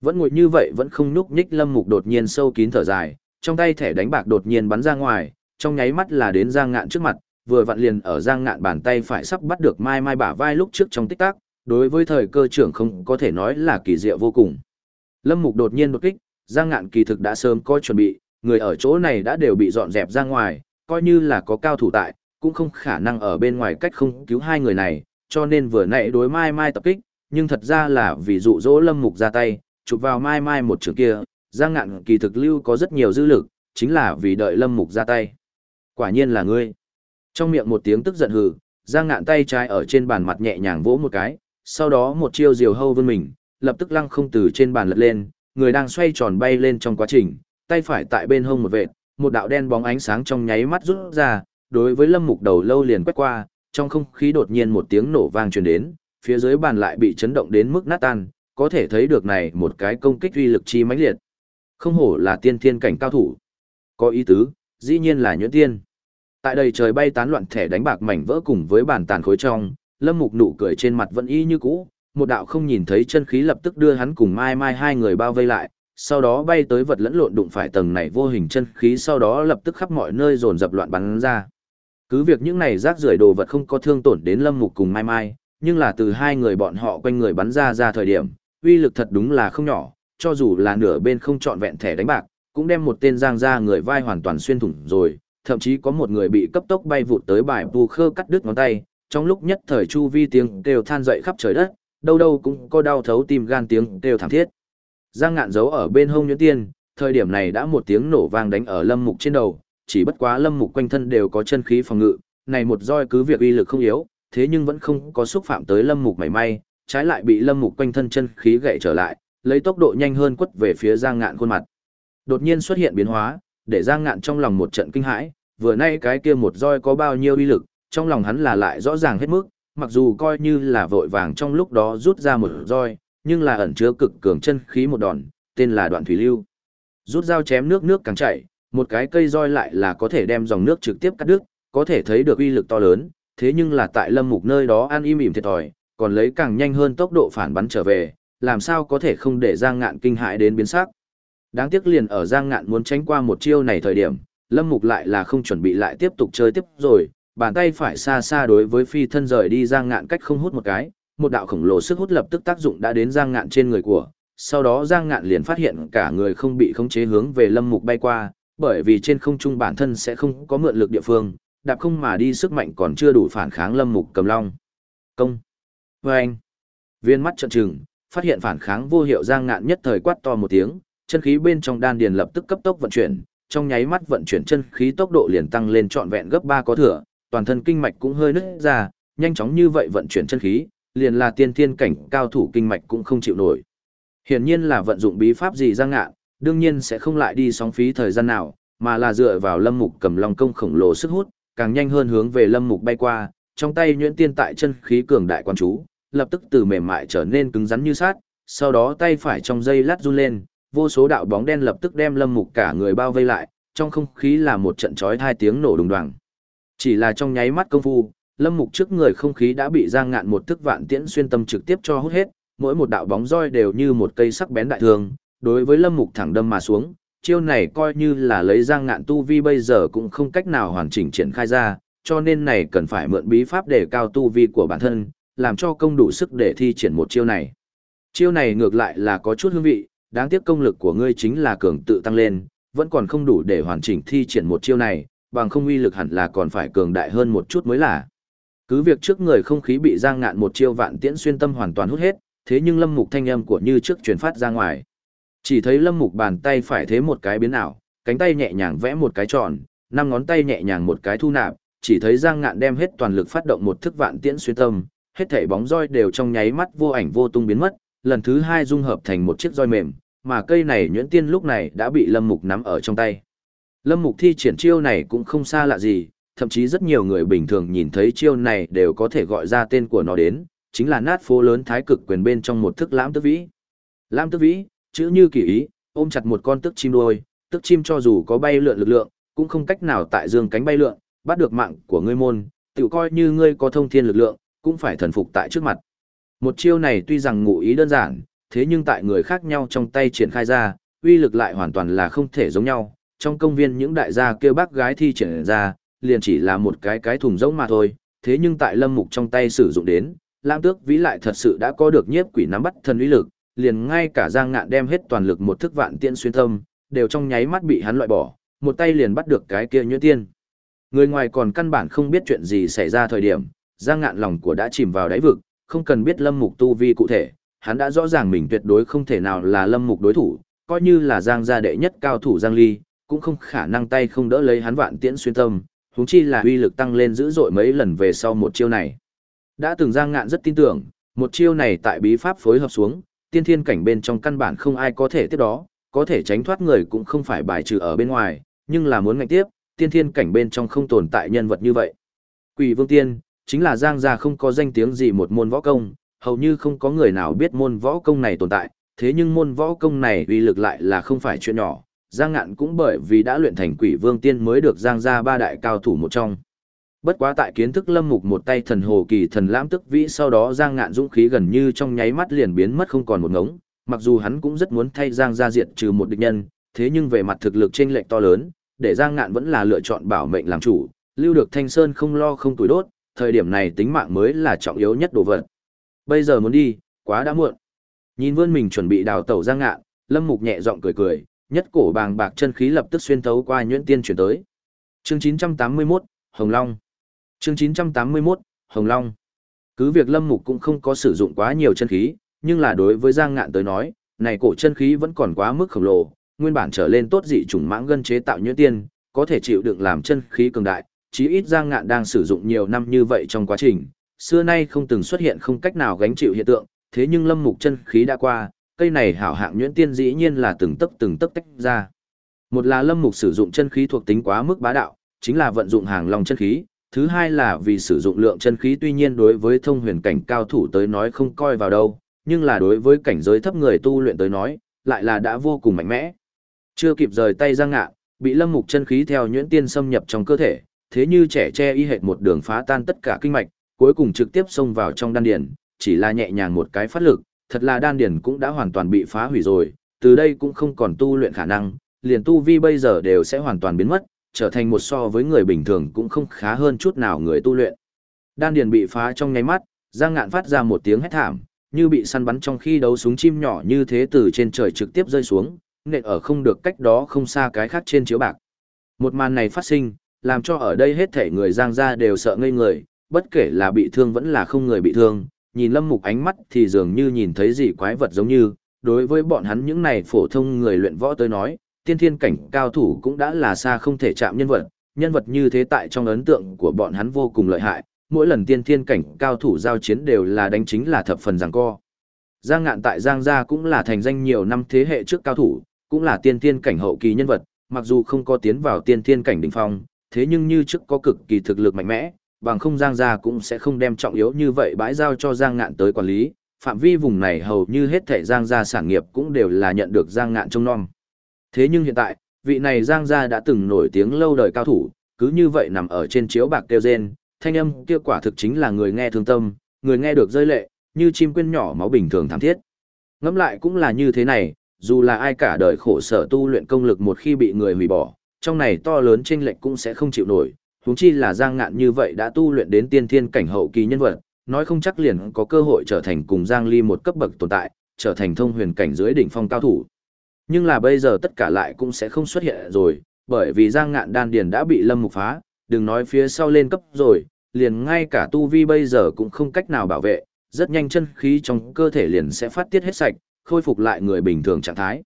Vẫn ngồi như vậy vẫn không nhúc nhích Lâm Mục đột nhiên sâu kín thở dài, trong tay thẻ đánh bạc đột nhiên bắn ra ngoài, trong nháy mắt là đến Giang Ngạn trước mặt, vừa vặn liền ở Giang Ngạn bàn tay phải sắp bắt được Mai Mai bả vai lúc trước trong tích tắc, đối với thời cơ trưởng không có thể nói là kỳ diệu vô cùng. Lâm Mục đột nhiên đột kích, Giang Ngạn kỳ thực đã sớm có chuẩn bị, người ở chỗ này đã đều bị dọn dẹp ra ngoài, coi như là có cao thủ tại, cũng không khả năng ở bên ngoài cách không cứu hai người này, cho nên vừa nãy đối Mai Mai tập kích, nhưng thật ra là vì dụ dỗ Lâm Mục ra tay, chụp vào Mai Mai một trường kia, Giang Ngạn kỳ thực lưu có rất nhiều dư lực, chính là vì đợi Lâm Mục ra tay. Quả nhiên là ngươi. Trong miệng một tiếng tức giận hừ, Giang Ngạn tay trái ở trên bàn mặt nhẹ nhàng vỗ một cái, sau đó một chiêu diều hâu vươn mình, lập tức lăng không từ trên bàn lật lên, người đang xoay tròn bay lên trong quá trình, tay phải tại bên hông một vệt, một đạo đen bóng ánh sáng trong nháy mắt rút ra, đối với Lâm Mục đầu lâu liền quét qua, trong không khí đột nhiên một tiếng nổ vang truyền đến, phía dưới bàn lại bị chấn động đến mức nát tan, có thể thấy được này một cái công kích uy lực chi mãnh liệt. Không hổ là tiên thiên cảnh cao thủ. Có ý tứ, dĩ nhiên là nhuyễn tiên. Tại đây trời bay tán loạn thẻ đánh bạc mảnh vỡ cùng với bàn tàn khối trong, Lâm Mục nụ cười trên mặt vẫn y như cũ, một đạo không nhìn thấy chân khí lập tức đưa hắn cùng Mai Mai hai người bao vây lại, sau đó bay tới vật lẫn lộn đụng phải tầng này vô hình chân khí sau đó lập tức khắp mọi nơi dồn dập loạn bắn ra. Cứ việc những này rác rưởi đồ vật không có thương tổn đến Lâm Mục cùng Mai Mai, nhưng là từ hai người bọn họ quanh người bắn ra ra thời điểm, uy lực thật đúng là không nhỏ, cho dù là nửa bên không chọn vẹn thẻ đánh bạc, cũng đem một tên giang ra người vai hoàn toàn xuyên thủng rồi, thậm chí có một người bị cấp tốc bay vụt tới bài bù khơ cắt đứt ngón tay, trong lúc nhất thời chu vi tiếng kêu than dậy khắp trời đất, đâu đâu cũng có đau thấu tim gan tiếng kêu thảm thiết. Giang ngạn giấu ở bên hông nhuyễn tiên, thời điểm này đã một tiếng nổ vang đánh ở lâm mục trên đầu, chỉ bất quá lâm mục quanh thân đều có chân khí phòng ngự, này một roi cứ việc uy lực không yếu, thế nhưng vẫn không có xúc phạm tới lâm mục mảy may, trái lại bị lâm mục quanh thân chân khí gậy trở lại, lấy tốc độ nhanh hơn quất về phía Giang Ngạn khuôn mặt. Đột nhiên xuất hiện biến hóa, để Giang Ngạn trong lòng một trận kinh hãi, vừa nay cái kia một roi có bao nhiêu uy lực, trong lòng hắn là lại rõ ràng hết mức, mặc dù coi như là vội vàng trong lúc đó rút ra một roi, nhưng là ẩn chứa cực cường chân khí một đòn, tên là đoạn thủy lưu. Rút dao chém nước nước càng chảy, một cái cây roi lại là có thể đem dòng nước trực tiếp cắt đứt, có thể thấy được uy lực to lớn, thế nhưng là tại lâm mục nơi đó an im ỉm thiệt thòi, còn lấy càng nhanh hơn tốc độ phản bắn trở về, làm sao có thể không để Giang Ngạn kinh hãi đến biến sắc. Đáng tiếc liền ở Giang Ngạn muốn tránh qua một chiêu này thời điểm, Lâm Mục lại là không chuẩn bị lại tiếp tục chơi tiếp rồi, bàn tay phải xa xa đối với phi thân rời đi Giang Ngạn cách không hút một cái, một đạo khổng lồ sức hút lập tức tác dụng đã đến Giang Ngạn trên người của, sau đó Giang Ngạn liền phát hiện cả người không bị khống chế hướng về Lâm Mục bay qua, bởi vì trên không trung bản thân sẽ không có mượn lực địa phương, đạp không mà đi sức mạnh còn chưa đủ phản kháng Lâm Mục cầm long. Công. Và anh. Viên mắt trợn trừng, phát hiện phản kháng vô hiệu Giang Ngạn nhất thời quát to một tiếng, chân khí bên trong đan điền lập tức cấp tốc vận chuyển, trong nháy mắt vận chuyển chân khí tốc độ liền tăng lên trọn vẹn gấp 3 có thừa, toàn thân kinh mạch cũng hơi nứt ra, nhanh chóng như vậy vận chuyển chân khí, liền là tiên thiên cảnh cao thủ kinh mạch cũng không chịu nổi. Hiển nhiên là vận dụng bí pháp gì Giang Ngạn, đương nhiên sẽ không lại đi sóng phí thời gian nào, mà là dựa vào Lâm Mục cầm long công khổng lồ sức hút, càng nhanh hơn hướng về Lâm Mục bay qua, trong tay nhuyễn tiên tại chân khí cường đại quan chú, lập tức từ mềm mại trở nên cứng rắn như sát, sau đó tay phải trong dây lát run lên, vô số đạo bóng đen lập tức đem Lâm Mục cả người bao vây lại, trong không khí là một trận chói hai tiếng nổ đùng đoàng. Chỉ là trong nháy mắt công phu, Lâm Mục trước người không khí đã bị Giang Ngạn một thức vạn tiễn xuyên tâm trực tiếp cho hút hết, mỗi một đạo bóng roi đều như một cây sắc bén đại thương, đối với Lâm Mục thẳng đâm mà xuống, chiêu này coi như là lấy Giang Ngạn tu vi bây giờ cũng không cách nào hoàn chỉnh triển khai ra, cho nên này cần phải mượn bí pháp để cao tu vi của bản thân, làm cho công đủ sức để thi triển một chiêu này. Chiêu này ngược lại là có chút hương vị, đáng tiếc công lực của ngươi chính là cường tự tăng lên, vẫn còn không đủ để hoàn chỉnh thi triển một chiêu này, bằng không uy lực hẳn là còn phải cường đại hơn một chút mới là. Cứ việc trước người không khí bị giang ngạn một chiêu vạn tiễn xuyên tâm hoàn toàn hút hết, thế nhưng lâm mục thanh âm của như trước truyền phát ra ngoài. Chỉ thấy lâm mục bàn tay phải thế một cái biến ảo, cánh tay nhẹ nhàng vẽ một cái tròn, năm ngón tay nhẹ nhàng một cái thu nạp, chỉ thấy giang ngạn đem hết toàn lực phát động một thức vạn tiễn xuyên tâm, hết thảy bóng roi đều trong nháy mắt vô ảnh vô tung biến mất, lần thứ hai dung hợp thành một chiếc roi mềm, mà cây này nhuyễn tiên lúc này đã bị lâm mục nắm ở trong tay. Lâm mục thi triển chiêu này cũng không xa lạ gì, thậm chí rất nhiều người bình thường nhìn thấy chiêu này đều có thể gọi ra tên của nó đến, chính là nát phố lớn thái cực quyền bên trong một thức lãm tước vĩ. Lãm tước vĩ, chữ như kỳ ý, ôm chặt một con tức chim đuôi, tức chim cho dù có bay lượn lực lượng, cũng không cách nào tại dương cánh bay lượn, bắt được mạng của ngươi môn, tự coi như ngươi có thông thiên lực lượng, cũng phải thần phục tại trước mặt. Một chiêu này tuy rằng ngụ ý đơn giản, thế nhưng tại người khác nhau trong tay triển khai ra, uy lực lại hoàn toàn là không thể giống nhau. Trong công viên những đại gia kêu bác gái thi triển ra, liền chỉ là một cái cái thùng giống mà thôi, thế nhưng tại lâm mục trong tay sử dụng đến, lãng Tước Vĩ lại thật sự đã có được nhiếp quỷ nắm bắt thần uy lực, liền ngay cả Giang Ngạn đem hết toàn lực một thức vạn tiện xuyên tâm, đều trong nháy mắt bị hắn loại bỏ, một tay liền bắt được cái kia nhuyễn tiên. Người ngoài còn căn bản không biết chuyện gì xảy ra thời điểm, Giang Ngạn lòng của đã chìm vào đáy vực, không cần biết Lâm Mục tu vi cụ thể, hắn đã rõ ràng mình tuyệt đối không thể nào là Lâm Mục đối thủ, coi như là Giang gia đệ nhất cao thủ Giang Ly, cũng không khả năng tay không đỡ lấy hắn vạn tiễn xuyên tâm, huống chi là uy lực tăng lên dữ dội mấy lần về sau một chiêu này. Đã từng Giang Ngạn rất tin tưởng, một chiêu này tại bí pháp phối hợp xuống, tiên thiên cảnh bên trong căn bản không ai có thể tiếp đó, có thể tránh thoát người cũng không phải bài trừ ở bên ngoài, nhưng là muốn ngạnh tiếp, tiên thiên cảnh bên trong không tồn tại nhân vật như vậy. Quỷ Vương Tiên, chính là Giang gia không có danh tiếng gì một môn võ công, hầu như không có người nào biết môn võ công này tồn tại, thế nhưng môn võ công này uy lực lại là không phải chuyện nhỏ. Giang Ngạn cũng bởi vì đã luyện thành Quỷ Vương Tiên mới được Giang gia ba đại cao thủ một trong. Bất quá tại kiến thức Lâm Mục một tay thần hồ kỳ thần lãm tức vĩ sau đó Giang Ngạn dũng khí gần như trong nháy mắt liền biến mất không còn một ngống, mặc dù hắn cũng rất muốn thay Giang gia diệt trừ một địch nhân, thế nhưng về mặt thực lực chênh lệch to lớn, để Giang Ngạn vẫn là lựa chọn bảo mệnh làm chủ, lưu được Thanh Sơn không lo không tuổi đốt, thời điểm này tính mạng mới là trọng yếu nhất đồ vật. Bây giờ muốn đi, quá đã muộn. Nhìn vươn mình chuẩn bị đào tẩu ra Ngạn, Lâm Mục nhẹ giọng cười cười, nhất cổ bàng bạc chân khí lập tức xuyên thấu qua nhuyễn tiên chuyển tới. Chương 981, Hồng Long. Chương 981, Hồng Long. Cứ việc Lâm Mục cũng không có sử dụng quá nhiều chân khí, nhưng là đối với Giang Ngạn tới nói, này cổ chân khí vẫn còn quá mức khổng lồ, nguyên bản trở lên tốt dị trùng mãng gân chế tạo nhuyễn tiên, có thể chịu đựng làm chân khí cường đại, chí ít Giang Ngạn đang sử dụng nhiều năm như vậy trong quá trình, xưa nay không từng xuất hiện không cách nào gánh chịu hiện tượng, thế nhưng Lâm Mục chân khí đã qua, cây này hảo hạng nhuyễn tiên dĩ nhiên là từng tấc từng tấc tách ra. Một là Lâm Mục sử dụng chân khí thuộc tính quá mức bá đạo, chính là vận dụng hàng long chân khí, thứ hai là vì sử dụng lượng chân khí tuy nhiên đối với thông huyền cảnh cao thủ tới nói không coi vào đâu, nhưng là đối với cảnh giới thấp người tu luyện tới nói, lại là đã vô cùng mạnh mẽ. Chưa kịp rời tay Giang Ngạn, bị Lâm Mục chân khí theo nhuyễn tiên xâm nhập trong cơ thể, thế như trẻ che y hệt một đường phá tan tất cả kinh mạch, cuối cùng trực tiếp xông vào trong đan điền, chỉ là nhẹ nhàng một cái phát lực, thật là đan điền cũng đã hoàn toàn bị phá hủy rồi, từ đây cũng không còn tu luyện khả năng, liền tu vi bây giờ đều sẽ hoàn toàn biến mất, trở thành một so với người bình thường cũng không khá hơn chút nào người tu luyện. Đan điền bị phá trong nháy mắt, Giang Ngạn phát ra một tiếng hét thảm, như bị săn bắn trong khi đấu súng chim nhỏ như thế từ trên trời trực tiếp rơi xuống, nện ở không được cách đó không xa cái khác trên chiếu bạc. Một màn này phát sinh, làm cho ở đây hết thể người Giang gia đều sợ ngây người, bất kể là bị thương vẫn là không người bị thương, nhìn Lâm Mục ánh mắt thì dường như nhìn thấy gì quái vật giống như, đối với bọn hắn những này phổ thông người luyện võ tới nói, tiên thiên cảnh cao thủ cũng đã là xa không thể chạm nhân vật, nhân vật như thế tại trong ấn tượng của bọn hắn vô cùng lợi hại, mỗi lần tiên thiên cảnh cao thủ giao chiến đều là đánh chính là thập phần giằng co. Giang ngạn tại Giang gia cũng là thành danh nhiều năm thế hệ trước cao thủ, cũng là tiên thiên cảnh hậu kỳ nhân vật, mặc dù không có tiến vào tiên thiên cảnh đỉnh phong, thế nhưng như trước có cực kỳ thực lực mạnh mẽ, bằng không Giang gia cũng sẽ không đem trọng yếu như vậy bãi giao cho Giang ngạn tới quản lý, phạm vi vùng này hầu như hết thảy Giang gia sản nghiệp cũng đều là nhận được Giang ngạn trông nom. Thế nhưng hiện tại, vị này Giang gia đã từng nổi tiếng lâu đời cao thủ, cứ như vậy nằm ở trên chiếu bạc kêu rên, thanh âm kia quả thực chính là người nghe thương tâm, người nghe được rơi lệ, như chim quên nhỏ máu bình thường thảm thiết. Ngẫm lại cũng là như thế này, dù là ai cả đời khổ sở tu luyện công lực một khi bị người hủy bỏ, trong này to lớn chênh lệch cũng sẽ không chịu nổi, huống chi là Giang Ngạn như vậy đã tu luyện đến tiên thiên cảnh hậu kỳ nhân vật, nói không chắc liền có cơ hội trở thành cùng Giang Ly một cấp bậc tồn tại, trở thành thông huyền cảnh dưới đỉnh phong cao thủ. Nhưng là bây giờ tất cả lại cũng sẽ không xuất hiện rồi, bởi vì Giang Ngạn đan điền đã bị Lâm Mục phá, đừng nói phía sau lên cấp rồi, liền ngay cả tu vi bây giờ cũng không cách nào bảo vệ, rất nhanh chân khí trong cơ thể liền sẽ phát tiết hết sạch, khôi phục lại người bình thường trạng thái.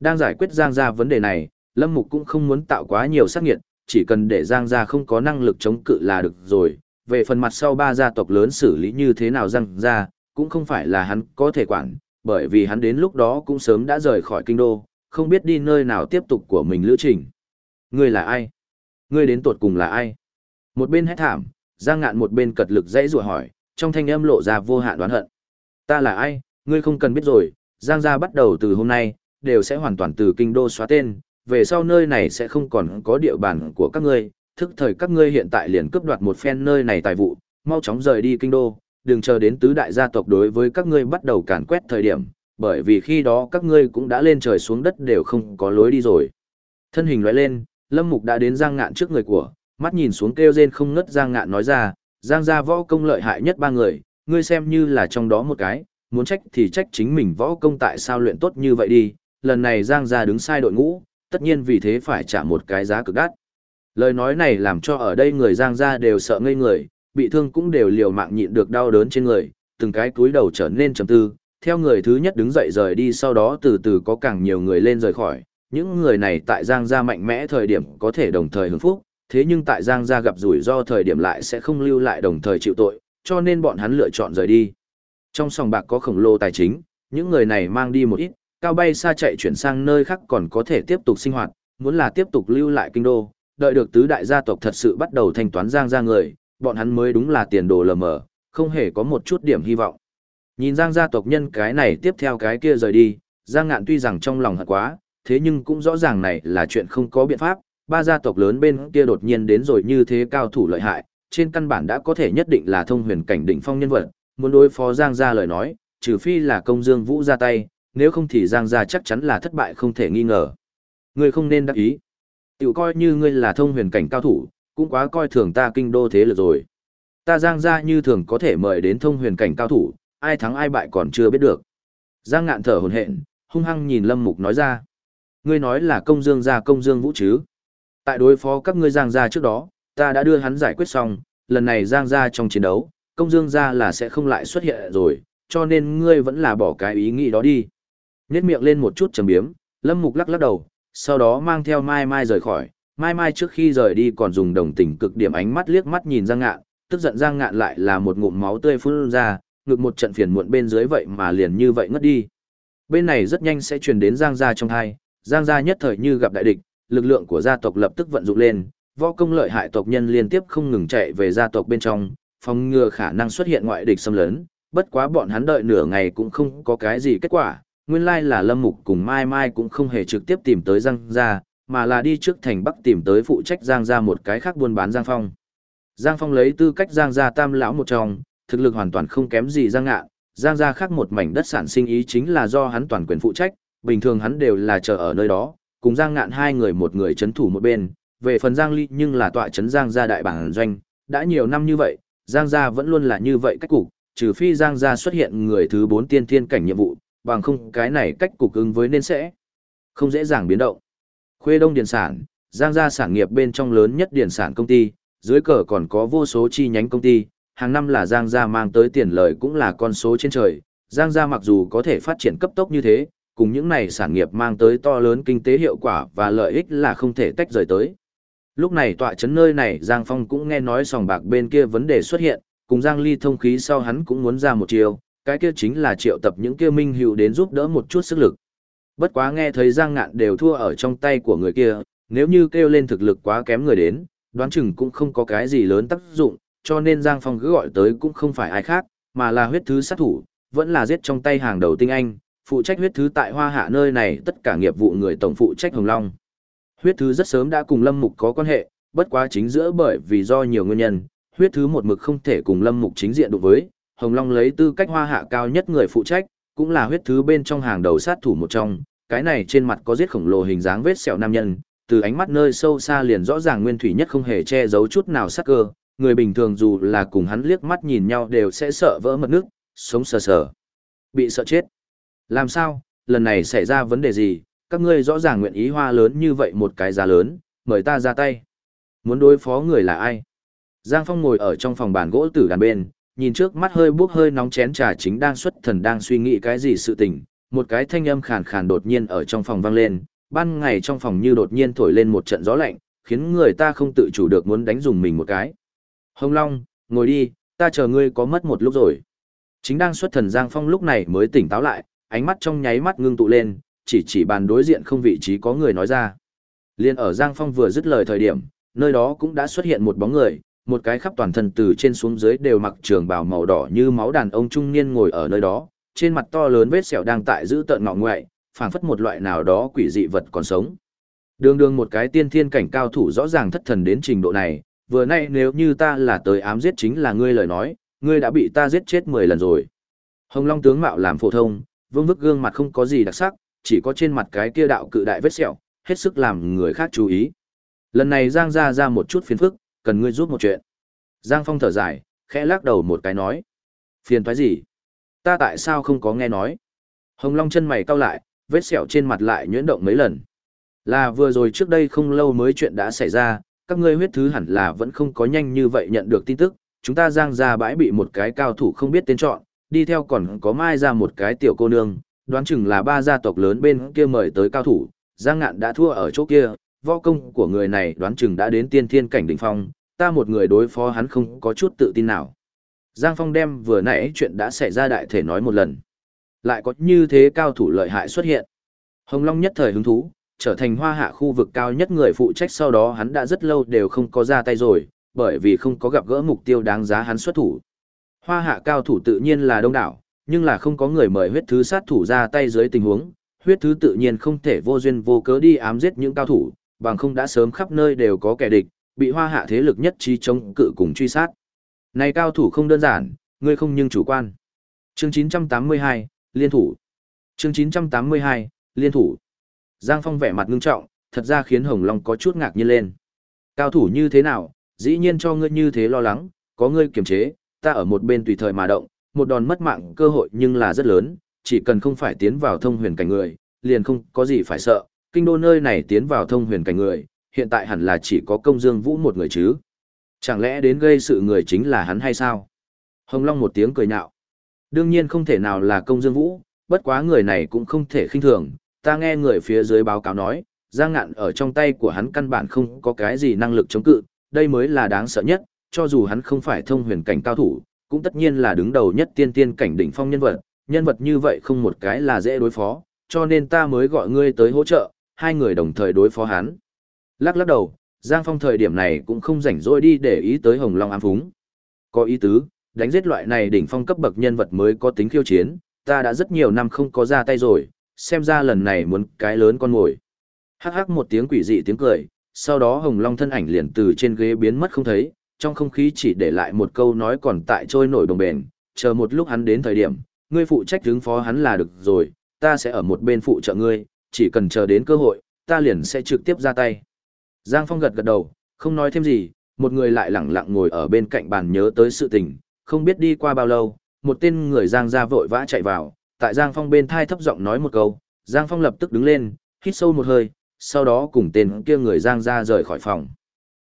Đang giải quyết Giang gia vấn đề này, Lâm Mục cũng không muốn tạo quá nhiều sát nghiệt, chỉ cần để Giang gia không có năng lực chống cự là được rồi. Về phần mặt sau ba gia tộc lớn xử lý như thế nào Giang gia, cũng không phải là hắn có thể quản, bởi vì hắn đến lúc đó cũng sớm đã rời khỏi kinh đô, không biết đi nơi nào tiếp tục của mình lữ trình. Ngươi là ai? Ngươi đến tuột cùng là ai? Một bên hét thảm, Giang Ngạn một bên cật lực dãy rủa hỏi, trong thanh âm lộ ra vô hạn đoán hận. Ta là ai? Ngươi không cần biết rồi, Giang gia bắt đầu từ hôm nay, đều sẽ hoàn toàn từ kinh đô xóa tên, về sau nơi này sẽ không còn có địa bàn của các ngươi, thức thời các ngươi hiện tại liền cướp đoạt một phen nơi này tài vụ, mau chóng rời đi kinh đô, đừng chờ đến tứ đại gia tộc đối với các ngươi bắt đầu càn quét thời điểm, bởi vì khi đó các ngươi cũng đã lên trời xuống đất đều không có lối đi rồi. Thân hình lóe lên, Lâm Mục đã đến Giang Ngạn trước người của, mắt nhìn xuống kêu rên không ngớt Giang Ngạn nói ra, Giang gia võ công lợi hại nhất ba người, ngươi xem như là trong đó một cái, muốn trách thì trách chính mình võ công tại sao luyện tốt như vậy đi, lần này Giang gia đứng sai đội ngũ, tất nhiên vì thế phải trả một cái giá cực đắt. Lời nói này làm cho ở đây người Giang gia đều sợ ngây người, bị thương cũng đều liều mạng nhịn được đau đớn trên người, từng cái túi đầu trở nên trầm tư, theo người thứ nhất đứng dậy rời đi sau đó từ từ có càng nhiều người lên rời khỏi, những người này tại Giang gia mạnh mẽ thời điểm có thể đồng thời hưởng phúc, thế nhưng tại Giang gia gặp rủi ro thời điểm lại sẽ không lưu lại đồng thời chịu tội, cho nên bọn hắn lựa chọn rời đi. Trong sòng bạc có khổng lồ tài chính, những người này mang đi một ít, cao bay xa chạy chuyển sang nơi khác còn có thể tiếp tục sinh hoạt, muốn là tiếp tục lưu lại kinh đô, đợi được tứ đại gia tộc thật sự bắt đầu thanh toán Giang gia người, bọn hắn mới đúng là tiền đồ lờ mờ, không hề có một chút điểm hy vọng. Nhìn Giang gia tộc nhân cái này tiếp theo cái kia rời đi, Giang ngạn tuy rằng trong lòng hận quá, thế nhưng cũng rõ ràng này là chuyện không có biện pháp, ba gia tộc lớn bên kia đột nhiên đến rồi như thế cao thủ lợi hại, trên căn bản đã có thể nhất định là thông huyền cảnh đỉnh phong nhân vật, muốn đối phó Giang gia lời nói, trừ phi là công dương vũ ra tay, nếu không thì Giang gia chắc chắn là thất bại không thể nghi ngờ. Ngươi không nên đắc ý. Tiểu coi như ngươi là thông huyền cảnh cao thủ, cũng quá coi thường ta kinh đô thế lực rồi. Ta Giang gia như thường có thể mời đến thông huyền cảnh cao thủ, ai thắng ai bại còn chưa biết được. Giang ngạn thở hồn hện, hung hăng nhìn Lâm Mục nói ra. Ngươi nói là công dương gia công dương vũ chứ. Tại đối phó các ngươi Giang gia trước đó, ta đã đưa hắn giải quyết xong, lần này Giang gia trong chiến đấu, công dương gia là sẽ không lại xuất hiện rồi, cho nên ngươi vẫn là bỏ cái ý nghĩ đó đi. Nhét miệng lên một chút trầm biếm, Lâm Mục lắc lắc đầu, sau đó mang theo Mai Mai rời khỏi. Mai Mai trước khi rời đi còn dùng đồng tình cực điểm ánh mắt liếc mắt nhìn Giang Ngạn, tức giận Giang Ngạn lại là một ngụm máu tươi phun ra, ngực một trận phiền muộn bên dưới vậy mà liền như vậy ngất đi. Bên này rất nhanh sẽ truyền đến Giang gia trong hai, Giang gia nhất thời như gặp đại địch, lực lượng của gia tộc lập tức vận dụng lên, võ công lợi hại tộc nhân liên tiếp không ngừng chạy về gia tộc bên trong, phòng ngừa khả năng xuất hiện ngoại địch xâm lấn, bất quá bọn hắn đợi nửa ngày cũng không có cái gì kết quả, nguyên lai là Lâm Mục cùng Mai Mai cũng không hề trực tiếp tìm tới Giang gia, mà là đi trước thành Bắc tìm tới phụ trách Giang gia một cái khác buôn bán Giang Phong. Giang Phong lấy tư cách Giang gia tam lão một trong, thực lực hoàn toàn không kém gì Giang Ngạn, Giang gia khác một mảnh đất sản sinh ý chính là do hắn toàn quyền phụ trách, bình thường hắn đều là chờ ở nơi đó, cùng Giang Ngạn hai người một người chấn thủ một bên, về phần Giang Ly nhưng là tọa chấn Giang gia đại bản doanh, đã nhiều năm như vậy, Giang gia vẫn luôn là như vậy cách cục, trừ phi Giang gia xuất hiện người thứ bốn tiên thiên cảnh nhiệm vụ, bằng không cái này cách cục ứng với nên sẽ không dễ dàng biến động. Khuê Đông Điền Sản, Giang gia sản nghiệp bên trong lớn nhất điền sản công ty, dưới cờ còn có vô số chi nhánh công ty, hàng năm là Giang gia mang tới tiền lợi cũng là con số trên trời. Giang gia mặc dù có thể phát triển cấp tốc như thế, cùng những này sản nghiệp mang tới to lớn kinh tế hiệu quả và lợi ích là không thể tách rời tới. Lúc này tọa chấn nơi này Giang Phong cũng nghe nói sòng bạc bên kia vấn đề xuất hiện, cùng Giang Ly thông khí sau hắn cũng muốn ra một chiều, cái kia chính là triệu tập những kia minh hữu đến giúp đỡ một chút sức lực. Bất quá nghe thấy Giang Ngạn đều thua ở trong tay của người kia, nếu như kêu lên thực lực quá kém người đến, đoán chừng cũng không có cái gì lớn tác dụng, cho nên Giang Phong cứ gọi tới cũng không phải ai khác, mà là huyết thứ sát thủ, vẫn là giết trong tay hàng đầu tinh anh, phụ trách huyết thứ tại Hoa Hạ nơi này tất cả nghiệp vụ người tổng phụ trách Hồng Long. Huyết thứ rất sớm đã cùng Lâm Mục có quan hệ, bất quá chính giữa bởi vì do nhiều nguyên nhân, huyết thứ một mực không thể cùng Lâm Mục chính diện đối với, Hồng Long lấy tư cách Hoa Hạ cao nhất người phụ trách, cũng là huyết thứ bên trong hàng đầu sát thủ một trong, cái này trên mặt có giết khổng lồ hình dáng vết sẹo nam nhân, từ ánh mắt nơi sâu xa liền rõ ràng nguyên thủy nhất không hề che giấu chút nào sắc cơ, người bình thường dù là cùng hắn liếc mắt nhìn nhau đều sẽ sợ vỡ mật nước, sống sờ sờ. Bị sợ chết. Làm sao, lần này xảy ra vấn đề gì, các ngươi rõ ràng nguyện ý hoa lớn như vậy một cái giá lớn, mời ta ra tay. Muốn đối phó người là ai? Giang Phong ngồi ở trong phòng bàn gỗ tử đàn bên, nhìn trước mắt hơi buốc hơi nóng chén trà chính đang xuất thần đang suy nghĩ cái gì sự tình, một cái thanh âm khàn khàn đột nhiên ở trong phòng vang lên, ban ngày trong phòng như đột nhiên thổi lên một trận gió lạnh, khiến người ta không tự chủ được muốn đánh dùng mình một cái. Hồng Long, ngồi đi, ta chờ ngươi có mất một lúc rồi. Chính đang xuất thần Giang Phong lúc này mới tỉnh táo lại, ánh mắt trong nháy mắt ngưng tụ lên, chỉ chỉ bàn đối diện không vị trí có người nói ra. Liên ở Giang Phong vừa dứt lời thời điểm, nơi đó cũng đã xuất hiện một bóng người, một cái khắp toàn thân từ trên xuống dưới đều mặc trường bào màu đỏ như máu đàn ông trung niên ngồi ở nơi đó, trên mặt to lớn vết sẹo đang tại giữ tận ngọ ngoại, phảng phất một loại nào đó quỷ dị vật còn sống. Đường đường một cái tiên thiên cảnh cao thủ rõ ràng thất thần đến trình độ này, vừa nay nếu như ta là tới ám giết chính là ngươi lời nói, ngươi đã bị ta giết chết 10 lần rồi. Hồng Long tướng mạo làm phổ thông, vương vức gương mặt không có gì đặc sắc, chỉ có trên mặt cái kia đạo cự đại vết sẹo, hết sức làm người khác chú ý. Lần này Giang ra ra một chút phiền phức, cần ngươi giúp một chuyện. Giang Phong thở dài, khẽ lắc đầu một cái nói. Phiền thoái gì? Ta tại sao không có nghe nói? Hồng Long chân mày cau lại, vết sẹo trên mặt lại nhuyễn động mấy lần. Là vừa rồi trước đây không lâu mới chuyện đã xảy ra, các ngươi huyết thứ hẳn là vẫn không có nhanh như vậy nhận được tin tức, chúng ta giang ra bãi bị một cái cao thủ không biết tên chọn, đi theo còn có mai ra một cái tiểu cô nương, đoán chừng là ba gia tộc lớn bên kia mời tới cao thủ, giang ngạn đã thua ở chỗ kia, võ công của người này đoán chừng đã đến tiên thiên cảnh đỉnh phong, ta một người đối phó hắn không có chút tự tin nào. Giang Phong đem vừa nãy chuyện đã xảy ra đại thể nói một lần. Lại có như thế cao thủ lợi hại xuất hiện. Hồng Long nhất thời hứng thú, trở thành hoa hạ khu vực cao nhất người phụ trách sau đó hắn đã rất lâu đều không có ra tay rồi, bởi vì không có gặp gỡ mục tiêu đáng giá hắn xuất thủ. Hoa hạ cao thủ tự nhiên là đông đảo, nhưng là không có người mời huyết thứ sát thủ ra tay dưới tình huống, huyết thứ tự nhiên không thể vô duyên vô cớ đi ám giết những cao thủ, bằng không đã sớm khắp nơi đều có kẻ địch, bị hoa hạ thế lực nhất trí chống cự cùng truy sát. Này cao thủ không đơn giản, ngươi không nhưng chủ quan. Chương 982, liên thủ. Chương 982, liên thủ. Giang Phong vẻ mặt ngưng trọng, thật ra khiến Hồng Long có chút ngạc nhiên lên. Cao thủ như thế nào, dĩ nhiên cho ngươi như thế lo lắng, có ngươi kiềm chế, ta ở một bên tùy thời mà động, một đòn mất mạng cơ hội nhưng là rất lớn, chỉ cần không phải tiến vào thông huyền cảnh người, liền không có gì phải sợ, kinh đô nơi này tiến vào thông huyền cảnh người, hiện tại hẳn là chỉ có công dương vũ một người chứ. Chẳng lẽ đến gây sự người chính là hắn hay sao? Hồng Long một tiếng cười nhạo. Đương nhiên không thể nào là công dương vũ, bất quá người này cũng không thể khinh thường, ta nghe người phía dưới báo cáo nói, Giang Ngạn ở trong tay của hắn căn bản không có cái gì năng lực chống cự, đây mới là đáng sợ nhất, cho dù hắn không phải thông huyền cảnh cao thủ, cũng tất nhiên là đứng đầu nhất tiên tiên cảnh đỉnh phong nhân vật, nhân vật như vậy không một cái là dễ đối phó, cho nên ta mới gọi ngươi tới hỗ trợ, hai người đồng thời đối phó hắn. Lắc lắc đầu, Giang Phong thời điểm này cũng không rảnh rỗi đi để ý tới Hồng Long ám phúng. Có ý tứ, đánh giết loại này đỉnh phong cấp bậc nhân vật mới có tính khiêu chiến, ta đã rất nhiều năm không có ra tay rồi, xem ra lần này muốn cái lớn con ngồi. Hắc hắc một tiếng quỷ dị tiếng cười, sau đó Hồng Long thân ảnh liền từ trên ghế biến mất không thấy, trong không khí chỉ để lại một câu nói còn tại trôi nổi đồng bền, chờ một lúc hắn đến thời điểm, ngươi phụ trách ứng phó hắn là được rồi, ta sẽ ở một bên phụ trợ ngươi, chỉ cần chờ đến cơ hội, ta liền sẽ trực tiếp ra tay. Giang Phong gật gật đầu, không nói thêm gì, một người lại lẳng lặng ngồi ở bên cạnh bàn nhớ tới sự tình, không biết đi qua bao lâu, một tên người Giang ra vội vã chạy vào, tại Giang Phong bên thai thấp giọng nói một câu, Giang Phong lập tức đứng lên, hít sâu một hơi, sau đó cùng tên kia người Giang ra rời khỏi phòng.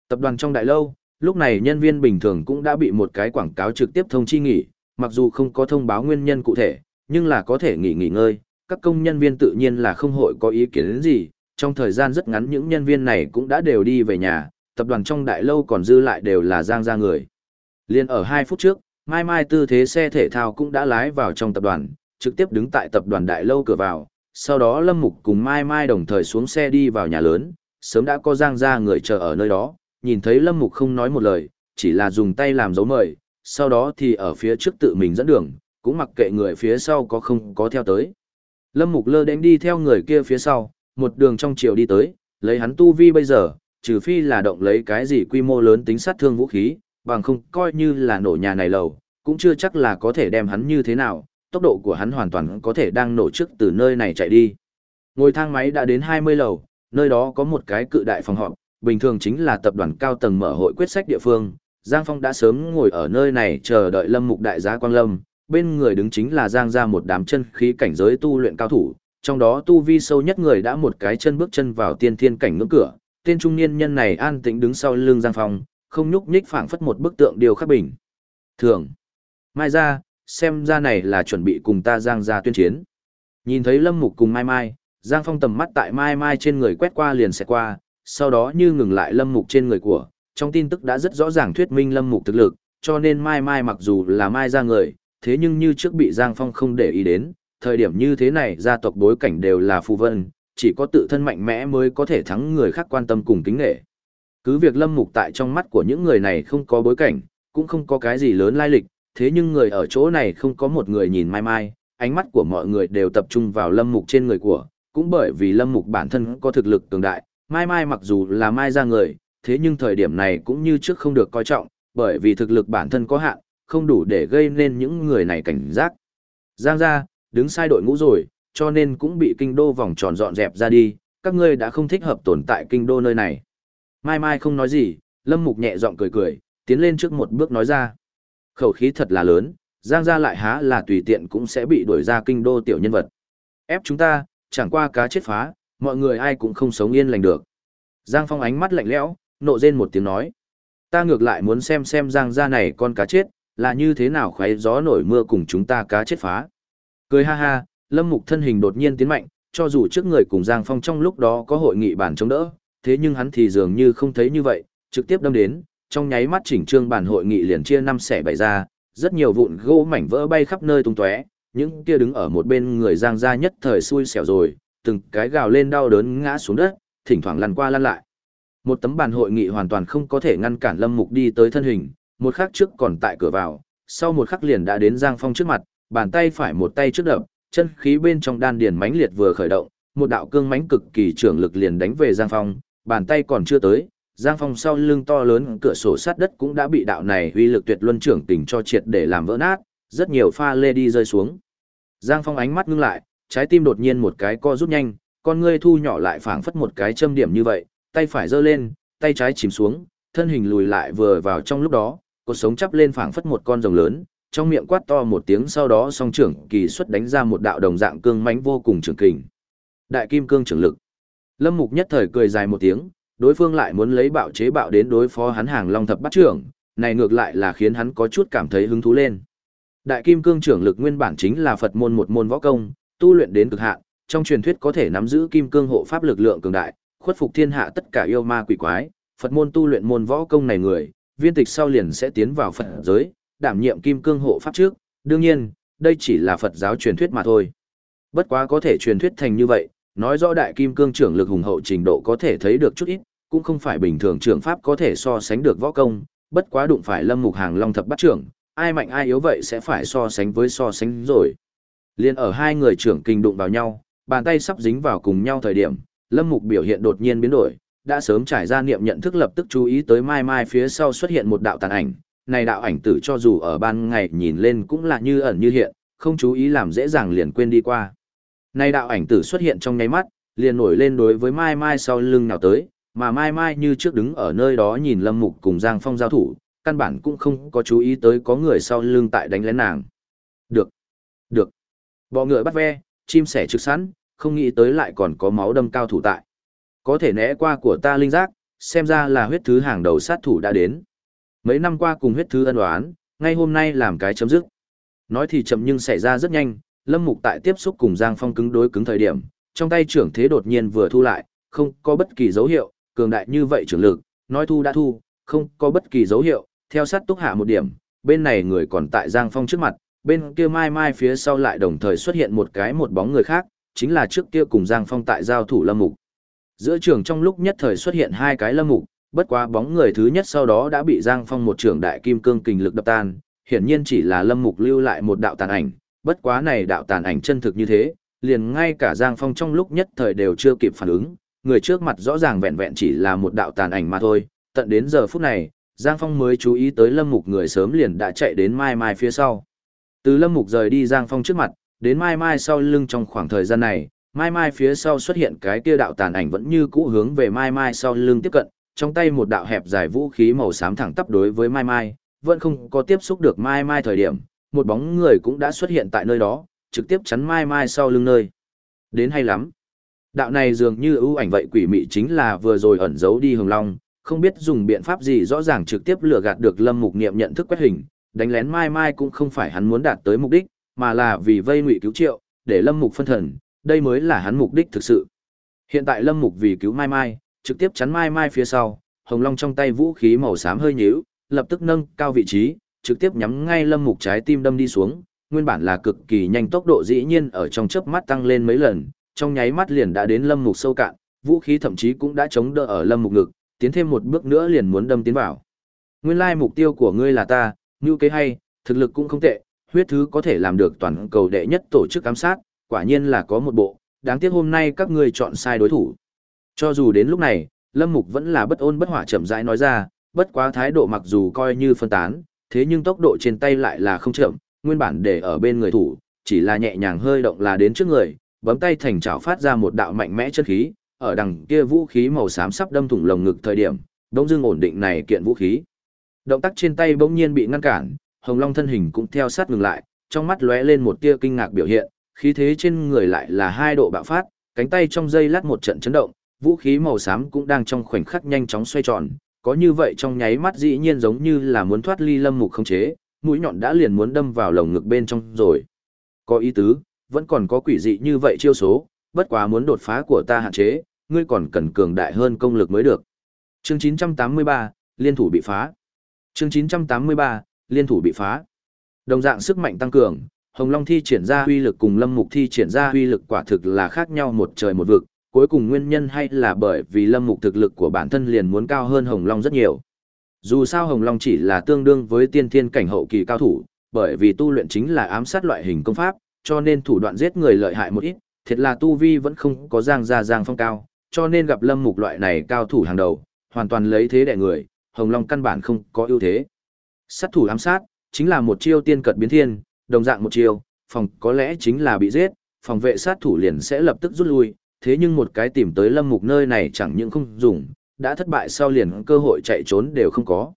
Tập đoàn trong đại lâu, lúc này nhân viên bình thường cũng đã bị một cái quảng cáo trực tiếp thông chi nghỉ, mặc dù không có thông báo nguyên nhân cụ thể, nhưng là có thể nghỉ nghỉ ngơi, các công nhân viên tự nhiên là không hội có ý kiến đến gì, trong thời gian rất ngắn những nhân viên này cũng đã đều đi về nhà, tập đoàn trong đại lâu còn dư lại đều là giang ra người. Liên ở 2 phút trước, Mai Mai tư thế xe thể thao cũng đã lái vào trong tập đoàn, trực tiếp đứng tại tập đoàn đại lâu cửa vào, sau đó Lâm Mục cùng Mai Mai đồng thời xuống xe đi vào nhà lớn, sớm đã có giang ra người chờ ở nơi đó, nhìn thấy Lâm Mục không nói một lời, chỉ là dùng tay làm dấu mời, sau đó thì ở phía trước tự mình dẫn đường, cũng mặc kệ người phía sau có không có theo tới. Lâm Mục lơ đánh đi theo người kia phía sau, một đường trong chiều đi tới, lấy hắn tu vi bây giờ, trừ phi là động lấy cái gì quy mô lớn tính sát thương vũ khí, bằng không coi như là nổ nhà này lầu, cũng chưa chắc là có thể đem hắn như thế nào, tốc độ của hắn hoàn toàn có thể đang nổ trước từ nơi này chạy đi. Ngồi thang máy đã đến 20 lầu, nơi đó có một cái cự đại phòng họp, bình thường chính là tập đoàn cao tầng mở hội quyết sách địa phương. Giang Phong đã sớm ngồi ở nơi này chờ đợi Lâm Mục đại giá Quang Lâm, bên người đứng chính là Giang ra một đám chân khí cảnh giới tu luyện cao thủ, trong đó tu vi sâu nhất người đã một cái chân bước chân vào tiên thiên cảnh ngưỡng cửa, tên trung niên nhân này an tĩnh đứng sau lưng Giang Phong, không nhúc nhích phảng phất một bức tượng điều khắc bình. Thường. Mai ra, xem ra này là chuẩn bị cùng ta Giang ra tuyên chiến. Nhìn thấy Lâm Mục cùng Mai Mai, Giang Phong tầm mắt tại Mai Mai trên người quét qua liền sẽ qua, sau đó như ngừng lại Lâm Mục trên người của, trong tin tức đã rất rõ ràng thuyết minh Lâm Mục thực lực, cho nên Mai Mai mặc dù là Mai ra người, thế nhưng như trước bị Giang Phong không để ý đến, thời điểm như thế này gia tộc bối cảnh đều là phù vân, chỉ có tự thân mạnh mẽ mới có thể thắng người khác quan tâm cùng kính nghệ. Cứ việc lâm mục tại trong mắt của những người này không có bối cảnh, cũng không có cái gì lớn lai lịch, thế nhưng người ở chỗ này không có một người nhìn mai mai, ánh mắt của mọi người đều tập trung vào lâm mục trên người của, cũng bởi vì lâm mục bản thân có thực lực cường đại, mai mai mặc dù là mai ra người, thế nhưng thời điểm này cũng như trước không được coi trọng, bởi vì thực lực bản thân có hạn, không đủ để gây nên những người này cảnh giác. Giang gia, đứng sai đội ngũ rồi, cho nên cũng bị kinh đô vòng tròn dọn dẹp ra đi, các ngươi đã không thích hợp tồn tại kinh đô nơi này. Mai Mai không nói gì, Lâm Mục nhẹ giọng cười cười, tiến lên trước một bước nói ra. Khẩu khí thật là lớn, Giang gia lại há là tùy tiện cũng sẽ bị đuổi ra kinh đô tiểu nhân vật. Ép chúng ta, chẳng qua cá chết phá, mọi người ai cũng không sống yên lành được. Giang Phong ánh mắt lạnh lẽo, nộ rên một tiếng nói. Ta ngược lại muốn xem xem Giang gia này con cá chết, là như thế nào khoáy gió nổi mưa cùng chúng ta cá chết phá. Cười ha ha, Lâm Mục thân hình đột nhiên tiến mạnh, cho dù trước người cùng Giang Phong trong lúc đó có hội nghị bản chống đỡ, thế nhưng hắn thì dường như không thấy như vậy, trực tiếp đâm đến, trong nháy mắt chỉnh trương bản hội nghị liền chia năm xẻ bảy ra, rất nhiều vụn gỗ mảnh vỡ bay khắp nơi tung tóe, những kia đứng ở một bên người Giang gia nhất thời xui xẻo rồi, từng cái gào lên đau đớn ngã xuống đất, thỉnh thoảng lăn qua lăn lại. Một tấm bàn hội nghị hoàn toàn không có thể ngăn cản Lâm Mục đi tới thân hình, một khắc trước còn tại cửa vào, sau một khắc liền đã đến Giang Phong trước mặt, bàn tay phải một tay trước đập, chân khí bên trong đan điền mãnh liệt vừa khởi động, một đạo cương mãnh cực kỳ trưởng lực liền đánh về Giang Phong, bàn tay còn chưa tới, Giang Phong sau lưng to lớn cửa sổ sát đất cũng đã bị đạo này uy lực tuyệt luân trưởng tình cho triệt để làm vỡ nát, rất nhiều pha lê đi rơi xuống. Giang Phong ánh mắt ngưng lại, trái tim đột nhiên một cái co rút nhanh, con ngươi thu nhỏ lại phảng phất một cái châm điểm như vậy, tay phải giơ lên, tay trái chìm xuống, thân hình lùi lại vừa vào trong lúc đó, cột sống chắp lên phảng phất một con rồng lớn, trong miệng quát to một tiếng sau đó song trưởng kỳ xuất đánh ra một đạo đồng dạng cương mãnh vô cùng trường kình. Đại kim cương trưởng lực. Lâm Mục nhất thời cười dài một tiếng, đối phương lại muốn lấy bạo chế bạo đến đối phó hắn hàng long thập bắt trưởng, này ngược lại là khiến hắn có chút cảm thấy hứng thú lên. Đại kim cương trưởng lực nguyên bản chính là Phật môn một môn võ công, tu luyện đến cực hạn, trong truyền thuyết có thể nắm giữ kim cương hộ pháp lực lượng cường đại, khuất phục thiên hạ tất cả yêu ma quỷ quái, Phật môn tu luyện môn võ công này người, viên tịch sau liền sẽ tiến vào Phật giới, đảm nhiệm kim cương hộ pháp trước, đương nhiên, đây chỉ là Phật giáo truyền thuyết mà thôi. Bất quá có thể truyền thuyết thành như vậy, nói rõ đại kim cương trưởng lực hùng hậu trình độ có thể thấy được chút ít, cũng không phải bình thường trưởng pháp có thể so sánh được võ công, bất quá đụng phải lâm mục hàng long thập bắt trưởng, ai mạnh ai yếu vậy sẽ phải so sánh với so sánh rồi. Liên ở hai người trưởng kinh đụng vào nhau, bàn tay sắp dính vào cùng nhau thời điểm, lâm mục biểu hiện đột nhiên biến đổi, đã sớm trải ra niệm nhận thức lập tức chú ý tới mai mai phía sau xuất hiện một đạo tàn ảnh, này đạo ảnh tử cho dù ở ban ngày nhìn lên cũng là như ẩn như hiện, không chú ý làm dễ dàng liền quên đi qua. Này đạo ảnh tử xuất hiện trong nháy mắt, liền nổi lên đối với mai mai sau lưng nào tới, mà mai mai như trước đứng ở nơi đó nhìn lâm mục cùng Giang Phong giao thủ, căn bản cũng không có chú ý tới có người sau lưng tại đánh lén nàng. Được, được. Bọ ngựa bắt ve, chim sẻ trực sẵn, không nghĩ tới lại còn có máu đâm cao thủ tại. Có thể né qua của ta linh giác, xem ra là huyết thứ hàng đầu sát thủ đã đến. Mấy năm qua cùng huyết thứ ân oán, ngay hôm nay làm cái chấm dứt. Nói thì chậm nhưng xảy ra rất nhanh, Lâm Mục tại tiếp xúc cùng Giang Phong cứng đối cứng thời điểm, trong tay trưởng thế đột nhiên vừa thu lại, không có bất kỳ dấu hiệu, cường đại như vậy trưởng lực, nói thu đã thu, không có bất kỳ dấu hiệu, theo sát túc hạ một điểm, bên này người còn tại Giang Phong trước mặt, bên kia mai mai phía sau lại đồng thời xuất hiện một cái một bóng người khác, chính là trước kia cùng Giang Phong tại giao thủ Lâm Mục. Giữa trường trong lúc nhất thời xuất hiện hai cái Lâm Mục, bất quá bóng người thứ nhất sau đó đã bị Giang Phong một trưởng đại kim cương kình lực đập tan, hiển nhiên chỉ là Lâm Mục lưu lại một đạo tàn ảnh, bất quá này đạo tàn ảnh chân thực như thế, liền ngay cả Giang Phong trong lúc nhất thời đều chưa kịp phản ứng, người trước mặt rõ ràng vẹn vẹn chỉ là một đạo tàn ảnh mà thôi, tận đến giờ phút này, Giang Phong mới chú ý tới Lâm Mục người sớm liền đã chạy đến Mai Mai phía sau. Từ Lâm Mục rời đi Giang Phong trước mặt, đến Mai Mai sau lưng trong khoảng thời gian này, Mai Mai phía sau xuất hiện cái kia đạo tàn ảnh vẫn như cũ hướng về Mai Mai sau lưng tiếp cận, trong tay một đạo hẹp dài vũ khí màu xám thẳng tắp đối với Mai Mai, vẫn không có tiếp xúc được Mai Mai thời điểm, một bóng người cũng đã xuất hiện tại nơi đó, trực tiếp chắn Mai Mai sau lưng nơi. Đến hay lắm. Đạo này dường như ưu ảnh vậy quỷ mị chính là vừa rồi ẩn giấu đi Hồng Long, không biết dùng biện pháp gì rõ ràng trực tiếp lừa gạt được Lâm Mục Niệm nhận thức quét hình, đánh lén Mai Mai cũng không phải hắn muốn đạt tới mục đích, mà là vì vây ngụy cứu triệu, để Lâm Mục phân thần, đây mới là hắn mục đích thực sự. Hiện tại Lâm Mục vì cứu Mai Mai, trực tiếp chắn Mai Mai phía sau, Hồng Long trong tay vũ khí màu xám hơi nhíu, lập tức nâng cao vị trí, trực tiếp nhắm ngay Lâm Mục trái tim đâm đi xuống, nguyên bản là cực kỳ nhanh tốc độ dĩ nhiên ở trong chớp mắt tăng lên mấy lần, trong nháy mắt liền đã đến Lâm Mục sâu cạn, vũ khí thậm chí cũng đã chống đỡ ở Lâm Mục ngực, tiến thêm một bước nữa liền muốn đâm tiến vào. Nguyên lai mục tiêu của ngươi là ta, như kế hay, thực lực cũng không tệ, huyết thứ có thể làm được toàn cầu đệ nhất tổ chức ám sát, quả nhiên là có một bộ, đáng tiếc hôm nay các ngươi chọn sai đối thủ. Cho dù đến lúc này, Lâm Mục vẫn là bất ôn bất hỏa chậm rãi nói ra, bất quá thái độ mặc dù coi như phân tán, thế nhưng tốc độ trên tay lại là không chậm, nguyên bản để ở bên người thủ, chỉ là nhẹ nhàng hơi động là đến trước người, bấm tay thành chảo phát ra một đạo mạnh mẽ chân khí, ở đằng kia vũ khí màu xám sắp đâm thủng lồng ngực thời điểm, Đông dưng ổn định này kiện vũ khí. Động tác trên tay bỗng nhiên bị ngăn cản, Hồng Long thân hình cũng theo sát ngừng lại, trong mắt lóe lên một tia kinh ngạc biểu hiện, khí thế trên người lại là hai độ bạo phát, cánh tay trong dây lát một trận chấn động, vũ khí màu xám cũng đang trong khoảnh khắc nhanh chóng xoay tròn, có như vậy trong nháy mắt dĩ nhiên giống như là muốn thoát ly lâm mục không chế, mũi nhọn đã liền muốn đâm vào lồng ngực bên trong rồi. Có ý tứ, vẫn còn có quỷ dị như vậy chiêu số, bất quá muốn đột phá của ta hạn chế, ngươi còn cần cường đại hơn công lực mới được. Chương 983, liên thủ bị phá. Chương 983, liên thủ bị phá. Đồng dạng sức mạnh tăng cường, Hồng Long thi triển ra uy lực cùng Lâm Mục thi triển ra uy lực quả thực là khác nhau một trời một vực, cuối cùng nguyên nhân hay là bởi vì Lâm Mục thực lực của bản thân liền muốn cao hơn Hồng Long rất nhiều. Dù sao Hồng Long chỉ là tương đương với tiên thiên cảnh hậu kỳ cao thủ, bởi vì tu luyện chính là ám sát loại hình công pháp, cho nên thủ đoạn giết người lợi hại một ít, thiệt là tu vi vẫn không có giang ra giang phong cao, cho nên gặp Lâm Mục loại này cao thủ hàng đầu, hoàn toàn lấy thế đè người, Hồng Long căn bản không có ưu thế. Sát thủ ám sát, chính là một chiêu tiên cật biến thiên, đồng dạng một chiều, phòng có lẽ chính là bị giết, phòng vệ sát thủ liền sẽ lập tức rút lui, thế nhưng một cái tìm tới lâm mục nơi này chẳng những không dùng, đã thất bại sau liền cơ hội chạy trốn đều không có.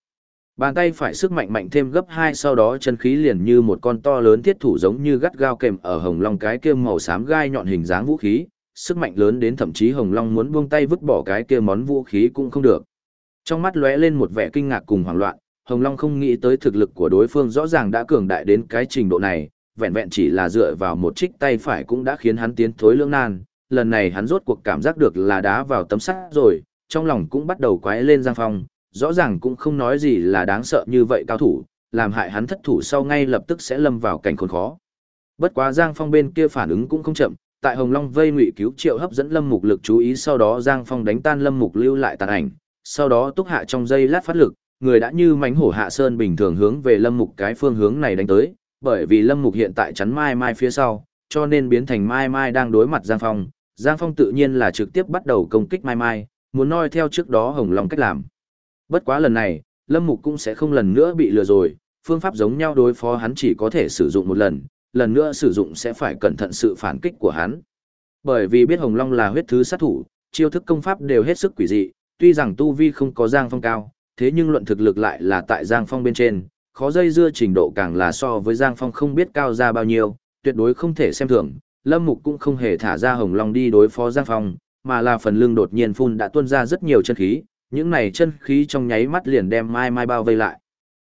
Bàn tay phải sức mạnh mạnh thêm gấp 2 sau đó chân khí liền như một con to lớn thiết thủ giống như gắt gao kèm ở hồng long cái kia màu xám gai nhọn hình dáng vũ khí, sức mạnh lớn đến thậm chí hồng long muốn buông tay vứt bỏ cái kia món vũ khí cũng không được. Trong mắt lóe lên một vẻ kinh ngạc cùng hoảng loạn, Hồng Long không nghĩ tới thực lực của đối phương rõ ràng đã cường đại đến cái trình độ này, vẹn vẹn chỉ là dựa vào một trích tay phải cũng đã khiến hắn tiến thối lưỡng nan, lần này hắn rốt cuộc cảm giác được là đá vào tấm sắt rồi, trong lòng cũng bắt đầu quái lên Giang Phong, rõ ràng cũng không nói gì là đáng sợ như vậy cao thủ, làm hại hắn thất thủ sau ngay lập tức sẽ lâm vào cảnh khốn khó. Bất quá Giang Phong bên kia phản ứng cũng không chậm, tại Hồng Long vây ngụy cứu triệu hấp dẫn Lâm Mục lực chú ý sau đó Giang Phong đánh tan Lâm Mục lưu lại tàn ảnh, sau đó túc hạ trong dây lát phát lực, người đã như mánh hổ hạ sơn bình thường hướng về Lâm Mục cái phương hướng này đánh tới, bởi vì Lâm Mục hiện tại chắn Mai Mai phía sau, cho nên biến thành Mai Mai đang đối mặt Giang Phong, Giang Phong tự nhiên là trực tiếp bắt đầu công kích Mai Mai, muốn noi theo trước đó Hồng Long cách làm. Bất quá lần này, Lâm Mục cũng sẽ không lần nữa bị lừa rồi, phương pháp giống nhau đối phó hắn chỉ có thể sử dụng một lần, lần nữa sử dụng sẽ phải cẩn thận sự phản kích của hắn. Bởi vì biết Hồng Long là huyết thứ sát thủ, chiêu thức công pháp đều hết sức quỷ dị, tuy rằng tu vi không có Giang Phong cao, thế nhưng luận thực lực lại là tại Giang Phong bên trên, khó dây dưa trình độ càng là so với Giang Phong không biết cao ra bao nhiêu, tuyệt đối không thể xem thường, Lâm Mục cũng không hề thả ra Hồng Long đi đối phó Giang Phong, mà là phần lưng đột nhiên phun đã tuôn ra rất nhiều chân khí, những này chân khí trong nháy mắt liền đem Mai Mai bao vây lại.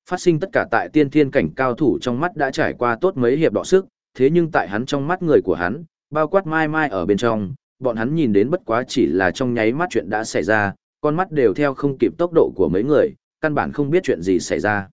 Phát sinh tất cả tại tiên thiên cảnh cao thủ trong mắt đã trải qua tốt mấy hiệp đọ sức, thế nhưng tại hắn trong mắt người của hắn, bao quát Mai Mai ở bên trong, bọn hắn nhìn đến bất quá chỉ là trong nháy mắt chuyện đã xảy ra, con mắt đều theo không kịp tốc độ của mấy người, căn bản không biết chuyện gì xảy ra.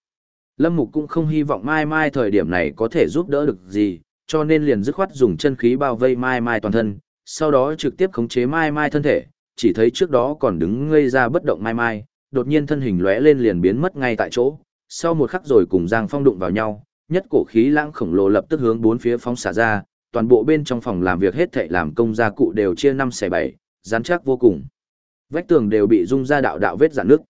Lâm Mục cũng không hy vọng Mai Mai thời điểm này có thể giúp đỡ được gì, cho nên liền dứt khoát dùng chân khí bao vây Mai Mai toàn thân, sau đó trực tiếp khống chế Mai Mai thân thể, chỉ thấy trước đó còn đứng ngây ra bất động Mai Mai, đột nhiên thân hình lóe lên liền biến mất ngay tại chỗ, sau một khắc rồi cùng Giang Phong đụng vào nhau, nhất cổ khí lãng khổng lồ lập tức hướng bốn phía phóng xả ra, toàn bộ bên trong phòng làm việc hết thảy làm công gia cụ đều chia năm xẻ bảy, rắn chắc vô cùng. Vách tường đều bị rung ra đạo đạo vết rạn nước.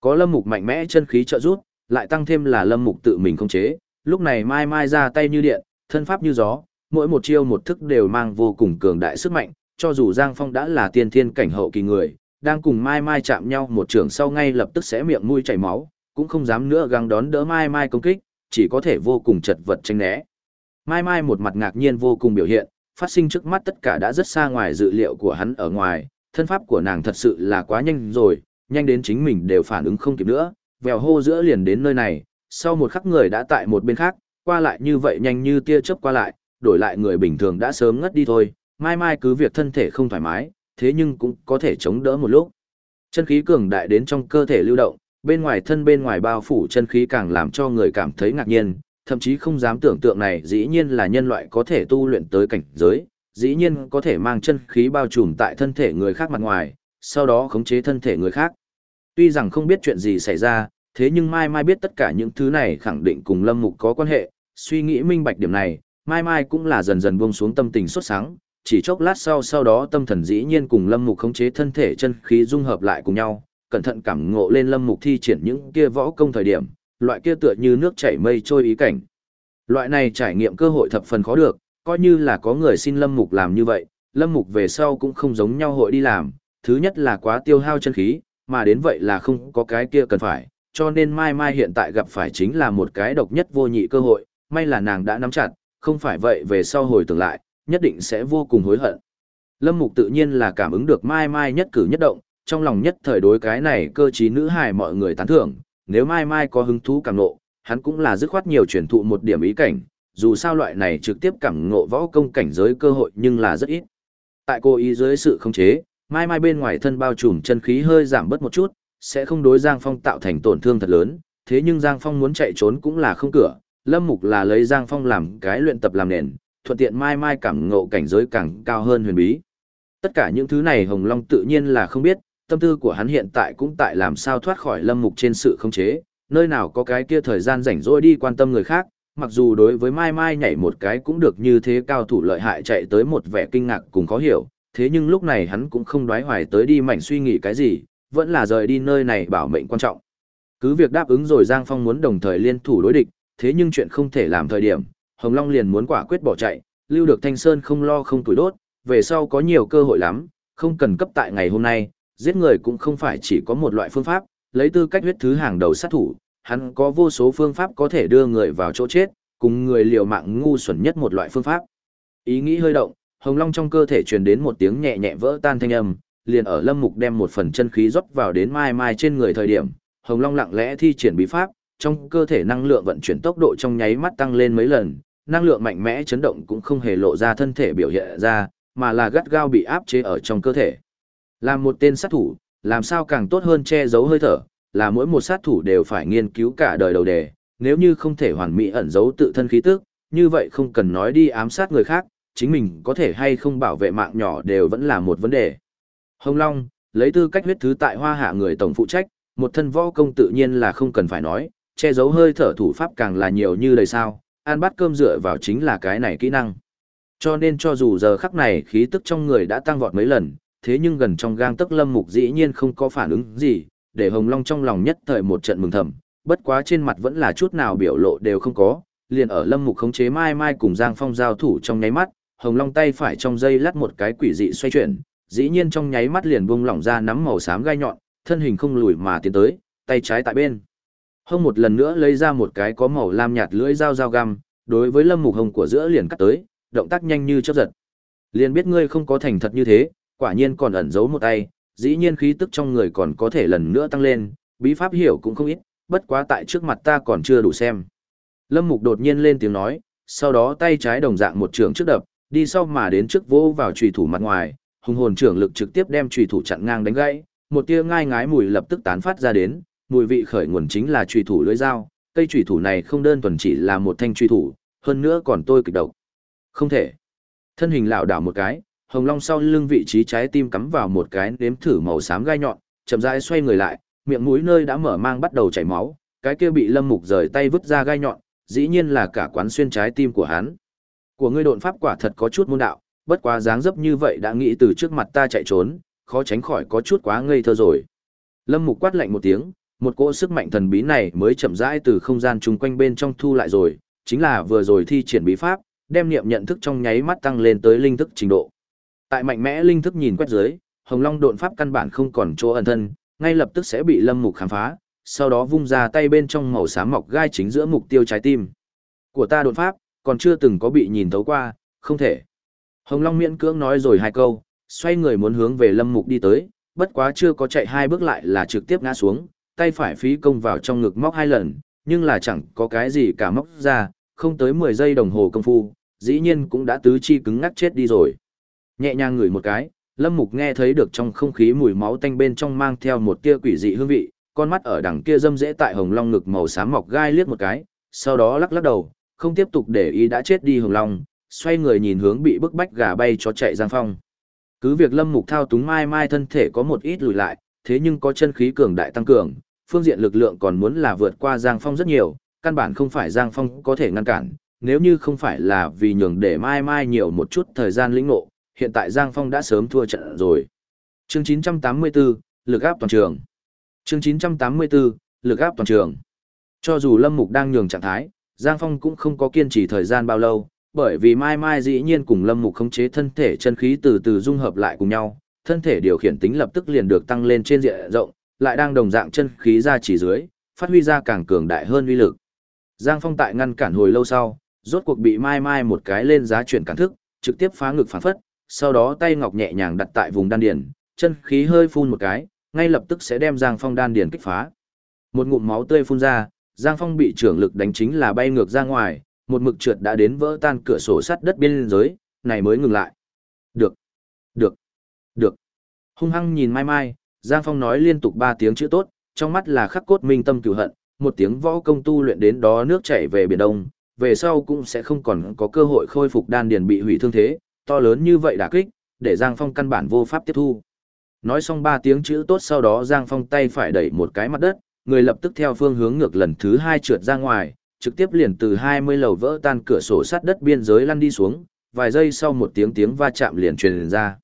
Có Lâm Mục mạnh mẽ chân khí trợ giúp, lại tăng thêm là Lâm Mục tự mình khống chế, lúc này Mai Mai ra tay như điện, thân pháp như gió, mỗi một chiêu một thức đều mang vô cùng cường đại sức mạnh, cho dù Giang Phong đã là tiên thiên cảnh hậu kỳ người, đang cùng Mai Mai chạm nhau một trường sau ngay lập tức sẽ miệng mũi chảy máu, cũng không dám nữa găng đón đỡ Mai Mai công kích, chỉ có thể vô cùng chật vật tránh né. Mai Mai một mặt ngạc nhiên vô cùng biểu hiện, phát sinh trước mắt tất cả đã rất xa ngoài dự liệu của hắn ở ngoài, thân pháp của nàng thật sự là quá nhanh rồi, nhanh đến chính mình đều phản ứng không kịp nữa, vèo hô giữa liền đến nơi này, sau một khắc người đã tại một bên khác, qua lại như vậy nhanh như tia chớp qua lại, đổi lại người bình thường đã sớm ngất đi thôi, mai mai cứ việc thân thể không thoải mái, thế nhưng cũng có thể chống đỡ một lúc. Chân khí cường đại đến trong cơ thể lưu động, bên ngoài thân bên ngoài bao phủ chân khí càng làm cho người cảm thấy ngạc nhiên, thậm chí không dám tưởng tượng này dĩ nhiên là nhân loại có thể tu luyện tới cảnh giới, dĩ nhiên có thể mang chân khí bao trùm tại thân thể người khác mặt ngoài, sau đó khống chế thân thể người khác. Tuy rằng không biết chuyện gì xảy ra, thế nhưng Mai Mai biết tất cả những thứ này khẳng định cùng Lâm Mục có quan hệ, suy nghĩ minh bạch điểm này, Mai Mai cũng là dần dần buông xuống tâm tình xuất sáng, chỉ chốc lát sau sau đó tâm thần dĩ nhiên cùng Lâm Mục khống chế thân thể chân khí dung hợp lại cùng nhau, cẩn thận cảm ngộ lên Lâm Mục thi triển những kia võ công thời điểm, loại kia tựa như nước chảy mây trôi ý cảnh. Loại này trải nghiệm cơ hội thập phần khó được, coi như là có người xin Lâm Mục làm như vậy, Lâm Mục về sau cũng không giống nhau hội đi làm, thứ nhất là quá tiêu hao chân khí, mà đến vậy là không có cái kia cần phải, cho nên Mai Mai hiện tại gặp phải chính là một cái độc nhất vô nhị cơ hội, may là nàng đã nắm chặt, không phải vậy về sau hồi tưởng lại, nhất định sẽ vô cùng hối hận. Lâm Mục tự nhiên là cảm ứng được Mai Mai nhất cử nhất động, trong lòng nhất thời đối cái này cơ trí nữ hài mọi người tán thưởng, nếu Mai Mai có hứng thú càng nộ, hắn cũng là dứt khoát nhiều truyền thụ một điểm ý cảnh, dù sao loại này trực tiếp cảm ngộ võ công cảnh giới cơ hội nhưng là rất ít. Tại cô ý dưới sự khống chế, Mai Mai bên ngoài thân bao trùm chân khí hơi giảm bớt một chút, sẽ không đối Giang Phong tạo thành tổn thương thật lớn, thế nhưng Giang Phong muốn chạy trốn cũng là không cửa, Lâm Mục là lấy Giang Phong làm cái luyện tập làm nền, thuận tiện Mai Mai cảm ngộ cảnh giới càng cao hơn huyền bí. Tất cả những thứ này Hồng Long tự nhiên là không biết, tâm tư của hắn hiện tại cũng tại làm sao thoát khỏi Lâm Mục trên sự khống chế, nơi nào có cái kia thời gian rảnh rỗi đi quan tâm người khác, mặc dù đối với Mai Mai nhảy một cái cũng được như thế cao thủ lợi hại chạy tới một vẻ kinh ngạc cùng khó hiểu, thế nhưng lúc này hắn cũng không đoái hoài tới đi mảnh suy nghĩ cái gì, vẫn là rời đi nơi này bảo mệnh quan trọng. Cứ việc đáp ứng rồi Giang Phong muốn đồng thời liên thủ đối địch, thế nhưng chuyện không thể làm thời điểm, Hồng Long liền muốn quả quyết bỏ chạy, lưu được Thanh Sơn không lo không tuổi đốt, về sau có nhiều cơ hội lắm, không cần cấp tại ngày hôm nay, giết người cũng không phải chỉ có một loại phương pháp, lấy tư cách huyết thứ hàng đầu sát thủ, hắn có vô số phương pháp có thể đưa người vào chỗ chết, cùng người liều mạng ngu xuẩn nhất một loại phương pháp. Ý nghĩ hơi động, Hồng Long trong cơ thể truyền đến một tiếng nhẹ nhẹ vỡ tan thanh âm, liền ở Lâm Mục đem một phần chân khí rót vào đến mai mai trên người thời điểm, Hồng Long lặng lẽ thi triển bí pháp, trong cơ thể năng lượng vận chuyển tốc độ trong nháy mắt tăng lên mấy lần, năng lượng mạnh mẽ chấn động cũng không hề lộ ra thân thể biểu hiện ra, mà là gắt gao bị áp chế ở trong cơ thể. Làm một tên sát thủ, làm sao càng tốt hơn che giấu hơi thở, là mỗi một sát thủ đều phải nghiên cứu cả đời đầu đề, nếu như không thể hoàn mỹ ẩn giấu tự thân khí tức, như vậy không cần nói đi ám sát người khác, chính mình có thể hay không bảo vệ mạng nhỏ đều vẫn là một vấn đề. Hồng Long, lấy tư cách huyết thứ tại hoa hạ người tổng phụ trách, một thân võ công tự nhiên là không cần phải nói, che giấu hơi thở thủ pháp càng là nhiều như lời sao, ăn bát cơm dựa vào chính là cái này kỹ năng. Cho nên cho dù giờ khắc này khí tức trong người đã tăng vọt mấy lần, thế nhưng gần trong gang tức lâm mục dĩ nhiên không có phản ứng gì, để Hồng Long trong lòng nhất thời một trận mừng thầm, bất quá trên mặt vẫn là chút nào biểu lộ đều không có, liền ở lâm mục khống chế mai mai cùng Giang Phong giao thủ trong nháy mắt, Hồng Long tay phải trong dây lắt một cái quỷ dị xoay chuyển, dĩ nhiên trong nháy mắt liền bung lỏng ra nắm màu xám gai nhọn, thân hình không lùi mà tiến tới, tay trái tại bên. Hông một lần nữa lấy ra một cái có màu lam nhạt lưỡi dao dao găm, đối với lâm mục hồng của giữa liền cắt tới, động tác nhanh như chớp giật. Liền biết ngươi không có thành thật như thế, quả nhiên còn ẩn giấu một tay, dĩ nhiên khí tức trong người còn có thể lần nữa tăng lên, bí pháp hiểu cũng không ít, bất quá tại trước mặt ta còn chưa đủ xem. Lâm Mục đột nhiên lên tiếng nói, sau đó tay trái đồng dạng một trường trước đập, đi sau mà đến trước vỗ vào trùy thủ mặt ngoài, hùng hồn trưởng lực trực tiếp đem trùy thủ chặn ngang đánh gãy, một tia ngai ngái mùi lập tức tán phát ra đến, mùi vị khởi nguồn chính là trùy thủ lưỡi dao, cây trùy thủ này không đơn thuần chỉ là một thanh trùy thủ, hơn nữa còn tôi kịch độc. Không thể. Thân hình lảo đảo một cái, hồng long sau lưng vị trí trái tim cắm vào một cái nếm thử màu xám gai nhọn, chậm rãi xoay người lại, miệng mũi nơi đã mở mang bắt đầu chảy máu, cái kia bị Lâm Mục rời tay vứt ra gai nhọn, dĩ nhiên là cả quán xuyên trái tim của hắn. Của ngươi độn pháp quả thật có chút môn đạo, bất quá dáng dấp như vậy đã nghĩ từ trước mặt ta chạy trốn, khó tránh khỏi có chút quá ngây thơ rồi. Lâm Mục quát lạnh một tiếng, một cỗ sức mạnh thần bí này mới chậm rãi từ không gian chung quanh bên trong thu lại rồi, chính là vừa rồi thi triển bí pháp, đem niệm nhận thức trong nháy mắt tăng lên tới linh thức trình độ. Tại mạnh mẽ linh thức nhìn quét dưới, Hồng Long độn pháp căn bản không còn chỗ ẩn thân, ngay lập tức sẽ bị Lâm Mục khám phá, sau đó vung ra tay bên trong màu xám mọc gai chính giữa mục tiêu trái tim. Của ta đột pháp, còn chưa từng có bị nhìn thấu qua, không thể. Hồng Long miễn cưỡng nói rồi hai câu, xoay người muốn hướng về Lâm Mục đi tới, bất quá chưa có chạy hai bước lại là trực tiếp ngã xuống, tay phải phí công vào trong ngực móc hai lần, nhưng là chẳng có cái gì cả móc ra, không tới 10 giây đồng hồ công phu, dĩ nhiên cũng đã tứ chi cứng ngắc chết đi rồi. Nhẹ nhàng ngửi một cái, Lâm Mục nghe thấy được trong không khí mùi máu tanh bên trong mang theo một tia quỷ dị hương vị, con mắt ở đằng kia dâm dễ tại hồng long ngực màu xám mọc gai liếc một cái, sau đó lắc lắc đầu, không tiếp tục để ý đã chết đi hồng long, xoay người nhìn hướng bị bức bách gà bay cho chạy Giang Phong. Cứ việc Lâm Mục thao túng mai mai thân thể có một ít lùi lại, thế nhưng có chân khí cường đại tăng cường, phương diện lực lượng còn muốn là vượt qua Giang Phong rất nhiều, căn bản không phải Giang Phong có thể ngăn cản, nếu như không phải là vì nhường để mai mai nhiều một chút thời gian lĩnh ngộ, hiện tại Giang Phong đã sớm thua trận rồi. Chương 984, lực áp toàn trường. Chương 984, lực áp toàn trường. Cho dù Lâm Mục đang nhường trạng thái, Giang Phong cũng không có kiên trì thời gian bao lâu, bởi vì Mai Mai dĩ nhiên cùng Lâm Mục khống chế thân thể chân khí từ từ dung hợp lại cùng nhau, thân thể điều khiển tính lập tức liền được tăng lên trên diện rộng, lại đang đồng dạng chân khí ra chỉ dưới, phát huy ra càng cường đại hơn uy lực. Giang Phong tại ngăn cản hồi lâu sau, rốt cuộc bị Mai Mai một cái lên giá chuyển cản thức, trực tiếp phá ngực phản phất, sau đó tay ngọc nhẹ nhàng đặt tại vùng đan điền, chân khí hơi phun một cái, ngay lập tức sẽ đem Giang Phong đan điền kích phá. Một ngụm máu tươi phun ra, Giang Phong bị trưởng lực đánh chính là bay ngược ra ngoài, một mực trượt đã đến vỡ tan cửa sổ sắt đất biên giới, này mới ngừng lại. Được, được, được. Hung hăng nhìn Mai Mai, Giang Phong nói liên tục ba tiếng chữ tốt, trong mắt là khắc cốt minh tâm cửu hận, một tiếng võ công tu luyện đến đó nước chảy về biển đông, về sau cũng sẽ không còn có cơ hội khôi phục đan điền bị hủy thương thế, to lớn như vậy đả kích, để Giang Phong căn bản vô pháp tiếp thu. Nói xong ba tiếng chữ tốt sau đó Giang Phong tay phải đẩy một cái mặt đất, người lập tức theo phương hướng ngược lần thứ hai trượt ra ngoài, trực tiếp liền từ 20 lầu vỡ tan cửa sổ sắt đất biên giới lăn đi xuống, vài giây sau một tiếng tiếng va chạm liền truyền ra.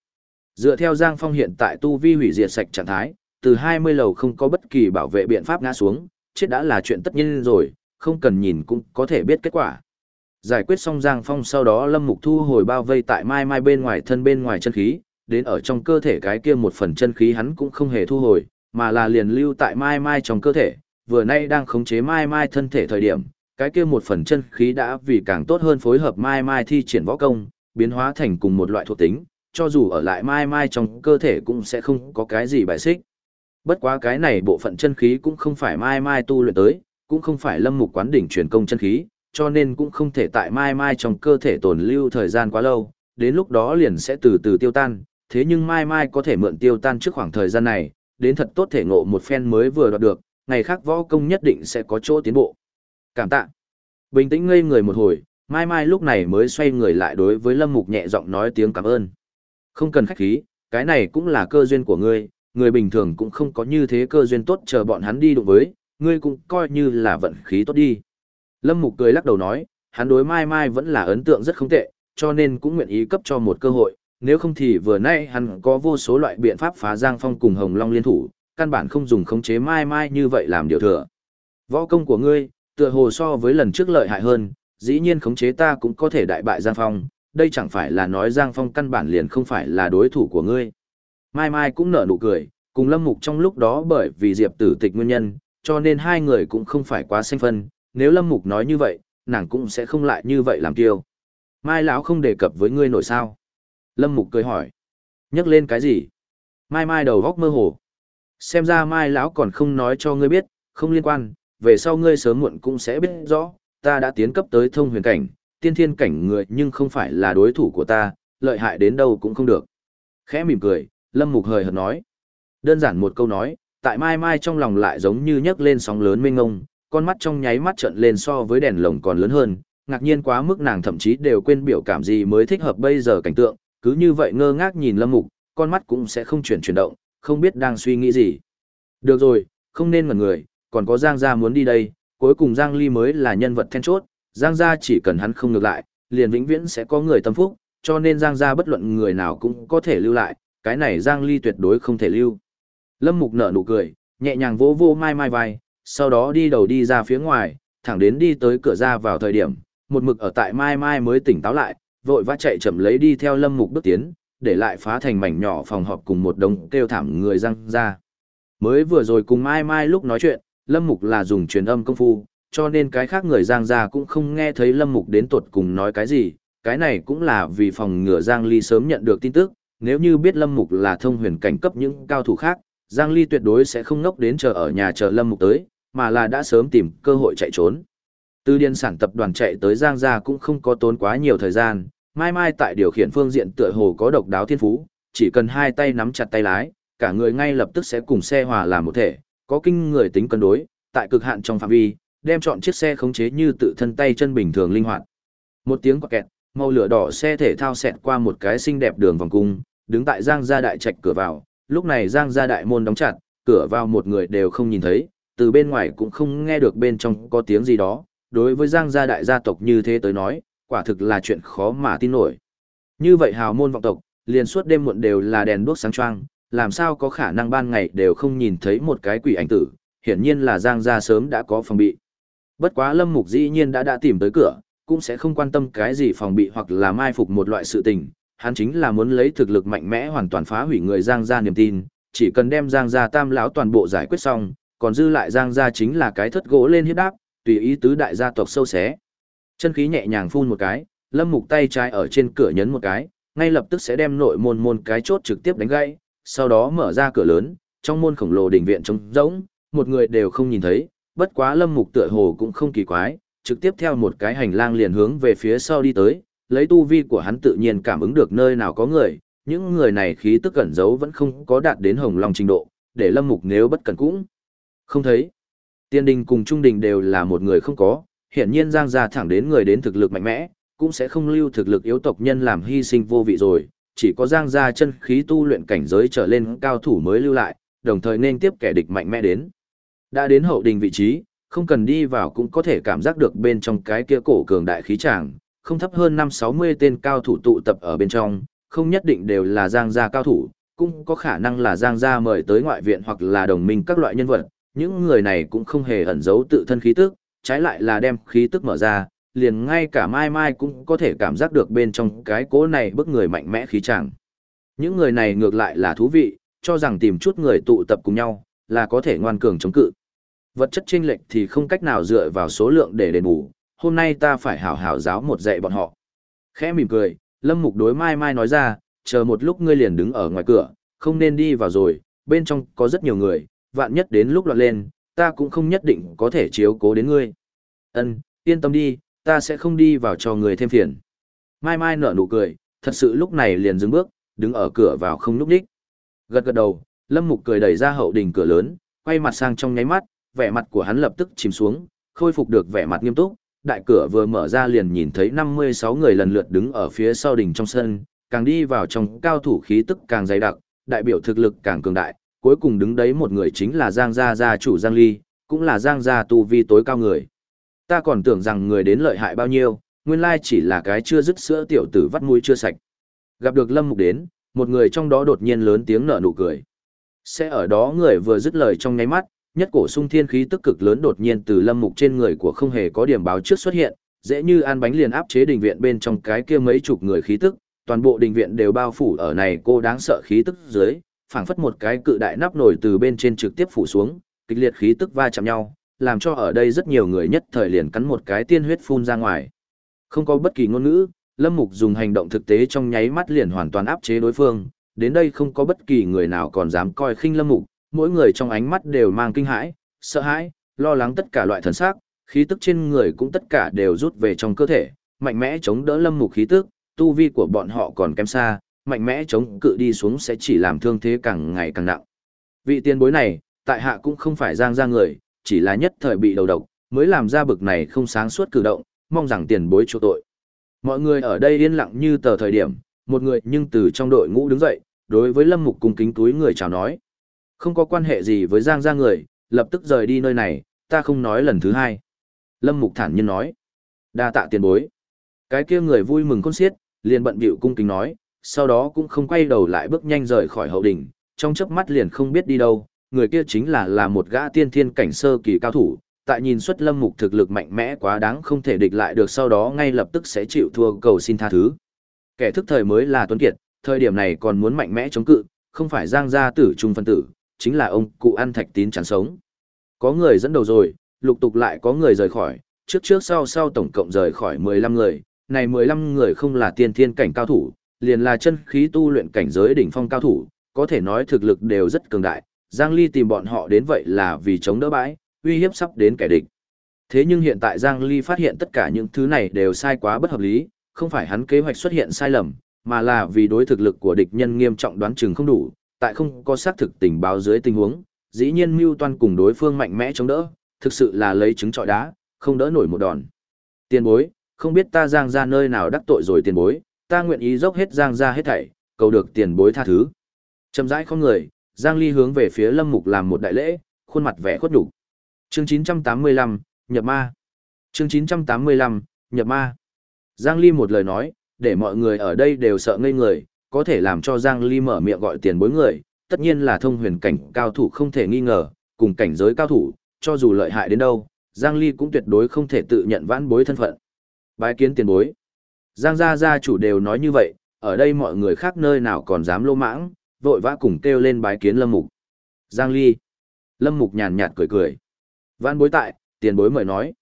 Dựa theo Giang Phong hiện tại tu vi hủy diệt sạch trạng thái, từ 20 lầu không có bất kỳ bảo vệ biện pháp ngã xuống, chết đã là chuyện tất nhiên rồi, không cần nhìn cũng có thể biết kết quả. Giải quyết xong Giang Phong sau đó Lâm Mục thu hồi bao vây tại mai mai bên ngoài thân bên ngoài chân khí, đến ở trong cơ thể cái kia một phần chân khí hắn cũng không hề thu hồi, mà là liền lưu tại mai mai trong cơ thể, vừa nay đang khống chế mai mai thân thể thời điểm, cái kia một phần chân khí đã vì càng tốt hơn phối hợp mai mai thi triển võ công, biến hóa thành cùng một loại thuộc tính, cho dù ở lại mai mai trong cơ thể cũng sẽ không có cái gì bài xích. Bất quá cái này bộ phận chân khí cũng không phải mai mai tu luyện tới, cũng không phải lâm mục quán đỉnh truyền công chân khí, cho nên cũng không thể tại mai mai trong cơ thể tồn lưu thời gian quá lâu, đến lúc đó liền sẽ từ từ tiêu tan, thế nhưng mai mai có thể mượn tiêu tan trước khoảng thời gian này, đến thật tốt thể ngộ một phen mới vừa đoạt được, ngày khác võ công nhất định sẽ có chỗ tiến bộ. Cảm tạ. Bình tĩnh ngây người một hồi, mai mai lúc này mới xoay người lại đối với lâm mục nhẹ giọng nói tiếng cảm ơn. Không cần khách khí, cái này cũng là cơ duyên của ngươi, người bình thường cũng không có như thế cơ duyên tốt chờ bọn hắn đi đụng với, ngươi cũng coi như là vận khí tốt đi. Lâm Mục cười lắc đầu nói, hắn đối Mai Mai vẫn là ấn tượng rất không tệ, cho nên cũng nguyện ý cấp cho một cơ hội, nếu không thì vừa nay hắn có vô số loại biện pháp phá Giang Phong cùng Hồng Long liên thủ, căn bản không dùng khống chế Mai Mai như vậy làm điều thừa. Võ công của ngươi, tựa hồ so với lần trước lợi hại hơn, dĩ nhiên khống chế ta cũng có thể đại bại Giang Phong, đây chẳng phải là nói Giang Phong căn bản liền không phải là đối thủ của ngươi. Mai Mai cũng nở nụ cười, cùng Lâm Mục trong lúc đó bởi vì Diệp tử tịch nguyên nhân, cho nên hai người cũng không phải quá xanh phân, nếu Lâm Mục nói như vậy, nàng cũng sẽ không lại như vậy làm kiêu. Mai lão không đề cập với ngươi nổi sao? Lâm Mục cười hỏi. Nhắc lên cái gì? Mai Mai đầu góc mơ hồ. Xem ra Mai lão còn không nói cho ngươi biết, không liên quan, về sau ngươi sớm muộn cũng sẽ biết rõ, ta đã tiến cấp tới thông huyền cảnh, tiên thiên cảnh người nhưng không phải là đối thủ của ta, lợi hại đến đâu cũng không được. Khẽ mỉm cười, Lâm Mục hời hợt nói. Đơn giản một câu nói, tại Mai Mai trong lòng lại giống như nhấc lên sóng lớn mênh ngông, con mắt trong nháy mắt trợn lên so với đèn lồng còn lớn hơn, ngạc nhiên quá mức nàng thậm chí đều quên biểu cảm gì mới thích hợp bây giờ cảnh tượng, cứ như vậy ngơ ngác nhìn Lâm Mục, con mắt cũng sẽ không chuyển chuyển động, không biết đang suy nghĩ gì. Được rồi, không nên ngẩn người, còn có Giang Gia muốn đi đây, cuối cùng Giang Ly mới là nhân vật then chốt, Giang Gia chỉ cần hắn không ngược lại, liền vĩnh viễn sẽ có người tâm phúc, cho nên Giang Gia bất luận người nào cũng có thể lưu lại, cái này Giang Ly tuyệt đối không thể lưu. Lâm Mục nở nụ cười, nhẹ nhàng vỗ vô mai mai vai, sau đó đi đầu đi ra phía ngoài, thẳng đến đi tới cửa ra vào thời điểm, một mực ở tại mai mai mới tỉnh táo lại, vội vã chạy chậm lấy đi theo Lâm Mục bước tiến, để lại phá thành mảnh nhỏ phòng họp cùng một đống kêu thảm người Giang ra. Mới vừa rồi cùng mai mai lúc nói chuyện, Lâm Mục là dùng truyền âm công phu, cho nên cái khác người Giang ra cũng không nghe thấy Lâm Mục đến tuột cùng nói cái gì, cái này cũng là vì phòng ngừa Giang Ly sớm nhận được tin tức, nếu như biết Lâm Mục là thông huyền cảnh cấp những cao thủ khác, Giang Ly tuyệt đối sẽ không ngốc đến chờ ở nhà chờ Lâm Mục tới, mà là đã sớm tìm cơ hội chạy trốn. Từ điên sản tập đoàn chạy tới Giang gia cũng không có tốn quá nhiều thời gian, mai mai tại điều khiển phương diện tựa hồ có độc đáo thiên phú, chỉ cần hai tay nắm chặt tay lái, cả người ngay lập tức sẽ cùng xe hòa làm một thể, có kinh người tính cân đối, tại cực hạn trong phạm vi, đem chọn chiếc xe khống chế như tự thân tay chân bình thường linh hoạt. Một tiếng quạt kẹt, màu lửa đỏ xe thể thao xẹt qua một cái xinh đẹp đường vòng cung, đứng tại Giang gia đại trạch cửa vào, lúc này Giang gia đại môn đóng chặt, cửa vào một người đều không nhìn thấy, từ bên ngoài cũng không nghe được bên trong có tiếng gì đó, đối với Giang gia đại gia tộc như thế tới nói, quả thực là chuyện khó mà tin nổi. Như vậy hào môn vọng tộc, liền suốt đêm muộn đều là đèn đuốc sáng choang, làm sao có khả năng ban ngày đều không nhìn thấy một cái quỷ ảnh tử, hiển nhiên là Giang gia sớm đã có phòng bị. Bất quá Lâm Mục dĩ nhiên đã đã tìm tới cửa, cũng sẽ không quan tâm cái gì phòng bị hoặc là mai phục một loại sự tình, hắn chính là muốn lấy thực lực mạnh mẽ hoàn toàn phá hủy người Giang gia niềm tin, chỉ cần đem Giang gia tam lão toàn bộ giải quyết xong, còn dư lại Giang gia chính là cái thất gỗ lên hiếp đáp, tùy ý tứ đại gia tộc sâu xé. Chân khí nhẹ nhàng phun một cái, Lâm Mục tay trái ở trên cửa nhấn một cái, ngay lập tức sẽ đem nội môn môn cái chốt trực tiếp đánh gãy, sau đó mở ra cửa lớn, trong môn khổng lồ đình viện trống rỗng, một người đều không nhìn thấy, bất quá Lâm Mục tựa hồ cũng không kỳ quái, trực tiếp theo một cái hành lang liền hướng về phía sau đi tới, lấy tu vi của hắn tự nhiên cảm ứng được nơi nào có người, những người này khí tức cẩn giấu vẫn không có đạt đến hồng long trình độ, để Lâm Mục nếu bất cẩn cũng không thấy. Tiên đình cùng trung đình đều là một người không có, hiển nhiên Giang gia thẳng đến người đến thực lực mạnh mẽ, cũng sẽ không lưu thực lực yếu tộc nhân làm hy sinh vô vị rồi, chỉ có Giang gia chân khí tu luyện cảnh giới trở lên cao thủ mới lưu lại, đồng thời nên tiếp kẻ địch mạnh mẽ đến. Đã đến hậu đình vị trí, không cần đi vào cũng có thể cảm giác được bên trong cái kia cổ cường đại khí tràng, không thấp hơn 5-60 tên cao thủ tụ tập ở bên trong, không nhất định đều là Giang gia cao thủ, cũng có khả năng là Giang gia mời tới ngoại viện hoặc là đồng minh các loại nhân vật, những người này cũng không hề ẩn giấu tự thân khí tức, trái lại là đem khí tức mở ra, liền ngay cả Mai Mai cũng có thể cảm giác được bên trong cái cố này bức người mạnh mẽ khí chẳng. Những người này ngược lại là thú vị, cho rằng tìm chút người tụ tập cùng nhau, là có thể ngoan cường chống cự. Vật chất chênh lệch thì không cách nào dựa vào số lượng để đền bù, hôm nay ta phải hảo hảo giáo một dạy bọn họ. Khẽ mỉm cười, Lâm Mục đối Mai Mai nói ra, chờ một lúc ngươi liền đứng ở ngoài cửa, không nên đi vào rồi, bên trong có rất nhiều người, vạn nhất đến lúc loạn lên, ta cũng không nhất định có thể chiếu cố đến ngươi. Ân, yên tâm đi, ta sẽ không đi vào cho người thêm phiền. Mai Mai nở nụ cười, thật sự lúc này liền dừng bước, đứng ở cửa vào không núp đích. Gật gật đầu, Lâm Mục cười đẩy ra hậu đình cửa lớn, quay mặt sang trong nháy mắt, vẻ mặt của hắn lập tức chìm xuống, khôi phục được vẻ mặt nghiêm túc. Đại cửa vừa mở ra liền nhìn thấy 56 người lần lượt đứng ở phía sau đỉnh trong sân, càng đi vào trong cao thủ khí tức càng dày đặc, đại biểu thực lực càng cường đại, cuối cùng đứng đấy một người chính là Giang gia gia chủ Giang Ly, cũng là Giang gia tu vi tối cao người. Ta còn tưởng rằng người đến lợi hại bao nhiêu, nguyên lai chỉ là cái chưa dứt sữa tiểu tử vắt mũi chưa sạch. Gặp được Lâm Mục đến, một người trong đó đột nhiên lớn tiếng nở nụ cười. Sẽ ở đó người vừa dứt lời trong nháy mắt, nhất cổ sung thiên khí tức cực lớn đột nhiên từ Lâm Mục trên người của không hề có điểm báo trước xuất hiện, dễ như an bánh liền áp chế đình viện bên trong cái kia mấy chục người khí tức, toàn bộ đình viện đều bao phủ ở này cô đáng sợ khí tức dưới, phảng phất một cái cự đại nắp nổi từ bên trên trực tiếp phủ xuống, kịch liệt khí tức va chạm nhau, làm cho ở đây rất nhiều người nhất thời liền cắn một cái tiên huyết phun ra ngoài. Không có bất kỳ ngôn ngữ, Lâm Mục dùng hành động thực tế trong nháy mắt liền hoàn toàn áp chế đối phương, đến đây không có bất kỳ người nào còn dám coi khinh Lâm Mục, mỗi người trong ánh mắt đều mang kinh hãi, sợ hãi, lo lắng tất cả loại thần sắc, khí tức trên người cũng tất cả đều rút về trong cơ thể, mạnh mẽ chống đỡ Lâm Mục khí tức, tu vi của bọn họ còn kém xa, mạnh mẽ chống cự đi xuống sẽ chỉ làm thương thế càng ngày càng nặng. Vị tiền bối này, tại hạ cũng không phải giang ra người, chỉ là nhất thời bị đầu độc, mới làm ra bực này không sáng suốt cử động, mong rằng tiền bối chỗ tội. Mọi người ở đây yên lặng như tờ thời điểm, một người nhưng từ trong đội ngũ đứng dậy, đối với Lâm Mục cung kính túi người chào nói. Không có quan hệ gì với Giang gia người, lập tức rời đi nơi này, ta không nói lần thứ hai. Lâm Mục thản nhiên nói. đa tạ tiền bối. Cái kia người vui mừng con xiết, liền bận bịu cung kính nói, sau đó cũng không quay đầu lại bước nhanh rời khỏi hậu đỉnh, trong chớp mắt liền không biết đi đâu, người kia chính là là một gã tiên thiên cảnh sơ kỳ cao thủ, tại nhìn xuất lâm mục thực lực mạnh mẽ quá đáng không thể địch lại được sau đó ngay lập tức sẽ chịu thua cầu xin tha thứ. Kẻ thức thời mới là tuấn kiệt, thời điểm này còn muốn mạnh mẽ chống cự, không phải giang gia tử trung phân tử, chính là ông cụ ăn thạch tín chán sống. Có người dẫn đầu rồi, lục tục lại có người rời khỏi, trước trước sau sau tổng cộng rời khỏi 15 người, này 15 người không là tiên thiên cảnh cao thủ, liền là chân khí tu luyện cảnh giới đỉnh phong cao thủ, có thể nói thực lực đều rất cường đại, Giang Ly tìm bọn họ đến vậy là vì chống đỡ bãi, uy hiếp sắp đến kẻ địch. Thế nhưng hiện tại Giang Ly phát hiện tất cả những thứ này đều sai quá bất hợp lý, không phải hắn kế hoạch xuất hiện sai lầm, mà là vì đối thực lực của địch nhân nghiêm trọng đoán chừng không đủ, tại không có xác thực tình báo dưới tình huống, dĩ nhiên mưu toan cùng đối phương mạnh mẽ chống đỡ, thực sự là lấy trứng trọi đá, không đỡ nổi một đòn. Tiền bối, không biết ta Giang ra nơi nào đắc tội rồi tiền bối, ta nguyện ý dốc hết Giang ra hết thảy, cầu được tiền bối tha thứ. Chậm rãi không người, Giang Ly hướng về phía Lâm Mục làm một đại lễ, khuôn mặt vẻ khuất nhục. Chương 985, nhập ma. Chương 985, nhập ma. Giang Ly một lời nói, để mọi người ở đây đều sợ ngây người, có thể làm cho Giang Ly mở miệng gọi tiền bối người, tất nhiên là thông huyền cảnh cao thủ không thể nghi ngờ, cùng cảnh giới cao thủ, cho dù lợi hại đến đâu, Giang Ly cũng tuyệt đối không thể tự nhận vãn bối thân phận. Bái kiến tiền bối. Giang gia gia chủ đều nói như vậy, ở đây mọi người khác nơi nào còn dám lô mãng, vội vã cùng kêu lên bái kiến Lâm Mục. Giang Ly. Lâm Mục nhàn nhạt cười cười. Vãn bối tại, tiền bối mời nói.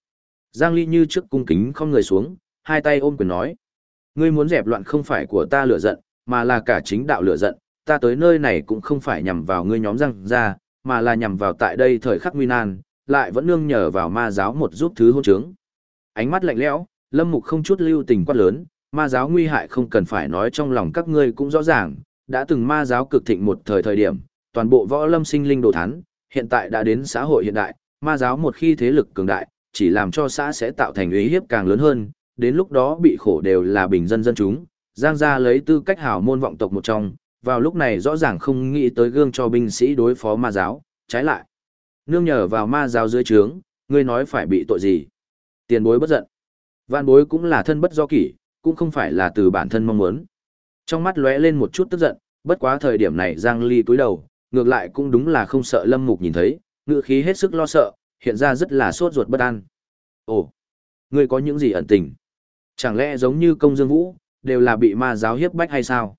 Giang Ly như trước cung kính không người xuống, hai tay ôm quyền nói. Ngươi muốn dẹp loạn không phải của ta lửa giận, mà là cả chính đạo lửa giận, ta tới nơi này cũng không phải nhằm vào ngươi nhóm Giang gia, mà là nhằm vào tại đây thời khắc nguy nan, lại vẫn nương nhờ vào ma giáo một giúp thứ hôn trướng. Ánh mắt lạnh lẽo, Lâm Mục không chút lưu tình quát lớn, ma giáo nguy hại không cần phải nói trong lòng các ngươi cũng rõ ràng, đã từng ma giáo cực thịnh một thời thời điểm, toàn bộ võ lâm sinh linh đồ thán, hiện tại đã đến xã hội hiện đại, ma giáo một khi thế lực cường đại, chỉ làm cho xã sẽ tạo thành uy hiếp càng lớn hơn, đến lúc đó bị khổ đều là bình dân dân chúng, Giang gia lấy tư cách hảo môn vọng tộc một trong, vào lúc này rõ ràng không nghĩ tới gương cho binh sĩ đối phó ma giáo, trái lại. Nương nhờ vào ma giáo dưới trướng, ngươi nói phải bị tội gì? Tiền bối bất giận. Vạn bối cũng là thân bất do kỷ, cũng không phải là từ bản thân mong muốn. Trong mắt lóe lên một chút tức giận, bất quá thời điểm này Giang Ly cúi đầu, ngược lại cũng đúng là không sợ Lâm Mục nhìn thấy, ngựa khí hết sức lo sợ, hiện ra rất là sốt ruột bất an. Ồ, ngươi có những gì ẩn tình? Chẳng lẽ giống như công dương vũ, đều là bị ma giáo hiếp bách hay sao?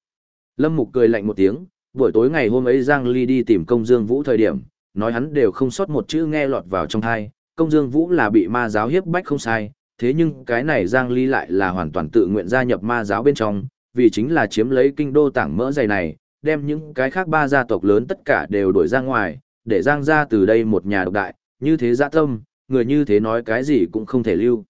Lâm Mục cười lạnh một tiếng, buổi tối ngày hôm ấy Giang Ly đi tìm công dương vũ thời điểm, nói hắn đều không sót một chữ nghe lọt vào trong thai, công dương vũ là bị ma giáo hiếp bách không sai, thế nhưng cái này Giang Ly lại là hoàn toàn tự nguyện gia nhập ma giáo bên trong, vì chính là chiếm lấy kinh đô tảng mỡ dày này, đem những cái khác ba gia tộc lớn tất cả đều đổi ra ngoài, để Giang gia từ đây một nhà độc đại, như thế dạ tâm, người như thế nói cái gì cũng không thể lưu.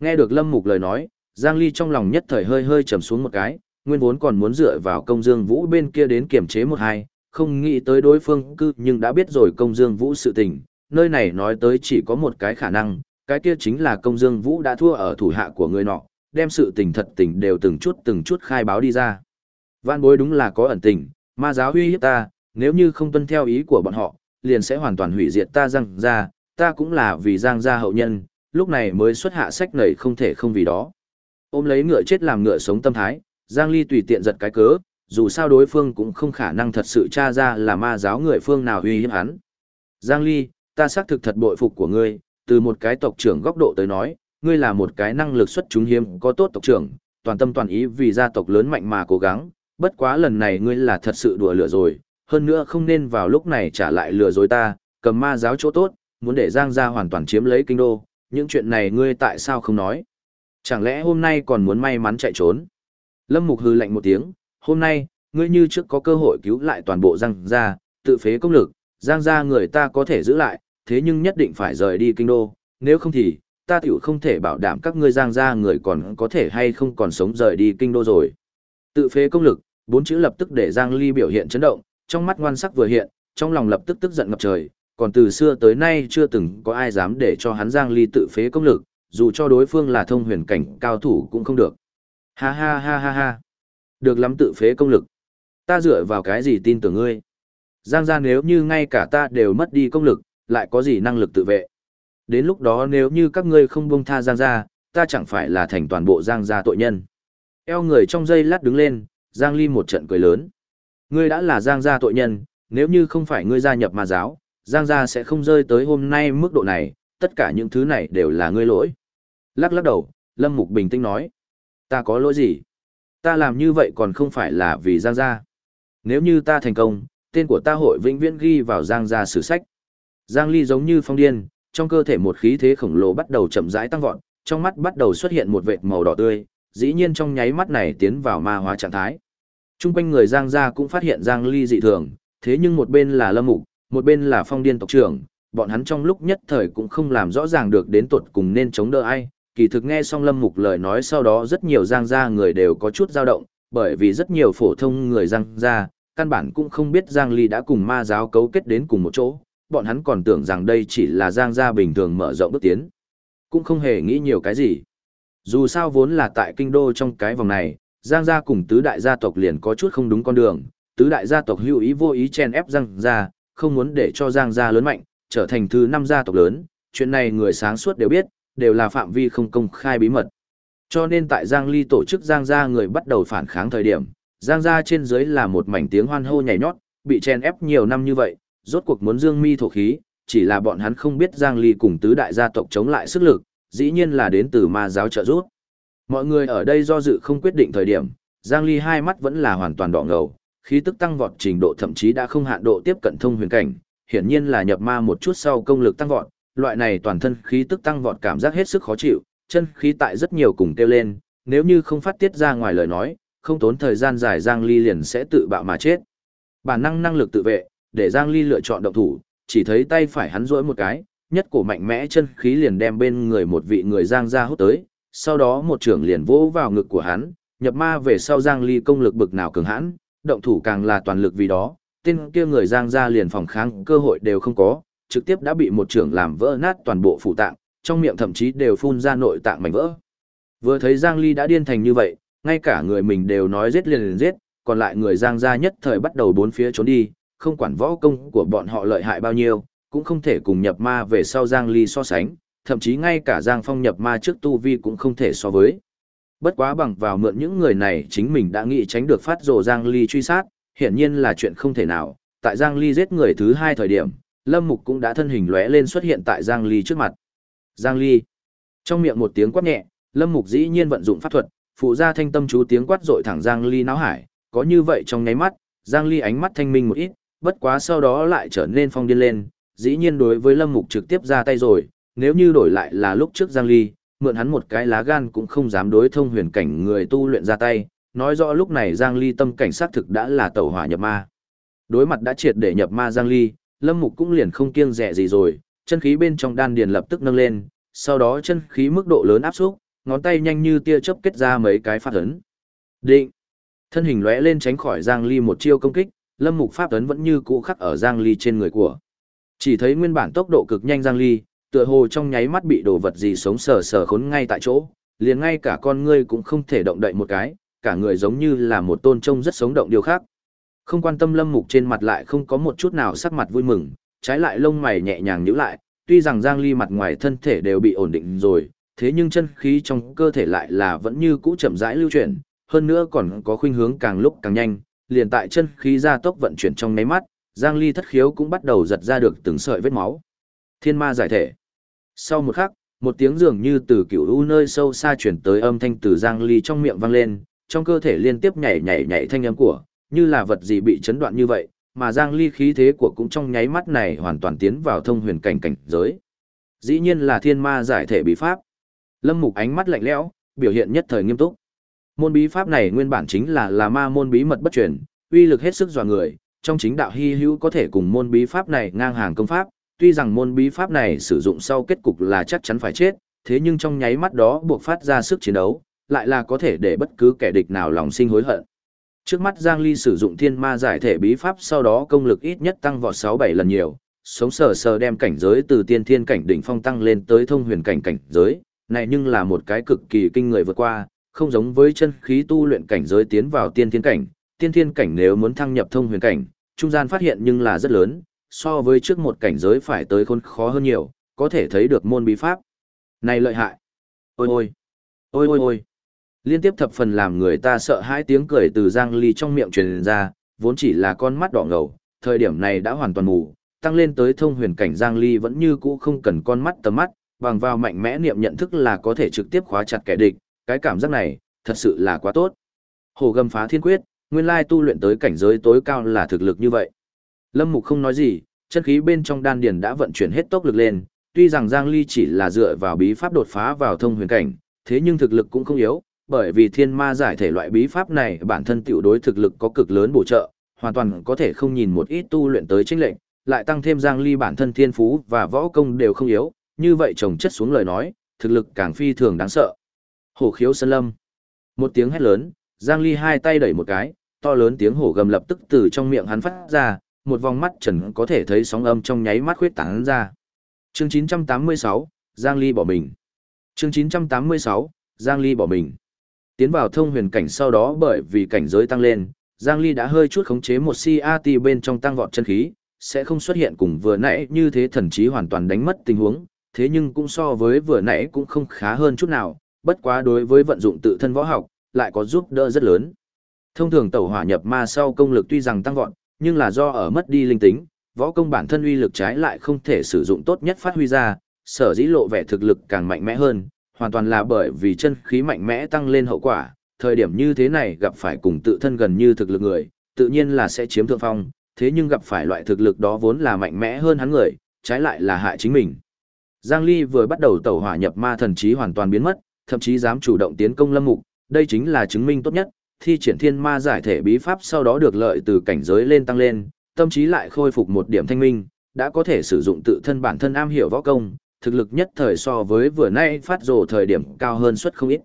Nghe được Lâm Mục lời nói, Giang Ly trong lòng nhất thời hơi hơi trầm xuống một cái, nguyên vốn còn muốn dựa vào công dương vũ bên kia đến kiểm chế một hai, không nghĩ tới đối phương cư nhưng đã biết rồi công dương vũ sự tình, nơi này nói tới chỉ có một cái khả năng, cái kia chính là công dương vũ đã thua ở thủ hạ của người nọ, đem sự tình thật tình đều từng chút từng chút khai báo đi ra. Vạn bối đúng là có ẩn tình, ma giáo uy hiếp ta, nếu như không tuân theo ý của bọn họ, liền sẽ hoàn toàn hủy diệt ta Giang gia, ta cũng là vì Giang gia hậu nhân, lúc này mới xuất hạ sách nảy không thể không vì đó. Ôm lấy ngựa chết làm ngựa sống tâm thái, Giang Ly tùy tiện giật cái cớ, dù sao đối phương cũng không khả năng thật sự tra ra là ma giáo người phương nào uy hiếp hắn. Giang Ly, ta xác thực thật bội phục của ngươi, từ một cái tộc trưởng góc độ tới nói, ngươi là một cái năng lực xuất chúng hiếm có tốt tộc trưởng, toàn tâm toàn ý vì gia tộc lớn mạnh mà cố gắng, bất quá lần này ngươi là thật sự đùa lửa rồi, hơn nữa không nên vào lúc này trả lại lừa dối ta, cầm ma giáo chỗ tốt, muốn để Giang gia hoàn toàn chiếm lấy kinh đô, những chuyện này ngươi tại sao không nói? Chẳng lẽ hôm nay còn muốn may mắn chạy trốn? Lâm Mục hư lạnh một tiếng, hôm nay, ngươi như trước có cơ hội cứu lại toàn bộ Giang gia, tự phế công lực, Giang gia người ta có thể giữ lại, thế nhưng nhất định phải rời đi kinh đô, nếu không thì, ta tiểu không thể bảo đảm các ngươi Giang gia người còn có thể hay không còn sống rời đi kinh đô rồi. Tự phế công lực, bốn chữ lập tức để Giang Ly biểu hiện chấn động, trong mắt ngoan sắc vừa hiện, trong lòng lập tức tức giận ngập trời, còn từ xưa tới nay chưa từng có ai dám để cho hắn Giang Ly tự phế công lực, dù cho đối phương là thông huyền cảnh cao thủ cũng không được. Ha ha ha ha ha. Được lắm tự phế công lực. Ta dựa vào cái gì tin tưởng ngươi? Giang gia nếu như ngay cả ta đều mất đi công lực, lại có gì năng lực tự vệ? Đến lúc đó nếu như các ngươi không buông tha Giang gia, ta chẳng phải là thành toàn bộ Giang gia tội nhân. Eo người trong dây lát đứng lên, Giang Ly một trận cười lớn. Ngươi đã là Giang gia tội nhân, nếu như không phải ngươi gia nhập ma giáo, Giang gia sẽ không rơi tới hôm nay mức độ này, tất cả những thứ này đều là ngươi lỗi. Lắc lắc đầu, Lâm Mục bình tĩnh nói. Ta có lỗi gì? Ta làm như vậy còn không phải là vì Giang gia. Nếu như ta thành công, tên của ta hội vĩnh viễn ghi vào Giang gia sử sách. Giang Ly giống như phong điên, trong cơ thể một khí thế khổng lồ bắt đầu chậm rãi tăng vọt, trong mắt bắt đầu xuất hiện một vệt màu đỏ tươi, dĩ nhiên trong nháy mắt này tiến vào ma hóa trạng thái. Trung quanh người Giang gia cũng phát hiện Giang Ly dị thường, thế nhưng một bên là Lâm Mục, một bên là Phong Điên tộc trưởng, bọn hắn trong lúc nhất thời cũng không làm rõ ràng được đến tuột cùng nên chống đỡ ai. Kỳ thực nghe xong Lâm Mục lời nói sau đó rất nhiều Giang gia người đều có chút dao động, bởi vì rất nhiều phổ thông người Giang gia, căn bản cũng không biết Giang Ly đã cùng ma giáo cấu kết đến cùng một chỗ, bọn hắn còn tưởng rằng đây chỉ là Giang gia bình thường mở rộng bước tiến. Cũng không hề nghĩ nhiều cái gì. Dù sao vốn là tại kinh đô trong cái vòng này, Giang gia cùng tứ đại gia tộc liền có chút không đúng con đường, tứ đại gia tộc hữu ý vô ý chen ép Giang gia, không muốn để cho Giang gia lớn mạnh, trở thành thứ năm gia tộc lớn, chuyện này người sáng suốt đều biết, đều là phạm vi không công khai bí mật. Cho nên tại Giang Ly tổ chức Giang gia người bắt đầu phản kháng thời điểm, Giang gia trên dưới là một mảnh tiếng hoan hô nhảy nhót, bị chen ép nhiều năm như vậy, rốt cuộc muốn dương mi thổ khí, chỉ là bọn hắn không biết Giang Ly cùng tứ đại gia tộc chống lại sức lực, dĩ nhiên là đến từ ma giáo trợ giúp. Mọi người ở đây do dự không quyết định thời điểm, Giang Ly hai mắt vẫn là hoàn toàn đỏ ngầu, khí tức tăng vọt trình độ thậm chí đã không hạn độ tiếp cận thông huyền cảnh, hiển nhiên là nhập ma một chút sau công lực tăng vọt, loại này toàn thân khí tức tăng vọt cảm giác hết sức khó chịu, chân khí tại rất nhiều cùng tiêu lên, nếu như không phát tiết ra ngoài lời nói, không tốn thời gian dài Giang Ly liền sẽ tự bạo mà chết. Bản năng năng lực tự vệ, để Giang Ly lựa chọn động thủ, chỉ thấy tay phải hắn duỗi một cái, nhất cổ mạnh mẽ chân khí liền đem bên người một vị người Giang ra hút tới, sau đó một trưởng liền vỗ vào ngực của hắn, nhập ma về sau Giang Ly công lực bực nào cường hãn, động thủ càng là toàn lực vì đó, tên kia người Giang ra liền phòng kháng cơ hội đều không có, trực tiếp đã bị một trưởng làm vỡ nát toàn bộ phụ tạng, trong miệng thậm chí đều phun ra nội tạng mảnh vỡ. Vừa thấy Giang Ly đã điên thành như vậy, ngay cả người mình đều nói giết liền liền giết, còn lại người Giang gia nhất thời bắt đầu bốn phía trốn đi, không quản võ công của bọn họ lợi hại bao nhiêu, cũng không thể cùng nhập ma về sau Giang Ly so sánh, thậm chí ngay cả Giang Phong nhập ma trước tu vi cũng không thể so với. Bất quá bằng vào mượn những người này chính mình đã nghĩ tránh được phát rồ Giang Ly truy sát, hiển nhiên là chuyện không thể nào, tại Giang Ly giết người thứ hai thời điểm, Lâm Mục cũng đã thân hình lóe lên xuất hiện tại Giang Ly trước mặt. Giang Ly. Trong miệng một tiếng quát nhẹ, Lâm Mục dĩ nhiên vận dụng pháp thuật, phụ ra thanh tâm chú tiếng quát rội thẳng Giang Ly náo hải, có như vậy trong nháy mắt, Giang Ly ánh mắt thanh minh một ít, bất quá sau đó lại trở nên phong điên lên, dĩ nhiên đối với Lâm Mục trực tiếp ra tay rồi, nếu như đổi lại là lúc trước Giang Ly, mượn hắn một cái lá gan cũng không dám đối thông huyền cảnh người tu luyện ra tay, nói rõ lúc này Giang Ly tâm cảnh sát thực đã là tẩu hỏa nhập ma. Đối mặt đã triệt để nhập ma Giang Ly, Lâm Mục cũng liền không kiêng dè gì rồi, chân khí bên trong đan điền lập tức nâng lên, sau đó chân khí mức độ lớn áp xúc, ngón tay nhanh như tia chớp kết ra mấy cái phát ấn. Định. Thân hình lóe lên tránh khỏi Giang Ly một chiêu công kích, Lâm Mục pháp ấn vẫn như cũ khắc ở Giang Ly trên người của. Chỉ thấy nguyên bản tốc độ cực nhanh Giang Ly, tựa hồ trong nháy mắt bị đồ vật gì sống sờ sờ khốn ngay tại chỗ, liền ngay cả con ngươi cũng không thể động đậy một cái, cả người giống như là một tôn trông rất sống động điều khác. Không quan tâm Lâm Mục trên mặt lại không có một chút nào sắc mặt vui mừng, trái lại lông mày nhẹ nhàng nhíu lại, tuy rằng Giang Ly mặt ngoài thân thể đều bị ổn định rồi, thế nhưng chân khí trong cơ thể lại là vẫn như cũ chậm rãi lưu chuyển, hơn nữa còn có khuynh hướng càng lúc càng nhanh, liền tại chân khí gia tốc vận chuyển trong nháy mắt, Giang Ly thất khiếu cũng bắt đầu giật ra được từng sợi vết máu. Thiên ma giải thể. Sau một khắc, một tiếng dường như từ cựu u nơi sâu xa chuyển tới âm thanh từ Giang Ly trong miệng vang lên, trong cơ thể liên tiếp nhảy nhảy nhảy thanh âm của, như là vật gì bị chấn đoạn như vậy, mà Giang Ly khí thế của cũng trong nháy mắt này hoàn toàn tiến vào thông huyền cảnh cảnh giới. Dĩ nhiên là thiên ma giải thể bí pháp. Lâm Mục ánh mắt lạnh lẽo, biểu hiện nhất thời nghiêm túc. Môn bí pháp này nguyên bản chính là là ma môn bí mật bất truyền, uy lực hết sức dọa người, trong chính đạo hy hữu có thể cùng môn bí pháp này ngang hàng công pháp, tuy rằng môn bí pháp này sử dụng sau kết cục là chắc chắn phải chết, thế nhưng trong nháy mắt đó buộc phát ra sức chiến đấu, lại là có thể để bất cứ kẻ địch nào lòng sinh hối hận. Trước mắt Giang Ly sử dụng thiên ma giải thể bí pháp sau đó công lực ít nhất tăng vọt 6-7 lần nhiều, sống sờ sờ đem cảnh giới từ tiên thiên cảnh đỉnh phong tăng lên tới thông huyền cảnh cảnh giới, này nhưng là một cái cực kỳ kinh người vượt qua, không giống với chân khí tu luyện cảnh giới tiến vào tiên thiên cảnh, tiên thiên cảnh nếu muốn thăng nhập thông huyền cảnh, trung gian phát hiện nhưng là rất lớn, so với trước một cảnh giới phải tới khôn khó hơn nhiều, có thể thấy được môn bí pháp. Này lợi hại! Ôi ôi! Ôi ôi ôi! Liên tiếp thập phần làm người ta sợ hãi tiếng cười từ Giang Ly trong miệng truyền ra, vốn chỉ là con mắt đỏ ngầu, thời điểm này đã hoàn toàn mù, tăng lên tới thông huyền cảnh Giang Ly vẫn như cũ không cần con mắt tầm mắt, bằng vào mạnh mẽ niệm nhận thức là có thể trực tiếp khóa chặt kẻ địch, cái cảm giác này, thật sự là quá tốt. Hồ gầm phá thiên quyết, nguyên lai tu luyện tới cảnh giới tối cao là thực lực như vậy. Lâm Mục không nói gì, chân khí bên trong đan điền đã vận chuyển hết tốc lực lên, tuy rằng Giang Ly chỉ là dựa vào bí pháp đột phá vào thông huyền cảnh, thế nhưng thực lực cũng không yếu, bởi vì thiên ma giải thể loại bí pháp này bản thân tiểu đối thực lực có cực lớn bổ trợ, hoàn toàn có thể không nhìn một ít tu luyện tới chính lệnh, lại tăng thêm Giang Ly bản thân thiên phú và võ công đều không yếu, như vậy chồng chất xuống lời nói, thực lực càng phi thường đáng sợ. Hổ khiếu sơn lâm. Một tiếng hét lớn, Giang Ly hai tay đẩy một cái, to lớn tiếng hổ gầm lập tức từ trong miệng hắn phát ra, một vòng mắt trần có thể thấy sóng âm trong nháy mắt khuyết tán ra. Chương 986, Giang Ly bỏ mình. Chương 986, Giang Ly bỏ mình. Tiến vào thông huyền cảnh sau đó bởi vì cảnh giới tăng lên, Giang Ly đã hơi chút khống chế một CAT bên trong tăng vọt chân khí, sẽ không xuất hiện cùng vừa nãy như thế thần trí hoàn toàn đánh mất tình huống, thế nhưng cũng so với vừa nãy cũng không khá hơn chút nào, bất quá đối với vận dụng tự thân võ học, lại có giúp đỡ rất lớn. Thông thường tẩu hỏa nhập ma sau công lực tuy rằng tăng vọt, nhưng là do ở mất đi linh tính, võ công bản thân uy lực trái lại không thể sử dụng tốt nhất phát huy ra, sở dĩ lộ vẻ thực lực càng mạnh mẽ hơn, hoàn toàn là bởi vì chân khí mạnh mẽ tăng lên hậu quả, thời điểm như thế này gặp phải cùng tự thân gần như thực lực người, tự nhiên là sẽ chiếm thượng phong, thế nhưng gặp phải loại thực lực đó vốn là mạnh mẽ hơn hắn người, trái lại là hại chính mình. Giang Ly vừa bắt đầu tẩu hỏa nhập ma thần trí hoàn toàn biến mất, thậm chí dám chủ động tiến công Lâm Mục, đây chính là chứng minh tốt nhất, thi triển thiên ma giải thể bí pháp sau đó được lợi từ cảnh giới lên tăng lên, tâm trí lại khôi phục một điểm thanh minh, đã có thể sử dụng tự thân bản thân am hiểu võ công, thực lực nhất thời so với vừa nay phát rồ thời điểm cao hơn suất không ít.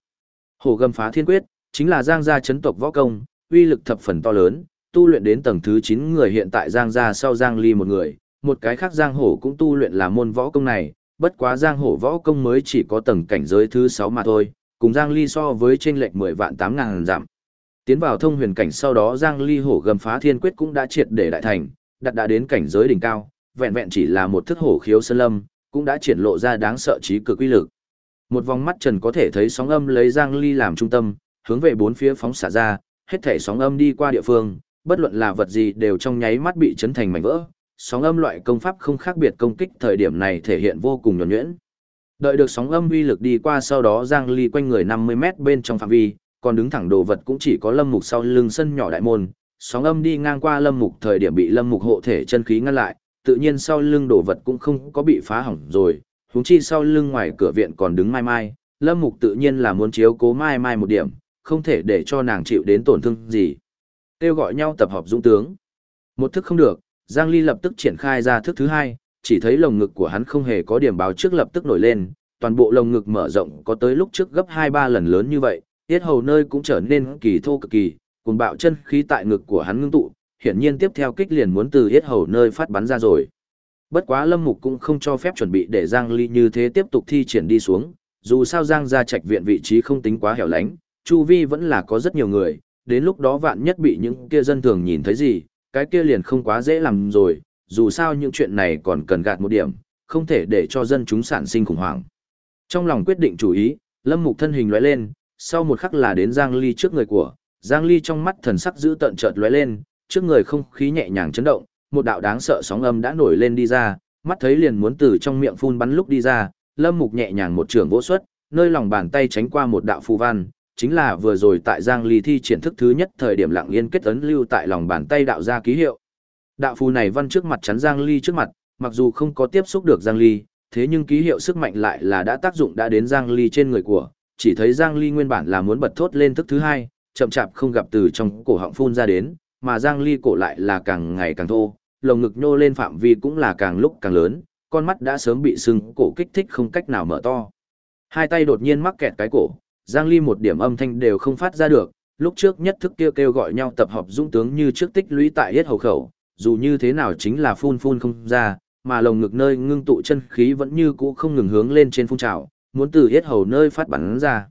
Hồ gầm phá thiên quyết, chính là giang gia chấn tộc võ công, uy lực thập phần to lớn, tu luyện đến tầng thứ 9 người hiện tại giang gia sau giang ly một người, một cái khác giang hổ cũng tu luyện là môn võ công này, bất quá giang hổ võ công mới chỉ có tầng cảnh giới thứ 6 mà thôi, cùng giang ly so với trên lệch 10 vạn 8 ngàn giảm. Tiến vào thông huyền cảnh sau đó giang ly hổ gầm phá thiên quyết cũng đã triệt để đại thành, đặt đã đến cảnh giới đỉnh cao, vẹn vẹn chỉ là một thức hổ khiếu sơn lâm, cũng đã triển lộ ra đáng sợ trí cực uy lực. Một vòng mắt trần có thể thấy sóng âm lấy Giang Ly làm trung tâm, hướng về bốn phía phóng xả ra, hết thể sóng âm đi qua địa phương, bất luận là vật gì đều trong nháy mắt bị chấn thành mảnh vỡ. Sóng âm loại công pháp không khác biệt công kích thời điểm này thể hiện vô cùng nhuẩn nhuyễn. Đợi được sóng âm uy lực đi qua sau đó Giang Ly quanh người 50 mét bên trong phạm vi, còn đứng thẳng đồ vật cũng chỉ có lâm mục sau lưng sân nhỏ đại môn. Sóng âm đi ngang qua lâm mục thời điểm bị lâm mục hộ thể chân khí ngăn lại, tự nhiên sau lưng đồ vật cũng không có bị phá hỏng rồi, huống chi sau lưng ngoài cửa viện còn đứng mai mai, lâm mục tự nhiên là muốn chiếu cố mai mai một điểm, không thể để cho nàng chịu đến tổn thương gì. Kêu gọi nhau tập hợp dũng tướng. Một thức không được, Giang Ly lập tức triển khai ra thức thứ hai, chỉ thấy lồng ngực của hắn không hề có điểm báo trước lập tức nổi lên, toàn bộ lồng ngực mở rộng có tới lúc trước gấp 2-3 lần lớn như vậy, tiết hầu nơi cũng trở nên kỳ thô cực kỳ, cùng bạo chân khí tại ngực của hắn ngưng tụ, hiển nhiên tiếp theo kích liền muốn từ tiết hầu nơi phát bắn ra rồi. Bất quá Lâm Mục cũng không cho phép chuẩn bị để Giang Ly như thế tiếp tục thi triển đi xuống, dù sao Giang gia trạch viện vị trí không tính quá hẻo lánh, chu vi vẫn là có rất nhiều người, đến lúc đó vạn nhất bị những kia dân thường nhìn thấy gì, cái kia liền không quá dễ làm rồi, dù sao những chuyện này còn cần gạt một điểm, không thể để cho dân chúng sản sinh khủng hoảng. Trong lòng quyết định chủ ý, Lâm Mục thân hình lóe lên, sau một khắc là đến Giang Ly trước người của, Giang Ly trong mắt thần sắc giữ tận chợt lóe lên, trước người không khí nhẹ nhàng chấn động, một đạo đáng sợ sóng âm đã nổi lên đi ra, mắt thấy liền muốn từ trong miệng phun bắn lúc đi ra, Lâm Mục nhẹ nhàng một trường vỗ xuất, nơi lòng bàn tay tránh qua một đạo phù văn, chính là vừa rồi tại Giang Ly thi triển thức thứ nhất thời điểm lặng yên kết ấn lưu tại lòng bàn tay đạo ra ký hiệu. Đạo phù này văn trước mặt chắn Giang Ly trước mặt, mặc dù không có tiếp xúc được Giang Ly, thế nhưng ký hiệu sức mạnh lại là đã tác dụng đã đến Giang Ly trên người của, chỉ thấy Giang Ly nguyên bản là muốn bật thốt lên thức thứ hai, chậm chạp không gặp từ trong cổ họng phun ra đến, mà Giang Ly cổ lại là càng ngày càng thô, lồng ngực nhô lên phạm vi cũng là càng lúc càng lớn, con mắt đã sớm bị sưng cổ kích thích không cách nào mở to. Hai tay đột nhiên mắc kẹt cái cổ, Giang Ly một điểm âm thanh đều không phát ra được, lúc trước nhất thức kêu kêu gọi nhau tập hợp dũng tướng như trước tích lũy tại hết hầu khẩu, dù như thế nào chính là phun phun không ra, mà lồng ngực nơi ngưng tụ chân khí vẫn như cũ không ngừng hướng lên trên phun trào, muốn từ hết hầu nơi phát bắn ra.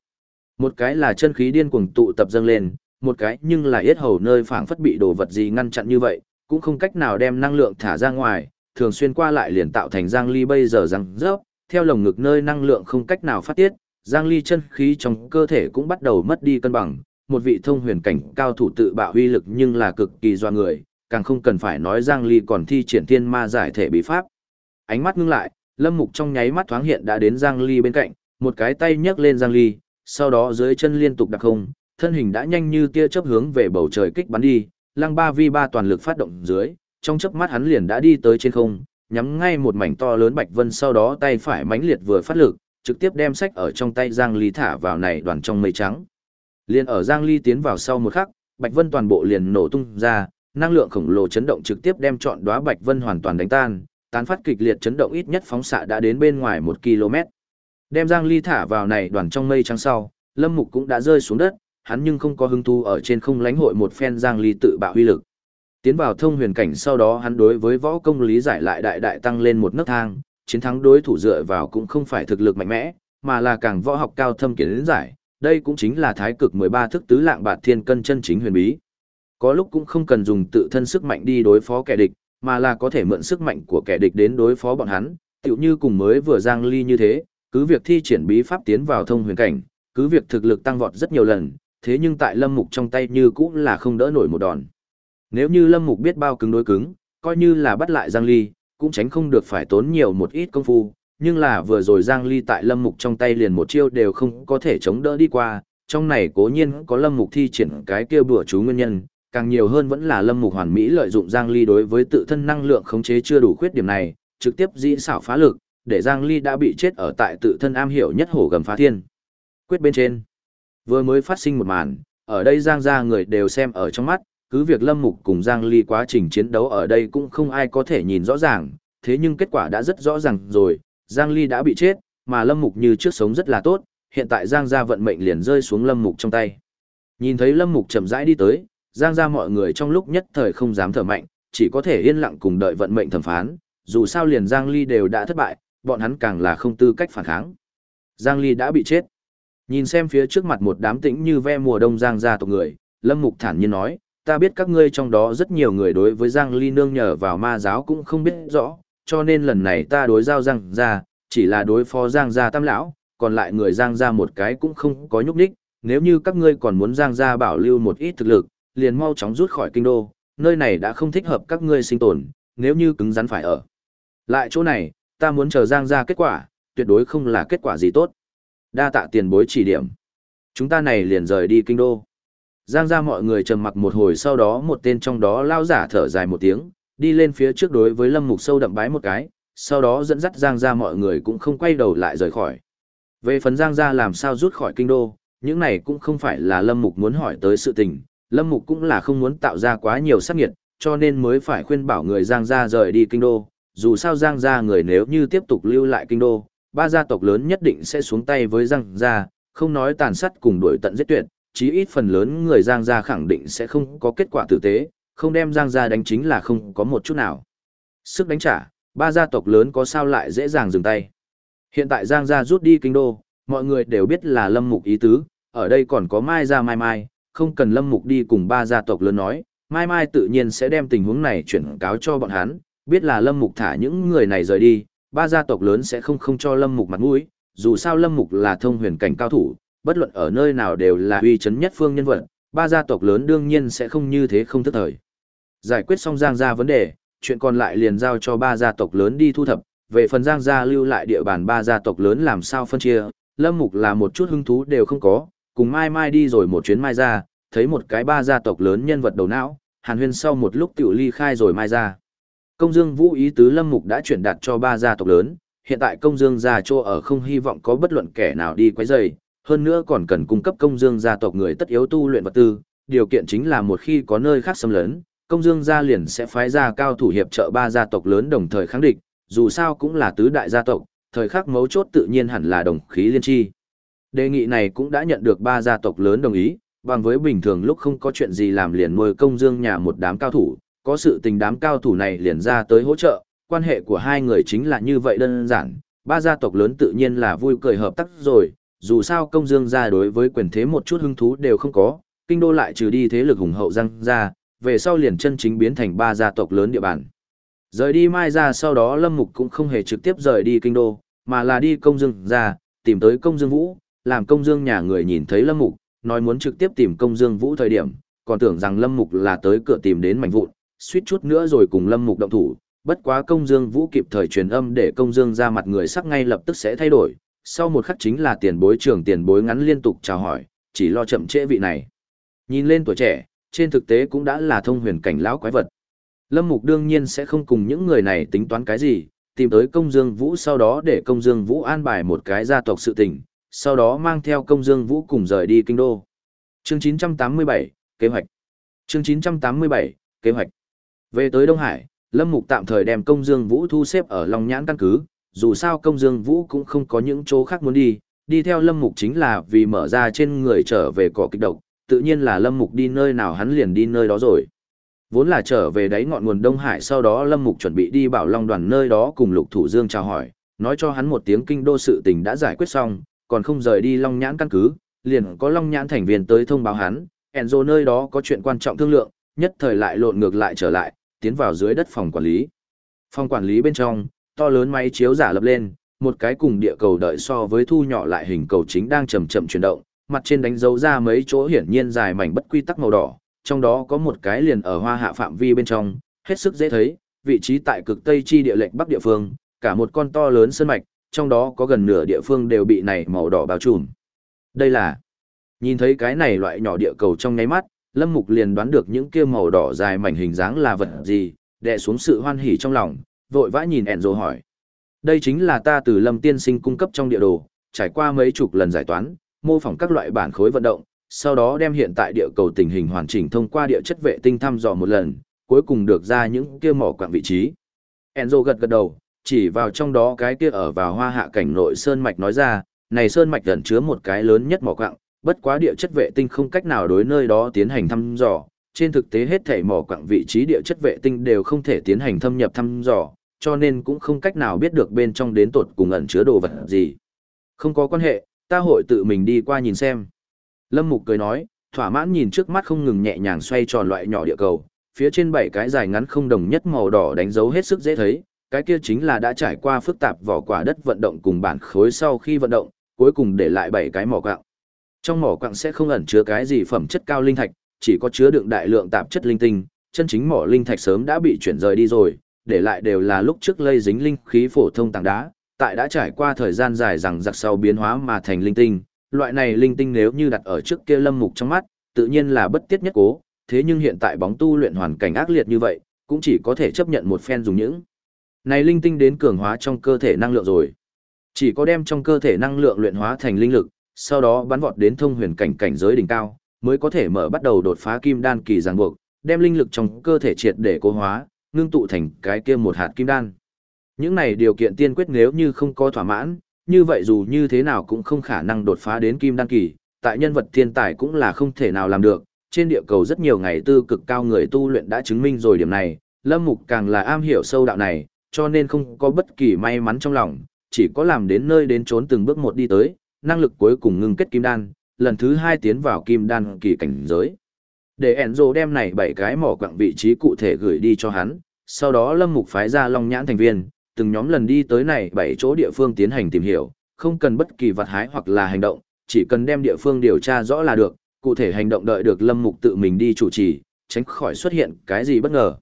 Một cái là chân khí điên cuồng tụ tập dâng lên, một cái nhưng là hết hầu nơi phảng phất bị đồ vật gì ngăn chặn như vậy, cũng không cách nào đem năng lượng thả ra ngoài, thường xuyên qua lại liền tạo thành Giang Ly bây giờ răng rớp, theo lồng ngực nơi năng lượng không cách nào phát tiết, Giang Ly chân khí trong cơ thể cũng bắt đầu mất đi cân bằng, một vị thông huyền cảnh cao thủ tự bạo uy lực nhưng là cực kỳ doa người, càng không cần phải nói Giang Ly còn thi triển thiên ma giải thể bí pháp. Ánh mắt ngưng lại, Lâm Mục trong nháy mắt thoáng hiện đã đến Giang Ly bên cạnh, một cái tay nhấc lên Giang Ly, sau đó dưới chân liên tục đặc không, thân hình đã nhanh như tia chớp hướng về bầu trời kích bắn đi, lăng ba vi ba toàn lực phát động dưới, trong chớp mắt hắn liền đã đi tới trên không, nhắm ngay một mảnh to lớn bạch vân sau đó tay phải mãnh liệt vừa phát lực, trực tiếp đem sách ở trong tay Giang Ly thả vào này đoàn trong mây trắng. Liên ở Giang Ly tiến vào sau một khắc, bạch vân toàn bộ liền nổ tung ra, năng lượng khổng lồ chấn động trực tiếp đem trọn đóa bạch vân hoàn toàn đánh tan, tán phát kịch liệt chấn động ít nhất phóng xạ đã đến bên ngoài một km. Đem Giang Ly thả vào này đoàn trong mây trắng sau, Lâm Mục cũng đã rơi xuống đất, hắn nhưng không có hứng thú ở trên không lãnh hội một phen giang ly tự bạo huy lực. Tiến vào thông huyền cảnh sau đó hắn đối với võ công lý giải lại đại đại tăng lên một nấc thang, chiến thắng đối thủ dựa vào cũng không phải thực lực mạnh mẽ, mà là càng võ học cao thâm kiến giải, đây cũng chính là thái cực 13 thức tứ lạng bạt thiên cân chân chính huyền bí. Có lúc cũng không cần dùng tự thân sức mạnh đi đối phó kẻ địch, mà là có thể mượn sức mạnh của kẻ địch đến đối phó bọn hắn, tựu như cùng mới vừa giang ly như thế, cứ việc thi triển bí pháp tiến vào thông huyền cảnh, cứ việc thực lực tăng vọt rất nhiều lần, thế nhưng tại lâm mục trong tay như cũng là không đỡ nổi một đòn. Nếu như lâm mục biết bao cứng đối cứng, coi như là bắt lại Giang Ly, cũng tránh không được phải tốn nhiều một ít công phu, nhưng là vừa rồi Giang Ly tại Lâm Mục trong tay liền một chiêu đều không có thể chống đỡ đi qua, trong này cố nhiên có Lâm Mục thi triển cái kia bùa chú nguyên nhân, càng nhiều hơn vẫn là Lâm Mục hoàn mỹ lợi dụng Giang Ly đối với tự thân năng lượng khống chế chưa đủ khuyết điểm này, trực tiếp dĩ xảo phá lực, để Giang Ly đã bị chết ở tại tự thân am hiểu nhất hổ gầm phá thiên. Quyết bên trên, vừa mới phát sinh một màn, ở đây Giang gia người đều xem ở trong mắt, cứ việc Lâm Mục cùng Giang Ly quá trình chiến đấu ở đây cũng không ai có thể nhìn rõ ràng, thế nhưng kết quả đã rất rõ ràng rồi, Giang Ly đã bị chết, mà Lâm Mục như trước sống rất là tốt, hiện tại Giang gia vận mệnh liền rơi xuống Lâm Mục trong tay. Nhìn thấy Lâm Mục chậm rãi đi tới, Giang gia mọi người trong lúc nhất thời không dám thở mạnh, chỉ có thể yên lặng cùng đợi vận mệnh thẩm phán, dù sao liền Giang Ly đều đã thất bại, bọn hắn càng là không tư cách phản kháng. Giang Ly đã bị chết. Nhìn xem phía trước mặt một đám tĩnh như ve mùa đông Giang gia tộc người, Lâm Mục thản nhiên nói, ta biết các ngươi trong đó rất nhiều người đối với Giang Ly nương nhờ vào ma giáo cũng không biết rõ, cho nên lần này ta đối giao Giang gia, chỉ là đối phó Giang gia tam lão, còn lại người Giang gia một cái cũng không có nhúc nhích, nếu như các ngươi còn muốn Giang gia bảo lưu một ít thực lực, liền mau chóng rút khỏi kinh đô, nơi này đã không thích hợp các ngươi sinh tồn, nếu như cứng rắn phải ở. Lại chỗ này, ta muốn chờ Giang gia kết quả, tuyệt đối không là kết quả gì tốt. Đa tạ tiền bối chỉ điểm. Chúng ta này liền rời đi kinh đô. Giang gia mọi người trầm mặc một hồi sau đó một tên trong đó lao giả thở dài một tiếng, đi lên phía trước đối với Lâm Mục sâu đậm bái một cái, sau đó dẫn dắt Giang gia mọi người cũng không quay đầu lại rời khỏi. Về phần Giang gia làm sao rút khỏi kinh đô, những này cũng không phải là Lâm Mục muốn hỏi tới sự tình, Lâm Mục cũng là không muốn tạo ra quá nhiều sát nghiệt, cho nên mới phải khuyên bảo người Giang gia rời đi kinh đô, dù sao Giang gia người nếu như tiếp tục lưu lại kinh đô, ba gia tộc lớn nhất định sẽ xuống tay với Giang gia, không nói tàn sát cùng đuổi tận giết tuyệt, chí ít phần lớn người Giang gia khẳng định sẽ không có kết quả tử tế, không đem Giang gia đánh chính là không có một chút nào. Sức đánh trả, ba gia tộc lớn có sao lại dễ dàng dừng tay. Hiện tại Giang gia rút đi kinh đô, mọi người đều biết là Lâm Mục ý tứ, ở đây còn có Mai gia Mai Mai, không cần Lâm Mục đi cùng ba gia tộc lớn nói, Mai Mai tự nhiên sẽ đem tình huống này chuyển cáo cho bọn hắn, biết là Lâm Mục thả những người này rời đi, ba gia tộc lớn sẽ không không cho Lâm Mục mặt mũi, dù sao Lâm Mục là thông huyền cảnh cao thủ, bất luận ở nơi nào đều là uy chấn nhất phương nhân vật, ba gia tộc lớn đương nhiên sẽ không như thế không thức thời. Giải quyết xong Giang gia vấn đề, chuyện còn lại liền giao cho ba gia tộc lớn đi thu thập, về phần Giang gia lưu lại địa bàn ba gia tộc lớn làm sao phân chia, Lâm Mục là một chút hứng thú đều không có, cùng Mai Mai đi rồi một chuyến Mai gia, thấy một cái ba gia tộc lớn nhân vật đầu não, Hàn Huyên sau một lúc tiểu ly khai rồi Mai gia. Công Dương Vũ ý tứ Lâm Mục đã chuyển đạt cho ba gia tộc lớn, hiện tại Công Dương gia chỗ ở không hy vọng có bất luận kẻ nào đi quấy rầy, hơn nữa còn cần cung cấp Công Dương gia tộc người tất yếu tu luyện vật tư, điều kiện chính là một khi có nơi khác xâm lấn, Công Dương gia liền sẽ phái ra cao thủ hiệp trợ ba gia tộc lớn đồng thời kháng địch, dù sao cũng là tứ đại gia tộc, thời khắc mấu chốt tự nhiên hẳn là đồng khí liên chi. Đề nghị này cũng đã nhận được ba gia tộc lớn đồng ý, bằng với bình thường lúc không có chuyện gì làm liền nuôi công dương nhà một đám cao thủ, có sự tình đám cao thủ này liền ra tới hỗ trợ, quan hệ của hai người chính là như vậy đơn giản, ba gia tộc lớn tự nhiên là vui cười hợp tác rồi, dù sao công dương gia đối với quyền thế một chút hứng thú đều không có, kinh đô lại trừ đi thế lực hùng hậu răng ra, về sau liền chân chính biến thành ba gia tộc lớn địa bàn. Rời đi Mai ra sau đó Lâm Mục cũng không hề trực tiếp rời đi kinh đô, mà là đi công dương gia, tìm tới công dương vũ, làm công dương nhà người nhìn thấy Lâm Mục, nói muốn trực tiếp tìm công dương vũ thời điểm, còn tưởng rằng Lâm Mục là tới cửa tìm đến mảnh vụn, suýt chút nữa rồi cùng Lâm Mục động thủ, bất quá công dương vũ kịp thời truyền âm để công dương ra mặt người sắc ngay lập tức sẽ thay đổi, sau một khắc chính là tiền bối trưởng tiền bối ngắn liên tục chào hỏi, chỉ lo chậm trễ vị này. Nhìn lên tuổi trẻ, trên thực tế cũng đã là thông huyền cảnh lão quái vật. Lâm Mục đương nhiên sẽ không cùng những người này tính toán cái gì, tìm tới công dương vũ sau đó để công dương vũ an bài một cái gia tộc sự tình, sau đó mang theo công dương vũ cùng rời đi kinh đô. Chương 987, kế hoạch. Chương 987, kế hoạch. Về tới Đông Hải, Lâm Mục tạm thời đem công dương vũ thu xếp ở Long Nhãn căn cứ, dù sao công dương vũ cũng không có những chỗ khác muốn đi, đi theo Lâm Mục chính là vì mở ra trên người trở về cỏ kịch độc, tự nhiên là Lâm Mục đi nơi nào hắn liền đi nơi đó rồi. Vốn là trở về đáy ngọn nguồn Đông Hải sau đó Lâm Mục chuẩn bị đi bảo Long đoàn nơi đó cùng Lục Thủ Dương chào hỏi, nói cho hắn một tiếng kinh đô sự tình đã giải quyết xong, còn không rời đi Long Nhãn căn cứ, liền có Long Nhãn thành viên tới thông báo hắn, Enzo nơi đó có chuyện quan trọng thương lượng, nhất thời lại lộn ngược lại trở lại, tiến vào dưới đất phòng quản lý. Phòng quản lý bên trong, to lớn máy chiếu giả lập lên, một cái cùng địa cầu đợi so với thu nhỏ lại hình cầu chính đang chậm chậm chuyển động, mặt trên đánh dấu ra mấy chỗ hiển nhiên dài mảnh bất quy tắc màu đỏ, trong đó có một cái liền ở hoa hạ phạm vi bên trong, hết sức dễ thấy, vị trí tại cực tây chi địa lệnh bắc địa phương, cả một con to lớn sơn mạch, trong đó có gần nửa địa phương đều bị này màu đỏ bao trùm. Đây là, nhìn thấy cái này loại nhỏ địa cầu trong nháy mắt, Lâm Mục liền đoán được những kia màu đỏ dài mảnh hình dáng là vật gì, đè xuống sự hoan hỉ trong lòng, vội vã nhìn Enzo hỏi. Đây chính là ta từ Lâm Tiên Sinh cung cấp trong địa đồ, trải qua mấy chục lần giải toán, mô phỏng các loại bản khối vận động, sau đó đem hiện tại địa cầu tình hình hoàn chỉnh thông qua địa chất vệ tinh thăm dò một lần, cuối cùng được ra những kia mỏ quặng vị trí. Enzo gật gật đầu, chỉ vào trong đó cái kia ở vào hoa hạ cảnh nội sơn mạch nói ra, này sơn mạch ẩn chứa một cái lớn nhất mỏ quặng, bất quá địa chất vệ tinh không cách nào đối nơi đó tiến hành thăm dò, trên thực tế hết thảy mỏ quặng vị trí địa chất vệ tinh đều không thể tiến hành thâm nhập thăm dò, cho nên cũng không cách nào biết được bên trong đến tột cùng ẩn chứa đồ vật gì. Không có quan hệ, ta hội tự mình đi qua nhìn xem. Lâm Mục cười nói, thỏa mãn nhìn trước mắt không ngừng nhẹ nhàng xoay tròn loại nhỏ địa cầu, phía trên bảy cái dài ngắn không đồng nhất màu đỏ đánh dấu hết sức dễ thấy, cái kia chính là đã trải qua phức tạp vỏ quả đất vận động cùng bản khối sau khi vận động, cuối cùng để lại bảy cái mỏ quặng. Trong mỏ quặng sẽ không ẩn chứa cái gì phẩm chất cao linh thạch, chỉ có chứa đựng đại lượng tạp chất linh tinh, chân chính mỏ linh thạch sớm đã bị chuyển rời đi rồi, để lại đều là lúc trước lây dính linh khí phổ thông tảng đá, tại đã trải qua thời gian dài rằng giặc sau biến hóa mà thành linh tinh, loại này linh tinh nếu như đặt ở trước kia lâm mục trong mắt, tự nhiên là bất tiết nhất cố, thế nhưng hiện tại bóng tu luyện hoàn cảnh ác liệt như vậy, cũng chỉ có thể chấp nhận một phen dùng những này linh tinh đến cường hóa trong cơ thể năng lượng rồi. Chỉ có đem trong cơ thể năng lượng luyện hóa thành linh lực, sau đó bắn vọt đến thông huyền cảnh cảnh giới đỉnh cao, mới có thể mở bắt đầu đột phá kim đan kỳ ràng buộc, đem linh lực trong cơ thể triệt để cố hóa, ngưng tụ thành cái kia một hạt kim đan. Những này điều kiện tiên quyết nếu như không có thỏa mãn, như vậy dù như thế nào cũng không khả năng đột phá đến kim đan kỳ, tại nhân vật thiên tài cũng là không thể nào làm được. Trên địa cầu rất nhiều ngày tư cực cao người tu luyện đã chứng minh rồi điểm này, Lâm Mục càng là am hiểu sâu đạo này, cho nên không có bất kỳ may mắn trong lòng, chỉ có làm đến nơi đến trốn từng bước một đi tới, năng lực cuối cùng ngưng kết kim đan, lần thứ hai tiến vào kim đan kỳ cảnh giới. Để Enzo đem này bảy cái mỏ quặng vị trí cụ thể gửi đi cho hắn, sau đó Lâm Mục phái ra Long Nhãn thành viên, từng nhóm lần đi tới này bảy chỗ địa phương tiến hành tìm hiểu, không cần bất kỳ vật hái hoặc là hành động, chỉ cần đem địa phương điều tra rõ là được, cụ thể hành động đợi được Lâm Mục tự mình đi chủ trì, tránh khỏi xuất hiện cái gì bất ngờ.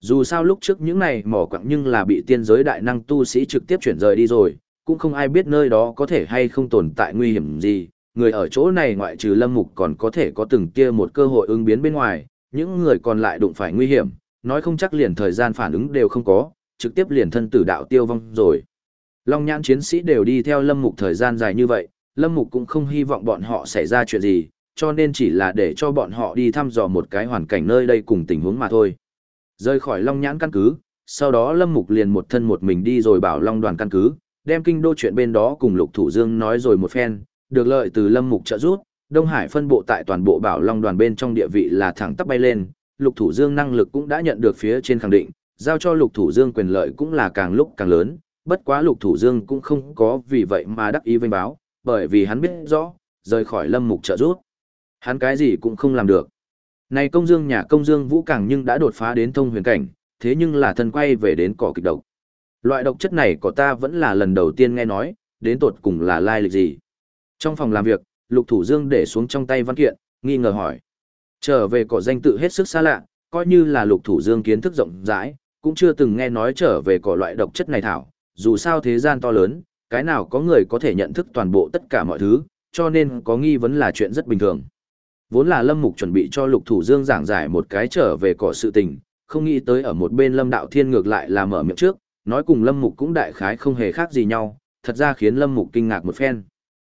Dù sao lúc trước những này mỏ quặng nhưng là bị tiên giới đại năng tu sĩ trực tiếp chuyển rời đi rồi, cũng không ai biết nơi đó có thể hay không tồn tại nguy hiểm gì, người ở chỗ này ngoại trừ Lâm Mục còn có thể có từng kia một cơ hội ứng biến bên ngoài, những người còn lại đụng phải nguy hiểm, nói không chắc liền thời gian phản ứng đều không có, trực tiếp liền thân tử đạo tiêu vong rồi. Long nhãn chiến sĩ đều đi theo Lâm Mục thời gian dài như vậy, Lâm Mục cũng không hy vọng bọn họ xảy ra chuyện gì, cho nên chỉ là để cho bọn họ đi thăm dò một cái hoàn cảnh nơi đây cùng tình huống mà thôi. Rơi khỏi Long nhãn căn cứ, sau đó Lâm Mục liền một thân một mình đi rồi bảo Long đoàn căn cứ, đem kinh đô chuyện bên đó cùng Lục Thủ Dương nói rồi một phen, được lợi từ Lâm Mục trợ giúp, Đông Hải phân bộ tại toàn bộ bảo Long đoàn bên trong địa vị là thẳng tắp bay lên, Lục Thủ Dương năng lực cũng đã nhận được phía trên khẳng định, giao cho Lục Thủ Dương quyền lợi cũng là càng lúc càng lớn, bất quá Lục Thủ Dương cũng không có vì vậy mà đắc ý vinh báo, bởi vì hắn biết rõ, rời khỏi Lâm Mục trợ giúp, hắn cái gì cũng không làm được. Này công dương nhà công dương vũ càng nhưng đã đột phá đến thông huyền cảnh, thế nhưng là thân quay về đến cỏ kịch độc. Loại độc chất này của ta vẫn là lần đầu tiên nghe nói, đến tột cùng là lai lịch gì. Trong phòng làm việc, Lục Thủ Dương để xuống trong tay văn kiện, nghi ngờ hỏi. Trở về cỏ danh tự hết sức xa lạ, coi như là Lục Thủ Dương kiến thức rộng rãi, cũng chưa từng nghe nói trở về cỏ loại độc chất này thảo, dù sao thế gian to lớn, cái nào có người có thể nhận thức toàn bộ tất cả mọi thứ, cho nên có nghi vấn là chuyện rất bình thường. Vốn là Lâm Mục chuẩn bị cho Lục Thủ Dương giảng giải một cái trở về cỏ sự tình, không nghĩ tới ở một bên Lâm Đạo Thiên ngược lại là mở miệng trước, nói cùng Lâm Mục cũng đại khái không hề khác gì nhau, thật ra khiến Lâm Mục kinh ngạc một phen.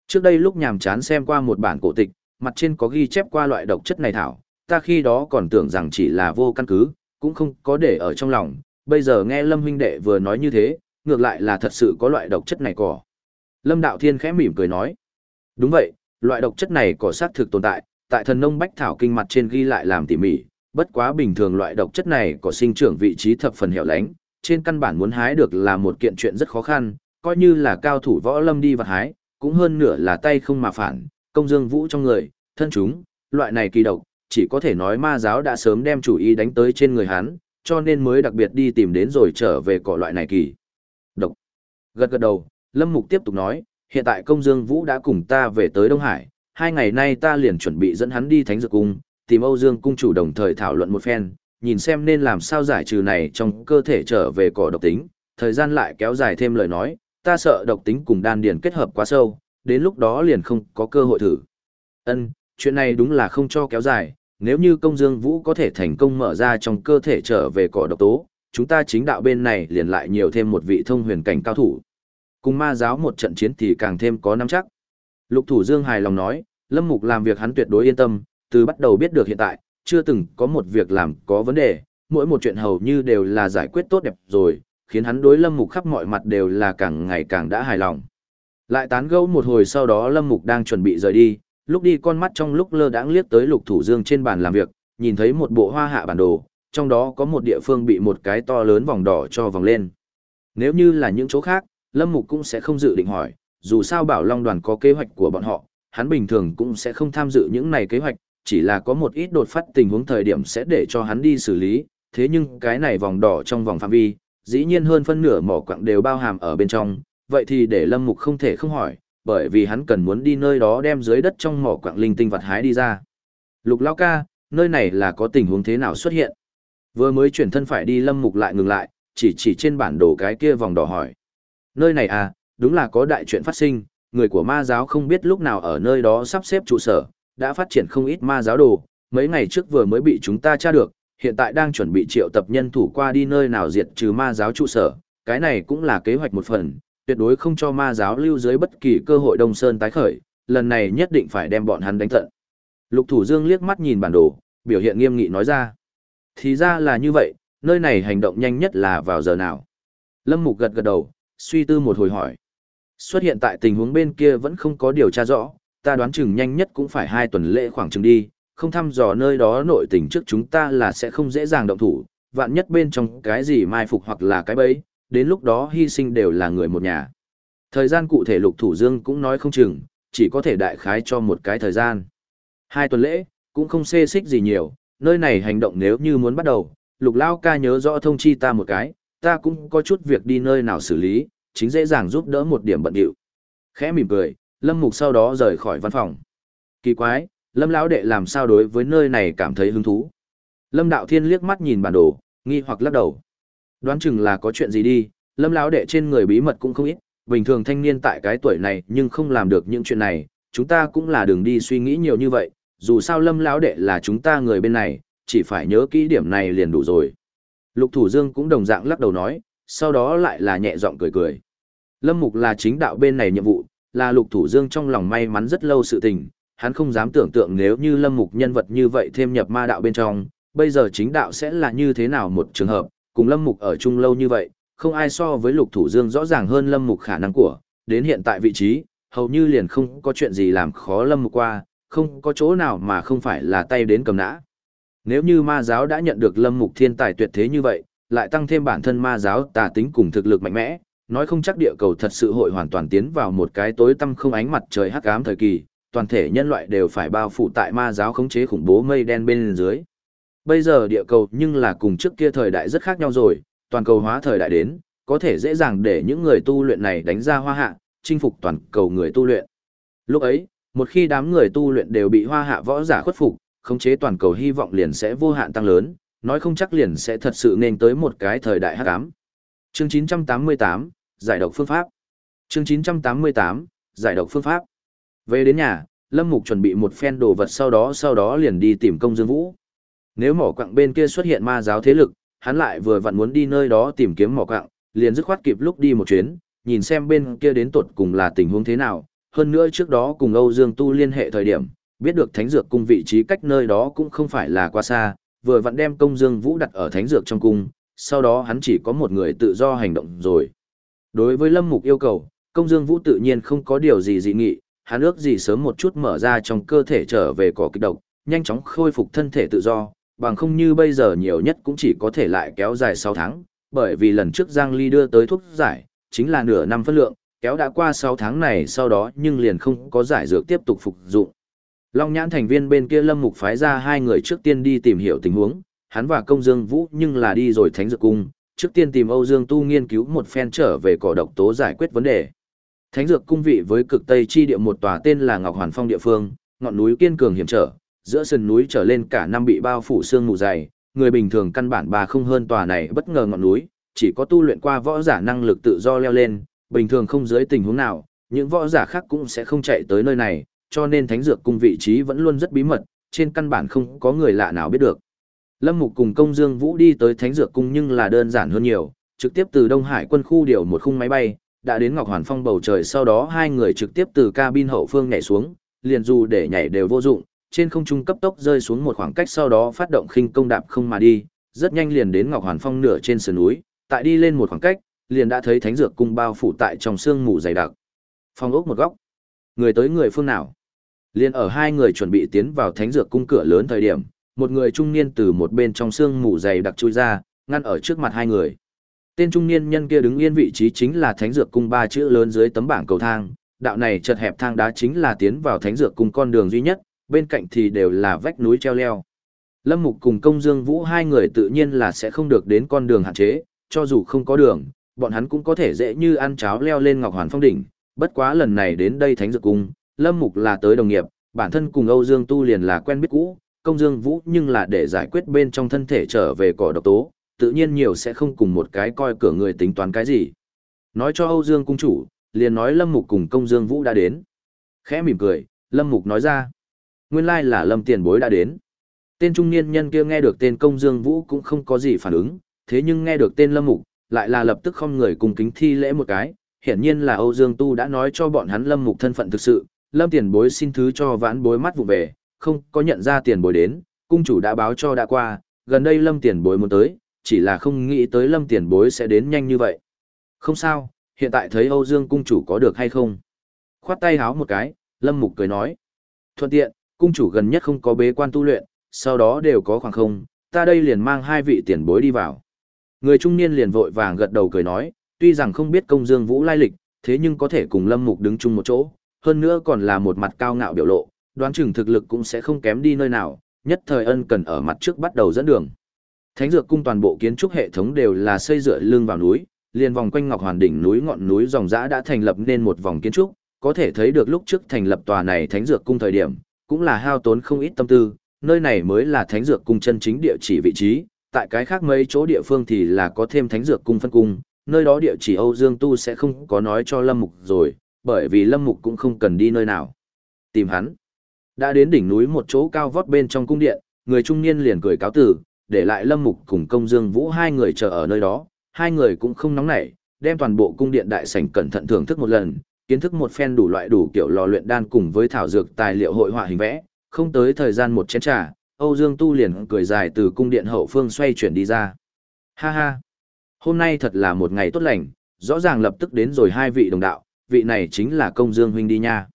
Trước đây lúc nhàm chán xem qua một bản cổ tịch, mặt trên có ghi chép qua loại độc chất này thảo, ta khi đó còn tưởng rằng chỉ là vô căn cứ, cũng không có để ở trong lòng, bây giờ nghe Lâm huynh đệ vừa nói như thế, ngược lại là thật sự có loại độc chất này cỏ. Lâm Đạo Thiên khẽ mỉm cười nói, đúng vậy, loại độc chất này cỏ xác thực tồn tại, tại thần nông bách thảo kinh mặt trên ghi lại làm tỉ mỉ, bất quá bình thường loại độc chất này có sinh trưởng vị trí thập phần hẻo lánh, trên căn bản muốn hái được là một kiện chuyện rất khó khăn, coi như là cao thủ võ lâm đi vật hái, cũng hơn nửa là tay không mà phản, công dương vũ trong người, thân chúng, loại này kỳ độc, chỉ có thể nói ma giáo đã sớm đem chủ ý đánh tới trên người hắn, cho nên mới đặc biệt đi tìm đến rồi trở về cỏ loại này kỳ. Độc. Gật gật đầu, Lâm Mục tiếp tục nói, hiện tại công dương vũ đã cùng ta về tới Đông Hải, hai ngày nay ta liền chuẩn bị dẫn hắn đi Thánh Dược Cung, tìm Âu Dương Cung chủ đồng thời thảo luận một phen, nhìn xem nên làm sao giải trừ này trong cơ thể trở về cỏ độc tính, thời gian lại kéo dài thêm lời nói, ta sợ độc tính cùng đan điền kết hợp quá sâu, đến lúc đó liền không có cơ hội thử. Ân, chuyện này đúng là không cho kéo dài, nếu như công dương vũ có thể thành công mở ra trong cơ thể trở về cỏ độc tố, chúng ta chính đạo bên này liền lại nhiều thêm một vị thông huyền cảnh cao thủ. Cùng ma giáo một trận chiến thì càng thêm có nắm chắc. Lục thủ dương hài lòng nói, Lâm Mục làm việc hắn tuyệt đối yên tâm, từ bắt đầu biết được hiện tại, chưa từng có một việc làm có vấn đề, mỗi một chuyện hầu như đều là giải quyết tốt đẹp rồi, khiến hắn đối Lâm Mục khắp mọi mặt đều là càng ngày càng đã hài lòng. Lại tán gẫu một hồi sau đó Lâm Mục đang chuẩn bị rời đi, lúc đi con mắt trong lúc lơ đãng liếc tới Lục Thủ Dương trên bàn làm việc, nhìn thấy một bộ hoa hạ bản đồ, trong đó có một địa phương bị một cái to lớn vòng đỏ cho vòng lên. Nếu như là những chỗ khác, Lâm Mục cũng sẽ không dự định hỏi, dù sao Bảo Long đoàn có kế hoạch của bọn họ, hắn bình thường cũng sẽ không tham dự những này kế hoạch, chỉ là có một ít đột phát tình huống thời điểm sẽ để cho hắn đi xử lý, thế nhưng cái này vòng đỏ trong vòng phạm vi, dĩ nhiên hơn phân nửa mỏ quặng đều bao hàm ở bên trong, vậy thì để Lâm Mục không thể không hỏi, bởi vì hắn cần muốn đi nơi đó đem dưới đất trong mỏ quặng linh tinh vật hái đi ra. Lục Lao ca, nơi này là có tình huống thế nào xuất hiện? Vừa mới chuyển thân phải đi Lâm Mục lại ngừng lại, chỉ chỉ trên bản đồ cái kia vòng đỏ hỏi. Nơi này à, đúng là có đại chuyện phát sinh, người của ma giáo không biết lúc nào ở nơi đó sắp xếp trụ sở, đã phát triển không ít ma giáo đồ, mấy ngày trước vừa mới bị chúng ta tra được, hiện tại đang chuẩn bị triệu tập nhân thủ qua đi nơi nào diệt trừ ma giáo trụ sở, cái này cũng là kế hoạch một phần, tuyệt đối không cho ma giáo lưu dưới bất kỳ cơ hội Đông Sơn tái khởi, lần này nhất định phải đem bọn hắn đánh tận. Lục Thủ Dương liếc mắt nhìn bản đồ, biểu hiện nghiêm nghị nói ra. Thì ra là như vậy, nơi này hành động nhanh nhất là vào giờ nào? Lâm Mục gật gật đầu, suy tư một hồi hỏi. Xuất hiện tại tình huống bên kia vẫn không có điều tra rõ, ta đoán chừng nhanh nhất cũng phải hai tuần lễ khoảng chừng đi, không thăm dò nơi đó nội tình trước chúng ta là sẽ không dễ dàng động thủ, vạn nhất bên trong cái gì mai phục hoặc là cái bẫy, đến lúc đó hy sinh đều là người một nhà. Thời gian cụ thể lục thủ dương cũng nói không chừng, chỉ có thể đại khái cho một cái thời gian. Hai tuần lễ, cũng không xê xích gì nhiều, nơi này hành động nếu như muốn bắt đầu, lục lao ca nhớ rõ thông chi ta một cái, ta cũng có chút việc đi nơi nào xử lý, chính dễ dàng giúp đỡ một điểm bận điệu. Khẽ mỉm cười, Lâm Mục sau đó rời khỏi văn phòng. Kỳ quái, Lâm lão đệ làm sao đối với nơi này cảm thấy hứng thú? Lâm Đạo Thiên liếc mắt nhìn bản đồ, nghi hoặc lắc đầu. Đoán chừng là có chuyện gì đi, Lâm lão đệ trên người bí mật cũng không ít, bình thường thanh niên tại cái tuổi này nhưng không làm được những chuyện này, chúng ta cũng là đường đi suy nghĩ nhiều như vậy, dù sao Lâm lão đệ là chúng ta người bên này, chỉ phải nhớ kỹ điểm này liền đủ rồi. Lục Thủ Dương cũng đồng dạng lắc đầu nói, sau đó lại là nhẹ giọng cười cười. Lâm Mục là chính đạo bên này nhiệm vụ, là Lục Thủ Dương trong lòng may mắn rất lâu sự tình, hắn không dám tưởng tượng nếu như Lâm Mục nhân vật như vậy thêm nhập ma đạo bên trong, bây giờ chính đạo sẽ là như thế nào một trường hợp, cùng Lâm Mục ở chung lâu như vậy, không ai so với Lục Thủ Dương rõ ràng hơn Lâm Mục khả năng của, đến hiện tại vị trí, hầu như liền không có chuyện gì làm khó Lâm Mục qua, không có chỗ nào mà không phải là tay đến cầm nã. Nếu như ma giáo đã nhận được Lâm Mục thiên tài tuyệt thế như vậy, lại tăng thêm bản thân ma giáo tà tính cùng thực lực mạnh mẽ, nói không chắc địa cầu thật sự hội hoàn toàn tiến vào một cái tối tăm không ánh mặt trời hắc ám thời kỳ, toàn thể nhân loại đều phải bao phủ tại ma giáo khống chế khủng bố mây đen bên dưới. Bây giờ địa cầu nhưng là cùng trước kia thời đại rất khác nhau rồi, toàn cầu hóa thời đại đến, có thể dễ dàng để những người tu luyện này đánh ra hoa hạ, chinh phục toàn cầu người tu luyện. Lúc ấy, một khi đám người tu luyện đều bị hoa hạ võ giả khuất phục, khống chế toàn cầu hy vọng liền sẽ vô hạn tăng lớn, nói không chắc liền sẽ thật sự nên tới một cái thời đại hắc ám. Chương 988, giải độc phương pháp. Chương 988, giải độc phương pháp. Về đến nhà, Lâm Mục chuẩn bị một phen đồ vật sau đó sau đó liền đi tìm công Dương Vũ. Nếu mỏ quặng bên kia xuất hiện ma giáo thế lực, hắn lại vừa vặn muốn đi nơi đó tìm kiếm mỏ quặng, liền dứt khoát kịp lúc đi một chuyến, nhìn xem bên kia đến tuột cùng là tình huống thế nào. Hơn nữa trước đó cùng Âu Dương Tu liên hệ thời điểm, biết được Thánh Dược Cung vị trí cách nơi đó cũng không phải là quá xa, vừa vặn đem công Dương Vũ đặt ở Thánh Dược trong cung, sau đó hắn chỉ có một người tự do hành động rồi. Đối với Lâm Mục yêu cầu, công Dương Vũ tự nhiên không có điều gì dị nghị, hắn ước gì sớm một chút mở ra trong cơ thể trở về cỏ kịch độc, nhanh chóng khôi phục thân thể tự do, bằng không như bây giờ nhiều nhất cũng chỉ có thể lại kéo dài 6 tháng, bởi vì lần trước Giang Ly đưa tới thuốc giải, chính là nửa năm phân lượng, kéo đã qua 6 tháng này sau đó nhưng liền không có giải dược tiếp tục phục dụng. Long nhãn thành viên bên kia Lâm Mục phái ra hai người trước tiên đi tìm hiểu tình huống, hắn và công dương vũ nhưng là đi rồi thánh dược cung, trước tiên tìm Âu Dương Tu nghiên cứu một phen trở về cỏ độc tố giải quyết vấn đề. Thánh dược cung vị với cực tây chi địa một tòa tên là Ngọc Hoàn Phong địa phương, ngọn núi kiên cường hiểm trở, giữa sườn núi trở lên cả năm bị bao phủ sương mù dày, người bình thường căn bản bà không hơn tòa này bất ngờ ngọn núi, chỉ có tu luyện qua võ giả năng lực tự do leo lên, bình thường không dưới tình huống nào, những võ giả khác cũng sẽ không chạy tới nơi này, cho nên thánh dược cung vị trí vẫn luôn rất bí mật, trên căn bản không có người lạ nào biết được. Lâm Mục cùng Công Dương Vũ đi tới thánh dược cung nhưng là đơn giản hơn nhiều, trực tiếp từ Đông Hải quân khu điều một khung máy bay, đã đến Ngọc Hoàn Phong bầu trời sau đó hai người trực tiếp từ cabin hậu phương nhảy xuống, liền dù để nhảy đều vô dụng, trên không trung cấp tốc rơi xuống một khoảng cách sau đó phát động khinh công đạp không mà đi, rất nhanh liền đến Ngọc Hoàn Phong nửa trên sườn núi, tại đi lên một khoảng cách, liền đã thấy thánh dược cung bao phủ tại trong sương mù dày đặc. Phong ốc một góc. Người tới người phương nào? liền ở hai người chuẩn bị tiến vào thánh dược cung cửa lớn thời điểm, một người trung niên từ một bên trong sương mù dày đặc chui ra, ngăn ở trước mặt hai người. Tên trung niên nhân kia đứng yên vị trí chính là thánh dược cung ba chữ lớn dưới tấm bảng cầu thang, đạo này chật hẹp thang đá chính là tiến vào thánh dược cung con đường duy nhất, bên cạnh thì đều là vách núi treo leo. Lâm Mục cùng Công Dương Vũ hai người tự nhiên là sẽ không được đến con đường hạn chế, cho dù không có đường, bọn hắn cũng có thể dễ như ăn cháo leo lên Ngọc Hoàn Phong đỉnh, bất quá lần này đến đây Thánh Dược Cung, Lâm Mục là tới đồng nghiệp, bản thân cùng Âu Dương Tu liền là quen biết cũ, Công Dương Vũ nhưng là để giải quyết bên trong thân thể trở về cỏ độc tố, tự nhiên nhiều sẽ không cùng một cái coi cửa người tính toán cái gì. Nói cho Âu Dương cung chủ, liền nói Lâm Mục cùng Công Dương Vũ đã đến. Khẽ mỉm cười, Lâm Mục nói ra, nguyên lai là Lâm Tiền Bối đã đến. Tên trung niên nhân kia nghe được tên Công Dương Vũ cũng không có gì phản ứng, thế nhưng nghe được tên Lâm Mục, lại là lập tức không người cùng kính thi lễ một cái, hiển nhiên là Âu Dương Tu đã nói cho bọn hắn Lâm Mục thân phận thực sự, Lâm tiền bối xin thứ cho vãn bối mắt vụ về, không có nhận ra tiền bối đến, cung chủ đã báo cho đã qua, gần đây Lâm tiền bối muốn tới, chỉ là không nghĩ tới Lâm tiền bối sẽ đến nhanh như vậy. Không sao, hiện tại thấy Âu Dương cung chủ có được hay không? Khoát tay háo một cái, Lâm Mục cười nói. Thuận tiện, cung chủ gần nhất không có bế quan tu luyện, sau đó đều có khoảng không, ta đây liền mang hai vị tiền bối đi vào. Người trung niên liền vội vàng gật đầu cười nói, tuy rằng không biết công dương vũ lai lịch, thế nhưng có thể cùng Lâm Mục đứng chung một chỗ, hơn nữa còn là một mặt cao ngạo biểu lộ, đoán chừng thực lực cũng sẽ không kém đi nơi nào, nhất thời ân cần ở mặt trước bắt đầu dẫn đường. Thánh dược cung toàn bộ kiến trúc hệ thống đều là xây dựa lưng vào núi, liền vòng quanh Ngọc Hoàn đỉnh núi ngọn núi dòng dã đã thành lập nên một vòng kiến trúc, có thể thấy được lúc trước thành lập tòa này Thánh dược cung thời điểm, cũng là hao tốn không ít tâm tư, nơi này mới là Thánh dược cung chân chính địa chỉ vị trí, tại cái khác mấy chỗ địa phương thì là có thêm Thánh dược cung phân cung, nơi đó địa chỉ Âu Dương Tu sẽ không có nói cho Lâm Mục rồi, bởi vì Lâm Mục cũng không cần đi nơi nào. Tìm hắn. Đã đến đỉnh núi một chỗ cao vót bên trong cung điện, người trung niên liền cười cáo tử, để lại Lâm Mục cùng công dương vũ hai người chờ ở nơi đó, hai người cũng không nóng nảy, đem toàn bộ cung điện đại sảnh cẩn thận thưởng thức một lần, kiến thức một phen đủ loại đủ kiểu lò luyện đan cùng với thảo dược tài liệu hội họa hình vẽ, không tới thời gian một chén trà, Âu Dương Tu liền cười dài từ cung điện hậu phương xoay chuyển đi ra. Ha ha, hôm nay thật là một ngày tốt lành, rõ ràng lập tức đến rồi hai vị đồng đạo, vị này chính là công dương huynh đi nha.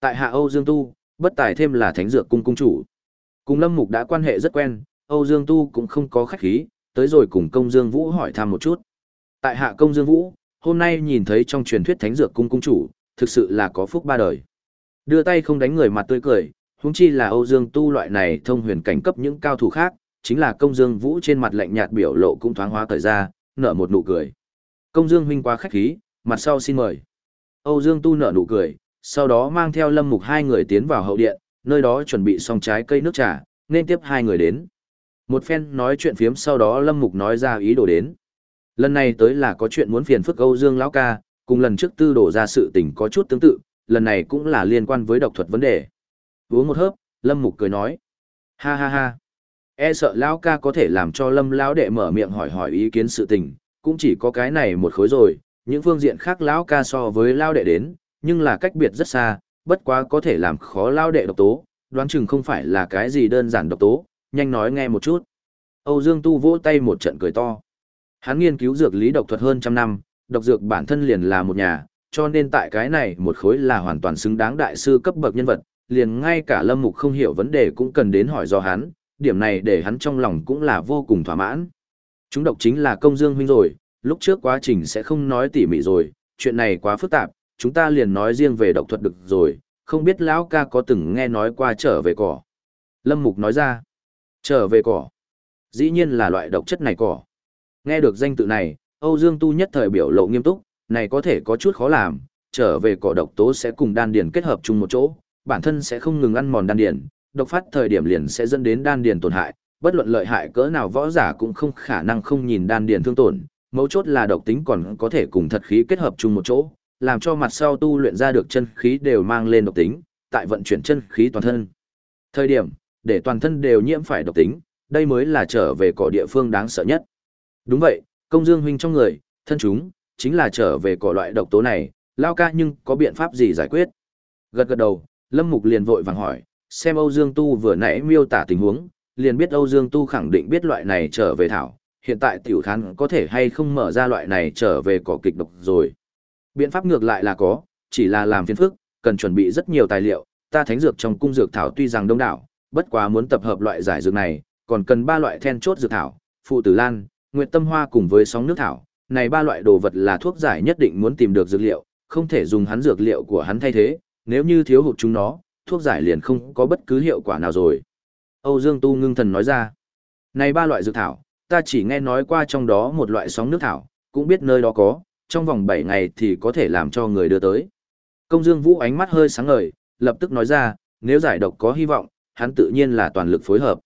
Tại hạ Âu Dương Tu, bất tài thêm là thánh dược cung cung chủ. Cùng Lâm Mục đã quan hệ rất quen, Âu Dương Tu cũng không có khách khí, tới rồi cùng công dương Vũ hỏi thăm một chút. Tại hạ công dương Vũ, hôm nay nhìn thấy trong truyền thuyết thánh dược cung cung chủ, thực sự là có phúc ba đời. Đưa tay không đánh người mặt tươi cười, huống chi là Âu Dương Tu loại này thông huyền cảnh cấp những cao thủ khác, chính là công dương Vũ trên mặt lạnh nhạt biểu lộ cũng thoáng hóa cởi ra, nở một nụ cười. Công dương huynh quá khách khí, mặt sau xin mời. Âu Dương Tu nở nụ cười, sau đó mang theo Lâm Mục hai người tiến vào hậu điện, nơi đó chuẩn bị xong trái cây nước trà, nên tiếp hai người đến. Một phen nói chuyện phiếm sau đó Lâm Mục nói ra ý đồ đến. Lần này tới là có chuyện muốn phiền phức Âu Dương lão ca, cùng lần trước tư đổ ra sự tình có chút tương tự, lần này cũng là liên quan với độc thuật vấn đề. Uống một hớp, Lâm Mục cười nói. Ha ha ha. E sợ lão ca có thể làm cho Lâm lão đệ mở miệng hỏi hỏi ý kiến sự tình, cũng chỉ có cái này một khối rồi, những phương diện khác lão ca so với Lão đệ đến, nhưng là cách biệt rất xa, bất quá có thể làm khó Lão đệ độc tố, đoán chừng không phải là cái gì đơn giản độc tố, nhanh nói nghe một chút. Âu Dương Tu vỗ tay một trận cười to. Hắn nghiên cứu dược lý độc thuật hơn trăm năm, độc dược bản thân liền là một nhà, cho nên tại cái này một khối là hoàn toàn xứng đáng đại sư cấp bậc nhân vật, liền ngay cả Lâm Mục không hiểu vấn đề cũng cần đến hỏi do hắn, điểm này để hắn trong lòng cũng là vô cùng thỏa mãn. Chúng độc chính là công dương huynh rồi, lúc trước quá trình sẽ không nói tỉ mỉ rồi, chuyện này quá phức tạp, chúng ta liền nói riêng về độc thuật được rồi, không biết lão ca có từng nghe nói qua trở về cỏ. Lâm Mục nói ra, trở về cỏ. Dĩ nhiên là loại độc chất này cỏ. Nghe được danh tự này, Âu Dương Tu nhất thời biểu lộ nghiêm túc, này có thể có chút khó làm, trở về cỏ độc tố sẽ cùng đan điền kết hợp chung một chỗ, bản thân sẽ không ngừng ăn mòn đan điền, độc phát thời điểm liền sẽ dẫn đến đan điền tổn hại, bất luận lợi hại cỡ nào võ giả cũng không khả năng không nhìn đan điền thương tổn, mấu chốt là độc tính còn có thể cùng thật khí kết hợp chung một chỗ, làm cho mặt sau tu luyện ra được chân khí đều mang lên độc tính, tại vận chuyển chân khí toàn thân. Thời điểm, để toàn thân đều nhiễm phải độc tính, đây mới là trở về cỏ địa phương đáng sợ nhất. Đúng vậy, công dương huynh trong người, thân chúng, chính là trở về cỏ loại độc tố này, lao ca nhưng có biện pháp gì giải quyết? Gật gật đầu, Lâm Mục liền vội vàng hỏi, xem Âu Dương Tu vừa nãy miêu tả tình huống, liền biết Âu Dương Tu khẳng định biết loại này trở về thảo, hiện tại tiểu thán có thể hay không mở ra loại này trở về cỏ kịch độc rồi. Biện pháp ngược lại là có, chỉ là làm phiền phức, cần chuẩn bị rất nhiều tài liệu, ta thánh dược trong cung dược thảo tuy rằng đông đảo, bất quá muốn tập hợp loại giải dược này, còn cần ba loại then chốt dược thảo, phụ tử lan, nguyệt tâm hoa cùng với sóng nước thảo. Này ba loại đồ vật là thuốc giải nhất định muốn tìm được dược liệu, không thể dùng hắn dược liệu của hắn thay thế, nếu như thiếu hụt chúng nó, thuốc giải liền không có bất cứ hiệu quả nào rồi. Âu Dương Tu ngưng thần nói ra, này ba loại dược thảo, ta chỉ nghe nói qua trong đó một loại sóng nước thảo, cũng biết nơi đó có, trong vòng 7 ngày thì có thể làm cho người đưa tới. Công Dương Vũ ánh mắt hơi sáng ngời, lập tức nói ra, nếu giải độc có hy vọng, hắn tự nhiên là toàn lực phối hợp.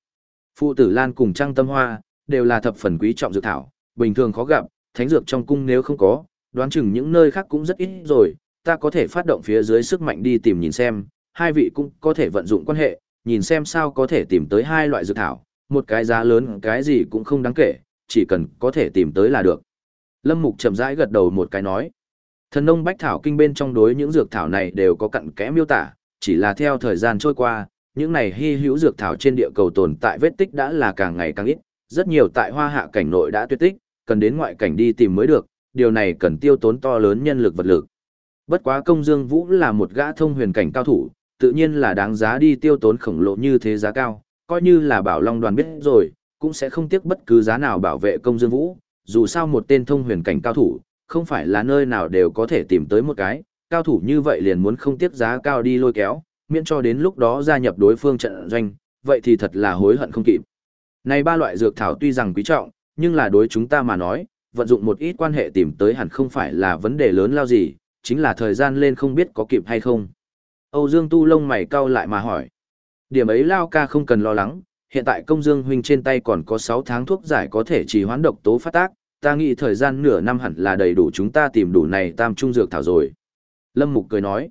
Phụ tử Lan cùng Trăng Tâm Hoa, đều là thập phần quý trọng dược thảo, bình thường khó gặp, thánh dược trong cung nếu không có, đoán chừng những nơi khác cũng rất ít rồi, ta có thể phát động phía dưới sức mạnh đi tìm nhìn xem, hai vị cũng có thể vận dụng quan hệ, nhìn xem sao có thể tìm tới hai loại dược thảo, một cái giá lớn cái gì cũng không đáng kể, chỉ cần có thể tìm tới là được. Lâm Mục chậm rãi gật đầu một cái nói. Thần nông bách thảo kinh bên trong đối những dược thảo này đều có cặn kẽ miêu tả, chỉ là theo thời gian trôi qua, những này hy hữu dược thảo trên địa cầu tồn tại vết tích đã là càng ngày càng ít, rất nhiều tại hoa hạ cảnh nội đã tuyệt tích, cần đến ngoại cảnh đi tìm mới được, điều này cần tiêu tốn to lớn nhân lực vật lực. Bất quá công dương vũ là một gã thông huyền cảnh cao thủ, tự nhiên là đáng giá đi tiêu tốn khổng lồ như thế giá cao, coi như là bảo long đoàn biết rồi, cũng sẽ không tiếc bất cứ giá nào bảo vệ công dương vũ, dù sao một tên thông huyền cảnh cao thủ, không phải là nơi nào đều có thể tìm tới một cái, cao thủ như vậy liền muốn không tiếc giá cao đi lôi kéo, miễn cho đến lúc đó gia nhập đối phương trận doanh, vậy thì thật là hối hận không kịp. Này ba loại dược thảo tuy rằng quý trọng, nhưng là đối chúng ta mà nói, vận dụng một ít quan hệ tìm tới hẳn không phải là vấn đề lớn lao gì, chính là thời gian lên không biết có kịp hay không. Âu Dương Tu lông mày cau lại mà hỏi. Điểm ấy Lao ca không cần lo lắng, hiện tại công dương huynh trên tay còn có 6 tháng thuốc giải có thể trì hoãn độc tố phát tác, ta nghĩ thời gian nửa năm hẳn là đầy đủ chúng ta tìm đủ này tam trung dược thảo rồi. Lâm Mục cười nói,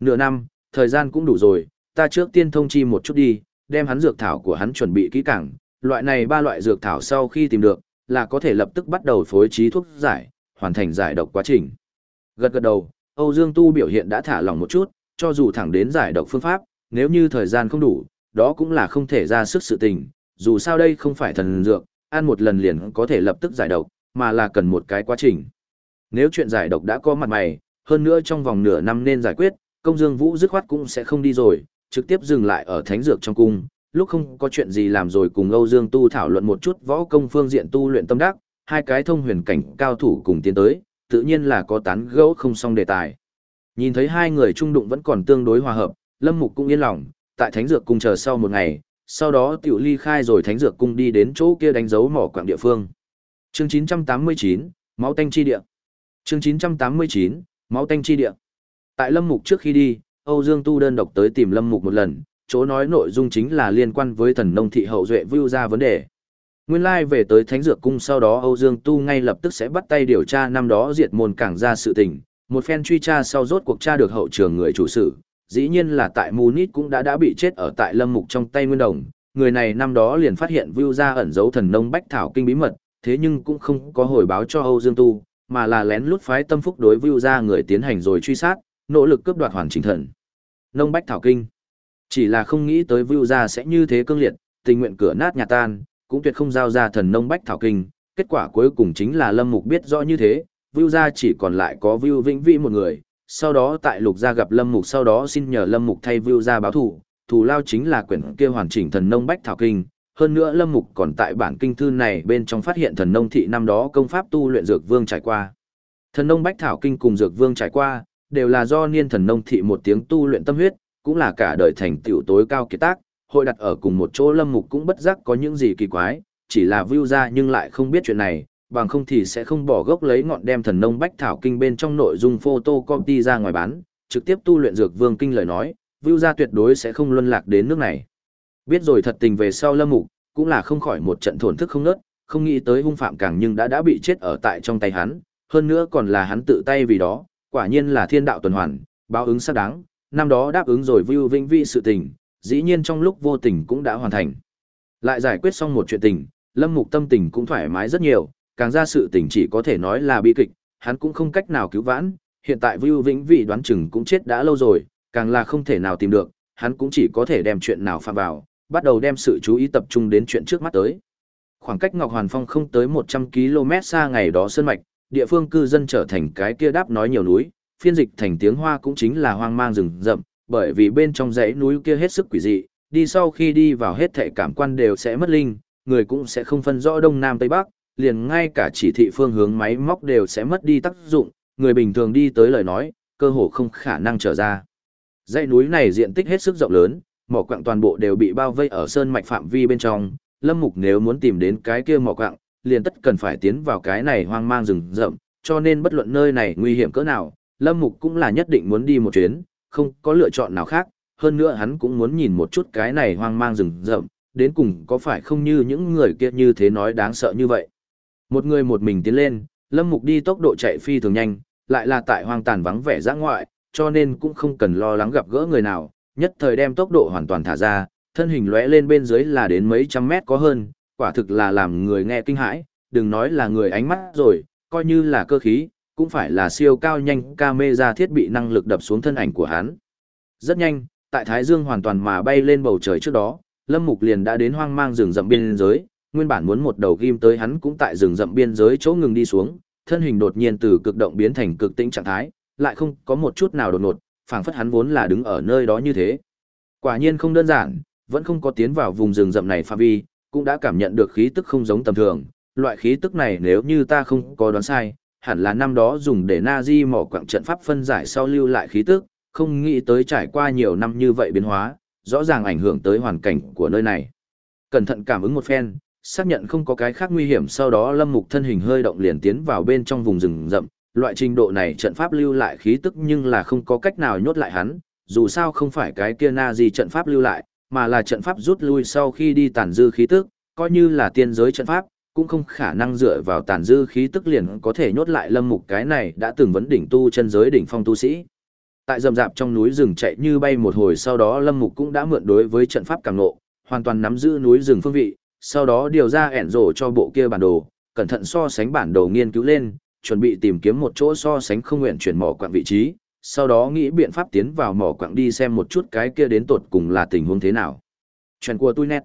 nửa năm, thời gian cũng đủ rồi, ta trước tiên thông chi một chút đi, đem hắn dược thảo của hắn chuẩn bị kỹ càng, loại này ba loại dược thảo sau khi tìm được, là có thể lập tức bắt đầu phối trí thuốc giải, hoàn thành giải độc quá trình. Gật gật đầu, Âu Dương Tu biểu hiện đã thả lỏng một chút, cho dù thẳng đến giải độc phương pháp, nếu như thời gian không đủ, đó cũng là không thể ra sức sự tình, dù sao đây không phải thần dược, ăn một lần liền có thể lập tức giải độc, mà là cần một cái quá trình. Nếu chuyện giải độc đã có mặt mày, hơn nữa trong vòng nửa năm nên giải quyết, công dương vũ dứt khoát cũng sẽ không đi rồi, trực tiếp dừng lại ở thánh dược trong cung, lúc không có chuyện gì làm rồi cùng Âu Dương Tu thảo luận một chút võ công phương diện tu luyện tâm đắc, hai cái thông huyền cảnh cao thủ cùng tiến tới, tự nhiên là có tán gẫu không xong đề tài. Nhìn thấy hai người trung đụng vẫn còn tương đối hòa hợp, Lâm Mục cũng yên lòng, tại Thánh Dược Cung chờ sau một ngày, sau đó tiểu ly khai rồi Thánh Dược Cung đi đến chỗ kia đánh dấu mỏ quạng địa phương. Chương 989, Máu tanh chi địa. Chương 989, Máu tanh chi địa. Tại Lâm Mục trước khi đi, Âu Dương Tu đơn độc tới tìm Lâm Mục một lần, chỗ nói nội dung chính là liên quan với thần nông thị hậu duệ vưu ra vấn đề. Nguyên lai like về tới Thánh Dược Cung sau đó Âu Dương Tu ngay lập tức sẽ bắt tay điều tra năm đó diệt môn cảng ra sự tình, một phen truy tra sau rốt cuộc tra được hậu trường người chủ sự, dĩ nhiên là tại Munich cũng đã đã bị chết ở tại Lâm Mục trong tay Nguyên Đồng, người này năm đó liền phát hiện Vưu ra ẩn giấu thần nông bách thảo kinh bí mật, thế nhưng cũng không có hồi báo cho Âu Dương Tu, mà là lén lút phái tâm phúc đối Vưu ra người tiến hành rồi truy sát, nỗ lực cướp đoạt hoàn chỉnh thần. Nông bách thảo kinh. Chỉ là không nghĩ tới vưu gia sẽ như thế cương liệt, tình nguyện cửa nát nhà tan, cũng tuyệt không giao ra thần nông bách thảo kinh, kết quả cuối cùng chính là Lâm Mục biết rõ như thế, vưu gia chỉ còn lại có vưu vĩnh vĩ một người, sau đó tại lục gia gặp lâm mục sau đó xin nhờ lâm mục thay vưu gia báo thù. Thù lao chính là quyển kia hoàn chỉnh thần nông bách thảo kinh. Hơn nữa lâm mục còn tại bản kinh thư này bên trong phát hiện thần nông thị năm đó công pháp tu luyện dược vương trải qua. Thần nông bách thảo kinh cùng dược vương trải qua đều là do niên thần nông thị một tiếng tu luyện tâm huyết cũng là cả đời thành tựu tối cao kiệt tác hội đặt ở cùng một chỗ lâm mục cũng bất giác có những gì kỳ quái chỉ là view ra nhưng lại không biết chuyện này bằng không thì sẽ không bỏ gốc lấy ngọn đem thần nông bách thảo kinh bên trong nội dung photocopy ra ngoài bán, trực tiếp tu luyện dược vương kinh lời nói, view ra tuyệt đối sẽ không luân lạc đến nước này. Biết rồi thật tình về sau lâm mục, cũng là không khỏi một trận thổn thức không nớt, không nghĩ tới hung phạm càng nhưng đã đã bị chết ở tại trong tay hắn, hơn nữa còn là hắn tự tay vì đó, quả nhiên là thiên đạo tuần hoàn, báo ứng xác đáng, năm đó đáp ứng rồi vưu vinh vi sự tình, dĩ nhiên trong lúc vô tình cũng đã hoàn thành. Lại giải quyết xong một chuyện tình, Lâm Mục tâm tình cũng thoải mái rất nhiều, càng ra sự tình chỉ có thể nói là bi kịch, hắn cũng không cách nào cứu vãn, hiện tại Vưu Vĩnh Vi đoán chừng cũng chết đã lâu rồi, càng là không thể nào tìm được, hắn cũng chỉ có thể đem chuyện nào phạm vào, bắt đầu đem sự chú ý tập trung đến chuyện trước mắt tới. Khoảng cách Ngọc Hoàn Phong không tới 100 km xa ngày đó sơn mạch, địa phương cư dân trở thành cái kia đáp nói nhiều núi, phiên dịch thành tiếng Hoa cũng chính là hoang mang rừng rậm, bởi vì bên trong dãy núi kia hết sức quỷ dị, đi sau khi đi vào hết thảy cảm quan đều sẽ mất linh, người cũng sẽ không phân rõ đông nam tây bắc, liền ngay cả chỉ thị phương hướng máy móc đều sẽ mất đi tác dụng, người bình thường đi tới lời nói, cơ hồ không khả năng trở ra. Dãy núi này diện tích hết sức rộng lớn, mỏ quặng toàn bộ đều bị bao vây ở sơn mạch phạm vi bên trong, Lâm Mục nếu muốn tìm đến cái kia mỏ quặng, liền tất cần phải tiến vào cái này hoang mang rừng rậm, cho nên bất luận nơi này nguy hiểm cỡ nào, Lâm Mục cũng là nhất định muốn đi một chuyến, không có lựa chọn nào khác, hơn nữa hắn cũng muốn nhìn một chút cái này hoang mang rừng rậm, đến cùng có phải không như những người kia như thế nói đáng sợ như vậy. Một người một mình tiến lên, Lâm Mục đi tốc độ chạy phi thường nhanh, lại là tại hoang tàn vắng vẻ giã ngoại, cho nên cũng không cần lo lắng gặp gỡ người nào, nhất thời đem tốc độ hoàn toàn thả ra, thân hình lóe lên bên dưới là đến mấy trăm mét có hơn, quả thực là làm người nghe kinh hãi, đừng nói là người ánh mắt rồi, coi như là cơ khí, cũng phải là siêu cao nhanh camera thiết bị năng lực đập xuống thân ảnh của hắn. Rất nhanh, tại Thái Dương hoàn toàn mà bay lên bầu trời trước đó, Lâm Mục liền đã đến hoang mang rừng rậm biên giới, nguyên bản muốn một đầu ghim tới hắn cũng tại rừng rậm biên giới chỗ ngừng đi xuống, thân hình đột nhiên từ cực động biến thành cực tĩnh trạng thái, lại không có một chút nào đột ngột, phảng phất hắn vốn là đứng ở nơi đó như thế. Quả nhiên không đơn giản, vẫn không có tiến vào vùng rừng rậm này phạm vi, cũng đã cảm nhận được khí tức không giống tầm thường, loại khí tức này nếu như ta không có đoán sai, hẳn là năm đó dùng để na di mỏ quặng trận pháp phân giải sau lưu lại khí tức, không nghĩ tới trải qua nhiều năm như vậy biến hóa, rõ ràng ảnh hưởng tới hoàn cảnh của nơi này. Cẩn thận cảm ứng một phen, xác nhận không có cái khác nguy hiểm sau đó lâm mục thân hình hơi động liền tiến vào bên trong vùng rừng rậm, loại trình độ này trận pháp lưu lại khí tức nhưng là không có cách nào nhốt lại hắn, dù sao không phải cái kia na gì trận pháp lưu lại, mà là trận pháp rút lui sau khi đi tàn dư khí tức, coi như là tiên giới trận pháp, cũng không khả năng dựa vào tàn dư khí tức liền có thể nhốt lại lâm mục cái này đã từng vấn đỉnh tu chân giới đỉnh phong tu sĩ. Tại rầm rạp trong núi rừng chạy như bay một hồi sau đó lâm mục cũng đã mượn đối với trận pháp càng nộ, hoàn toàn nắm giữ núi rừng phương vị, sau đó điều ra ẻn rổ cho bộ kia bản đồ, cẩn thận so sánh bản đồ nghiên cứu lên, chuẩn bị tìm kiếm một chỗ so sánh không nguyện chuyển mỏ quạng vị trí, sau đó nghĩ biện pháp tiến vào mỏ quặng đi xem một chút cái kia đến tột cùng là tình huống thế nào. Chuyện của tôi nét.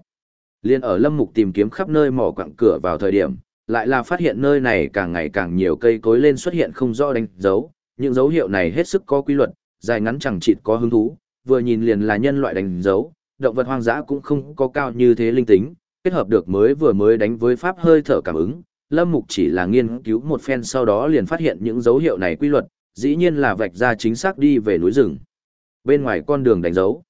Liên ở Lâm Mục tìm kiếm khắp nơi mỏ quặng cửa vào thời điểm, lại là phát hiện nơi này càng ngày càng nhiều cây cối lên xuất hiện không rõ đánh dấu, những dấu hiệu này hết sức có quy luật, dài ngắn chẳng chịt có hứng thú, vừa nhìn liền là nhân loại đánh dấu, động vật hoang dã cũng không có cao như thế linh tính, kết hợp được mới vừa mới đánh với pháp hơi thở cảm ứng, Lâm Mục chỉ là nghiên cứu một phen sau đó liền phát hiện những dấu hiệu này quy luật, dĩ nhiên là vạch ra chính xác đi về núi rừng. Bên ngoài con đường đánh dấu,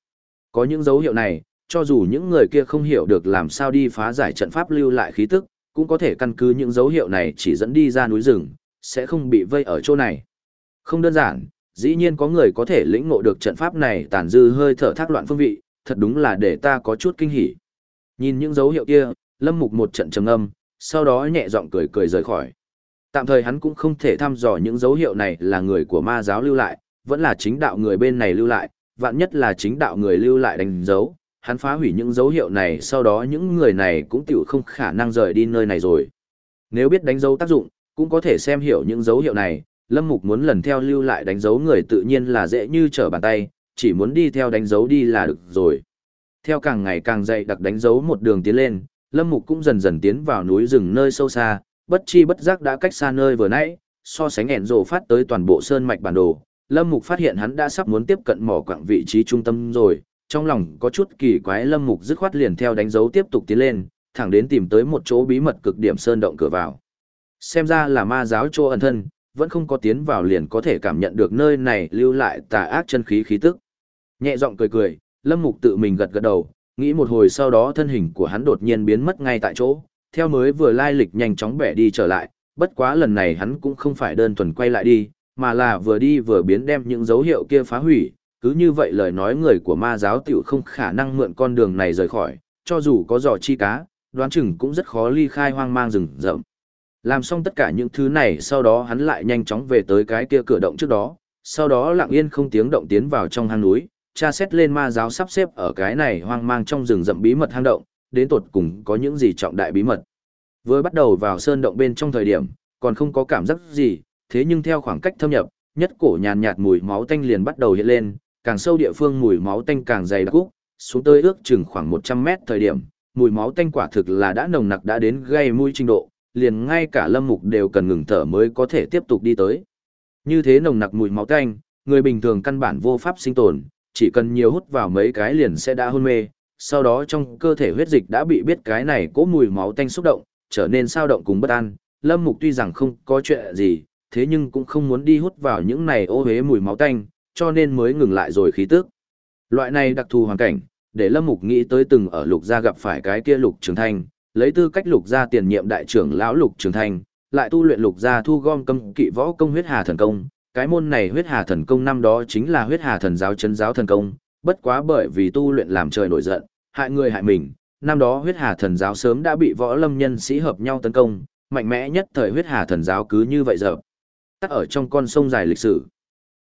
có những dấu hiệu này, cho dù những người kia không hiểu được làm sao đi phá giải trận pháp lưu lại khí tức, cũng có thể căn cứ những dấu hiệu này chỉ dẫn đi ra núi rừng, sẽ không bị vây ở chỗ này. Không đơn giản, dĩ nhiên có người có thể lĩnh ngộ được trận pháp này tàn dư hơi thở thác loạn phương vị, thật đúng là để ta có chút kinh hỉ. Nhìn những dấu hiệu kia, Lâm Mục một trận trầm âm, sau đó nhẹ giọng cười cười rời khỏi. Tạm thời hắn cũng không thể thăm dò những dấu hiệu này là người của ma giáo lưu lại, vẫn là chính đạo người bên này lưu lại, vạn nhất là chính đạo người lưu lại đánh dấu, hắn phá hủy những dấu hiệu này sau đó những người này cũng tiểu không khả năng rời đi nơi này rồi. Nếu biết đánh dấu tác dụng, cũng có thể xem hiểu những dấu hiệu này, Lâm Mục muốn lần theo lưu lại đánh dấu người tự nhiên là dễ như trở bàn tay, chỉ muốn đi theo đánh dấu đi là được rồi. Theo càng ngày càng dày đặc đánh dấu một đường tiến lên, Lâm Mục cũng dần dần tiến vào núi rừng nơi sâu xa, bất chi bất giác đã cách xa nơi vừa nãy, so sánh ẻn rồ phát tới toàn bộ sơn mạch bản đồ. Lâm Mục phát hiện hắn đã sắp muốn tiếp cận mỏ quặng vị trí trung tâm rồi, trong lòng có chút kỳ quái Lâm Mục dứt khoát liền theo đánh dấu tiếp tục tiến lên, thẳng đến tìm tới một chỗ bí mật cực điểm sơn động cửa vào. Xem ra là ma giáo chỗ ẩn thân, vẫn không có tiến vào liền có thể cảm nhận được nơi này lưu lại tà ác chân khí khí tức. Nhẹ giọng cười cười, Lâm Mục tự mình gật gật đầu, nghĩ một hồi sau đó thân hình của hắn đột nhiên biến mất ngay tại chỗ, theo mới vừa lai lịch nhanh chóng bẻ đi trở lại, bất quá lần này hắn cũng không phải đơn thuần quay lại đi, mà là vừa đi vừa biến đem những dấu hiệu kia phá hủy, cứ như vậy lời nói người của ma giáo tiểu không khả năng mượn con đường này rời khỏi, cho dù có giỏ chi cá, đoán chừng cũng rất khó ly khai hoang mang rừng rậm. Làm xong tất cả những thứ này sau đó hắn lại nhanh chóng về tới cái kia cửa động trước đó, sau đó lặng yên không tiếng động tiến vào trong hang núi, tra xét lên ma giáo sắp xếp ở cái này hoang mang trong rừng rậm bí mật hang động, đến tột cùng có những gì trọng đại bí mật. Vừa bắt đầu vào sơn động bên trong thời điểm, còn không có cảm giác gì, thế nhưng theo khoảng cách thâm nhập, nhất cổ nhàn nhạt mùi máu tanh liền bắt đầu hiện lên, càng sâu địa phương mùi máu tanh càng dày đặc xuống tới ước chừng khoảng 100 mét thời điểm, mùi máu tanh quả thực là đã nồng nặc đã đến gây mũi trình độ, liền ngay cả lâm mục đều cần ngừng thở mới có thể tiếp tục đi tới. Như thế nồng nặc mùi máu tanh, người bình thường căn bản vô pháp sinh tồn, chỉ cần nhiều hút vào mấy cái liền sẽ đã hôn mê, sau đó trong cơ thể huyết dịch đã bị biết cái này cố mùi máu tanh xúc động, trở nên sao động cùng bất an. Lâm Mục tuy rằng không có chuyện gì, thế nhưng cũng không muốn đi hút vào những này ô hế mùi máu tanh, cho nên mới ngừng lại rồi khí tức. Loại này đặc thù hoàn cảnh, để Lâm Mục nghĩ tới từng ở lục gia gặp phải cái kia lục trường thanh, lấy tư cách lục gia tiền nhiệm đại trưởng lão lục trường thanh, lại tu luyện lục gia thu gom cấm kỵ võ công huyết hà thần công. Cái môn này huyết hà thần công năm đó chính là huyết hà thần giáo chân giáo thần công, bất quá bởi vì tu luyện làm trời nổi giận, hại người hại mình. Năm đó huyết hà thần giáo sớm đã bị võ lâm nhân sĩ hợp nhau tấn công, mạnh mẽ nhất thời huyết hà thần giáo cứ như vậy giờ. tắt ở trong con sông dài lịch sử.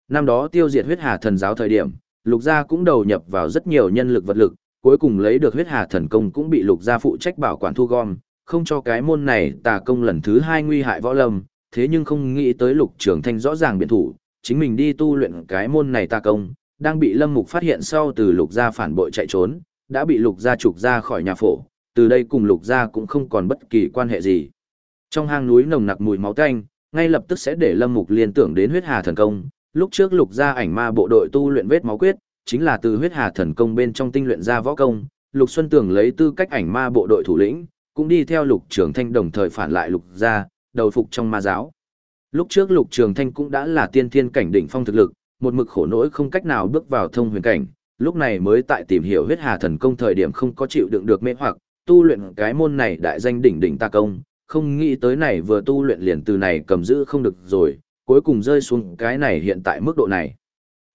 Năm đó tiêu diệt huyết hà thần giáo thời điểm, lục gia cũng đầu nhập vào rất nhiều nhân lực vật lực, cuối cùng lấy được huyết hà thần công cũng bị lục gia phụ trách bảo quản thu gom, không cho cái môn này tà công lần thứ hai nguy hại võ lâm, thế nhưng không nghĩ tới lục trường thanh rõ ràng biện thủ, chính mình đi tu luyện cái môn này tà công, đang bị lâm mục phát hiện sau từ lục gia phản bội chạy trốn, đã bị lục gia trục ra khỏi nhà phổ, từ đây cùng lục gia cũng không còn bất kỳ quan hệ gì. Trong hang núi nồng nặc mùi máu tanh, ngay lập tức sẽ để lâm mục liên tưởng đến huyết hà thần công, lúc trước lục gia ảnh ma bộ đội tu luyện vết máu quyết, chính là từ huyết hà thần công bên trong tinh luyện ra võ công, Lục Xuân Tường lấy tư cách ảnh ma bộ đội thủ lĩnh, cũng đi theo Lục Trường Thanh đồng thời phản lại Lục gia, đầu phục trong ma giáo. Lúc trước Lục Trường Thanh cũng đã là tiên thiên cảnh đỉnh phong thực lực, một mực khổ nỗi không cách nào bước vào thông huyền cảnh, lúc này mới tại tìm hiểu huyết hà thần công thời điểm không có chịu đựng được mê hoặc, tu luyện cái môn này đại danh đỉnh đỉnh ta công, không nghĩ tới này vừa tu luyện liền từ này cầm giữ không được rồi, cuối cùng rơi xuống cái này hiện tại mức độ này.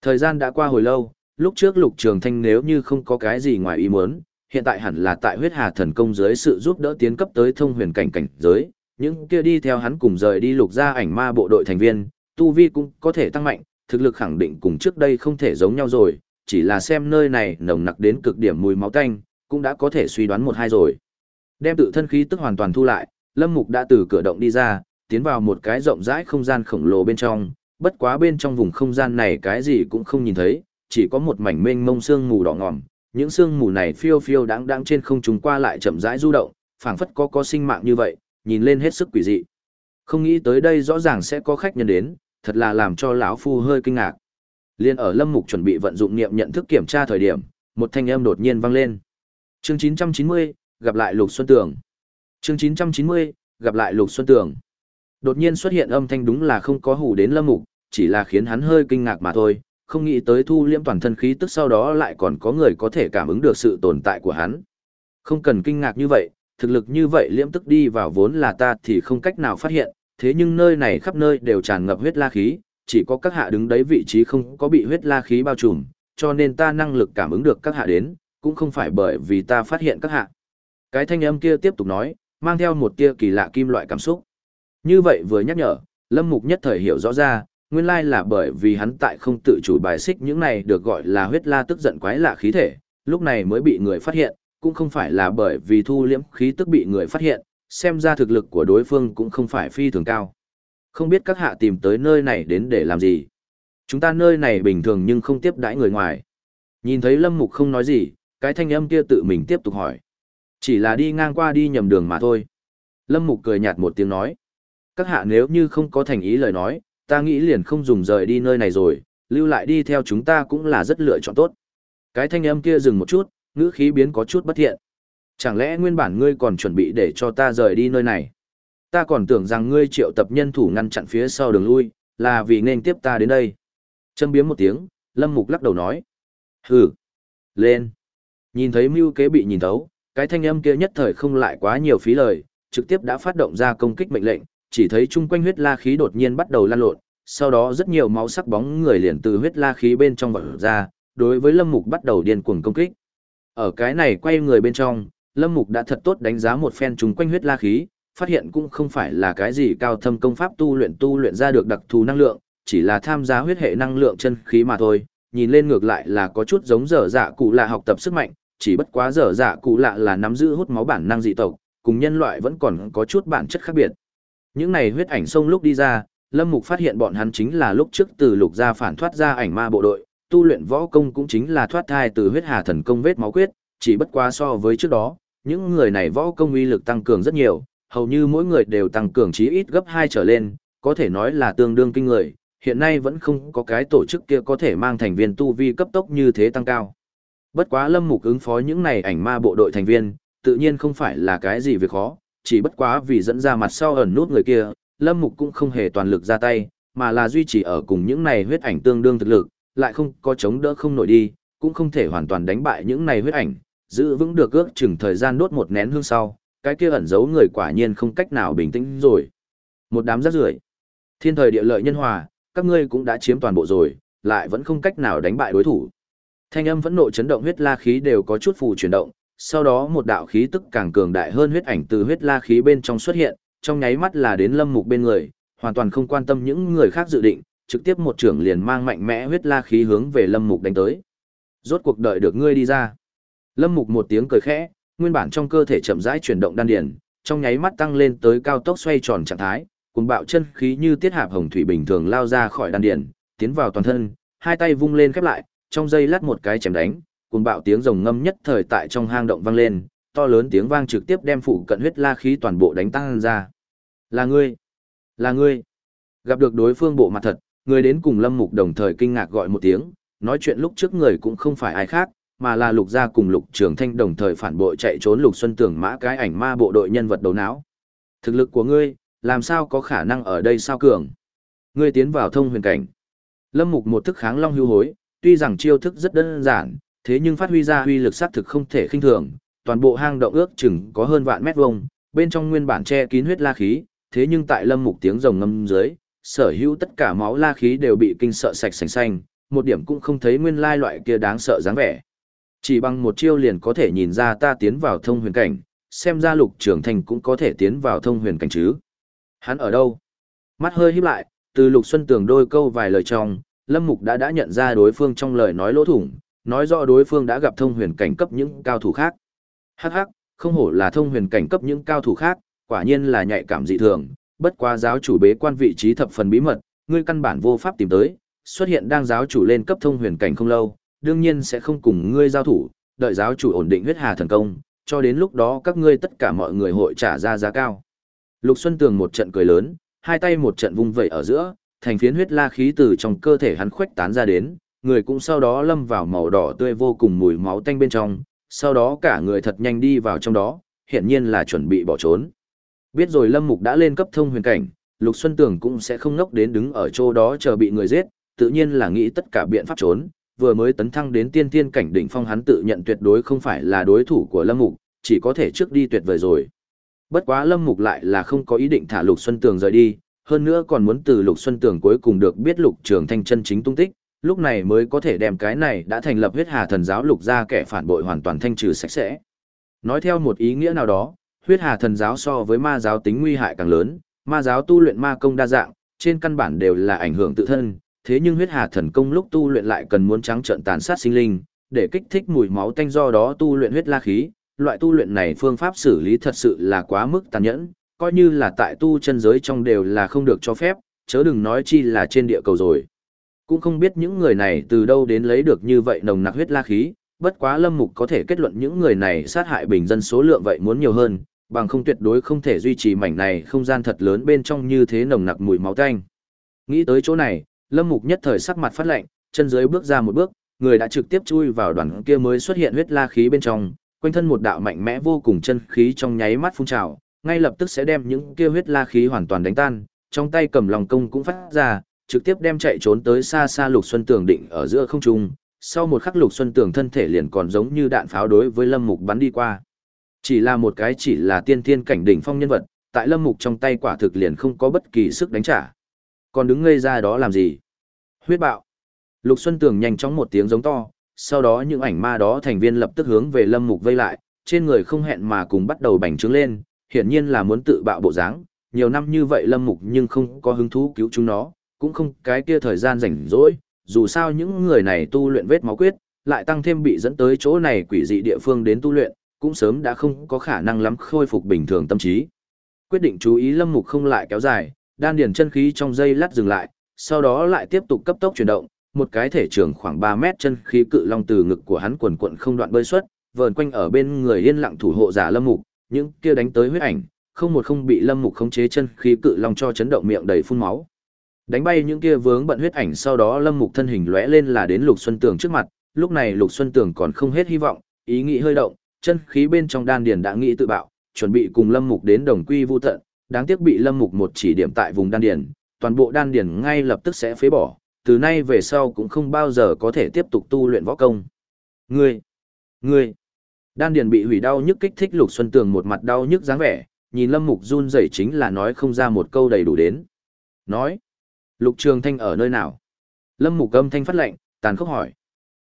Thời gian đã qua hồi lâu, lúc trước lục trường thanh nếu như không có cái gì ngoài ý muốn, hiện tại hẳn là tại huyết hà thần công dưới sự giúp đỡ tiến cấp tới thông huyền cảnh cảnh giới, những kia đi theo hắn cùng rời đi lục gia ảnh ma bộ đội thành viên, tu vi cũng có thể tăng mạnh, thực lực khẳng định cùng trước đây không thể giống nhau rồi, chỉ là xem nơi này nồng nặc đến cực điểm mùi máu tanh, cũng đã có thể suy đoán một hai rồi. Đem tự thân khí tức hoàn toàn thu lại, Lâm Mục đã từ cửa động đi ra, tiến vào một cái rộng rãi không gian khổng lồ bên trong, bất quá bên trong vùng không gian này cái gì cũng không nhìn thấy, chỉ có một mảnh mênh mông sương mù đỏ ngòm, những sương mù này phiêu phiêu đáng đáng trên không trung qua lại chậm rãi du động, phảng phất có có sinh mạng như vậy, nhìn lên hết sức quỷ dị. Không nghĩ tới đây rõ ràng sẽ có khách nhân đến, thật là làm cho lão phu hơi kinh ngạc. Liên ở Lâm Mục chuẩn bị vận dụng niệm nhận thức kiểm tra thời điểm, một thanh âm đột nhiên vang lên. Chương 990, gặp lại Lục Xuân Tường. Chương 990, gặp lại Lục Xuân Tường. Đột nhiên xuất hiện âm thanh đúng là không có hù đến Lâm Mục, chỉ là khiến hắn hơi kinh ngạc mà thôi, không nghĩ tới thu liễm toàn thân khí tức sau đó lại còn có người có thể cảm ứng được sự tồn tại của hắn. Không cần kinh ngạc như vậy, thực lực như vậy liễm tức đi vào vốn là ta thì không cách nào phát hiện, thế nhưng nơi này khắp nơi đều tràn ngập huyết la khí, chỉ có các hạ đứng đấy vị trí không có bị huyết la khí bao trùm, cho nên ta năng lực cảm ứng được các hạ đến, cũng không phải bởi vì ta phát hiện các hạ. Cái thanh âm kia tiếp tục nói, mang theo một tia kỳ lạ kim loại cảm xúc. Như vậy vừa nhắc nhở, Lâm Mục nhất thời hiểu rõ ra, nguyên lai là bởi vì hắn tại không tự chủ bài xích những này được gọi là huyết la tức giận quái lạ khí thể, lúc này mới bị người phát hiện, cũng không phải là bởi vì thu liễm khí tức bị người phát hiện, xem ra thực lực của đối phương cũng không phải phi thường cao. Không biết các hạ tìm tới nơi này đến để làm gì. Chúng ta nơi này bình thường nhưng không tiếp đãi người ngoài. Nhìn thấy Lâm Mục không nói gì, cái thanh âm kia tự mình tiếp tục hỏi. Chỉ là đi ngang qua đi nhầm đường mà thôi. Lâm Mục cười nhạt một tiếng nói. Các hạ nếu như không có thành ý lời nói, ta nghĩ liền không dùng rời đi nơi này rồi, lưu lại đi theo chúng ta cũng là rất lựa chọn tốt. Cái thanh âm kia dừng một chút, ngữ khí biến có chút bất thiện. Chẳng lẽ nguyên bản ngươi còn chuẩn bị để cho ta rời đi nơi này? Ta còn tưởng rằng ngươi triệu tập nhân thủ ngăn chặn phía sau đường lui, là vì nên tiếp ta đến đây. Châm biếm một tiếng, Lâm Mục lắc đầu nói. Hừ, lên. Nhìn thấy mưu kế bị nhìn thấu, cái thanh âm kia nhất thời không lại quá nhiều phí lời, trực tiếp đã phát động ra công kích mệnh lệnh, chỉ thấy chung quanh huyết la khí đột nhiên bắt đầu lan lộn, sau đó rất nhiều máu sắc bóng người liền từ huyết la khí bên trong vọt ra, đối với Lâm Mục bắt đầu điên cuồng công kích. Ở cái này quay người bên trong, Lâm Mục đã thật tốt đánh giá một phen chúng quanh huyết la khí, phát hiện cũng không phải là cái gì cao thâm công pháp tu luyện tu luyện ra được đặc thù năng lượng, chỉ là tham gia huyết hệ năng lượng chân khí mà thôi, nhìn lên ngược lại là có chút giống dở dạ cụ lạ học tập sức mạnh, chỉ bất quá dở dạ cụ lạ là nắm giữ hút máu bản năng dị tộc, cùng nhân loại vẫn còn có chút bản chất khác biệt. Những này huyết ảnh sông lúc đi ra, Lâm Mục phát hiện bọn hắn chính là lúc trước từ lục gia phản thoát ra ảnh ma bộ đội, tu luyện võ công cũng chính là thoát thai từ huyết hà thần công vết máu quyết, chỉ bất quá so với trước đó, những người này võ công uy lực tăng cường rất nhiều, hầu như mỗi người đều tăng cường chí ít gấp 2 trở lên, có thể nói là tương đương kinh người, hiện nay vẫn không có cái tổ chức kia có thể mang thành viên tu vi cấp tốc như thế tăng cao. Bất quá Lâm Mục ứng phó những này ảnh ma bộ đội thành viên, tự nhiên không phải là cái gì việc khó, chỉ bất quá vì dẫn ra mặt sau ẩn nút người kia, Lâm Mục cũng không hề toàn lực ra tay, mà là duy trì ở cùng những này huyết ảnh tương đương thực lực, lại không có chống đỡ không nổi đi, cũng không thể hoàn toàn đánh bại những này huyết ảnh, giữ vững được ước chừng thời gian đốt một nén hương sau, cái kia ẩn giấu người quả nhiên không cách nào bình tĩnh rồi. Một đám rác rưởi. Thiên thời địa lợi nhân hòa, các ngươi cũng đã chiếm toàn bộ rồi, lại vẫn không cách nào đánh bại đối thủ. Thanh âm vẫn nộ chấn động huyết la khí đều có chút phù chuyển động, sau đó một đạo khí tức càng cường đại hơn huyết ảnh từ huyết la khí bên trong xuất hiện, trong nháy mắt là đến lâm mục bên người, hoàn toàn không quan tâm những người khác dự định, trực tiếp một trưởng liền mang mạnh mẽ huyết la khí hướng về lâm mục đánh tới. Rốt cuộc đợi được ngươi đi ra. Lâm mục một tiếng cười khẽ, nguyên bản trong cơ thể chậm rãi chuyển động đan điền, trong nháy mắt tăng lên tới cao tốc xoay tròn trạng thái, cùng bạo chân khí như tiết hạp hồng thủy bình thường lao ra khỏi đan điền, tiến vào toàn thân, hai tay vung lên khép lại, trong giây lát một cái chém đánh, cùng bạo tiếng rồng ngâm nhất thời tại trong hang động vang lên, to lớn tiếng vang trực tiếp đem phụ cận huyết la khí toàn bộ đánh tăng ra. Là ngươi, là ngươi. Gặp được đối phương bộ mặt thật, người đến cùng Lâm Mục đồng thời kinh ngạc gọi một tiếng, nói chuyện lúc trước người cũng không phải ai khác, mà là Lục gia cùng Lục Trường Thanh đồng thời phản bội chạy trốn Lục Xuân Tưởng mã cái ảnh ma bộ đội nhân vật đầu não. Thực lực của ngươi, làm sao có khả năng ở đây sao cường? Ngươi tiến vào thông huyền cảnh. Lâm Mục một thức kháng long hưu hối, tuy rằng chiêu thức rất đơn giản, thế nhưng phát huy ra huy lực sát thực không thể khinh thường, toàn bộ hang động ước chừng có hơn vạn mét vuông, bên trong nguyên bản che kín huyết la khí, thế nhưng tại Lâm Mục tiếng rồng ngâm dưới, sở hữu tất cả máu la khí đều bị kinh sợ sạch sành xanh, một điểm cũng không thấy nguyên lai loại kia đáng sợ dáng vẻ. Chỉ bằng một chiêu liền có thể nhìn ra ta tiến vào thông huyền cảnh, xem ra lục trưởng thành cũng có thể tiến vào thông huyền cảnh chứ. Hắn ở đâu? Mắt hơi híp lại, từ lục xuân tường đôi câu vài lời trong, Lâm Mục đã đã nhận ra đối phương trong lời nói lỗ thủng, nói rõ đối phương đã gặp thông huyền cảnh cấp những cao thủ khác. Hắc hắc, không hổ là thông huyền cảnh cấp những cao thủ khác, quả nhiên là nhạy cảm dị thường, bất quá giáo chủ bế quan vị trí thập phần bí mật, ngươi căn bản vô pháp tìm tới, xuất hiện đang giáo chủ lên cấp thông huyền cảnh không lâu, đương nhiên sẽ không cùng ngươi giao thủ, đợi giáo chủ ổn định huyết hà thần công, cho đến lúc đó các ngươi tất cả mọi người hội trả ra giá cao. Lục Xuân Tường một trận cười lớn, hai tay một trận vung vẩy ở giữa, thành phiến huyết la khí từ trong cơ thể hắn khuếch tán ra đến, người cũng sau đó lâm vào màu đỏ tươi vô cùng mùi máu tanh bên trong, sau đó cả người thật nhanh đi vào trong đó, hiển nhiên là chuẩn bị bỏ trốn. Biết rồi Lâm Mục đã lên cấp thông huyền cảnh, Lục Xuân Tường cũng sẽ không ngốc đến đứng ở chỗ đó chờ bị người giết, tự nhiên là nghĩ tất cả biện pháp trốn, vừa mới tấn thăng đến tiên tiên cảnh đỉnh phong hắn tự nhận tuyệt đối không phải là đối thủ của Lâm Mục, chỉ có thể trước đi tuyệt vời rồi. Bất quá Lâm Mục lại là không có ý định thả Lục Xuân Tường rời đi, hơn nữa còn muốn từ Lục Xuân Tường cuối cùng được biết Lục Trường Thanh chân chính tung tích, lúc này mới có thể đem cái này đã thành lập huyết hà thần giáo Lục ra kẻ phản bội hoàn toàn thanh trừ sạch sẽ. Nói theo một ý nghĩa nào đó, huyết hà thần giáo so với ma giáo tính nguy hại càng lớn, ma giáo tu luyện ma công đa dạng, trên căn bản đều là ảnh hưởng tự thân, thế nhưng huyết hà thần công lúc tu luyện lại cần muốn trắng trợn tàn sát sinh linh, để kích thích mùi máu tanh do đó tu luyện huyết la khí, loại tu luyện này phương pháp xử lý thật sự là quá mức tàn nhẫn, coi như là tại tu chân giới trong đều là không được cho phép, chớ đừng nói chi là trên địa cầu rồi. Cũng không biết những người này từ đâu đến lấy được như vậy nồng nặc huyết la khí, bất quá lâm mục có thể kết luận những người này sát hại bình dân số lượng vậy muốn nhiều hơn, bằng không tuyệt đối không thể duy trì mảnh này không gian thật lớn bên trong như thế nồng nặc mùi máu tanh. Nghĩ tới chỗ này, Lâm Mục nhất thời sắc mặt phát lạnh, chân dưới bước ra một bước, người đã trực tiếp chui vào đoàn kia mới xuất hiện huyết la khí bên trong, quanh thân một đạo mạnh mẽ vô cùng chân khí trong nháy mắt phun trào, ngay lập tức sẽ đem những kia huyết la khí hoàn toàn đánh tan, trong tay cầm lòng công cũng phát ra, trực tiếp đem chạy trốn tới xa xa Lục Xuân Tường định ở giữa không trung. Sau một khắc Lục Xuân Tường thân thể liền còn giống như đạn pháo đối với Lâm Mục bắn đi qua. Chỉ là một cái chỉ là tiên thiên cảnh đỉnh phong nhân vật, tại lâm mục trong tay quả thực liền không có bất kỳ sức đánh trả. Còn đứng ngây ra đó làm gì? Huyết bạo. Lục Xuân Tường nhanh chóng một tiếng giống to, sau đó những ảnh ma đó thành viên lập tức hướng về lâm mục vây lại, trên người không hẹn mà cùng bắt đầu bành trướng lên, hiển nhiên là muốn tự bạo bộ dáng. Nhiều năm như vậy Lâm Mục nhưng không có hứng thú cứu chúng nó, cũng không cái kia thời gian rảnh rỗi, dù sao những người này tu luyện vết máu quyết, lại tăng thêm bị dẫn tới chỗ này quỷ dị địa phương đến tu luyện, cũng sớm đã không có khả năng lắm khôi phục bình thường tâm trí. Quyết định chú ý Lâm Mục không lại kéo dài, đan điền chân khí trong dây lát dừng lại, sau đó lại tiếp tục cấp tốc chuyển động, một cái thể trường khoảng 3 mét chân khí cự long từ ngực của hắn quần quận không đoạn bơi xuất, vờn quanh ở bên người yên lặng thủ hộ giả Lâm Mục, những kia đánh tới huyết ảnh, không một không bị Lâm Mục khống chế chân khí cự long cho chấn động miệng đầy phun máu. Đánh bay những kia vướng bận huyết ảnh sau đó Lâm Mục thân hình lóe lên là đến Lục Xuân Tường trước mặt, lúc này Lục Xuân Tường còn không hết hy vọng, ý nghĩ hơi động, chân khí bên trong đan điền đã nghĩ tự bạo, chuẩn bị cùng Lâm Mục đến đồng quy vu tận, đáng tiếc bị Lâm Mục một chỉ điểm tại vùng đan điền, toàn bộ đan điền ngay lập tức sẽ phế bỏ, từ nay về sau cũng không bao giờ có thể tiếp tục tu luyện võ công. Ngươi, ngươi, đan điền bị hủy đau nhức kích thích Lục Xuân Tường một mặt đau nhức dáng vẻ, nhìn Lâm Mục run rẩy chính là nói không ra một câu đầy đủ đến. Nói, Lục Trường Thanh ở nơi nào? Lâm Mục âm thanh phát lệnh, tàn khốc hỏi.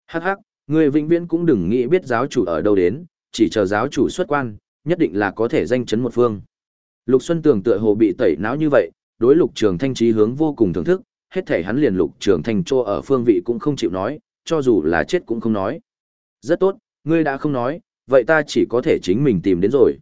Hắc hắc, ngươi vĩnh viễn cũng đừng nghĩ biết giáo chủ ở đâu đến, chỉ chờ giáo chủ xuất quan, nhất định là có thể danh chấn một phương. Lục Xuân Tường tựa hồ bị tẩy não như vậy, đối Lục Trường Thanh trí hướng vô cùng thưởng thức, hết thể hắn liền Lục Trường Thanh cho ở phương vị cũng không chịu nói, cho dù là chết cũng không nói. Rất tốt, ngươi đã không nói, vậy ta chỉ có thể chính mình tìm đến rồi.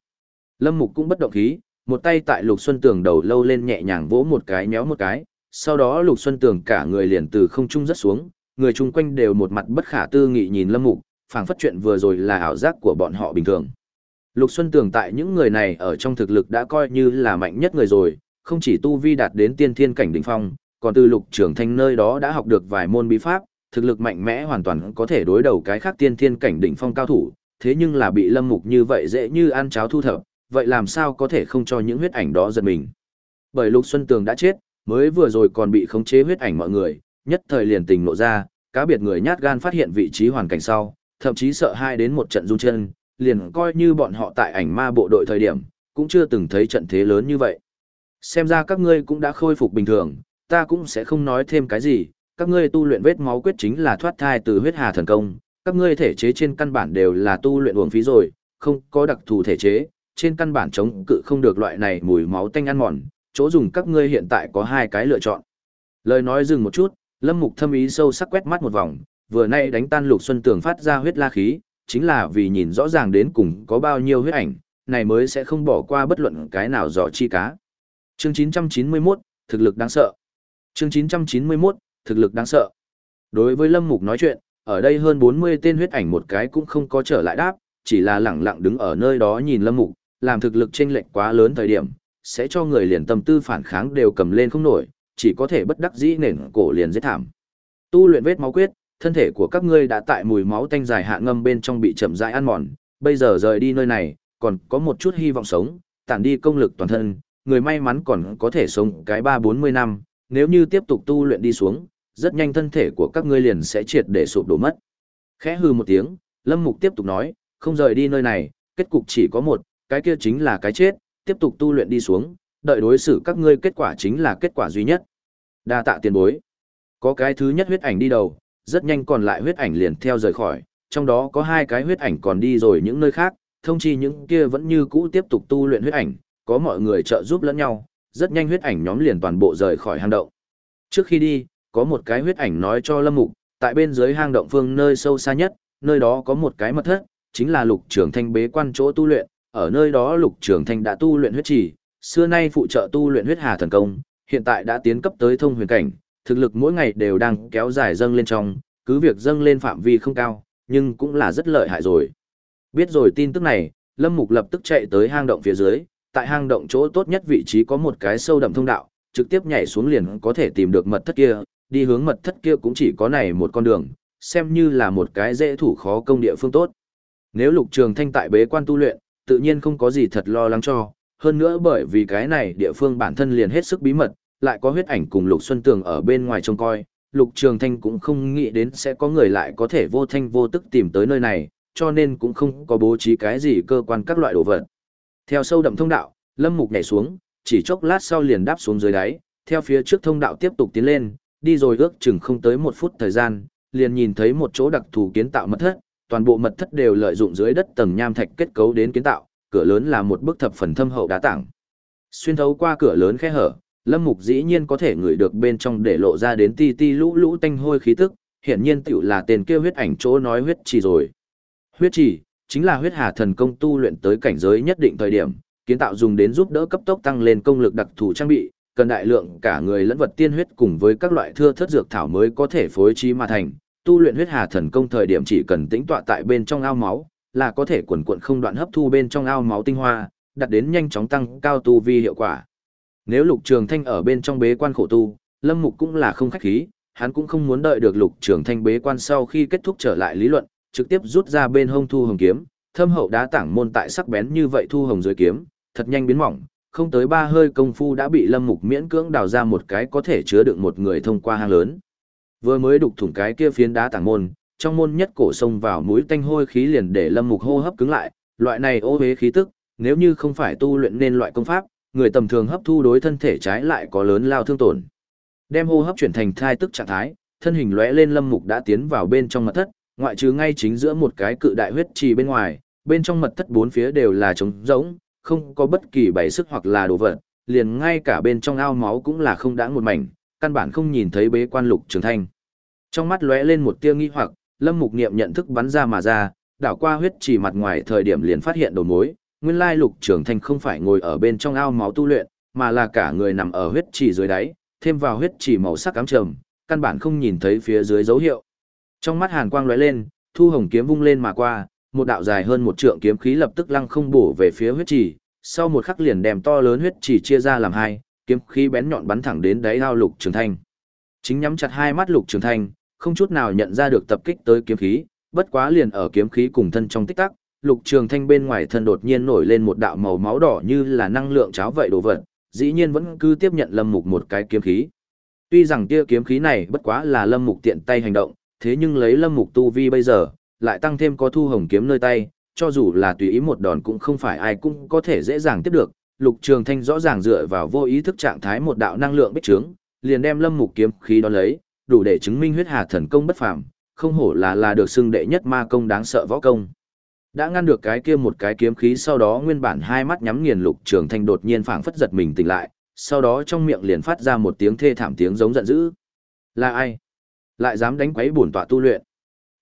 Lâm Mục cũng bất động khí, một tay tại Lục Xuân Tường đầu lâu lên nhẹ nhàng vỗ một cái méo một cái, sau đó Lục Xuân Tường cả người liền từ không trung rất xuống, người chung quanh đều một mặt bất khả tư nghị nhìn Lâm Mục, phảng phất chuyện vừa rồi là ảo giác của bọn họ bình thường. Lục Xuân Tường tại những người này ở trong thực lực đã coi như là mạnh nhất người rồi, không chỉ tu vi đạt đến tiên thiên cảnh đỉnh phong, còn từ Lục Trường Thanh nơi đó đã học được vài môn bí pháp, thực lực mạnh mẽ hoàn toàn có thể đối đầu cái khác tiên thiên cảnh đỉnh phong cao thủ, thế nhưng là bị Lâm Mục như vậy dễ như ăn cháo thu thập, vậy làm sao có thể không cho những huyết ảnh đó giật mình. Bởi Lục Xuân Tường đã chết, mới vừa rồi còn bị khống chế huyết ảnh mọi người, nhất thời liền tình nộ ra, cá biệt người nhát gan phát hiện vị trí hoàn cảnh sau, thậm chí sợ hai đến một trận run chân, liền coi như bọn họ tại ảnh ma bộ đội thời điểm, cũng chưa từng thấy trận thế lớn như vậy. Xem ra các ngươi cũng đã khôi phục bình thường, ta cũng sẽ không nói thêm cái gì, các ngươi tu luyện vết máu quyết chính là thoát thai từ huyết hà thần công, các ngươi thể chế trên căn bản đều là tu luyện uổng phí rồi, không có đặc thù thể chế, trên căn bản chống cự không được loại này mùi máu tanh ăn mòn, chỗ dùng các ngươi hiện tại có hai cái lựa chọn. Lời nói dừng một chút, Lâm Mục thâm ý sâu sắc quét mắt một vòng, vừa nay đánh tan Lục Xuân Tường phát ra huyết la khí, chính là vì nhìn rõ ràng đến cùng có bao nhiêu huyết ảnh, này mới sẽ không bỏ qua bất luận cái nào dò chi cá. Chương 991, thực lực đáng sợ. Chương 991, thực lực đáng sợ. Đối với Lâm Mục nói chuyện, ở đây hơn 40 tên huyết ảnh một cái cũng không có trở lại đáp, chỉ là lẳng lặng đứng ở nơi đó nhìn Lâm Mục, làm thực lực chênh lệch quá lớn thời điểm, sẽ cho người liền tâm tư phản kháng đều cầm lên không nổi, chỉ có thể bất đắc dĩ nền cổ liền giết thảm. Tu luyện vết máu quyết, thân thể của các ngươi đã tại mùi máu tanh dài hạ ngâm bên trong bị chậm rãi ăn mòn, bây giờ rời đi nơi này, còn có một chút hy vọng sống, tản đi công lực toàn thân, người may mắn còn có thể sống cái ba bốn mươi năm, nếu như tiếp tục tu luyện đi xuống, rất nhanh thân thể của các ngươi liền sẽ triệt để sụp đổ mất. Khẽ hư một tiếng, Lâm Mục tiếp tục nói, không rời đi nơi này, kết cục chỉ có một, cái kia chính là cái chết, tiếp tục tu luyện đi xuống, đợi đối xử các ngươi kết quả chính là kết quả duy nhất. Đa tạ tiền bối. Có cái thứ nhất huyết ảnh đi đầu, rất nhanh còn lại huyết ảnh liền theo rời khỏi, trong đó có hai cái huyết ảnh còn đi rồi những nơi khác, thông chi những kia vẫn như cũ tiếp tục tu luyện huyết ảnh, có mọi người trợ giúp lẫn nhau, rất nhanh huyết ảnh nhóm liền toàn bộ rời khỏi hang động. Trước khi đi, có một cái huyết ảnh nói cho Lâm Mục, tại bên dưới hang động phương nơi sâu xa nhất, nơi đó có một cái mật thất, chính là Lục Trường Thanh bế quan chỗ tu luyện, ở nơi đó Lục Trường Thanh đã tu luyện huyết trì, xưa nay phụ trợ tu luyện huyết hà thần công, hiện tại đã tiến cấp tới thông huyền cảnh, thực lực mỗi ngày đều đang kéo dài dâng lên trong, cứ việc dâng lên phạm vi không cao, nhưng cũng là rất lợi hại rồi. Biết rồi tin tức này, Lâm Mục lập tức chạy tới hang động phía dưới, tại hang động chỗ tốt nhất vị trí có một cái sâu đậm thông đạo, trực tiếp nhảy xuống liền có thể tìm được mật thất kia, đi hướng mật thất kia cũng chỉ có này một con đường, xem như là một cái dễ thủ khó công địa phương tốt. Nếu Lục Trường Thanh tại bế quan tu luyện, tự nhiên không có gì thật lo lắng cho, hơn nữa bởi vì cái này địa phương bản thân liền hết sức bí mật, lại có huyết ảnh cùng Lục Xuân Tường ở bên ngoài trông coi, Lục Trường Thanh cũng không nghĩ đến sẽ có người lại có thể vô thanh vô tức tìm tới nơi này, cho nên cũng không có bố trí cái gì cơ quan các loại đồ vật. Theo sâu đậm thông đạo, Lâm Mục nhảy xuống, chỉ chốc lát sau liền đáp xuống dưới đáy, theo phía trước thông đạo tiếp tục tiến lên, đi rồi ước chừng không tới một phút thời gian, liền nhìn thấy một chỗ đặc thù kiến tạo mật thất, toàn bộ mật thất đều lợi dụng dưới đất tầng nham thạch kết cấu đến kiến tạo, cửa lớn là một bức thập phần thâm hậu đá tảng. Xuyên thấu qua cửa lớn khe hở, Lâm Mục dĩ nhiên có thể ngửi được bên trong để lộ ra đến ti ti lũ lũ tanh hôi khí tức, hiển nhiên tiểu là tên kia huyết ảnh chỗ nói huyết chỉ rồi. Huyết chỉ chính là huyết hà thần công tu luyện tới cảnh giới nhất định thời điểm, kiến tạo dùng đến giúp đỡ cấp tốc tăng lên công lực đặc thù trang bị, cần đại lượng cả người lẫn vật tiên huyết cùng với các loại thưa thất dược thảo mới có thể phối trí mà thành. Tu luyện huyết hà thần công thời điểm chỉ cần tĩnh tọa tại bên trong ao máu, là có thể quần cuộn không đoạn hấp thu bên trong ao máu tinh hoa, đạt đến nhanh chóng tăng cao tu vi hiệu quả. Nếu Lục Trường Thanh ở bên trong bế quan khổ tu, Lâm Mục cũng là không khách khí, hắn cũng không muốn đợi được Lục Trường Thanh bế quan sau khi kết thúc trở lại lý luận, trực tiếp rút ra bên hông thu hồng kiếm, thâm hậu đá tảng môn tại sắc bén như vậy thu hồng dưới kiếm, thật nhanh biến mỏng, không tới ba hơi công phu đã bị Lâm Mục miễn cưỡng đào ra một cái có thể chứa đựng một người thông qua hang lớn. Vừa mới đục thủng cái kia phiến đá tảng môn, trong môn nhất cổ sông vào mũi tanh hôi khí liền để Lâm Mục hô hấp cứng lại, loại này ô hế khí tức, nếu như không phải tu luyện nên loại công pháp, người tầm thường hấp thu đối thân thể trái lại có lớn lao thương tổn. Đem hô hấp chuyển thành thai tức trạng thái, thân hình lóe lên Lâm Mục đã tiến vào bên trong mật thất, ngoại trừ ngay chính giữa một cái cự đại huyết trì bên ngoài, bên trong mật thất bốn phía đều là trống rỗng, không có bất kỳ bảy sức hoặc là đồ vật, liền ngay cả bên trong ao máu cũng là không đã một mảnh, căn bản không nhìn thấy bế quan lục trường thanh. Trong mắt lóe lên một tia nghi hoặc, Lâm Mục Niệm nhận thức bắn ra mà ra, đảo qua huyết trì mặt ngoài thời điểm liền phát hiện đầu mối, nguyên lai lục trường thành không phải ngồi ở bên trong ao máu tu luyện, mà là cả người nằm ở huyết trì dưới đáy, thêm vào huyết trì màu sắc cám trầm, căn bản không nhìn thấy phía dưới dấu hiệu. Trong mắt hàn quang lóe lên, thu hồng kiếm vung lên mà qua, một đạo dài hơn một trượng kiếm khí lập tức lăng không bổ về phía huyết trì, sau một khắc liền đem to lớn huyết trì chia ra làm hai, kiếm khí bén nhọn bắn thẳng đến đáy ao lục trường thanh. Chính nhắm chặt hai mắt lục trường thanh, không chút nào nhận ra được tập kích tới kiếm khí, bất quá liền ở kiếm khí cùng thân trong tích tắc, lục trường thanh bên ngoài thân đột nhiên nổi lên một đạo màu máu đỏ như là năng lượng cháo vậy đồ vật, dĩ nhiên vẫn cứ tiếp nhận lâm mục một cái kiếm khí. Tuy rằng tia kiếm khí này bất quá là lâm mục tiện tay hành động, thế nhưng lấy lâm mục tu vi bây giờ, lại tăng thêm có thu hồng kiếm nơi tay, cho dù là tùy ý một đòn cũng không phải ai cũng có thể dễ dàng tiếp được. Lục Trường Thanh rõ ràng dựa vào vô ý thức trạng thái một đạo năng lượng bích trướng, liền đem lâm mục kiếm khí đó lấy, đủ để chứng minh huyết hà thần công bất phàm, không hổ là là được xưng đệ nhất ma công đáng sợ võ công. Đã ngăn được cái kia một cái kiếm khí sau đó nguyên bản hai mắt nhắm nghiền lục trường thanh đột nhiên phảng phất giật mình tỉnh lại, sau đó trong miệng liền phát ra một tiếng thê thảm tiếng giống giận dữ. Là ai? Lại dám đánh quấy bổn tọa tu luyện.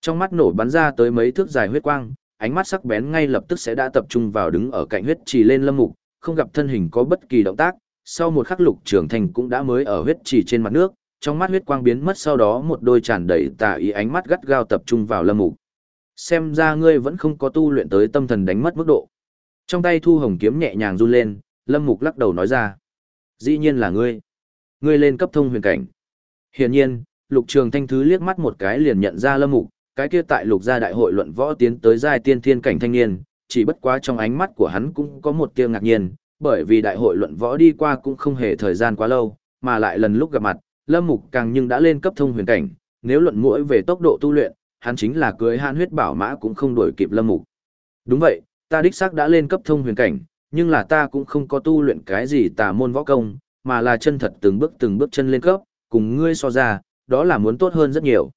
Trong mắt nổ bắn ra tới mấy thước dài huyết quang, ánh mắt sắc bén ngay lập tức sẽ đã tập trung vào đứng ở cạnh huyết trì lên lâm mục, không gặp thân hình có bất kỳ động tác, sau một khắc lục trường thanh cũng đã mới ở huyết trì trên mặt nước, trong mắt huyết quang biến mất sau đó một đôi tràn đầy tà ý ánh mắt gắt gao tập trung vào lâm mục. Xem ra ngươi vẫn không có tu luyện tới tâm thần đánh mất mức độ. Trong tay thu hồng kiếm nhẹ nhàng run lên, lâm mục lắc đầu nói ra. Dĩ nhiên là ngươi. Ngươi lên cấp thông huyền cảnh. Hiển nhiên, lục trường thanh thứ liếc mắt một cái liền nhận ra lâm mục, cái kia tại lục gia đại hội luận võ tiến tới giai tiên thiên cảnh thanh niên, chỉ bất quá trong ánh mắt của hắn cũng có một tia ngạc nhiên, bởi vì đại hội luận võ đi qua cũng không hề thời gian quá lâu, mà lại lần lúc gặp mặt, Lâm Mục càng nhưng đã lên cấp thông huyền cảnh, nếu luận mũi về tốc độ tu luyện, hắn chính là cưới hãn huyết bảo mã cũng không đuổi kịp Lâm Mục. Đúng vậy, ta đích xác đã lên cấp thông huyền cảnh, nhưng là ta cũng không có tu luyện cái gì tà môn võ công, mà là chân thật từng bước từng bước chân lên cấp, cùng ngươi so ra, đó là muốn tốt hơn rất nhiều.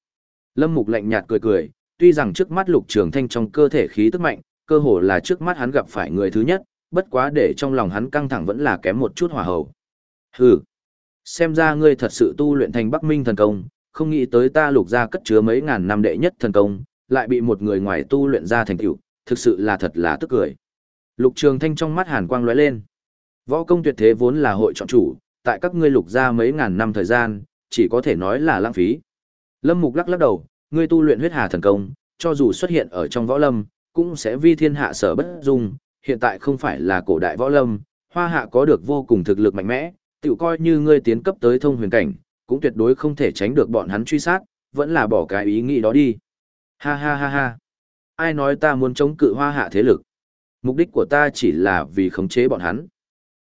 Lâm Mục lạnh nhạt cười cười, tuy rằng trước mắt Lục Trường Thanh trong cơ thể khí tức mạnh, cơ hồ là trước mắt hắn gặp phải người thứ nhất, bất quá để trong lòng hắn căng thẳng vẫn là kém một chút hòa hậu. Hừ, xem ra ngươi thật sự tu luyện thành Bắc Minh thần công, không nghĩ tới ta Lục gia cất chứa mấy ngàn năm đệ nhất thần công, lại bị một người ngoài tu luyện ra thành tựu, thực sự là thật là tức cười. Lục Trường Thanh trong mắt hàn quang lóe lên. Võ công tuyệt thế vốn là hội chọn chủ, tại các ngươi Lục gia mấy ngàn năm thời gian, chỉ có thể nói là lãng phí. Lâm Mục lắc lắc đầu, ngươi tu luyện huyết hà thần công, cho dù xuất hiện ở trong võ lâm, cũng sẽ vi thiên hạ sở bất dung, hiện tại không phải là cổ đại võ lâm, hoa hạ có được vô cùng thực lực mạnh mẽ, tự coi như ngươi tiến cấp tới thông huyền cảnh, cũng tuyệt đối không thể tránh được bọn hắn truy sát, vẫn là bỏ cái ý nghĩ đó đi. Ha ha ha ha. Ai nói ta muốn chống cự hoa hạ thế lực? Mục đích của ta chỉ là vì khống chế bọn hắn.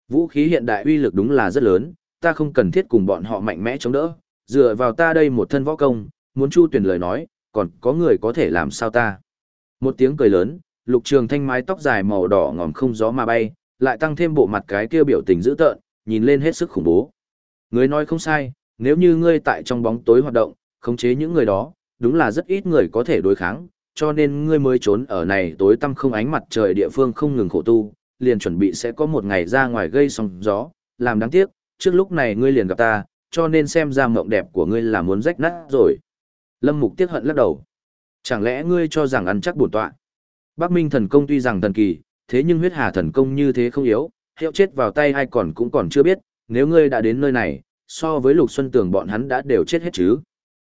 Vũ khí hiện đại uy lực đúng là rất lớn, ta không cần thiết cùng bọn họ mạnh mẽ chống đỡ, dựa vào ta đây một thân võ công, muốn chu tuyển lời nói, còn có người có thể làm sao ta. Một tiếng cười lớn, lục trường thanh mái tóc dài màu đỏ ngòm không gió mà bay, lại tăng thêm bộ mặt cái kia biểu tình dữ tợn, nhìn lên hết sức khủng bố. Người nói không sai, nếu như ngươi tại trong bóng tối hoạt động, khống chế những người đó, đúng là rất ít người có thể đối kháng, cho nên ngươi mới trốn ở này tối tăm không ánh mặt trời địa phương không ngừng khổ tu, liền chuẩn bị sẽ có một ngày ra ngoài gây sóng gió, làm đáng tiếc, trước lúc này ngươi liền gặp ta, cho nên xem ra mộng đẹp của ngươi là muốn rách nát rồi. Lâm Mục tiếc hận lắc đầu. Chẳng lẽ ngươi cho rằng ăn chắc bổn tọa? Bắc Minh thần công tuy rằng thần kỳ, thế nhưng huyết hà thần công như thế không yếu, hiệu chết vào tay ai còn cũng còn chưa biết, nếu ngươi đã đến nơi này, so với Lục Xuân Tường bọn hắn đã đều chết hết chứ.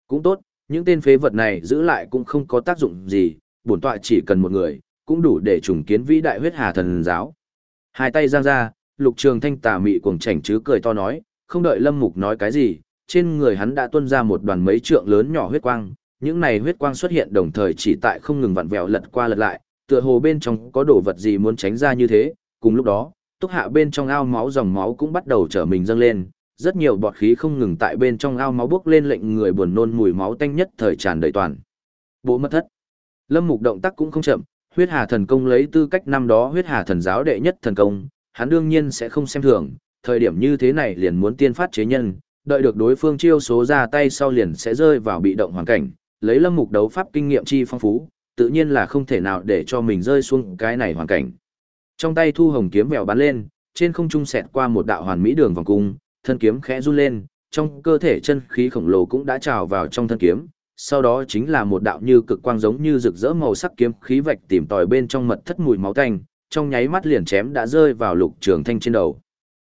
Cũng tốt, những tên phế vật này giữ lại cũng không có tác dụng gì, bổn tọa chỉ cần một người, cũng đủ để trùng kiến vĩ đại huyết hà thần giáo. Hai tay giang ra, Lục Trường Thanh tà mị cuồng chảnh chứ cười to nói, không đợi Lâm Mục nói cái gì, trên người hắn đã tuôn ra một đoàn mấy trượng lớn nhỏ huyết quang, những này huyết quang xuất hiện đồng thời chỉ tại không ngừng vặn vẹo lật qua lật lại, tựa hồ bên trong có đồ vật gì muốn tránh ra như thế, cùng lúc đó, túc hạ bên trong ao máu dòng máu cũng bắt đầu trở mình dâng lên, rất nhiều bọt khí không ngừng tại bên trong ao máu bốc lên lệnh người buồn nôn mùi máu tanh nhất thời tràn đầy toàn. Bộ mất thất. Lâm Mục động tác cũng không chậm, huyết hà thần công lấy tư cách năm đó huyết hà thần giáo đệ nhất thần công, hắn đương nhiên sẽ không xem thường, thời điểm như thế này liền muốn tiên phát chế nhân, đợi được đối phương chiêu số ra tay sau liền sẽ rơi vào bị động hoàn cảnh, lấy lâm mục đấu pháp kinh nghiệm chi phong phú, tự nhiên là không thể nào để cho mình rơi xuống cái này hoàn cảnh. Trong tay thu hồng kiếm vèo bắn lên, trên không trung xẹt qua một đạo hoàn mỹ đường vòng cung, thân kiếm khẽ run lên, trong cơ thể chân khí khổng lồ cũng đã trào vào trong thân kiếm, sau đó chính là một đạo như cực quang giống như rực rỡ màu sắc kiếm khí vạch tìm tòi bên trong mật thất mùi máu tanh, trong nháy mắt liền chém đã rơi vào lục trường thanh trên đầu.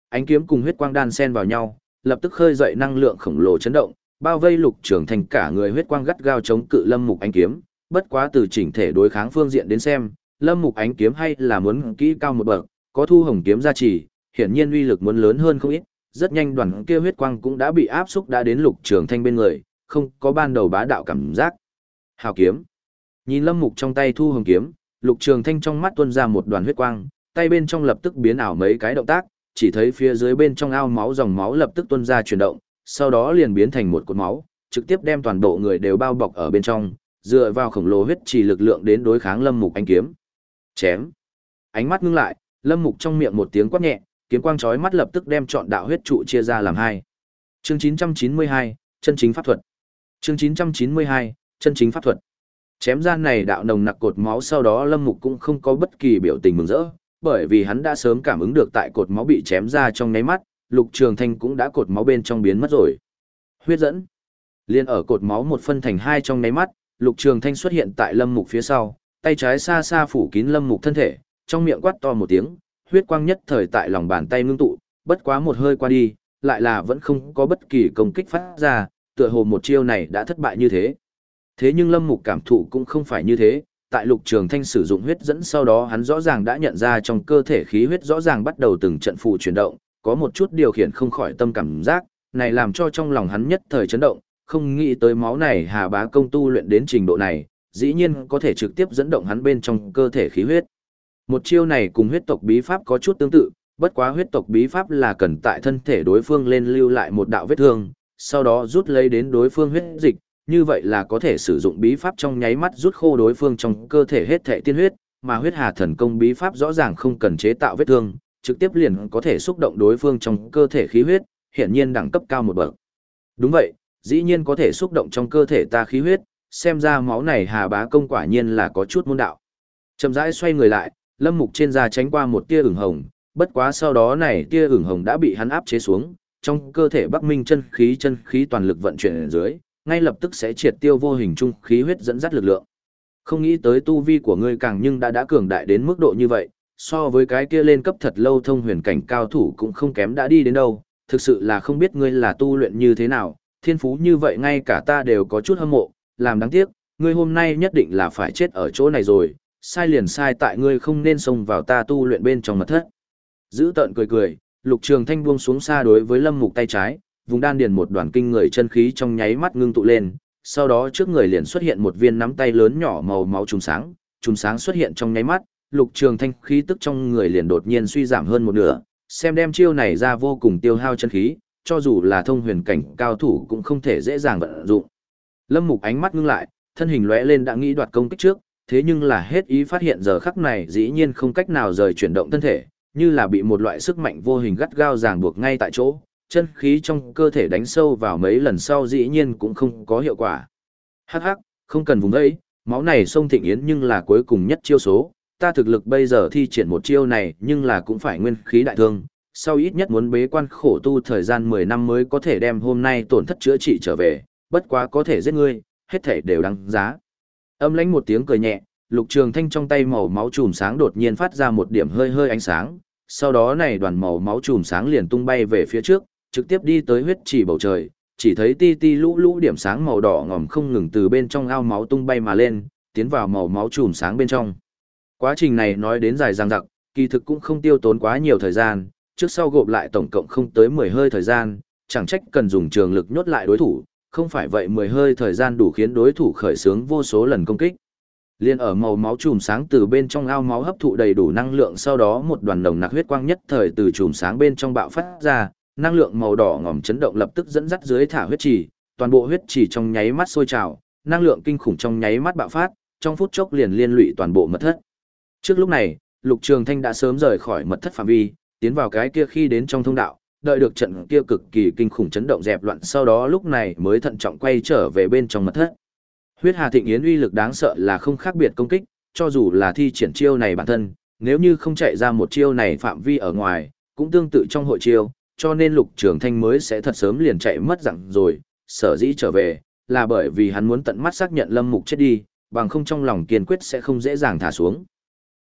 Ánh kiếm cùng huyết quang đan xen vào nhau, lập tức khơi dậy năng lượng khổng lồ chấn động, bao vây lục trường thanh cả người huyết quang gắt gao chống cự lâm mục ánh kiếm, bất quá từ chỉnh thể đối kháng phương diện đến xem, lâm mục ánh kiếm hay là muốn kỹ cao một bậc, có thu hồng kiếm gia trì, hiển nhiên uy lực muốn lớn hơn không ít, rất nhanh đoàn kia huyết quang cũng đã bị áp xúc đã đến lục trường thanh bên người, không có ban đầu bá đạo cảm giác. Hào kiếm. Nhìn lâm mục trong tay thu hồng kiếm, lục trường thanh trong mắt tuôn ra một đoàn huyết quang, tay bên trong lập tức biến ảo mấy cái động tác, chỉ thấy phía dưới bên trong ao máu dòng máu lập tức tuôn ra chuyển động, sau đó liền biến thành một cột máu, trực tiếp đem toàn bộ người đều bao bọc ở bên trong, dựa vào khổng lồ huyết trì lực lượng đến đối kháng Lâm Mục anh kiếm. Chém. Ánh mắt ngưng lại, Lâm Mục trong miệng một tiếng quát nhẹ, kiếm quang chói mắt lập tức đem chọn đạo huyết trụ chia ra làm hai. Chương 992, chân chính pháp thuật. Chương 992, chân chính pháp thuật. Chém ra này đạo nồng nặc cột máu sau đó Lâm Mục cũng không có bất kỳ biểu tình mừng rỡ, bởi vì hắn đã sớm cảm ứng được tại cột máu bị chém ra trong nháy mắt, Lục Trường Thanh cũng đã cột máu bên trong biến mất rồi. Huyết dẫn. Liên ở cột máu một phân thành hai trong nháy mắt, Lục Trường Thanh xuất hiện tại Lâm Mục phía sau, tay trái xa xa phủ kín Lâm Mục thân thể, trong miệng quát to một tiếng, huyết quang nhất thời tại lòng bàn tay ngưng tụ, bất quá một hơi qua đi, lại là vẫn không có bất kỳ công kích phát ra, tựa hồ một chiêu này đã thất bại như thế. Thế nhưng Lâm Mục cảm thụ cũng không phải như thế, tại Lục Trường Thanh sử dụng huyết dẫn sau đó hắn rõ ràng đã nhận ra trong cơ thể khí huyết rõ ràng bắt đầu từng trận phụ chuyển động, có một chút điều khiển không khỏi tâm cảm giác, này làm cho trong lòng hắn nhất thời chấn động, không nghĩ tới máu này Hà Bá công tu luyện đến trình độ này, dĩ nhiên có thể trực tiếp dẫn động hắn bên trong cơ thể khí huyết. Một chiêu này cùng huyết tộc bí pháp có chút tương tự, bất quá huyết tộc bí pháp là cần tại thân thể đối phương lên lưu lại một đạo vết thương, sau đó rút lấy đến đối phương huyết dịch, như vậy là có thể sử dụng bí pháp trong nháy mắt rút khô đối phương trong cơ thể hết thể tiên huyết, mà huyết hà thần công bí pháp rõ ràng không cần chế tạo vết thương, trực tiếp liền có thể xúc động đối phương trong cơ thể khí huyết, hiển nhiên đẳng cấp cao một bậc. Đúng vậy, dĩ nhiên có thể xúc động trong cơ thể ta khí huyết, xem ra máu này Hà Bá công quả nhiên là có chút môn đạo. Chậm rãi xoay người lại, Lâm Mục trên da tránh qua một tia ửng hồng, bất quá sau đó này tia ửng hồng đã bị hắn áp chế xuống, trong cơ thể Bắc Minh chân khí chân khí toàn lực vận chuyển ở dưới, ngay lập tức sẽ triệt tiêu vô hình trung khí huyết dẫn dắt lực lượng. Không nghĩ tới tu vi của ngươi càng nhưng đã đã cường đại đến mức độ như vậy, so với cái kia lên cấp thật lâu thông huyền cảnh cao thủ cũng không kém đã đi đến đâu, thực sự là không biết ngươi là tu luyện như thế nào, thiên phú như vậy ngay cả ta đều có chút hâm mộ, làm đáng tiếc, ngươi hôm nay nhất định là phải chết ở chỗ này rồi, sai liền sai tại ngươi không nên xông vào ta tu luyện bên trong mật thất. Giữ tợn cười cười, Lục Trường Thanh buông xuống xa đối với Lâm Mục tay trái, vùng đan điền một đoàn kinh người chân khí trong nháy mắt ngưng tụ lên, sau đó trước người liền xuất hiện một viên nắm tay lớn nhỏ màu máu trùng sáng, trùng sáng xuất hiện trong nháy mắt, Lục Trường Thanh khí tức trong người liền đột nhiên suy giảm hơn một nửa, xem đem chiêu này ra vô cùng tiêu hao chân khí, cho dù là thông huyền cảnh cao thủ cũng không thể dễ dàng vận dụng. Lâm Mục ánh mắt ngưng lại, thân hình lóe lên đã nghĩ đoạt công kích trước, thế nhưng là hết ý phát hiện giờ khắc này dĩ nhiên không cách nào rời chuyển động thân thể, như là bị một loại sức mạnh vô hình gắt gao ràng buộc ngay tại chỗ, chân khí trong cơ thể đánh sâu vào mấy lần sau dĩ nhiên cũng không có hiệu quả. Hắc hắc, không cần vùng ấy, máu này sông thịnh yến nhưng là cuối cùng nhất chiêu số, ta thực lực bây giờ thi triển một chiêu này nhưng là cũng phải nguyên khí đại thương, sau ít nhất muốn bế quan khổ tu thời gian 10 năm mới có thể đem hôm nay tổn thất chữa trị trở về, bất quá có thể giết ngươi, hết thể đều đáng giá. Âm lãnh một tiếng cười nhẹ, Lục Trường Thanh trong tay màu máu chùm sáng đột nhiên phát ra một điểm hơi hơi ánh sáng, sau đó này đoàn màu máu chùm sáng liền tung bay về phía trước, trực tiếp đi tới huyết chỉ bầu trời, chỉ thấy ti ti lũ lũ điểm sáng màu đỏ ngòm không ngừng từ bên trong ao máu tung bay mà lên, tiến vào màu máu chùm sáng bên trong. Quá trình này nói đến dài dằng dặc, kỳ thực cũng không tiêu tốn quá nhiều thời gian, trước sau gộp lại tổng cộng không tới 10 hơi thời gian, chẳng trách cần dùng trường lực nhốt lại đối thủ, không phải vậy 10 hơi thời gian đủ khiến đối thủ khởi xướng vô số lần công kích. Liên ở màu máu chùm sáng từ bên trong ao máu hấp thụ đầy đủ năng lượng sau đó một đoàn đồng nặc huyết quang nhất thời từ chùm sáng bên trong bạo phát ra, năng lượng màu đỏ ngòm chấn động lập tức dẫn dắt dưới thả huyết trì, toàn bộ huyết trì trong nháy mắt sôi trào, năng lượng kinh khủng trong nháy mắt bạo phát, trong phút chốc liền liên lụy toàn bộ mật thất. Trước lúc này, Lục Trường Thanh đã sớm rời khỏi mật thất phạm vi, tiến vào cái kia khi đến trong thông đạo, đợi được trận kia cực kỳ kinh khủng chấn động dẹp loạn sau đó lúc này mới thận trọng quay trở về bên trong mật thất. Huyết Hà Thịnh Yến uy lực đáng sợ là không khác biệt công kích, cho dù là thi triển chiêu này bản thân, nếu như không chạy ra một chiêu này phạm vi ở ngoài, cũng tương tự trong hội chiêu, cho nên Lục Trường Thanh mới sẽ thật sớm liền chạy mất dạng rồi, sở dĩ trở về, là bởi vì hắn muốn tận mắt xác nhận Lâm Mục chết đi, bằng không trong lòng kiên quyết sẽ không dễ dàng thả xuống.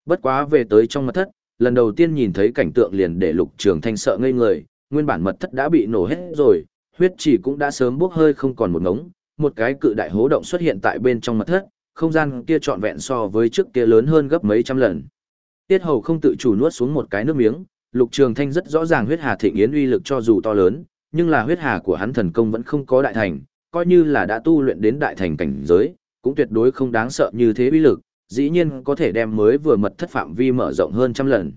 Bất quá về tới trong mật thất, lần đầu tiên nhìn thấy cảnh tượng liền để Lục Trường Thanh sợ ngây người, nguyên bản mật thất đã bị nổ hết rồi, huyết chỉ cũng đã sớm bốc hơi không còn một ngống, một cái cự đại hố động xuất hiện tại bên trong mật thất, không gian kia trọn vẹn so với trước kia lớn hơn gấp mấy trăm lần. Tiết Hầu không tự chủ nuốt xuống một cái nước miếng, Lục Trường Thanh rất rõ ràng huyết hà thịnh yến uy lực cho dù to lớn, nhưng là huyết hà của hắn thần công vẫn không có đại thành, coi như là đã tu luyện đến đại thành cảnh giới, cũng tuyệt đối không đáng sợ như thế uy lực, dĩ nhiên có thể đem mới vừa mật thất phạm vi mở rộng hơn trăm lần.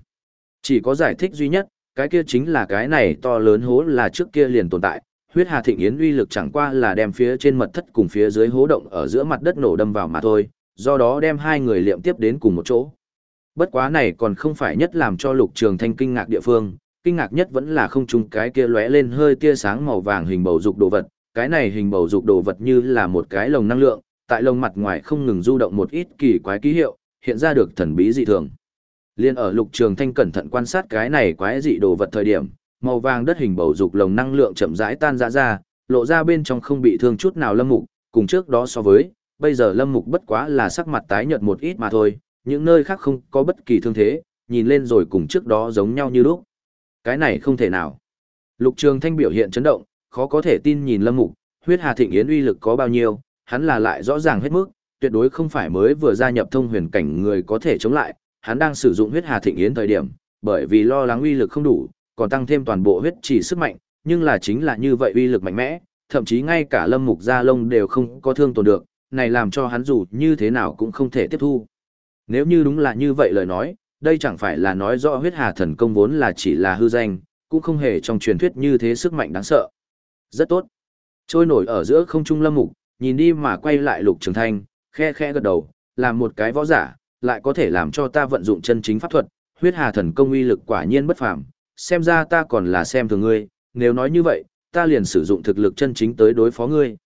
Chỉ có giải thích duy nhất, cái kia chính là cái này to lớn hố là trước kia liền tồn tại, huyết hà thịnh yến uy lực chẳng qua là đem phía trên mật thất cùng phía dưới hố động ở giữa mặt đất nổ đâm vào mà thôi, do đó đem hai người liệm tiếp đến cùng một chỗ. Bất quá này còn không phải nhất làm cho lục trường thanh kinh ngạc địa phương, kinh ngạc nhất vẫn là không trùng cái kia lóe lên hơi tia sáng màu vàng hình bầu dục đồ vật, cái này hình bầu dục đồ vật như là một cái lồng năng lượng, tại lồng mặt ngoài không ngừng du động một ít kỳ quái ký hiệu, hiện ra được thần bí dị thường. Liên ở Lục Trường Thanh cẩn thận quan sát cái này quái dị đồ vật thời điểm, màu vàng đất hình bầu dục lồng năng lượng chậm rãi tan rã ra, lộ ra bên trong không bị thương chút nào Lâm Mục, cùng trước đó so với, bây giờ Lâm Mục bất quá là sắc mặt tái nhợt một ít mà thôi, những nơi khác không có bất kỳ thương thế, nhìn lên rồi cùng trước đó giống nhau như lúc. Cái này không thể nào. Lục Trường Thanh biểu hiện chấn động, khó có thể tin nhìn Lâm Mục, huyết hà thịnh yến uy lực có bao nhiêu, hắn là lại rõ ràng hết mức, tuyệt đối không phải mới vừa gia nhập thông huyền cảnh người có thể chống lại, hắn đang sử dụng huyết hà thịnh yến thời điểm, bởi vì lo lắng uy lực không đủ, còn tăng thêm toàn bộ huyết chỉ sức mạnh, nhưng là chính là như vậy uy lực mạnh mẽ, thậm chí ngay cả lâm mục gia lông đều không có thương tổn được, này làm cho hắn dù như thế nào cũng không thể tiếp thu. Nếu như đúng là như vậy lời nói, đây chẳng phải là nói rõ huyết hà thần công vốn là chỉ là hư danh, cũng không hề trong truyền thuyết như thế sức mạnh đáng sợ. Rất tốt. Trôi nổi ở giữa không trung lâm mục, nhìn đi mà quay lại lục trường thanh, khe khe gật đầu, làm một cái võ giả, lại có thể làm cho ta vận dụng chân chính pháp thuật, huyết hà thần công uy lực quả nhiên bất phàm, xem ra ta còn là xem thường ngươi, nếu nói như vậy, ta liền sử dụng thực lực chân chính tới đối phó ngươi.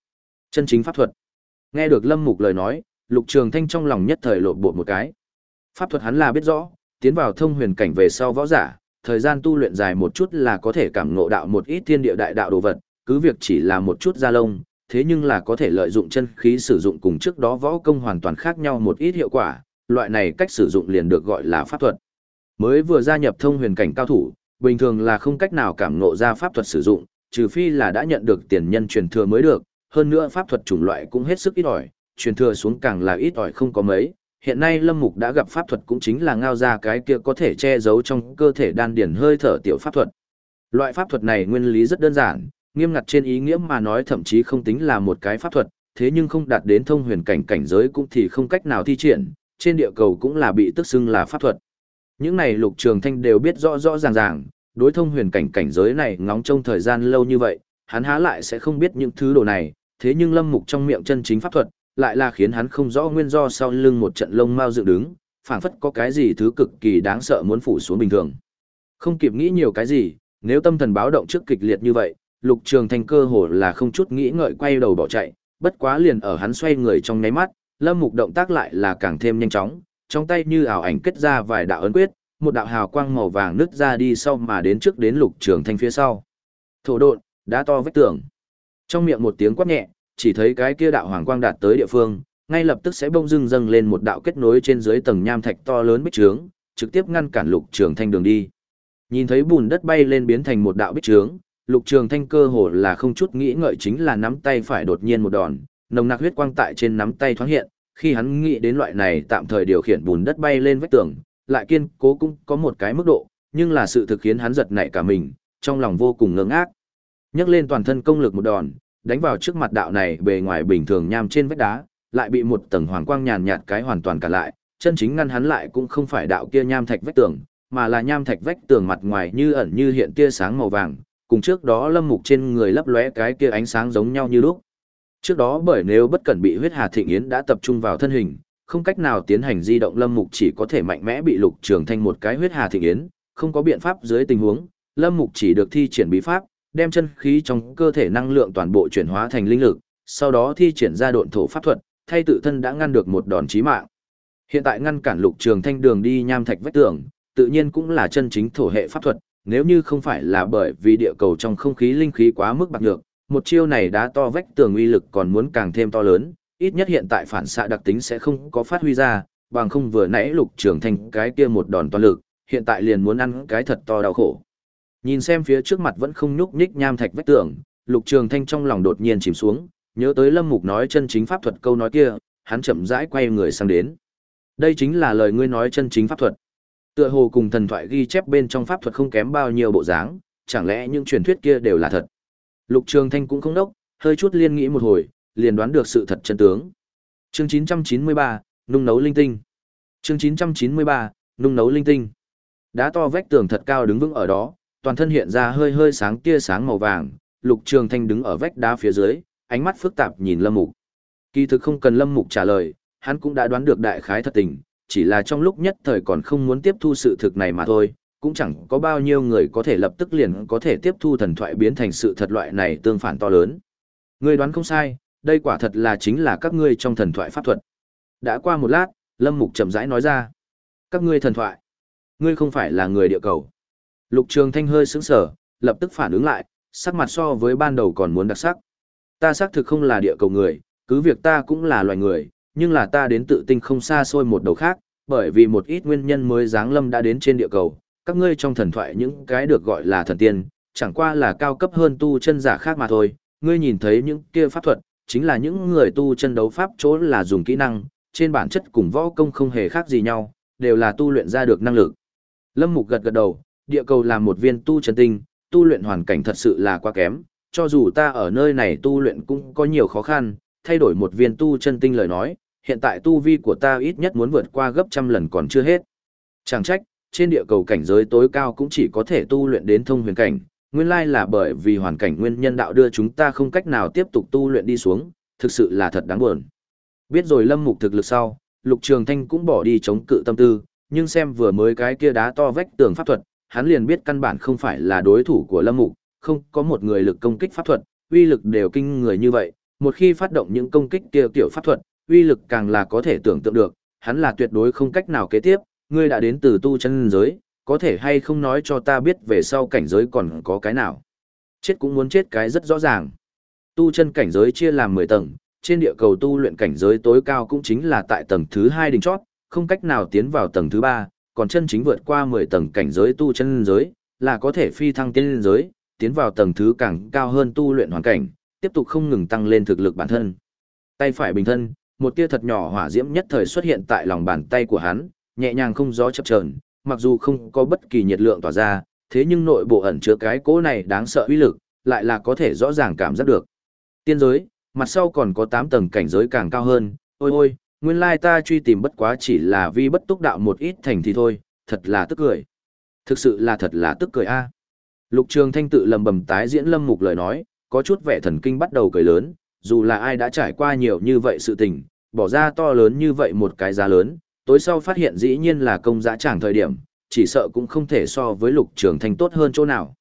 Chân chính pháp thuật. Nghe được Lâm Mục lời nói, Lục Trường Thanh trong lòng nhất thời lộ bộ một cái. Pháp thuật hắn là biết rõ, tiến vào thông huyền cảnh về sau võ giả, thời gian tu luyện dài một chút là có thể cảm ngộ đạo một ít thiên địa đại đạo đồ vật, cứ việc chỉ là một chút da lông, thế nhưng là có thể lợi dụng chân khí sử dụng cùng trước đó võ công hoàn toàn khác nhau một ít hiệu quả, loại này cách sử dụng liền được gọi là pháp thuật. Mới vừa gia nhập thông huyền cảnh cao thủ, bình thường là không cách nào cảm ngộ ra pháp thuật sử dụng, trừ phi là đã nhận được tiền nhân truyền thừa mới được, hơn nữa pháp thuật chủng loại cũng hết sức ít ỏi, truyền thừa xuống càng là ít ỏi không có mấy. Hiện nay Lâm Mục đã gặp pháp thuật cũng chính là ngao ra cái kia có thể che giấu trong cơ thể đan điển hơi thở tiểu pháp thuật. Loại pháp thuật này nguyên lý rất đơn giản, nghiêm ngặt trên ý nghĩa mà nói thậm chí không tính là một cái pháp thuật, thế nhưng không đạt đến thông huyền cảnh cảnh giới cũng thì không cách nào thi triển, trên địa cầu cũng là bị tức xưng là pháp thuật. Những này lục trường thanh đều biết rõ rõ ràng ràng, đối thông huyền cảnh cảnh giới này ngóng trong thời gian lâu như vậy, hắn há lại sẽ không biết những thứ đồ này, thế nhưng lâm mục trong miệng chân chính pháp thuật, lại là khiến hắn không rõ nguyên do sau lưng một trận lông mau dựng đứng, phảng phất có cái gì thứ cực kỳ đáng sợ muốn phủ xuống bình thường. Không kịp nghĩ nhiều cái gì, nếu tâm thần báo động trước kịch liệt như vậy, lục trường thanh cơ hồ là không chút nghĩ ngợi quay đầu bỏ chạy, bất quá liền ở hắn xoay người trong nháy mắt, Lâm Mục động tác lại là càng thêm nhanh chóng, trong tay như ảo ảnh kết ra vài đạo ấn quyết, một đạo hào quang màu vàng nứt ra đi sau mà đến trước đến Lục Trường Thanh phía sau. Thổ độn, đá to vách tường. Trong miệng một tiếng quát nhẹ, chỉ thấy cái kia đạo hoàng quang đạt tới địa phương, ngay lập tức sẽ bông dưng dâng lên một đạo kết nối trên dưới tầng nham thạch to lớn bích trướng, trực tiếp ngăn cản Lục Trường Thanh đường đi. Nhìn thấy bùn đất bay lên biến thành một đạo bích trướng, Lục Trường Thanh cơ hồ là không chút nghĩ ngợi chính là nắm tay phải đột nhiên một đòn, nồng nặc huyết quang tại trên nắm tay thoáng hiện, khi hắn nghĩ đến loại này tạm thời điều khiển bùn đất bay lên vách tường, lại kiên cố cũng có một cái mức độ, nhưng là sự thực khiến hắn giật nảy cả mình, trong lòng vô cùng ngưỡng ác. Nhấc lên toàn thân công lực một đòn, đánh vào trước mặt đạo này bề ngoài bình thường nham trên vách đá, lại bị một tầng hoàng quang nhàn nhạt cái hoàn toàn cả lại, chân chính ngăn hắn lại cũng không phải đạo kia nham thạch vách tường, mà là nham thạch vách tường mặt ngoài như ẩn như hiện tia sáng màu vàng, cùng trước đó lâm mục trên người lấp lóe cái kia ánh sáng giống nhau như lúc. Trước đó bởi nếu bất cẩn bị huyết hà thịnh yến đã tập trung vào thân hình, không cách nào tiến hành di động lâm mục chỉ có thể mạnh mẽ bị lục trường thanh một cái huyết hà thịnh yến, không có biện pháp dưới tình huống, lâm mục chỉ được thi triển bí pháp, đem chân khí trong cơ thể năng lượng toàn bộ chuyển hóa thành linh lực, sau đó thi triển ra độn thổ pháp thuật, thay tự thân đã ngăn được một đòn chí mạng. Hiện tại ngăn cản lục trường thanh đường đi nham thạch vách tường, tự nhiên cũng là chân chính thổ hệ pháp thuật, nếu như không phải là bởi vì địa cầu trong không khí linh khí quá mức bạc nhược, một chiêu này đã to vách tường uy lực còn muốn càng thêm to lớn, ít nhất hiện tại phản xạ đặc tính sẽ không có phát huy ra, bằng không vừa nãy lục trường thành cái kia một đòn toàn lực, hiện tại liền muốn ăn cái thật to đau khổ. Nhìn xem phía trước mặt vẫn không nhúc nhích nham thạch vách tường, lục trường thanh trong lòng đột nhiên chìm xuống, nhớ tới lâm mục nói chân chính pháp thuật câu nói kia, hắn chậm rãi quay người sang đến. Đây chính là lời ngươi nói chân chính pháp thuật. Tựa hồ cùng thần thoại ghi chép bên trong pháp thuật không kém bao nhiêu bộ dáng, chẳng lẽ những truyền thuyết kia đều là thật. Lục Trường Thanh cũng không đốc, hơi chút liên nghĩ một hồi, liền đoán được sự thật chân tướng. Chương 993, nung nấu linh tinh. Chương 993, nung nấu linh tinh. Đá to vách tường thật cao đứng vững ở đó, toàn thân hiện ra hơi hơi sáng tia sáng màu vàng, Lục Trường Thanh đứng ở vách đá phía dưới, ánh mắt phức tạp nhìn Lâm Mục. Kỳ thực không cần Lâm Mục trả lời, hắn cũng đã đoán được đại khái thật tình, chỉ là trong lúc nhất thời còn không muốn tiếp thu sự thực này mà thôi, cũng chẳng có bao nhiêu người có thể lập tức liền có thể tiếp thu thần thoại biến thành sự thật loại này tương phản to lớn. Ngươi đoán không sai, đây quả thật là chính là các ngươi trong thần thoại pháp thuật. Đã qua một lát, Lâm Mục chậm rãi nói ra. Các ngươi thần thoại. Ngươi không phải là người địa cầu. Lục Trường Thanh hơi sững sờ, lập tức phản ứng lại, sắc mặt so với ban đầu còn muốn đặc sắc. Ta xác thực không là địa cầu người, cứ việc ta cũng là loài người, nhưng là ta đến tự tinh không xa xôi một đầu khác, bởi vì một ít nguyên nhân mới giáng lâm đã đến trên địa cầu, các ngươi trong thần thoại những cái được gọi là thần tiên, chẳng qua là cao cấp hơn tu chân giả khác mà thôi, ngươi nhìn thấy những kia pháp thuật, chính là những người tu chân đấu pháp chỗ là dùng kỹ năng, trên bản chất cùng võ công không hề khác gì nhau, đều là tu luyện ra được năng lực. Lâm Mục gật gật đầu, địa cầu là một viên tu chân tinh, tu luyện hoàn cảnh thật sự là quá kém, cho dù ta ở nơi này tu luyện cũng có nhiều khó khăn, thay đổi một viên tu chân tinh lời nói, hiện tại tu vi của ta ít nhất muốn vượt qua gấp trăm lần còn chưa hết. Chẳng trách, trên địa cầu cảnh giới tối cao cũng chỉ có thể tu luyện đến thông huyền cảnh, nguyên lai là bởi vì hoàn cảnh nguyên nhân đạo đưa chúng ta không cách nào tiếp tục tu luyện đi xuống, thực sự là thật đáng buồn. Biết rồi lâm mục thực lực sau, lục trường thanh cũng bỏ đi chống cự tâm tư, nhưng xem vừa mới cái kia đá to vách tường pháp thuật, hắn liền biết căn bản không phải là đối thủ của lâm mục, không có một người lực công kích pháp thuật, uy lực đều kinh người như vậy, một khi phát động những công kích kia tiểu pháp thuật, uy lực càng là có thể tưởng tượng được, hắn là tuyệt đối không cách nào kế tiếp, ngươi đã đến từ tu chân giới, có thể hay không nói cho ta biết về sau cảnh giới còn có cái nào. Chết cũng muốn chết cái rất rõ ràng. Tu chân cảnh giới chia làm 10 tầng, trên địa cầu tu luyện cảnh giới tối cao cũng chính là tại tầng thứ 2 đỉnh chót, không cách nào tiến vào tầng thứ 3, còn chân chính vượt qua 10 tầng cảnh giới tu chân giới, là có thể phi thăng tiên giới, tiến vào tầng thứ càng cao hơn tu luyện hoàn cảnh, tiếp tục không ngừng tăng lên thực lực bản thân. Tay phải bình thân, một tia thật nhỏ hỏa diễm nhất thời xuất hiện tại lòng bàn tay của hắn, nhẹ nhàng không gió chập chờn, mặc dù không có bất kỳ nhiệt lượng tỏa ra, thế nhưng nội bộ ẩn chứa cái cỗ này đáng sợ uy lực, lại là có thể rõ ràng cảm giác được. Tiên giới, mặt sau còn có 8 tầng cảnh giới càng cao hơn, ôi ôi, nguyên lai ta truy tìm bất quá chỉ là vi bất túc đạo một ít thành thì thôi, thật là tức cười. Thực sự là thật là tức cười a. Lục Trường Thanh tự lầm bầm tái diễn Lâm Mục lời nói, có chút vẻ thần kinh bắt đầu cười lớn, dù là ai đã trải qua nhiều như vậy sự tình, bỏ ra to lớn như vậy một cái giá lớn, tối sau phát hiện dĩ nhiên là công giá tràng thời điểm, chỉ sợ cũng không thể so với lục trường thanh tốt hơn chỗ nào.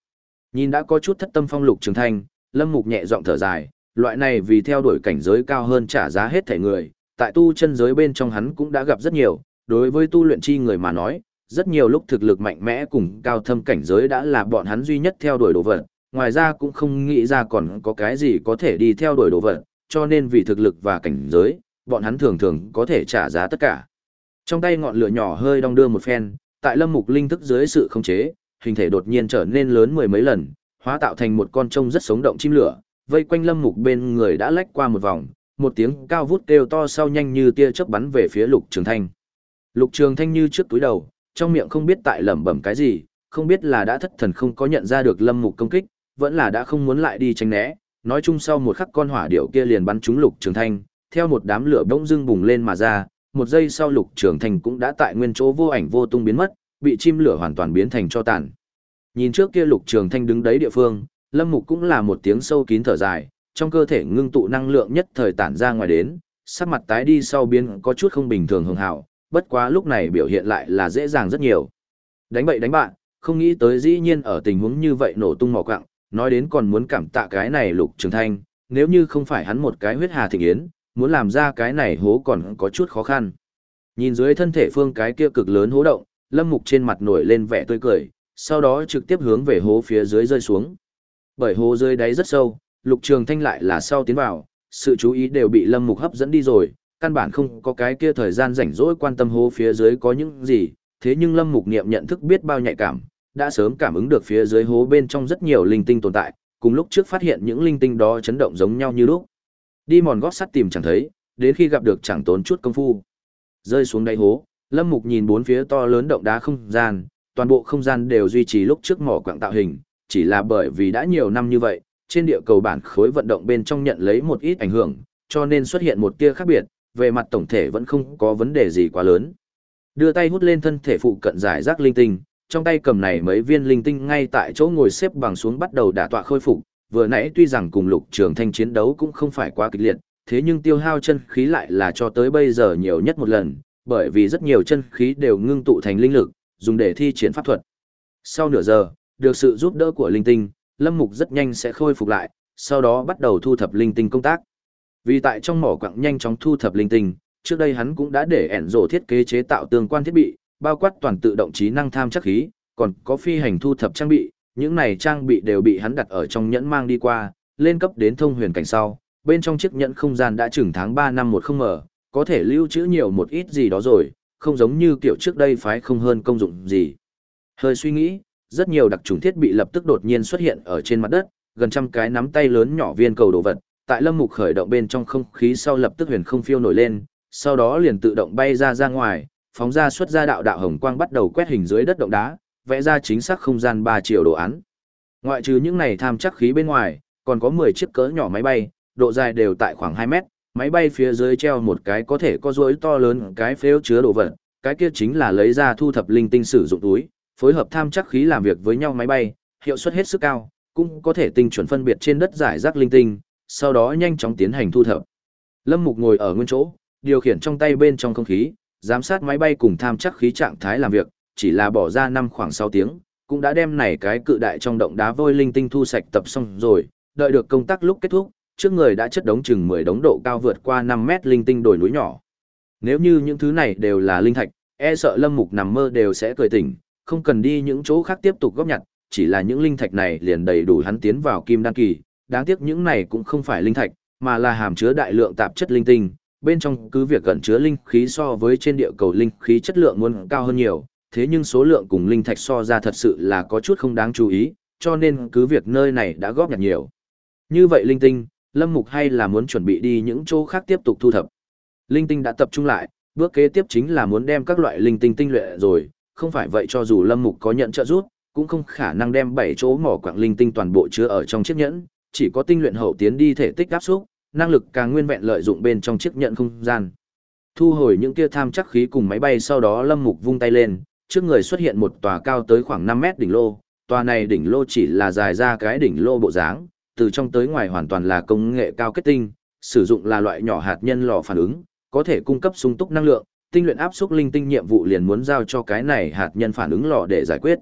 Nhìn đã có chút thất tâm phong lục trường thanh, lâm mục nhẹ giọng thở dài, loại này vì theo đuổi cảnh giới cao hơn trả giá hết thể người, tại tu chân giới bên trong hắn cũng đã gặp rất nhiều, đối với tu luyện chi người mà nói, rất nhiều lúc thực lực mạnh mẽ cùng cao thâm cảnh giới đã là bọn hắn duy nhất theo đuổi đồ vật, ngoài ra cũng không nghĩ ra còn có cái gì có thể đi theo đuổi đồ vật, cho nên vì thực lực và cảnh giới, bọn hắn thường thường có thể trả giá tất cả. Trong tay ngọn lửa nhỏ hơi đong đưa một phen, tại lâm mục linh thức dưới sự khống chế, hình thể đột nhiên trở nên lớn mười mấy lần, hóa tạo thành một con trông rất sống động chim lửa, vây quanh lâm mục bên người đã lách qua một vòng, một tiếng cao vút kêu to sau nhanh như tia chớp bắn về phía lục trường thanh. Lục trường thanh như trước túi đầu, trong miệng không biết tại lẩm bẩm cái gì, không biết là đã thất thần không có nhận ra được lâm mục công kích, vẫn là đã không muốn lại đi tránh né, nói chung sau một khắc con hỏa điệu kia liền bắn trúng lục trường thanh, theo một đám lửa bỗng dưng bùng lên mà ra, một giây sau lục trường thanh cũng đã tại nguyên chỗ vô ảnh vô tung biến mất, bị chim lửa hoàn toàn biến thành cho tàn. Nhìn trước kia lục trường thanh đứng đấy địa phương, lâm mục cũng là một tiếng sâu kín thở dài, trong cơ thể ngưng tụ năng lượng nhất thời tản ra ngoài đến, sắc mặt tái đi sau biến có chút không bình thường hường hảo, bất quá lúc này biểu hiện lại là dễ dàng rất nhiều. Đánh bậy đánh bạn, không nghĩ tới dĩ nhiên ở tình huống như vậy nổ tung mỏ quặng, nói đến còn muốn cảm tạ cái này lục trường thanh, nếu như không phải hắn một cái huyết hà thịnh yến, muốn làm ra cái này hố còn có chút khó khăn. Nhìn dưới thân thể phương cái kia cực lớn hố động, lâm mục trên mặt nổi lên vẻ tươi cười, sau đó trực tiếp hướng về hố phía dưới rơi xuống. Bởi hố dưới đáy rất sâu, lục trường thanh lại là sau tiến vào, sự chú ý đều bị lâm mục hấp dẫn đi rồi, căn bản không có cái kia thời gian rảnh rỗi quan tâm hố phía dưới có những gì, thế nhưng lâm mục niệm nhận thức biết bao nhạy cảm, đã sớm cảm ứng được phía dưới hố bên trong rất nhiều linh tinh tồn tại, cùng lúc trước phát hiện những linh tinh đó chấn động giống nhau như lúc. Đi mòn gót sắt tìm chẳng thấy, đến khi gặp được chẳng tốn chút công phu. Rơi xuống đáy hố, Lâm Mục nhìn bốn phía to lớn động đá không gian, toàn bộ không gian đều duy trì lúc trước mỏ quặng tạo hình, chỉ là bởi vì đã nhiều năm như vậy, trên địa cầu bản khối vận động bên trong nhận lấy một ít ảnh hưởng, cho nên xuất hiện một tia khác biệt, về mặt tổng thể vẫn không có vấn đề gì quá lớn. Đưa tay hút lên thân thể phụ cận giải rác linh tinh, trong tay cầm này mấy viên linh tinh ngay tại chỗ ngồi xếp bằng xuống bắt đầu đả tọa khôi phục, vừa nãy tuy rằng cùng lục trường thanh chiến đấu cũng không phải quá kịch liệt, thế nhưng tiêu hao chân khí lại là cho tới bây giờ nhiều nhất một lần, bởi vì rất nhiều chân khí đều ngưng tụ thành linh lực, dùng để thi triển pháp thuật. Sau nửa giờ, được sự giúp đỡ của linh tinh, Lâm Mục rất nhanh sẽ khôi phục lại, sau đó bắt đầu thu thập linh tinh công tác. Vì tại trong mỏ quặng nhanh chóng thu thập linh tinh, trước đây hắn cũng đã để ẻn rổ thiết kế chế tạo tương quan thiết bị, bao quát toàn tự động trí năng tham chắc khí, còn có phi hành thu thập trang bị, những này trang bị đều bị hắn đặt ở trong nhẫn mang đi qua, lên cấp đến thông huyền cảnh sau, bên trong chiếc nhẫn không gian đã chừng tháng 3 năm một không mở, có thể lưu trữ nhiều một ít gì đó rồi, không giống như kiểu trước đây phái không hơn công dụng gì. Hơi suy nghĩ, rất nhiều đặc trùng thiết bị lập tức đột nhiên xuất hiện ở trên mặt đất, gần trăm cái nắm tay lớn nhỏ viên cầu đồ vật, tại lâm mục khởi động bên trong không khí sau lập tức huyền không phiêu nổi lên, sau đó liền tự động bay ra ra ngoài, phóng ra xuất ra đạo đạo hồng quang bắt đầu quét hình dưới đất động đá, vẽ ra chính xác không gian 3 triệu đồ án. Ngoại trừ những này tham chắc khí bên ngoài, còn có 10 chiếc cỡ nhỏ máy bay, độ dài đều tại khoảng 2 mét, máy bay phía dưới treo một cái có thể có rối to lớn cái phếu chứa đồ vật, cái kia chính là lấy ra thu thập linh tinh sử dụng túi, phối hợp tham chắc khí làm việc với nhau máy bay, hiệu suất hết sức cao, cũng có thể tinh chuẩn phân biệt trên đất giải rác linh tinh, sau đó nhanh chóng tiến hành thu thập. Lâm Mục ngồi ở nguyên chỗ, điều khiển trong tay bên trong không khí, giám sát máy bay cùng tham chắc khí trạng thái làm việc, chỉ là bỏ ra năm khoảng 6 tiếng, cũng đã đem này cái cự đại trong động đá vôi linh tinh thu sạch tập xong rồi, đợi được công tác lúc kết thúc, trước người đã chất đống chừng 10 đống độ cao vượt qua 5 mét linh tinh đồi núi nhỏ. Nếu như những thứ này đều là linh thạch, e sợ Lâm Mục nằm mơ đều sẽ cười tỉnh, không cần đi những chỗ khác tiếp tục góp nhặt, chỉ là những linh thạch này liền đầy đủ hắn tiến vào kim đan kỳ, đáng tiếc những này cũng không phải linh thạch, mà là hàm chứa đại lượng tạp chất linh tinh, bên trong cứ việc gần chứa linh khí so với trên địa cầu linh khí chất lượng muốn cao hơn nhiều, thế nhưng số lượng cùng linh thạch so ra thật sự là có chút không đáng chú ý, cho nên cứ việc nơi này đã góp nhặt nhiều. Như vậy linh tinh, Lâm Mục hay là muốn chuẩn bị đi những chỗ khác tiếp tục thu thập. Linh tinh đã tập trung lại, bước kế tiếp chính là muốn đem các loại linh tinh tinh luyện rồi, không phải vậy cho dù Lâm Mục có nhận trợ giúp, cũng không khả năng đem bảy chỗ mỏ quặng linh tinh toàn bộ chứa ở trong chiếc nhẫn, chỉ có tinh luyện hậu tiến đi thể tích áp xúc, năng lực càng nguyên vẹn lợi dụng bên trong chiếc nhẫn không gian. Thu hồi những kia tham chắc khí cùng máy bay sau đó Lâm Mục vung tay lên, trước người xuất hiện một tòa cao tới khoảng 5 mét đỉnh lô, tòa này đỉnh lô chỉ là dài ra cái đỉnh lô bộ dáng, từ trong tới ngoài hoàn toàn là công nghệ cao kết tinh, sử dụng là loại nhỏ hạt nhân lò phản ứng, có thể cung cấp sung túc năng lượng, tinh luyện áp xúc linh tinh nhiệm vụ liền muốn giao cho cái này hạt nhân phản ứng lò để giải quyết.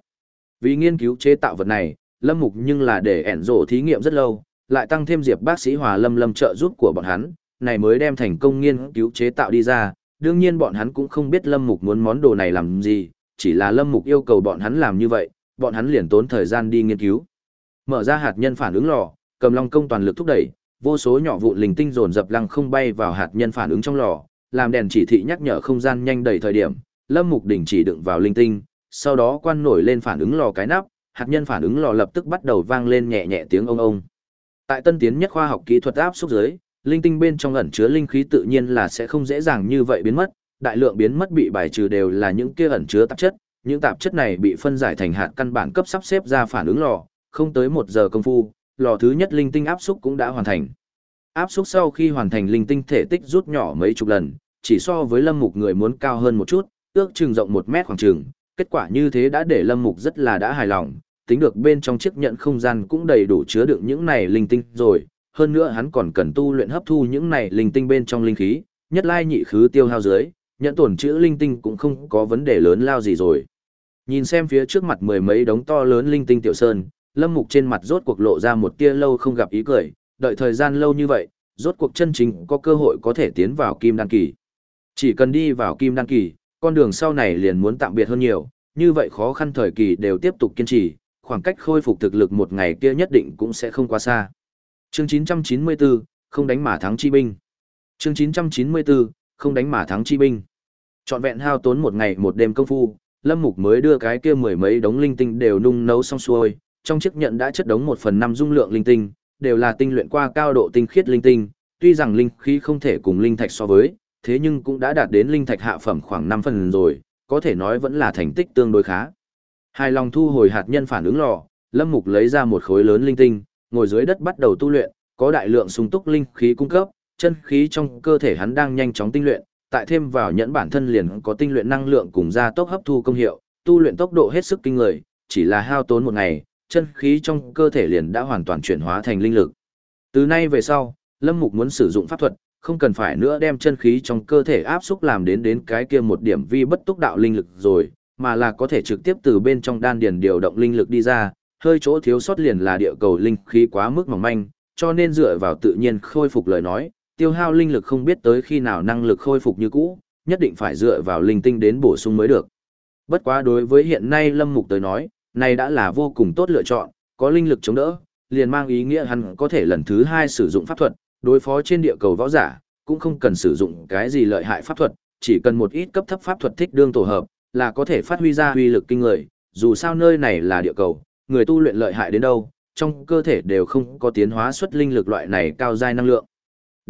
Vì nghiên cứu chế tạo vật này, Lâm Mục nhưng là để ẻn rổ thí nghiệm rất lâu, lại tăng thêm diệp bác sĩ Hòa Lâm Lâm trợ giúp của bọn hắn, này mới đem thành công nghiên cứu chế tạo đi ra, đương nhiên bọn hắn cũng không biết Lâm Mục muốn món đồ này làm gì, chỉ là Lâm Mục yêu cầu bọn hắn làm như vậy, bọn hắn liền tốn thời gian đi nghiên cứu. Mở ra hạt nhân phản ứng lò, cầm long công toàn lực thúc đẩy, vô số nhỏ vụn linh tinh dồn dập lăng không bay vào hạt nhân phản ứng trong lò, làm đèn chỉ thị nhắc nhở không gian nhanh đầy thời điểm, Lâm Mục đỉnh chỉ đựng vào linh tinh, sau đó quan nổi lên phản ứng lò cái nắp, hạt nhân phản ứng lò lập tức bắt đầu vang lên nhẹ nhẹ tiếng ông ông. Tại tân tiến nhất khoa học kỹ thuật áp xúc dưới, linh tinh bên trong ẩn chứa linh khí tự nhiên là sẽ không dễ dàng như vậy biến mất, đại lượng biến mất bị bài trừ đều là những kia ẩn chứa tạp chất, những tạp chất này bị phân giải thành hạt căn bản cấp sắp xếp ra phản ứng lò, không tới một giờ công phu, lò thứ nhất linh tinh áp xúc cũng đã hoàn thành. Áp xúc sau khi hoàn thành linh tinh thể tích rút nhỏ mấy chục lần, chỉ so với lâm mục người muốn cao hơn một chút, ước chừng rộng một mét khoảng chừng, kết quả như thế đã để lâm mục rất là đã hài lòng, tính được bên trong chiếc nhận không gian cũng đầy đủ chứa đựng những này linh tinh rồi, hơn nữa hắn còn cần tu luyện hấp thu những này linh tinh bên trong linh khí, nhất lai nhị khứ tiêu hao dưới, nhận tổn chữ linh tinh cũng không có vấn đề lớn lao gì rồi. Nhìn xem phía trước mặt mười mấy đống to lớn linh tinh tiểu sơn, lâm mục trên mặt rốt cuộc lộ ra một tia lâu không gặp ý cười, đợi thời gian lâu như vậy, rốt cuộc chân chính có cơ hội có thể tiến vào kim đan kỳ. Chỉ cần đi vào kim đan kỳ, con đường sau này liền muốn tạm biệt hơn nhiều, như vậy khó khăn thời kỳ đều tiếp tục kiên trì, khoảng cách khôi phục thực lực một ngày kia nhất định cũng sẽ không quá xa. Chương 994, không đánh mà thắng chi binh. Chương 994, không đánh mà thắng chi binh. Trọn vẹn hao tốn một ngày một đêm công phu, Lâm Mục mới đưa cái kia mười mấy đống linh tinh đều nung nấu xong xuôi, trong chiếc nhận đã chất đống một phần năm dung lượng linh tinh, đều là tinh luyện qua cao độ tinh khiết linh tinh, tuy rằng linh khí không thể cùng linh thạch so với, thế nhưng cũng đã đạt đến linh thạch hạ phẩm khoảng 5 phần rồi, có thể nói vẫn là thành tích tương đối khá. hai lòng thu hồi hạt nhân phản ứng lò, Lâm Mục lấy ra một khối lớn linh tinh, ngồi dưới đất bắt đầu tu luyện, có đại lượng sung túc linh khí cung cấp, chân khí trong cơ thể hắn đang nhanh chóng tinh luyện, tại thêm vào nhẫn bản thân liền có tinh luyện năng lượng cùng gia tốc hấp thu công hiệu, tu luyện tốc độ hết sức kinh người, chỉ là hao tốn một ngày, chân khí trong cơ thể liền đã hoàn toàn chuyển hóa thành linh lực. Từ nay về sau, Lâm Mục muốn sử dụng pháp thuật, không cần phải nữa đem chân khí trong cơ thể áp xúc làm đến đến cái kia một điểm vi bất túc đạo linh lực rồi, mà là có thể trực tiếp từ bên trong đan điền điều động linh lực đi ra, hơi chỗ thiếu sót liền là địa cầu linh khí quá mức mỏng manh, cho nên dựa vào tự nhiên khôi phục lời nói, tiêu hao linh lực không biết tới khi nào năng lực khôi phục như cũ, nhất định phải dựa vào linh tinh đến bổ sung mới được. Bất quá đối với hiện nay Lâm Mục tới nói, này đã là vô cùng tốt lựa chọn, có linh lực chống đỡ, liền mang ý nghĩa hắn có thể lần thứ hai sử dụng pháp thuật, đối phó trên địa cầu võ giả, cũng không cần sử dụng cái gì lợi hại pháp thuật, chỉ cần một ít cấp thấp pháp thuật thích đương tổ hợp, là có thể phát huy ra uy lực kinh người, dù sao nơi này là địa cầu, người tu luyện lợi hại đến đâu, trong cơ thể đều không có tiến hóa xuất linh lực loại này cao giai năng lượng.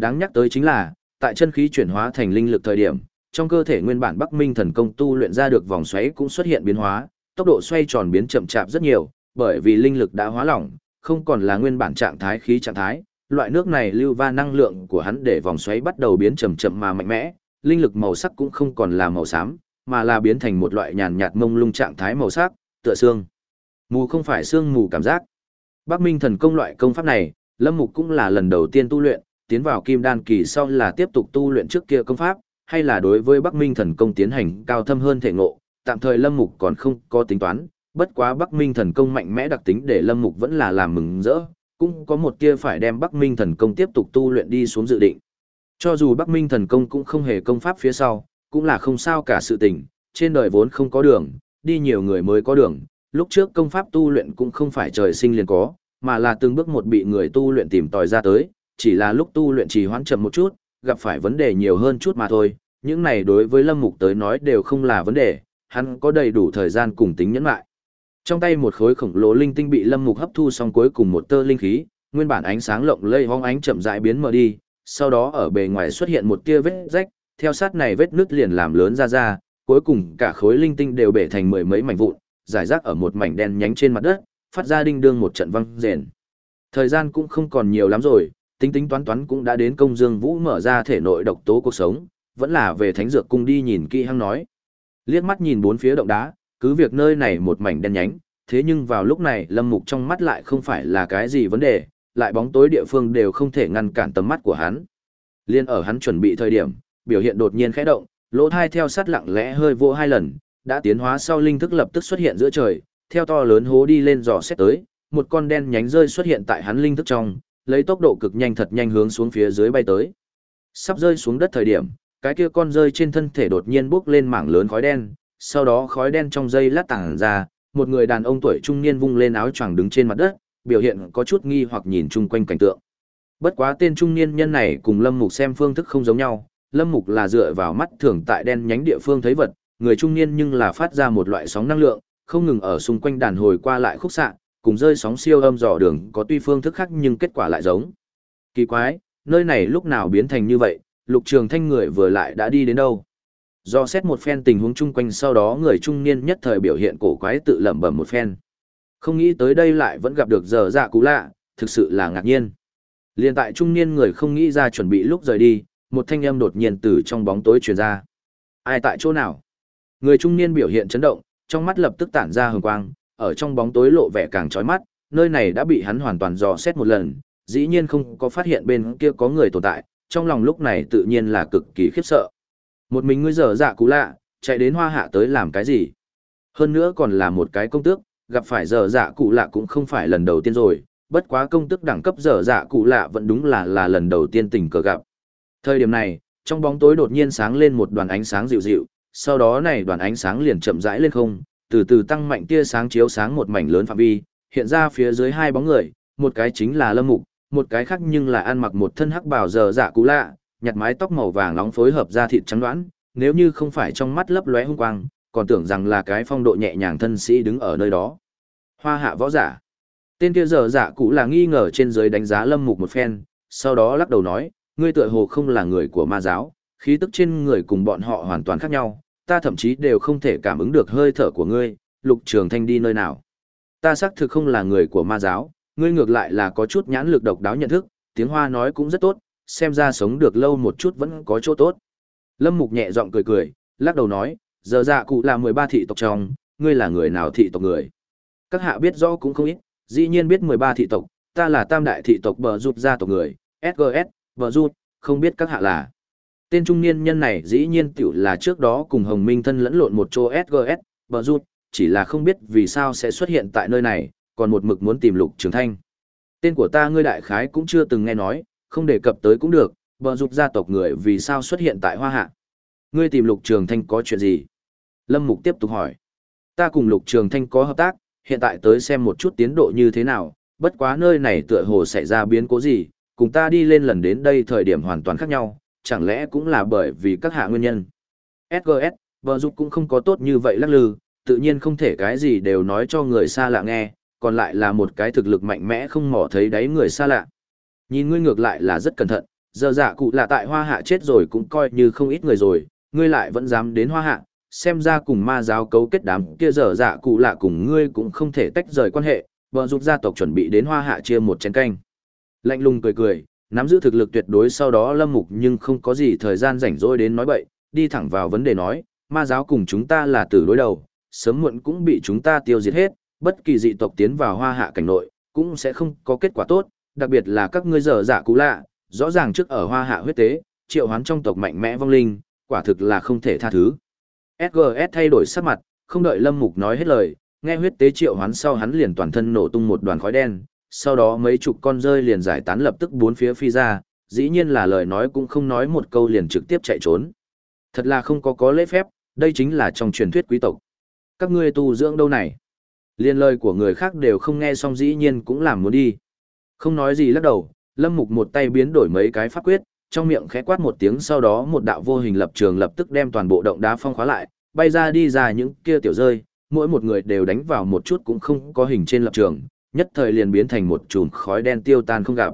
Đáng nhắc tới chính là, tại chân khí chuyển hóa thành linh lực thời điểm, trong cơ thể nguyên bản Bắc Minh thần công tu luyện ra được vòng xoáy cũng xuất hiện biến hóa, tốc độ xoay tròn biến chậm chạp rất nhiều, bởi vì linh lực đã hóa lỏng, không còn là nguyên bản trạng thái khí trạng thái, loại nước này lưu va năng lượng của hắn để vòng xoáy bắt đầu biến chậm chậm mà mạnh mẽ, linh lực màu sắc cũng không còn là màu xám, mà là biến thành một loại nhàn nhạt mông lung trạng thái màu sắc, tựa xương. Mù không phải xương mù cảm giác. Bắc Minh thần công loại công pháp này, Lâm Mục cũng là lần đầu tiên tu luyện, tiến vào kim đan kỳ sau là tiếp tục tu luyện trước kia công pháp, hay là đối với Bắc Minh thần công tiến hành cao thâm hơn thể ngộ, tạm thời Lâm Mục còn không có tính toán, bất quá Bắc Minh thần công mạnh mẽ đặc tính để Lâm Mục vẫn là làm mừng rỡ, cũng có một kia phải đem Bắc Minh thần công tiếp tục tu luyện đi xuống dự định. Cho dù Bắc Minh thần công cũng không hề công pháp phía sau, cũng là không sao cả sự tình, trên đời vốn không có đường, đi nhiều người mới có đường, lúc trước công pháp tu luyện cũng không phải trời sinh liền có, mà là từng bước một bị người tu luyện tìm tòi ra tới, chỉ là lúc tu luyện trì hoãn chậm một chút, gặp phải vấn đề nhiều hơn chút mà thôi, những này đối với Lâm Mục tới nói đều không là vấn đề, hắn có đầy đủ thời gian cùng tính nhẫn lại. Trong tay một khối khổng lồ linh tinh bị Lâm Mục hấp thu xong cuối cùng một tơ linh khí, nguyên bản ánh sáng lộng lây hoang ánh chậm rãi biến mờ đi, sau đó ở bề ngoài xuất hiện một tia vết rách, theo sát này vết nứt liền làm lớn ra ra, cuối cùng cả khối linh tinh đều bể thành mười mấy mảnh vụn, giải rác ở một mảnh đen nhánh trên mặt đất, phát ra đinh đương một trận vang rền. Thời gian cũng không còn nhiều lắm rồi, tính tính toán toán cũng đã đến công dương vũ mở ra thể nội độc tố cuộc sống, vẫn là về thánh dược cung đi nhìn kỹ hăng nói. Liếc mắt nhìn bốn phía động đá, cứ việc nơi này một mảnh đen nhánh, thế nhưng vào lúc này lâm mục trong mắt lại không phải là cái gì vấn đề, lại bóng tối địa phương đều không thể ngăn cản tầm mắt của hắn. Liên ở hắn chuẩn bị thời điểm, biểu hiện đột nhiên khẽ động, lỗ thai theo sát lặng lẽ hơi vô hai lần, đã tiến hóa sau linh thức lập tức xuất hiện giữa trời, theo to lớn hố đi lên dò xét tới, một con đen nhánh rơi xuất hiện tại hắn linh thức trong, lấy tốc độ cực nhanh thật nhanh hướng xuống phía dưới bay tới. Sắp rơi xuống đất thời điểm, cái kia con rơi trên thân thể đột nhiên bốc lên mảng lớn khói đen, sau đó khói đen trong dây lát tàng ra, một người đàn ông tuổi trung niên vung lên áo choàng đứng trên mặt đất, biểu hiện có chút nghi hoặc nhìn chung quanh cảnh tượng. Bất quá tên trung niên nhân này cùng Lâm Mục xem phương thức không giống nhau, Lâm Mục là dựa vào mắt thường tại đen nhánh địa phương thấy vật, người trung niên nhưng là phát ra một loại sóng năng lượng, không ngừng ở xung quanh đàn hồi qua lại khúc xạ, cùng rơi sóng siêu âm dò đường có tuy phương thức khác nhưng kết quả lại giống. Kỳ quái, nơi này lúc nào biến thành như vậy, lục trường thanh người vừa lại đã đi đến đâu. Do xét một phen tình huống chung quanh sau đó người trung niên nhất thời biểu hiện cổ quái tự lẩm bẩm một phen. Không nghĩ tới đây lại vẫn gặp được giờ dạ cũ lạ, thực sự là ngạc nhiên. Liên tại trung niên người không nghĩ ra chuẩn bị lúc rời đi, một thanh âm đột nhiên từ trong bóng tối truyền ra. Ai tại chỗ nào? Người trung niên biểu hiện chấn động, trong mắt lập tức tản ra hừng quang, ở trong bóng tối lộ vẻ càng chói mắt, nơi này đã bị hắn hoàn toàn dò xét một lần, dĩ nhiên không có phát hiện bên kia có người tồn tại, trong lòng lúc này tự nhiên là cực kỳ khiếp sợ. Một mình ngươi dở dạ cú lạ, chạy đến hoa hạ tới làm cái gì? Hơn nữa còn là một cái công tước, gặp phải dở dạ cụ lạ cũng không phải lần đầu tiên rồi, bất quá công tước đẳng cấp dở dạ cụ lạ vẫn đúng là là lần đầu tiên tình cờ gặp. Thời điểm này, trong bóng tối đột nhiên sáng lên một đoàn ánh sáng dịu dịu, sau đó này đoàn ánh sáng liền chậm rãi lên không, từ từ tăng mạnh tia sáng chiếu sáng một mảnh lớn phạm vi, hiện ra phía dưới hai bóng người, một cái chính là Lâm Mục, một cái khác nhưng là ăn mặc một thân hắc bào giờ dạ cũ lạ, nhặt mái tóc màu vàng nóng phối hợp da thịt trắng đoán, nếu như không phải trong mắt lấp lóe hung quang, còn tưởng rằng là cái phong độ nhẹ nhàng thân sĩ đứng ở nơi đó. Hoa hạ võ giả. Tên kia giờ dạ cũ là nghi ngờ trên dưới đánh giá Lâm Mục một phen, sau đó lắc đầu nói, ngươi tựa hồ không là người của ma giáo, khí tức trên người cùng bọn họ hoàn toàn khác nhau, ta thậm chí đều không thể cảm ứng được hơi thở của ngươi, lục trường thanh đi nơi nào. Ta xác thực không là người của ma giáo, ngươi ngược lại là có chút nhãn lực độc đáo nhận thức, tiếng hoa nói cũng rất tốt, xem ra sống được lâu một chút vẫn có chỗ tốt. Lâm Mục nhẹ giọng cười cười, lắc đầu nói, giờ dạ cụ là 13 thị tộc trong, ngươi là người nào thị tộc người. Các hạ biết rõ cũng không ít, dĩ nhiên biết 13 thị tộc, ta là tam đại thị tộc bờ rụt gia tộc người, SGS, bờ rụt, không biết các hạ là. Tên trung niên nhân này dĩ nhiên tiểu là trước đó cùng Hồng Minh thân lẫn lộn một chỗ SGS, bờ rút, chỉ là không biết vì sao sẽ xuất hiện tại nơi này, còn một mực muốn tìm lục trường thanh. Tên của ta ngươi đại khái cũng chưa từng nghe nói, không đề cập tới cũng được, bờ dục gia tộc người vì sao xuất hiện tại Hoa Hạ. Ngươi tìm lục trường thanh có chuyện gì? Lâm Mục tiếp tục hỏi. Ta cùng lục trường thanh có hợp tác, hiện tại tới xem một chút tiến độ như thế nào, bất quá nơi này tựa hồ xảy ra biến cố gì, cùng ta đi lên lần đến đây thời điểm hoàn toàn khác nhau, chẳng lẽ cũng là bởi vì các hạ nguyên nhân. SGS, vợ dục cũng không có tốt như vậy lắc lư, tự nhiên không thể cái gì đều nói cho người xa lạ nghe, còn lại là một cái thực lực mạnh mẽ không mỏ thấy đáy người xa lạ. Nhìn ngươi ngược lại là rất cẩn thận, giờ dạ cụ là tại hoa hạ chết rồi cũng coi như không ít người rồi, ngươi lại vẫn dám đến hoa hạ, xem ra cùng ma giáo cấu kết đám kia giờ dạ cụ lạ cùng ngươi cũng không thể tách rời quan hệ, vợ giúp gia tộc chuẩn bị đến hoa hạ chia một chén canh. Lạnh lùng cười cười, nắm giữ thực lực tuyệt đối sau đó lâm mục nhưng không có gì thời gian rảnh rỗi đến nói bậy, đi thẳng vào vấn đề nói, ma giáo cùng chúng ta là tử đối đầu, sớm muộn cũng bị chúng ta tiêu diệt hết, bất kỳ dị tộc tiến vào hoa hạ cảnh nội, cũng sẽ không có kết quả tốt, đặc biệt là các ngươi dở dạ cũ lạ, rõ ràng trước ở hoa hạ huyết tế, triệu hoán trong tộc mạnh mẽ vong linh, quả thực là không thể tha thứ. SGS thay đổi sắc mặt, không đợi Lâm Mục nói hết lời, nghe huyết tế triệu hoán sau hắn liền toàn thân nổ tung một đoàn khói đen, sau đó mấy chục con rơi liền giải tán lập tức bốn phía phi ra, dĩ nhiên là lời nói cũng không nói một câu liền trực tiếp chạy trốn. Thật là không có có lễ phép, đây chính là trong truyền thuyết quý tộc. Các ngươi tu dưỡng đâu này? Liên lời của người khác đều không nghe xong dĩ nhiên cũng làm muốn đi. Không nói gì lắc đầu, Lâm Mục một tay biến đổi mấy cái pháp quyết, trong miệng khẽ quát một tiếng sau đó một đạo vô hình lập trường lập tức đem toàn bộ động đá phong khóa lại, bay ra đi ra những kia tiểu rơi, mỗi một người đều đánh vào một chút cũng không có hình trên lập trường, nhất thời liền biến thành một chùm khói đen tiêu tan không gặp.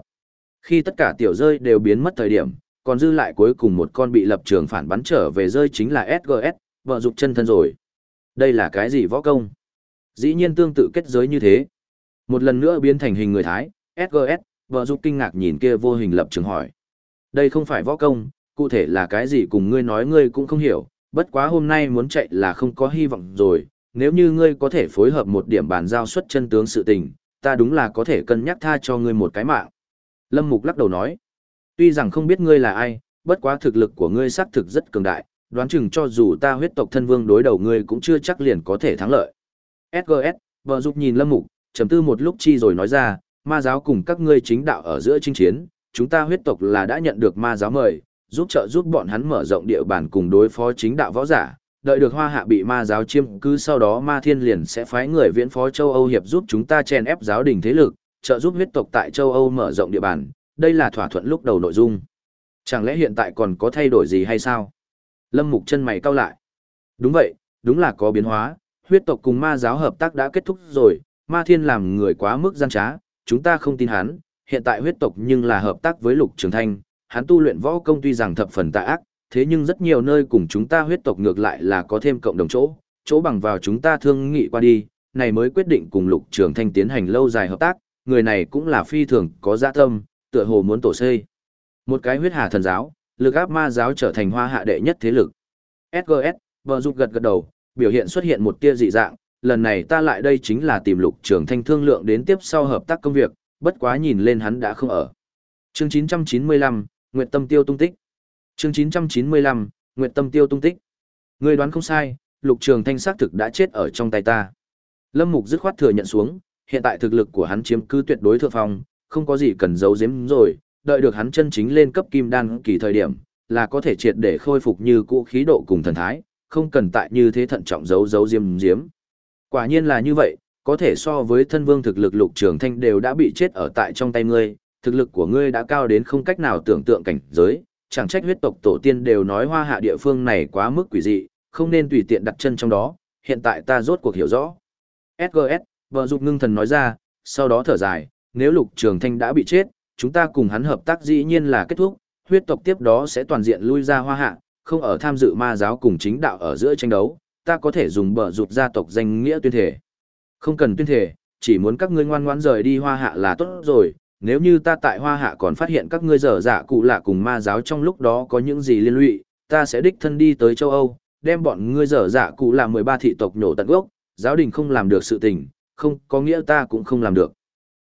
Khi tất cả tiểu rơi đều biến mất thời điểm, còn dư lại cuối cùng một con bị lập trường phản bắn trở về rơi chính là SGS, vợ dục chân thân rồi. Đây là cái gì võ công? Dĩ nhiên tương tự kết giới như thế. Một lần nữa biến thành hình người Thái, SGS, vợ dục kinh ngạc nhìn kia vô hình lập trường hỏi. Đây không phải võ công, cụ thể là cái gì cùng ngươi nói ngươi cũng không hiểu, bất quá hôm nay muốn chạy là không có hy vọng rồi, nếu như ngươi có thể phối hợp một điểm bàn giao xuất chân tướng sự tình, ta đúng là có thể cân nhắc tha cho ngươi một cái mạng. Lâm Mục lắc đầu nói, tuy rằng không biết ngươi là ai, bất quá thực lực của ngươi xác thực rất cường đại, đoán chừng cho dù ta huyết tộc thân vương đối đầu ngươi cũng chưa chắc liền có thể thắng lợi. SGS, vợ giúp nhìn Lâm Mục, trầm tư một lúc chi rồi nói ra, ma giáo cùng các ngươi chính đạo ở giữa chinh chiến, chúng ta huyết tộc là đã nhận được ma giáo mời, giúp trợ giúp bọn hắn mở rộng địa bàn cùng đối phó chính đạo võ giả, đợi được hoa hạ bị ma giáo chiêm cứ sau đó ma thiên liền sẽ phái người viễn phó châu Âu hiệp giúp chúng ta chen ép giáo đình thế lực, trợ giúp huyết tộc tại châu Âu mở rộng địa bàn, đây là thỏa thuận lúc đầu nội dung. Chẳng lẽ hiện tại còn có thay đổi gì hay sao? Lâm Mục chân mày cau lại. Đúng vậy, đúng là có biến hóa, huyết tộc cùng ma giáo hợp tác đã kết thúc rồi, ma thiên làm người quá mức gian trá, chúng ta không tin hắn, hiện tại huyết tộc nhưng là hợp tác với lục trường thanh, hắn tu luyện võ công tuy rằng thập phần tà ác, thế nhưng rất nhiều nơi cùng chúng ta huyết tộc ngược lại là có thêm cộng đồng chỗ, chỗ bằng vào chúng ta thương nghị qua đi, này mới quyết định cùng lục trường thanh tiến hành lâu dài hợp tác, người này cũng là phi thường, có dạ tâm, tựa hồ muốn tổ xây. Một cái huyết hà thần giáo, lực áp ma giáo trở thành hoa hạ đệ nhất thế lực. SGS, vợ dục gật gật đầu, biểu hiện xuất hiện một tia dị dạng, lần này ta lại đây chính là tìm lục trường thanh thương lượng đến tiếp sau hợp tác công việc, bất quá nhìn lên hắn đã không ở. Chương 995, Nguyệt Tâm Tiêu tung tích. Chương 995, Nguyệt Tâm Tiêu tung tích. Người đoán không sai, Lục Trường Thanh xác thực đã chết ở trong tay ta. Lâm Mục dứt khoát thừa nhận xuống, hiện tại thực lực của hắn chiếm cứ tuyệt đối thượng phong, không có gì cần giấu giếm rồi, đợi được hắn chân chính lên cấp kim đan kỳ thời điểm, là có thể triệt để khôi phục như cũ khí độ cùng thần thái, không cần tại như thế thận trọng giấu giấu giếm giếm. Quả nhiên là như vậy, có thể so với thân vương thực lực lục trường thanh đều đã bị chết ở tại trong tay ngươi, thực lực của ngươi đã cao đến không cách nào tưởng tượng cảnh giới, chẳng trách huyết tộc tổ tiên đều nói hoa hạ địa phương này quá mức quỷ dị, không nên tùy tiện đặt chân trong đó, hiện tại ta rốt cuộc hiểu rõ. SGS, vợ dục ngưng thần nói ra, sau đó thở dài, nếu lục trường thanh đã bị chết, chúng ta cùng hắn hợp tác dĩ nhiên là kết thúc, huyết tộc tiếp đó sẽ toàn diện lui ra hoa hạ, không ở tham dự ma giáo cùng chính đạo ở giữa tranh đấu, ta có thể dùng bờ rụt gia tộc danh nghĩa tuyên thể. Không cần tuyên thể, chỉ muốn các ngươi ngoan ngoãn rời đi hoa hạ là tốt rồi, nếu như ta tại hoa hạ còn phát hiện các ngươi dở dạ cụ lạ cùng ma giáo trong lúc đó có những gì liên lụy, ta sẽ đích thân đi tới châu Âu, đem bọn ngươi dở dạ cụ lạ 13 thị tộc nhổ tận gốc, giáo đình không làm được sự tình, không có nghĩa ta cũng không làm được.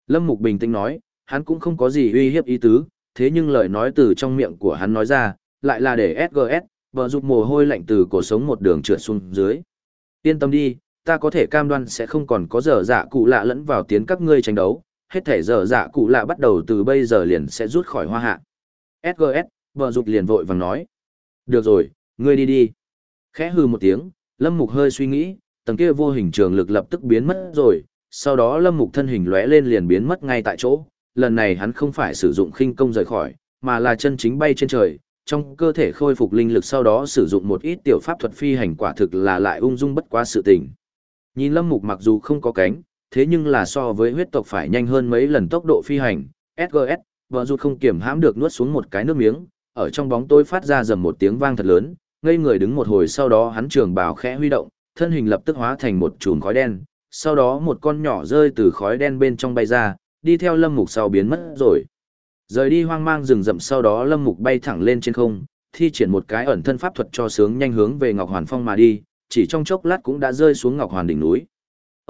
Lâm Mục bình tĩnh nói, hắn cũng không có gì uy hiếp ý tứ, thế nhưng lời nói từ trong miệng của hắn nói ra, lại là để SGS, vợ dục mồ hôi lạnh từ cổ sống một đường trượt xuống dưới. Yên tâm đi, ta có thể cam đoan sẽ không còn có dở dạ cụ lạ lẫn vào tiến các ngươi tranh đấu, hết thể dở dạ cụ lạ bắt đầu từ bây giờ liền sẽ rút khỏi hoa hạ. SGS, vợ dục liền vội vàng nói. Được rồi, ngươi đi đi. Khẽ hư một tiếng, Lâm Mục hơi suy nghĩ, tầng kia vô hình trường lực lập tức biến mất rồi, sau đó Lâm Mục thân hình lóe lên liền biến mất ngay tại chỗ, lần này hắn không phải sử dụng khinh công rời khỏi, mà là chân chính bay trên trời, trong cơ thể khôi phục linh lực sau đó sử dụng một ít tiểu pháp thuật phi hành quả thực là lại ung dung bất quá sự tình. Nhìn Lâm Mục mặc dù không có cánh, thế nhưng là so với huyết tộc phải nhanh hơn mấy lần tốc độ phi hành, SGS, vợ rụt không kiểm hãm được nuốt xuống một cái nước miếng, ở trong bóng tối phát ra dầm một tiếng vang thật lớn, ngây người đứng một hồi sau đó hắn trường bào khẽ huy động, thân hình lập tức hóa thành một chùm khói đen, sau đó một con nhỏ rơi từ khói đen bên trong bay ra, đi theo lâm mục sau biến mất rồi. Rời đi hoang mang rừng rậm sau đó lâm mục bay thẳng lên trên không, thi triển một cái ẩn thân pháp thuật cho sướng nhanh hướng về Ngọc Hoàn Phong mà đi, chỉ trong chốc lát cũng đã rơi xuống Ngọc Hoàn đỉnh núi.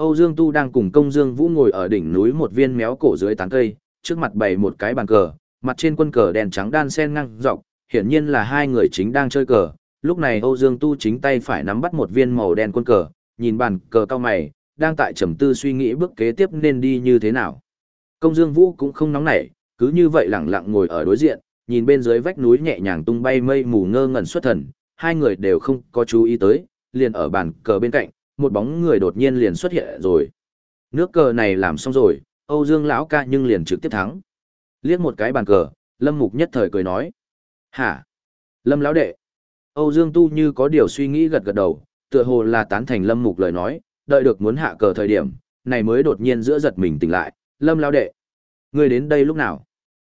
Âu Dương Tu đang cùng công Dương Vũ ngồi ở đỉnh núi một viên méo cổ dưới tán cây, trước mặt bày một cái bàn cờ, mặt trên quân cờ đèn trắng đan sen ngang dọc, hiển nhiên là hai người chính đang chơi cờ. Lúc này Âu Dương Tu chính tay phải nắm bắt một viên màu đen quân cờ, nhìn bàn cờ cao mày, đang tại trầm tư suy nghĩ bước kế tiếp nên đi như thế nào. Công Dương Vũ cũng không nóng nảy, cứ như vậy lẳng lặng ngồi ở đối diện, nhìn bên dưới vách núi nhẹ nhàng tung bay mây mù ngơ ngẩn xuất thần, hai người đều không có chú ý tới, liền ở bàn cờ bên cạnh, một bóng người đột nhiên liền xuất hiện rồi. Nước cờ này làm xong rồi, Âu Dương lão ca nhưng liền trực tiếp thắng. Liếc một cái bàn cờ, Lâm Mục nhất thời cười nói: "Hả? Lâm lão đệ?" Âu Dương Tu như có điều suy nghĩ gật gật đầu, tựa hồ là tán thành Lâm Mục lời nói, đợi được muốn hạ cờ thời điểm, này mới đột nhiên giữa giật mình tỉnh lại, "Lâm lão đệ, ngươi đến đây lúc nào?"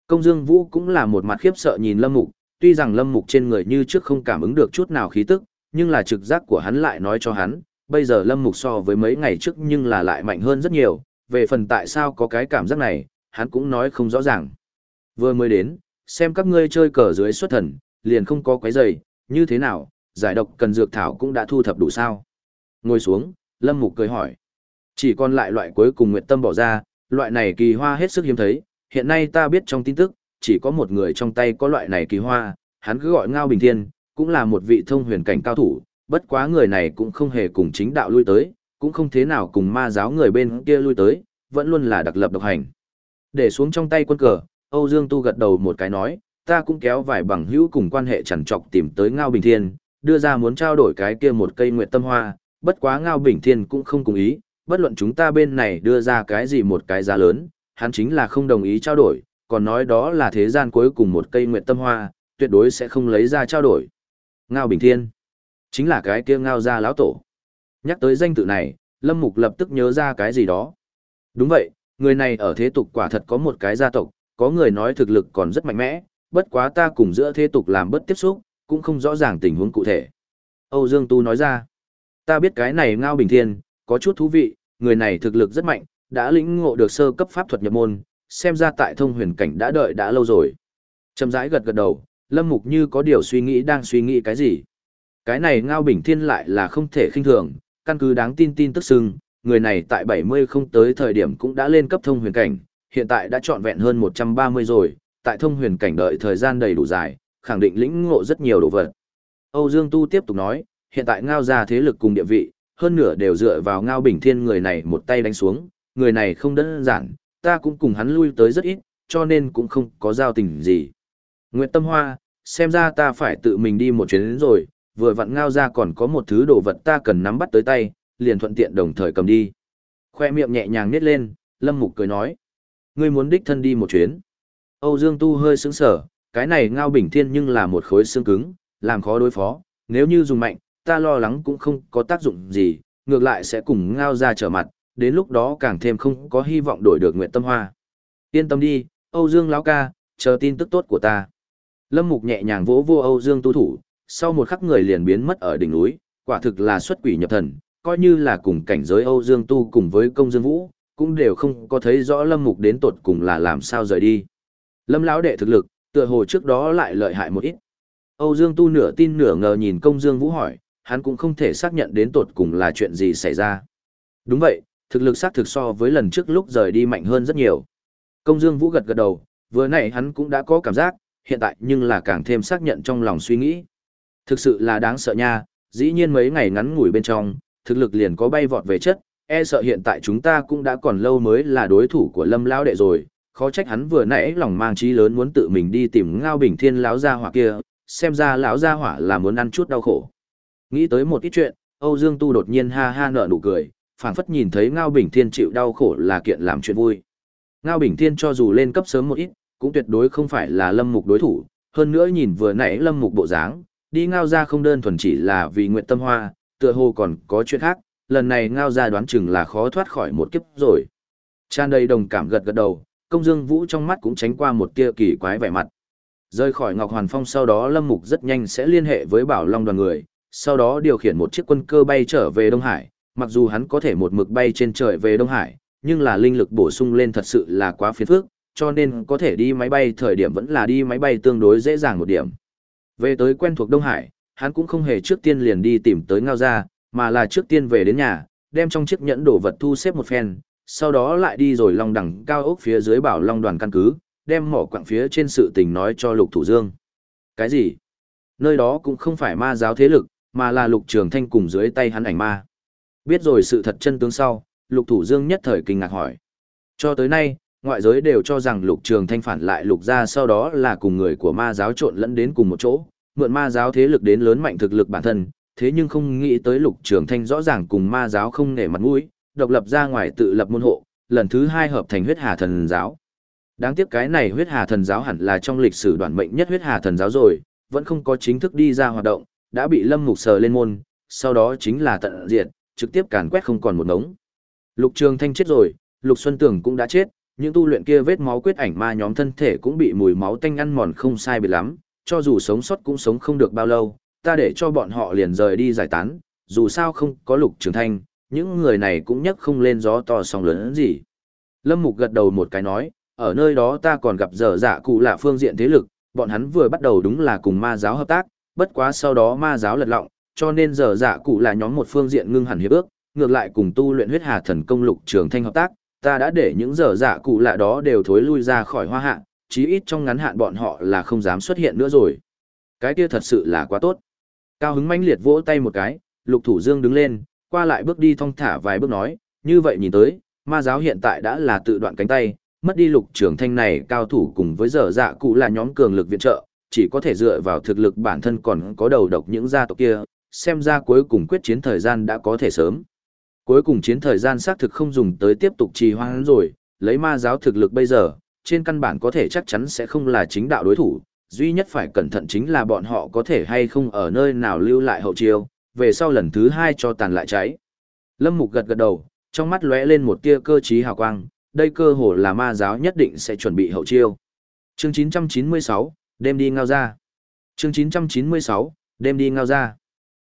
Công Dương Vũ cũng là một mặt khiếp sợ nhìn Lâm Mục, tuy rằng Lâm Mục trên người như trước không cảm ứng được chút nào khí tức, nhưng là trực giác của hắn lại nói cho hắn, bây giờ Lâm Mục so với mấy ngày trước nhưng là lại mạnh hơn rất nhiều, về phần tại sao có cái cảm giác này, hắn cũng nói không rõ ràng. Vừa mới đến, xem các ngươi chơi cờ dưới xuất thần, liền không có quấy giày, như thế nào, giải độc cần dược thảo cũng đã thu thập đủ sao. Ngồi xuống, Lâm Mục cười hỏi. Chỉ còn lại loại cuối cùng nguyện Tâm bỏ ra, loại này kỳ hoa hết sức hiếm thấy, hiện nay ta biết trong tin tức, chỉ có một người trong tay có loại này kỳ hoa, hắn cứ gọi Ngao Bình Thiên, cũng là một vị thông huyền cảnh cao thủ, bất quá người này cũng không hề cùng chính đạo lui tới, cũng không thế nào cùng ma giáo người bên kia lui tới, vẫn luôn là đặc lập độc hành. Để xuống trong tay quân cờ, Âu Dương Tu gật đầu một cái nói, ta cũng kéo vài bằng hữu cùng quan hệ chằn trọc tìm tới Ngao Bình Thiên, đưa ra muốn trao đổi cái kia một cây nguyệt tâm hoa, bất quá Ngao Bình Thiên cũng không cùng ý, bất luận chúng ta bên này đưa ra cái gì một cái giá lớn, hắn chính là không đồng ý trao đổi, còn nói đó là thế gian cuối cùng một cây nguyệt tâm hoa, tuyệt đối sẽ không lấy ra trao đổi. Ngao Bình Thiên, chính là cái kia Ngao gia lão tổ. Nhắc tới danh tự này, Lâm Mục lập tức nhớ ra cái gì đó. Đúng vậy, người này ở thế tục quả thật có một cái gia tộc, có người nói thực lực còn rất mạnh mẽ, bất quá ta cùng giữa thế tục làm bất tiếp xúc, cũng không rõ ràng tình huống cụ thể. Âu Dương Tu nói ra, ta biết cái này Ngao Bình Thiên, có chút thú vị, người này thực lực rất mạnh, đã lĩnh ngộ được sơ cấp pháp thuật nhập môn, xem ra tại thông huyền cảnh đã đợi đã lâu rồi. Trầm rãi gật gật đầu, Lâm Mục như có điều suy nghĩ đang suy nghĩ cái gì. Cái này Ngao Bình Thiên lại là không thể khinh thường, căn cứ đáng tin tin tức xưng, người này tại 70 không tới thời điểm cũng đã lên cấp thông huyền cảnh, hiện tại đã trọn vẹn hơn 130 rồi, tại thông huyền cảnh đợi thời gian đầy đủ dài, khẳng định lĩnh ngộ rất nhiều đồ vật. Âu Dương Tu tiếp tục nói, hiện tại ngao ra thế lực cùng địa vị, hơn nửa đều dựa vào ngao bình thiên người này một tay đánh xuống, người này không đơn giản, ta cũng cùng hắn lui tới rất ít, cho nên cũng không có giao tình gì. Nguyệt Tâm Hoa, xem ra ta phải tự mình đi một chuyến đến rồi, vừa vặn ngao ra còn có một thứ đồ vật ta cần nắm bắt tới tay, liền thuận tiện đồng thời cầm đi. Khoe miệng nhẹ nhàng nít lên, Lâm Mục cười nói. Ngươi muốn đích thân đi một chuyến. Âu Dương Tu hơi sững sở, cái này ngao bình thiên nhưng là một khối xương cứng, làm khó đối phó, nếu như dùng mạnh, ta lo lắng cũng không có tác dụng gì, ngược lại sẽ cùng ngao ra trở mặt, đến lúc đó càng thêm không có hy vọng đổi được nguyện tâm hoa. Yên tâm đi, Âu Dương lão ca, chờ tin tức tốt của ta. Lâm Mục nhẹ nhàng vỗ vô Âu Dương tu thủ, sau một khắc người liền biến mất ở đỉnh núi, quả thực là xuất quỷ nhập thần, coi như là cùng cảnh giới Âu Dương tu cùng với công dương vũ, cũng đều không có thấy rõ Lâm Mục đến tột cùng là làm sao rời đi. Lâm lão đệ thực lực, tựa hồ trước đó lại lợi hại một ít. Âu Dương tu nửa tin nửa ngờ nhìn công dương vũ hỏi, hắn cũng không thể xác nhận đến tột cùng là chuyện gì xảy ra. Đúng vậy, thực lực xác thực so với lần trước lúc rời đi mạnh hơn rất nhiều. Công Dương Vũ gật gật đầu, vừa nãy hắn cũng đã có cảm giác, hiện tại nhưng là càng thêm xác nhận trong lòng suy nghĩ. Thực sự là đáng sợ nha, dĩ nhiên mấy ngày ngắn ngủi bên trong, thực lực liền có bay vọt về chất, e sợ hiện tại chúng ta cũng đã còn lâu mới là đối thủ của Lâm lão đệ rồi, khó trách hắn vừa nãy lòng mang trí lớn muốn tự mình đi tìm Ngao Bình Thiên lão gia hỏa kia, xem ra lão gia hỏa là muốn ăn chút đau khổ. Nghĩ tới một ít chuyện, Âu Dương Tu đột nhiên ha ha nở nụ cười, phảng phất nhìn thấy Ngao Bình Thiên chịu đau khổ là kiện làm chuyện vui. Ngao Bình Thiên cho dù lên cấp sớm một ít, cũng tuyệt đối không phải là Lâm Mục đối thủ, hơn nữa nhìn vừa nãy Lâm Mục bộ dáng, đi Ngao ra không đơn thuần chỉ là vì nguyện tâm hoa, tựa hồ còn có chuyện khác, lần này Ngao ra đoán chừng là khó thoát khỏi một kiếp rồi. Tràn đầy đồng cảm gật gật đầu, công dương vũ trong mắt cũng tránh qua một tia kỳ quái vẻ mặt. Rơi khỏi Ngọc Hoàn Phong sau đó Lâm Mục rất nhanh sẽ liên hệ với Bảo Long đoàn người, sau đó điều khiển một chiếc quân cơ bay trở về Đông Hải, mặc dù hắn có thể một mực bay trên trời về Đông Hải, nhưng là linh lực bổ sung lên thật sự là quá phiền phức, cho nên có thể đi máy bay thời điểm vẫn là đi máy bay tương đối dễ dàng một điểm. Về tới quen thuộc Đông Hải, hắn cũng không hề trước tiên liền đi tìm tới Ngao Gia, mà là trước tiên về đến nhà, đem trong chiếc nhẫn đồ vật thu xếp một phen, sau đó lại đi rồi long đẳng cao ốc phía dưới bảo long đoàn căn cứ, đem mỏ quặng phía trên sự tình nói cho Lục Thủ Dương. Cái gì? Nơi đó cũng không phải ma giáo thế lực, mà là Lục Trường Thanh cùng dưới tay hắn ảnh ma. Biết rồi sự thật chân tướng sau, Lục Thủ Dương nhất thời kinh ngạc hỏi. Cho tới nay, ngoại giới đều cho rằng Lục Trường Thanh phản lại Lục gia sau đó là cùng người của ma giáo trộn lẫn đến cùng một chỗ, mượn ma giáo thế lực đến lớn mạnh thực lực bản thân, thế nhưng không nghĩ tới Lục Trường Thanh rõ ràng cùng ma giáo không nể mặt mũi, độc lập ra ngoài tự lập môn hộ, lần thứ hai hợp thành huyết hà thần giáo. Đáng tiếc cái này huyết hà thần giáo hẳn là trong lịch sử đoàn mệnh nhất huyết hà thần giáo rồi, vẫn không có chính thức đi ra hoạt động, đã bị Lâm Mục sờ lên môn, sau đó chính là tận diệt, trực tiếp càn quét không còn một ngống. Lục Trường Thanh chết rồi, Lục Xuân Tường cũng đã chết, những tu luyện kia vết máu quyết ảnh ma nhóm thân thể cũng bị mùi máu tanh ăn mòn không sai biệt lắm, cho dù sống sót cũng sống không được bao lâu, ta để cho bọn họ liền rời đi giải tán, dù sao không có Lục Trường Thanh, những người này cũng nhấc không lên gió to sóng lớn gì. Lâm Mục gật đầu một cái nói, ở nơi đó ta còn gặp dở dạ cụ lạ phương diện thế lực, bọn hắn vừa bắt đầu đúng là cùng ma giáo hợp tác, bất quá sau đó ma giáo lật lọng, cho nên dở dạ cụ là nhóm một phương diện ngưng hẳn hiệp ước, ngược lại cùng tu luyện huyết hà thần công lục trường thanh hợp tác, ta đã để những dở dạ cụ lạ đó đều thối lui ra khỏi hoa hạ, chí ít trong ngắn hạn bọn họ là không dám xuất hiện nữa rồi. Cái kia thật sự là quá tốt. Cao hứng mãnh liệt vỗ tay một cái, lục thủ dương đứng lên, qua lại bước đi thong thả vài bước nói, như vậy nhìn tới, ma giáo hiện tại đã là tự đoạn cánh tay, mất đi lục trưởng thanh này cao thủ cùng với dở dạ cụ là nhóm cường lực viện trợ, chỉ có thể dựa vào thực lực bản thân còn có đầu độc những gia tộc kia, xem ra cuối cùng quyết chiến thời gian đã có thể sớm. Cuối cùng chiến thời gian xác thực không dùng tới tiếp tục trì hoãn rồi, lấy ma giáo thực lực bây giờ, trên căn bản có thể chắc chắn sẽ không là chính đạo đối thủ, duy nhất phải cẩn thận chính là bọn họ có thể hay không ở nơi nào lưu lại hậu chiêu, về sau lần thứ hai cho tàn lại cháy. Lâm Mục gật gật đầu, trong mắt lóe lên một tia cơ trí hào quang, đây cơ hồ là ma giáo nhất định sẽ chuẩn bị hậu chiêu. Chương 996, đêm đi ngao ra. Chương 996, đêm đi ngao ra.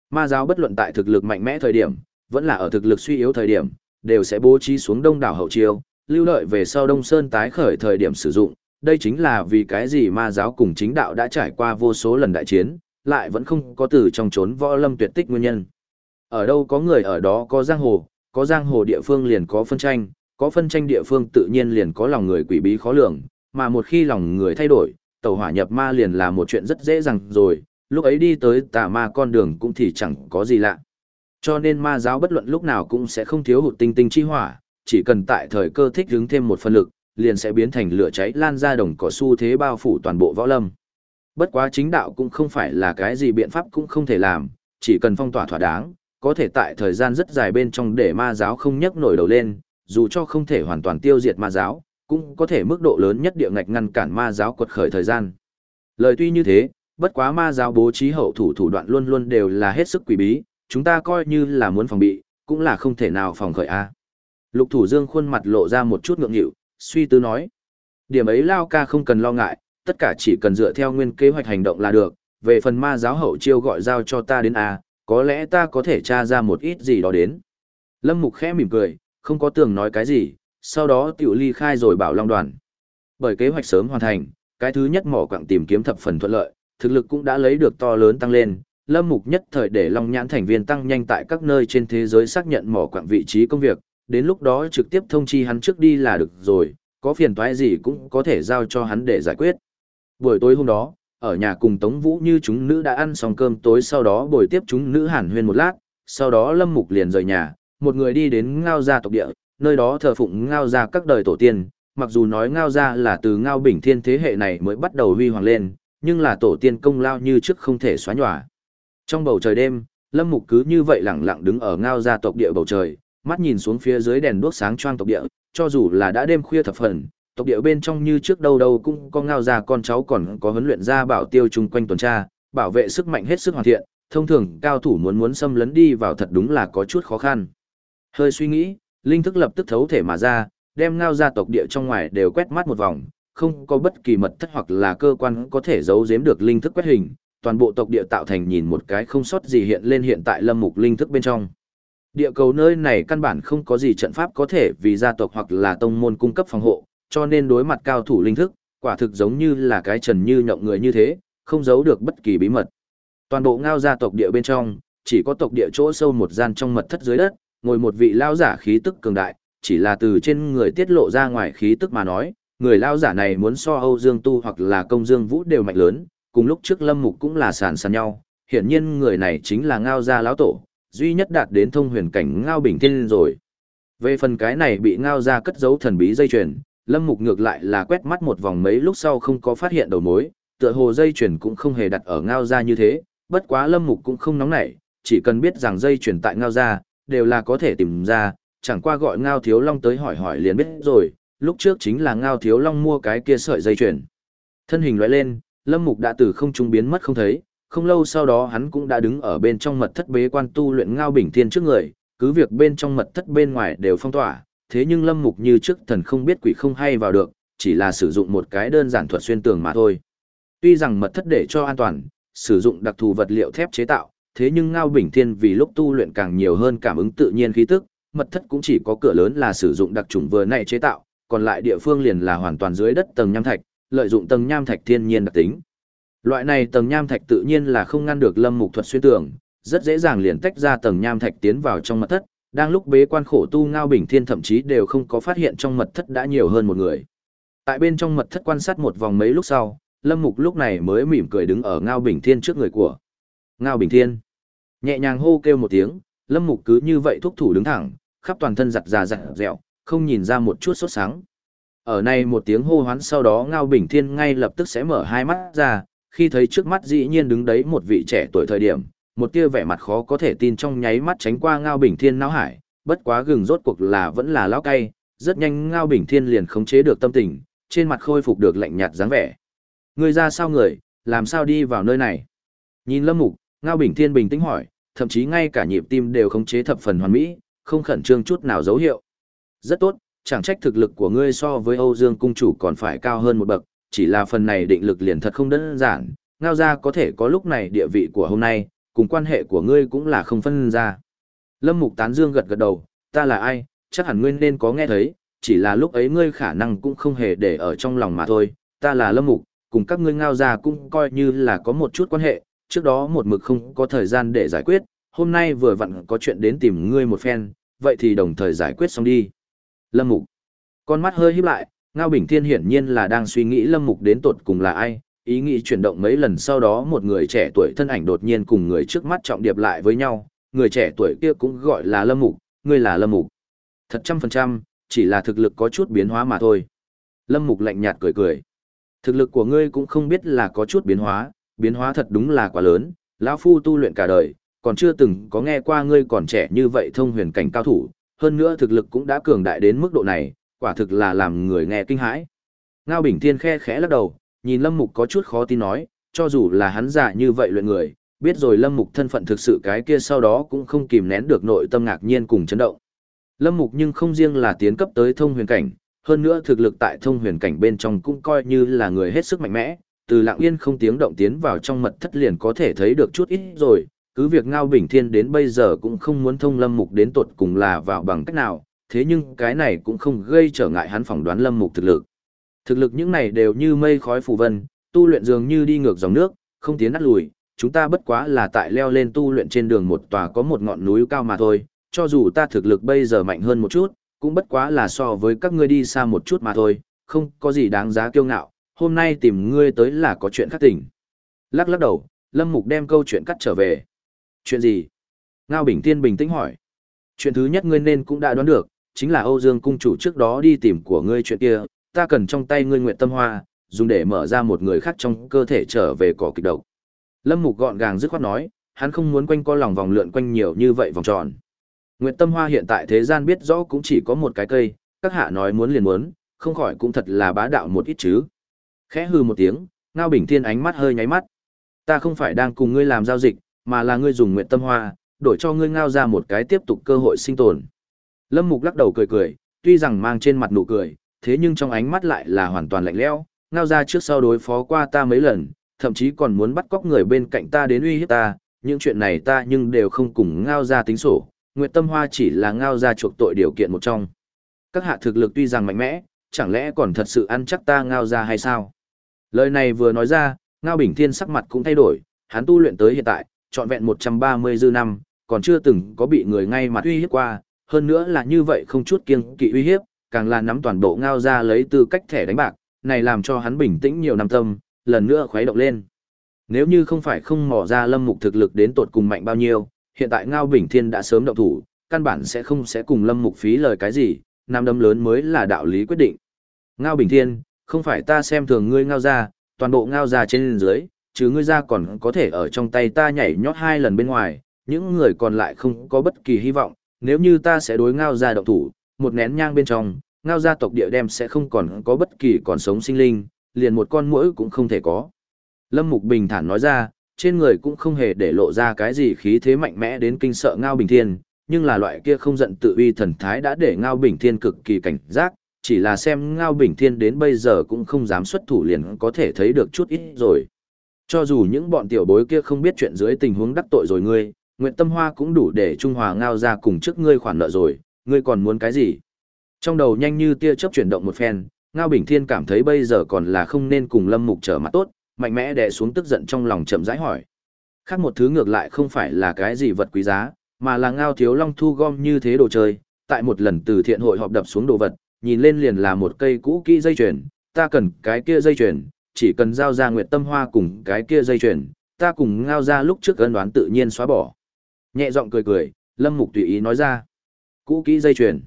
Ma giáo bất luận tại thực lực mạnh mẽ thời điểm, vẫn là ở thực lực suy yếu thời điểm, đều sẽ bố trí xuống đông đảo hậu chiêu, lưu lợi về sau Đông Sơn tái khởi thời điểm sử dụng. Đây chính là vì cái gì ma giáo cùng chính đạo đã trải qua vô số lần đại chiến, lại vẫn không có từ trong trốn võ lâm tuyệt tích nguyên nhân. Ở đâu có người ở đó có giang hồ, có giang hồ địa phương liền có phân tranh, có phân tranh địa phương tự nhiên liền có lòng người quỷ bí khó lường, mà một khi lòng người thay đổi, tàu hỏa nhập ma liền là một chuyện rất dễ dàng rồi, lúc ấy đi tới tà ma con đường cũng thì chẳng có gì lạ. Cho nên ma giáo bất luận lúc nào cũng sẽ không thiếu hụt tinh tinh chi hỏa, chỉ cần tại thời cơ thích hứng thêm một phần lực, liền sẽ biến thành lửa cháy lan ra đồng cỏ su thế bao phủ toàn bộ võ lâm. Bất quá chính đạo cũng không phải là cái gì biện pháp cũng không thể làm, chỉ cần phong tỏa thỏa đáng, có thể tại thời gian rất dài bên trong để ma giáo không nhấc nổi đầu lên, dù cho không thể hoàn toàn tiêu diệt ma giáo, cũng có thể mức độ lớn nhất địa ngạch ngăn cản ma giáo quật khởi thời gian. Lời tuy như thế, bất quá ma giáo bố trí hậu thủ thủ đoạn luôn luôn đều là hết sức quỷ bí, chúng ta coi như là muốn phòng bị, cũng là không thể nào phòng khởi a. Lục Thủ Dương khuôn mặt lộ ra một chút ngượng nghịu, suy tư nói: "Điểm ấy Lao ca không cần lo ngại, tất cả chỉ cần dựa theo nguyên kế hoạch hành động là được, về phần ma giáo hậu chiêu gọi giao cho ta đến a, có lẽ ta có thể tra ra một ít gì đó đến." Lâm Mục khẽ mỉm cười, không có tường nói cái gì, sau đó tiểu ly khai rồi bảo Long đoàn. Bởi kế hoạch sớm hoàn thành, cái thứ nhất mỏ quặng tìm kiếm thập phần thuận lợi, thực lực cũng đã lấy được to lớn tăng lên. Lâm Mục nhất thời để Long Nhãn thành viên tăng nhanh tại các nơi trên thế giới xác nhận mỏ quặng vị trí công việc, đến lúc đó trực tiếp thông chi hắn trước đi là được rồi, có phiền toái gì cũng có thể giao cho hắn để giải quyết. Buổi tối hôm đó, ở nhà cùng Tống Vũ như chúng nữ đã ăn xong cơm tối sau đó buổi tiếp chúng nữ hàn huyên một lát, sau đó Lâm Mục liền rời nhà, một người đi đến ngao gia tộc địa, nơi đó thờ phụng ngao gia các đời tổ tiên, mặc dù nói ngao gia là từ ngao bình thiên thế hệ này mới bắt đầu huy hoàng lên, nhưng là tổ tiên công lao như trước không thể xóa nhòa. Trong bầu trời đêm, Lâm Mục cứ như vậy lặng lặng đứng ở ngao gia tộc địa bầu trời, mắt nhìn xuống phía dưới đèn đuốc sáng choang tộc địa, cho dù là đã đêm khuya thập phần, tộc địa bên trong như trước đâu đâu cũng có ngao gia con cháu còn có huấn luyện gia bảo tiêu chung quanh tuần tra, bảo vệ sức mạnh hết sức hoàn thiện, thông thường cao thủ muốn muốn xâm lấn đi vào thật đúng là có chút khó khăn. Hơi suy nghĩ, linh thức lập tức thấu thể mà ra, đem ngao gia tộc địa trong ngoài đều quét mắt một vòng, không có bất kỳ mật thất hoặc là cơ quan có thể giấu giếm được linh thức quét hình, toàn bộ tộc địa tạo thành nhìn một cái không sót gì hiện lên hiện tại lâm mục linh thức bên trong. Địa cầu nơi này căn bản không có gì trận pháp có thể vì gia tộc hoặc là tông môn cung cấp phòng hộ, cho nên đối mặt cao thủ linh thức, quả thực giống như là cái trần như nhộng người như thế, không giấu được bất kỳ bí mật. Toàn bộ ngao gia tộc địa bên trong, chỉ có tộc địa chỗ sâu một gian trong mật thất dưới đất, ngồi một vị lao giả khí tức cường đại, chỉ là từ trên người tiết lộ ra ngoài khí tức mà nói, người lao giả này muốn so Âu Dương Tu hoặc là Công Dương Vũ đều mạnh lớn, cùng lúc trước Lâm Mục cũng là sàn sàn nhau, hiển nhiên người này chính là Ngao gia lão tổ, duy nhất đạt đến thông huyền cảnh Ngao Bình Thiên rồi. Về phần cái này bị Ngao gia cất giấu thần bí dây chuyền, Lâm Mục ngược lại là quét mắt một vòng mấy lúc sau không có phát hiện đầu mối, tựa hồ dây chuyền cũng không hề đặt ở Ngao gia như thế, bất quá Lâm Mục cũng không nóng nảy, chỉ cần biết rằng dây chuyền tại Ngao gia, đều là có thể tìm ra, chẳng qua gọi Ngao Thiếu Long tới hỏi hỏi liền biết rồi, lúc trước chính là Ngao Thiếu Long mua cái kia sợi dây chuyền. Thân hình lóe lên, Lâm Mục đã từ không trung biến mất không thấy, không lâu sau đó hắn cũng đã đứng ở bên trong mật thất bế quan tu luyện Ngao Bình Thiên trước người, cứ việc bên trong mật thất bên ngoài đều phong tỏa, thế nhưng Lâm Mục như trước thần không biết quỷ không hay vào được, chỉ là sử dụng một cái đơn giản thuật xuyên tường mà thôi. Tuy rằng mật thất để cho an toàn, sử dụng đặc thù vật liệu thép chế tạo, thế nhưng Ngao Bình Thiên vì lúc tu luyện càng nhiều hơn cảm ứng tự nhiên khí tức, mật thất cũng chỉ có cửa lớn là sử dụng đặc trùng vừa này chế tạo, còn lại địa phương liền là hoàn toàn dưới đất tầng nham thạch, lợi dụng tầng nham thạch thiên nhiên đặc tính. Loại này tầng nham thạch tự nhiên là không ngăn được Lâm Mục thuật xuyên tường, rất dễ dàng liền tách ra tầng nham thạch tiến vào trong mật thất, đang lúc bế quan khổ tu Ngao Bình Thiên thậm chí đều không có phát hiện trong mật thất đã nhiều hơn một người. Tại bên trong mật thất quan sát một vòng mấy lúc sau, Lâm Mục lúc này mới mỉm cười đứng ở Ngao Bình Thiên trước người của. Ngao Bình Thiên. Nhẹ nhàng hô kêu một tiếng, Lâm Mục cứ như vậy thúc thủ đứng thẳng, khắp toàn thân giặt già giặt dẻo, không nhìn ra một chút sốt sáng. Ở này một tiếng hô hoán sau đó Ngao Bình Thiên ngay lập tức sẽ mở hai mắt ra, khi thấy trước mắt dĩ nhiên đứng đấy một vị trẻ tuổi thời điểm, một tia vẻ mặt khó có thể tin trong nháy mắt tránh qua Ngao Bình Thiên não hải, bất quá gừng rốt cuộc là vẫn là lão cay, rất nhanh Ngao Bình Thiên liền khống chế được tâm tình, trên mặt khôi phục được lạnh nhạt dáng vẻ. Người ra sao người, làm sao đi vào nơi này? Nhìn Lâm Mục, Ngao Bình Thiên bình tĩnh hỏi, thậm chí ngay cả nhịp tim đều khống chế thập phần hoàn mỹ, không khẩn trương chút nào dấu hiệu. Rất tốt, chẳng trách thực lực của ngươi so với Âu Dương cung chủ còn phải cao hơn một bậc, chỉ là phần này định lực liền thật không đơn giản, ngao ra có thể có lúc này địa vị của hôm nay, cùng quan hệ của ngươi cũng là không phân ra. Lâm Mục Tán Dương gật gật đầu, ta là ai, chắc hẳn ngươi nên có nghe thấy, chỉ là lúc ấy ngươi khả năng cũng không hề để ở trong lòng mà thôi, ta là Lâm Mục, cùng các ngươi ngao ra cũng coi như là có một chút quan hệ, trước đó một mực không có thời gian để giải quyết, hôm nay vừa vặn có chuyện đến tìm ngươi một phen, vậy thì đồng thời giải quyết xong đi. Lâm Mục. Con mắt hơi híp lại, Ngao Bình Thiên hiển nhiên là đang suy nghĩ Lâm Mục đến tột cùng là ai, ý nghĩ chuyển động mấy lần sau đó một người trẻ tuổi thân ảnh đột nhiên cùng người trước mắt trọng điệp lại với nhau, người trẻ tuổi kia cũng gọi là Lâm Mục, ngươi là Lâm Mục. Thật trăm phần trăm, chỉ là thực lực có chút biến hóa mà thôi. Lâm Mục lạnh nhạt cười cười. Thực lực của ngươi cũng không biết là có chút biến hóa, biến hóa thật đúng là quá lớn, lão phu tu luyện cả đời, còn chưa từng có nghe qua ngươi còn trẻ như vậy thông huyền cảnh cao thủ, hơn nữa thực lực cũng đã cường đại đến mức độ này, quả thực là làm người nghe kinh hãi. Ngao Bình Thiên khe khẽ lắc đầu, nhìn Lâm Mục có chút khó tin nói, cho dù là hắn giả như vậy luyện người, biết rồi Lâm Mục thân phận thực sự cái kia sau đó cũng không kìm nén được nội tâm ngạc nhiên cùng chấn động. Lâm Mục nhưng không riêng là tiến cấp tới thông huyền cảnh, hơn nữa thực lực tại thông huyền cảnh bên trong cũng coi như là người hết sức mạnh mẽ, từ lặng yên không tiếng động tiến vào trong mật thất liền có thể thấy được chút ít rồi, cứ việc Ngao Bình Thiên đến bây giờ cũng không muốn thông Lâm Mục đến tột cùng là vào bằng cách nào, thế nhưng cái này cũng không gây trở ngại hắn phỏng đoán Lâm Mục thực lực. Thực lực những này đều như mây khói phù vân, tu luyện dường như đi ngược dòng nước, không tiến nát lùi, chúng ta bất quá là tại leo lên tu luyện trên đường một tòa có một ngọn núi cao mà thôi, cho dù ta thực lực bây giờ mạnh hơn một chút, cũng bất quá là so với các ngươi đi xa một chút mà thôi, không có gì đáng giá kiêu ngạo, hôm nay tìm ngươi tới là có chuyện khác tỉnh. Lắc lắc đầu, Lâm Mục đem câu chuyện cắt trở về. Chuyện gì? Ngao Bình Tiên bình tĩnh hỏi. Chuyện thứ nhất ngươi nên cũng đã đoán được, chính là Âu Dương cung chủ trước đó đi tìm của ngươi chuyện kia, ta cần trong tay ngươi nguyện tâm hoa, dùng để mở ra một người khác trong cơ thể trở về cỏ kịch độc. Lâm Mục gọn gàng dứt khoát nói, hắn không muốn quanh co lòng vòng lượn quanh nhiều như vậy vòng tròn. Nguyệt Tâm Hoa hiện tại thế gian biết rõ cũng chỉ có một cái cây, các hạ nói muốn liền muốn, không khỏi cũng thật là bá đạo một ít chứ. Khẽ hừ một tiếng, Ngao Bình Thiên ánh mắt hơi nháy mắt. Ta không phải đang cùng ngươi làm giao dịch, mà là ngươi dùng Nguyệt Tâm Hoa, đổi cho ngươi ngao ra một cái tiếp tục cơ hội sinh tồn. Lâm Mục lắc đầu cười cười, tuy rằng mang trên mặt nụ cười, thế nhưng trong ánh mắt lại là hoàn toàn lạnh lẽo, ngao ra trước sau đối phó qua ta mấy lần, thậm chí còn muốn bắt cóc người bên cạnh ta đến uy hiếp ta, những chuyện này ta nhưng đều không cùng ngao ra tính sổ, Nguyệt Tâm Hoa chỉ là ngao ra chuộc tội điều kiện một trong. Các hạ thực lực tuy rằng mạnh mẽ, chẳng lẽ còn thật sự ăn chắc ta ngao ra hay sao? Lời này vừa nói ra, ngao bình thiên sắc mặt cũng thay đổi, hắn tu luyện tới hiện tại, trọn vẹn 130 dư năm, còn chưa từng có bị người ngay mặt uy hiếp qua, hơn nữa là như vậy không chút kiêng kỵ uy hiếp, càng là nắm toàn bộ ngao ra lấy tư cách thẻ đánh bạc, này làm cho hắn bình tĩnh nhiều năm tâm, lần nữa khuấy động lên. Nếu như không phải không mò ra lâm mục thực lực đến tột cùng mạnh bao nhiêu, hiện tại ngao bình thiên đã sớm động thủ, căn bản sẽ không sẽ cùng lâm mục phí lời cái gì, nam đấm lớn mới là đạo lý quyết định. Ngao bình thiên, không phải ta xem thường ngươi ngao ra, toàn bộ ngao ra trên dưới, chứ ngươi ra còn có thể ở trong tay ta nhảy nhót hai lần bên ngoài, những người còn lại không có bất kỳ hy vọng, nếu như ta sẽ đối ngao ra động thủ, một nén nhang bên trong, ngao gia tộc địa đem sẽ không còn có bất kỳ còn sống sinh linh, liền một con muỗi cũng không thể có. Lâm Mục bình thản nói ra, trên người cũng không hề để lộ ra cái gì khí thế mạnh mẽ đến kinh sợ ngao bình thiên, nhưng là loại kia không giận tự uy thần thái đã để ngao bình thiên cực kỳ cảnh giác, chỉ là xem ngao bình thiên đến bây giờ cũng không dám xuất thủ liền có thể thấy được chút ít rồi. Cho dù những bọn tiểu bối kia không biết chuyện dưới tình huống đắc tội rồi ngươi, Nguyệt Tâm Hoa cũng đủ để trung hòa ngao ra cùng trước ngươi khoản nợ rồi, ngươi còn muốn cái gì? Trong đầu nhanh như tia chớp chuyển động một phen, Ngao Bình Thiên cảm thấy bây giờ còn là không nên cùng Lâm Mục trở mặt tốt, mạnh mẽ đè xuống tức giận trong lòng chậm rãi hỏi. Khác một thứ ngược lại không phải là cái gì vật quý giá, mà là Ngao Thiếu Long thu gom như thế đồ chơi, tại một lần từ thiện hội họp đập xuống đồ vật, nhìn lên liền là một cây cũ kỹ dây chuyền, ta cần cái kia dây chuyền, chỉ cần giao ra Nguyệt Tâm Hoa cùng cái kia dây chuyền, ta cùng Ngao ra lúc trước ân đoán tự nhiên xóa bỏ. Nhẹ giọng cười cười, Lâm Mục tùy ý nói ra. Cũ kỹ dây chuyền.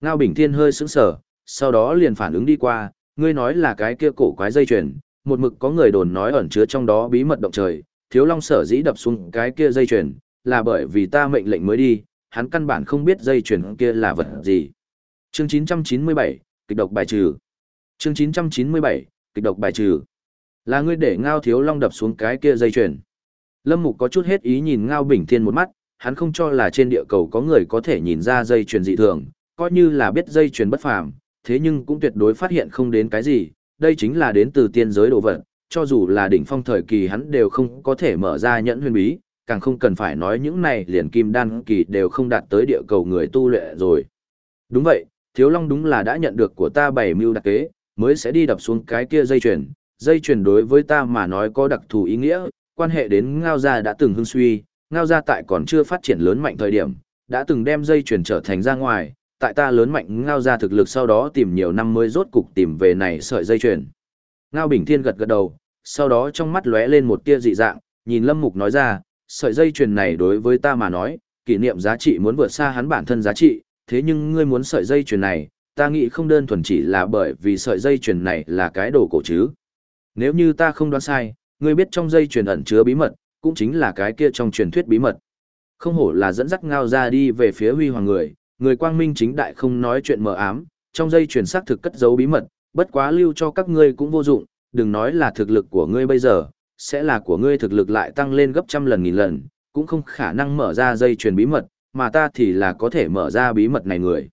Ngao Bình Thiên hơi sững sờ, sau đó liền phản ứng đi qua, ngươi nói là cái kia cổ quái dây chuyền, một mực có người đồn nói ẩn chứa trong đó bí mật động trời, thiếu long sở dĩ đập xuống cái kia dây chuyền, là bởi vì ta mệnh lệnh mới đi, hắn căn bản không biết dây chuyền kia là vật gì. Chương 997, kịch độc bài trừ. Chương 997, kịch độc bài trừ. Là ngươi để Ngao Thiếu Long đập xuống cái kia dây chuyền. Lâm Mục có chút hết ý nhìn Ngao Bình Thiên một mắt, hắn không cho là trên địa cầu có người có thể nhìn ra dây chuyền dị thường, coi như là biết dây chuyền bất phàm, thế nhưng cũng tuyệt đối phát hiện không đến cái gì, đây chính là đến từ tiên giới đồ vật, cho dù là đỉnh phong thời kỳ hắn đều không có thể mở ra nhẫn huyền bí, càng không cần phải nói những này liền kim đan kỳ đều không đạt tới địa cầu người tu luyện rồi. Đúng vậy, Thiếu Long đúng là đã nhận được của ta bảy mưu đặc kế, mới sẽ đi đập xuống cái kia dây chuyền, dây chuyền đối với ta mà nói có đặc thù ý nghĩa, quan hệ đến Ngao gia đã từng hưng suy, Ngao gia tại còn chưa phát triển lớn mạnh thời điểm, đã từng đem dây chuyền trở thành ra ngoài, tại ta lớn mạnh Ngao gia thực lực sau đó tìm nhiều năm mới rốt cục tìm về này sợi dây chuyền. Ngao Bình Thiên gật gật đầu, sau đó trong mắt lóe lên một tia dị dạng, nhìn Lâm Mục nói ra, sợi dây chuyền này đối với ta mà nói, kỷ niệm giá trị muốn vượt xa hắn bản thân giá trị, thế nhưng ngươi muốn sợi dây chuyền này, ta nghĩ không đơn thuần chỉ là bởi vì sợi dây chuyền này là cái đồ cổ chứ. Nếu như ta không đoán sai, ngươi biết trong dây chuyền ẩn chứa bí mật, cũng chính là cái kia trong truyền thuyết bí mật. Không hổ là dẫn dắt ngao ra đi về phía huy hoàng người, người quang minh chính đại không nói chuyện mờ ám, trong dây chuyền xác thực cất giấu bí mật, bất quá lưu cho các ngươi cũng vô dụng, đừng nói là thực lực của ngươi bây giờ, sẽ là của ngươi thực lực lại tăng lên gấp trăm lần nghìn lần, cũng không khả năng mở ra dây chuyền bí mật, mà ta thì là có thể mở ra bí mật này người.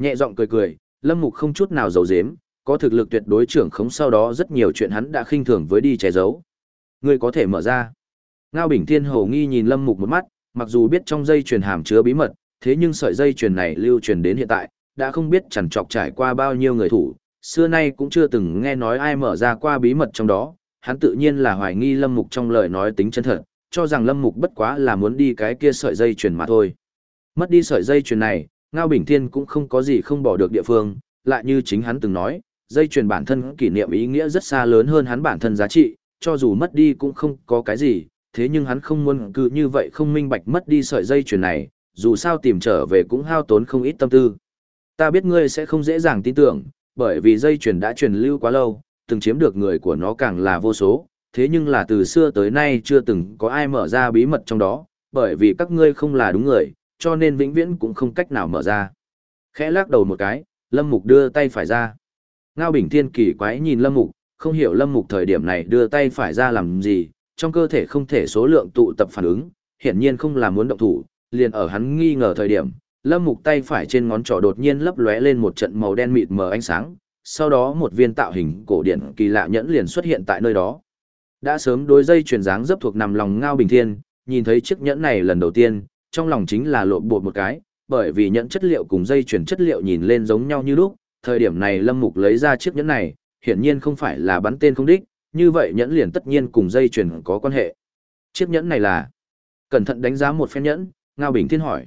Nhẹ giọng cười cười, Lâm Mục không chút nào giấu giếm, có thực lực tuyệt đối trưởng khống sau đó rất nhiều chuyện hắn đã khinh thường với đi che giấu. Ngươi có thể mở ra. Ngao Bình Thiên hầu nghi nhìn Lâm Mục một mắt, mặc dù biết trong dây chuyền hàm chứa bí mật, thế nhưng sợi dây chuyền này lưu truyền đến hiện tại, đã không biết chẳng chọc trải qua bao nhiêu người thủ, xưa nay cũng chưa từng nghe nói ai mở ra qua bí mật trong đó, hắn tự nhiên là hoài nghi Lâm Mục trong lời nói tính chân thật, cho rằng Lâm Mục bất quá là muốn đi cái kia sợi dây chuyền mà thôi. Mất đi sợi dây chuyền này, Ngao Bình Thiên cũng không có gì không bỏ được địa phương, lại như chính hắn từng nói, dây chuyền bản thân kỷ niệm ý nghĩa rất xa lớn hơn hắn bản thân giá trị, cho dù mất đi cũng không có cái gì, thế nhưng hắn không muốn cứ như vậy không minh bạch mất đi sợi dây chuyền này, dù sao tìm trở về cũng hao tốn không ít tâm tư. Ta biết ngươi sẽ không dễ dàng tin tưởng, bởi vì dây chuyền đã truyền lưu quá lâu, từng chiếm được người của nó càng là vô số, thế nhưng là từ xưa tới nay chưa từng có ai mở ra bí mật trong đó, bởi vì các ngươi không là đúng người, cho nên vĩnh viễn cũng không cách nào mở ra. Khẽ lắc đầu một cái, Lâm Mục đưa tay phải ra. Ngao Bình Thiên kỳ quái nhìn Lâm Mục, không hiểu Lâm Mục thời điểm này đưa tay phải ra làm gì, trong cơ thể không thể số lượng tụ tập phản ứng, hiển nhiên không là muốn động thủ, liền ở hắn nghi ngờ thời điểm, Lâm Mục tay phải trên ngón trỏ đột nhiên lấp lóe lên một trận màu đen mịt mờ ánh sáng, sau đó một viên tạo hình cổ điển kỳ lạ nhẫn liền xuất hiện tại nơi đó. Đã sớm đối dây truyền dáng dấp thuộc nằm lòng Ngao Bình Thiên, nhìn thấy chiếc nhẫn này lần đầu tiên, trong lòng chính là lộn bột một cái, bởi vì nhẫn chất liệu cùng dây chuyển chất liệu nhìn lên giống nhau như lúc, thời điểm này Lâm Mục lấy ra chiếc nhẫn này, hiển nhiên không phải là bắn tên không đích, như vậy nhẫn liền tất nhiên cùng dây chuyển có quan hệ. Chiếc nhẫn này là... Cẩn thận đánh giá một phen nhẫn, Ngao Bình Thiên hỏi.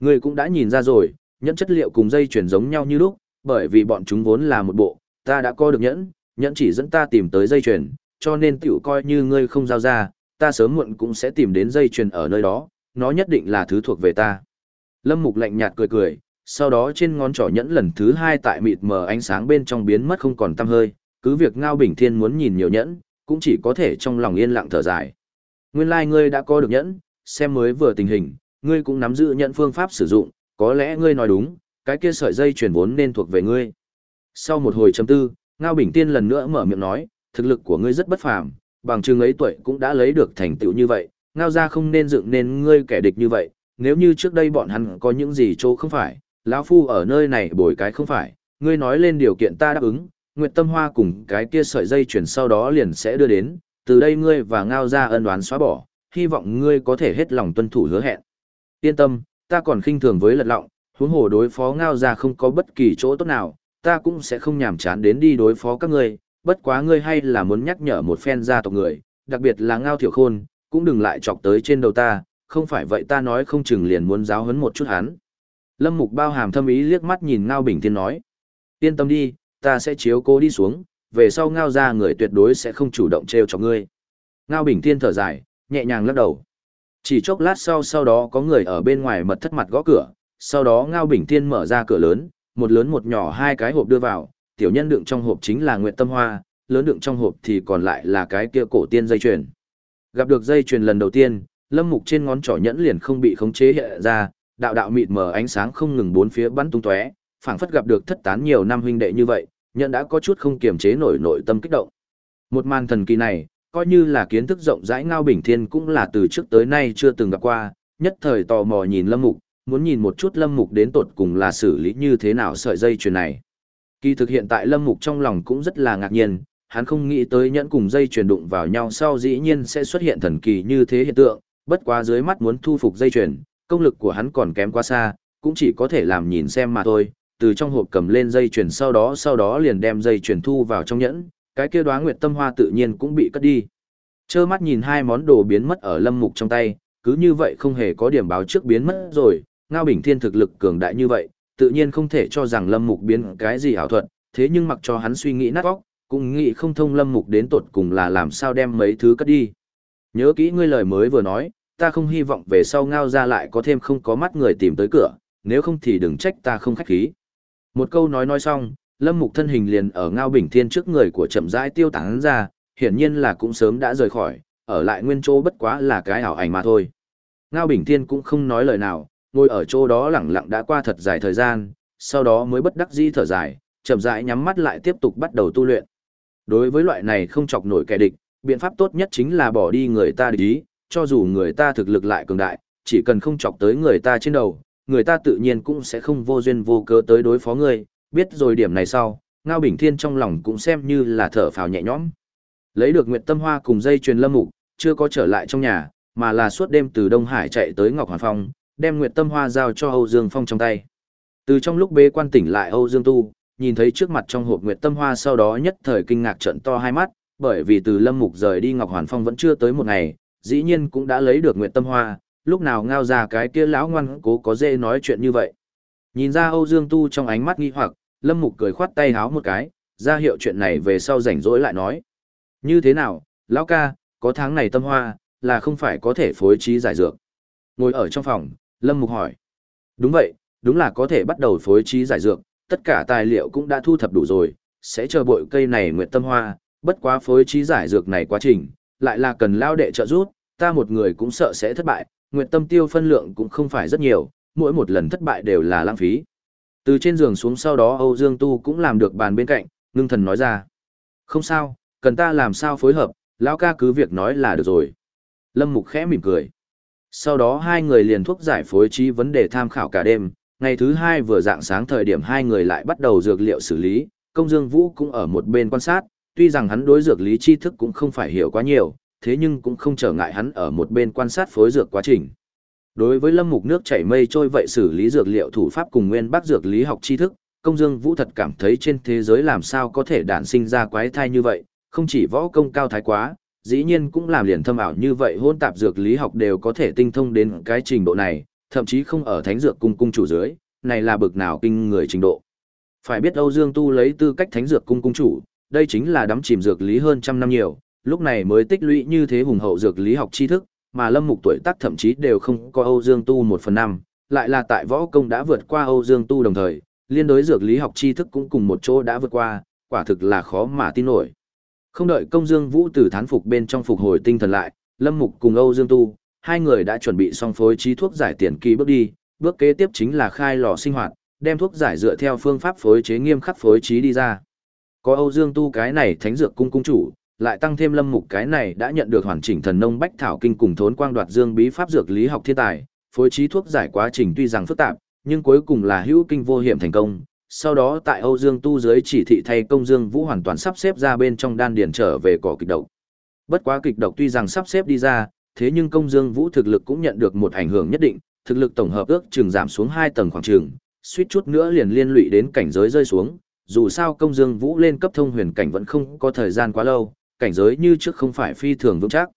Người cũng đã nhìn ra rồi, nhẫn chất liệu cùng dây chuyển giống nhau như lúc, bởi vì bọn chúng vốn là một bộ, ta đã coi được nhẫn, nhẫn chỉ dẫn ta tìm tới dây chuyền, cho nên tiểu coi như ngươi không giao ra, ta sớm muộn cũng sẽ tìm đến dây chuyền ở nơi đó, nó nhất định là thứ thuộc về ta. Lâm Mục lạnh nhạt cười cười, sau đó trên ngón trỏ nhẫn lần thứ hai tại mịt mờ ánh sáng bên trong biến mất không còn tăm hơi, cứ việc Ngao Bình Thiên muốn nhìn nhiều nhẫn, cũng chỉ có thể trong lòng yên lặng thở dài. Nguyên lai like ngươi đã có được nhẫn, xem mới vừa tình hình, ngươi cũng nắm giữ nhẫn phương pháp sử dụng, có lẽ ngươi nói đúng, cái kia sợi dây chuyển vốn nên thuộc về ngươi. Sau một hồi chấm tư, Ngao Bình Tiên lần nữa mở miệng nói, thực lực của ngươi rất bất phàm, bằng chừng ấy tuổi cũng đã lấy được thành tựu như vậy, Ngao ra không nên dựng nên ngươi kẻ địch như vậy, nếu như trước đây bọn hắn có những gì chỗ không phải, lão phu ở nơi này bồi cái không phải, ngươi nói lên điều kiện ta đáp ứng, Nguyệt Tâm Hoa cùng cái kia sợi dây chuyển sau đó liền sẽ đưa đến, từ đây ngươi và Ngao ra ân oán xóa bỏ, hy vọng ngươi có thể hết lòng tuân thủ hứa hẹn. Yên tâm, ta còn khinh thường với lật lọng, huống hồ đối phó ngao ra không có bất kỳ chỗ tốt nào, ta cũng sẽ không nhàm chán đến đi đối phó các ngươi, bất quá ngươi hay là muốn nhắc nhở một phen gia tộc người, đặc biệt là ngao thiểu khôn, cũng đừng lại chọc tới trên đầu ta, không phải vậy ta nói không chừng liền muốn giáo huấn một chút hắn. Lâm Mục bao hàm thâm ý liếc mắt nhìn Ngao Bình Thiên nói, yên tâm đi, ta sẽ chiếu cố đi xuống, về sau Ngao ra người tuyệt đối sẽ không chủ động treo cho ngươi. Ngao Bình Thiên thở dài, nhẹ nhàng lắc đầu. Chỉ chốc lát sau sau đó có người ở bên ngoài mật thất mặt gõ cửa, sau đó Ngao Bình Thiên mở ra cửa lớn, một lớn một nhỏ hai cái hộp đưa vào, tiểu nhân đựng trong hộp chính là nguyệt tâm hoa, lớn đựng trong hộp thì còn lại là cái kia cổ tiên dây chuyền. Gặp được dây chuyền lần đầu tiên, Lâm Mục trên ngón trỏ nhẫn liền không bị khống chế hiện ra, đạo đạo mịt mờ ánh sáng không ngừng bốn phía bắn tung tóe, phảng phất gặp được thất tán nhiều năm huynh đệ như vậy, nhận đã có chút không kiềm chế nổi nội tâm kích động. Một màn thần kỳ này, coi như là kiến thức rộng rãi Ngao Bình Thiên cũng là từ trước tới nay chưa từng gặp qua, nhất thời tò mò nhìn Lâm Mục, muốn nhìn một chút Lâm Mục đến tột cùng là xử lý như thế nào sợi dây chuyền này. Kỳ thực hiện tại Lâm Mục trong lòng cũng rất là ngạc nhiên, hắn không nghĩ tới nhẫn cùng dây chuyền đụng vào nhau sau dĩ nhiên sẽ xuất hiện thần kỳ như thế hiện tượng, bất quá dưới mắt muốn thu phục dây chuyền, công lực của hắn còn kém quá xa, cũng chỉ có thể làm nhìn xem mà thôi, từ trong hộp cầm lên dây chuyền sau đó sau đó liền đem dây chuyền thu vào trong nhẫn, cái kia đóa nguyệt tâm hoa tự nhiên cũng bị cất đi. Chơ mắt nhìn hai món đồ biến mất ở lâm mục trong tay, cứ như vậy không hề có điểm báo trước biến mất rồi, Ngao Bình Thiên thực lực cường đại như vậy, tự nhiên không thể cho rằng lâm mục biến cái gì ảo thuật, thế nhưng mặc cho hắn suy nghĩ nát óc, cũng nghĩ không thông lâm mục đến tột cùng là làm sao đem mấy thứ cất đi. Nhớ kỹ ngươi lời mới vừa nói, ta không hy vọng về sau ngao ra lại có thêm không có mắt người tìm tới cửa, nếu không thì đừng trách ta không khách khí. Một câu nói nói xong, lâm mục thân hình liền ở ngao bình thiên trước người của chậm rãi tiêu tán ra, hiển nhiên là cũng sớm đã rời khỏi, ở lại nguyên chỗ bất quá là cái ảo ảnh mà thôi. Ngao bình thiên cũng không nói lời nào, ngồi ở chỗ đó lẳng lặng đã qua thật dài thời gian, sau đó mới bất đắc dĩ thở dài, chậm rãi nhắm mắt lại tiếp tục bắt đầu tu luyện. Đối với loại này không chọc nổi kẻ địch, biện pháp tốt nhất chính là bỏ đi người ta địch ý, cho dù người ta thực lực lại cường đại, chỉ cần không chọc tới người ta trên đầu, người ta tự nhiên cũng sẽ không vô duyên vô cớ tới đối phó người, biết rồi điểm này sau, Ngao Bình Thiên trong lòng cũng xem như là thở phào nhẹ nhõm. Lấy được Nguyệt Tâm Hoa cùng dây truyền lâm mục, chưa có trở lại trong nhà, mà là suốt đêm từ Đông Hải chạy tới Ngọc Hoàn Phong, đem Nguyệt Tâm Hoa giao cho Âu Dương Phong trong tay. Từ trong lúc bế quan tỉnh lại Âu Dương Tu, nhìn thấy trước mặt trong hộp Nguyệt Tâm Hoa sau đó nhất thời kinh ngạc trợn to hai mắt, bởi vì từ Lâm Mục rời đi Ngọc Hoàn Phong vẫn chưa tới một ngày, dĩ nhiên cũng đã lấy được Nguyệt Tâm Hoa, lúc nào ngao ra cái kia lão ngoan cố có dễ nói chuyện như vậy. Nhìn ra Âu Dương Tu trong ánh mắt nghi hoặc, Lâm Mục cười khoát tay háo một cái, ra hiệu chuyện này về sau rảnh rỗi lại nói. Như thế nào, lão ca, có tháng này tâm hoa, là không phải có thể phối trí giải dược. Ngồi ở trong phòng, Lâm Mục hỏi. Đúng vậy, đúng là có thể bắt đầu phối trí giải dược, tất cả tài liệu cũng đã thu thập đủ rồi, sẽ chờ bội cây này nguyệt tâm hoa, bất quá phối trí giải dược này quá trình, lại là cần lao đệ trợ giúp, ta một người cũng sợ sẽ thất bại, nguyệt tâm tiêu phân lượng cũng không phải rất nhiều, mỗi một lần thất bại đều là lãng phí. Từ trên giường xuống sau đó Âu Dương Tu cũng làm được bàn bên cạnh, ngưng thần nói ra. Không sao, cần ta làm sao phối hợp, lão ca cứ việc nói là được rồi. Lâm Mục khẽ mỉm cười. Sau đó hai người liền thuốc giải phối trí vấn đề tham khảo cả đêm, ngày thứ hai vừa dạng sáng thời điểm hai người lại bắt đầu dược liệu xử lý, công dương vũ cũng ở một bên quan sát, tuy rằng hắn đối dược lý tri thức cũng không phải hiểu quá nhiều, thế nhưng cũng không trở ngại hắn ở một bên quan sát phối dược quá trình. Đối với lâm mục nước chảy mây trôi vậy xử lý dược liệu thủ pháp cùng nguyên bác dược lý học tri thức, công dương vũ thật cảm thấy trên thế giới làm sao có thể đản sinh ra quái thai như vậy, không chỉ võ công cao thái quá, dĩ nhiên cũng làm liền thâm ảo như vậy hôn tạp dược lý học đều có thể tinh thông đến cái trình độ này, thậm chí không ở thánh dược cung cung chủ dưới, này là bực nào kinh người trình độ. Phải biết Âu Dương Tu lấy tư cách thánh dược cung cung chủ, đây chính là đắm chìm dược lý hơn trăm năm nhiều, lúc này mới tích lũy như thế hùng hậu dược lý học tri thức, mà lâm mục tuổi tác thậm chí đều không có Âu Dương Tu một phần năm, lại là tại võ công đã vượt qua Âu Dương Tu đồng thời, liên đối dược lý học tri thức cũng cùng một chỗ đã vượt qua, quả thực là khó mà tin nổi. Không đợi công dương vũ từ thán phục bên trong phục hồi tinh thần lại, lâm mục cùng Âu Dương Tu, hai người đã chuẩn bị xong phối trí thuốc giải tiền kỳ bước đi, bước kế tiếp chính là khai lò sinh hoạt, đem thuốc giải dựa theo phương pháp phối chế nghiêm khắc phối trí đi ra. Có Âu Dương Tu cái này thánh dược cung cung chủ, lại tăng thêm lâm mục cái này đã nhận được hoàn chỉnh thần nông bách thảo kinh cùng thốn quang đoạt dương bí pháp dược lý học thiên tài, phối trí thuốc giải quá trình tuy rằng phức tạp, nhưng cuối cùng là hữu kinh vô hiểm thành công. Sau đó tại Âu Dương Tu dưới chỉ thị thay công Dương Vũ hoàn toàn sắp xếp ra bên trong đan điền trở về cỏ kịch độc. Bất quá kịch độc tuy rằng sắp xếp đi ra, thế nhưng công Dương Vũ thực lực cũng nhận được một ảnh hưởng nhất định, thực lực tổng hợp ước chừng giảm xuống hai tầng khoảng trường, suýt chút nữa liền liên lụy đến cảnh giới rơi xuống, dù sao công dương vũ lên cấp thông huyền cảnh vẫn không có thời gian quá lâu, cảnh giới như trước không phải phi thường vững chắc.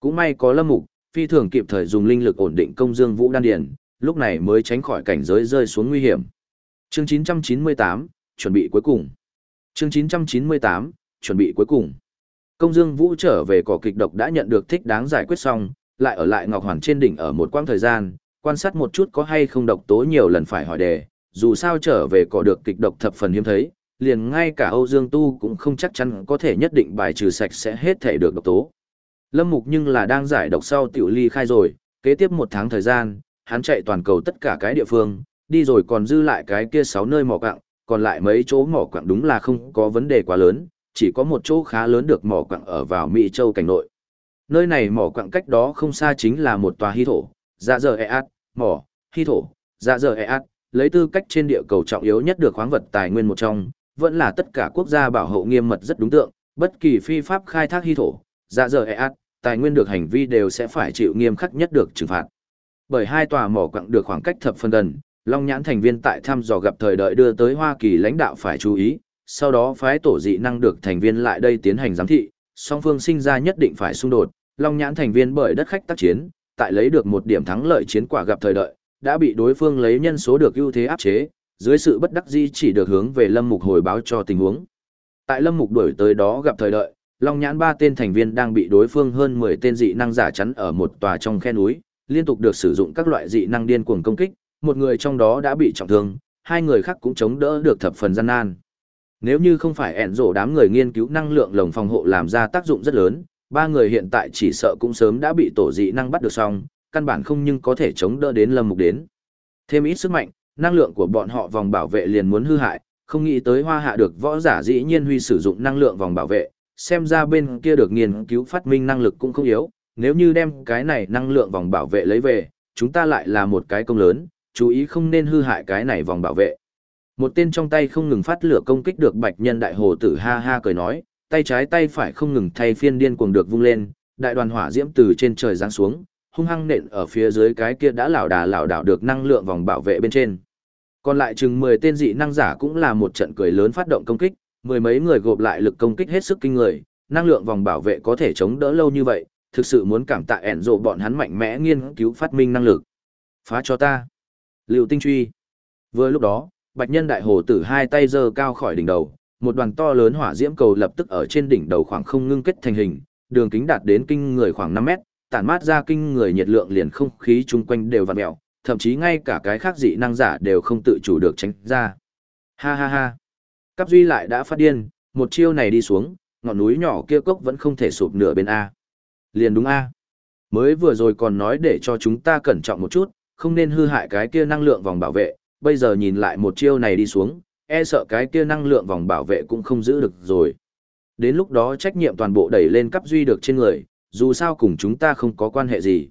Cũng may có lâm mục, phi thường kịp thời dùng linh lực ổn định công dương vũ đan điền, lúc này mới tránh khỏi cảnh giới rơi xuống nguy hiểm. Chương 998, chuẩn bị cuối cùng. Chương 998, chuẩn bị cuối cùng. Công Dương Vũ trở về cỏ kịch độc đã nhận được thích đáng giải quyết xong, lại ở lại Ngọc Hoàn trên đỉnh ở một quãng thời gian, quan sát một chút có hay không độc tố nhiều lần phải hỏi đề, dù sao trở về cỏ được kịch độc thập phần hiếm thấy, liền ngay cả Âu Dương Tu cũng không chắc chắn có thể nhất định bài trừ sạch sẽ hết thể được độc tố. Lâm Mục nhưng là đang giải độc sau tiểu ly khai rồi, kế tiếp một tháng thời gian, hắn chạy toàn cầu tất cả cái địa phương, đi rồi còn dư lại cái kia 6 nơi mỏ quặng, còn lại mấy chỗ mỏ quặng đúng là không có vấn đề quá lớn, chỉ có một chỗ khá lớn được mỏ quặng ở vào Mỹ Châu cảnh nội. Nơi này mỏ quặng cách đó không xa chính là một tòa hy thổ, dạ giờ e mỏ, hy thổ, dạ giờ e lấy tư cách trên địa cầu trọng yếu nhất được khoáng vật tài nguyên một trong, vẫn là tất cả quốc gia bảo hộ nghiêm mật rất đúng tượng, bất kỳ phi pháp khai thác hy thổ, dạ giờ e tài nguyên được hành vi đều sẽ phải chịu nghiêm khắc nhất được trừng phạt. Bởi hai tòa mỏ quặng được khoảng cách thập phân gần, Long Nhãn thành viên tại thăm dò gặp thời đợi đưa tới Hoa Kỳ lãnh đạo phải chú ý, sau đó phái tổ dị năng được thành viên lại đây tiến hành giám thị, song phương sinh ra nhất định phải xung đột, Long Nhãn thành viên bởi đất khách tác chiến, tại lấy được một điểm thắng lợi chiến quả gặp thời đợi, đã bị đối phương lấy nhân số được ưu thế áp chế, dưới sự bất đắc dĩ chỉ được hướng về Lâm Mục hồi báo cho tình huống. Tại Lâm Mục đuổi tới đó gặp thời đợi, Long Nhãn ba tên thành viên đang bị đối phương hơn 10 tên dị năng giả chắn ở một tòa trong khe núi, liên tục được sử dụng các loại dị năng điên cuồng công kích, một người trong đó đã bị trọng thương, hai người khác cũng chống đỡ được thập phần gian nan. Nếu như không phải ẻn rổ đám người nghiên cứu năng lượng lồng phòng hộ làm ra tác dụng rất lớn, ba người hiện tại chỉ sợ cũng sớm đã bị tổ dị năng bắt được xong, căn bản không nhưng có thể chống đỡ đến lâm mục đến. Thêm ít sức mạnh, năng lượng của bọn họ vòng bảo vệ liền muốn hư hại, không nghĩ tới hoa hạ được võ giả dĩ nhiên huy sử dụng năng lượng vòng bảo vệ, xem ra bên kia được nghiên cứu phát minh năng lực cũng không yếu, nếu như đem cái này năng lượng vòng bảo vệ lấy về, chúng ta lại là một cái công lớn, chú ý không nên hư hại cái này vòng bảo vệ. Một tên trong tay không ngừng phát lửa công kích được bạch nhân đại hồ tử ha ha cười nói, tay trái tay phải không ngừng thay phiên điên cuồng được vung lên, đại đoàn hỏa diễm từ trên trời giáng xuống, hung hăng nện ở phía dưới cái kia đã lảo đà lảo đảo được năng lượng vòng bảo vệ bên trên. Còn lại chừng 10 tên dị năng giả cũng là một trận cười lớn phát động công kích, mười mấy người gộp lại lực công kích hết sức kinh người, năng lượng vòng bảo vệ có thể chống đỡ lâu như vậy, thực sự muốn cảm tạ ẻn rộ bọn hắn mạnh mẽ nghiên cứu phát minh năng lực. Phá cho ta. Liệu tinh truy. Vừa lúc đó, bạch nhân đại hồ tử hai tay giơ cao khỏi đỉnh đầu, một đoàn to lớn hỏa diễm cầu lập tức ở trên đỉnh đầu khoảng không ngưng kết thành hình, đường kính đạt đến kinh người khoảng năm mét, tản mát ra kinh người nhiệt lượng liền không khí chung quanh đều vặn mèo, thậm chí ngay cả cái khác dị năng giả đều không tự chủ được tránh ra. Ha ha ha. Cáp duy lại đã phát điên, một chiêu này đi xuống, ngọn núi nhỏ kia cốc vẫn không thể sụp nửa bên A. Liền đúng A. Mới vừa rồi còn nói để cho chúng ta cẩn trọng một chút, không nên hư hại cái kia năng lượng vòng bảo vệ, bây giờ nhìn lại một chiêu này đi xuống, e sợ cái kia năng lượng vòng bảo vệ cũng không giữ được rồi. Đến lúc đó trách nhiệm toàn bộ đẩy lên cấp duy được trên người, dù sao cùng chúng ta không có quan hệ gì.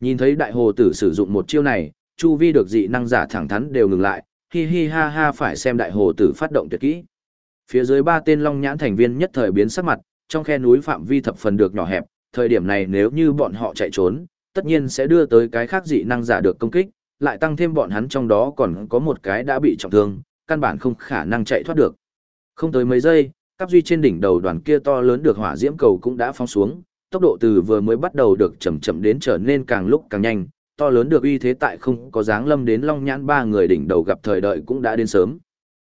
Nhìn thấy đại hồ tử sử dụng một chiêu này, chu vi được dị năng giả thẳng thắn đều ngừng lại, hi hi ha ha phải xem đại hồ tử phát động tuyệt kỹ. Phía dưới ba tên long nhãn thành viên nhất thời biến sắc mặt, trong khe núi phạm vi thập phần được nhỏ hẹp, thời điểm này nếu như bọn họ chạy trốn, tất nhiên sẽ đưa tới cái khác dị năng giả được công kích, lại tăng thêm bọn hắn trong đó còn có một cái đã bị trọng thương, căn bản không khả năng chạy thoát được. Không tới mấy giây, các duy trên đỉnh đầu đoàn kia to lớn được hỏa diễm cầu cũng đã phóng xuống, tốc độ từ vừa mới bắt đầu được chậm chậm đến trở nên càng lúc càng nhanh, to lớn được uy thế tại không có dáng lâm đến long nhãn ba người đỉnh đầu gặp thời đợi cũng đã đến sớm.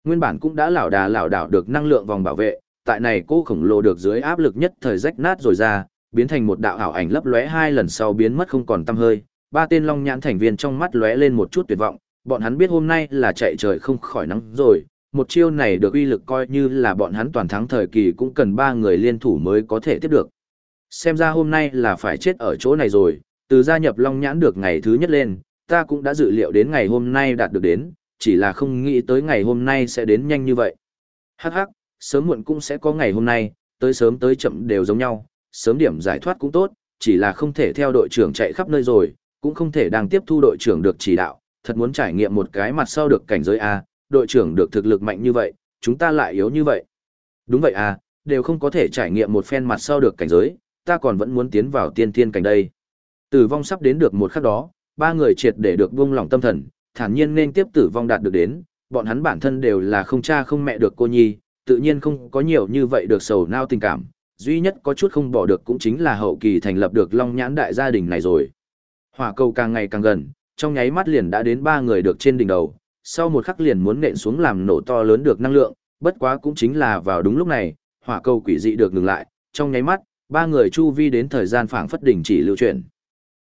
Nguyên bản cũng đã lảo đà lảo đảo được năng lượng vòng bảo vệ, tại này cô khổng lồ được dưới áp lực nhất thời rách nát rồi ra, biến thành một đạo ảo ảnh lấp lóe hai lần sau biến mất không còn tăm hơi. Ba tên long nhãn thành viên trong mắt lóe lên một chút tuyệt vọng, bọn hắn biết hôm nay là chạy trời không khỏi nắng rồi, một chiêu này được uy lực coi như là bọn hắn toàn thắng thời kỳ cũng cần ba người liên thủ mới có thể tiếp được. Xem ra hôm nay là phải chết ở chỗ này rồi, từ gia nhập Long Nhãn được ngày thứ nhất lên, ta cũng đã dự liệu đến ngày hôm nay đạt được đến, chỉ là không nghĩ tới ngày hôm nay sẽ đến nhanh như vậy. Hắc hắc, sớm muộn cũng sẽ có ngày hôm nay, tới sớm tới chậm đều giống nhau, sớm điểm giải thoát cũng tốt, chỉ là không thể theo đội trưởng chạy khắp nơi rồi, cũng không thể đang tiếp thu đội trưởng được chỉ đạo, thật muốn trải nghiệm một cái mặt sau được cảnh giới A, đội trưởng được thực lực mạnh như vậy, chúng ta lại yếu như vậy. Đúng vậy à, đều không có thể trải nghiệm một phen mặt sau được cảnh giới, ta còn vẫn muốn tiến vào tiên thiên cảnh đây. Tử vong sắp đến được một khắc đó, ba người triệt để được buông lòng tâm thần, thản nhiên nên tiếp tử vong đạt được đến, bọn hắn bản thân đều là không cha không mẹ được cô nhi, tự nhiên không có nhiều như vậy được sầu nao tình cảm, duy nhất có chút không bỏ được cũng chính là hậu kỳ thành lập được long nhãn đại gia đình này rồi. Hỏa cầu càng ngày càng gần, trong nháy mắt liền đã đến ba người được trên đỉnh đầu, sau một khắc liền muốn nện xuống làm nổ to lớn được năng lượng, bất quá cũng chính là vào đúng lúc này, hỏa cầu quỷ dị được ngừng lại, trong nháy mắt, ba người chu vi đến thời gian phảng phất đỉnh chỉ lưu chuyển.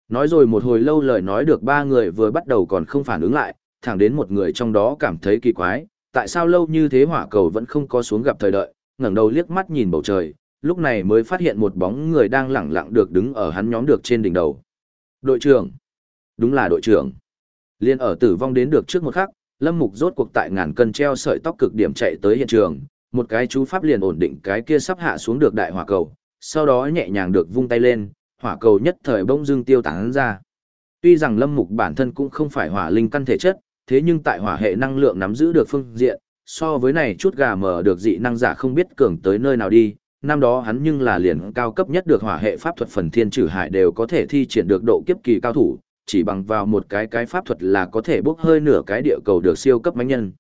Nói rồi một hồi lâu lời nói được ba người vừa bắt đầu còn không phản ứng lại, thẳng đến một người trong đó cảm thấy kỳ quái, tại sao lâu như thế hỏa cầu vẫn không có xuống gặp thời đợi, ngẩng đầu liếc mắt nhìn bầu trời, lúc này mới phát hiện một bóng người đang lẳng lặng được đứng ở hắn nhóm được trên đỉnh đầu. Đội trưởng. Đúng là đội trưởng. Liên ở tử vong đến được trước một khắc, Lâm Mục rốt cuộc tại ngàn cân treo sợi tóc cực điểm chạy tới hiện trường, một cái chú pháp liền ổn định cái kia sắp hạ xuống được đại hỏa cầu, sau đó nhẹ nhàng được vung tay lên, hỏa cầu nhất thời bỗng dưng tiêu tán ra. Tuy rằng Lâm Mục bản thân cũng không phải hỏa linh căn thể chất, thế nhưng tại hỏa hệ năng lượng nắm giữ được phương diện, so với này chút gà mờ được dị năng giả không biết cường tới nơi nào đi, năm đó hắn nhưng là liền cao cấp nhất được hỏa hệ pháp thuật phần thiên trừ hải đều có thể thi triển được độ kiếp kỳ cao thủ, chỉ bằng vào một cái cái pháp thuật là có thể bốc hơi nửa cái địa cầu được siêu cấp mãnh nhân.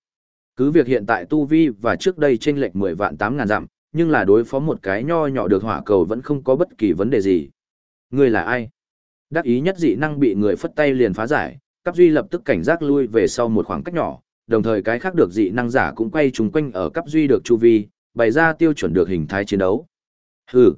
Cứ việc hiện tại tu vi và trước đây chênh lệch 10 vạn 8 ngàn dặm, nhưng là đối phó một cái nho nhỏ được hỏa cầu vẫn không có bất kỳ vấn đề gì. Người là ai? Đắc ý nhất dị năng bị người phất tay liền phá giải, Cáp duy lập tức cảnh giác lui về sau một khoảng cách nhỏ, đồng thời cái khác được dị năng giả cũng quay trùng quanh ở Cáp duy được chu vi, bày ra tiêu chuẩn được hình thái chiến đấu. Hừ,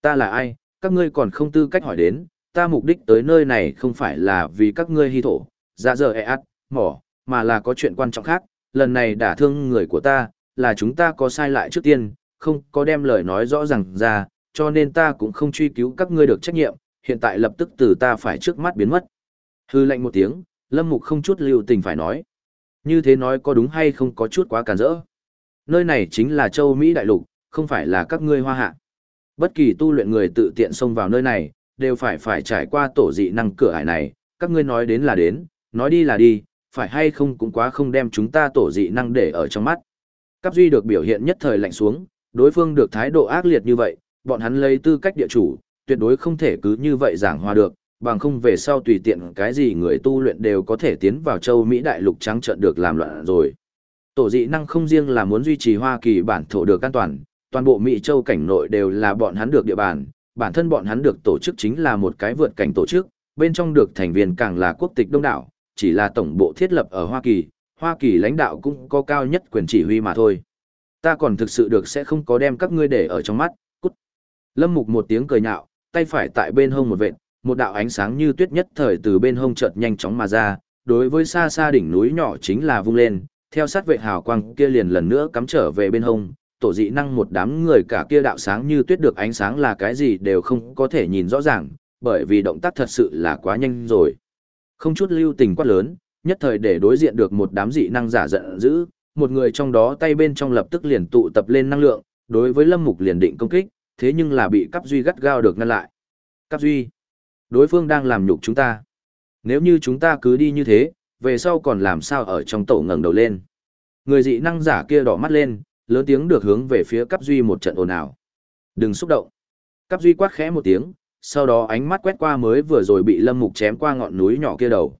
ta là ai, các ngươi còn không tư cách hỏi đến, ta mục đích tới nơi này không phải là vì các ngươi hy thổ, dạ dở e át, mỏ, mà là có chuyện quan trọng khác, lần này đả thương người của ta, là chúng ta có sai lại trước tiên, không có đem lời nói rõ ràng ra, cho nên ta cũng không truy cứu các ngươi được trách nhiệm, hiện tại lập tức từ ta phải trước mắt biến mất. Hư lệnh một tiếng, Lâm Mục không chút lưu tình phải nói. Như thế nói có đúng hay không có chút quá càn rỡ. Nơi này chính là châu Mỹ đại lục, không phải là các ngươi hoa hạ. Bất kỳ tu luyện người tự tiện xông vào nơi này, đều phải phải trải qua tổ dị năng cửa hải này, các ngươi nói đến là đến, nói đi là đi, phải hay không cũng quá không đem chúng ta tổ dị năng để ở trong mắt. Cáp duy được biểu hiện nhất thời lạnh xuống, đối phương được thái độ ác liệt như vậy, bọn hắn lấy tư cách địa chủ, tuyệt đối không thể cứ như vậy giảng hòa được, bằng không về sau tùy tiện cái gì người tu luyện đều có thể tiến vào châu Mỹ đại lục trắng trợn được làm loạn rồi. Tổ dị năng không riêng là muốn duy trì Hoa Kỳ bản thổ được an toàn, toàn bộ Mỹ châu cảnh nội đều là bọn hắn được địa bàn, bản thân bọn hắn được tổ chức chính là một cái vượt cảnh tổ chức, bên trong được thành viên càng là quốc tịch đông đảo, chỉ là tổng bộ thiết lập ở Hoa Kỳ, Hoa Kỳ lãnh đạo cũng có cao nhất quyền chỉ huy mà thôi. Ta còn thực sự được sẽ không có đem các ngươi để ở trong mắt, cút. Lâm Mục một tiếng cười nhạo, tay phải tại bên hông một vệt, một đạo ánh sáng như tuyết nhất thời từ bên hông chợt nhanh chóng mà ra, đối với xa xa đỉnh núi nhỏ chính là vung lên, theo sát vệ hào quang kia liền lần nữa cắm trở về bên hông, tổ dị năng một đám người cả kia đạo sáng như tuyết được ánh sáng là cái gì đều không có thể nhìn rõ ràng, bởi vì động tác thật sự là quá nhanh rồi. Không chút lưu tình quát lớn, nhất thời để đối diện được một đám dị năng giả giận dữ, một người trong đó tay bên trong lập tức liền tụ tập lên năng lượng, đối với Lâm Mục liền định công kích, thế nhưng là bị Cáp Duy gắt gao được ngăn lại. Cáp Duy, đối phương đang làm nhục chúng ta. Nếu như chúng ta cứ đi như thế, về sau còn làm sao ở trong tổ ngẩng đầu lên. Người dị năng giả kia đỏ mắt lên, lớn tiếng được hướng về phía Cáp Duy một trận ồn ào. Đừng xúc động. Cáp Duy quát khẽ một tiếng, sau đó ánh mắt quét qua mới vừa rồi bị Lâm Mục chém qua ngọn núi nhỏ kia đầu.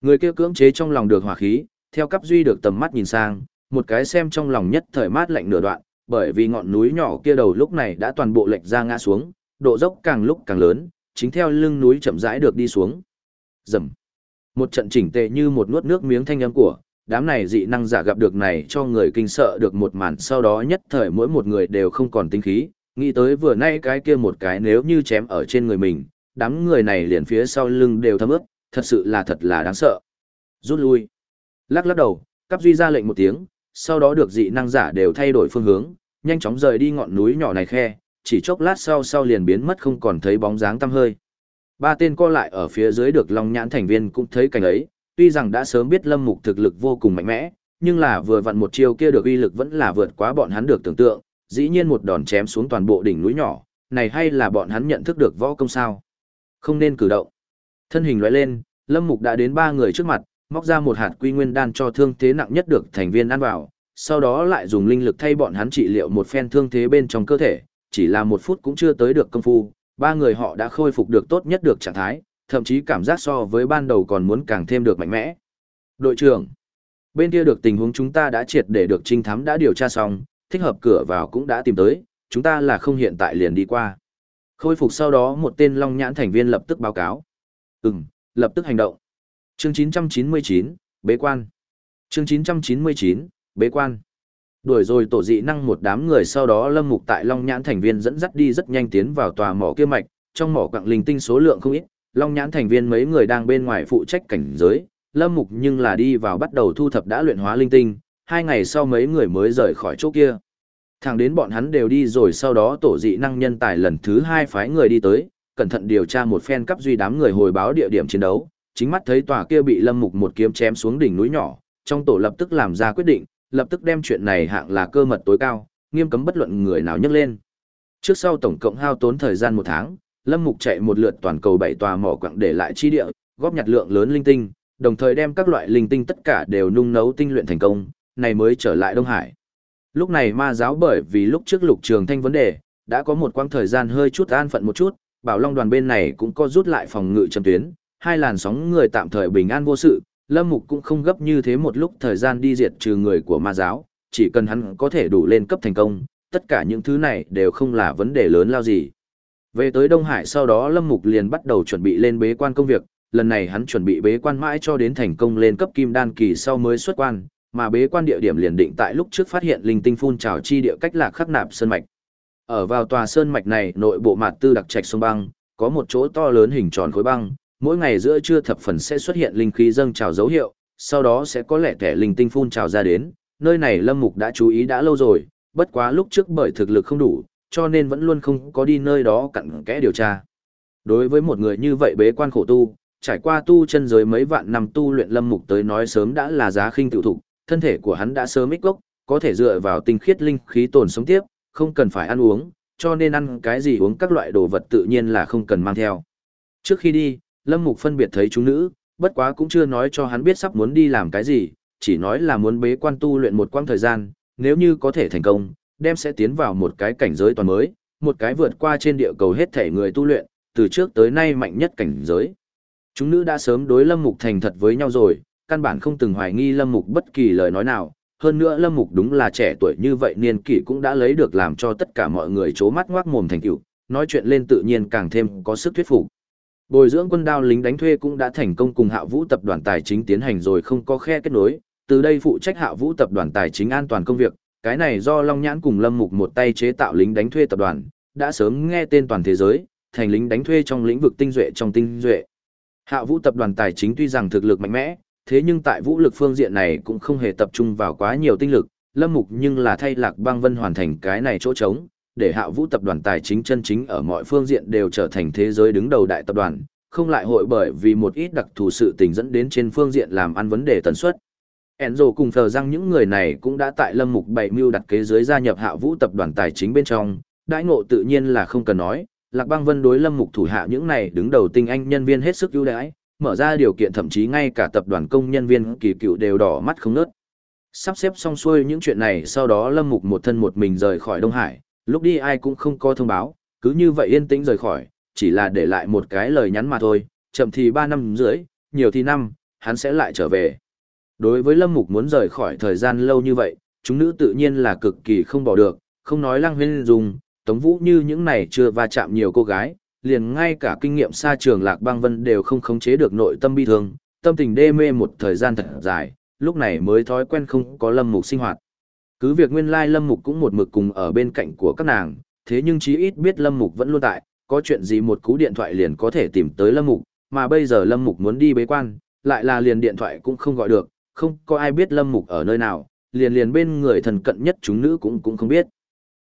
Người kia cưỡng chế trong lòng được hỏa khí, theo Cáp Duy được tầm mắt nhìn sang, một cái xem trong lòng nhất thời mát lạnh nửa đoạn, bởi vì ngọn núi nhỏ kia đầu lúc này đã toàn bộ lệch ra ngã xuống, độ dốc càng lúc càng lớn, chính theo lưng núi chậm rãi được đi xuống. Rầm. Một trận chỉnh tề như một nuốt nước miếng thanh âm của, đám này dị năng giả gặp được này cho người kinh sợ được một màn sau đó nhất thời mỗi một người đều không còn tinh khí, nghĩ tới vừa nay cái kia một cái nếu như chém ở trên người mình, đám người này liền phía sau lưng đều thấm ướt, thật sự là thật là đáng sợ. Rút lui. Lắc lắc đầu, cắp duy ra lệnh một tiếng, sau đó được dị năng giả đều thay đổi phương hướng, nhanh chóng rời đi ngọn núi nhỏ này khe, chỉ chốc lát sau sau liền biến mất không còn thấy bóng dáng tăm hơi. Ba tên co lại ở phía dưới được Long Nhãn thành viên cũng thấy cảnh ấy, tuy rằng đã sớm biết Lâm Mục thực lực vô cùng mạnh mẽ, nhưng là vừa vặn một chiêu kia được uy lực vẫn là vượt quá bọn hắn được tưởng tượng, dĩ nhiên một đòn chém xuống toàn bộ đỉnh núi nhỏ, này hay là bọn hắn nhận thức được võ công sao? Không nên cử động. Thân hình lóe lên, Lâm Mục đã đến ba người trước mặt, móc ra một hạt quy nguyên đan cho thương thế nặng nhất được thành viên ăn vào, sau đó lại dùng linh lực thay bọn hắn trị liệu một phen thương thế bên trong cơ thể, chỉ là một phút cũng chưa tới được công phu, ba người họ đã khôi phục được tốt nhất được trạng thái, thậm chí cảm giác so với ban đầu còn muốn càng thêm được mạnh mẽ. Đội trưởng, bên kia được tình huống chúng ta đã triệt để được trinh thám đã điều tra xong, thích hợp cửa vào cũng đã tìm tới, chúng ta là không hiện tại liền đi qua. Khôi phục sau đó một tên long nhãn thành viên lập tức báo cáo. Ừm, lập tức hành động. Chương 999, bế quan. Chương 999, bế quan. Đuổi rồi tổ dị năng một đám người sau đó lâm mục tại long nhãn thành viên dẫn dắt đi rất nhanh tiến vào tòa mỏ kia mạch, trong mỏ quặng linh tinh số lượng không ít, long nhãn thành viên mấy người đang bên ngoài phụ trách cảnh giới, Lâm Mục nhưng là đi vào bắt đầu thu thập đã luyện hóa linh tinh, hai ngày sau mấy người mới rời khỏi chỗ kia. Thẳng đến bọn hắn đều đi rồi sau đó tổ dị năng nhân tài lần thứ hai phái người đi tới, cẩn thận điều tra một phen cấp duy đám người hồi báo địa điểm chiến đấu, chính mắt thấy tòa kia bị Lâm Mục một kiếm chém xuống đỉnh núi nhỏ, trong tổ lập tức làm ra quyết định, lập tức đem chuyện này hạng là cơ mật tối cao, nghiêm cấm bất luận người nào nhắc lên. Trước sau tổng cộng hao tốn thời gian một tháng, Lâm Mục chạy một lượt toàn cầu bảy tòa mỏ quặng để lại chi địa, góp nhặt lượng lớn linh tinh, đồng thời đem các loại linh tinh tất cả đều nung nấu tinh luyện thành công, này mới trở lại Đông Hải. Lúc này ma giáo bởi vì lúc trước lục trường thanh vấn đề, đã có một quãng thời gian hơi chút an phận một chút, bảo long đoàn bên này cũng có rút lại phòng ngự trầm tuyến, hai làn sóng người tạm thời bình an vô sự, Lâm Mục cũng không gấp như thế một lúc thời gian đi diệt trừ người của ma giáo, chỉ cần hắn có thể đủ lên cấp thành công, tất cả những thứ này đều không là vấn đề lớn lao gì. Về tới Đông Hải sau đó Lâm Mục liền bắt đầu chuẩn bị lên bế quan công việc, lần này hắn chuẩn bị bế quan mãi cho đến thành công lên cấp kim đan kỳ sau mới xuất quan, mà bế quan địa điểm liền định tại lúc trước phát hiện linh tinh phun trào chi địa cách lạc khắc nạp sơn mạch. Ở vào tòa sơn mạch này, nội bộ mặt tư đặc trạch sông băng, có một chỗ to lớn hình tròn khối băng, mỗi ngày giữa trưa thập phần sẽ xuất hiện linh khí dâng trào dấu hiệu, sau đó sẽ có lẻ thẻ linh tinh phun trào ra đến, nơi này Lâm Mục đã chú ý đã lâu rồi, bất quá lúc trước bởi thực lực không đủ, cho nên vẫn luôn không có đi nơi đó cặn kẽ điều tra. Đối với một người như vậy bế quan khổ tu, trải qua tu chân giới mấy vạn năm tu luyện Lâm Mục tới nói sớm đã là giá khinh tiểu thụ, thân thể của hắn đã sớm ích gốc, có thể dựa vào tinh khiết linh khí tồn sống tiếp, không cần phải ăn uống, cho nên ăn cái gì uống các loại đồ vật tự nhiên là không cần mang theo. Trước khi đi, Lâm Mục phân biệt thấy chúng nữ, bất quá cũng chưa nói cho hắn biết sắp muốn đi làm cái gì, chỉ nói là muốn bế quan tu luyện một quãng thời gian, nếu như có thể thành công, đem sẽ tiến vào một cái cảnh giới toàn mới, một cái vượt qua trên địa cầu hết thể người tu luyện, từ trước tới nay mạnh nhất cảnh giới. Chúng nữ đã sớm đối Lâm Mục thành thật với nhau rồi, căn bản không từng hoài nghi Lâm Mục bất kỳ lời nói nào, hơn nữa Lâm Mục đúng là trẻ tuổi như vậy niên kỷ cũng đã lấy được làm cho tất cả mọi người chố mắt ngoác mồm thành tựu, nói chuyện lên tự nhiên càng thêm có sức thuyết phục. Bồi dưỡng quân đao lính đánh thuê cũng đã thành công cùng Hạ Vũ tập đoàn tài chính tiến hành rồi không có khe kết nối, từ đây phụ trách Hạ Vũ tập đoàn tài chính an toàn công việc, cái này do Long Nhãn cùng Lâm Mục một tay chế tạo lính đánh thuê tập đoàn, đã sớm nghe tên toàn thế giới, thành lính đánh thuê trong lĩnh vực tinh duệ trong tinh duệ. Hạ Vũ tập đoàn tài chính tuy rằng thực lực mạnh mẽ, thế nhưng tại vũ lực phương diện này cũng không hề tập trung vào quá nhiều tinh lực, Lâm Mục nhưng là thay Lạc Bang Vân hoàn thành cái này chỗ trống, để Hạ Vũ tập đoàn tài chính chân chính ở mọi phương diện đều trở thành thế giới đứng đầu đại tập đoàn, không lại hội bởi vì một ít đặc thù sự tình dẫn đến trên phương diện làm ăn vấn đề tần suất. Enzo cùng thờ rằng những người này cũng đã tại Lâm Mục bảy mưu đặt kế dưới gia nhập Hạ Vũ tập đoàn tài chính bên trong, đãi ngộ tự nhiên là không cần nói, Lạc Bang Vân đối Lâm Mục thủ hạ những này đứng đầu tinh anh nhân viên hết sức ưu đãi, mở ra điều kiện thậm chí ngay cả tập đoàn công nhân viên kỳ cựu đều đỏ mắt không nớt. Sắp xếp xong xuôi những chuyện này sau đó Lâm Mục một thân một mình rời khỏi Đông Hải, lúc đi ai cũng không có thông báo, cứ như vậy yên tĩnh rời khỏi, chỉ là để lại một cái lời nhắn mà thôi, chậm thì 3 năm rưỡi, nhiều thì năm, hắn sẽ lại trở về. Đối với Lâm Mục muốn rời khỏi thời gian lâu như vậy, chúng nữ tự nhiên là cực kỳ không bỏ được, không nói Lăng Huyên Dung, Tống Vũ như những này chưa va chạm nhiều cô gái, liền ngay cả kinh nghiệm xa trường Lạc băng Vân đều không khống chế được nội tâm bi thương, tâm tình đê mê một thời gian thật dài, lúc này mới thói quen không có Lâm Mục sinh hoạt. Cứ việc nguyên lai Lâm Mục cũng một mực cùng ở bên cạnh của các nàng, thế nhưng chí ít biết Lâm Mục vẫn luôn tại, có chuyện gì một cú điện thoại liền có thể tìm tới Lâm Mục, mà bây giờ Lâm Mục muốn đi bế quan, lại là liền điện thoại cũng không gọi được, không có ai biết Lâm Mục ở nơi nào, liền liền bên người thần cận nhất chúng nữ cũng cũng không biết.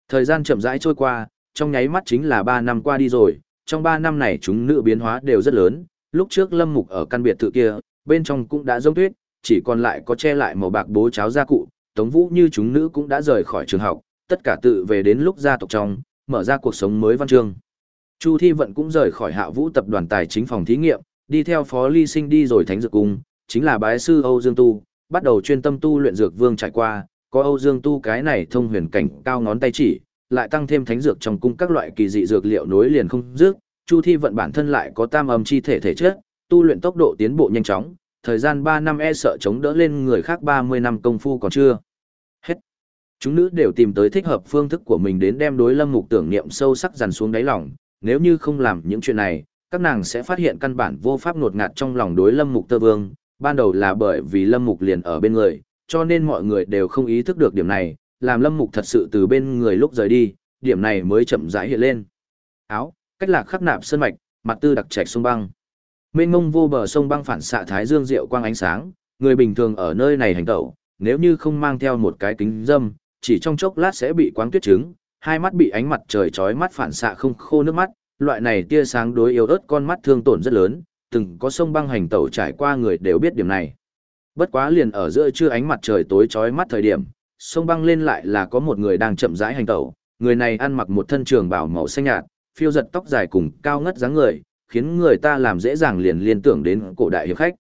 Thời gian chậm rãi trôi qua, trong nháy mắt chính là 3 năm qua đi rồi, trong 3 năm này chúng nữ biến hóa đều rất lớn, lúc trước Lâm Mục ở căn biệt thự kia, bên trong cũng đã giống tuyết, chỉ còn lại có che lại màu bạc bố cháo gia cụ, Tống Vũ như chúng nữ cũng đã rời khỏi trường học, tất cả tự về đến lúc gia tộc trong, mở ra cuộc sống mới văn chương. Chu Thi Vận cũng rời khỏi Hạ Vũ tập đoàn tài chính phòng thí nghiệm, đi theo Phó Ly Sinh đi rồi Thánh Dược Cung, chính là bái sư Âu Dương Tu, bắt đầu chuyên tâm tu luyện dược vương trải qua, có Âu Dương Tu cái này thông huyền cảnh cao ngón tay chỉ, lại tăng thêm thánh dược trong cung các loại kỳ dị dược liệu nối liền không dứt, Chu Thi vận bản thân lại có tam âm chi thể thể chất, tu luyện tốc độ tiến bộ nhanh chóng, thời gian 3 năm e sợ chống đỡ lên người khác 30 năm công phu còn chưa. Chúng nữ đều tìm tới thích hợp phương thức của mình đến đem đối Lâm Mục tưởng niệm sâu sắc dằn xuống đáy lòng, nếu như không làm những chuyện này, các nàng sẽ phát hiện căn bản vô pháp nột ngạt trong lòng đối Lâm Mục Tơ Vương, ban đầu là bởi vì Lâm Mục liền ở bên người, cho nên mọi người đều không ý thức được điểm này, làm Lâm Mục thật sự từ bên người lúc rời đi, điểm này mới chậm rãi hiện lên. Áo, cách lạc khắc nạp sơn mạch, mặt tư đặc trạch sông băng. Mênh mông vô bờ sông băng phản xạ thái dương diệu quang ánh sáng, người bình thường ở nơi này hành tẩu, nếu như không mang theo một cái kính dâm, chỉ trong chốc lát sẽ bị quáng tuyết trứng, hai mắt bị ánh mặt trời chói mắt phản xạ không khô nước mắt, loại này tia sáng đối yếu ớt con mắt thương tổn rất lớn, từng có sông băng hành tẩu trải qua người đều biết điểm này. Bất quá liền ở giữa trưa ánh mặt trời tối chói mắt thời điểm, sông băng lên lại là có một người đang chậm rãi hành tẩu, người này ăn mặc một thân trường bào màu xanh nhạt, phiêu giật tóc dài cùng cao ngất dáng người, khiến người ta làm dễ dàng liền liên tưởng đến cổ đại hiệp khách.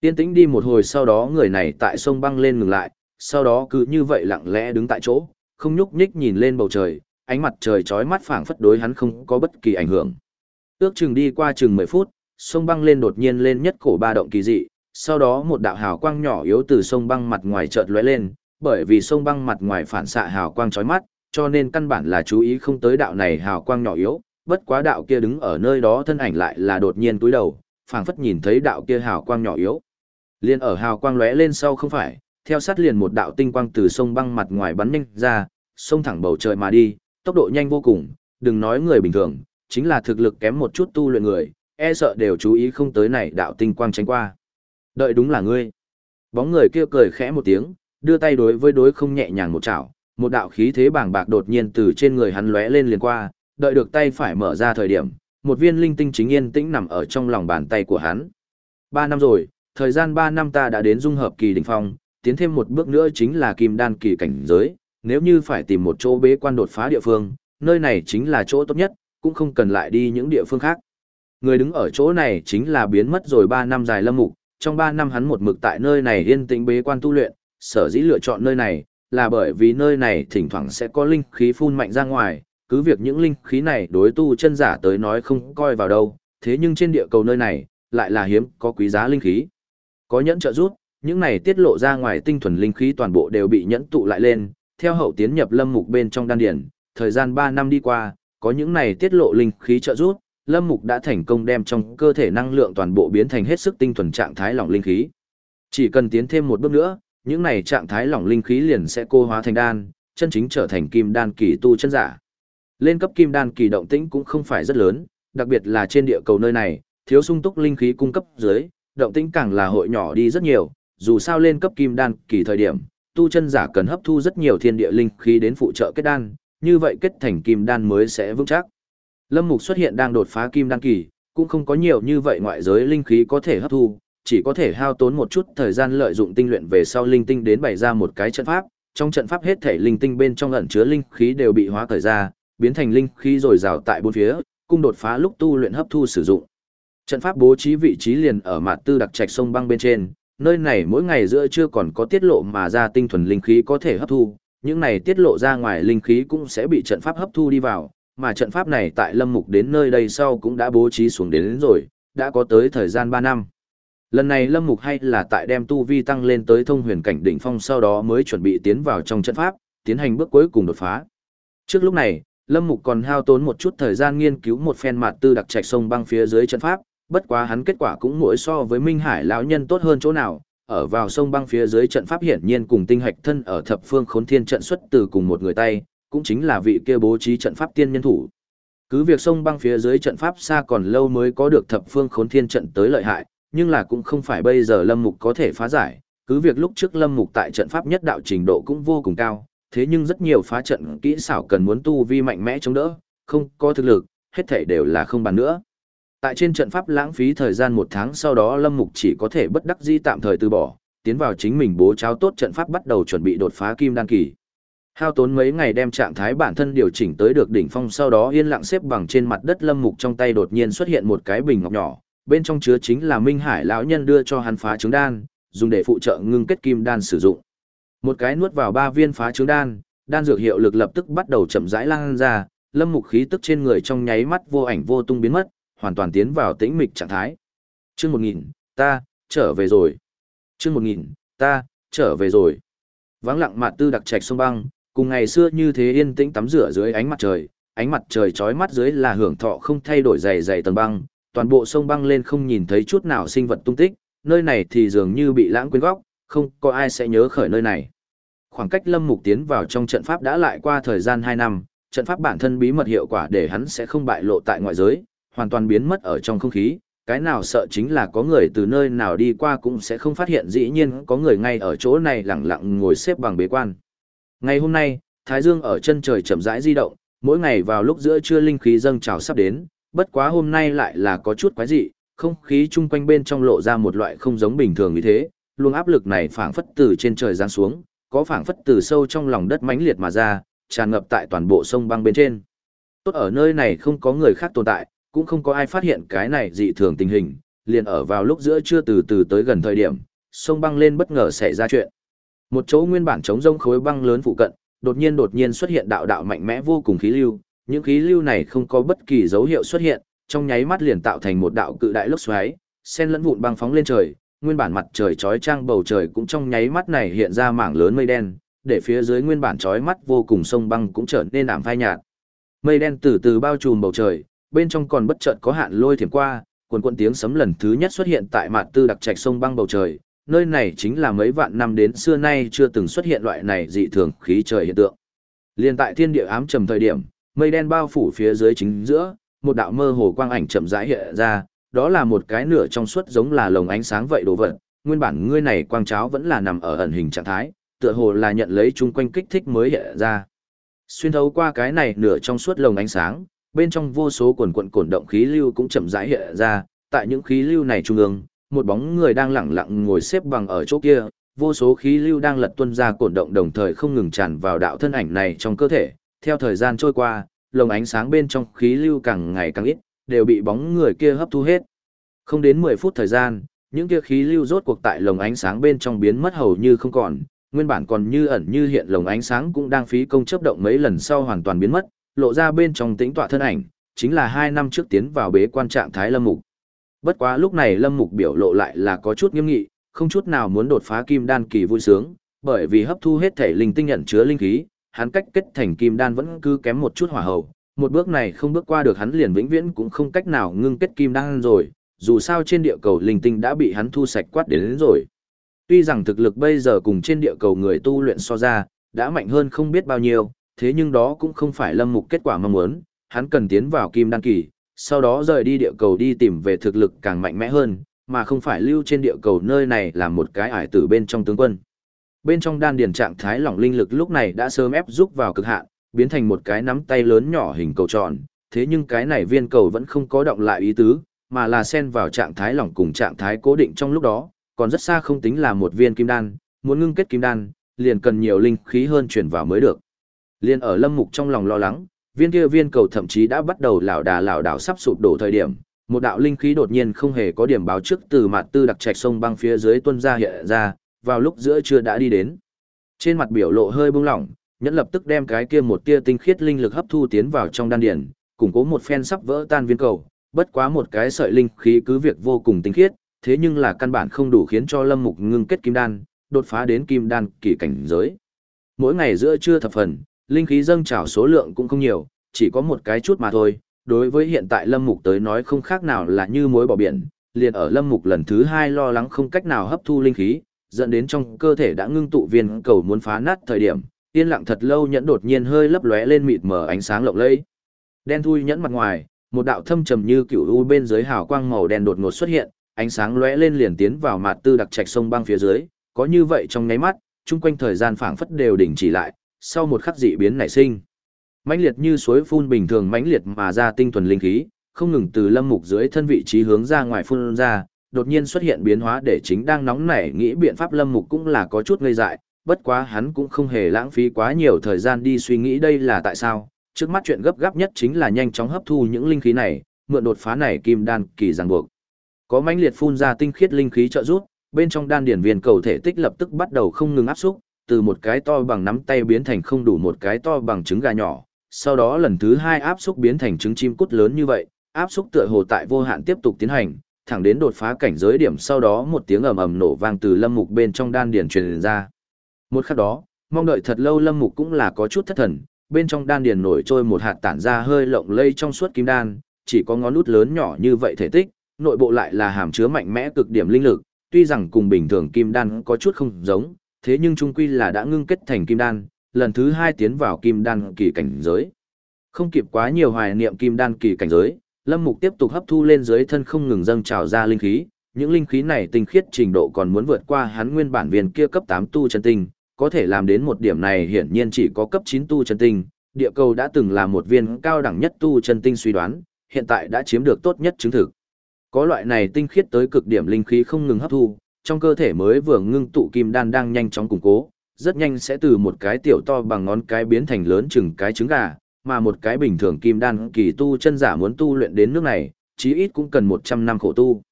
Tiên tĩnh đi một hồi sau đó người này tại sông băng lên ngừng lại, sau đó cứ như vậy lặng lẽ đứng tại chỗ, không nhúc nhích nhìn lên bầu trời, ánh mặt trời chói mắt phảng phất đối hắn không có bất kỳ ảnh hưởng. Ước chừng đi qua chừng 10 phút, sông băng lên đột nhiên lên nhất cổ ba động kỳ dị, sau đó một đạo hào quang nhỏ yếu từ sông băng mặt ngoài chợt lóe lên, bởi vì sông băng mặt ngoài phản xạ hào quang chói mắt, cho nên căn bản là chú ý không tới đạo này hào quang nhỏ yếu, bất quá đạo kia đứng ở nơi đó thân ảnh lại là đột nhiên túi đầu, phảng phất nhìn thấy đạo kia hào quang nhỏ yếu. Liên ở hào quang lóe lên sau không phải, theo sát liền một đạo tinh quang từ sông băng mặt ngoài bắn nhanh ra, sông thẳng bầu trời mà đi, tốc độ nhanh vô cùng, đừng nói người bình thường, chính là thực lực kém một chút tu luyện người, e sợ đều chú ý không tới này đạo tinh quang tránh qua. Đợi đúng là ngươi. Bóng người kia cười khẽ một tiếng, đưa tay đối với đối không nhẹ nhàng một chảo, một đạo khí thế bàng bạc đột nhiên từ trên người hắn lóe lên liền qua, đợi được tay phải mở ra thời điểm, một viên linh tinh chính yên tĩnh nằm ở trong lòng bàn tay của hắn. Ba năm rồi, thời gian ba năm ta đã đến dung hợp kỳ đỉnh phong, tiến thêm một bước nữa chính là kim đan kỳ cảnh giới, nếu như phải tìm một chỗ bế quan đột phá địa phương, nơi này chính là chỗ tốt nhất, cũng không cần lại đi những địa phương khác. Người đứng ở chỗ này chính là biến mất rồi 3 năm dài lâm mục, trong 3 năm hắn một mực tại nơi này yên tĩnh bế quan tu luyện, sở dĩ lựa chọn nơi này, là bởi vì nơi này thỉnh thoảng sẽ có linh khí phun mạnh ra ngoài, cứ việc những linh khí này đối tu chân giả tới nói không coi vào đâu, thế nhưng trên địa cầu nơi này, lại là hiếm có quý giá linh khí. Có nhẫn trợ rút, những này tiết lộ ra ngoài tinh thuần linh khí toàn bộ đều bị nhẫn tụ lại lên, theo hậu tiến nhập lâm mục bên trong đan điển, thời gian 3 năm đi qua, có những này tiết lộ linh khí trợ giúp, lâm mục đã thành công đem trong cơ thể năng lượng toàn bộ biến thành hết sức tinh thuần trạng thái lỏng linh khí. Chỉ cần tiến thêm một bước nữa, những này trạng thái lỏng linh khí liền sẽ cô hóa thành đan, chân chính trở thành kim đan kỳ tu chân giả. Lên cấp kim đan kỳ động tĩnh cũng không phải rất lớn, đặc biệt là trên địa cầu nơi này, thiếu sung túc linh khí cung cấp dưới, động tĩnh càng là hội nhỏ đi rất nhiều, dù sao lên cấp kim đan kỳ thời điểm, tu chân giả cần hấp thu rất nhiều thiên địa linh khí đến phụ trợ kết đan, như vậy kết thành kim đan mới sẽ vững chắc. Lâm Mục xuất hiện đang đột phá kim đan kỳ, cũng không có nhiều như vậy ngoại giới linh khí có thể hấp thu, chỉ có thể hao tốn một chút thời gian lợi dụng tinh luyện về sau linh tinh đến bày ra một cái trận pháp, trong trận pháp hết thể linh tinh bên trong ẩn chứa linh khí đều bị hóa cởi ra, biến thành linh khí rồi rào tại bốn phía, cung đột phá lúc tu luyện hấp thu sử dụng. Trận pháp bố trí vị trí liền ở mặt tư đặc trạch sông băng bên trên, nơi này mỗi ngày giữa trưa còn có tiết lộ mà ra tinh thuần linh khí có thể hấp thu, những này tiết lộ ra ngoài linh khí cũng sẽ bị trận pháp hấp thu đi vào, mà trận pháp này tại Lâm Mục đến nơi đây sau cũng đã bố trí xuống đến, đến rồi, đã có tới thời gian 3 năm. Lần này Lâm Mục hay là tại đem tu vi tăng lên tới thông huyền cảnh đỉnh phong sau đó mới chuẩn bị tiến vào trong trận pháp, tiến hành bước cuối cùng đột phá. Trước lúc này, Lâm Mục còn hao tốn một chút thời gian nghiên cứu một phen mạt tư đặc trạch sông băng phía dưới trận pháp, bất quá hắn kết quả cũng mỗi so với Minh Hải lão nhân tốt hơn chỗ nào, ở vào sông băng phía dưới trận pháp hiển nhiên cùng tinh hạch thân ở thập phương khốn thiên trận xuất từ cùng một người tay, cũng chính là vị kia bố trí trận pháp tiên nhân thủ. Cứ việc sông băng phía dưới trận pháp xa còn lâu mới có được thập phương khốn thiên trận tới lợi hại, nhưng là cũng không phải bây giờ Lâm Mục có thể phá giải, cứ việc lúc trước Lâm Mục tại trận pháp nhất đạo trình độ cũng vô cùng cao, thế nhưng rất nhiều phá trận kỹ xảo cần muốn tu vi mạnh mẽ chống đỡ, không có thực lực, hết thảy đều là không bàn nữa. Tại trên trận pháp lãng phí thời gian một tháng sau đó Lâm Mục chỉ có thể bất đắc dĩ tạm thời từ bỏ, tiến vào chính mình bố cháo tốt trận pháp bắt đầu chuẩn bị đột phá kim đan kỳ. Hao tốn mấy ngày đem trạng thái bản thân điều chỉnh tới được đỉnh phong sau đó yên lặng xếp bằng trên mặt đất Lâm Mục trong tay đột nhiên xuất hiện một cái bình ngọc nhỏ, bên trong chứa chính là Minh Hải lão nhân đưa cho hắn phá trứng đan, dùng để phụ trợ ngưng kết kim đan sử dụng. Một cái nuốt vào ba viên phá trứng đan, đan dược hiệu lực lập tức bắt đầu chậm rãi lan ra, Lâm Mục khí tức trên người trong nháy mắt vô ảnh vô tung biến mất, hoàn toàn tiến vào tĩnh mịch trạng thái. Chương 1000, ta trở về rồi. Chương 1000, ta trở về rồi. Vắng lặng mạn tư đặc trạch sông băng, cùng ngày xưa như thế yên tĩnh tắm rửa dưới ánh mặt trời, ánh mặt trời chói mắt dưới là hưởng thọ không thay đổi dày dày tầng băng, toàn bộ sông băng lên không nhìn thấy chút nào sinh vật tung tích, nơi này thì dường như bị lãng quên góc, không có ai sẽ nhớ khởi nơi này. Khoảng cách Lâm Mục tiến vào trong trận pháp đã lại qua thời gian 2 năm, trận pháp bản thân bí mật hiệu quả để hắn sẽ không bại lộ tại ngoại giới, hoàn toàn biến mất ở trong không khí, cái nào sợ chính là có người từ nơi nào đi qua cũng sẽ không phát hiện dĩ nhiên có người ngay ở chỗ này lặng lặng ngồi xếp bằng bế quan. Ngày hôm nay, Thái Dương ở chân trời chậm rãi di động, mỗi ngày vào lúc giữa trưa linh khí dâng trào sắp đến, bất quá hôm nay lại là có chút quái dị, không khí chung quanh bên trong lộ ra một loại không giống bình thường như thế, luồng áp lực này phảng phất từ trên trời giáng xuống, có phảng phất từ sâu trong lòng đất mãnh liệt mà ra, tràn ngập tại toàn bộ sông băng bên trên. Tốt ở nơi này không có người khác tồn tại, cũng không có ai phát hiện cái này dị thường tình hình, liền ở vào lúc giữa trưa từ từ tới gần thời điểm, sông băng lên bất ngờ xảy ra chuyện. Một chỗ nguyên bản chống rông khối băng lớn phụ cận, đột nhiên đột nhiên xuất hiện đạo đạo mạnh mẽ vô cùng khí lưu, những khí lưu này không có bất kỳ dấu hiệu xuất hiện, trong nháy mắt liền tạo thành một đạo cự đại lốc xoáy, sen lẫn vụn băng phóng lên trời, nguyên bản mặt trời chói chang bầu trời cũng trong nháy mắt này hiện ra mảng lớn mây đen, để phía dưới nguyên bản chói mắt vô cùng sông băng cũng trở nên ảm phai nhạt. Mây đen từ từ bao trùm bầu trời, bên trong còn bất chợt có hạn lôi thiểm qua, cuồn cuộn tiếng sấm lần thứ nhất xuất hiện tại mạn tư đặc trạch sông băng bầu trời, nơi này chính là mấy vạn năm đến xưa nay chưa từng xuất hiện loại này dị thường khí trời hiện tượng. Liên tại thiên địa ám trầm thời điểm, mây đen bao phủ phía dưới chính giữa, một đạo mơ hồ quang ảnh chậm rãi hiện ra, đó là một cái nửa trong suốt giống là lồng ánh sáng vậy đồ vật, nguyên bản ngươi này quang cháo vẫn là nằm ở ẩn hình trạng thái, tựa hồ là nhận lấy chung quanh kích thích mới hiện ra. Xuyên thấu qua cái này nửa trong suốt lồng ánh sáng, bên trong vô số quần quận cổn động khí lưu cũng chậm rãi hiện ra, tại những khí lưu này trung ương, một bóng người đang lặng lặng ngồi xếp bằng ở chỗ kia, vô số khí lưu đang lật tuân ra cổn động đồng thời không ngừng tràn vào đạo thân ảnh này trong cơ thể. Theo thời gian trôi qua, lồng ánh sáng bên trong khí lưu càng ngày càng ít, đều bị bóng người kia hấp thu hết. Không đến 10 phút thời gian, những kia khí lưu rốt cuộc tại lồng ánh sáng bên trong biến mất hầu như không còn, nguyên bản còn như ẩn như hiện lồng ánh sáng cũng đang phí công chấp động mấy lần sau hoàn toàn biến mất, lộ ra bên trong tĩnh tọa thân ảnh, chính là hai năm trước tiến vào bế quan trạng thái Lâm Mục. Bất quá lúc này Lâm Mục biểu lộ lại là có chút nghiêm nghị, không chút nào muốn đột phá kim đan kỳ vui sướng, bởi vì hấp thu hết thể linh tinh nhận chứa linh khí, hắn cách kết thành kim đan vẫn cứ kém một chút hỏa hầu, một bước này không bước qua được hắn liền vĩnh viễn cũng không cách nào ngưng kết kim đan rồi, dù sao trên địa cầu linh tinh đã bị hắn thu sạch quát đến, đến rồi. Tuy rằng thực lực bây giờ cùng trên địa cầu người tu luyện so ra, đã mạnh hơn không biết bao nhiêu, thế nhưng đó cũng không phải lâm mục kết quả mong muốn, hắn cần tiến vào kim đan kỳ, sau đó rời đi địa cầu đi tìm về thực lực càng mạnh mẽ hơn, mà không phải lưu trên địa cầu nơi này là một cái ải tử bên trong tướng quân. Bên trong đan điền trạng thái lỏng linh lực lúc này đã sớm ép rút vào cực hạn, biến thành một cái nắm tay lớn nhỏ hình cầu tròn, thế nhưng cái này viên cầu vẫn không có động lại ý tứ, mà là xen vào trạng thái lỏng cùng trạng thái cố định trong lúc đó, còn rất xa không tính là một viên kim đan, muốn ngưng kết kim đan, liền cần nhiều linh khí hơn chuyển vào mới được. Liên ở Lâm Mục trong lòng lo lắng, viên kia viên cầu thậm chí đã bắt đầu lảo đà lảo đảo sắp sụp đổ thời điểm, một đạo linh khí đột nhiên không hề có điểm báo trước từ mặt tư đặc trạch sông băng phía dưới tuôn ra hiện ra, vào lúc giữa trưa đã đi đến. Trên mặt biểu lộ hơi bông lỏng, nhẫn lập tức đem cái kia một tia tinh khiết linh lực hấp thu tiến vào trong đan điển, củng cố một phen sắp vỡ tan viên cầu, bất quá một cái sợi linh khí cứ việc vô cùng tinh khiết, thế nhưng là căn bản không đủ khiến cho Lâm Mục ngưng kết kim đan, đột phá đến kim đan kỳ cảnh giới. Mỗi ngày giữa trưa thập phần, linh khí dâng trào số lượng cũng không nhiều, chỉ có một cái chút mà thôi. Đối với hiện tại Lâm Mục tới nói không khác nào là như muối bỏ biển, liền ở Lâm Mục lần thứ hai lo lắng không cách nào hấp thu linh khí, dẫn đến trong cơ thể đã ngưng tụ viên cầu muốn phá nát thời điểm, yên lặng thật lâu nhẫn đột nhiên hơi lấp lóe lên mịt mờ ánh sáng lộng lẫy. Đen thui nhẫn mặt ngoài, một đạo thâm trầm như cựu u bên dưới hào quang màu đen đột ngột xuất hiện, ánh sáng lóe lên liền tiến vào mặt tư đặc trạch sông băng phía dưới, có như vậy trong nháy mắt, chung quanh thời gian phảng phất đều đình chỉ lại, sau một khắc dị biến nảy sinh. mãnh liệt như suối phun bình thường mãnh liệt mà ra tinh thuần linh khí, không ngừng từ lâm mục dưới thân vị trí hướng ra ngoài phun ra, đột nhiên xuất hiện biến hóa để chính đang nóng nảy nghĩ biện pháp lâm mục cũng là có chút ngây dại, bất quá hắn cũng không hề lãng phí quá nhiều thời gian đi suy nghĩ đây là tại sao, trước mắt chuyện gấp gáp nhất chính là nhanh chóng hấp thu những linh khí này, mượn đột phá này kim đan kỳ ràng buộc. Có mãnh liệt phun ra tinh khiết linh khí trợ giúp, bên trong đan điển viên cầu thể tích lập tức bắt đầu không ngừng áp xúc, từ một cái to bằng nắm tay biến thành không đủ một cái to bằng trứng gà nhỏ, sau đó lần thứ hai áp xúc biến thành trứng chim cút lớn như vậy, áp xúc tựa hồ tại vô hạn tiếp tục tiến hành, thẳng đến đột phá cảnh giới điểm sau đó một tiếng ầm ầm nổ vang từ lâm mục bên trong đan điển truyền ra. Một khắc đó, mong đợi thật lâu lâm mục cũng là có chút thất thần, bên trong đan điển nổi trôi một hạt tản ra hơi lộng lây trong suốt kim đan, chỉ có ngón nút lớn nhỏ như vậy thể tích, nội bộ lại là hàm chứa mạnh mẽ cực điểm linh lực, tuy rằng cùng bình thường kim đan có chút không giống, thế nhưng trung quy là đã ngưng kết thành kim đan, lần thứ hai tiến vào kim đan kỳ cảnh giới. Không kịp quá nhiều hoài niệm kim đan kỳ cảnh giới, Lâm Mục tiếp tục hấp thu lên dưới thân không ngừng dâng trào ra linh khí, những linh khí này tinh khiết trình độ còn muốn vượt qua hắn nguyên bản viên kia cấp 8 tu chân tinh, có thể làm đến một điểm này hiển nhiên chỉ có cấp 9 tu chân tinh, địa cầu đã từng là một viên cao đẳng nhất tu chân tinh suy đoán, hiện tại đã chiếm được tốt nhất chứng thực. Có loại này tinh khiết tới cực điểm linh khí không ngừng hấp thu, trong cơ thể mới vừa ngưng tụ kim đan đang nhanh chóng củng cố, rất nhanh sẽ từ một cái tiểu to bằng ngón cái biến thành lớn chừng cái trứng gà, mà một cái bình thường kim đan kỳ tu chân giả muốn tu luyện đến nước này, chí ít cũng cần 100 năm khổ tu.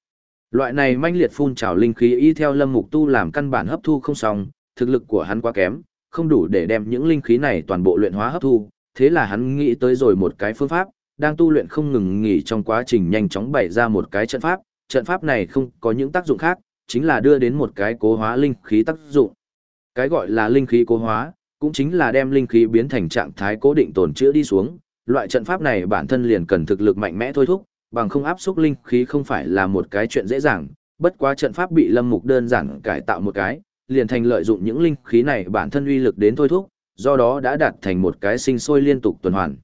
Loại này manh liệt phun trào linh khí y theo Lâm Mục tu làm căn bản hấp thu không xong, thực lực của hắn quá kém, không đủ để đem những linh khí này toàn bộ luyện hóa hấp thu, thế là hắn nghĩ tới rồi một cái phương pháp, đang tu luyện không ngừng nghỉ trong quá trình nhanh chóng bày ra một cái trận pháp, trận pháp này không có những tác dụng khác, chính là đưa đến một cái cố hóa linh khí tác dụng. Cái gọi là linh khí cố hóa, cũng chính là đem linh khí biến thành trạng thái cố định tồn chữa đi xuống. Loại trận pháp này bản thân liền cần thực lực mạnh mẽ thôi thúc, bằng không áp xúc linh khí không phải là một cái chuyện dễ dàng. Bất quá trận pháp bị Lâm Mục đơn giản cải tạo một cái, liền thành lợi dụng những linh khí này bản thân uy lực đến thôi thúc, do đó đã đạt thành một cái sinh sôi liên tục tuần hoàn.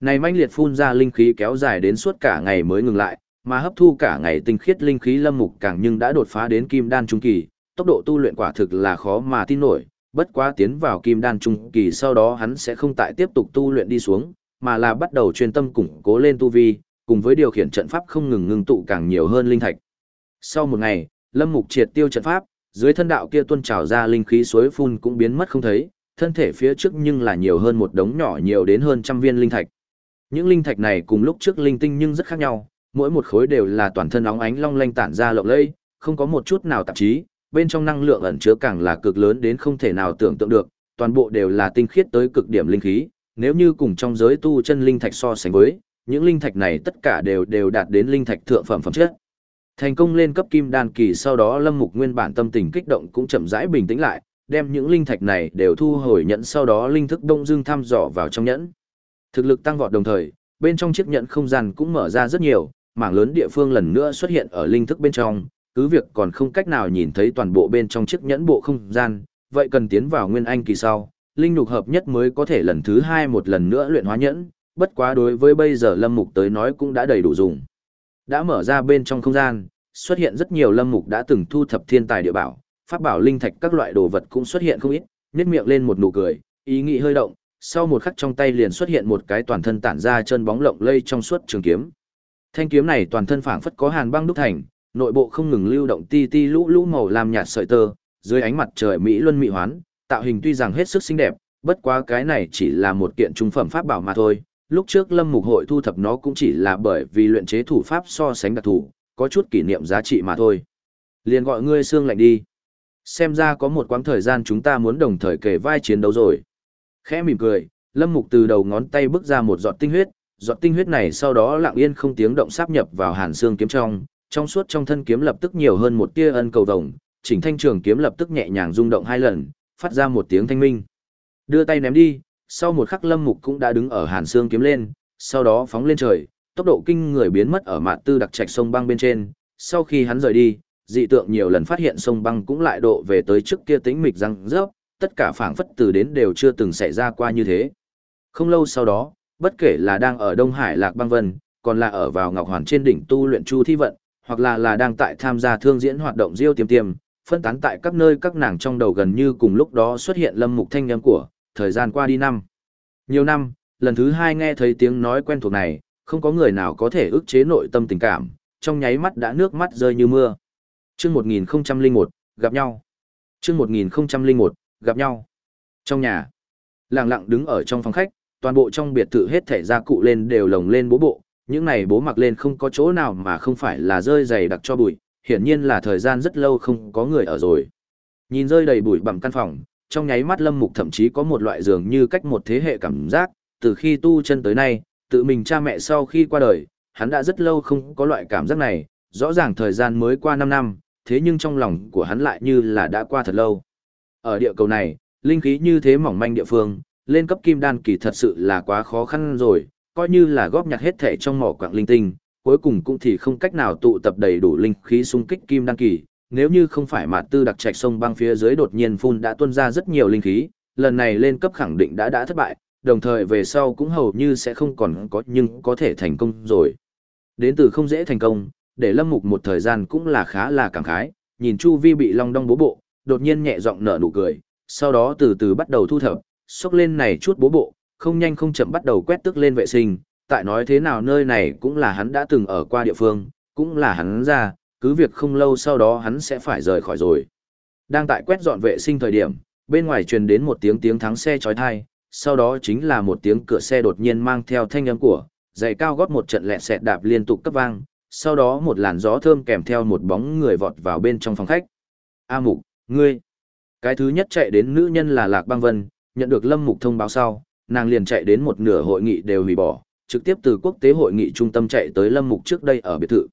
Này manh liệt phun ra linh khí kéo dài đến suốt cả ngày mới ngừng lại, mà hấp thu cả ngày tinh khiết linh khí lâm mục càng nhưng đã đột phá đến kim đan trung kỳ, tốc độ tu luyện quả thực là khó mà tin nổi, bất quá tiến vào kim đan trung kỳ sau đó hắn sẽ không tại tiếp tục tu luyện đi xuống, mà là bắt đầu chuyên tâm củng cố lên tu vi, cùng với điều khiển trận pháp không ngừng ngưng tụ càng nhiều hơn linh thạch. Sau một ngày, Lâm Mục triệt tiêu trận pháp, dưới thân đạo kia tuôn trào ra linh khí suối phun cũng biến mất không thấy, thân thể phía trước nhưng là nhiều hơn một đống nhỏ nhiều đến hơn trăm viên linh thạch. Những linh thạch này cùng lúc trước linh tinh nhưng rất khác nhau, mỗi một khối đều là toàn thân óng ánh long lanh tản ra lộng lẫy, không có một chút nào tạp chí, bên trong năng lượng ẩn chứa càng là cực lớn đến không thể nào tưởng tượng được, toàn bộ đều là tinh khiết tới cực điểm linh khí, nếu như cùng trong giới tu chân linh thạch so sánh với, những linh thạch này tất cả đều đều đạt đến linh thạch thượng phẩm phẩm chất. Thành công lên cấp kim đan kỳ sau đó Lâm Mục nguyên bản tâm tình kích động cũng chậm rãi bình tĩnh lại, đem những linh thạch này đều thu hồi nhẫn sau đó linh thức đông dương thăm dò vào trong nhẫn. Thực lực tăng vọt đồng thời, bên trong chiếc nhẫn không gian cũng mở ra rất nhiều, mảng lớn địa phương lần nữa xuất hiện ở linh thức bên trong, cứ việc còn không cách nào nhìn thấy toàn bộ bên trong chiếc nhẫn bộ không gian, vậy cần tiến vào nguyên anh kỳ sau, linh nhục hợp nhất mới có thể lần thứ hai một lần nữa luyện hóa nhẫn, bất quá đối với bây giờ Lâm Mục tới nói cũng đã đầy đủ dùng. Đã mở ra bên trong không gian, xuất hiện rất nhiều Lâm Mục đã từng thu thập thiên tài địa bảo, pháp bảo linh thạch các loại đồ vật cũng xuất hiện không ít, nhếch miệng lên một nụ cười, ý nghĩ hơi động, sau một khắc trong tay liền xuất hiện một cái toàn thân tản ra chân bóng lộng lây trong suốt trường kiếm. Thanh kiếm này toàn thân phảng phất có hàn băng đúc thành, nội bộ không ngừng lưu động ti ti lũ lũ màu làm nhạt sợi tơ, dưới ánh mặt trời mỹ luân mỹ hoán, tạo hình tuy rằng hết sức xinh đẹp, bất quá cái này chỉ là một kiện trung phẩm pháp bảo mà thôi. Lúc trước Lâm Mục hội thu thập nó cũng chỉ là bởi vì luyện chế thủ pháp so sánh đặc thủ, có chút kỷ niệm giá trị mà thôi. Liền gọi ngươi xương lạnh đi. Xem ra có một quãng thời gian chúng ta muốn đồng thời kể vai chiến đấu rồi. Khẽ mỉm cười, Lâm Mục từ đầu ngón tay bước ra một giọt tinh huyết, giọt tinh huyết này sau đó lặng yên không tiếng động sáp nhập vào hàn xương kiếm trong, trong suốt trong thân kiếm lập tức nhiều hơn một tia ân cầu vồng, chỉnh thanh trường kiếm lập tức nhẹ nhàng rung động hai lần, phát ra một tiếng thanh minh. Đưa tay ném đi, sau một khắc Lâm Mục cũng đã đứng ở hàn xương kiếm lên, sau đó phóng lên trời, tốc độ kinh người biến mất ở mạn tư đặc trạch sông băng bên trên, sau khi hắn rời đi, dị tượng nhiều lần phát hiện sông băng cũng lại độ về tới trước kia tĩnh mịch răng rớp, tất cả phảng phất từ đến đều chưa từng xảy ra qua như thế. Không lâu sau đó, bất kể là đang ở Đông Hải Lạc Băng Vân, còn là ở vào Ngọc Hoàn trên đỉnh tu luyện Chu Thi Vận, hoặc là là đang tại tham gia thương diễn hoạt động Diêu Tiêm Tiêm, phân tán tại các nơi các nàng trong đầu gần như cùng lúc đó xuất hiện lâm mục thanh âm của, thời gian qua đi năm. Nhiều năm, lần thứ hai nghe thấy tiếng nói quen thuộc này, không có người nào có thể ức chế nội tâm tình cảm, trong nháy mắt đã nước mắt rơi như mưa. Chương 1001, gặp nhau. Chương 1001, gặp nhau. Trong nhà, lặng lặng đứng ở trong phòng khách, toàn bộ trong biệt thự hết thảy gia cụ lên đều lồng lên bố bộ, những này bố mặc lên không có chỗ nào mà không phải là rơi dày đặc cho bụi, hiển nhiên là thời gian rất lâu không có người ở rồi. Nhìn rơi đầy bụi bặm căn phòng, trong nháy mắt Lâm Mục thậm chí có một loại dường như cách một thế hệ cảm giác, từ khi tu chân tới nay, tự mình cha mẹ sau khi qua đời, hắn đã rất lâu không có loại cảm giác này, rõ ràng thời gian mới qua 5 năm, thế nhưng trong lòng của hắn lại như là đã qua thật lâu. Ở địa cầu này, linh khí như thế mỏng manh địa phương, lên cấp kim đan kỳ thật sự là quá khó khăn rồi, coi như là góp nhặt hết thể trong mỏ quạng linh tinh, cuối cùng cũng thì không cách nào tụ tập đầy đủ linh khí xung kích kim đan kỳ, nếu như không phải mà tư đặc trạch sông băng phía dưới đột nhiên phun đã tuôn ra rất nhiều linh khí, lần này lên cấp khẳng định đã đã thất bại, đồng thời về sau cũng hầu như sẽ không còn có nhưng có thể thành công rồi. Đến từ không dễ thành công, để Lâm Mục một thời gian cũng là khá là cảm khái, nhìn Chu Vi bị long đong bố bộ, đột nhiên nhẹ giọng nở nụ cười, sau đó từ từ bắt đầu thu thập, xốc lên này chút bố bộ, không nhanh không chậm bắt đầu quét tức lên vệ sinh, tại nói thế nào nơi này cũng là hắn đã từng ở qua địa phương, cũng là hắn ra, cứ việc không lâu sau đó hắn sẽ phải rời khỏi rồi. Đang tại quét dọn vệ sinh thời điểm, bên ngoài truyền đến một tiếng tiếng thắng xe chói tai, sau đó chính là một tiếng cửa xe đột nhiên mang theo thanh âm của, giày cao gót một trận lẹ xẹt đạp liên tục cấp vang, sau đó một làn gió thơm kèm theo một bóng người vọt vào bên trong phòng khách. A Mục, ngươi. Cái thứ nhất chạy đến nữ nhân là Lạc Băng Vân, nhận được Lâm Mục thông báo sau, nàng liền chạy đến một nửa hội nghị đều hủy bỏ, trực tiếp từ quốc tế hội nghị trung tâm chạy tới Lâm Mục trước đây ở biệt thự.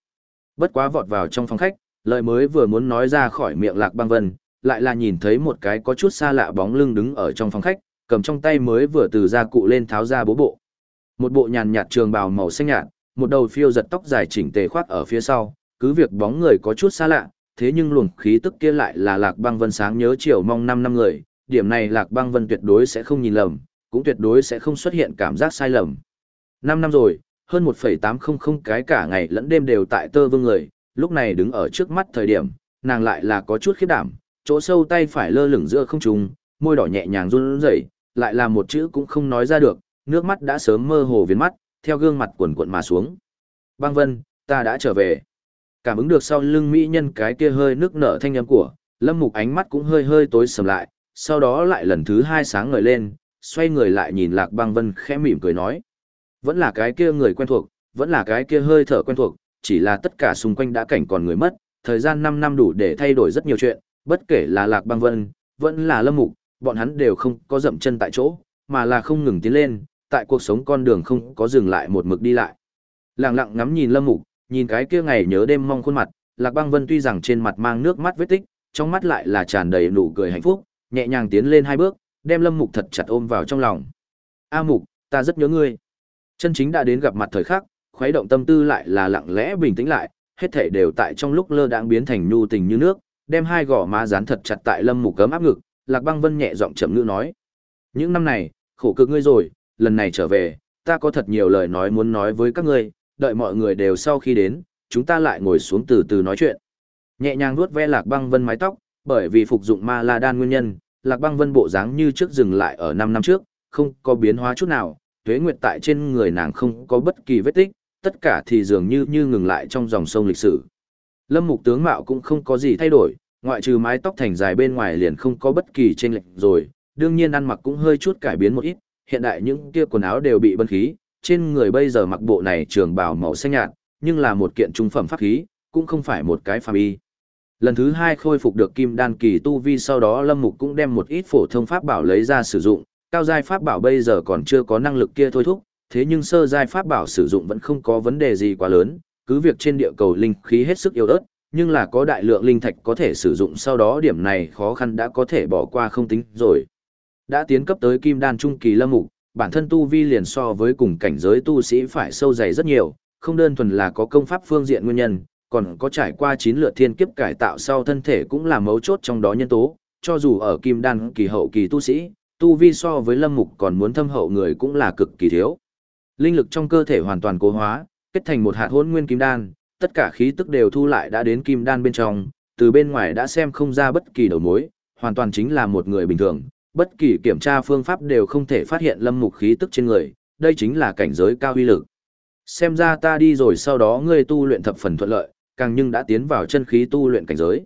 Bất quá vọt vào trong phòng khách, lời mới vừa muốn nói ra khỏi miệng Lạc Băng Vân, lại là nhìn thấy một cái có chút xa lạ bóng lưng đứng ở trong phòng khách, cầm trong tay mới vừa từ ra cụ lên tháo ra bố bộ. Một bộ nhàn nhạt trường bào màu xanh nhạt, một đầu phiêu giật tóc dài chỉnh tề khoác ở phía sau, cứ việc bóng người có chút xa lạ, thế nhưng luồng khí tức kia lại là Lạc Băng Vân sáng nhớ chiều mong 5 năm người, điểm này Lạc Băng Vân tuyệt đối sẽ không nhìn lầm, cũng tuyệt đối sẽ không xuất hiện cảm giác sai lầm. 5 năm rồi, hơn 1,800 cái cả ngày lẫn đêm đều tại tơ vương người, lúc này đứng ở trước mắt thời điểm, nàng lại là có chút khiếp đảm, chỗ sâu tay phải lơ lửng giữa không trung, môi đỏ nhẹ nhàng run rẩy, lại là một chữ cũng không nói ra được, nước mắt đã sớm mơ hồ viền mắt, theo gương mặt quần cuộn mà xuống. Băng Vân, ta đã trở về. Cảm ứng được sau lưng mỹ nhân cái kia hơi nước nở thanh âm của, Lâm Mục ánh mắt cũng hơi hơi tối sầm lại, sau đó lại lần thứ hai sáng ngời lên, xoay người lại nhìn Lạc Băng Vân khẽ mỉm cười nói. Vẫn là cái kia người quen thuộc, vẫn là cái kia hơi thở quen thuộc, chỉ là tất cả xung quanh đã cảnh còn người mất, thời gian 5 năm đủ để thay đổi rất nhiều chuyện, bất kể là Lạc Băng Vân, vẫn là Lâm Mục, bọn hắn đều không có dậm chân tại chỗ, mà là không ngừng tiến lên, tại cuộc sống con đường không có dừng lại một mực đi lại. Lặng lặng ngắm nhìn Lâm Mục, nhìn cái kia ngày nhớ đêm mong khuôn mặt, Lạc Băng Vân tuy rằng trên mặt mang nước mắt vết tích, trong mắt lại là tràn đầy nụ cười hạnh phúc, nhẹ nhàng tiến lên hai bước, đem Lâm Mục thật chặt ôm vào trong lòng. "A Mục, ta rất nhớ ngươi." Chân chính đã đến gặp mặt thời khắc, khuấy động tâm tư lại là lặng lẽ bình tĩnh lại, hết thảy đều tại trong lúc lơ đãng biến thành nhu tình như nước, đem hai gò má dán thật chặt tại Lâm Mục cấm áp ngực, Lạc Băng Vân nhẹ giọng chậm ngữ nói: "Những năm này, khổ cực ngươi rồi, lần này trở về, ta có thật nhiều lời nói muốn nói với các ngươi, đợi mọi người đều sau khi đến, chúng ta lại ngồi xuống từ từ nói chuyện." Nhẹ nhàng vuốt ve Lạc Băng Vân mái tóc, bởi vì phục dụng Ma La Đan nguyên nhân, Lạc Băng Vân bộ dáng như trước dừng lại ở 5 năm trước, không có biến hóa chút nào, tuế nguyệt tại trên người nàng không có bất kỳ vết tích, tất cả thì dường như như ngừng lại trong dòng sông lịch sử. Lâm Mục tướng mạo cũng không có gì thay đổi, ngoại trừ mái tóc thành dài bên ngoài liền không có bất kỳ chênh lệch rồi, đương nhiên ăn mặc cũng hơi chút cải biến một ít, hiện đại những kia quần áo đều bị bân khí, trên người bây giờ mặc bộ này trường bào màu xanh nhạt, nhưng là một kiện trung phẩm pháp khí, cũng không phải một cái phàm y. Lần thứ hai khôi phục được kim đan kỳ tu vi sau đó Lâm Mục cũng đem một ít phổ thông pháp bảo lấy ra sử dụng, cao giai pháp bảo bây giờ còn chưa có năng lực kia thôi thúc, thế nhưng sơ giai pháp bảo sử dụng vẫn không có vấn đề gì quá lớn, cứ việc trên địa cầu linh khí hết sức yếu ớt, nhưng là có đại lượng linh thạch có thể sử dụng sau đó điểm này khó khăn đã có thể bỏ qua không tính rồi. Đã tiến cấp tới kim đan trung kỳ lâm mục, bản thân tu vi liền so với cùng cảnh giới tu sĩ phải sâu dày rất nhiều, không đơn thuần là có công pháp phương diện nguyên nhân, còn có trải qua chín lượt thiên kiếp cải tạo sau thân thể cũng là mấu chốt trong đó nhân tố, cho dù ở kim đan kỳ hậu kỳ tu sĩ, tu vi so với lâm mục còn muốn thâm hậu người cũng là cực kỳ thiếu. Linh lực trong cơ thể hoàn toàn cố hóa, kết thành một hạt hỗn nguyên kim đan, tất cả khí tức đều thu lại đã đến kim đan bên trong, từ bên ngoài đã xem không ra bất kỳ đầu mối, hoàn toàn chính là một người bình thường, bất kỳ kiểm tra phương pháp đều không thể phát hiện lâm mục khí tức trên người, đây chính là cảnh giới cao uy lực. Xem ra ta đi rồi sau đó ngươi tu luyện thập phần thuận lợi, càng nhưng đã tiến vào chân khí tu luyện cảnh giới.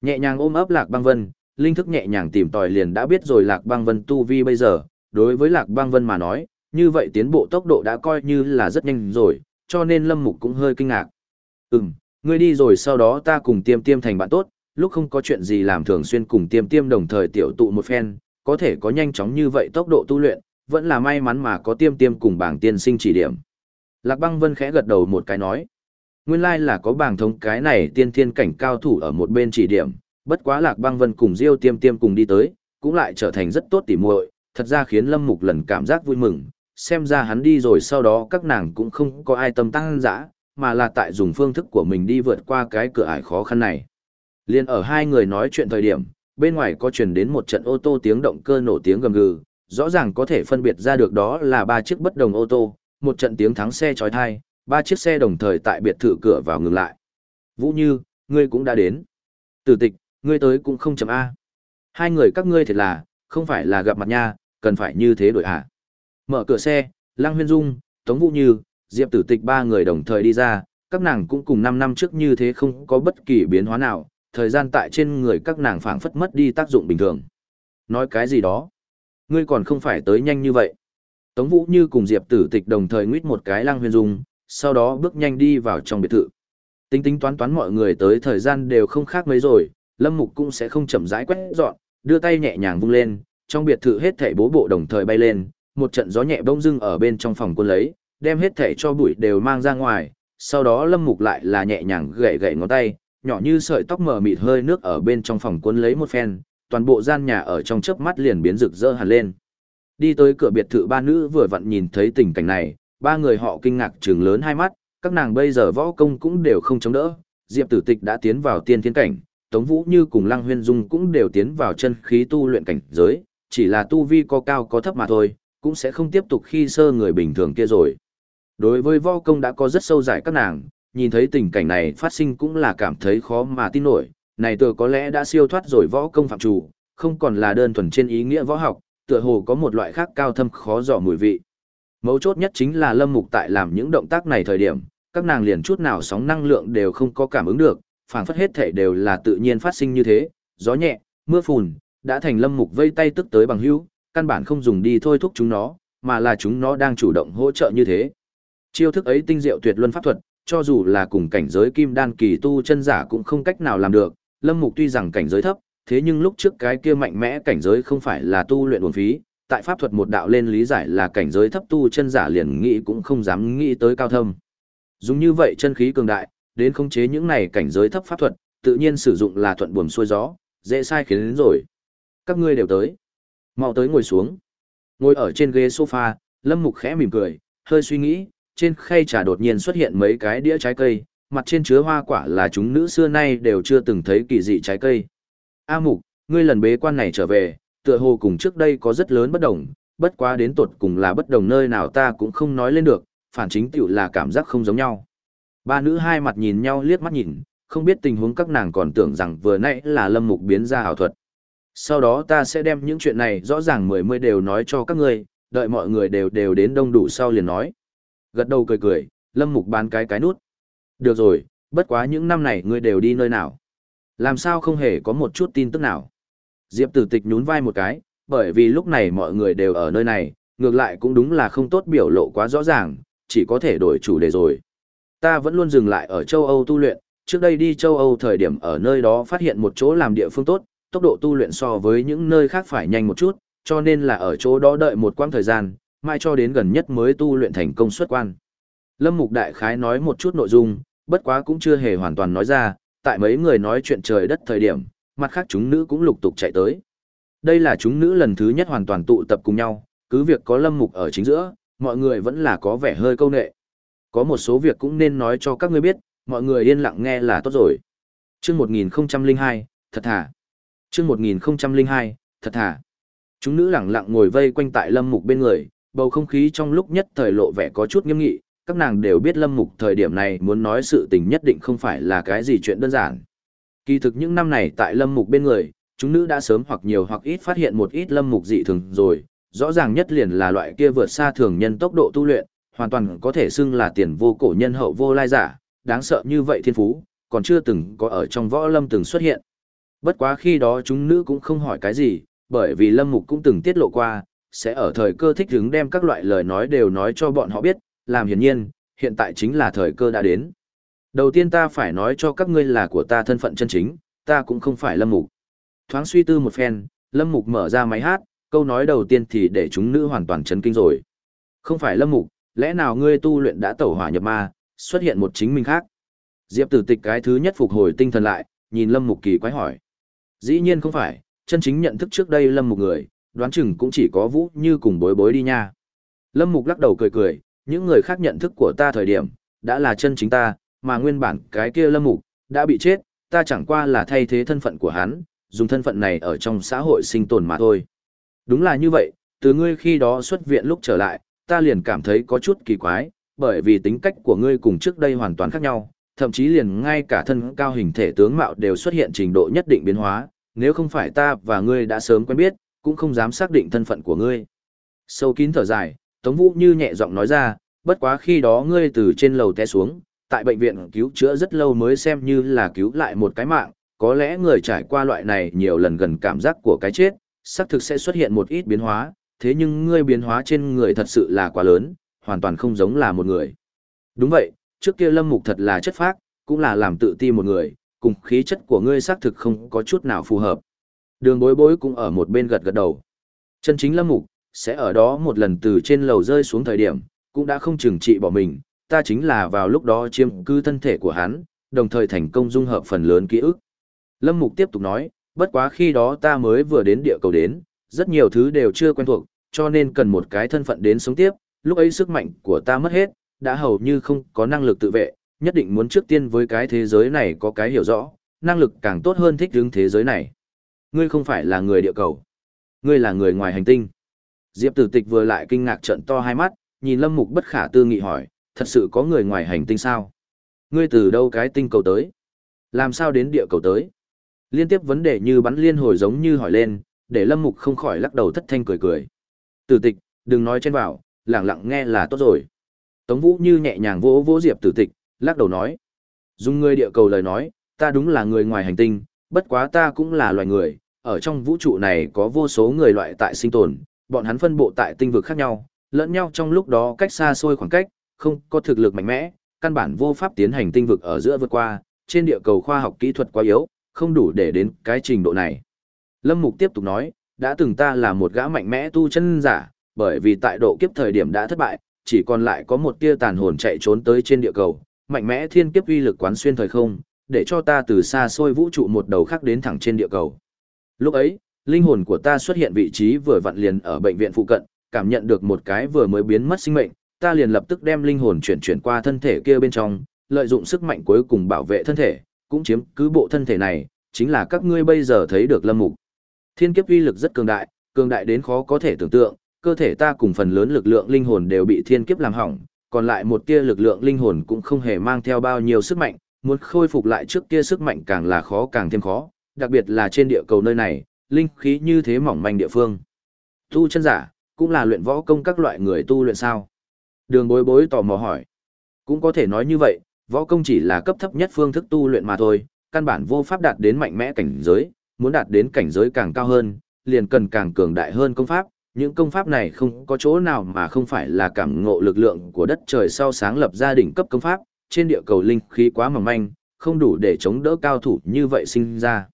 Nhẹ nhàng ôm ấp Lạc Băng Vân, linh thức nhẹ nhàng tìm tòi liền đã biết rồi Lạc Băng Vân tu vi bây giờ, đối với Lạc Băng Vân mà nói, như vậy tiến bộ tốc độ đã coi như là rất nhanh rồi, cho nên Lâm Mục cũng hơi kinh ngạc. Ừm, ngươi đi rồi sau đó ta cùng tiêm tiêm thành bạn tốt, lúc không có chuyện gì làm thường xuyên cùng tiêm tiêm đồng thời tiểu tụ một phen, có thể có nhanh chóng như vậy tốc độ tu luyện, vẫn là may mắn mà có tiêm tiêm cùng bảng tiên sinh chỉ điểm. Lạc băng vân khẽ gật đầu một cái nói. Nguyên lai là có bảng thống cái này tiên thiên cảnh cao thủ ở một bên chỉ điểm, bất quá lạc băng vân cùng diêu tiêm tiêm cùng đi tới, cũng lại trở thành rất tốt tỉ muội, thật ra khiến lâm mục lần cảm giác vui mừng, xem ra hắn đi rồi sau đó các nàng cũng không có ai tâm tăng dã, mà là tại dùng phương thức của mình đi vượt qua cái cửa ải khó khăn này. Liên ở hai người nói chuyện thời điểm, bên ngoài có truyền đến một trận ô tô tiếng động cơ nổ tiếng gầm gừ, rõ ràng có thể phân biệt ra được đó là ba chiếc bất đồng ô tô, một trận tiếng thắng xe chói tai, ba chiếc xe đồng thời tại biệt thự cửa vào ngừng lại. Vũ Như, ngươi cũng đã đến. Tử tịch, ngươi tới cũng không chậm A. Hai người các ngươi thật là, không phải là gặp mặt nha, cần phải như thế đổi à. Mở cửa xe, Lăng Huyên Dung, Tống Vũ Như, Diệp Tử Tịch ba người đồng thời đi ra, các nàng cũng cùng 5 năm trước như thế không có bất kỳ biến hóa nào, thời gian tại trên người các nàng phảng phất mất đi tác dụng bình thường. Nói cái gì đó? Ngươi còn không phải tới nhanh như vậy. Tống Vũ Như cùng Diệp Tử Tịch đồng thời nguyết một cái Lăng Huyên Dung, sau đó bước nhanh đi vào trong biệt thự. Tính tính toán toán mọi người tới thời gian đều không khác mấy rồi, Lâm Mục cũng sẽ không chậm rãi quét dọn, đưa tay nhẹ nhàng vung lên, trong biệt thự hết thảy bố bộ đồng thời bay lên, một trận gió nhẹ bông dưng ở bên trong phòng quân lấy, đem hết thảy cho bụi đều mang ra ngoài, sau đó Lâm Mục lại là nhẹ nhàng gậy gậy ngón tay, nhỏ như sợi tóc mờ mịt hơi nước ở bên trong phòng quân lấy một phen, toàn bộ gian nhà ở trong chớp mắt liền biến rực rỡ hẳn lên. Đi tới cửa biệt thự ba nữ vừa vặn nhìn thấy tình cảnh này, ba người họ kinh ngạc trừng lớn hai mắt, các nàng bây giờ võ công cũng đều không chống đỡ, Diệp Tử Tịch đã tiến vào tiên thiên cảnh, Tống Vũ Như cùng Lăng Huyên Dung cũng đều tiến vào chân khí tu luyện cảnh giới, chỉ là tu vi có cao có thấp mà thôi, cũng sẽ không tiếp tục khi sơ người bình thường kia rồi. Đối với võ công đã có rất sâu giải các nàng, nhìn thấy tình cảnh này phát sinh cũng là cảm thấy khó mà tin nổi, này tựa có lẽ đã siêu thoát rồi võ công phạm chủ, không còn là đơn thuần trên ý nghĩa võ học, tựa hồ có một loại khác cao thâm khó dò mùi vị. Mấu chốt nhất chính là Lâm Mục tại làm những động tác này thời điểm, các nàng liền chút nào sóng năng lượng đều không có cảm ứng được, phảng phất hết thể đều là tự nhiên phát sinh như thế, gió nhẹ, mưa phùn, đã thành Lâm Mục vây tay tức tới bằng hữu, căn bản không dùng đi thôi thúc chúng nó, mà là chúng nó đang chủ động hỗ trợ như thế. Chiêu thức ấy tinh diệu tuyệt luân pháp thuật, cho dù là cùng cảnh giới kim đan kỳ tu chân giả cũng không cách nào làm được, Lâm Mục tuy rằng cảnh giới thấp, thế nhưng lúc trước cái kia mạnh mẽ cảnh giới không phải là tu luyện uổng phí, tại pháp thuật một đạo lên lý giải là cảnh giới thấp tu chân giả liền nghĩ cũng không dám nghĩ tới cao thâm. Dùng như vậy chân khí cường đại, đến khống chế những này cảnh giới thấp pháp thuật, tự nhiên sử dụng là thuận buồm xuôi gió, dễ sai khiến đến rồi. Các ngươi đều tới. Mau tới ngồi xuống. Ngồi ở trên ghế sofa, Lâm Mục khẽ mỉm cười, hơi suy nghĩ, trên khay trà đột nhiên xuất hiện mấy cái đĩa trái cây, mặt trên chứa hoa quả là chúng nữ xưa nay đều chưa từng thấy kỳ dị trái cây. A Mục, ngươi lần bế quan này trở về, tựa hồ cùng trước đây có rất lớn bất đồng, bất quá đến tột cùng là bất đồng nơi nào ta cũng không nói lên được, phản chính tiểu là cảm giác không giống nhau. Ba nữ hai mặt nhìn nhau liếc mắt nhìn, không biết tình huống các nàng còn tưởng rằng vừa nãy là lâm mục biến ra ảo thuật. Sau đó ta sẽ đem những chuyện này rõ ràng mười mươi đều nói cho các ngươi, đợi mọi người đều đều đến đông đủ sau liền nói. Gật đầu cười cười, lâm mục bán cái cái nút. Được rồi, bất quá những năm này ngươi đều đi nơi nào. Làm sao không hề có một chút tin tức nào. Diệp tử tịch nhún vai một cái, bởi vì lúc này mọi người đều ở nơi này, ngược lại cũng đúng là không tốt biểu lộ quá rõ ràng, chỉ có thể đổi chủ đề rồi. Ta vẫn luôn dừng lại ở châu Âu tu luyện, trước đây đi châu Âu thời điểm ở nơi đó phát hiện một chỗ làm địa phương tốt, tốc độ tu luyện so với những nơi khác phải nhanh một chút, cho nên là ở chỗ đó đợi một quãng thời gian, mai cho đến gần nhất mới tu luyện thành công xuất quan. Lâm Mục Đại Khái nói một chút nội dung, bất quá cũng chưa hề hoàn toàn nói ra, tại mấy người nói chuyện trời đất thời điểm, mặt khác chúng nữ cũng lục tục chạy tới. Đây là chúng nữ lần thứ nhất hoàn toàn tụ tập cùng nhau, cứ việc có Lâm Mục ở chính giữa, mọi người vẫn là có vẻ hơi câu nệ. Có một số việc cũng nên nói cho các ngươi biết, mọi người yên lặng nghe là tốt rồi. Chương 1002, thật thà. Chương 1002, thật thà. Chúng nữ lặng lặng ngồi vây quanh tại Lâm Mục bên người, bầu không khí trong lúc nhất thời lộ vẻ có chút nghiêm nghị, các nàng đều biết Lâm Mục thời điểm này muốn nói sự tình nhất định không phải là cái gì chuyện đơn giản. Kỳ thực những năm này tại Lâm Mục bên người, chúng nữ đã sớm hoặc nhiều hoặc ít phát hiện một ít Lâm Mục dị thường rồi, rõ ràng nhất liền là loại kia vượt xa thường nhân tốc độ tu luyện, hoàn toàn có thể xưng là tiền vô cổ nhân hậu vô lai giả, đáng sợ như vậy thiên phú, còn chưa từng có ở trong võ lâm từng xuất hiện. Bất quá khi đó chúng nữ cũng không hỏi cái gì, bởi vì Lâm Mục cũng từng tiết lộ qua, sẽ ở thời cơ thích hứng đem các loại lời nói đều nói cho bọn họ biết, làm hiển nhiên, hiện tại chính là thời cơ đã đến. Đầu tiên ta phải nói cho các ngươi là của ta thân phận chân chính, ta cũng không phải Lâm Mục. Thoáng suy tư một phen, Lâm Mục mở ra máy hát, câu nói đầu tiên thì để chúng nữ hoàn toàn chấn kinh rồi. Không phải Lâm Mục, lẽ nào ngươi tu luyện đã tẩu hỏa nhập ma, xuất hiện một chính mình khác? Diệp Tử Tịch cái thứ nhất phục hồi tinh thần lại, nhìn Lâm Mục kỳ quái hỏi. Dĩ nhiên không phải, chân chính nhận thức trước đây Lâm Mục người, đoán chừng cũng chỉ có Vũ Như cùng bối bối đi nha. Lâm Mục lắc đầu cười cười, những người khác nhận thức của ta thời điểm, đã là chân chính ta, mà nguyên bản cái kia Lâm Mục, đã bị chết, ta chẳng qua là thay thế thân phận của hắn, dùng thân phận này ở trong xã hội sinh tồn mà thôi. Đúng là như vậy, từ ngươi khi đó xuất viện lúc trở lại, ta liền cảm thấy có chút kỳ quái, bởi vì tính cách của ngươi cùng trước đây hoàn toàn khác nhau, thậm chí liền ngay cả thân cao hình thể tướng mạo đều xuất hiện trình độ nhất định biến hóa, nếu không phải ta và ngươi đã sớm quen biết, cũng không dám xác định thân phận của ngươi. Sâu kín thở dài, Tống Vũ như nhẹ giọng nói ra, bất quá khi đó ngươi từ trên lầu té xuống, tại bệnh viện cứu chữa rất lâu mới xem như là cứu lại một cái mạng, có lẽ người trải qua loại này nhiều lần gần cảm giác của cái chết, xác thực sẽ xuất hiện một ít biến hóa, thế nhưng ngươi biến hóa trên người thật sự là quá lớn, hoàn toàn không giống là một người. Đúng vậy, trước kia Lâm Mục thật là chất phác, cũng là làm tự ti một người, cùng khí chất của ngươi xác thực không có chút nào phù hợp. Đường bối bối cũng ở một bên gật gật đầu. Chân chính Lâm Mục, sẽ ở đó một lần từ trên lầu rơi xuống thời điểm, cũng đã không chừng trị bỏ mình, ta chính là vào lúc đó chiếm cư thân thể của hắn, đồng thời thành công dung hợp phần lớn ký ức. Lâm Mục tiếp tục nói, bất quá khi đó ta mới vừa đến địa cầu đến, rất nhiều thứ đều chưa quen thuộc, cho nên cần một cái thân phận đến sống tiếp, lúc ấy sức mạnh của ta mất hết, đã hầu như không có năng lực tự vệ, nhất định muốn trước tiên với cái thế giới này có cái hiểu rõ, năng lực càng tốt hơn thích ứng thế giới này. Ngươi không phải là người địa cầu, ngươi là người ngoài hành tinh. Diệp Tử Tịch vừa lại kinh ngạc trợn to hai mắt, nhìn Lâm Mục bất khả tư nghị hỏi, thật sự có người ngoài hành tinh sao? Ngươi từ đâu cái tinh cầu tới? Làm sao đến địa cầu tới? Liên tiếp vấn đề như bắn liên hồi giống như hỏi lên, để Lâm Mục không khỏi lắc đầu thất thanh cười cười. Tử Tịch, đừng nói trên vào, lặng lặng nghe là tốt rồi. Tống Vũ như nhẹ nhàng vỗ vỗ Diệp Tử Tịch, lắc đầu nói. Dùng người địa cầu lời nói, ta đúng là người ngoài hành tinh, bất quá ta cũng là loài người, ở trong vũ trụ này có vô số người loại tại sinh tồn, bọn hắn phân bộ tại tinh vực khác nhau, lẫn nhau trong lúc đó cách xa xôi khoảng cách, không có thực lực mạnh mẽ, căn bản vô pháp tiến hành tinh vực ở giữa vượt qua, trên địa cầu khoa học kỹ thuật quá yếu, không đủ để đến cái trình độ này. Lâm Mục tiếp tục nói, đã từng ta là một gã mạnh mẽ tu chân giả, bởi vì tại độ kiếp thời điểm đã thất bại, chỉ còn lại có một tia tàn hồn chạy trốn tới trên địa cầu, mạnh mẽ thiên kiếp uy lực quán xuyên thời không, để cho ta từ xa xôi vũ trụ một đầu khác đến thẳng trên địa cầu. Lúc ấy, linh hồn của ta xuất hiện vị trí vừa vặn liền ở bệnh viện phụ cận, cảm nhận được một cái vừa mới biến mất sinh mệnh, ta liền lập tức đem linh hồn chuyển chuyển qua thân thể kia bên trong, lợi dụng sức mạnh cuối cùng bảo vệ thân thể, cũng chiếm cứ bộ thân thể này, chính là các ngươi bây giờ thấy được lâm mục. Thiên kiếp uy lực rất cường đại, cường đại đến khó có thể tưởng tượng, cơ thể ta cùng phần lớn lực lượng linh hồn đều bị thiên kiếp làm hỏng, còn lại một tia lực lượng linh hồn cũng không hề mang theo bao nhiêu sức mạnh, muốn khôi phục lại trước kia sức mạnh càng là khó càng thêm khó, đặc biệt là trên địa cầu nơi này, linh khí như thế mỏng manh địa phương. Tu chân giả, cũng là luyện võ công các loại người tu luyện sao? Đường bối bối tò mò hỏi. Cũng có thể nói như vậy, võ công chỉ là cấp thấp nhất phương thức tu luyện mà thôi, căn bản vô pháp đạt đến mạnh mẽ cảnh giới, muốn đạt đến cảnh giới càng cao hơn, liền cần càng cường đại hơn công pháp. Những công pháp này không có chỗ nào mà không phải là cảm ngộ lực lượng của đất trời sau sáng lập gia đình cấp công pháp, trên địa cầu linh khí quá mỏng manh, không đủ để chống đỡ cao thủ như vậy sinh ra.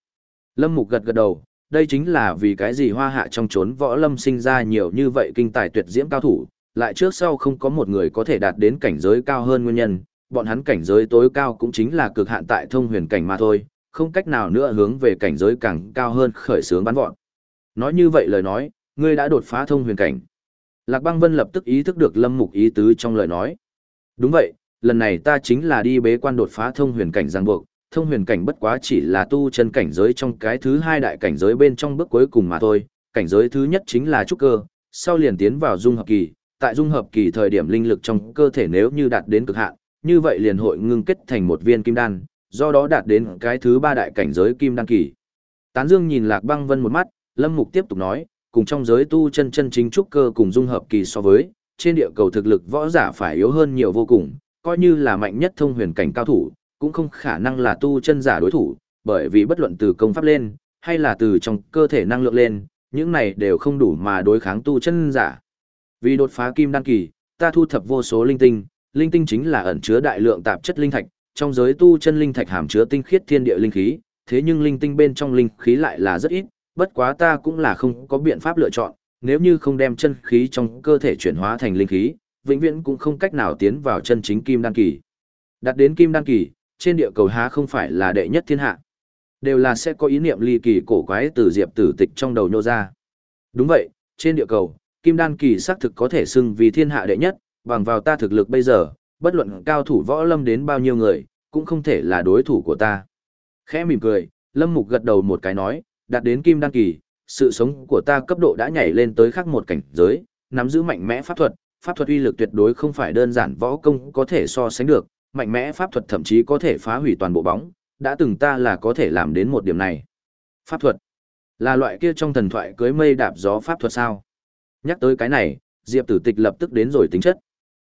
Lâm Mục gật gật đầu, đây chính là vì cái gì hoa hạ trong chốn võ lâm sinh ra nhiều như vậy kinh tài tuyệt diễm cao thủ, lại trước sau không có một người có thể đạt đến cảnh giới cao hơn nguyên nhân, bọn hắn cảnh giới tối cao cũng chính là cực hạn tại thông huyền cảnh mà thôi, không cách nào nữa hướng về cảnh giới càng cao hơn khởi sướng bắn vọt. Nói như vậy lời nói, ngươi đã đột phá thông huyền cảnh. Lạc Băng Vân lập tức ý thức được Lâm Mục ý tứ trong lời nói. Đúng vậy, lần này ta chính là đi bế quan đột phá thông huyền cảnh giang buộc, thông huyền cảnh bất quá chỉ là tu chân cảnh giới trong cái thứ hai đại cảnh giới bên trong bước cuối cùng mà thôi, cảnh giới thứ nhất chính là trúc cơ, sau liền tiến vào dung hợp kỳ, tại dung hợp kỳ thời điểm linh lực trong cơ thể nếu như đạt đến cực hạn, như vậy liền hội ngưng kết thành một viên kim đan, do đó đạt đến cái thứ ba đại cảnh giới kim đan kỳ. Tán Dương nhìn Lạc Băng Vân một mắt, Lâm Mục tiếp tục nói, cùng trong giới tu chân chân chính trúc cơ cùng dung hợp kỳ so với, trên địa cầu thực lực võ giả phải yếu hơn nhiều vô cùng, coi như là mạnh nhất thông huyền cảnh cao thủ, cũng không khả năng là tu chân giả đối thủ, bởi vì bất luận từ công pháp lên, hay là từ trong cơ thể năng lượng lên, những này đều không đủ mà đối kháng tu chân giả. Vì đột phá kim đan kỳ, ta thu thập vô số linh tinh, linh tinh chính là ẩn chứa đại lượng tạp chất linh thạch, trong giới tu chân linh thạch hàm chứa tinh khiết thiên địa linh khí, thế nhưng linh tinh bên trong linh khí lại là rất ít, bất quá ta cũng là không có biện pháp lựa chọn, nếu như không đem chân khí trong cơ thể chuyển hóa thành linh khí, vĩnh viễn cũng không cách nào tiến vào chân chính kim đan kỳ. Đạt đến kim đan kỳ, trên địa cầu há không phải là đệ nhất thiên hạ. Đều là sẽ có ý niệm ly kỳ cổ quái từ diệp tử tịch trong đầu nhô ra. Đúng vậy, trên địa cầu, kim đan kỳ xác thực có thể xưng vì thiên hạ đệ nhất, bằng vào ta thực lực bây giờ, bất luận cao thủ võ lâm đến bao nhiêu người, cũng không thể là đối thủ của ta. Khẽ mỉm cười, Lâm Mục gật đầu một cái nói, đạt đến kim đan kỳ, sự sống của ta cấp độ đã nhảy lên tới khác một cảnh giới, nắm giữ mạnh mẽ pháp thuật, pháp thuật uy lực tuyệt đối không phải đơn giản võ công có thể so sánh được, mạnh mẽ pháp thuật thậm chí có thể phá hủy toàn bộ bóng, đã từng ta là có thể làm đến một điểm này. Pháp thuật là loại kia trong thần thoại cưới mây đạp gió pháp thuật sao? Nhắc tới cái này, Diệp Tử Tịch lập tức đến rồi tính chất.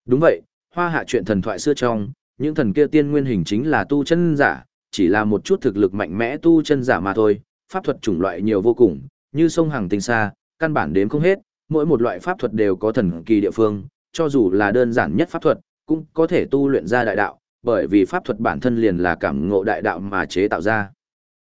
Đúng vậy, hoa hạ chuyện thần thoại xưa trong, những thần kia tiên nguyên hình chính là tu chân giả, chỉ là một chút thực lực mạnh mẽ tu chân giả mà thôi, pháp thuật chủng loại nhiều vô cùng, như sông hàng tinh xa, căn bản đếm không hết, mỗi một loại pháp thuật đều có thần kỳ địa phương, cho dù là đơn giản nhất pháp thuật, cũng có thể tu luyện ra đại đạo, bởi vì pháp thuật bản thân liền là cảm ngộ đại đạo mà chế tạo ra.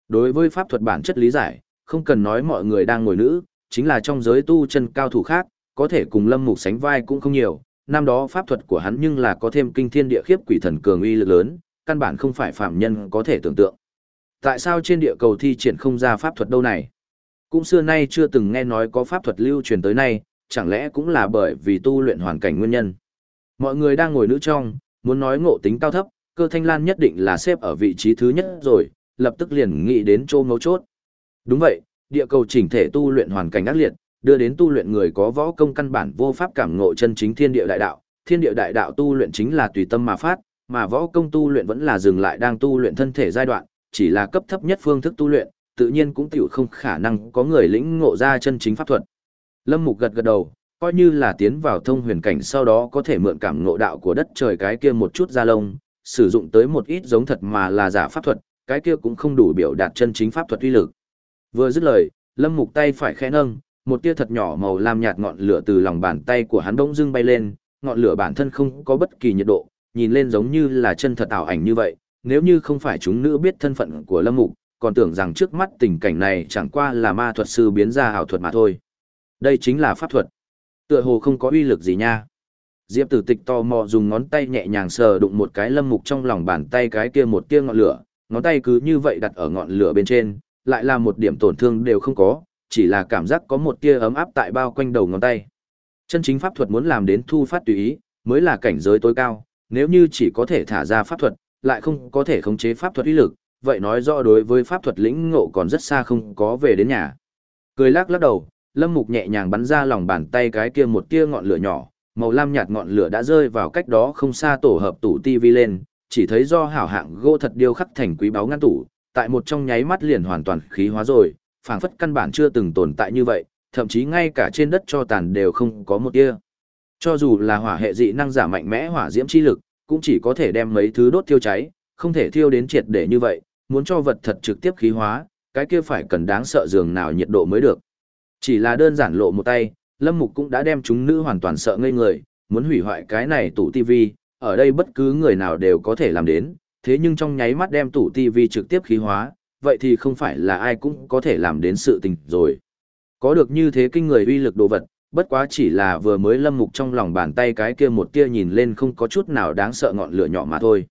Đối với pháp thuật bản chất lý giải, không cần nói mọi người đang ngồi nữ, chính là trong giới tu chân cao thủ khác, có thể cùng Lâm Mục sánh vai cũng không nhiều, năm đó pháp thuật của hắn nhưng là có thêm kinh thiên địa khiếp quỷ thần cường uy lực lớn, căn bản không phải phạm nhân có thể tưởng tượng. Tại sao trên địa cầu thi triển không ra pháp thuật đâu này? Cũng xưa nay chưa từng nghe nói có pháp thuật lưu truyền tới nay, chẳng lẽ cũng là bởi vì tu luyện hoàn cảnh nguyên nhân. Mọi người đang ngồi nữ trong, muốn nói ngộ tính cao thấp, cơ thanh lan nhất định là xếp ở vị trí thứ nhất rồi, lập tức liền nghĩ đến chỗ mấu chốt. Đúng vậy, địa cầu chỉnh thể tu luyện hoàn cảnh ác liệt, đưa đến tu luyện người có võ công căn bản vô pháp cảm ngộ chân chính thiên địa đại đạo. Thiên địa đại đạo tu luyện chính là tùy tâm mà phát, mà võ công tu luyện vẫn là dừng lại đang tu luyện thân thể giai đoạn, chỉ là cấp thấp nhất phương thức tu luyện, tự nhiên cũng tiểu không khả năng có người lĩnh ngộ ra chân chính pháp thuật. Lâm Mục gật gật đầu, coi như là tiến vào thông huyền cảnh sau đó có thể mượn cảm ngộ đạo của đất trời cái kia một chút ra lông, sử dụng tới một ít giống thật mà là giả pháp thuật, cái kia cũng không đủ biểu đạt chân chính pháp thuật uy lực. Vừa dứt lời, Lâm Mục tay phải khẽ nâng, một tia thật nhỏ màu lam nhạt ngọn lửa từ lòng bàn tay của hắn bỗng dưng bay lên, ngọn lửa bản thân không có bất kỳ nhiệt độ, nhìn lên giống như là chân thật ảo ảnh như vậy, nếu như không phải chúng nữ biết thân phận của Lâm Mục, còn tưởng rằng trước mắt tình cảnh này chẳng qua là ma thuật sư biến ra ảo thuật mà thôi. Đây chính là pháp thuật. Tựa hồ không có uy lực gì nha. Diệp Tử Tịch tò mò dùng ngón tay nhẹ nhàng sờ đụng một cái Lâm Mục trong lòng bàn tay cái kia một tia ngọn lửa, ngón tay cứ như vậy đặt ở ngọn lửa bên trên, lại là một điểm tổn thương đều không có, chỉ là cảm giác có một tia ấm áp tại bao quanh đầu ngón tay. Chân chính pháp thuật muốn làm đến thu phát tùy ý, mới là cảnh giới tối cao, nếu như chỉ có thể thả ra pháp thuật, lại không có thể khống chế pháp thuật uy lực, vậy nói rõ đối với pháp thuật lĩnh ngộ còn rất xa không có về đến nhà. Cười lắc lắc đầu, Lâm Mục nhẹ nhàng bắn ra lòng bàn tay cái kia một tia ngọn lửa nhỏ, màu lam nhạt ngọn lửa đã rơi vào cách đó không xa tổ hợp tủ tivi lên, chỉ thấy do hảo hạng gỗ thật điêu khắc thành quý báu ngăn tủ, tại một trong nháy mắt liền hoàn toàn khí hóa rồi, phảng phất căn bản chưa từng tồn tại như vậy, thậm chí ngay cả trên đất cho tàn đều không có một tia. Cho dù là hỏa hệ dị năng giả mạnh mẽ hỏa diễm chi lực, cũng chỉ có thể đem mấy thứ đốt thiêu cháy, không thể thiêu đến triệt để như vậy, muốn cho vật thật trực tiếp khí hóa, cái kia phải cần đáng sợ dường nào nhiệt độ mới được. Chỉ là đơn giản lộ một tay, Lâm Mục cũng đã đem chúng nữ hoàn toàn sợ ngây người, muốn hủy hoại cái này tủ tivi, ở đây bất cứ người nào đều có thể làm đến, thế nhưng trong nháy mắt đem tủ tivi trực tiếp khí hóa, vậy thì không phải là ai cũng có thể làm đến sự tình rồi. Có được như thế kinh người uy lực đồ vật, bất quá chỉ là vừa mới lâm mục trong lòng bàn tay cái kia một tia nhìn lên không có chút nào đáng sợ ngọn lửa nhỏ mà thôi.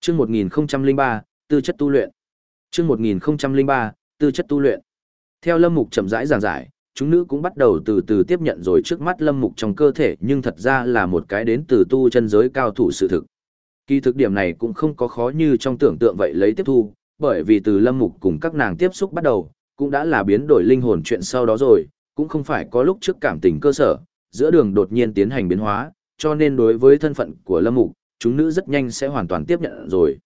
Trước 1003, tư chất tu luyện. Trước 1003, tư chất tu luyện. Theo lâm mục chậm rãi giảng giải, chúng nữ cũng bắt đầu từ từ tiếp nhận rồi trước mắt lâm mục trong cơ thể nhưng thật ra là một cái đến từ tu chân giới cao thủ sự thực. Kỳ thực điểm này cũng không có khó như trong tưởng tượng vậy lấy tiếp thu, bởi vì từ lâm mục cùng các nàng tiếp xúc bắt đầu, cũng đã là biến đổi linh hồn chuyện sau đó rồi, cũng không phải có lúc trước cảm tình cơ sở, giữa đường đột nhiên tiến hành biến hóa, cho nên đối với thân phận của lâm mục, chúng nữ rất nhanh sẽ hoàn toàn tiếp nhận rồi.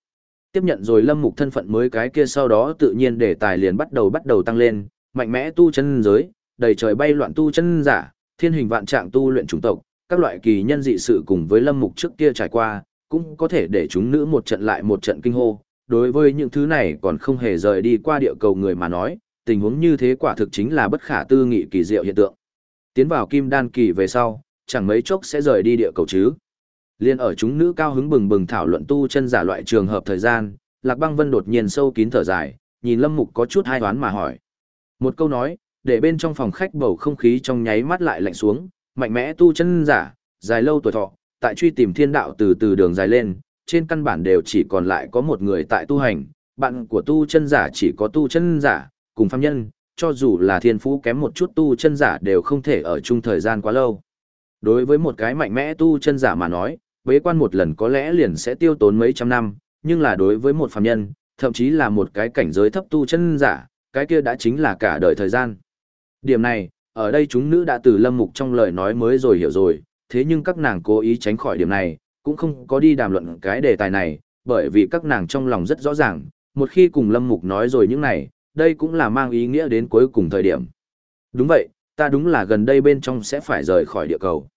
Tiếp nhận rồi lâm mục thân phận mới cái kia sau đó tự nhiên đề tài liền bắt đầu bắt đầu tăng lên, mạnh mẽ tu chân giới, đầy trời bay loạn tu chân giả, thiên hình vạn trạng tu luyện chủng tộc, các loại kỳ nhân dị sự cùng với lâm mục trước kia trải qua, cũng có thể để chúng nữ một trận lại một trận kinh hô. Đối với những thứ này còn không hề rời đi qua địa cầu người mà nói, tình huống như thế quả thực chính là bất khả tư nghị kỳ diệu hiện tượng. Tiến vào kim đan kỳ về sau, chẳng mấy chốc sẽ rời đi địa cầu chứ. Liên ở chúng nữ cao hứng bừng bừng thảo luận tu chân giả loại trường hợp thời gian, Lạc Băng Vân đột nhiên sâu kín thở dài, nhìn Lâm Mục có chút hai toán mà hỏi. Một câu nói, để bên trong phòng khách bầu không khí trong nháy mắt lại lạnh xuống, mạnh mẽ tu chân giả, dài lâu tuổi thọ, tại truy tìm thiên đạo từ từ đường dài lên, trên căn bản đều chỉ còn lại có một người tại tu hành, bạn của tu chân giả chỉ có tu chân giả, cùng phàm nhân, cho dù là thiên phú kém một chút tu chân giả đều không thể ở chung thời gian quá lâu. Đối với một cái mạnh mẽ tu chân giả mà nói, bế quan một lần có lẽ liền sẽ tiêu tốn mấy trăm năm, nhưng là đối với một phàm nhân, thậm chí là một cái cảnh giới thấp tu chân giả, cái kia đã chính là cả đời thời gian. Điểm này, ở đây chúng nữ đã từ lâm mục trong lời nói mới rồi hiểu rồi, thế nhưng các nàng cố ý tránh khỏi điểm này, cũng không có đi đàm luận cái đề tài này, bởi vì các nàng trong lòng rất rõ ràng, một khi cùng Lâm Mục nói rồi những này, đây cũng là mang ý nghĩa đến cuối cùng thời điểm. Đúng vậy, ta đúng là gần đây bên trong sẽ phải rời khỏi địa cầu.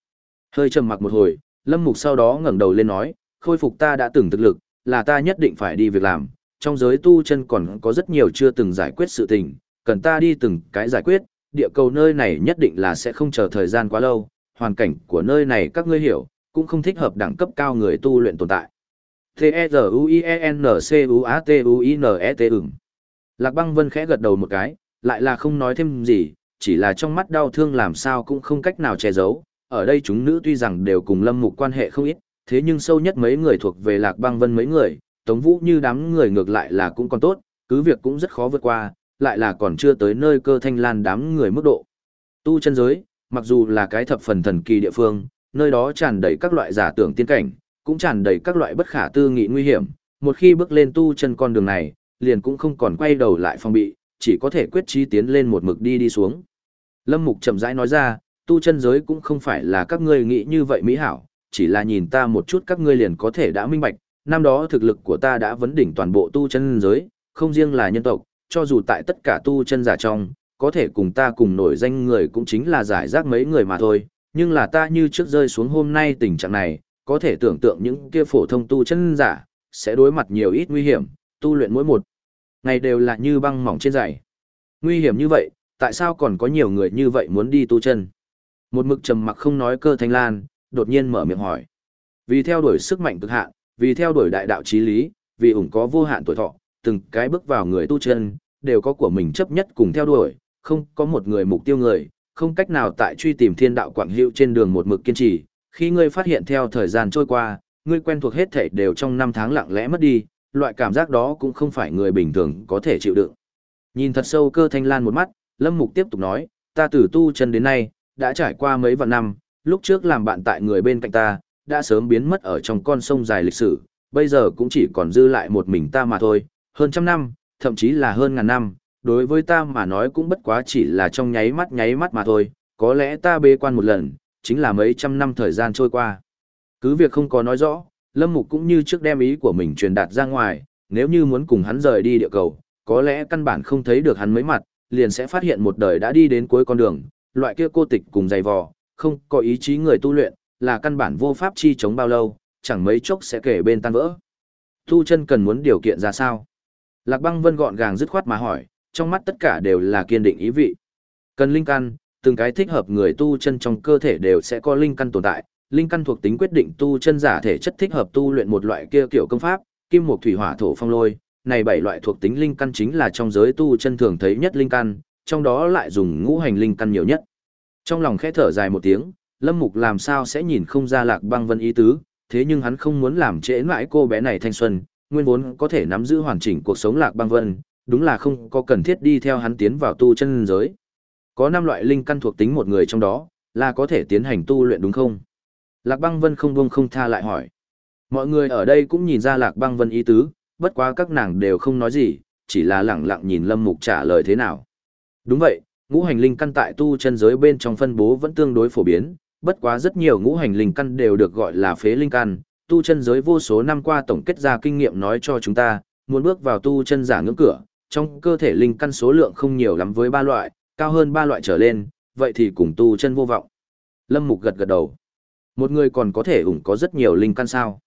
Hơi trầm mặc một hồi, Lâm Mục sau đó ngẩng đầu lên nói, khôi phục ta đã từng thực lực, là ta nhất định phải đi việc làm, trong giới tu chân còn có rất nhiều chưa từng giải quyết sự tình, cần ta đi từng cái giải quyết, địa cầu nơi này nhất định là sẽ không chờ thời gian quá lâu, hoàn cảnh của nơi này các ngươi hiểu, cũng không thích hợp đẳng cấp cao người tu luyện tồn tại. T-E-Z-U-I-E-N-C-U-A-T-U-I-N-E-T ửng. Lạc băng vân khẽ gật đầu một cái, lại là không nói thêm gì, chỉ là trong mắt đau thương làm sao cũng không cách nào che giấu. Ở đây chúng nữ tuy rằng đều cùng lâm mục quan hệ không ít, thế nhưng sâu nhất mấy người thuộc về lạc băng vân mấy người, tống vũ như đám người ngược lại là cũng còn tốt, cứ việc cũng rất khó vượt qua, lại là còn chưa tới nơi cơ thanh lan đám người mức độ. Tu chân giới, mặc dù là cái thập phần thần kỳ địa phương, nơi đó tràn đầy các loại giả tưởng tiên cảnh, cũng tràn đầy các loại bất khả tư nghị nguy hiểm, một khi bước lên tu chân con đường này, liền cũng không còn quay đầu lại phòng bị, chỉ có thể quyết chí tiến lên một mực đi đi xuống. Lâm Mục chậm rãi nói ra, tu chân giới cũng không phải là các ngươi nghĩ như vậy mỹ hảo, chỉ là nhìn ta một chút các ngươi liền có thể đã minh bạch, năm đó thực lực của ta đã vấn đỉnh toàn bộ tu chân giới, không riêng là nhân tộc, cho dù tại tất cả tu chân giả trong, có thể cùng ta cùng nổi danh người cũng chính là giải rác mấy người mà thôi, nhưng là ta như trước rơi xuống hôm nay tình trạng này, có thể tưởng tượng những kia phổ thông tu chân giả, sẽ đối mặt nhiều ít nguy hiểm, tu luyện mỗi một ngày đều là như băng mỏng trên giày. Nguy hiểm như vậy, tại sao còn có nhiều người như vậy muốn đi tu chân? Một mực trầm mặc không nói cơ thanh lan, đột nhiên mở miệng hỏi. Vì theo đuổi sức mạnh cực hạn, vì theo đuổi đại đạo chí lý, vì ủng có vô hạn tuổi thọ, từng cái bước vào người tu chân, đều có của mình chấp nhất cùng theo đuổi, không có một người mục tiêu người, không cách nào tại truy tìm thiên đạo quảng hữu trên đường một mực kiên trì. Khi ngươi phát hiện theo thời gian trôi qua, ngươi quen thuộc hết thể đều trong năm tháng lặng lẽ mất đi, loại cảm giác đó cũng không phải người bình thường có thể chịu đựng. Nhìn thật sâu cơ thanh lan một mắt, Lâm Mục tiếp tục nói, ta từ tu chân đến nay, đã trải qua mấy vạn năm, lúc trước làm bạn tại người bên cạnh ta, đã sớm biến mất ở trong con sông dài lịch sử, bây giờ cũng chỉ còn dư lại một mình ta mà thôi, hơn trăm năm, thậm chí là hơn ngàn năm, đối với ta mà nói cũng bất quá chỉ là trong nháy mắt nháy mắt mà thôi, có lẽ ta bế quan một lần, chính là mấy trăm năm thời gian trôi qua. Cứ việc không có nói rõ, Lâm Mục cũng như trước đem ý của mình truyền đạt ra ngoài, nếu như muốn cùng hắn rời đi địa cầu, có lẽ căn bản không thấy được hắn mấy mặt, liền sẽ phát hiện một đời đã đi đến cuối con đường, loại kia cô tịch cùng dày vò, không có ý chí người tu luyện, là căn bản vô pháp chi chống bao lâu, chẳng mấy chốc sẽ kể bên tan vỡ. Tu chân cần muốn điều kiện ra sao? Lạc băng vân gọn gàng dứt khoát mà hỏi, trong mắt tất cả đều là kiên định ý vị. Cần linh căn, từng cái thích hợp người tu chân trong cơ thể đều sẽ có linh căn tồn tại, linh căn thuộc tính quyết định tu chân giả thể chất thích hợp tu luyện một loại kia kiểu công pháp, kim mộc thủy hỏa thổ phong lôi, này bảy loại thuộc tính linh căn chính là trong giới tu chân thường thấy nhất linh căn, trong đó lại dùng ngũ hành linh căn nhiều nhất. Trong lòng khẽ thở dài một tiếng, Lâm Mục làm sao sẽ nhìn không ra Lạc Băng Vân ý tứ, thế nhưng hắn không muốn làm trễ mãi cô bé này thanh xuân, nguyên vốn có thể nắm giữ hoàn chỉnh cuộc sống Lạc Băng Vân, đúng là không có cần thiết đi theo hắn tiến vào tu chân giới. Có năm loại linh căn thuộc tính một người trong đó, là có thể tiến hành tu luyện đúng không? Lạc Băng Vân không buông không tha lại hỏi. Mọi người ở đây cũng nhìn ra Lạc Băng Vân ý tứ, bất quá các nàng đều không nói gì, chỉ là lặng lặng nhìn Lâm Mục trả lời thế nào. Đúng vậy, ngũ hành linh căn tại tu chân giới bên trong phân bố vẫn tương đối phổ biến, bất quá rất nhiều ngũ hành linh căn đều được gọi là phế linh căn, tu chân giới vô số năm qua tổng kết ra kinh nghiệm nói cho chúng ta, muốn bước vào tu chân giả ngưỡng cửa, trong cơ thể linh căn số lượng không nhiều lắm với ba loại, cao hơn ba loại trở lên, vậy thì cùng tu chân vô vọng. Lâm Mục gật gật đầu. Một người còn có thể ủng có rất nhiều linh căn sao?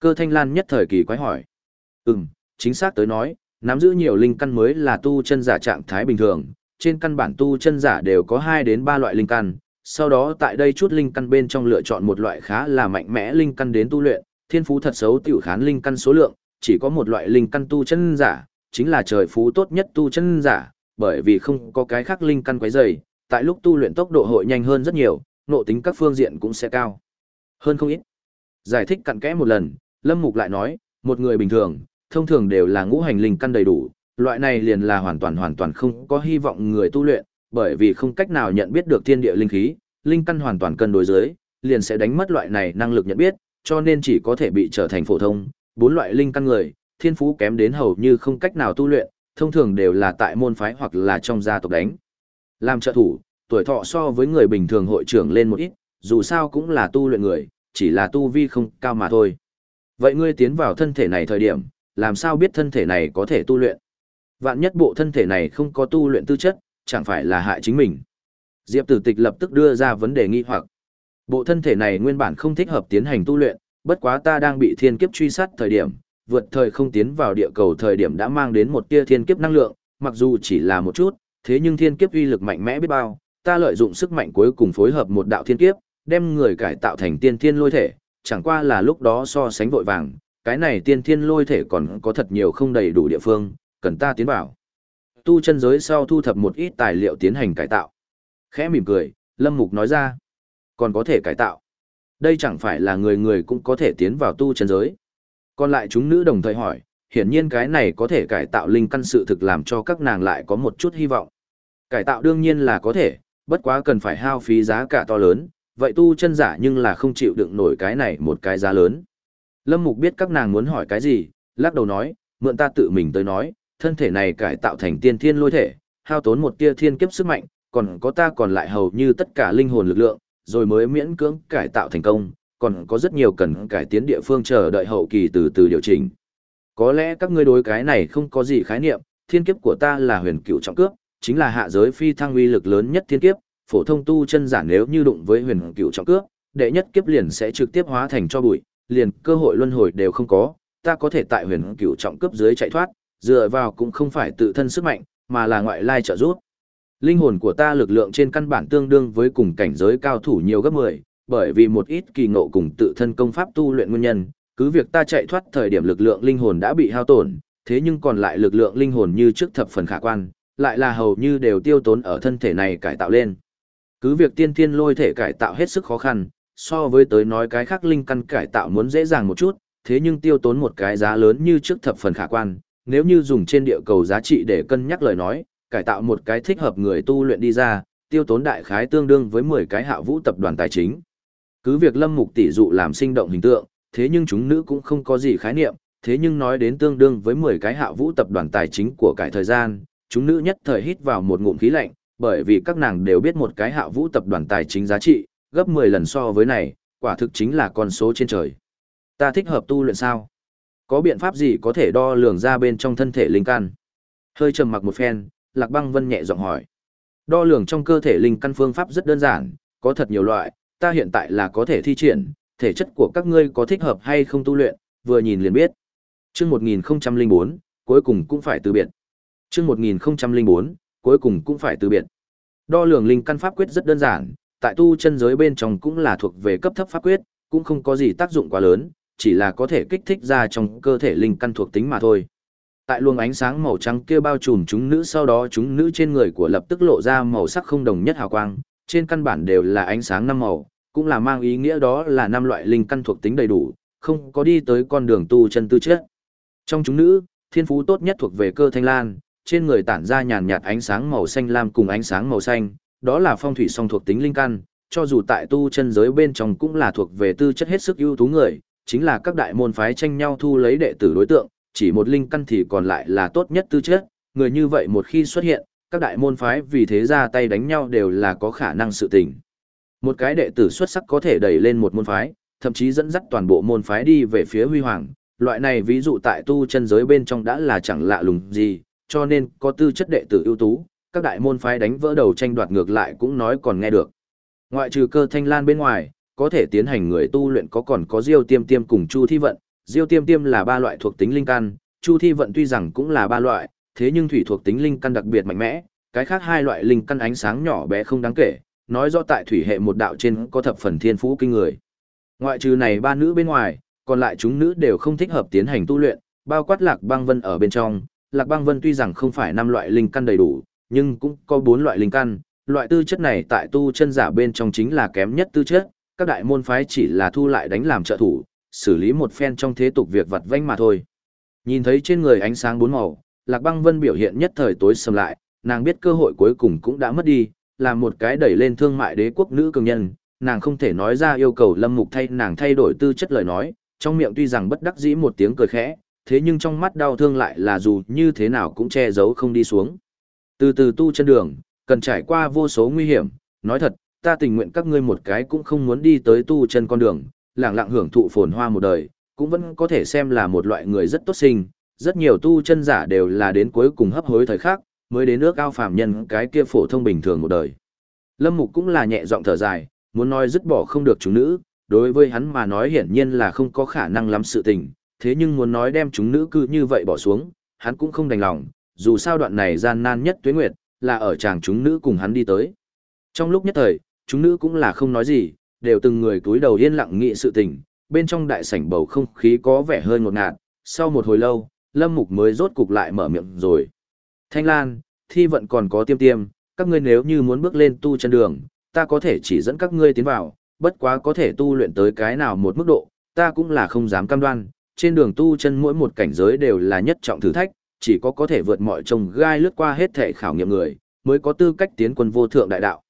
Cơ Thanh Lan nhất thời kỳ quái hỏi. Ừm, chính xác tới nói, nắm giữ nhiều linh căn mới là tu chân giả trạng thái bình thường, trên căn bản tu chân giả đều có 2 đến 3 loại linh căn, sau đó tại đây chút linh căn bên trong lựa chọn một loại khá là mạnh mẽ linh căn đến tu luyện, thiên phú thật xấu tiểu khán linh căn số lượng, chỉ có một loại linh căn tu chân giả, chính là trời phú tốt nhất tu chân giả, bởi vì không có cái khác linh căn quấy rầy, tại lúc tu luyện tốc độ hội nhanh hơn rất nhiều, nộ tính các phương diện cũng sẽ cao. Hơn không ít. Giải thích cặn kẽ một lần, Lâm Mục lại nói, một người bình thường, thông thường đều là ngũ hành linh căn đầy đủ, loại này liền là hoàn toàn hoàn toàn không có hy vọng người tu luyện, bởi vì không cách nào nhận biết được thiên địa linh khí, linh căn hoàn toàn cân đối dưới, liền sẽ đánh mất loại này năng lực nhận biết, cho nên chỉ có thể bị trở thành phổ thông, bốn loại linh căn người, thiên phú kém đến hầu như không cách nào tu luyện, thông thường đều là tại môn phái hoặc là trong gia tộc đánh. Làm trợ thủ, tuổi thọ so với người bình thường hội trưởng lên một ít, dù sao cũng là tu luyện người, chỉ là tu vi không cao mà thôi. Vậy ngươi tiến vào thân thể này thời điểm, làm sao biết thân thể này có thể tu luyện? Vạn nhất bộ thân thể này không có tu luyện tư chất, chẳng phải là hại chính mình. Diệp Tử Tịch lập tức đưa ra vấn đề nghi hoặc. Bộ thân thể này nguyên bản không thích hợp tiến hành tu luyện, bất quá ta đang bị thiên kiếp truy sát thời điểm, vượt thời không tiến vào địa cầu thời điểm đã mang đến một tia thiên kiếp năng lượng, mặc dù chỉ là một chút, thế nhưng thiên kiếp uy lực mạnh mẽ biết bao, ta lợi dụng sức mạnh cuối cùng phối hợp một đạo thiên kiếp, đem người cải tạo thành tiên thiên lôi thể, chẳng qua là lúc đó so sánh vội vàng, cái này tiên thiên lôi thể còn có thật nhiều không đầy đủ địa phương, cần ta tiến vào. Tu chân giới sau thu thập một ít tài liệu tiến hành cải tạo. Khẽ mỉm cười, Lâm Mục nói ra, còn có thể cải tạo. Đây chẳng phải là người người cũng có thể tiến vào tu chân giới. Còn lại chúng nữ đồng thời hỏi, hiển nhiên cái này có thể cải tạo linh căn sự thực làm cho các nàng lại có một chút hy vọng. Cải tạo đương nhiên là có thể, bất quá cần phải hao phí giá cả to lớn, vậy tu chân giả nhưng là không chịu đựng nổi cái này một cái giá lớn. Lâm Mục biết các nàng muốn hỏi cái gì, lắc đầu nói, mượn ta tự mình tới nói, thân thể này cải tạo thành tiên thiên lôi thể, hao tốn một tia thiên kiếp sức mạnh, còn có ta còn lại hầu như tất cả linh hồn lực lượng, rồi mới miễn cưỡng cải tạo thành công, còn có rất nhiều cần cải tiến địa phương chờ đợi hậu kỳ từ từ điều chỉnh. Có lẽ các ngươi đối cái này không có gì khái niệm, thiên kiếp của ta là huyền cựu trọng cướp, chính là hạ giới phi thăng uy lực lớn nhất thiên kiếp, phổ thông tu chân giả nếu như đụng với huyền cựu trọng cướp, đệ nhất kiếp liền sẽ trực tiếp hóa thành cho bụi, liền cơ hội luân hồi đều không có, ta có thể tại huyền cựu trọng cướp dưới chạy thoát, dựa vào cũng không phải tự thân sức mạnh, mà là ngoại lai trợ giúp. Linh hồn của ta lực lượng trên căn bản tương đương với cùng cảnh giới cao thủ nhiều gấp 10, bởi vì một ít kỳ ngộ cùng tự thân công pháp tu luyện nguyên nhân, cứ việc ta chạy thoát thời điểm lực lượng linh hồn đã bị hao tổn, thế nhưng còn lại lực lượng linh hồn như trước thập phần khả quan, lại là hầu như đều tiêu tốn ở thân thể này cải tạo lên. Cứ việc tiên thiên lôi thể cải tạo hết sức khó khăn, so với tới nói cái khác linh căn cải tạo muốn dễ dàng một chút, thế nhưng tiêu tốn một cái giá lớn như trước thập phần khả quan, nếu như dùng trên địa cầu giá trị để cân nhắc lời nói, cải tạo một cái thích hợp người tu luyện đi ra, tiêu tốn đại khái tương đương với 10 cái hạ vũ tập đoàn tài chính. Cứ việc lâm mục tỷ dụ làm sinh động hình tượng, thế nhưng chúng nữ cũng không có gì khái niệm, thế nhưng nói đến tương đương với 10 cái hạ vũ tập đoàn tài chính của cải thời gian, chúng nữ nhất thời hít vào một ngụm khí lạnh, bởi vì các nàng đều biết một cái hạ vũ tập đoàn tài chính giá trị, gấp 10 lần so với này, quả thực chính là con số trên trời. Ta thích hợp tu luyện sao? Có biện pháp gì có thể đo lường ra bên trong thân thể linh căn? Hơi trầm mặc một phen, Lạc Băng Vân nhẹ giọng hỏi. Đo lường trong cơ thể linh căn phương pháp rất đơn giản, có thật nhiều loại, ta hiện tại là có thể thi triển, thể chất của các ngươi có thích hợp hay không tu luyện, vừa nhìn liền biết. Chương 1004, cuối cùng cũng phải từ biệt. Chương 1004, cuối cùng cũng phải từ biệt. Đo lường linh căn pháp quyết rất đơn giản, tại tu chân giới bên trong cũng là thuộc về cấp thấp pháp quyết, cũng không có gì tác dụng quá lớn, chỉ là có thể kích thích ra trong cơ thể linh căn thuộc tính mà thôi. Tại luồng ánh sáng màu trắng kia bao trùm chúng nữ sau đó chúng nữ trên người của lập tức lộ ra màu sắc không đồng nhất hào quang, trên căn bản đều là ánh sáng năm màu, cũng là mang ý nghĩa đó là năm loại linh căn thuộc tính đầy đủ, không có đi tới con đường tu chân tư chất. Trong chúng nữ, thiên phú tốt nhất thuộc về cơ thanh lan, trên người tản ra nhàn nhạt ánh sáng màu xanh lam cùng ánh sáng màu xanh, đó là phong thủy song thuộc tính linh căn, cho dù tại tu chân giới bên trong cũng là thuộc về tư chất hết sức ưu tú người, chính là các đại môn phái tranh nhau thu lấy đệ tử đối tượng, chỉ một linh căn thì còn lại là tốt nhất tư chất, người như vậy một khi xuất hiện, các đại môn phái vì thế ra tay đánh nhau đều là có khả năng sự tình. Một cái đệ tử xuất sắc có thể đẩy lên một môn phái, thậm chí dẫn dắt toàn bộ môn phái đi về phía huy hoàng, loại này ví dụ tại tu chân giới bên trong đã là chẳng lạ lùng gì, cho nên có tư chất đệ tử ưu tú, các đại môn phái đánh vỡ đầu tranh đoạt ngược lại cũng nói còn nghe được. Ngoại trừ cơ thanh lan bên ngoài, có thể tiến hành người tu luyện có còn có Diêu Tiêm Tiêm cùng Chu Thi Vận, Diêu Tiêm Tiêm là ba loại thuộc tính linh căn, Chu Thi Vận tuy rằng cũng là ba loại, thế nhưng thủy thuộc tính linh căn đặc biệt mạnh mẽ, cái khác hai loại linh căn ánh sáng nhỏ bé không đáng kể, nói rõ tại thủy hệ một đạo trên có thập phần thiên phú kinh người. Ngoại trừ này ba nữ bên ngoài, còn lại chúng nữ đều không thích hợp tiến hành tu luyện, bao quát Lạc Băng Vân ở bên trong, Lạc Băng Vân tuy rằng không phải năm loại linh căn đầy đủ, nhưng cũng có bốn loại linh căn, loại tư chất này tại tu chân giả bên trong chính là kém nhất tư chất, các đại môn phái chỉ là thu lại đánh làm trợ thủ, xử lý một phen trong thế tục việc vặt vãnh mà thôi. Nhìn thấy trên người ánh sáng bốn màu, Lạc Băng Vân biểu hiện nhất thời tối sầm lại, nàng biết cơ hội cuối cùng cũng đã mất đi, là một cái đẩy lên thương mại đế quốc nữ cường nhân, nàng không thể nói ra yêu cầu Lâm Mục thay nàng thay đổi tư chất lời nói, trong miệng tuy rằng bất đắc dĩ một tiếng cười khẽ, thế nhưng trong mắt đau thương lại là dù như thế nào cũng che giấu không đi xuống. Từ từ tu chân đường, cần trải qua vô số nguy hiểm, nói thật, ta tình nguyện các ngươi một cái cũng không muốn đi tới tu chân con đường, lặng lặng hưởng thụ phồn hoa một đời, cũng vẫn có thể xem là một loại người rất tốt sinh, rất nhiều tu chân giả đều là đến cuối cùng hấp hối thời khắc, mới đến nước ao phàm nhân cái kia phổ thông bình thường một đời. Lâm Mục cũng là nhẹ giọng thở dài, muốn nói dứt bỏ không được chúng nữ, đối với hắn mà nói hiển nhiên là không có khả năng lắm sự tình, thế nhưng muốn nói đem chúng nữ cư như vậy bỏ xuống, hắn cũng không đành lòng, dù sao đoạn này gian nan nhất tuế nguyệt, là ở chàng chúng nữ cùng hắn đi tới. Trong lúc nhất thời, chúng nữ cũng là không nói gì, đều từng người túi đầu yên lặng nghị sự tình, bên trong đại sảnh bầu không khí có vẻ hơi ngột ngạt, sau một hồi lâu, Lâm Mục mới rốt cục lại mở miệng rồi. Thanh Lan, thi vận còn có tiêm tiêm, các ngươi nếu như muốn bước lên tu chân đường, ta có thể chỉ dẫn các ngươi tiến vào, bất quá có thể tu luyện tới cái nào một mức độ, ta cũng là không dám cam đoan, trên đường tu chân mỗi một cảnh giới đều là nhất trọng thử thách, chỉ có có thể vượt mọi trông gai lướt qua hết thể khảo nghiệm người, mới có tư cách tiến quân vô thượng đại đạo.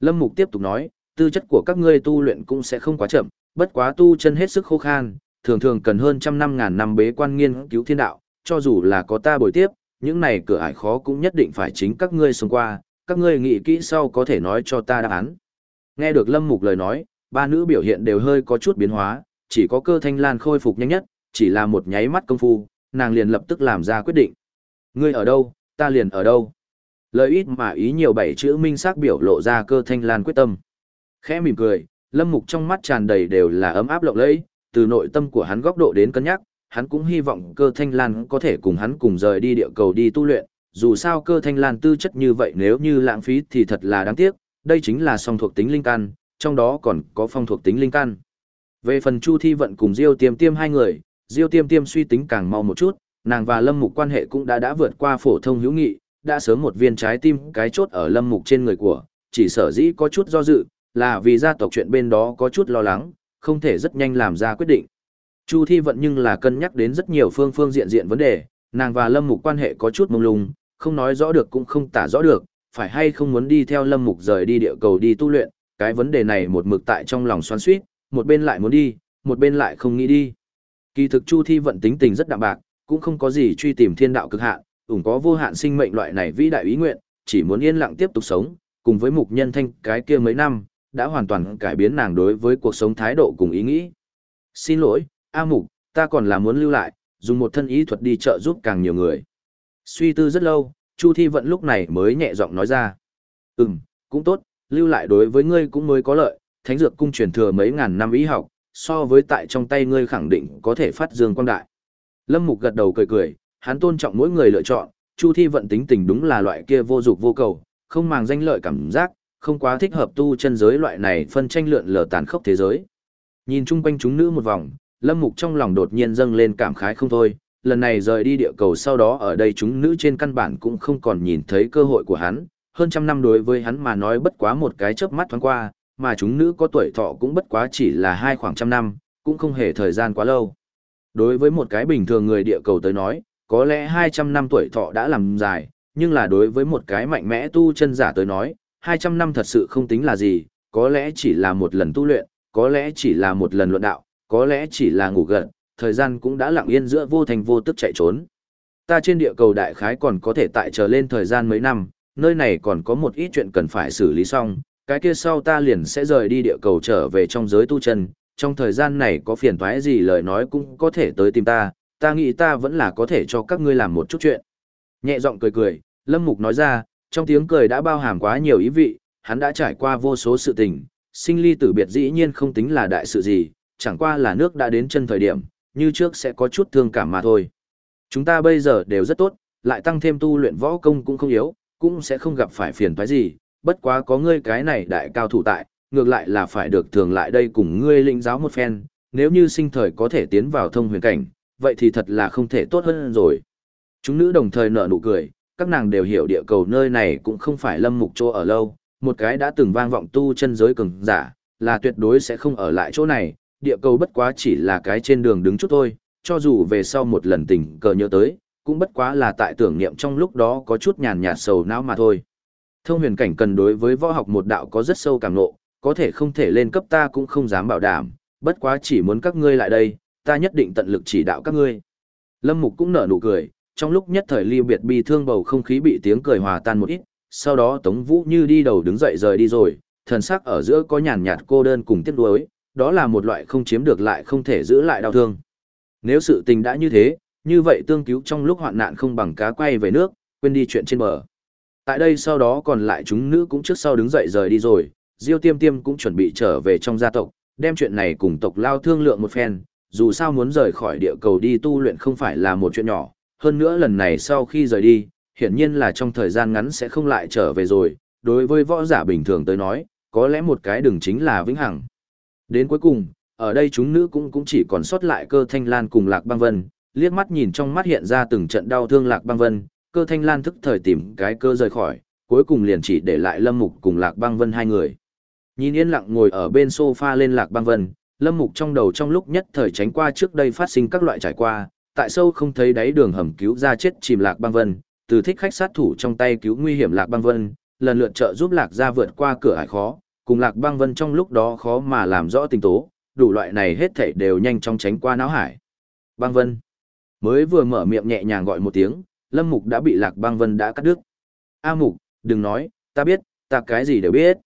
Lâm Mục tiếp tục nói, tư chất của các ngươi tu luyện cũng sẽ không quá chậm, bất quá tu chân hết sức khô khan, thường thường cần hơn trăm năm ngàn năm bế quan nghiên cứu thiên đạo, cho dù là có ta bồi tiếp, những này cửa ải khó cũng nhất định phải chính các ngươi xông qua, các ngươi nghĩ kỹ sau có thể nói cho ta đáp án. Nghe được Lâm Mục lời nói, ba nữ biểu hiện đều hơi có chút biến hóa, chỉ có cơ thanh lan khôi phục nhanh nhất, chỉ là một nháy mắt công phu, nàng liền lập tức làm ra quyết định. Ngươi ở đâu, ta liền ở đâu. Lời ít mà ý nhiều bảy chữ minh xác biểu lộ ra cơ thanh lan quyết tâm. Khẽ mỉm cười, Lâm Mục trong mắt tràn đầy đều là ấm áp lộng lẫy, từ nội tâm của hắn góc độ đến cân nhắc, hắn cũng hy vọng cơ thanh lan có thể cùng hắn cùng rời đi địa cầu đi tu luyện, dù sao cơ thanh lan tư chất như vậy nếu như lãng phí thì thật là đáng tiếc, đây chính là song thuộc tính linh căn, trong đó còn có phong thuộc tính linh căn. Về phần Chu Thi vận cùng Diêu Tiêm Tiêm hai người, Diêu Tiêm Tiêm suy tính càng mau một chút, nàng và Lâm Mục quan hệ cũng đã đã vượt qua phổ thông hữu nghị, đã sớm một viên trái tim cái chốt ở Lâm Mục trên người của, chỉ sở dĩ có chút do dự, là vì gia tộc chuyện bên đó có chút lo lắng, không thể rất nhanh làm ra quyết định. Chu Thi vận nhưng là cân nhắc đến rất nhiều phương phương diện diện vấn đề, nàng và Lâm Mục quan hệ có chút mông lung, không nói rõ được cũng không tả rõ được, phải hay không muốn đi theo Lâm Mục rời đi địa cầu đi tu luyện, cái vấn đề này một mực tại trong lòng xoắn xuýt, một bên lại muốn đi, một bên lại không nghĩ đi. Kỳ thực Chu Thi vận tính tình rất đạm bạc, cũng không có gì truy tìm thiên đạo cực hạn, ủng có vô hạn sinh mệnh loại này vĩ đại ý nguyện, chỉ muốn yên lặng tiếp tục sống, cùng với mục nhân thanh cái kia mấy năm, đã hoàn toàn cải biến nàng đối với cuộc sống thái độ cùng ý nghĩ. Xin lỗi, A Mục, ta còn là muốn lưu lại, dùng một thân ý thuật đi trợ giúp càng nhiều người. Suy tư rất lâu, Chu Thi Vận lúc này mới nhẹ giọng nói ra. Ừm, cũng tốt, lưu lại đối với ngươi cũng mới có lợi, thánh dược cung truyền thừa mấy ngàn năm ý học, so với tại trong tay ngươi khẳng định có thể phát dương quang đại. Lâm Mục gật đầu cười cười, hắn tôn trọng mỗi người lựa chọn, Chu Thi Vận tính tình đúng là loại kia vô dục vô cầu, không màng danh lợi cảm giác, không quá thích hợp tu chân giới loại này phân tranh lượn lờ tàn khốc thế giới. Nhìn chung quanh chúng nữ một vòng, Lâm Mục trong lòng đột nhiên dâng lên cảm khái không thôi, lần này rời đi địa cầu sau đó ở đây chúng nữ trên căn bản cũng không còn nhìn thấy cơ hội của hắn, hơn trăm năm đối với hắn mà nói bất quá một cái chớp mắt thoáng qua, mà chúng nữ có tuổi thọ cũng bất quá chỉ là hai khoảng trăm năm, cũng không hề thời gian quá lâu. Đối với một cái bình thường người địa cầu tới nói, có lẽ 200 năm tuổi thọ đã làm dài, nhưng là đối với một cái mạnh mẽ tu chân giả tới nói, 200 năm thật sự không tính là gì, có lẽ chỉ là một lần tu luyện, có lẽ chỉ là một lần luận đạo, có lẽ chỉ là ngủ gật, thời gian cũng đã lặng yên giữa vô thành vô tức chạy trốn. Ta trên địa cầu đại khái còn có thể tại chờ lên thời gian mấy năm, nơi này còn có một ít chuyện cần phải xử lý xong, cái kia sau ta liền sẽ rời đi địa cầu trở về trong giới tu chân, trong thời gian này có phiền toái gì lời nói cũng có thể tới tìm ta, ta nghĩ ta vẫn là có thể cho các ngươi làm một chút chuyện. Nhẹ giọng cười cười, Lâm Mục nói ra, trong tiếng cười đã bao hàm quá nhiều ý vị, hắn đã trải qua vô số sự tình, sinh ly tử biệt dĩ nhiên không tính là đại sự gì, chẳng qua là nước đã đến chân thời điểm, như trước sẽ có chút thương cảm mà thôi. Chúng ta bây giờ đều rất tốt, lại tăng thêm tu luyện võ công cũng không yếu, cũng sẽ không gặp phải phiền toái gì, bất quá có ngươi cái này đại cao thủ tại, ngược lại là phải được thường lại đây cùng ngươi lĩnh giáo một phen, nếu như sinh thời có thể tiến vào thông huyền cảnh, vậy thì thật là không thể tốt hơn rồi. Chúng nữ đồng thời nở nụ cười, các nàng đều hiểu địa cầu nơi này cũng không phải lâm mục chỗ ở lâu, một cái đã từng vang vọng tu chân giới cường giả, là tuyệt đối sẽ không ở lại chỗ này, địa cầu bất quá chỉ là cái trên đường đứng chút thôi, cho dù về sau một lần tình cờ nhớ tới, cũng bất quá là tại tưởng niệm trong lúc đó có chút nhàn nhạt sầu não mà thôi. Thông huyền cảnh cần đối với võ học một đạo có rất sâu cảm ngộ, có thể không thể lên cấp ta cũng không dám bảo đảm, bất quá chỉ muốn các ngươi lại đây, ta nhất định tận lực chỉ đạo các ngươi. Lâm Mục cũng nở nụ cười, trong lúc nhất thời ly biệt bi thương bầu không khí bị tiếng cười hòa tan một ít, sau đó Tống Vũ như đi đầu đứng dậy rời đi rồi, thần sắc ở giữa có nhàn nhạt cô đơn cùng tiếc nuối, đó là một loại không chiếm được lại không thể giữ lại đau thương. Nếu sự tình đã như thế, như vậy tương cứu trong lúc hoạn nạn không bằng cá quay về nước, quên đi chuyện trên bờ. Tại đây sau đó còn lại chúng nữ cũng trước sau đứng dậy rời đi rồi, Diêu Tiêm Tiêm cũng chuẩn bị trở về trong gia tộc, đem chuyện này cùng tộc lao thương lượng một phen, dù sao muốn rời khỏi địa cầu đi tu luyện không phải là một chuyện nhỏ, hơn nữa lần này sau khi rời đi, hiển nhiên là trong thời gian ngắn sẽ không lại trở về rồi, đối với võ giả bình thường tới nói, có lẽ một cái đường chính là vĩnh hằng. Đến cuối cùng, ở đây chúng nữ cũng cũng chỉ còn sót lại cơ thanh lan cùng lạc băng vân, liếc mắt nhìn trong mắt hiện ra từng trận đau thương lạc băng vân, cơ thanh lan thức thời tìm cái cơ rời khỏi, cuối cùng liền chỉ để lại lâm mục cùng lạc băng vân hai người. Nhìn yên lặng ngồi ở bên sofa lên lạc băng vân, lâm mục trong đầu trong lúc nhất thời tránh qua trước đây phát sinh các loại trải qua, tại sâu không thấy đáy đường hầm cứu ra chết chìm lạc băng vân, từ thích khách sát thủ trong tay cứu nguy hiểm lạc băng vân, lần lượt trợ giúp lạc ra vượt qua cửa ải khó, cùng lạc băng vân trong lúc đó khó mà làm rõ tình tố, đủ loại này hết thảy đều nhanh chóng tránh qua não hải. Băng vân mới vừa mở miệng nhẹ nhàng gọi một tiếng, lâm mục đã bị lạc băng vân đã cắt đứt. A mục, đừng nói, ta biết, ta cái gì đều biết.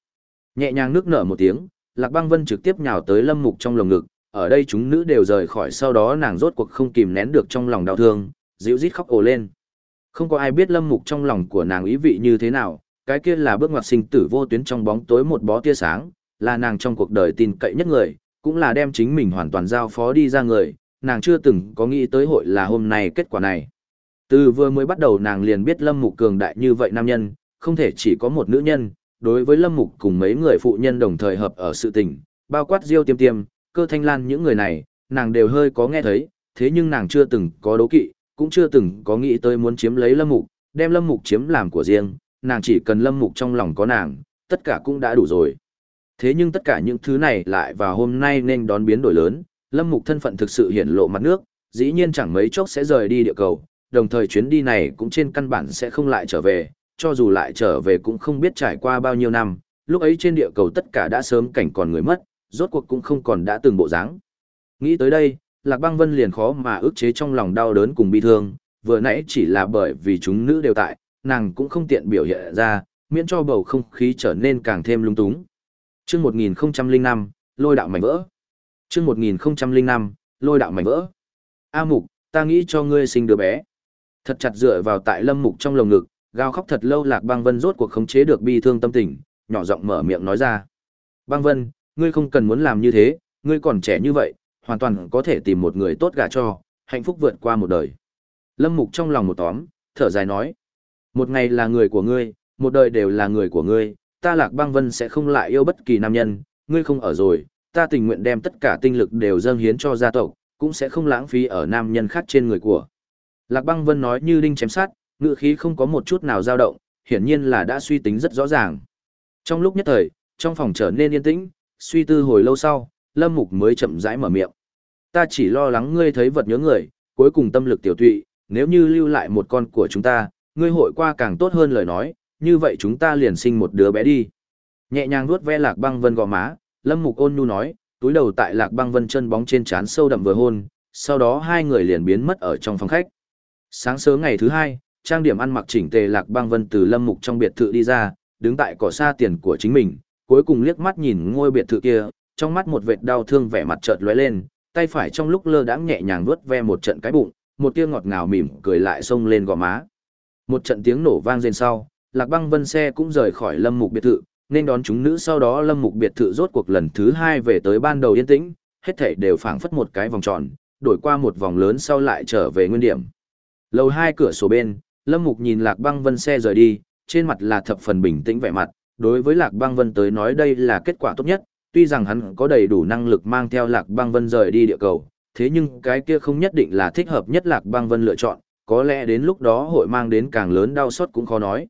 Nhẹ nhàng nước nở một tiếng, lạc băng vân trực tiếp nhào tới lâm mục trong lồng ngực, ở đây chúng nữ đều rời khỏi sau đó nàng rốt cuộc không kìm nén được trong lòng đau thương, dịu rít khóc ồ lên. Không có ai biết lâm mục trong lòng của nàng ý vị như thế nào, cái kia là bước ngoặt sinh tử vô tuyến trong bóng tối một bó tia sáng, là nàng trong cuộc đời tin cậy nhất người, cũng là đem chính mình hoàn toàn giao phó đi ra người, nàng chưa từng có nghĩ tới hội là hôm nay kết quả này. Từ vừa mới bắt đầu nàng liền biết Lâm Mục cường đại như vậy nam nhân, không thể chỉ có một nữ nhân, đối với Lâm Mục cùng mấy người phụ nhân đồng thời hợp ở sự tình, bao quát Diêu Tiêm Tiêm, Cơ Thanh Lan những người này, nàng đều hơi có nghe thấy, thế nhưng nàng chưa từng có đấu kỵ, cũng chưa từng có nghĩ tới muốn chiếm lấy Lâm Mục, đem Lâm Mục chiếm làm của riêng, nàng chỉ cần Lâm Mục trong lòng có nàng, tất cả cũng đã đủ rồi. Thế nhưng tất cả những thứ này lại vào hôm nay nên đón biến đổi lớn, Lâm Mục thân phận thực sự hiển lộ mặt nước, dĩ nhiên chẳng mấy chốc sẽ rời đi địa cầu, đồng thời chuyến đi này cũng trên căn bản sẽ không lại trở về, cho dù lại trở về cũng không biết trải qua bao nhiêu năm, lúc ấy trên địa cầu tất cả đã sớm cảnh còn người mất, rốt cuộc cũng không còn đã từng bộ dáng. Nghĩ tới đây, Lạc Băng Vân liền khó mà ức chế trong lòng đau đớn cùng bi thương, vừa nãy chỉ là bởi vì chúng nữ đều tại, nàng cũng không tiện biểu hiện ra, miễn cho bầu không khí trở nên càng thêm lung túng. Chương 1005, lôi đạo mảnh vỡ. Chương 1005, lôi đạo mảnh vỡ. A Mục, ta nghĩ cho ngươi sinh đứa bé. Thật chặt dựa vào tại Lâm Mục trong lồng ngực, gào khóc thật lâu Lạc Băng Vân rốt cuộc khống chế được bi thương tâm tình, nhỏ giọng mở miệng nói ra. Băng Vân, ngươi không cần muốn làm như thế, ngươi còn trẻ như vậy, hoàn toàn có thể tìm một người tốt gả cho, hạnh phúc vượt qua một đời. Lâm Mục trong lòng một tóm, thở dài nói. Một ngày là người của ngươi, một đời đều là người của ngươi, ta Lạc Băng Vân sẽ không lại yêu bất kỳ nam nhân, ngươi không ở rồi, ta tình nguyện đem tất cả tinh lực đều dâng hiến cho gia tộc, cũng sẽ không lãng phí ở nam nhân khác trên người của. Lạc Băng Vân nói như đinh chém sát, ngựa khí không có một chút nào dao động, hiển nhiên là đã suy tính rất rõ ràng. Trong lúc nhất thời, trong phòng trở nên yên tĩnh, suy tư hồi lâu sau, Lâm Mục mới chậm rãi mở miệng. Ta chỉ lo lắng ngươi thấy vật nhớ người, cuối cùng tâm lực tiểu tụy, nếu như lưu lại một con của chúng ta, ngươi hội qua càng tốt hơn lời nói, như vậy chúng ta liền sinh một đứa bé đi. Nhẹ nhàng vuốt ve Lạc Băng Vân gò má, Lâm Mục ôn nhu nói, túi đầu tại Lạc Băng Vân chân bóng trên trán sâu đậm vừa hôn, sau đó hai người liền biến mất ở trong phòng khách. Sáng sớm ngày thứ hai, trang điểm ăn mặc chỉnh tề Lạc Băng Vân từ Lâm Mục trong biệt thự đi ra, đứng tại cỏ xa tiền của chính mình, cuối cùng liếc mắt nhìn ngôi biệt thự kia, trong mắt một vệt đau thương vẻ mặt chợt lóe lên, tay phải trong lúc lơ đãng nhẹ nhàng vuốt ve một trận cái bụng, một tia ngọt ngào mỉm cười lại xông lên gò má. Một trận tiếng nổ vang rền sau, Lạc Băng Vân xe cũng rời khỏi Lâm Mục biệt thự, nên đón chúng nữ sau đó Lâm Mục biệt thự rốt cuộc lần thứ hai về tới ban đầu yên tĩnh, hết thảy đều phảng phất một cái vòng tròn, đổi qua một vòng lớn sau lại trở về nguyên điểm. Lầu hai cửa sổ bên, Lâm Mục nhìn Lạc Băng Vân xe rời đi, trên mặt là thập phần bình tĩnh vẻ mặt, đối với Lạc Băng Vân tới nói đây là kết quả tốt nhất, tuy rằng hắn có đầy đủ năng lực mang theo Lạc Băng Vân rời đi địa cầu, thế nhưng cái kia không nhất định là thích hợp nhất Lạc Băng Vân lựa chọn, có lẽ đến lúc đó hội mang đến càng lớn đau xót cũng khó nói.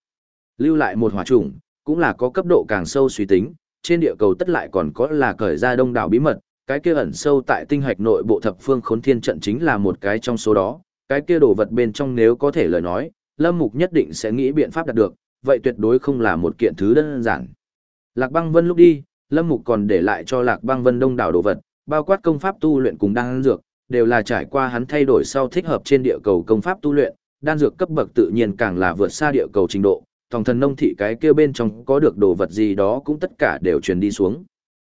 Lưu lại một hỏa chủng, cũng là có cấp độ càng sâu suy tính, trên địa cầu tất lại còn có là cởi ra đông đảo bí mật, cái kia ẩn sâu tại tinh hạch nội bộ thập phương khốn thiên trận chính là một cái trong số đó, cái kia đồ vật bên trong nếu có thể lời nói, Lâm Mục nhất định sẽ nghĩ biện pháp đạt được, vậy tuyệt đối không là một kiện thứ đơn giản. Lạc Băng Vân lúc đi, Lâm Mục còn để lại cho Lạc Băng Vân đông đảo đồ vật, bao quát công pháp tu luyện cùng đan dược, đều là trải qua hắn thay đổi sau thích hợp trên địa cầu công pháp tu luyện, đan dược cấp bậc tự nhiên càng là vượt xa địa cầu trình độ, tòng thần nông thị cái kia bên trong có được đồ vật gì đó cũng tất cả đều truyền đi xuống.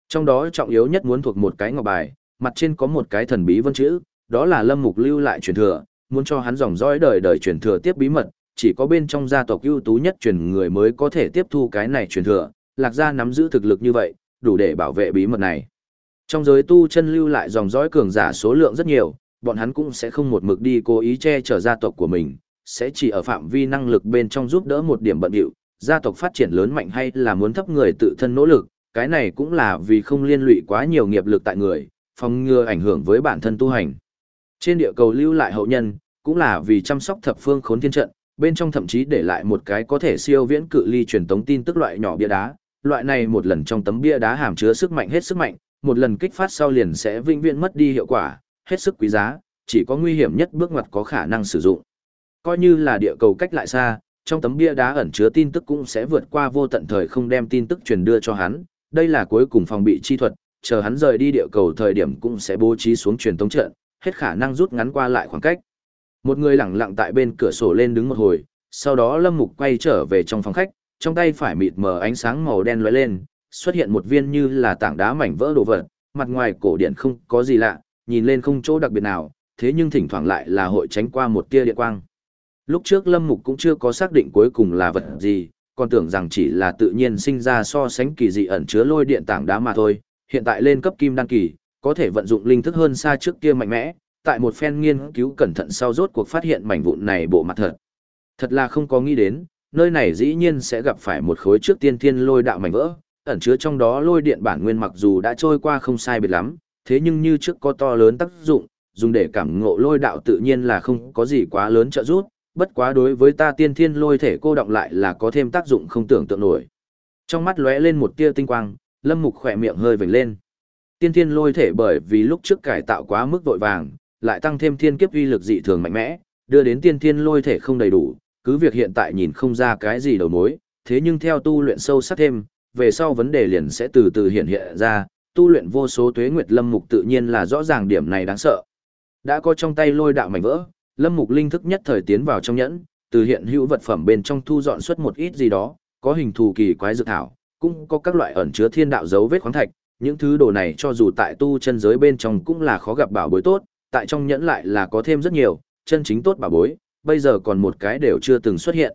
Trong đó trọng yếu nhất muốn thuộc một cái ngọc bài, mặt trên có một cái thần bí vân chữ, đó là Lâm Mục lưu lại truyền thừa, muốn cho hắn dòng dõi đời đời truyền thừa tiếp bí mật, chỉ có bên trong gia tộc ưu tú nhất truyền người mới có thể tiếp thu cái này truyền thừa, Lạc gia nắm giữ thực lực như vậy, đủ để bảo vệ bí mật này. Trong giới tu chân lưu lại dòng dõi cường giả số lượng rất nhiều, bọn hắn cũng sẽ không một mực đi cố ý che chở gia tộc của mình, sẽ chỉ ở phạm vi năng lực bên trong giúp đỡ một điểm bận điệu, gia tộc phát triển lớn mạnh hay là muốn thấp người tự thân nỗ lực, cái này cũng là vì không liên lụy quá nhiều nghiệp lực tại người, phòng ngừa ảnh hưởng với bản thân tu hành. Trên địa cầu lưu lại hậu nhân, cũng là vì chăm sóc thập phương khốn thiên trận, bên trong thậm chí để lại một cái có thể siêu viễn cự ly truyền tống tin tức loại nhỏ bia đá, loại này một lần trong tấm bia đá hàm chứa sức mạnh hết sức mạnh, một lần kích phát sau liền sẽ vĩnh viễn mất đi hiệu quả, hết sức quý giá, chỉ có nguy hiểm nhất bước ngoặt có khả năng sử dụng. Coi như là địa cầu cách lại xa, trong tấm bia đá ẩn chứa tin tức cũng sẽ vượt qua vô tận thời không đem tin tức truyền đưa cho hắn, đây là cuối cùng phòng bị chi thuật, chờ hắn rời đi địa cầu thời điểm cũng sẽ bố trí xuống truyền tống trận, hết khả năng rút ngắn qua lại khoảng cách. Một người lẳng lặng tại bên cửa sổ lên đứng một hồi, sau đó Lâm Mục quay trở về trong phòng khách, trong tay phải mịt mờ ánh sáng màu đen lóe lên, xuất hiện một viên như là tảng đá mảnh vỡ đồ vật, mặt ngoài cổ điện không có gì lạ, nhìn lên không chỗ đặc biệt nào, thế nhưng thỉnh thoảng lại là hội tránh qua một tia điện quang. Lúc trước Lâm Mục cũng chưa có xác định cuối cùng là vật gì, còn tưởng rằng chỉ là tự nhiên sinh ra so sánh kỳ dị ẩn chứa lôi điện tảng đá mà thôi, hiện tại lên cấp kim đăng kỳ, có thể vận dụng linh thức hơn xa trước kia mạnh mẽ, tại một phen nghiên cứu cẩn thận sau rốt cuộc phát hiện mảnh vụn này bộ mặt thật. Thật là không có nghĩ đến, nơi này dĩ nhiên sẽ gặp phải một khối trước tiên thiên lôi đạo mảnh vỡ, ẩn chứa trong đó lôi điện bản nguyên mặc dù đã trôi qua không sai biệt lắm, thế nhưng như trước có to lớn tác dụng, dùng để cảm ngộ lôi đạo tự nhiên là không có gì quá lớn trợ giúp, bất quá đối với ta tiên thiên lôi thể cô động lại là có thêm tác dụng không tưởng tượng nổi. Trong mắt lóe lên một tia tinh quang, Lâm Mục khỏe miệng hơi vểnh lên. Tiên thiên lôi thể bởi vì lúc trước cải tạo quá mức vội vàng, lại tăng thêm thiên kiếp uy lực dị thường mạnh mẽ, đưa đến tiên thiên lôi thể không đầy đủ, cứ việc hiện tại nhìn không ra cái gì đầu mối, thế nhưng theo tu luyện sâu sắc thêm, về sau vấn đề liền sẽ từ từ hiện hiện ra, tu luyện vô số tuế nguyệt lâm mục tự nhiên là rõ ràng điểm này đáng sợ. Đã có trong tay lôi đạo mảnh vỡ, lâm mục linh thức nhất thời tiến vào trong nhẫn, từ hiện hữu vật phẩm bên trong thu dọn xuất một ít gì đó, có hình thù kỳ quái dược thảo, cũng có các loại ẩn chứa thiên đạo dấu vết khoáng thạch, những thứ đồ này cho dù tại tu chân giới bên trong cũng là khó gặp bảo bối tốt, tại trong nhẫn lại là có thêm rất nhiều, chân chính tốt bảo bối, bây giờ còn một cái đều chưa từng xuất hiện.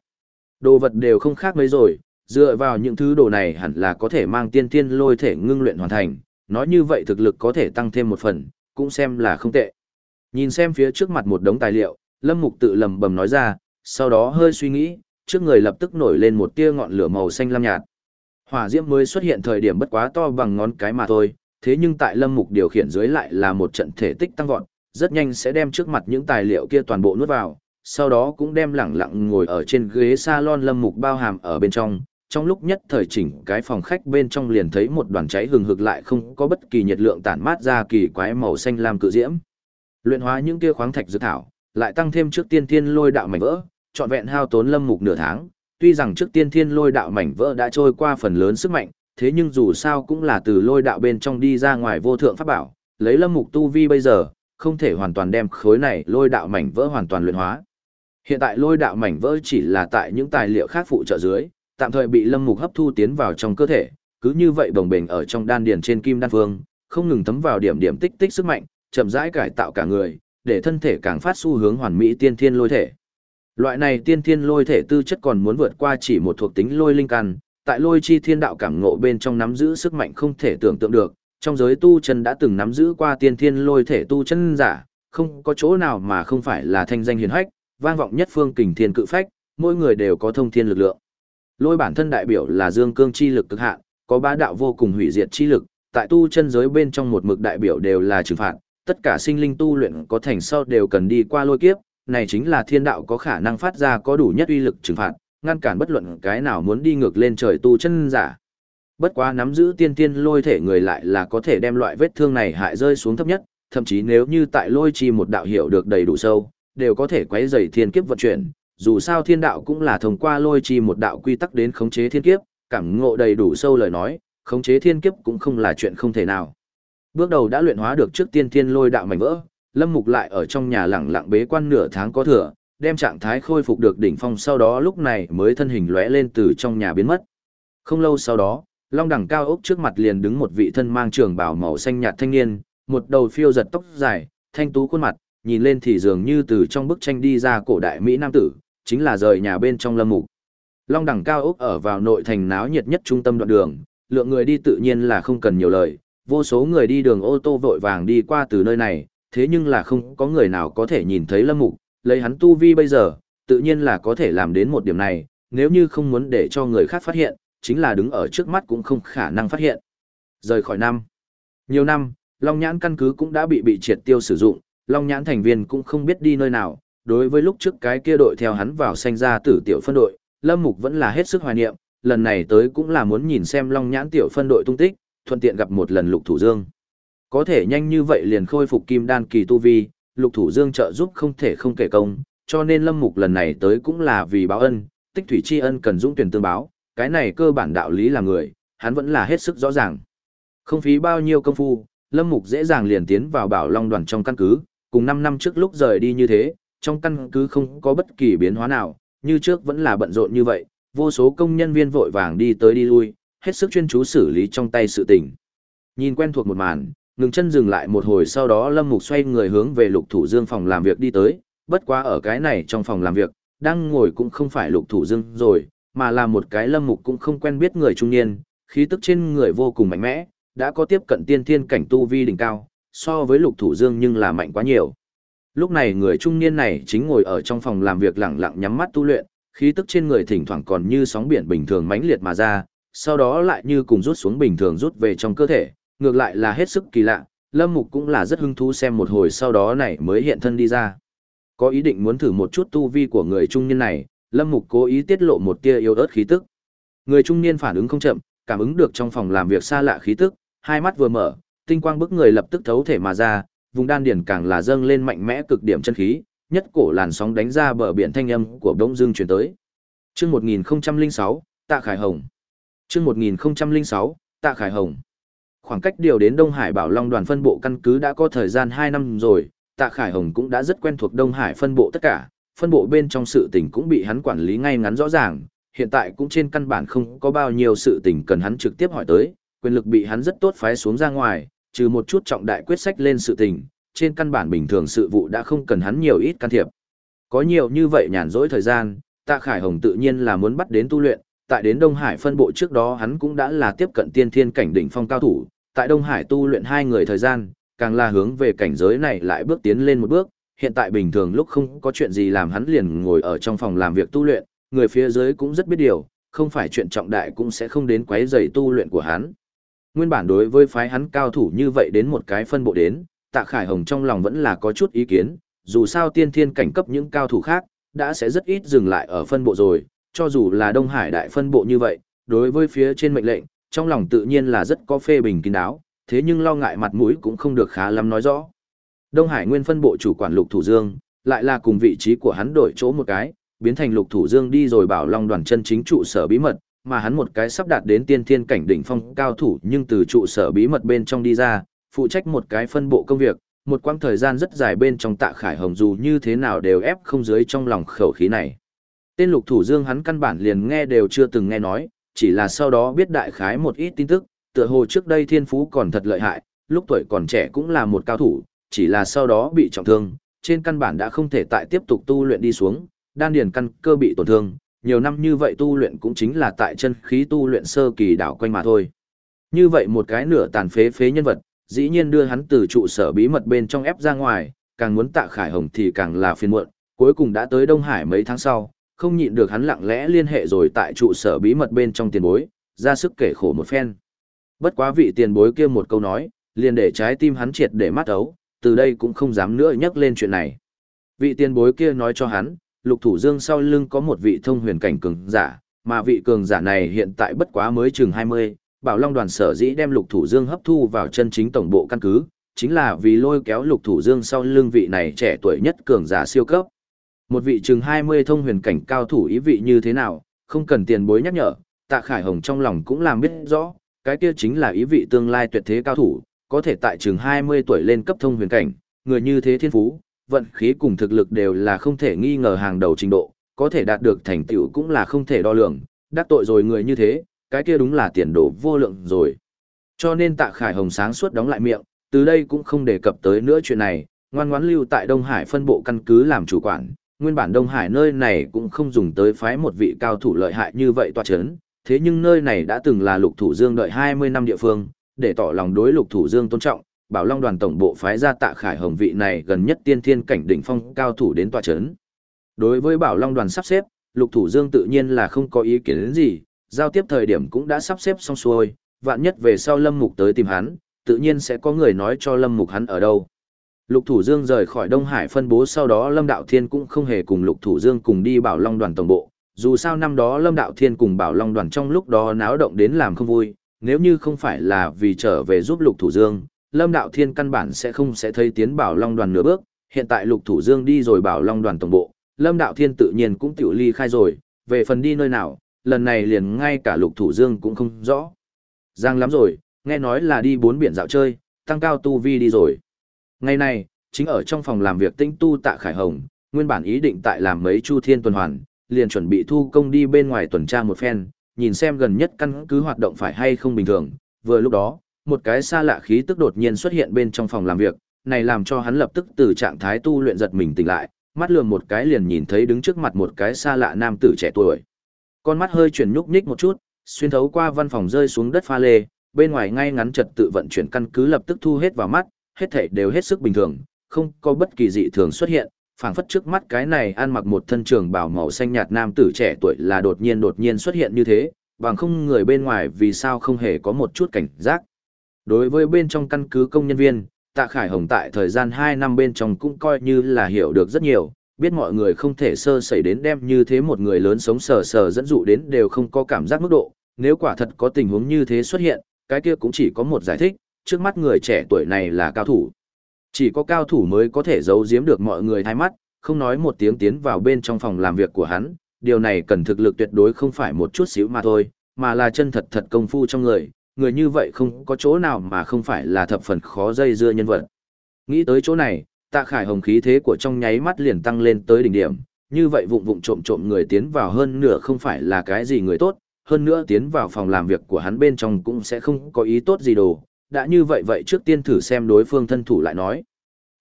Đồ vật đều không khác mấy rồi, dựa vào những thứ đồ này hẳn là có thể mang tiên tiên lôi thể ngưng luyện hoàn thành, nói như vậy thực lực có thể tăng thêm một phần, cũng xem là không tệ. Nhìn xem phía trước mặt một đống tài liệu, Lâm Mục tự lầm bầm nói ra, sau đó hơi suy nghĩ, trước người lập tức nổi lên một tia ngọn lửa màu xanh lam nhạt. Hỏa diễm mới xuất hiện thời điểm bất quá to bằng ngón cái mà thôi, thế nhưng tại Lâm Mục điều khiển dưới lại là một trận thể tích tăng vọt, rất nhanh sẽ đem trước mặt những tài liệu kia toàn bộ nuốt vào, sau đó cũng đem lẳng lặng ngồi ở trên ghế salon Lâm Mục bao hàm ở bên trong, trong lúc nhất thời chỉnh cái phòng khách bên trong liền thấy một đoàn cháy hừng hực lại không có bất kỳ nhiệt lượng tản mát ra kỳ quái màu xanh lam cự diễm. Luyện hóa những kia khoáng thạch dược thảo, lại tăng thêm trước tiên thiên lôi đạo mảnh vỡ, trọn vẹn hao tốn lâm mục nửa tháng, tuy rằng trước tiên thiên lôi đạo mảnh vỡ đã trôi qua phần lớn sức mạnh, thế nhưng dù sao cũng là từ lôi đạo bên trong đi ra ngoài vô thượng pháp bảo, lấy lâm mục tu vi bây giờ, không thể hoàn toàn đem khối này lôi đạo mảnh vỡ hoàn toàn luyện hóa. Hiện tại lôi đạo mảnh vỡ chỉ là tại những tài liệu khác phụ trợ dưới, tạm thời bị lâm mục hấp thu tiến vào trong cơ thể, cứ như vậy bồng bềnh ở trong đan điền trên kim đan phương, không ngừng thấm vào điểm điểm tích tích sức mạnh, chậm rãi cải tạo cả người, để thân thể càng phát xu hướng hoàn mỹ tiên thiên lôi thể. Loại này tiên thiên lôi thể tư chất còn muốn vượt qua chỉ một thuộc tính lôi linh căn, tại lôi chi thiên đạo cảm ngộ bên trong nắm giữ sức mạnh không thể tưởng tượng được, trong giới tu chân đã từng nắm giữ qua tiên thiên lôi thể tu chân giả, không có chỗ nào mà không phải là thanh danh hiển hách, vang vọng nhất phương kình thiên cự phách, mỗi người đều có thông thiên lực lượng. Lôi bản thân đại biểu là dương cương chi lực cực hạn, có bá đạo vô cùng hủy diệt chi lực, tại tu chân giới bên trong một mực đại biểu đều là trừng phạt, tất cả sinh linh tu luyện có thành sau đều cần đi qua lôi kiếp, này chính là thiên đạo có khả năng phát ra có đủ nhất uy lực trừng phạt, ngăn cản bất luận cái nào muốn đi ngược lên trời tu chân giả. Bất quá nắm giữ tiên tiên lôi thể người lại là có thể đem loại vết thương này hại rơi xuống thấp nhất, thậm chí nếu như tại lôi chi một đạo hiểu được đầy đủ sâu, đều có thể quấy rầy thiên kiếp vận chuyển, dù sao thiên đạo cũng là thông qua lôi chi một đạo quy tắc đến khống chế thiên kiếp, cảm ngộ đầy đủ sâu lời nói, khống chế thiên kiếp cũng không là chuyện không thể nào. Bước đầu đã luyện hóa được trước tiên thiên lôi đạo mảnh vỡ, Lâm Mục lại ở trong nhà lẳng lặng bế quan nửa tháng có thừa, đem trạng thái khôi phục được đỉnh phong sau đó lúc này mới thân hình lóe lên từ trong nhà biến mất. Không lâu sau đó, long đẳng cao ốc trước mặt liền đứng một vị thân mang trường bào màu xanh nhạt thanh niên, một đầu phiêu giật tóc dài, thanh tú khuôn mặt, nhìn lên thì dường như từ trong bức tranh đi ra cổ đại Mỹ Nam tử, chính là rời nhà bên trong lâm mục. Long đẳng cao ốc ở vào nội thành náo nhiệt nhất trung tâm đoạn đường, lượng người đi tự nhiên là không cần nhiều lời, vô số người đi đường ô tô vội vàng đi qua từ nơi này, thế nhưng là không có người nào có thể nhìn thấy lâm mục, lấy hắn tu vi bây giờ, tự nhiên là có thể làm đến một điểm này, nếu như không muốn để cho người khác phát hiện, chính là đứng ở trước mắt cũng không khả năng phát hiện. Rời khỏi năm. Nhiều năm, Long Nhãn căn cứ cũng đã bị bị triệt tiêu sử dụng, Long Nhãn thành viên cũng không biết đi nơi nào, đối với lúc trước cái kia đội theo hắn vào sanh ra tử tiểu phân đội, Lâm Mục vẫn là hết sức hoài niệm, lần này tới cũng là muốn nhìn xem Long Nhãn tiểu phân đội tung tích, thuận tiện gặp một lần Lục Thủ Dương. Có thể nhanh như vậy liền khôi phục kim đan kỳ tu vi, Lục Thủ Dương trợ giúp không thể không kể công, cho nên Lâm Mục lần này tới cũng là vì báo ân, tích thủy tri ân cần dũng tuyển tương báo, cái này cơ bản đạo lý là người, hắn vẫn là hết sức rõ ràng. Không phí bao nhiêu công phu, Lâm Mục dễ dàng liền tiến vào bảo long đoàn trong căn cứ, cùng 5 năm trước lúc rời đi như thế, trong căn cứ không có bất kỳ biến hóa nào, như trước vẫn là bận rộn như vậy, vô số công nhân viên vội vàng đi tới đi lui, hết sức chuyên chú xử lý trong tay sự tình. Nhìn quen thuộc một màn, ngừng chân dừng lại một hồi sau đó Lâm Mục xoay người hướng về Lục Thủ Dương phòng làm việc đi tới, bất quá ở cái này trong phòng làm việc, đang ngồi cũng không phải Lục Thủ Dương rồi, mà là một cái Lâm Mục cũng không quen biết người trung niên, khí tức trên người vô cùng mạnh mẽ, đã có tiếp cận tiên thiên cảnh tu vi đỉnh cao, so với Lục Thủ Dương nhưng là mạnh quá nhiều. Lúc này người trung niên này chính ngồi ở trong phòng làm việc lặng lặng nhắm mắt tu luyện, khí tức trên người thỉnh thoảng còn như sóng biển bình thường mãnh liệt mà ra, sau đó lại như cùng rút xuống bình thường rút về trong cơ thể, ngược lại là hết sức kỳ lạ, Lâm Mục cũng là rất hứng thú xem một hồi sau đó này mới hiện thân đi ra. Có ý định muốn thử một chút tu vi của người trung niên này, Lâm Mục cố ý tiết lộ một tia yếu ớt khí tức. Người trung niên phản ứng không chậm, cảm ứng được trong phòng làm việc xa lạ khí tức, hai mắt vừa mở, tinh quang bức người lập tức thấu thể mà ra, vùng đan điển càng là dâng lên mạnh mẽ cực điểm chân khí, nhất cổ làn sóng đánh ra bờ biển thanh âm của Đông Dương truyền tới. Chương 1006, Tạ Khải Hồng. Chương 1006, Tạ Khải Hồng. Khoảng cách điều đến Đông Hải Bảo Long đoàn phân bộ căn cứ đã có thời gian 2 năm rồi, Tạ Khải Hồng cũng đã rất quen thuộc Đông Hải phân bộ tất cả, phân bộ bên trong sự tình cũng bị hắn quản lý ngay ngắn rõ ràng, hiện tại cũng trên căn bản không có bao nhiêu sự tình cần hắn trực tiếp hỏi tới, quyền lực bị hắn rất tốt phái xuống ra ngoài, trừ một chút trọng đại quyết sách lên sự tình, trên căn bản bình thường sự vụ đã không cần hắn nhiều ít can thiệp. Có nhiều như vậy nhàn rỗi thời gian, Tạ Khải Hồng tự nhiên là muốn bắt đến tu luyện, tại đến Đông Hải phân bộ trước đó hắn cũng đã là tiếp cận tiên thiên cảnh đỉnh phong cao thủ, tại Đông Hải tu luyện hai người thời gian, càng là hướng về cảnh giới này lại bước tiến lên một bước, hiện tại bình thường lúc không có chuyện gì làm hắn liền ngồi ở trong phòng làm việc tu luyện, người phía dưới cũng rất biết điều, không phải chuyện trọng đại cũng sẽ không đến quấy rầy tu luyện của hắn. Nguyên bản đối với phái hắn cao thủ như vậy đến một cái phân bộ đến, Tạ Khải Hồng trong lòng vẫn là có chút ý kiến, dù sao tiên thiên cảnh cấp những cao thủ khác, đã sẽ rất ít dừng lại ở phân bộ rồi, cho dù là Đông Hải đại phân bộ như vậy, đối với phía trên mệnh lệnh, trong lòng tự nhiên là rất có phê bình kín đáo, thế nhưng lo ngại mặt mũi cũng không được khá lắm nói rõ. Đông Hải nguyên phân bộ chủ quản Lục Thủ Dương, lại là cùng vị trí của hắn đổi chỗ một cái, biến thành Lục Thủ Dương đi rồi bảo Long đoàn chân chính trụ sở bí mật, mà hắn một cái sắp đạt đến tiên thiên cảnh đỉnh phong cao thủ nhưng từ trụ sở bí mật bên trong đi ra, phụ trách một cái phân bộ công việc, một quãng thời gian rất dài bên trong tạ khải hồng dù như thế nào đều ép không dưới trong lòng khẩu khí này. Tên lục thủ dương hắn căn bản liền nghe đều chưa từng nghe nói, chỉ là sau đó biết đại khái một ít tin tức, tựa hồ trước đây thiên phú còn thật lợi hại, lúc tuổi còn trẻ cũng là một cao thủ, chỉ là sau đó bị trọng thương, trên căn bản đã không thể tại tiếp tục tu luyện đi xuống, đan điền căn cơ bị tổn thương, nhiều năm như vậy tu luyện cũng chính là tại chân khí tu luyện sơ kỳ đảo quanh mà thôi. Như vậy một cái nửa tàn phế phế nhân vật, dĩ nhiên đưa hắn từ trụ sở bí mật bên trong ép ra ngoài, càng muốn tạ khải hồng thì càng là phiền muộn, cuối cùng đã tới Đông Hải mấy tháng sau, không nhịn được hắn lặng lẽ liên hệ rồi tại trụ sở bí mật bên trong tiền bối, ra sức kể khổ một phen. Bất quá vị tiền bối kia một câu nói, liền để trái tim hắn triệt để mắt ấu, từ đây cũng không dám nữa nhắc lên chuyện này. Vị tiền bối kia nói cho hắn, lục thủ dương sau lưng có một vị thông huyền cảnh cường giả, mà vị cường giả này hiện tại bất quá mới chừng 20, Bảo Long đoàn sở dĩ đem Lục Thủ Dương hấp thu vào chân chính tổng bộ căn cứ, chính là vì lôi kéo Lục Thủ Dương sau lưng vị này trẻ tuổi nhất cường giả siêu cấp. Một vị chừng 20 thông huyền cảnh cao thủ ý vị như thế nào, không cần tiền bối nhắc nhở, Tạ Khải Hồng trong lòng cũng làm biết rõ, cái kia chính là ý vị tương lai tuyệt thế cao thủ, có thể tại chừng 20 tuổi lên cấp thông huyền cảnh, người như thế thiên phú, vận khí cùng thực lực đều là không thể nghi ngờ hàng đầu trình độ, có thể đạt được thành tựu cũng là không thể đo lường, đắc tội rồi người như thế, cái kia đúng là tiền đồ vô lượng rồi. Cho nên Tạ Khải Hồng sáng suốt đóng lại miệng, từ đây cũng không đề cập tới nữa chuyện này, ngoan ngoãn lưu tại Đông Hải phân bộ căn cứ làm chủ quản. Nguyên bản Đông Hải nơi này cũng không dùng tới phái một vị cao thủ lợi hại như vậy tọa chấn, thế nhưng nơi này đã từng là lục thủ dương đợi 20 năm địa phương, để tỏ lòng đối lục thủ dương tôn trọng, bảo long đoàn tổng bộ phái ra tạ khải hồng vị này gần nhất tiên thiên cảnh đỉnh phong cao thủ đến tòa chấn. Đối với bảo long đoàn sắp xếp, lục thủ dương tự nhiên là không có ý kiến đến gì, giao tiếp thời điểm cũng đã sắp xếp xong xuôi, vạn nhất về sau lâm mục tới tìm hắn, tự nhiên sẽ có người nói cho lâm mục hắn ở đâu. Lục Thủ Dương rời khỏi Đông Hải phân bố sau đó Lâm Đạo Thiên cũng không hề cùng Lục Thủ Dương cùng đi Bảo Long đoàn tổng bộ, dù sao năm đó Lâm Đạo Thiên cùng Bảo Long đoàn trong lúc đó náo động đến làm không vui, nếu như không phải là vì trở về giúp Lục Thủ Dương, Lâm Đạo Thiên căn bản sẽ không sẽ thấy tiến Bảo Long đoàn nửa bước, hiện tại Lục Thủ Dương đi rồi Bảo Long đoàn tổng bộ, Lâm Đạo Thiên tự nhiên cũng tiểu ly khai rồi, về phần đi nơi nào, lần này liền ngay cả Lục Thủ Dương cũng không rõ. Giang lắm rồi, nghe nói là đi bốn biển dạo chơi, tăng cao tu vi đi rồi. Ngày này, chính ở trong phòng làm việc tinh tu tạ Khải Hồng, nguyên bản ý định tại làm mấy chu thiên tuần hoàn, liền chuẩn bị thu công đi bên ngoài tuần tra một phen, nhìn xem gần nhất căn cứ hoạt động phải hay không bình thường. Vừa lúc đó, một cái xa lạ khí tức đột nhiên xuất hiện bên trong phòng làm việc, này làm cho hắn lập tức từ trạng thái tu luyện giật mình tỉnh lại, mắt lườm một cái liền nhìn thấy đứng trước mặt một cái xa lạ nam tử trẻ tuổi. Con mắt hơi chuyển nhúc nhích một chút, xuyên thấu qua văn phòng rơi xuống đất pha lê, bên ngoài ngay ngắn trật tự vận chuyển căn cứ lập tức thu hết vào mắt, hết thảy đều hết sức bình thường, không có bất kỳ dị thường xuất hiện, phảng phất trước mắt cái này ăn mặc một thân trường bào màu xanh nhạt nam tử trẻ tuổi là đột nhiên đột nhiên xuất hiện như thế, bằng không người bên ngoài vì sao không hề có một chút cảnh giác. Đối với bên trong căn cứ công nhân viên, Tạ Khải Hồng tại thời gian 2 năm bên trong cũng coi như là hiểu được rất nhiều, biết mọi người không thể sơ sẩy đến đem như thế một người lớn sống sờ sờ dẫn dụ đến đều không có cảm giác mức độ, nếu quả thật có tình huống như thế xuất hiện, cái kia cũng chỉ có một giải thích, trước mắt người trẻ tuổi này là cao thủ. Chỉ có cao thủ mới có thể giấu giếm được mọi người thay mắt, không nói một tiếng tiến vào bên trong phòng làm việc của hắn, điều này cần thực lực tuyệt đối không phải một chút xíu mà thôi, mà là chân thật thật công phu trong người, người như vậy không có chỗ nào mà không phải là thập phần khó dây dưa nhân vật. Nghĩ tới chỗ này, tạ khải hồng khí thế của trong nháy mắt liền tăng lên tới đỉnh điểm, như vậy vụng vụng trộm trộm người tiến vào hơn nửa không phải là cái gì người tốt, hơn nữa tiến vào phòng làm việc của hắn bên trong cũng sẽ không có ý tốt gì đồ, đã như vậy vậy trước tiên thử xem đối phương thân thủ lại nói.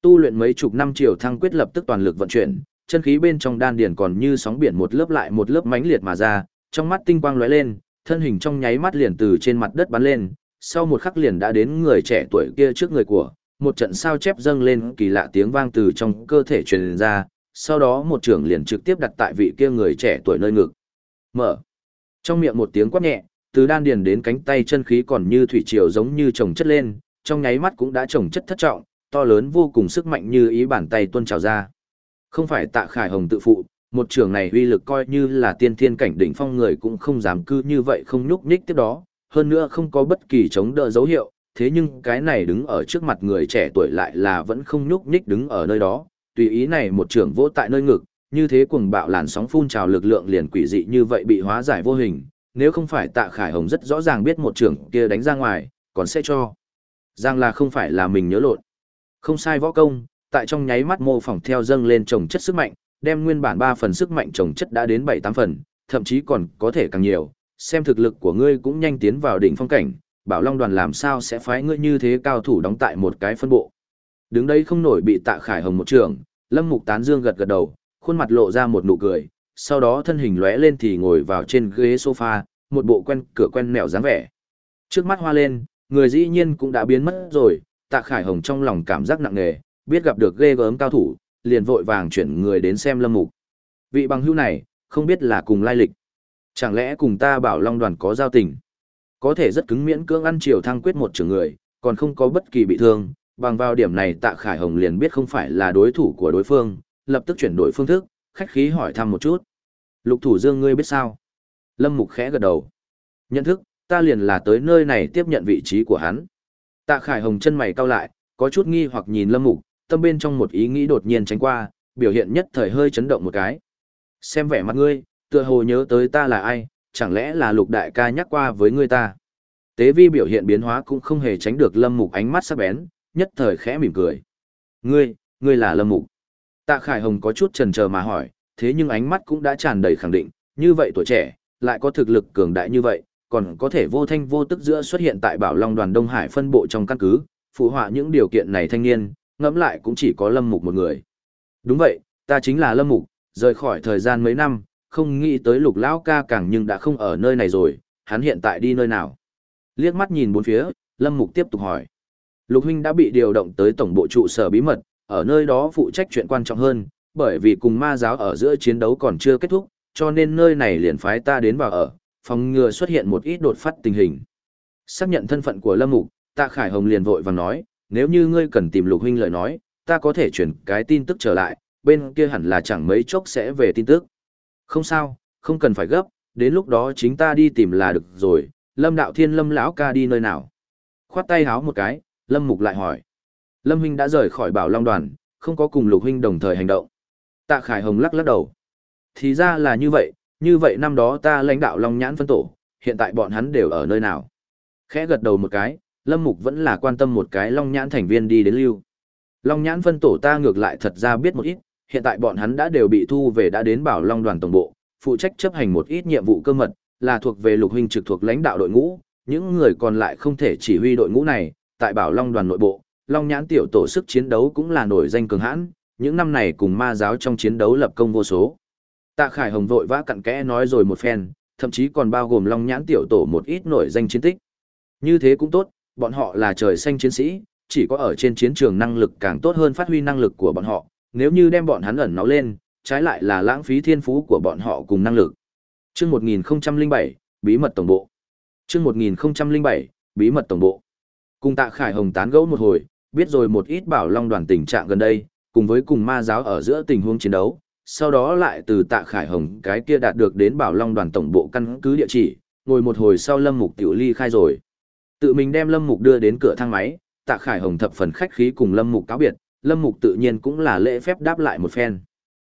Tu luyện mấy chục năm triều thăng quyết lập tức toàn lực vận chuyển, chân khí bên trong đan điền còn như sóng biển một lớp lại một lớp mãnh liệt mà ra, trong mắt tinh quang lóe lên, thân hình trong nháy mắt liền từ trên mặt đất bắn lên, sau một khắc liền đã đến người trẻ tuổi kia trước người của, một trận sao chép dâng lên kỳ lạ tiếng vang từ trong cơ thể truyền ra, sau đó một trưởng liền trực tiếp đặt tại vị kia người trẻ tuổi nơi ngực. Mở. Trong miệng một tiếng quát nhẹ, từ đan điền đến cánh tay chân khí còn như thủy triều giống như trồng chất lên, trong nháy mắt cũng đã trồng chất thất trọng, to lớn vô cùng sức mạnh như ý bàn tay tuôn trào ra. Không phải tạ khải hồng tự phụ, một trường này uy lực coi như là tiên thiên cảnh đỉnh phong người cũng không dám cư như vậy không nhúc nhích tiếp đó, hơn nữa không có bất kỳ chống đỡ dấu hiệu, thế nhưng cái này đứng ở trước mặt người trẻ tuổi lại là vẫn không nhúc nhích đứng ở nơi đó, tùy ý này một trường vỗ tại nơi ngực, như thế cuồng bạo làn sóng phun trào lực lượng liền quỷ dị như vậy bị hóa giải vô hình, nếu không phải tạ khải hồng rất rõ ràng biết một trường kia đánh ra ngoài, còn sẽ cho. Giang là không phải là mình nhớ lộn. Không sai võ công, tại trong nháy mắt mô phỏng theo dâng lên trồng chất sức mạnh, đem nguyên bản 3 phần sức mạnh trồng chất đã đến 7-8 phần, thậm chí còn có thể càng nhiều, xem thực lực của ngươi cũng nhanh tiến vào đỉnh phong cảnh, bảo long đoàn làm sao sẽ phái ngươi như thế cao thủ đóng tại một cái phân bộ. Đứng đây không nổi bị tạ khải hồng một trường, lâm mục tán dương gật gật đầu, khuôn mặt lộ ra một nụ cười, sau đó thân hình lóe lên thì ngồi vào trên ghế sofa, một bộ quen cửa quen mèo dáng vẻ. Trước mắt hoa lên, người dĩ nhiên cũng đã biến mất rồi, tạ khải hồng trong lòng cảm giác nặng nề, biết gặp được ghê gớm cao thủ, liền vội vàng chuyển người đến xem lâm mục. Vị bằng hữu này, không biết là cùng lai lịch. Chẳng lẽ cùng ta bảo long đoàn có giao tình? Có thể rất cứng miễn cưỡng ăn chiều thăng quyết một trường người, còn không có bất kỳ bị thương, bằng vào điểm này tạ khải hồng liền biết không phải là đối thủ của đối phương, lập tức chuyển đổi phương thức, khách khí hỏi thăm một chút. Lục thủ dương ngươi biết sao? Lâm Mục khẽ gật đầu. Nhận thức, ta liền là tới nơi này tiếp nhận vị trí của hắn. Tạ Khải Hồng chân mày cau lại, có chút nghi hoặc nhìn Lâm Mục, tâm bên trong một ý nghĩ đột nhiên tránh qua, biểu hiện nhất thời hơi chấn động một cái. Xem vẻ mặt ngươi, tựa hồ nhớ tới ta là ai, chẳng lẽ là lục đại ca nhắc qua với ngươi ta. Tế vi biểu hiện biến hóa cũng không hề tránh được Lâm Mục ánh mắt sắc bén, nhất thời khẽ mỉm cười. Ngươi, ngươi là Lâm Mục. Tạ Khải Hồng có chút chần chờ mà hỏi, thế nhưng ánh mắt cũng đã tràn đầy khẳng định, như vậy tuổi trẻ, lại có thực lực cường đại như vậy, còn có thể vô thanh vô tức giữa xuất hiện tại Bảo Long đoàn Đông Hải phân bộ trong căn cứ, phụ họa những điều kiện này thanh niên, ngẫm lại cũng chỉ có Lâm Mục một người. Đúng vậy, ta chính là Lâm Mục, rời khỏi thời gian mấy năm, không nghĩ tới Lục lão ca càng nhưng đã không ở nơi này rồi, hắn hiện tại đi nơi nào? Liếc mắt nhìn bốn phía, Lâm Mục tiếp tục hỏi. Lục huynh đã bị điều động tới tổng bộ trụ sở bí mật, ở nơi đó phụ trách chuyện quan trọng hơn, bởi vì cùng ma giáo ở giữa chiến đấu còn chưa kết thúc, cho nên nơi này liền phái ta đến vào ở, phòng ngừa xuất hiện một ít đột phát tình hình. Xác nhận thân phận của Lâm Mục, Tạ Khải Hồng liền vội vàng nói, nếu như ngươi cần tìm Lục huynh lời nói, ta có thể chuyển cái tin tức trở lại, bên kia hẳn là chẳng mấy chốc sẽ về tin tức. Không sao, không cần phải gấp, đến lúc đó chính ta đi tìm là được rồi, Lâm Đạo Thiên Lâm lão ca đi nơi nào? Khoát tay háo một cái, Lâm Mục lại hỏi. Lâm huynh đã rời khỏi Bảo Long đoàn, không có cùng Lục huynh đồng thời hành động. Tạ Khải Hồng lắc lắc đầu. Thì ra là như vậy, như vậy năm đó ta lãnh đạo Long Nhãn phân tổ, hiện tại bọn hắn đều ở nơi nào? Khẽ gật đầu một cái, Lâm Mục vẫn là quan tâm một cái Long Nhãn thành viên đi đến lưu. Long Nhãn phân tổ ta ngược lại thật ra biết một ít, hiện tại bọn hắn đã đều bị thu về đã đến Bảo Long đoàn tổng bộ, phụ trách chấp hành một ít nhiệm vụ cơ mật, là thuộc về Lục huynh trực thuộc lãnh đạo đội ngũ, những người còn lại không thể chỉ huy đội ngũ này, tại Bảo Long đoàn nội bộ, Long Nhãn tiểu tổ sức chiến đấu cũng là nổi danh cường hãn, những năm này cùng ma giáo trong chiến đấu lập công vô số. Tạ Khải Hồng vội vã cặn kẽ nói rồi một phen, thậm chí còn bao gồm Long Nhãn tiểu tổ một ít nổi danh chiến tích. Như thế cũng tốt, bọn họ là trời xanh chiến sĩ, chỉ có ở trên chiến trường năng lực càng tốt hơn phát huy năng lực của bọn họ, nếu như đem bọn hắn ẩn náu lên, trái lại là lãng phí thiên phú của bọn họ cùng năng lực. Chương 1007, bí mật tổng bộ. Chương 1007, bí mật tổng bộ. Cùng Tạ Khải Hồng tán gẫu một hồi, biết rồi một ít bảo long đoàn tình trạng gần đây, cùng với cùng ma giáo ở giữa tình huống chiến đấu, sau đó lại từ Tạ Khải Hồng cái kia đạt được đến bảo long đoàn tổng bộ căn cứ địa chỉ, ngồi một hồi sau Lâm Mục tiểu ly khai rồi. Tự mình đem Lâm Mục đưa đến cửa thang máy, Tạ Khải Hồng thập phần khách khí cùng Lâm Mục cáo biệt, Lâm Mục tự nhiên cũng là lễ phép đáp lại một phen.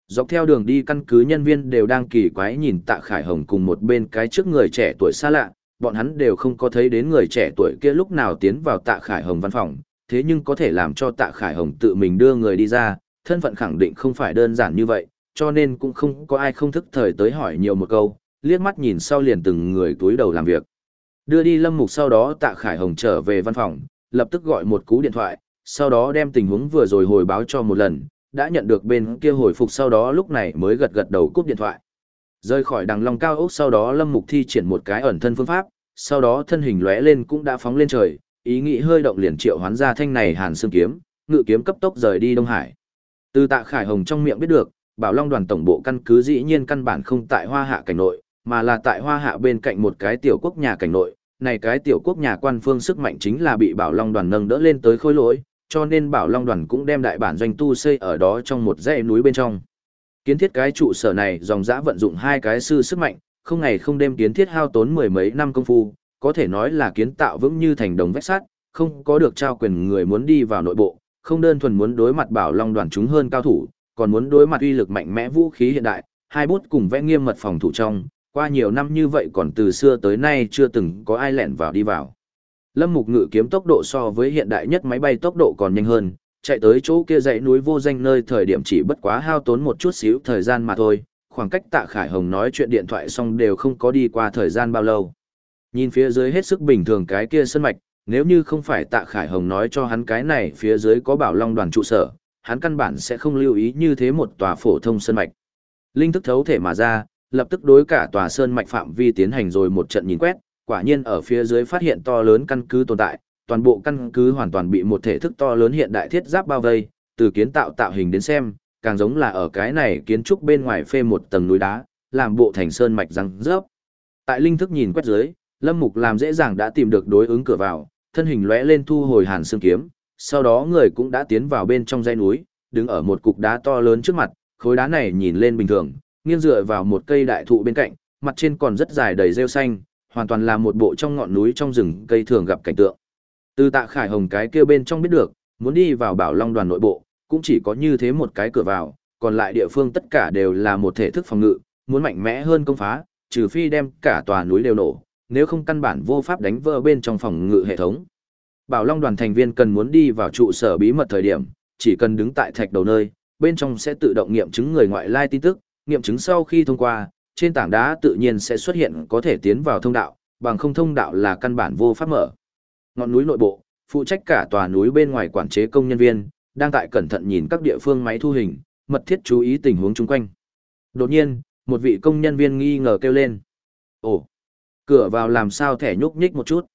Dọc theo đường đi căn cứ nhân viên đều đang kỳ quái nhìn Tạ Khải Hồng cùng một bên cái trước người trẻ tuổi xa lạ, bọn hắn đều không có thấy đến người trẻ tuổi kia lúc nào tiến vào Tạ Khải Hồng văn phòng, thế nhưng có thể làm cho Tạ Khải Hồng tự mình đưa người đi ra, thân phận khẳng định không phải đơn giản như vậy, cho nên cũng không có ai không thức thời tới hỏi nhiều một câu, liếc mắt nhìn sau liền từng người túi đầu làm việc. Đưa đi Lâm Mục sau đó Tạ Khải Hồng trở về văn phòng, lập tức gọi một cú điện thoại, sau đó đem tình huống vừa rồi hồi báo cho một lần, đã nhận được bên kia hồi phục sau đó lúc này mới gật gật đầu cúp điện thoại. Rơi khỏi đằng long cao ốc sau đó Lâm Mục thi triển một cái ẩn thân phương pháp, sau đó thân hình lóe lên cũng đã phóng lên trời, ý nghĩ hơi động liền triệu hoán ra thanh này Hàn Xương kiếm, ngự kiếm cấp tốc rời đi Đông Hải. Từ Tạ Khải Hồng trong miệng biết được, Bảo Long đoàn tổng bộ căn cứ dĩ nhiên căn bản không tại Hoa Hạ cảnh nội, mà là tại Hoa Hạ bên cạnh một cái tiểu quốc nhà cảnh nội. Này cái tiểu quốc nhà quan phương sức mạnh chính là bị Bảo Long đoàn nâng đỡ lên tới khối lỗi, cho nên Bảo Long đoàn cũng đem đại bản doanh tu xây ở đó trong một dãy núi bên trong. Kiến thiết cái trụ sở này dòng dã vận dụng hai cái sư sức mạnh, không ngày không đêm kiến thiết hao tốn mười mấy năm công phu, có thể nói là kiến tạo vững như thành đồng vách sắt, không có được trao quyền người muốn đi vào nội bộ, không đơn thuần muốn đối mặt Bảo Long đoàn chúng hơn cao thủ, còn muốn đối mặt uy lực mạnh mẽ vũ khí hiện đại, hai bút cùng vẽ nghiêm mật phòng thủ trong, qua nhiều năm như vậy còn từ xưa tới nay chưa từng có ai lẻn vào đi vào. Lâm Mục Ngự kiếm tốc độ so với hiện đại nhất máy bay tốc độ còn nhanh hơn, chạy tới chỗ kia dãy núi vô danh nơi thời điểm chỉ bất quá hao tốn một chút xíu thời gian mà thôi, khoảng cách Tạ Khải Hồng nói chuyện điện thoại xong đều không có đi qua thời gian bao lâu. Nhìn phía dưới hết sức bình thường cái kia sân mạch, nếu như không phải Tạ Khải Hồng nói cho hắn cái này phía dưới có Bảo Long đoàn trụ sở, hắn căn bản sẽ không lưu ý như thế một tòa phổ thông sân mạch. Linh thức thấu thể mà ra, lập tức đối cả tòa sơn mạch phạm vi tiến hành rồi một trận nhìn quét, quả nhiên ở phía dưới phát hiện to lớn căn cứ tồn tại, toàn bộ căn cứ hoàn toàn bị một thể thức to lớn hiện đại thiết giáp bao vây, từ kiến tạo tạo hình đến xem, càng giống là ở cái này kiến trúc bên ngoài phê một tầng núi đá, làm bộ thành sơn mạch răng rớp. Tại linh thức nhìn quét dưới, Lâm Mục làm dễ dàng đã tìm được đối ứng cửa vào, thân hình lóe lên thu hồi hàn xương kiếm, sau đó người cũng đã tiến vào bên trong dãy núi, đứng ở một cục đá to lớn trước mặt, khối đá này nhìn lên bình thường, nghiêng dựa vào một cây đại thụ bên cạnh, mặt trên còn rất dài đầy rêu xanh, hoàn toàn là một bộ trong ngọn núi trong rừng cây thường gặp cảnh tượng. Từ tạ khải hồng cái kia bên trong biết được, muốn đi vào bảo long đoàn nội bộ, cũng chỉ có như thế một cái cửa vào, còn lại địa phương tất cả đều là một thể thức phòng ngự, muốn mạnh mẽ hơn công phá, trừ phi đem cả tòa núi đều nổ, nếu không căn bản vô pháp đánh vỡ bên trong phòng ngự hệ thống. Bảo Long đoàn thành viên cần muốn đi vào trụ sở bí mật thời điểm, chỉ cần đứng tại thạch đầu nơi, bên trong sẽ tự động nghiệm chứng người ngoại lai tin tức, nghiệm chứng sau khi thông qua, trên tảng đá tự nhiên sẽ xuất hiện có thể tiến vào thông đạo, bằng không thông đạo là căn bản vô pháp mở. Ngọn núi nội bộ, phụ trách cả tòa núi bên ngoài quản chế công nhân viên, đang tại cẩn thận nhìn các địa phương máy thu hình, mật thiết chú ý tình huống chung quanh. Đột nhiên, một vị công nhân viên nghi ngờ kêu lên. Ồ, cửa vào làm sao thẻ nhúc nhích một chút.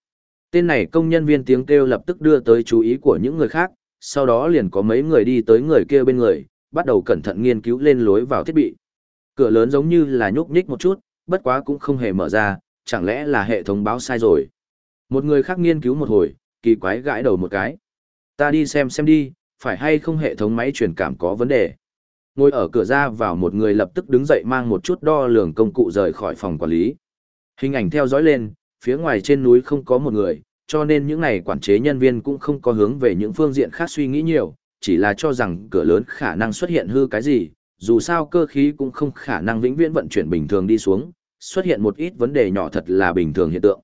Tên này công nhân viên tiếng kêu lập tức đưa tới chú ý của những người khác, sau đó liền có mấy người đi tới người kia bên người, bắt đầu cẩn thận nghiên cứu lên lối vào thiết bị. Cửa lớn giống như là nhúc nhích một chút, bất quá cũng không hề mở ra, chẳng lẽ là hệ thống báo sai rồi. Một người khác nghiên cứu một hồi, kỳ quái gãi đầu một cái. Ta đi xem xem đi, phải hay không hệ thống máy truyền cảm có vấn đề. Ngồi ở cửa ra vào một người lập tức đứng dậy mang một chút đo lường công cụ rời khỏi phòng quản lý. Hình ảnh theo dõi lên, phía ngoài trên núi không có một người, cho nên những này quản chế nhân viên cũng không có hướng về những phương diện khác suy nghĩ nhiều, chỉ là cho rằng cửa lớn khả năng xuất hiện hư cái gì, dù sao cơ khí cũng không khả năng vĩnh viễn vận chuyển bình thường đi xuống, xuất hiện một ít vấn đề nhỏ thật là bình thường hiện tượng.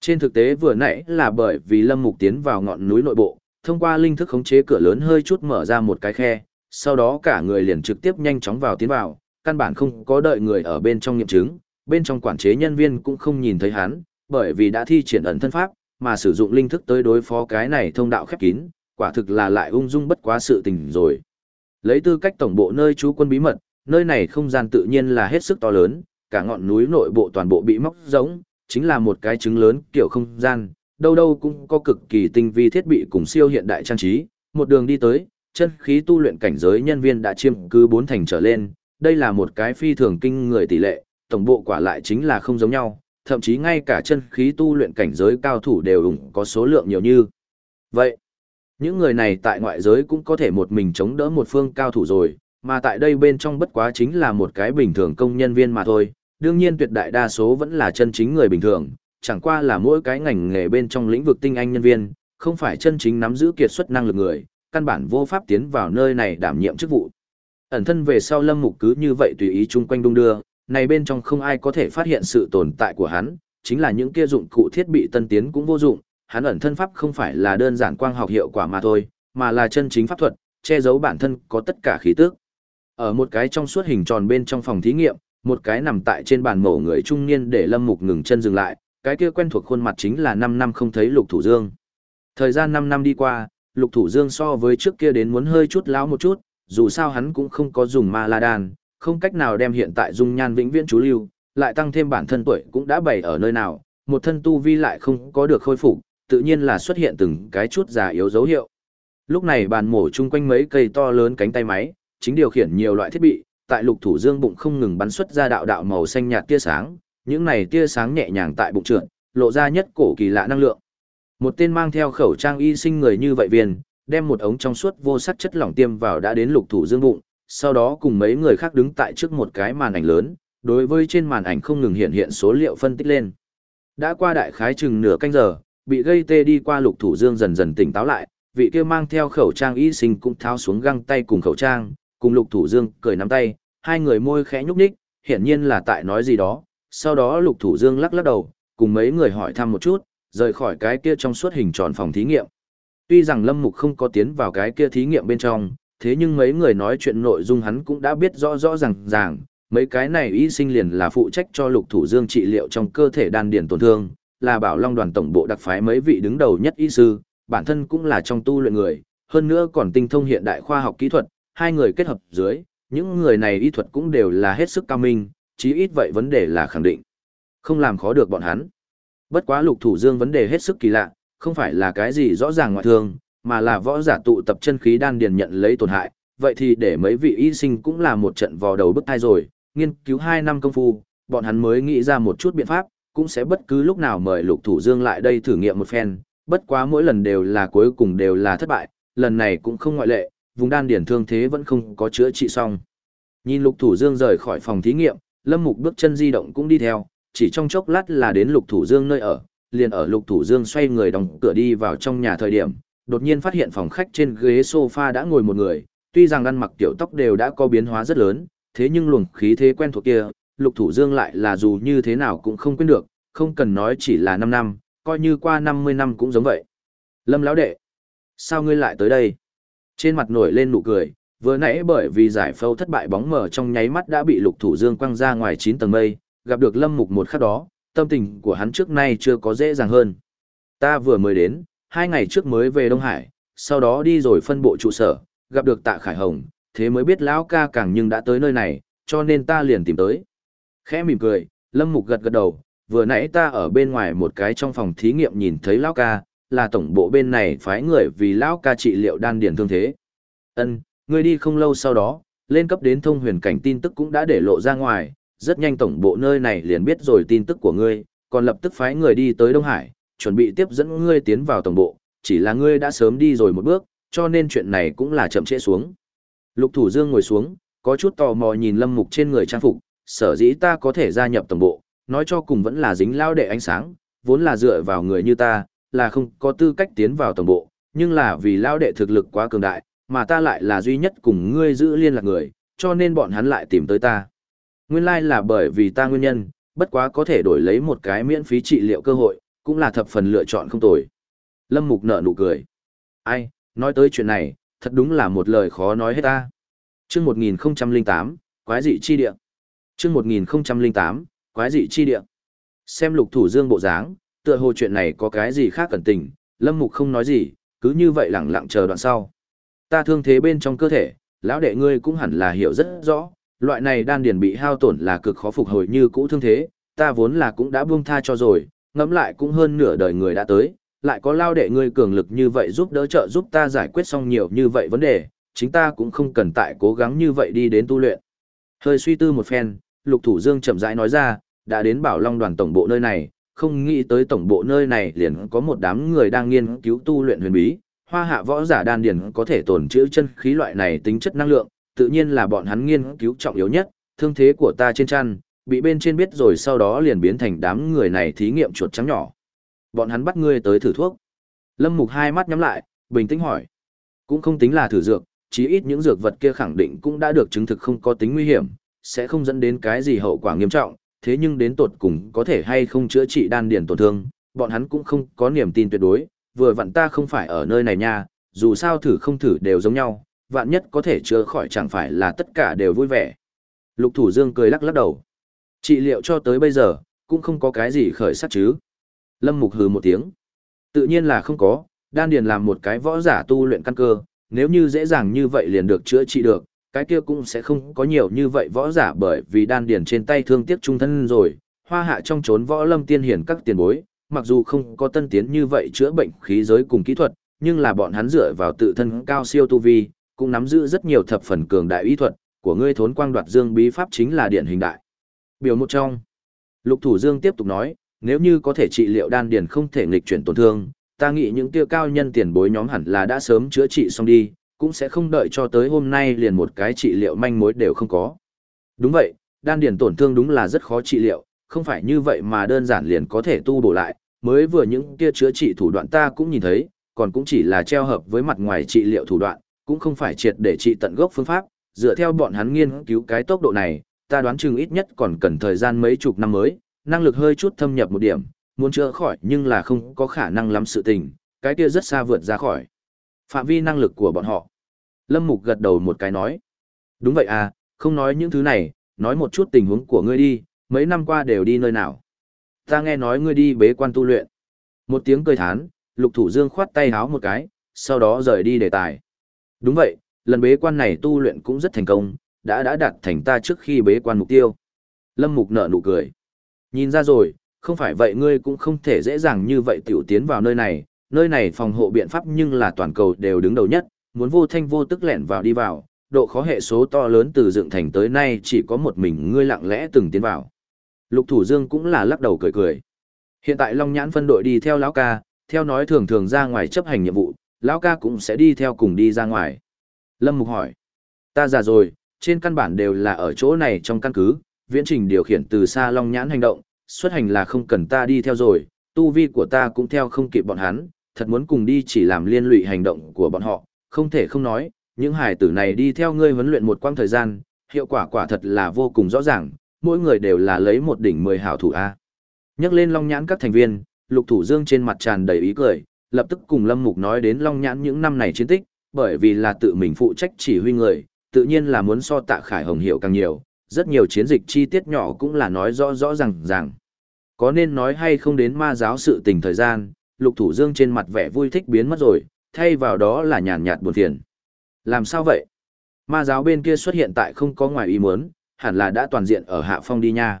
Trên thực tế vừa nãy là bởi vì Lâm Mục tiến vào ngọn núi nội bộ, thông qua linh thức khống chế cửa lớn hơi chút mở ra một cái khe, sau đó cả người liền trực tiếp nhanh chóng vào tiến vào, căn bản không có đợi người ở bên trong nghiệm chứng, bên trong quản chế nhân viên cũng không nhìn thấy hắn, bởi vì đã thi triển ẩn thân pháp, mà sử dụng linh thức tới đối phó cái này thông đạo khép kín, quả thực là lại ung dung bất quá sự tình rồi. Lấy tư cách tổng bộ nơi trú quân bí mật, nơi này không gian tự nhiên là hết sức to lớn, cả ngọn núi nội bộ toàn bộ bị móc giống, chính là một cái trứng lớn kiểu không gian, đâu đâu cũng có cực kỳ tinh vi thiết bị cùng siêu hiện đại trang trí, một đường đi tới, chân khí tu luyện cảnh giới nhân viên đã chiếm cứ bốn thành trở lên, đây là một cái phi thường kinh người tỷ lệ, tổng bộ quả lại chính là không giống nhau, thậm chí ngay cả chân khí tu luyện cảnh giới cao thủ đều ủng có số lượng nhiều như. Vậy, những người này tại ngoại giới cũng có thể một mình chống đỡ một phương cao thủ rồi, mà tại đây bên trong bất quá chính là một cái bình thường công nhân viên mà thôi, đương nhiên tuyệt đại đa số vẫn là chân chính người bình thường, chẳng qua là mỗi cái ngành nghề bên trong lĩnh vực tinh anh nhân viên, không phải chân chính nắm giữ kiệt xuất năng lực người, căn bản vô pháp tiến vào nơi này đảm nhiệm chức vụ. Ẩn thân về sau Lâm Mục cứ như vậy tùy ý chung quanh đung đưa, này bên trong không ai có thể phát hiện sự tồn tại của hắn, chính là những kia dụng cụ thiết bị tân tiến cũng vô dụng, hắn ẩn thân pháp không phải là đơn giản quang học hiệu quả mà thôi, mà là chân chính pháp thuật, che giấu bản thân có tất cả khí tức. Ở một cái trong suốt hình tròn bên trong phòng thí nghiệm, một cái nằm tại trên bàn mổ người trung niên để Lâm Mục ngừng chân dừng lại, cái kia quen thuộc khuôn mặt chính là 5 năm không thấy Lục Thủ Dương. Thời gian 5 năm đi qua, Lục Thủ Dương so với trước kia đến muốn hơi chút lão một chút, dù sao hắn cũng không có dùng ma la đan, không cách nào đem hiện tại dung nhan vĩnh viễn chú lưu, lại tăng thêm bản thân tuổi cũng đã bày ở nơi nào, một thân tu vi lại không có được khôi phục, tự nhiên là xuất hiện từng cái chút già yếu dấu hiệu. Lúc này bàn mổ chung quanh mấy cây to lớn cánh tay máy, chính điều khiển nhiều loại thiết bị, tại lục thủ dương bụng không ngừng bắn xuất ra đạo đạo màu xanh nhạt tia sáng, những này tia sáng nhẹ nhàng tại bụng trượt, lộ ra nhất cổ kỳ lạ năng lượng. Một tên mang theo khẩu trang y sinh người như vậy viên, đem một ống trong suốt vô sắc chất lỏng tiêm vào đã đến lục thủ dương bụng, sau đó cùng mấy người khác đứng tại trước một cái màn ảnh lớn, đối với trên màn ảnh không ngừng hiện hiện số liệu phân tích lên. Đã qua đại khái chừng nửa canh giờ, bị gây tê đi qua lục thủ dương dần dần tỉnh táo lại, vị kia mang theo khẩu trang y sinh cũng tháo xuống găng tay cùng khẩu trang, cùng lục thủ dương cười nắm tay, hai người môi khẽ nhúc nhích, hiển nhiên là tại nói gì đó, sau đó lục thủ dương lắc lắc đầu, cùng mấy người hỏi thăm một chút, rời khỏi cái kia trong suốt hình tròn phòng thí nghiệm. Tuy rằng Lâm Mục không có tiến vào cái kia thí nghiệm bên trong, thế nhưng mấy người nói chuyện nội dung hắn cũng đã biết rõ rõ ràng ràng, mấy cái này y sinh liền là phụ trách cho lục thủ dương trị liệu trong cơ thể đan điền tổn thương, là bảo long đoàn tổng bộ đặc phái mấy vị đứng đầu nhất y sư, bản thân cũng là trong tu luyện người, hơn nữa còn tinh thông hiện đại khoa học kỹ thuật, hai người kết hợp dưới, những người này y thuật cũng đều là hết sức cao minh, chí ít vậy vấn đề là khẳng định. Không làm khó được bọn hắn. Bất quá lục thủ dương vấn đề hết sức kỳ lạ, không phải là cái gì rõ ràng ngoại thương, mà là võ giả tụ tập chân khí đan điền nhận lấy tổn hại, vậy thì để mấy vị y sinh cũng là một trận vò đầu bức thai rồi, nghiên cứu 2 năm công phu, bọn hắn mới nghĩ ra một chút biện pháp, cũng sẽ bất cứ lúc nào mời lục thủ dương lại đây thử nghiệm một phen, bất quá mỗi lần đều là cuối cùng đều là thất bại, lần này cũng không ngoại lệ, vùng đan điển thương thế vẫn không có chữa trị xong. Nhìn lục thủ dương rời khỏi phòng thí nghiệm, lâm mục bước chân di động cũng đi theo, chỉ trong chốc lát là đến lục thủ dương nơi ở, liền ở lục thủ dương xoay người đóng cửa đi vào trong nhà thời điểm, đột nhiên phát hiện phòng khách trên ghế sofa đã ngồi một người, tuy rằng ăn mặc tiểu tóc đều đã có biến hóa rất lớn, thế nhưng luồng khí thế quen thuộc kia, lục thủ dương lại là dù như thế nào cũng không quên được, không cần nói chỉ là 5 năm, coi như qua 50 năm cũng giống vậy. Lâm lão đệ, sao ngươi lại tới đây? Trên mặt nổi lên nụ cười, vừa nãy bởi vì giải phẫu thất bại bóng mở trong nháy mắt đã bị Lục Thủ Dương quăng ra ngoài 9 tầng mây, gặp được Lâm Mục một khắc đó, tâm tình của hắn trước nay chưa có dễ dàng hơn. Ta vừa mới đến, hai ngày trước mới về Đông Hải, sau đó đi rồi phân bộ trụ sở, gặp được Tạ Khải Hồng, thế mới biết lão ca càng nhưng đã tới nơi này, cho nên ta liền tìm tới. Khẽ mỉm cười, Lâm Mục gật gật đầu, vừa nãy ta ở bên ngoài một cái trong phòng thí nghiệm nhìn thấy lão ca, là tổng bộ bên này phái người vì lão ca trị liệu đan điền thương thế. Ân, ngươi đi không lâu sau đó, lên cấp đến thông huyền cảnh tin tức cũng đã để lộ ra ngoài, rất nhanh tổng bộ nơi này liền biết rồi tin tức của ngươi, còn lập tức phái người đi tới Đông Hải, chuẩn bị tiếp dẫn ngươi tiến vào tổng bộ, chỉ là ngươi đã sớm đi rồi một bước, cho nên chuyện này cũng là chậm trễ xuống. Lục Thủ Dương ngồi xuống, có chút tò mò nhìn Lâm Mục trên người trang phục, sở dĩ ta có thể gia nhập tổng bộ, nói cho cùng vẫn là dính lao đệ ánh sáng, vốn là dựa vào người như ta, là không có tư cách tiến vào tổng bộ, nhưng là vì lao đệ thực lực quá cường đại, mà ta lại là duy nhất cùng ngươi giữ liên lạc người, cho nên bọn hắn lại tìm tới ta. Nguyên lai like là bởi vì ta nguyên nhân, bất quá có thể đổi lấy một cái miễn phí trị liệu cơ hội, cũng là thập phần lựa chọn không tồi. Lâm Mục nở nụ cười. Ai, nói tới chuyện này, thật đúng là một lời khó nói hết ta. Chương 1008, quái dị chi địa. Chương 1008, quái dị chi địa. Xem Lục Thủ Dương bộ dáng, tựa hồ chuyện này có cái gì khác cẩn tình, Lâm Mục không nói gì, cứ như vậy lặng lặng chờ đoạn sau. Ta thương thế bên trong cơ thể, lão đệ ngươi cũng hẳn là hiểu rất rõ, loại này đan điền bị hao tổn là cực khó phục hồi như cũ thương thế, ta vốn là cũng đã buông tha cho rồi, ngẫm lại cũng hơn nửa đời người đã tới, lại có lao đệ ngươi cường lực như vậy giúp đỡ trợ giúp ta giải quyết xong nhiều như vậy vấn đề, chính ta cũng không cần tại cố gắng như vậy đi đến tu luyện. Hơi suy tư một phen, Lục Thủ Dương chậm rãi nói ra, đã đến Bảo Long đoàn tổng bộ nơi này, không nghĩ tới tổng bộ nơi này liền có một đám người đang nghiên cứu tu luyện huyền bí, hoa hạ võ giả đan điền có thể tồn trữ chân khí loại này tính chất năng lượng, tự nhiên là bọn hắn nghiên cứu trọng yếu nhất, thương thế của ta trên chăn, bị bên trên biết rồi sau đó liền biến thành đám người này thí nghiệm chuột trắng nhỏ. Bọn hắn bắt ngươi tới thử thuốc. Lâm Mục hai mắt nhắm lại, bình tĩnh hỏi. Cũng không tính là thử dược, chí ít những dược vật kia khẳng định cũng đã được chứng thực không có tính nguy hiểm, sẽ không dẫn đến cái gì hậu quả nghiêm trọng, thế nhưng đến tột cùng có thể hay không chữa trị đan điền tổn thương, bọn hắn cũng không có niềm tin tuyệt đối, vừa vặn ta không phải ở nơi này nha, dù sao thử không thử đều giống nhau, vạn nhất có thể chữa khỏi chẳng phải là tất cả đều vui vẻ. Lục Thủ Dương cười lắc lắc đầu. Trị liệu cho tới bây giờ, cũng không có cái gì khởi sắc chứ. Lâm Mục hừ một tiếng. Tự nhiên là không có, đan điền làm một cái võ giả tu luyện căn cơ, nếu như dễ dàng như vậy liền được chữa trị được, cái kia cũng sẽ không có nhiều như vậy võ giả bởi vì đan điền trên tay thương tiếc trung thân rồi. Hoa hạ trong trốn võ lâm tiên hiển các tiền bối, mặc dù không có tân tiến như vậy chữa bệnh khí giới cùng kỹ thuật, nhưng là bọn hắn dựa vào tự thân cao siêu tu vi, cũng nắm giữ rất nhiều thập phần cường đại y thuật, của ngươi thốn quang đoạt dương bí pháp chính là điện hình đại. Biểu một trong. Lục Thủ Dương tiếp tục nói, nếu như có thể trị liệu đan điền không thể nghịch chuyển tổn thương, ta nghĩ những tiêu cao nhân tiền bối nhóm hẳn là đã sớm chữa trị xong đi, cũng sẽ không đợi cho tới hôm nay liền một cái trị liệu manh mối đều không có. Đúng vậy, đan điền tổn thương đúng là rất khó trị liệu, không phải như vậy mà đơn giản liền có thể tu bổ lại, mới vừa những kia chữa trị thủ đoạn ta cũng nhìn thấy, còn cũng chỉ là treo hợp với mặt ngoài trị liệu thủ đoạn, cũng không phải triệt để trị tận gốc phương pháp, dựa theo bọn hắn nghiên cứu cái tốc độ này, ta đoán chừng ít nhất còn cần thời gian mấy chục năm mới, năng lực hơi chút thâm nhập một điểm, muốn chữa khỏi nhưng là không có khả năng lắm sự tình, cái kia rất xa vượt ra khỏi phạm vi năng lực của bọn họ. Lâm Mục gật đầu một cái nói, đúng vậy à, không nói những thứ này, nói một chút tình huống của ngươi đi, mấy năm qua đều đi nơi nào. Ta nghe nói ngươi đi bế quan tu luyện. Một tiếng cười thán, Lục Thủ Dương khoát tay háo một cái, sau đó rời đi đề tài. Đúng vậy, lần bế quan này tu luyện cũng rất thành công, đã đã đạt thành ta trước khi bế quan mục tiêu. Lâm Mục nở nụ cười. Nhìn ra rồi, không phải vậy ngươi cũng không thể dễ dàng như vậy tiểu tiến vào nơi này, nơi này phòng hộ biện pháp nhưng là toàn cầu đều đứng đầu nhất, muốn vô thanh vô tức lẻn vào đi vào, độ khó hệ số to lớn từ dựng thành tới nay chỉ có một mình ngươi lặng lẽ từng tiến vào. Lục Thủ Dương cũng là lắc đầu cười cười. Hiện tại Long Nhãn phân đội đi theo lão ca, theo nói thường thường ra ngoài chấp hành nhiệm vụ, lão ca cũng sẽ đi theo cùng đi ra ngoài. Lâm Mục hỏi, ta già rồi, trên căn bản đều là ở chỗ này trong căn cứ, viễn trình điều khiển từ xa long nhãn hành động, xuất hành là không cần ta đi theo rồi, tu vi của ta cũng theo không kịp bọn hắn, thật muốn cùng đi chỉ làm liên lụy hành động của bọn họ, không thể không nói, những hải tử này đi theo ngươi huấn luyện một quãng thời gian, hiệu quả quả thật là vô cùng rõ ràng, mỗi người đều là lấy một đỉnh mười hảo thủ A. Nhắc lên long nhãn các thành viên, lục thủ dương trên mặt tràn đầy ý cười, lập tức cùng Lâm Mục nói đến long nhãn những năm này chiến tích, bởi vì là tự mình phụ trách chỉ huy người, tự nhiên là muốn so tạ khải hồng hiệu càng nhiều, rất nhiều chiến dịch chi tiết nhỏ cũng là nói rõ rõ ràng ràng. Có nên nói hay không đến ma giáo sự tình thời gian, lục thủ dương trên mặt vẻ vui thích biến mất rồi, thay vào đó là nhàn nhạt buồn phiền. Làm sao vậy? Ma giáo bên kia xuất hiện tại không có ngoài ý muốn, hẳn là đã toàn diện ở hạ phong đi nha.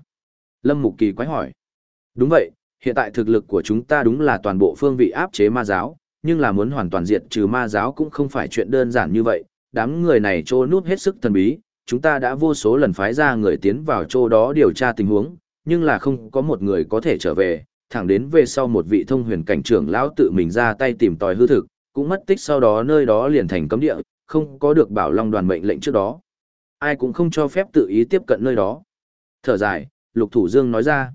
Lâm Mục Kỳ quái hỏi. Đúng vậy, hiện tại thực lực của chúng ta đúng là toàn bộ phương vị áp chế ma giáo, nhưng là muốn hoàn toàn diệt trừ ma giáo cũng không phải chuyện đơn giản như vậy, đám người này trô nút hết sức thần bí, chúng ta đã vô số lần phái ra người tiến vào chỗ đó điều tra tình huống, nhưng là không có một người có thể trở về, thẳng đến về sau một vị thông huyền cảnh trưởng lão tự mình ra tay tìm tòi hư thực, cũng mất tích sau đó nơi đó liền thành cấm địa, không có được bảo long đoàn mệnh lệnh trước đó. Ai cũng không cho phép tự ý tiếp cận nơi đó. Thở dài, Lục Thủ Dương nói ra.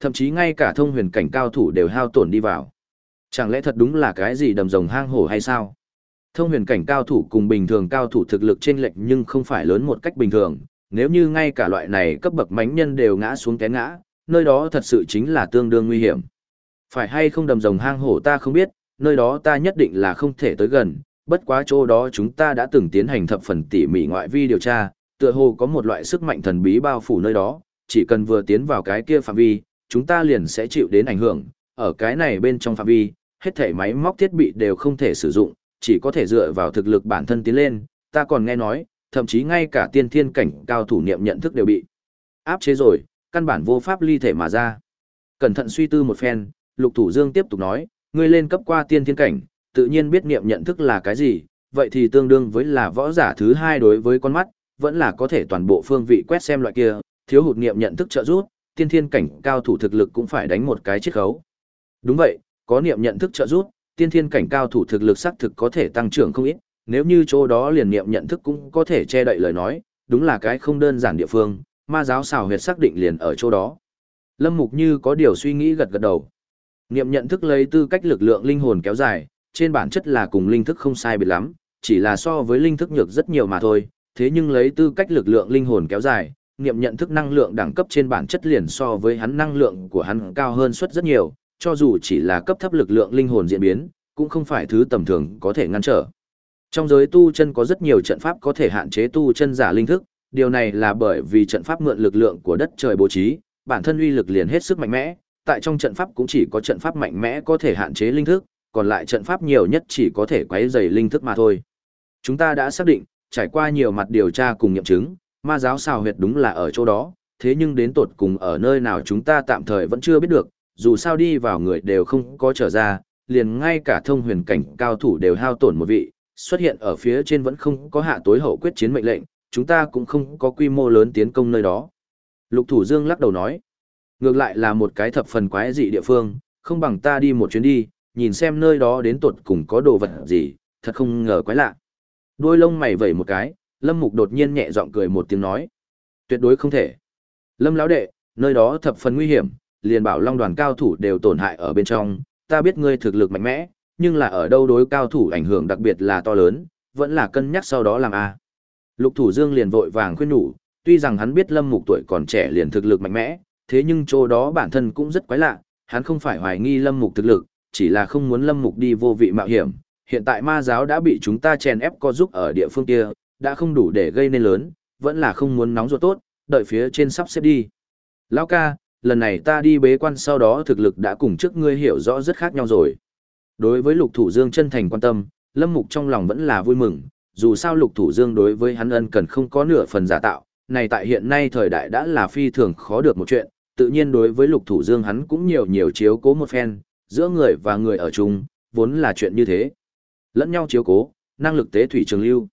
Thậm chí ngay cả thông huyền cảnh cao thủ đều hao tổn đi vào. Chẳng lẽ thật đúng là cái gì đầm rồng hang hổ hay sao? Thông huyền cảnh cao thủ cùng bình thường cao thủ thực lực trên lệnh nhưng không phải lớn một cách bình thường, nếu như ngay cả loại này cấp bậc mánh nhân đều ngã xuống té ngã, nơi đó thật sự chính là tương đương nguy hiểm. Phải hay không đầm rồng hang hổ ta không biết, nơi đó ta nhất định là không thể tới gần, bất quá chỗ đó chúng ta đã từng tiến hành thập phần tỉ mỉ ngoại vi điều tra, tựa hồ có một loại sức mạnh thần bí bao phủ nơi đó, chỉ cần vừa tiến vào cái kia phạm vi, chúng ta liền sẽ chịu đến ảnh hưởng, ở cái này bên trong phạm vi, hết thể máy móc thiết bị đều không thể sử dụng, chỉ có thể dựa vào thực lực bản thân tiến lên, ta còn nghe nói, thậm chí ngay cả tiên thiên cảnh cao thủ niệm nhận thức đều bị áp chế rồi, căn bản vô pháp ly thể mà ra. Cẩn thận suy tư một phen, Lục Thủ Dương tiếp tục nói, ngươi lên cấp qua tiên thiên cảnh, tự nhiên biết niệm nhận thức là cái gì, vậy thì tương đương với là võ giả thứ hai đối với con mắt, vẫn là có thể toàn bộ phương vị quét xem loại kia, thiếu hụt niệm nhận thức trợ giúp, tiên thiên cảnh cao thủ thực lực cũng phải đánh một cái chiết khấu. Đúng vậy, có niệm nhận thức trợ giúp, tiên thiên cảnh cao thủ thực lực xác thực có thể tăng trưởng không ít, nếu như chỗ đó liền niệm nhận thức cũng có thể che đậy lời nói, đúng là cái không đơn giản địa phương, ma giáo xào huyệt xác định liền ở chỗ đó. Lâm Mục như có điều suy nghĩ gật gật đầu. Niệm nhận thức lấy tư cách lực lượng linh hồn kéo dài, trên bản chất là cùng linh thức không sai biệt lắm, chỉ là so với linh thức nhược rất nhiều mà thôi, thế nhưng lấy tư cách lực lượng linh hồn kéo dài, niệm nhận thức năng lượng đẳng cấp trên bản chất liền so với hắn năng lượng của hắn cao hơn suất rất nhiều, cho dù chỉ là cấp thấp lực lượng linh hồn diễn biến, cũng không phải thứ tầm thường có thể ngăn trở. Trong giới tu chân có rất nhiều trận pháp có thể hạn chế tu chân giả linh thức, điều này là bởi vì trận pháp mượn lực lượng của đất trời bố trí, bản thân uy lực liền hết sức mạnh mẽ, tại trong trận pháp cũng chỉ có trận pháp mạnh mẽ có thể hạn chế linh thức, còn lại trận pháp nhiều nhất chỉ có thể quấy rầy linh thức mà thôi. Chúng ta đã xác định, trải qua nhiều mặt điều tra cùng nghiệm chứng, ma giáo xào huyệt đúng là ở chỗ đó, thế nhưng đến tột cùng ở nơi nào chúng ta tạm thời vẫn chưa biết được, dù sao đi vào người đều không có trở ra, liền ngay cả thông huyền cảnh cao thủ đều hao tổn một vị, xuất hiện ở phía trên vẫn không có hạ tối hậu quyết chiến mệnh lệnh, chúng ta cũng không có quy mô lớn tiến công nơi đó. Lục Thủ Dương lắc đầu nói, ngược lại là một cái thập phần quái dị địa phương, không bằng ta đi một chuyến đi, nhìn xem nơi đó đến tuột cùng có đồ vật gì, thật không ngờ quái lạ. Đôi lông mày vẩy một cái, Lâm Mục đột nhiên nhẹ giọng cười một tiếng nói, tuyệt đối không thể. Lâm lão đệ, nơi đó thập phần nguy hiểm, liền bảo long đoàn cao thủ đều tổn hại ở bên trong, ta biết ngươi thực lực mạnh mẽ, nhưng là ở đâu đối cao thủ ảnh hưởng đặc biệt là to lớn, vẫn là cân nhắc sau đó làm a. Lục Thủ Dương liền vội vàng khuyên nhủ, tuy rằng hắn biết Lâm Mục tuổi còn trẻ liền thực lực mạnh mẽ, thế nhưng chỗ đó bản thân cũng rất quái lạ, hắn không phải hoài nghi Lâm Mục thực lực, chỉ là không muốn Lâm Mục đi vô vị mạo hiểm. Hiện tại ma giáo đã bị chúng ta chèn ép co giúp ở địa phương kia, đã không đủ để gây nên lớn, vẫn là không muốn nóng ruột tốt, đợi phía trên sắp xếp đi. Lão ca, lần này ta đi bế quan sau đó thực lực đã cùng trước ngươi hiểu rõ rất khác nhau rồi. Đối với lục thủ dương chân thành quan tâm, lâm mục trong lòng vẫn là vui mừng, dù sao lục thủ dương đối với hắn ân cần không có nửa phần giả tạo, này tại hiện nay thời đại đã là phi thường khó được một chuyện, tự nhiên đối với lục thủ dương hắn cũng nhiều nhiều chiếu cố một phen, giữa người và người ở chung, vốn là chuyện như thế. Lẫn nhau chiếu cố, năng lực tế thủy trường lưu.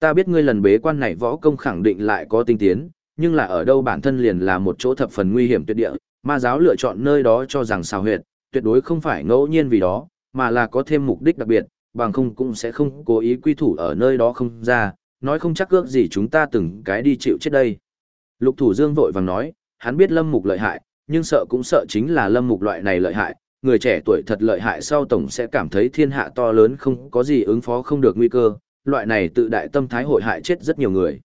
Ta biết ngươi lần bế quan này võ công khẳng định lại có tinh tiến, nhưng là ở đâu bản thân liền là một chỗ thập phần nguy hiểm tuyệt địa, ma giáo lựa chọn nơi đó cho rằng xào huyệt, tuyệt đối không phải ngẫu nhiên vì đó, mà là có thêm mục đích đặc biệt, bằng không cũng sẽ không cố ý quy thủ ở nơi đó không ra, nói không chắc ước gì chúng ta từng cái đi chịu chết đây. Lục thủ dương vội vàng nói, hắn biết lâm mục lợi hại, nhưng sợ cũng sợ chính là lâm mục loại này lợi hại, người trẻ tuổi thật lợi hại sau tổng sẽ cảm thấy thiên hạ to lớn không có gì ứng phó không được nguy cơ, loại này tự đại tâm thái hội hại chết rất nhiều người.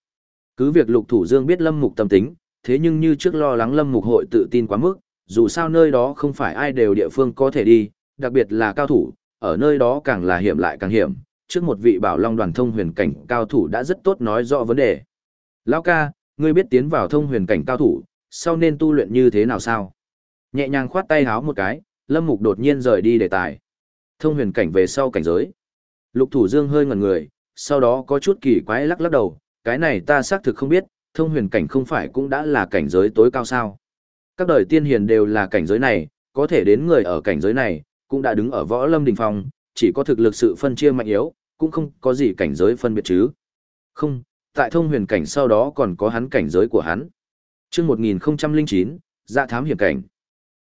Cứ việc lục thủ dương biết lâm mục tâm tính, thế nhưng như trước lo lắng lâm mục hội tự tin quá mức, dù sao nơi đó không phải ai đều địa phương có thể đi, đặc biệt là cao thủ, ở nơi đó càng là hiểm lại càng hiểm, trước một vị bảo long đoàn thông huyền cảnh cao thủ đã rất tốt nói rõ vấn đề. Lão ca, ngươi biết tiến vào thông huyền cảnh cao thủ, sau nên tu luyện như thế nào sao? Nhẹ nhàng khoát tay háo một cái, Lâm Mục đột nhiên rời đi đề tài. Thông huyền cảnh về sau cảnh giới. Lục Thủ Dương hơi ngẩn người, sau đó có chút kỳ quái lắc lắc đầu, cái này ta xác thực không biết, thông huyền cảnh không phải cũng đã là cảnh giới tối cao sao. Các đời tiên hiền đều là cảnh giới này, có thể đến người ở cảnh giới này, cũng đã đứng ở võ lâm đỉnh phong, chỉ có thực lực sự phân chia mạnh yếu, cũng không có gì cảnh giới phân biệt chứ. Không, tại thông huyền cảnh sau đó còn có hắn cảnh giới của hắn. Chương 1009, Dạ thám hiểm cảnh.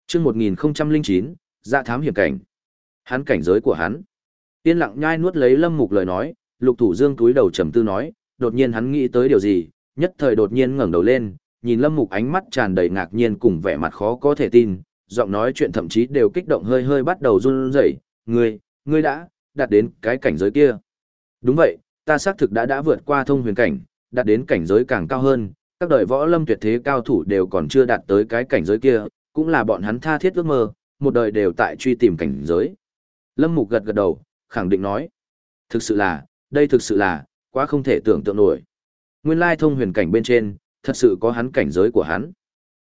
Chương 1009, Dạ thám hiểm cảnh. Hắn cảnh giới của hắn. Tiên lặng nhai nuốt lấy Lâm Mục lời nói, Lục Thủ Dương túi đầu trầm tư nói, đột nhiên hắn nghĩ tới điều gì, nhất thời đột nhiên ngẩng đầu lên, nhìn Lâm Mục ánh mắt tràn đầy ngạc nhiên cùng vẻ mặt khó có thể tin, giọng nói chuyện thậm chí đều kích động hơi hơi bắt đầu run rẩy, "Ngươi, ngươi đã đạt đến cái cảnh giới kia?" "Đúng vậy, ta xác thực đã đã vượt qua thông huyền cảnh, đạt đến cảnh giới càng cao hơn, các đời võ lâm tuyệt thế cao thủ đều còn chưa đạt tới cái cảnh giới kia, cũng là bọn hắn tha thiết ước mơ, một đời đều tại truy tìm cảnh giới." Lâm Mục gật gật đầu, khẳng định nói, "Thực sự là, đây thực sự là, quá không thể tưởng tượng nổi." Nguyên lai thông huyền cảnh bên trên, thật sự có hắn cảnh giới của hắn.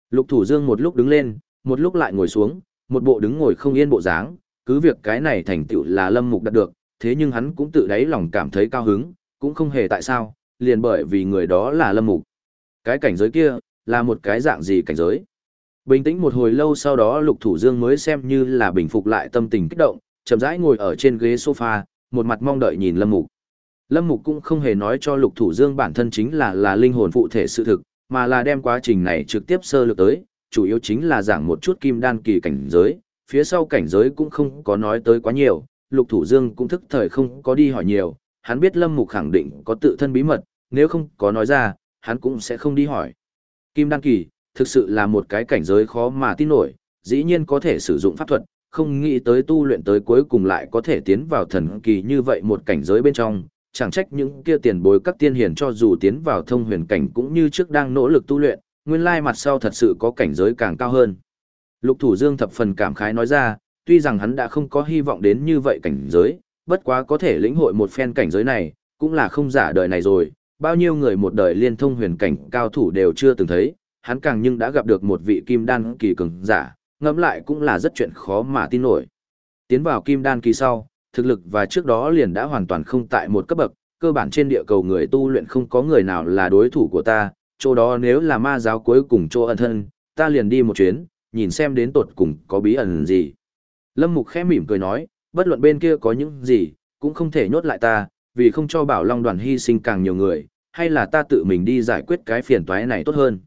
Lục Thủ Dương một lúc đứng lên, một lúc lại ngồi xuống, một bộ đứng ngồi không yên bộ dáng, cứ việc cái này thành tựu là Lâm Mục đạt được, thế nhưng hắn cũng tự đáy lòng cảm thấy cao hứng, cũng không hề tại sao, liền bởi vì người đó là Lâm Mục. Cái cảnh giới kia, là một cái dạng gì cảnh giới? Bình tĩnh một hồi lâu sau đó Lục Thủ Dương mới xem như là bình phục lại tâm tình kích động, chậm rãi ngồi ở trên ghế sofa, một mặt mong đợi nhìn Lâm Mục. Lâm Mục cũng không hề nói cho Lục Thủ Dương bản thân chính là là linh hồn phụ thể sự thực, mà là đem quá trình này trực tiếp sơ lược tới, chủ yếu chính là giảng một chút kim đan kỳ cảnh giới, phía sau cảnh giới cũng không có nói tới quá nhiều, Lục Thủ Dương cũng thức thời không có đi hỏi nhiều, hắn biết Lâm Mục khẳng định có tự thân bí mật, nếu không có nói ra, hắn cũng sẽ không đi hỏi. Kim đan kỳ, thực sự là một cái cảnh giới khó mà tin nổi, dĩ nhiên có thể sử dụng pháp thuật, không nghĩ tới tu luyện tới cuối cùng lại có thể tiến vào thần kỳ như vậy một cảnh giới bên trong, chẳng trách những kia tiền bối các tiên hiền cho dù tiến vào thông huyền cảnh cũng như trước đang nỗ lực tu luyện, nguyên lai mặt sau thật sự có cảnh giới càng cao hơn. Lục Thủ Dương thập phần cảm khái nói ra, tuy rằng hắn đã không có hy vọng đến như vậy cảnh giới, bất quá có thể lĩnh hội một phen cảnh giới này, cũng là không giả đời này rồi, bao nhiêu người một đời liên thông huyền cảnh cao thủ đều chưa từng thấy, hắn càng nhưng đã gặp được một vị kim đan kỳ cường giả, ngẫm lại cũng là rất chuyện khó mà tin nổi. Tiến vào kim đan kỳ sau, thực lực và trước đó liền đã hoàn toàn không tại một cấp bậc, cơ bản trên địa cầu người tu luyện không có người nào là đối thủ của ta, chỗ đó nếu là ma giáo cuối cùng chỗ ẩn thân, ta liền đi một chuyến, nhìn xem đến tột cùng có bí ẩn gì. Lâm Mục khẽ mỉm cười nói, bất luận bên kia có những gì, cũng không thể nhốt lại ta, vì không cho bảo long đoàn hy sinh càng nhiều người, hay là ta tự mình đi giải quyết cái phiền toái này tốt hơn.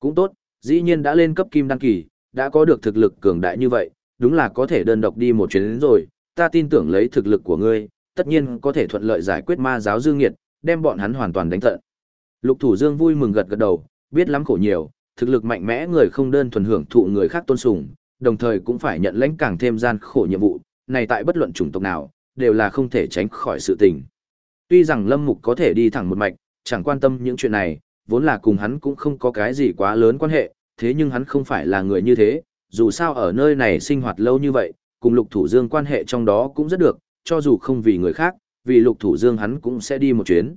Cũng tốt, dĩ nhiên đã lên cấp kim đăng kỳ, đã có được thực lực cường đại như vậy, đúng là có thể đơn độc đi một chuyến đến rồi, ta tin tưởng lấy thực lực của ngươi, tất nhiên có thể thuận lợi giải quyết ma giáo dương nghiệt, đem bọn hắn hoàn toàn đánh tận. Lục Thủ Dương vui mừng gật gật đầu, biết lắm khổ nhiều, thực lực mạnh mẽ người không đơn thuần hưởng thụ người khác tôn sùng, đồng thời cũng phải nhận lãnh càng thêm gian khổ nhiệm vụ, này tại bất luận chủng tộc nào, đều là không thể tránh khỏi sự tình. Tuy rằng Lâm Mục có thể đi thẳng một mạch, chẳng quan tâm những chuyện này, vốn là cùng hắn cũng không có cái gì quá lớn quan hệ, thế nhưng hắn không phải là người như thế, dù sao ở nơi này sinh hoạt lâu như vậy, cùng Lục Thủ Dương quan hệ trong đó cũng rất được, cho dù không vì người khác, vì Lục Thủ Dương hắn cũng sẽ đi một chuyến.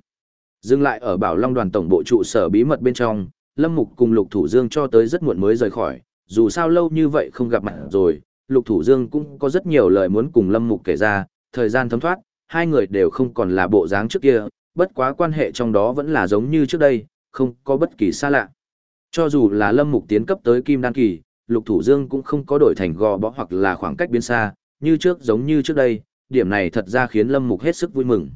Dừng lại ở Bảo Long đoàn tổng bộ trụ sở bí mật bên trong, Lâm Mục cùng Lục Thủ Dương cho tới rất muộn mới rời khỏi, dù sao lâu như vậy không gặp mặt rồi, Lục Thủ Dương cũng có rất nhiều lời muốn cùng Lâm Mục kể ra, thời gian thấm thoát, hai người đều không còn là bộ dáng trước kia, bất quá quan hệ trong đó vẫn là giống như trước đây, không có bất kỳ xa lạ. Cho dù là Lâm Mục tiến cấp tới Kim Đan Kỳ, Lục Thủ Dương cũng không có đổi thành gò bó hoặc là khoảng cách biến xa, như trước giống như trước đây, điểm này thật ra khiến Lâm Mục hết sức vui mừng.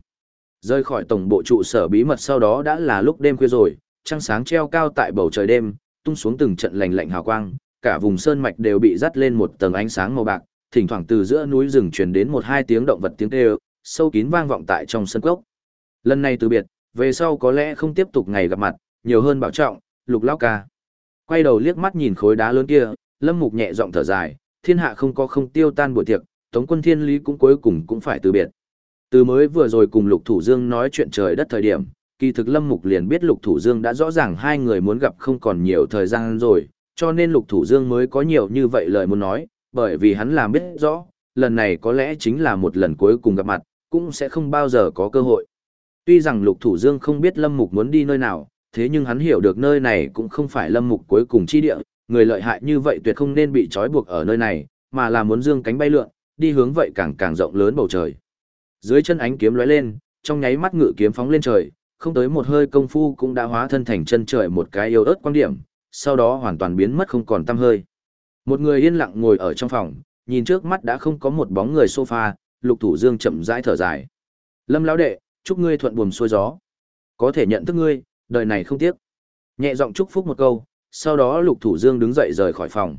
Rơi khỏi tổng bộ trụ sở bí mật sau đó đã là lúc đêm khuya rồi, trăng sáng treo cao tại bầu trời đêm, tung xuống từng trận lạnh lạnh hào quang, cả vùng sơn mạch đều bị dắt lên một tầng ánh sáng màu bạc, thỉnh thoảng từ giữa núi rừng truyền đến một hai tiếng động vật tiếng kêu, sâu kín vang vọng tại trong sân cốc. Lần này từ biệt, về sau có lẽ không tiếp tục ngày gặp mặt, nhiều hơn bảo trọng, Lục Lão ca. Quay đầu liếc mắt nhìn khối đá lớn kia, Lâm Mục nhẹ giọng thở dài, thiên hạ không có không tiêu tan buổi tiệc, Tống Quân Thiên Lý cũng cuối cùng cũng phải từ biệt. Từ mới vừa rồi cùng Lục Thủ Dương nói chuyện trời đất thời điểm, kỳ thực Lâm Mục liền biết Lục Thủ Dương đã rõ ràng hai người muốn gặp không còn nhiều thời gian rồi, cho nên Lục Thủ Dương mới có nhiều như vậy lời muốn nói, bởi vì hắn làm biết rõ, lần này có lẽ chính là một lần cuối cùng gặp mặt, cũng sẽ không bao giờ có cơ hội. Tuy rằng Lục Thủ Dương không biết Lâm Mục muốn đi nơi nào, thế nhưng hắn hiểu được nơi này cũng không phải Lâm Mục cuối cùng chi địa, người lợi hại như vậy tuyệt không nên bị trói buộc ở nơi này, mà là muốn dương cánh bay lượn, đi hướng vậy càng càng rộng lớn bầu trời. Dưới chân ánh kiếm lóe lên, trong nháy mắt ngự kiếm phóng lên trời, không tới một hơi công phu cũng đã hóa thân thành chân trời một cái yêu ớt quan điểm, sau đó hoàn toàn biến mất không còn tăm hơi. Một người yên lặng ngồi ở trong phòng, nhìn trước mắt đã không có một bóng người sofa, Lục Thủ Dương chậm rãi thở dài. Lâm lão đệ, chúc ngươi thuận buồm xuôi gió. Có thể nhận thức ngươi, đời này không tiếc. Nhẹ giọng chúc phúc một câu, sau đó Lục Thủ Dương đứng dậy rời khỏi phòng.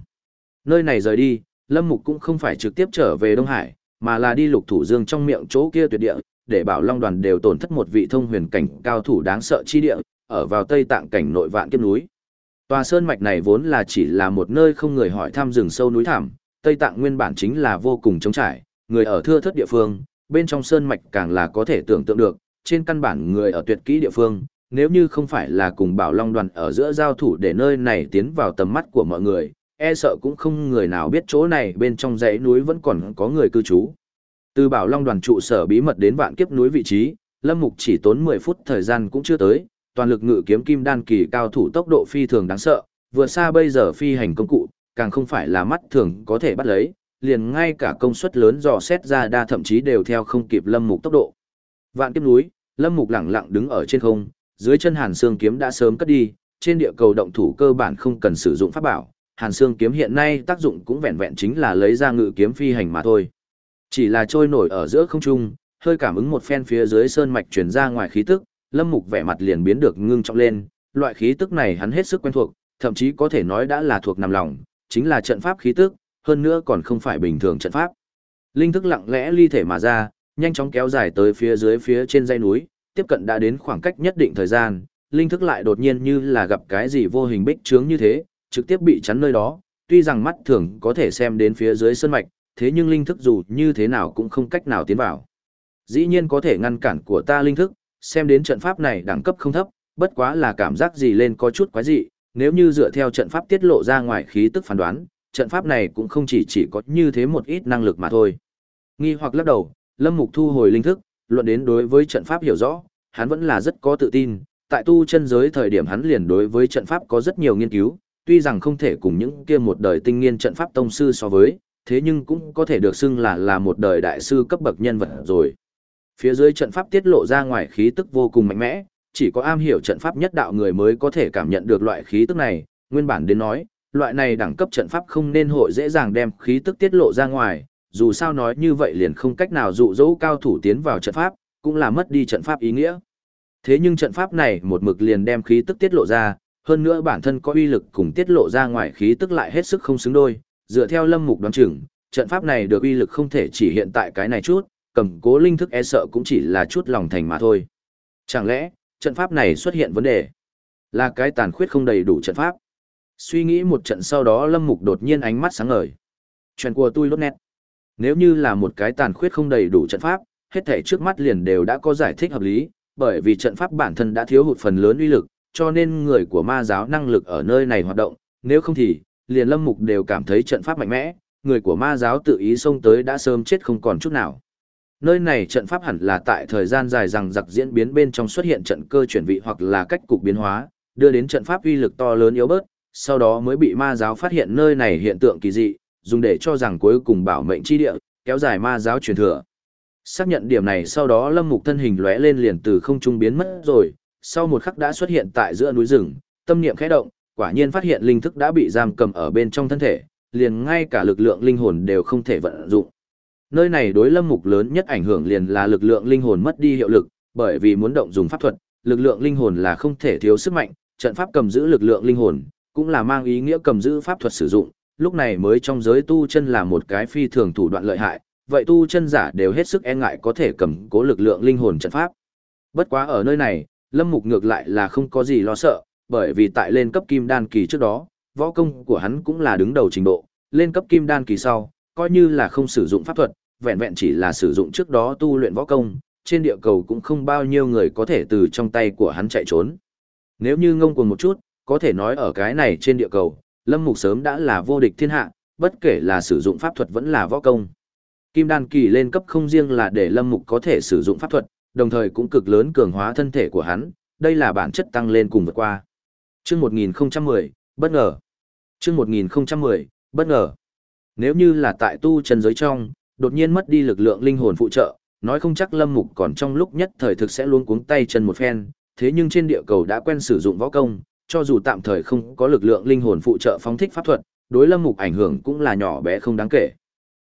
Nơi này rời đi, Lâm Mục cũng không phải trực tiếp trở về Đông Hải, mà là đi Lục Thủ Dương trong miệng chỗ kia tuyệt địa, để bảo Long đoàn đều tổn thất một vị thông huyền cảnh cao thủ đáng sợ chi địa, ở vào Tây Tạng cảnh nội vạn kiếp núi. Tòa sơn mạch này vốn là chỉ là một nơi không người hỏi thăm rừng sâu núi thẳm, Tây Tạng nguyên bản chính là vô cùng trống trải, người ở thưa thất địa phương, bên trong sơn mạch càng là có thể tưởng tượng được, trên căn bản người ở tuyệt kỹ địa phương, nếu như không phải là cùng Bảo Long đoàn ở giữa giao thủ để nơi này tiến vào tầm mắt của mọi người, e sợ cũng không người nào biết chỗ này bên trong dãy núi vẫn còn có người cư trú. Từ Bảo Long đoàn trụ sở bí mật đến vạn kiếp núi vị trí, Lâm Mục chỉ tốn 10 phút thời gian cũng chưa tới, toàn lực ngự kiếm kim đan kỳ cao thủ tốc độ phi thường đáng sợ, vượt xa bây giờ phi hành công cụ, càng không phải là mắt thường có thể bắt lấy, liền ngay cả công suất lớn dò xét ra đa thậm chí đều theo không kịp Lâm Mục tốc độ. Vạn kiếp núi, Lâm Mục lặng lặng đứng ở trên không, dưới chân Hàn Xương kiếm đã sớm cất đi, trên địa cầu động thủ cơ bản không cần sử dụng pháp bảo, Hàn Xương kiếm hiện nay tác dụng cũng vẹn vẹn chính là lấy ra ngự kiếm phi hành mà thôi. Chỉ là trôi nổi ở giữa không trung, hơi cảm ứng một phen phía dưới sơn mạch truyền ra ngoài khí tức, Lâm Mục vẻ mặt liền biến được ngưng trọng lên, loại khí tức này hắn hết sức quen thuộc, thậm chí có thể nói đã là thuộc nằm lòng, chính là trận pháp khí tức, hơn nữa còn không phải bình thường trận pháp. Linh thức lặng lẽ ly thể mà ra, nhanh chóng kéo dài tới phía dưới phía trên dãy núi, tiếp cận đã đến khoảng cách nhất định thời gian, linh thức lại đột nhiên như là gặp cái gì vô hình bích trướng như thế, trực tiếp bị chắn nơi đó, tuy rằng mắt thường có thể xem đến phía dưới sơn mạch, thế nhưng linh thức dù như thế nào cũng không cách nào tiến vào. Dĩ nhiên có thể ngăn cản của ta linh thức, xem đến trận pháp này đẳng cấp không thấp, bất quá là cảm giác gì lên có chút quái dị, nếu như dựa theo trận pháp tiết lộ ra ngoài khí tức phán đoán, trận pháp này cũng không chỉ chỉ có như thế một ít năng lực mà thôi. Nghi hoặc lắc đầu, Lâm Mục thu hồi linh thức, luận đến đối với trận pháp hiểu rõ, hắn vẫn là rất có tự tin, tại tu chân giới thời điểm hắn liền đối với trận pháp có rất nhiều nghiên cứu, tuy rằng không thể cùng những kia một đời tinh nghiên trận pháp tông sư so với, thế nhưng cũng có thể được xưng là là một đời đại sư cấp bậc nhân vật rồi. Phía dưới trận pháp tiết lộ ra ngoài khí tức vô cùng mạnh mẽ, chỉ có am hiểu trận pháp nhất đạo người mới có thể cảm nhận được loại khí tức này, nguyên bản đến nói, loại này đẳng cấp trận pháp không nên hội dễ dàng đem khí tức tiết lộ ra ngoài, dù sao nói như vậy liền không cách nào dụ dỗ cao thủ tiến vào trận pháp, cũng là mất đi trận pháp ý nghĩa. Thế nhưng trận pháp này một mực liền đem khí tức tiết lộ ra, hơn nữa bản thân có uy lực cùng tiết lộ ra ngoài khí tức lại hết sức không xứng đôi, dựa theo lâm mục đoán chừng, trận pháp này được uy lực không thể chỉ hiện tại cái này chút, cầm cố linh thức e sợ cũng chỉ là chút lòng thành mà thôi. Chẳng lẽ, trận pháp này xuất hiện vấn đề? Là cái tàn khuyết không đầy đủ trận pháp. Suy nghĩ một trận sau đó lâm mục đột nhiên ánh mắt sáng ngời. Chuyện của tôi lốt nét. Nếu như là một cái tàn khuyết không đầy đủ trận pháp, hết thể trước mắt liền đều đã có giải thích hợp lý, bởi vì trận pháp bản thân đã thiếu hụt phần lớn uy lực, cho nên người của ma giáo năng lực ở nơi này hoạt động, nếu không thì, liền lâm mục đều cảm thấy trận pháp mạnh mẽ, người của ma giáo tự ý xông tới đã sớm chết không còn chút nào. Nơi này trận pháp hẳn là tại thời gian dài rằng giặc diễn biến bên trong xuất hiện trận cơ chuyển vị hoặc là cách cục biến hóa, đưa đến trận pháp uy lực to lớn yếu bớt, sau đó mới bị ma giáo phát hiện nơi này hiện tượng kỳ dị, dùng để cho rằng cuối cùng bảo mệnh chi địa, kéo dài ma giáo truyền thừa. Xác nhận điểm này sau đó Lâm Mục thân hình lóe lên liền từ không trung biến mất rồi, sau một khắc đã xuất hiện tại giữa núi rừng, tâm niệm khẽ động, quả nhiên phát hiện linh thức đã bị giam cầm ở bên trong thân thể, liền ngay cả lực lượng linh hồn đều không thể vận dụng. Nơi này đối Lâm Mục lớn nhất ảnh hưởng liền là lực lượng linh hồn mất đi hiệu lực, bởi vì muốn động dùng pháp thuật, lực lượng linh hồn là không thể thiếu sức mạnh, trận pháp cầm giữ lực lượng linh hồn, cũng là mang ý nghĩa cầm giữ pháp thuật sử dụng, lúc này mới trong giới tu chân là một cái phi thường thủ đoạn lợi hại, vậy tu chân giả đều hết sức e ngại có thể cầm cố lực lượng linh hồn trận pháp. Bất quá ở nơi này, Lâm Mục ngược lại là không có gì lo sợ, bởi vì tại lên cấp kim đan kỳ trước đó, võ công của hắn cũng là đứng đầu trình độ, lên cấp kim đan kỳ sau, coi như là không sử dụng pháp thuật, vẹn vẹn chỉ là sử dụng trước đó tu luyện võ công, trên địa cầu cũng không bao nhiêu người có thể từ trong tay của hắn chạy trốn. Nếu như ngông cuồng một chút, có thể nói ở cái này trên địa cầu, Lâm Mục sớm đã là vô địch thiên hạ, bất kể là sử dụng pháp thuật vẫn là võ công. Kim đan kỳ lên cấp không riêng là để Lâm Mục có thể sử dụng pháp thuật, đồng thời cũng cực lớn cường hóa thân thể của hắn, đây là bản chất tăng lên cùng vượt qua. Chương 1010, bất ngờ. Chương 1010, bất ngờ. Nếu như là tại tu chân giới trong, đột nhiên mất đi lực lượng linh hồn phụ trợ, nói không chắc Lâm Mục còn trong lúc nhất thời thực sẽ luôn cuống tay chân một phen, thế nhưng trên địa cầu đã quen sử dụng võ công, cho dù tạm thời không có lực lượng linh hồn phụ trợ phóng thích pháp thuật, đối Lâm Mục ảnh hưởng cũng là nhỏ bé không đáng kể.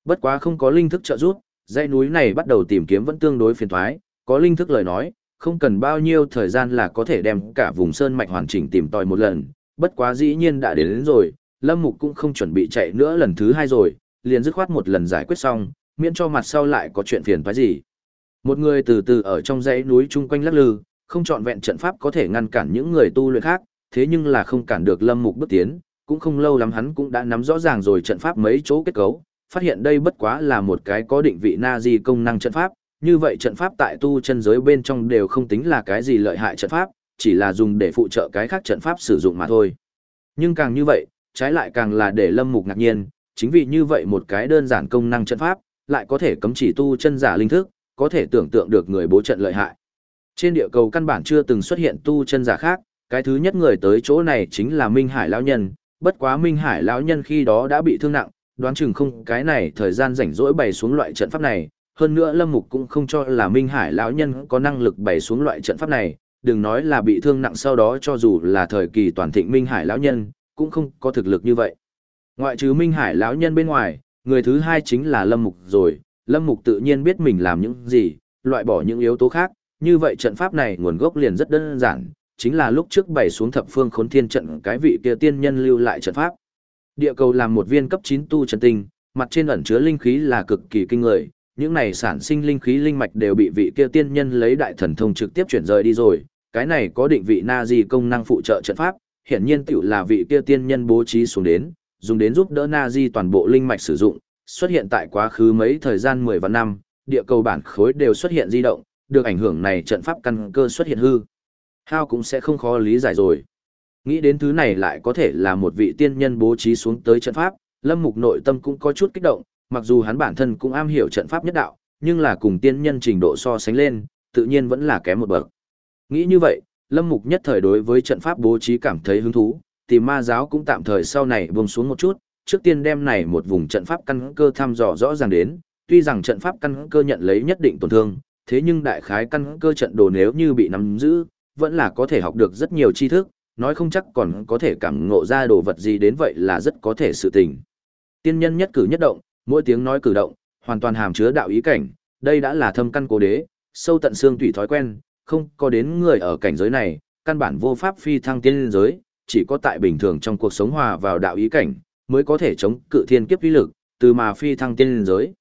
Bất quá không có linh thức trợ giúp, dãy núi này bắt đầu tìm kiếm vẫn tương đối phiền toái, có linh thức lời nói, không cần bao nhiêu thời gian là có thể đem cả vùng sơn mạch hoàn chỉnh tìm tòi một lần, bất quá dĩ nhiên đã đến, đến rồi, Lâm Mục cũng không chuẩn bị chạy nữa lần thứ hai rồi, liền dứt khoát một lần giải quyết xong, miễn cho mặt sau lại có chuyện phiền toái gì. Một người từ từ ở trong dãy núi chung quanh lắc lư, không chọn vẹn trận pháp có thể ngăn cản những người tu luyện khác, thế nhưng là không cản được Lâm Mục bước tiến, cũng không lâu lắm hắn cũng đã nắm rõ ràng rồi trận pháp mấy chỗ kết cấu, phát hiện đây bất quá là một cái có định vị na di công năng trận pháp, như vậy trận pháp tại tu chân giới bên trong đều không tính là cái gì lợi hại trận pháp, chỉ là dùng để phụ trợ cái khác trận pháp sử dụng mà thôi. Nhưng càng như vậy, trái lại càng là để Lâm Mục ngạc nhiên, chính vì như vậy một cái đơn giản công năng trận pháp, lại có thể cấm chỉ tu chân giả linh thức, có thể tưởng tượng được người bố trận lợi hại. Trên địa cầu căn bản chưa từng xuất hiện tu chân giả khác, cái thứ nhất người tới chỗ này chính là Minh Hải lão nhân, bất quá Minh Hải lão nhân khi đó đã bị thương nặng, đoán chừng không cái này thời gian rảnh rỗi bày xuống loại trận pháp này, hơn nữa Lâm Mục cũng không cho là Minh Hải lão nhân có năng lực bày xuống loại trận pháp này, đừng nói là bị thương nặng sau đó cho dù là thời kỳ toàn thịnh Minh Hải lão nhân, cũng không có thực lực như vậy. Ngoại trừ Minh Hải lão nhân bên ngoài, người thứ hai chính là Lâm Mục rồi, Lâm Mục tự nhiên biết mình làm những gì, loại bỏ những yếu tố khác, như vậy trận pháp này nguồn gốc liền rất đơn giản, chính là lúc trước bày xuống thập phương khốn thiên trận cái vị kia tiên nhân lưu lại trận pháp. Địa cầu làm một viên cấp 9 tu chân tinh, mặt trên ẩn chứa linh khí là cực kỳ kinh người, những này sản sinh linh khí linh mạch đều bị vị kia tiên nhân lấy đại thần thông trực tiếp chuyển rời đi rồi, cái này có định vị na di công năng phụ trợ trận pháp, hiển nhiên tiểu là vị kia tiên nhân bố trí xuống đến, dùng đến giúp đỡ na di toàn bộ linh mạch sử dụng, xuất hiện tại quá khứ mấy thời gian 10 và năm, địa cầu bản khối đều xuất hiện di động, được ảnh hưởng này trận pháp căn cơ xuất hiện hư. Hao cũng sẽ không khó lý giải rồi. Nghĩ đến thứ này lại có thể là một vị tiên nhân bố trí xuống tới trận pháp, Lâm Mục nội tâm cũng có chút kích động, mặc dù hắn bản thân cũng am hiểu trận pháp nhất đạo, nhưng là cùng tiên nhân trình độ so sánh lên, tự nhiên vẫn là kém một bậc. Nghĩ như vậy, Lâm Mục nhất thời đối với trận pháp bố trí cảm thấy hứng thú, tìm ma giáo cũng tạm thời sau này buông xuống một chút, trước tiên đem này một vùng trận pháp căn cơ thăm dò rõ ràng đến, tuy rằng trận pháp căn cơ nhận lấy nhất định tổn thương, thế nhưng đại khái căn cơ trận đồ nếu như bị nắm giữ, vẫn là có thể học được rất nhiều tri thức, nói không chắc còn có thể cảm ngộ ra đồ vật gì đến vậy là rất có thể sự tình. Tiên nhân nhất cử nhất động, mỗi tiếng nói cử động, hoàn toàn hàm chứa đạo ý cảnh, đây đã là thâm căn cố đế, sâu tận xương tủy thói quen, không có đến người ở cảnh giới này, căn bản vô pháp phi thăng tiên giới, chỉ có tại bình thường trong cuộc sống hòa vào đạo ý cảnh, mới có thể chống cự thiên kiếp uy lực, từ mà phi thăng tiên giới.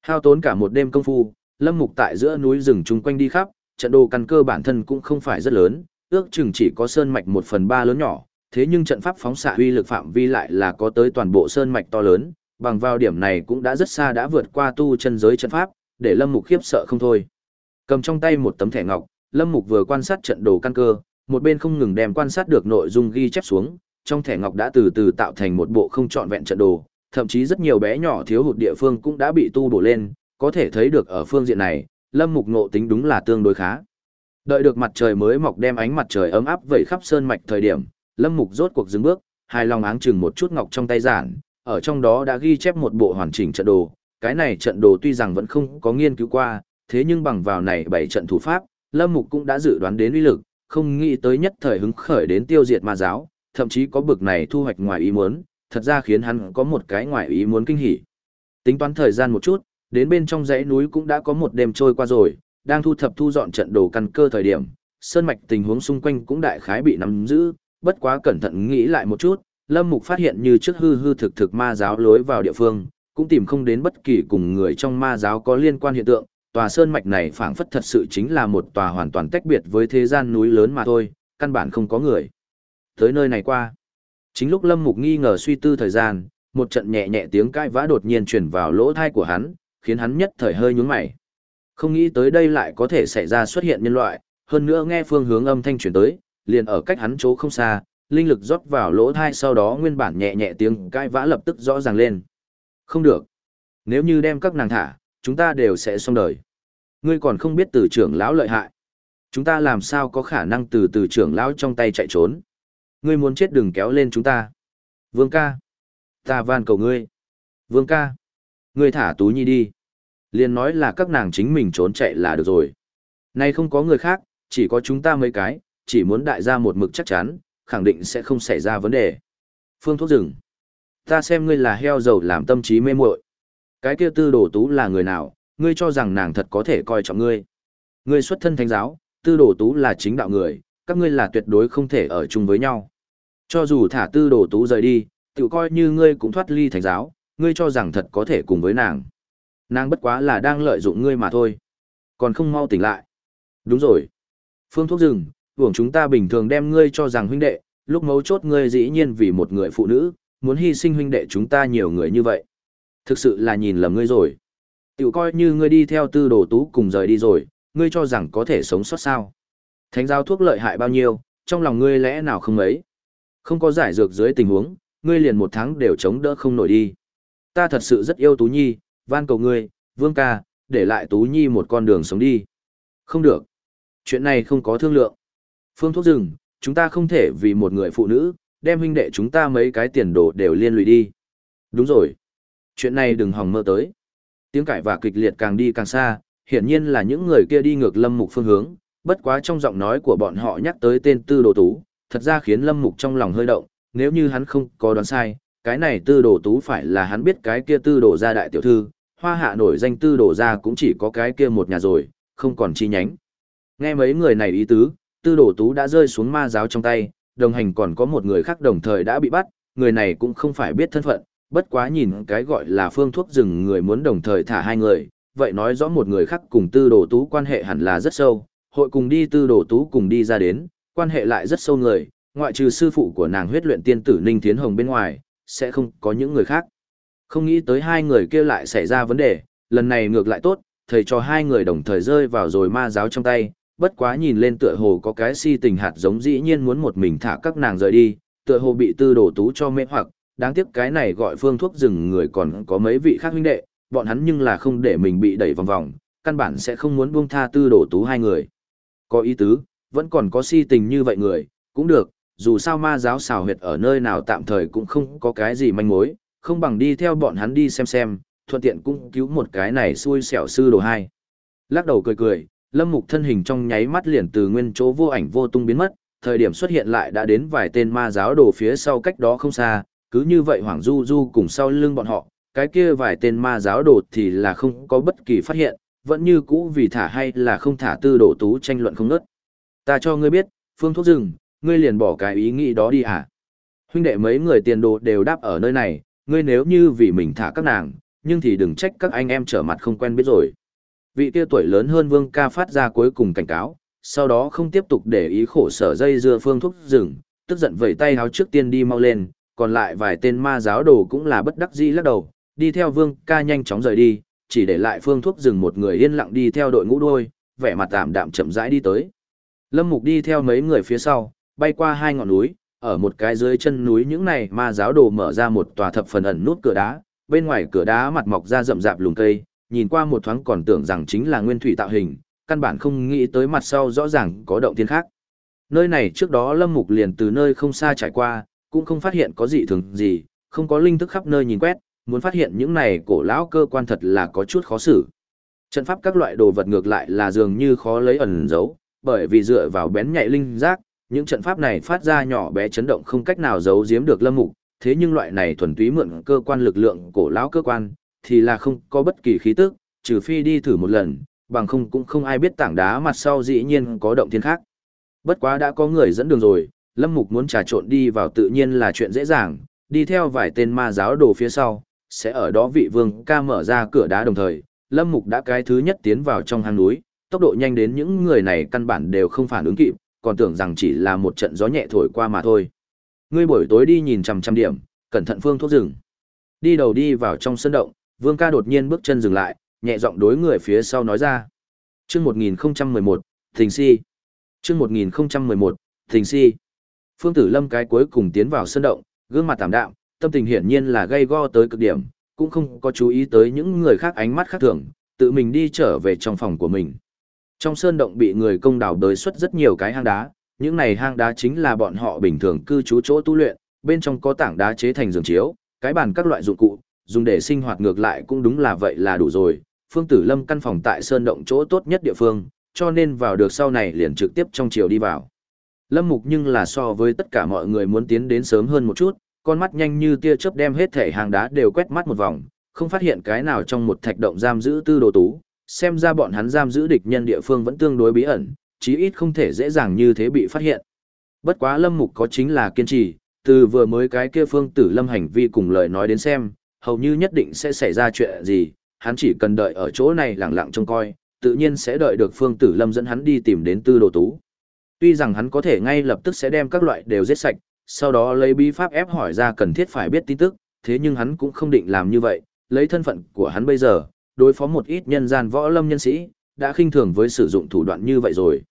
Hao tốn cả một đêm công phu, Lâm Mục tại giữa núi rừng chung quanh đi khắp, trận đồ căn cơ bản thân cũng không phải rất lớn, ước chừng chỉ có sơn mạch một phần ba lớn nhỏ, thế nhưng trận pháp phóng xạ uy lực phạm vi lại là có tới toàn bộ sơn mạch to lớn, bằng vào điểm này cũng đã rất xa đã vượt qua tu chân giới trận pháp, để Lâm Mục khiếp sợ không thôi. Cầm trong tay một tấm thẻ ngọc, Lâm Mục vừa quan sát trận đồ căn cơ, một bên không ngừng đem quan sát được nội dung ghi chép xuống, trong thẻ ngọc đã từ từ tạo thành một bộ không trọn vẹn trận đồ, thậm chí rất nhiều bé nhỏ thiếu hụt địa phương cũng đã bị tu bổ lên, có thể thấy được ở phương diện này, Lâm Mục ngộ tính đúng là tương đối khá. Đợi được mặt trời mới mọc đem ánh mặt trời ấm áp vẩy khắp sơn mạch thời điểm, Lâm Mục rốt cuộc dừng bước, hai lòng áng chừng một chút ngọc trong tay giản, ở trong đó đã ghi chép một bộ hoàn chỉnh trận đồ, cái này trận đồ tuy rằng vẫn không có nghiên cứu qua, thế nhưng bằng vào này bảy trận thủ pháp, Lâm Mục cũng đã dự đoán đến uy lực, không nghĩ tới nhất thời hứng khởi đến tiêu diệt ma giáo, thậm chí có bực này thu hoạch ngoài ý muốn, thật ra khiến hắn có một cái ngoài ý muốn kinh hỉ. Tính toán thời gian một chút, đến bên trong dãy núi cũng đã có một đêm trôi qua rồi, đang thu thập thu dọn trận đồ căn cơ thời điểm, sơn mạch tình huống xung quanh cũng đại khái bị nắm giữ, bất quá cẩn thận nghĩ lại một chút, Lâm Mục phát hiện như trước hư hư thực thực ma giáo lối vào địa phương, cũng tìm không đến bất kỳ cùng người trong ma giáo có liên quan hiện tượng, tòa sơn mạch này phảng phất thật sự chính là một tòa hoàn toàn tách biệt với thế gian núi lớn mà thôi, căn bản không có người. Tới nơi này qua, chính lúc Lâm Mục nghi ngờ suy tư thời gian, một trận nhẹ nhẹ tiếng cãi vã đột nhiên truyền vào lỗ tai của hắn, khiến hắn nhất thời hơi nhướng mày. Không nghĩ tới đây lại có thể xảy ra xuất hiện nhân loại, hơn nữa nghe phương hướng âm thanh truyền tới, liền ở cách hắn chỗ không xa, linh lực rót vào lỗ thai sau đó nguyên bản nhẹ nhẹ tiếng cãi vã lập tức rõ ràng lên. Không được. Nếu như đem các nàng thả, chúng ta đều sẽ xong đời. Ngươi còn không biết từ trưởng lão lợi hại. Chúng ta làm sao có khả năng từ từ trưởng lão trong tay chạy trốn. Ngươi muốn chết đừng kéo lên chúng ta. Vương ca. Ta van cầu ngươi. Vương ca. Ngươi thả Tú Nhi đi. Liền nói là các nàng chính mình trốn chạy là được rồi. Nay không có người khác, chỉ có chúng ta mấy cái, chỉ muốn đại gia một mực chắc chắn, khẳng định sẽ không xảy ra vấn đề. Phương thuốc rừng. Ta xem ngươi là heo dầu làm tâm trí mê muội. Cái kia tư đồ tú là người nào, ngươi cho rằng nàng thật có thể coi trọng ngươi. Ngươi xuất thân thánh giáo, tư đồ tú là chính đạo người, các ngươi là tuyệt đối không thể ở chung với nhau. Cho dù thả tư đồ tú rời đi, tự coi như ngươi cũng thoát ly thánh giáo, ngươi cho rằng thật có thể cùng với nàng. Nàng bất quá là đang lợi dụng ngươi mà thôi. Còn không mau tỉnh lại. Đúng rồi. Phương thuốc rừng, hưởng chúng ta bình thường đem ngươi cho rằng huynh đệ, lúc mấu chốt ngươi dĩ nhiên vì một người phụ nữ, muốn hy sinh huynh đệ chúng ta nhiều người như vậy. Thực sự là nhìn lầm ngươi rồi. Tiểu coi như ngươi đi theo tư đồ tú cùng rời đi rồi, ngươi cho rằng có thể sống sót sao. Thánh giáo thuốc lợi hại bao nhiêu, trong lòng ngươi lẽ nào không ấy? Không có giải dược dưới tình huống, ngươi liền một tháng đều chống đỡ không nổi đi. Ta thật sự rất yêu Tú Nhi, van cầu ngươi, vương ca, để lại Tú Nhi một con đường sống đi. Không được. Chuyện này không có thương lượng. Phương thuốc rừng, chúng ta không thể vì một người phụ nữ, đem huynh đệ chúng ta mấy cái tiền đồ đều liên lụy đi. Đúng rồi. Chuyện này đừng hòng mơ tới. Tiếng cãi và kịch liệt càng đi càng xa, hiển nhiên là những người kia đi ngược lâm mục phương hướng, bất quá trong giọng nói của bọn họ nhắc tới tên tư đồ tú, thật ra khiến lâm mục trong lòng hơi động, nếu như hắn không có đoán sai, cái này tư đồ tú phải là hắn biết cái kia tư đồ gia đại tiểu thư, hoa hạ nổi danh tư đồ gia cũng chỉ có cái kia một nhà rồi, không còn chi nhánh. Nghe mấy người này ý tứ, tư đồ tú đã rơi xuống ma giáo trong tay, đồng hành còn có một người khác đồng thời đã bị bắt, người này cũng không phải biết thân phận, bất quá nhìn cái gọi là phương thuốc rừng người muốn đồng thời thả hai người, vậy nói rõ một người khác cùng tư đồ tú quan hệ hẳn là rất sâu, hội cùng đi tư đồ tú cùng đi ra đến, quan hệ lại rất sâu người, ngoại trừ sư phụ của nàng huyết luyện tiên tử Ninh Thiến Hồng bên ngoài, sẽ không có những người khác. Không nghĩ tới hai người kia lại xảy ra vấn đề, lần này ngược lại tốt, thầy cho hai người đồng thời rơi vào rồi ma giáo trong tay, bất quá nhìn lên tựa hồ có cái si tình hạt giống dĩ nhiên muốn một mình thả các nàng rời đi, tựa hồ bị tư đồ tú cho mê hoặc, đáng tiếc cái này gọi phương thuốc rừng người còn có mấy vị khác huynh đệ, bọn hắn nhưng là không để mình bị đẩy vòng vòng, căn bản sẽ không muốn buông tha tư đồ tú hai người. Có ý tứ, vẫn còn có si tình như vậy người, cũng được, dù sao ma giáo xào huyệt ở nơi nào tạm thời cũng không có cái gì manh mối, không bằng đi theo bọn hắn đi xem xem, thuận tiện cũng cứu một cái này xui xẻo sư đồ hai. Lắc đầu cười cười, lâm mục thân hình trong nháy mắt liền từ nguyên chỗ vô ảnh vô tung biến mất, thời điểm xuất hiện lại đã đến vài tên ma giáo đồ phía sau cách đó không xa, cứ như vậy Hoàng Du Du cùng sau lưng bọn họ, cái kia vài tên ma giáo đồ thì là không có bất kỳ phát hiện, vẫn như cũ vì thả hay là không thả tư đồ tú tranh luận không ngớt. Ta cho ngươi biết, phương thuốc rừng, ngươi liền bỏ cái ý nghĩ đó đi à? Huynh đệ mấy người tiền đồ đều đáp ở nơi này, ngươi nếu như vì mình thả các nàng, nhưng thì đừng trách các anh em trở mặt không quen biết rồi. Vị kia tuổi lớn hơn Vương ca phát ra cuối cùng cảnh cáo, sau đó không tiếp tục để ý khổ sở dây dưa phương thuốc rừng, tức giận vẩy tay háo trước tiên đi mau lên, còn lại vài tên ma giáo đồ cũng là bất đắc dĩ lắc đầu, đi theo Vương ca nhanh chóng rời đi, chỉ để lại phương thuốc rừng một người yên lặng đi theo đội ngũ đuôi, vẻ mặt tạm đạm chậm rãi đi tới. Lâm Mục đi theo mấy người phía sau, bay qua hai ngọn núi, ở một cái dưới chân núi những này ma giáo đồ mở ra một tòa thập phần ẩn nút cửa đá, bên ngoài cửa đá mặt mọc ra rậm rạp lùm cây, nhìn qua một thoáng còn tưởng rằng chính là nguyên thủy tạo hình, căn bản không nghĩ tới mặt sau rõ ràng có động thiên khác. Nơi này trước đó Lâm Mục liền từ nơi không xa trải qua, cũng không phát hiện có gì thường gì, không có linh thức khắp nơi nhìn quét, muốn phát hiện những này cổ lão cơ quan thật là có chút khó xử. Trận pháp các loại đồ vật ngược lại là dường như khó lấy ẩn giấu, bởi vì dựa vào bén nhạy linh giác, những trận pháp này phát ra nhỏ bé chấn động không cách nào giấu giếm được lâm mục, thế nhưng loại này thuần túy mượn cơ quan lực lượng cổ lão cơ quan, thì là không có bất kỳ khí tức, trừ phi đi thử một lần, bằng không cũng không ai biết tảng đá mặt sau dĩ nhiên có động thiên khác. Bất quá đã có người dẫn đường rồi, lâm mục muốn trà trộn đi vào tự nhiên là chuyện dễ dàng, đi theo vài tên ma giáo đồ phía sau, sẽ ở đó vị vương ca mở ra cửa đá đồng thời, lâm mục đã cái thứ nhất tiến vào trong hang núi, tốc độ nhanh đến những người này căn bản đều không phản ứng kịp, còn tưởng rằng chỉ là một trận gió nhẹ thổi qua mà thôi. Ngươi buổi tối đi nhìn chằm chằm điểm, cẩn thận phương thuốc rừng. Đi đầu đi vào trong sân động, Vương ca đột nhiên bước chân dừng lại, nhẹ giọng đối người phía sau nói ra. Chương 1011, Thình Si. Chương 1011, Thình Si. Phương Tử Lâm cái cuối cùng tiến vào sân động, gương mặt tạm đạm, tâm tình hiển nhiên là gây go tới cực điểm, cũng không có chú ý tới những người khác ánh mắt khác thường, tự mình đi trở về trong phòng của mình. Trong sơn động bị người công đào đới xuất rất nhiều cái hang đá, những này hang đá chính là bọn họ bình thường cư trú chỗ tu luyện, bên trong có tảng đá chế thành giường chiếu, cái bàn các loại dụng cụ, dùng để sinh hoạt ngược lại cũng đúng là vậy là đủ rồi. Phương Tử Lâm căn phòng tại sơn động chỗ tốt nhất địa phương, cho nên vào được sau này liền trực tiếp trong chiều đi vào. Lâm Mục nhưng là so với tất cả mọi người muốn tiến đến sớm hơn một chút, con mắt nhanh như tia chớp đem hết thể hàng đá đều quét mắt một vòng, không phát hiện cái nào trong một thạch động giam giữ tư đồ tú, xem ra bọn hắn giam giữ địch nhân địa phương vẫn tương đối bí ẩn, chí ít không thể dễ dàng như thế bị phát hiện. Bất quá Lâm Mục có chính là kiên trì, từ vừa mới cái kia phương tử Lâm hành vi cùng lời nói đến xem, hầu như nhất định sẽ xảy ra chuyện gì, hắn chỉ cần đợi ở chỗ này lặng lặng trông coi, tự nhiên sẽ đợi được phương tử Lâm dẫn hắn đi tìm đến tư đồ tú. Tuy rằng hắn có thể ngay lập tức sẽ đem các loại đều giết sạch, sau đó lấy bí pháp ép hỏi ra cần thiết phải biết tin tức, thế nhưng hắn cũng không định làm như vậy, lấy thân phận của hắn bây giờ, đối phó một ít nhân gian võ lâm nhân sĩ, đã khinh thường với sử dụng thủ đoạn như vậy rồi.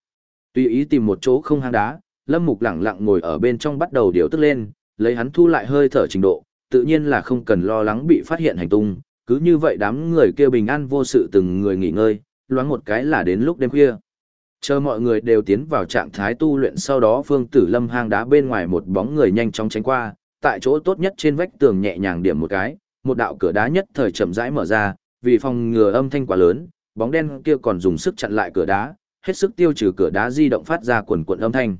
Tùy ý tìm một chỗ không hang đá, Lâm Mục lặng lặng ngồi ở bên trong bắt đầu điều tức lên, lấy hắn thu lại hơi thở trình độ, tự nhiên là không cần lo lắng bị phát hiện hành tung, cứ như vậy đám người kia bình an vô sự từng người nghỉ ngơi, loáng một cái là đến lúc đêm khuya. Chờ mọi người đều tiến vào trạng thái tu luyện sau đó Phương Tử Lâm hang đá bên ngoài một bóng người nhanh chóng tránh qua, tại chỗ tốt nhất trên vách tường nhẹ nhàng điểm một cái, một đạo cửa đá nhất thời chậm rãi mở ra, vì phòng ngừa âm thanh quá lớn, bóng đen kia còn dùng sức chặn lại cửa đá, hết sức tiêu trừ cửa đá di động phát ra quần quần âm thanh.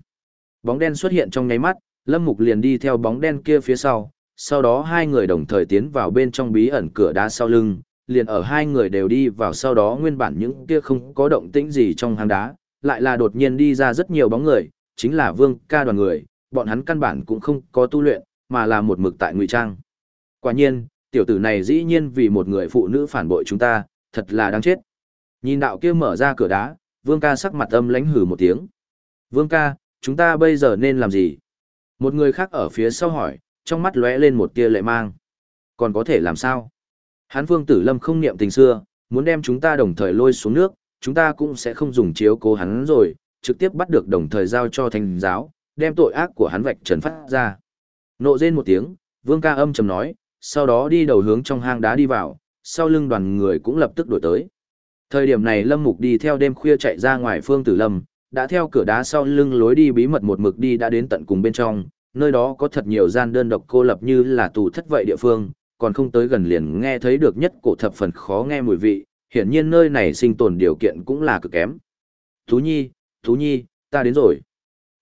Bóng đen xuất hiện trong nháy mắt, Lâm Mục liền đi theo bóng đen kia phía sau, sau đó hai người đồng thời tiến vào bên trong bí ẩn cửa đá sau lưng, liền ở hai người đều đi vào sau đó nguyên bản những kia không có động tĩnh gì trong hang đá, lại là đột nhiên đi ra rất nhiều bóng người, chính là Vương ca đoàn người, bọn hắn căn bản cũng không có tu luyện, mà là một mực tại ngụy trang. Quả nhiên, tiểu tử này dĩ nhiên vì một người phụ nữ phản bội chúng ta, thật là đáng chết. Nhìn đạo kia mở ra cửa đá, Vương ca sắc mặt âm lãnh hừ một tiếng. Vương ca, chúng ta bây giờ nên làm gì? Một người khác ở phía sau hỏi, trong mắt lóe lên một tia lệ mang. Còn có thể làm sao? Hán Vương Tử Lâm không niệm tình xưa, muốn đem chúng ta đồng thời lôi xuống nước, chúng ta cũng sẽ không dùng chiếu cố hắn rồi, trực tiếp bắt được đồng thời giao cho thành giáo, đem tội ác của hắn vạch trần phát ra. Nộ rên một tiếng, Vương ca âm trầm nói, sau đó đi đầu hướng trong hang đá đi vào, sau lưng đoàn người cũng lập tức đổi tới. Thời điểm này Lâm Mục đi theo đêm khuya chạy ra ngoài phương tử lâm, đã theo cửa đá sau lưng lối đi bí mật một mực đi đã đến tận cùng bên trong, nơi đó có thật nhiều gian đơn độc cô lập như là tù thất vậy địa phương, còn không tới gần liền nghe thấy được nhất cổ thập phần khó nghe mùi vị, hiển nhiên nơi này sinh tồn điều kiện cũng là cực kém. Thú nhi, thú nhi, ta đến rồi.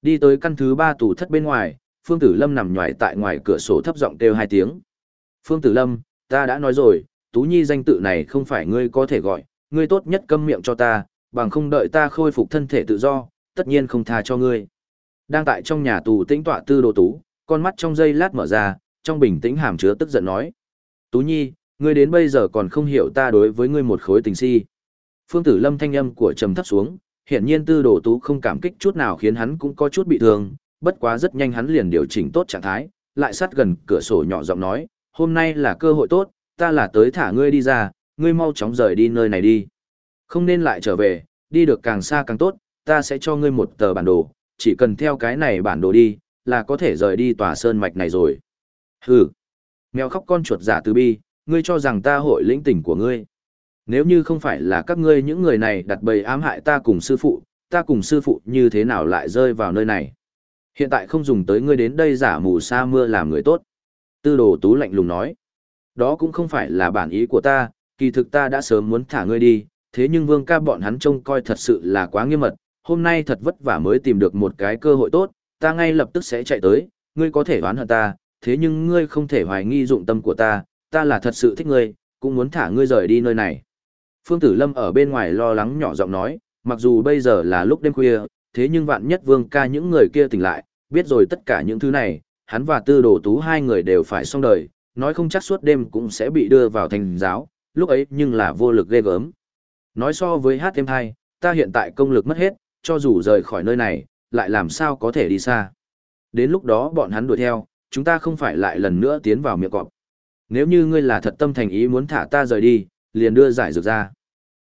Đi tới căn thứ ba tù thất bên ngoài, Phương Tử Lâm nằm nhòi tại ngoài cửa sổ thấp giọng kêu hai tiếng. Phương Tử Lâm, ta đã nói rồi, Tú Nhi danh tự này không phải ngươi có thể gọi, ngươi tốt nhất câm miệng cho ta, bằng không đợi ta khôi phục thân thể tự do, tất nhiên không tha cho ngươi. Đang tại trong nhà tù tĩnh tọa tư đồ tú, con mắt trong giây lát mở ra, trong bình tĩnh hàm chứa tức giận nói. Tú Nhi, ngươi đến bây giờ còn không hiểu ta đối với ngươi một khối tình si. Phương Tử Lâm thanh âm của trầm thấp xuống, hiển nhiên tư đồ tú không cảm kích chút nào khiến hắn cũng có chút bị thương, bất quá rất nhanh hắn liền điều chỉnh tốt trạng thái, lại sát gần cửa sổ nhỏ giọng nói, hôm nay là cơ hội tốt, ta là tới thả ngươi đi ra, ngươi mau chóng rời đi nơi này đi. Không nên lại trở về, đi được càng xa càng tốt, ta sẽ cho ngươi một tờ bản đồ, chỉ cần theo cái này bản đồ đi, là có thể rời đi tòa sơn mạch này rồi. Hừ, mèo khóc con chuột giả từ bi, ngươi cho rằng ta hội lĩnh tỉnh của ngươi. Nếu như không phải là các ngươi những người này đặt bầy ám hại ta cùng sư phụ, ta cùng sư phụ như thế nào lại rơi vào nơi này. Hiện tại không dùng tới ngươi đến đây giả mù sa mưa làm người tốt. Tư đồ tú lạnh lùng nói. Đó cũng không phải là bản ý của ta, kỳ thực ta đã sớm muốn thả ngươi đi, thế nhưng vương ca bọn hắn trông coi thật sự là quá nghiêm mật, hôm nay thật vất vả mới tìm được một cái cơ hội tốt, ta ngay lập tức sẽ chạy tới, ngươi có thể đoán hận ta, thế nhưng ngươi không thể hoài nghi dụng tâm của ta, ta là thật sự thích ngươi, cũng muốn thả ngươi rời đi nơi này. Phương Tử Lâm ở bên ngoài lo lắng nhỏ giọng nói, mặc dù bây giờ là lúc đêm khuya, thế nhưng vạn nhất vương ca những người kia tỉnh lại, biết rồi tất cả những thứ này, hắn và tư đồ tú hai người đều phải xong đời, nói không chắc suốt đêm cũng sẽ bị đưa vào thành giáo, lúc ấy nhưng là vô lực ghê gớm. Nói so với hát thêm hai, ta hiện tại công lực mất hết, cho dù rời khỏi nơi này, lại làm sao có thể đi xa. Đến lúc đó bọn hắn đuổi theo, chúng ta không phải lại lần nữa tiến vào miệng cọp. Nếu như ngươi là thật tâm thành ý muốn thả ta rời đi, liền đưa giải dược ra.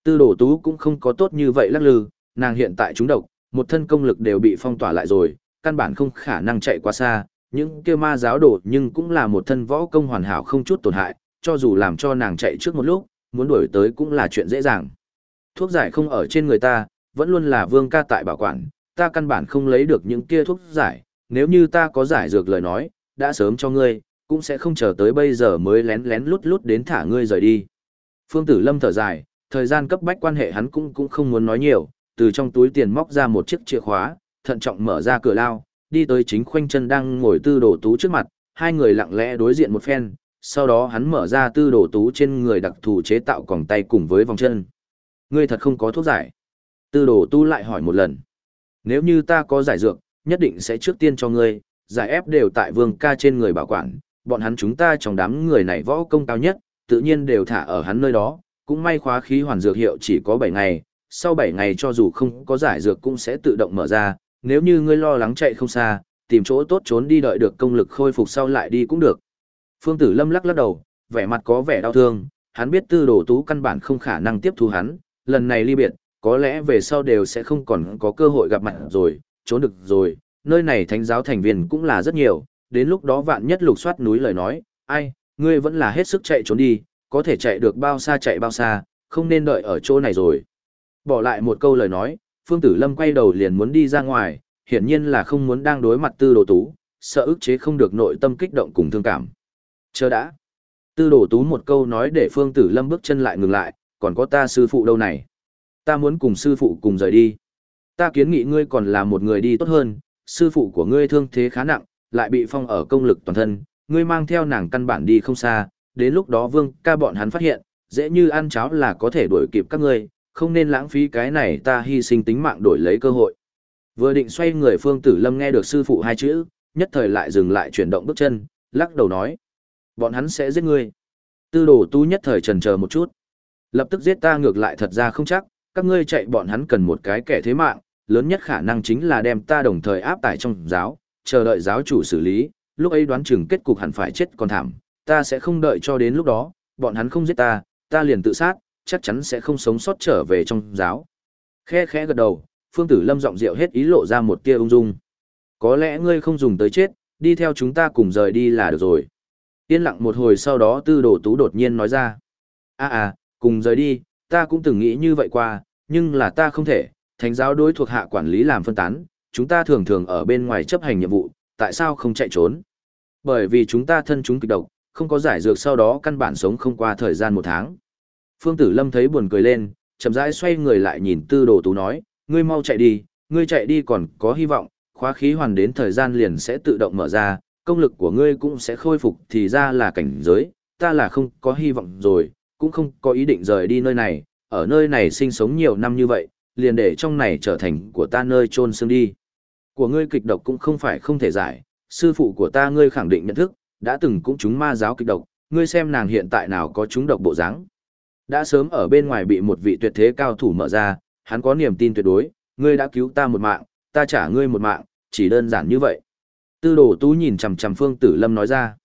Tư đổ tú cũng không có tốt như vậy lắc lư, nàng hiện tại trúng độc, một thân công lực đều bị phong tỏa lại rồi, căn bản không khả năng chạy quá xa, những kia ma giáo đồ nhưng cũng là một thân võ công hoàn hảo không chút tổn hại, cho dù làm cho nàng chạy trước một lúc, muốn đuổi tới cũng là chuyện dễ dàng. Thuốc giải không ở trên người ta, vẫn luôn là vương ca tại bảo quản, ta căn bản không lấy được những kia thuốc giải, nếu như ta có giải dược lời nói, đã sớm cho ngươi, cũng sẽ không chờ tới bây giờ mới lén lén lút lút đến thả ngươi rời đi. Phương Tử Lâm thở dài, thời gian cấp bách quan hệ hắn cũng cũng không muốn nói nhiều, từ trong túi tiền móc ra một chiếc chìa khóa, thận trọng mở ra cửa lao, đi tới chính khoanh chân đang ngồi tư đồ tú trước mặt, hai người lặng lẽ đối diện một phen, sau đó hắn mở ra tư đồ tú trên người đặc thù chế tạo còng tay cùng với vòng chân. Ngươi thật không có thuốc giải. Tư đồ tú lại hỏi một lần. Nếu như ta có giải dược, nhất định sẽ trước tiên cho ngươi, giải ép đều tại vương ca trên người bảo quản, bọn hắn chúng ta trong đám người này võ công cao nhất, tự nhiên đều thả ở hắn nơi đó, cũng may khóa khí hoàn dược hiệu chỉ có 7 ngày, sau 7 ngày cho dù không có giải dược cũng sẽ tự động mở ra, nếu như ngươi lo lắng chạy không xa, tìm chỗ tốt trốn đi đợi được công lực khôi phục sau lại đi cũng được. Phương Tử Lâm lắc lắc đầu, vẻ mặt có vẻ đau thương, hắn biết tư đồ tú căn bản không khả năng tiếp thu hắn, lần này ly biệt, có lẽ về sau đều sẽ không còn có cơ hội gặp mặt rồi, trốn được rồi, nơi này thánh giáo thành viên cũng là rất nhiều, đến lúc đó vạn nhất lục soát núi lời nói, ai, ngươi vẫn là hết sức chạy trốn đi, có thể chạy được bao xa chạy bao xa, không nên đợi ở chỗ này rồi. Bỏ lại một câu lời nói, Phương Tử Lâm quay đầu liền muốn đi ra ngoài, hiển nhiên là không muốn đang đối mặt tư đồ tú, sợ ức chế không được nội tâm kích động cùng thương cảm. Chờ đã. Tư đồ tú một câu nói để Phương Tử Lâm bước chân lại ngừng lại, còn có ta sư phụ đâu này. Ta muốn cùng sư phụ cùng rời đi. Ta kiến nghị ngươi còn là một người đi tốt hơn, sư phụ của ngươi thương thế khá nặng, lại bị phong ở công lực toàn thân, ngươi mang theo nàng căn bản đi không xa, đến lúc đó vương ca bọn hắn phát hiện, dễ như ăn cháo là có thể đuổi kịp các ngươi, không nên lãng phí cái này ta hy sinh tính mạng đổi lấy cơ hội. Vừa định xoay người Phương Tử Lâm nghe được sư phụ hai chữ, nhất thời lại dừng lại chuyển động bước chân, lắc đầu nói. Bọn hắn sẽ giết ngươi. Tư đồ tu nhất thời trần chờ một chút. Lập tức giết ta ngược lại thật ra không chắc, các ngươi chạy bọn hắn cần một cái kẻ thế mạng, lớn nhất khả năng chính là đem ta đồng thời áp tải trong giáo, chờ đợi giáo chủ xử lý, lúc ấy đoán chừng kết cục hẳn phải chết còn thảm, ta sẽ không đợi cho đến lúc đó, bọn hắn không giết ta, ta liền tự sát, chắc chắn sẽ không sống sót trở về trong giáo. Khe khẽ gật đầu, Phương Tử Lâm giọng rượu hết ý lộ ra một tia ung dung. Có lẽ ngươi không dùng tới chết, đi theo chúng ta cùng rời đi là được rồi. Yên lặng một hồi sau đó Tư Đồ Tú đột nhiên nói ra. À à, cùng rời đi, ta cũng từng nghĩ như vậy qua, nhưng là ta không thể, thánh giáo đối thuộc hạ quản lý làm phân tán, chúng ta thường thường ở bên ngoài chấp hành nhiệm vụ, tại sao không chạy trốn? Bởi vì chúng ta thân chúng kịch độc, không có giải dược sau đó căn bản sống không qua thời gian một tháng. Phương Tử Lâm thấy buồn cười lên, chậm rãi xoay người lại nhìn Tư Đồ Tú nói, ngươi mau chạy đi, ngươi chạy đi còn có hy vọng, khóa khí hoàn đến thời gian liền sẽ tự động mở ra, công lực của ngươi cũng sẽ khôi phục thì ra là cảnh giới, ta là không có hy vọng rồi, cũng không có ý định rời đi nơi này, ở nơi này sinh sống nhiều năm như vậy, liền để trong này trở thành của ta nơi chôn xương đi. Của ngươi kịch độc cũng không phải không thể giải, sư phụ của ta ngươi khẳng định nhận thức, đã từng cũng chúng ma giáo kịch độc, ngươi xem nàng hiện tại nào có chúng độc bộ dáng. Đã sớm ở bên ngoài bị một vị tuyệt thế cao thủ mở ra, hắn có niềm tin tuyệt đối, ngươi đã cứu ta một mạng, ta trả ngươi một mạng, chỉ đơn giản như vậy. Tư đồ tú nhìn chằm chằm Phương Tử Lâm nói ra.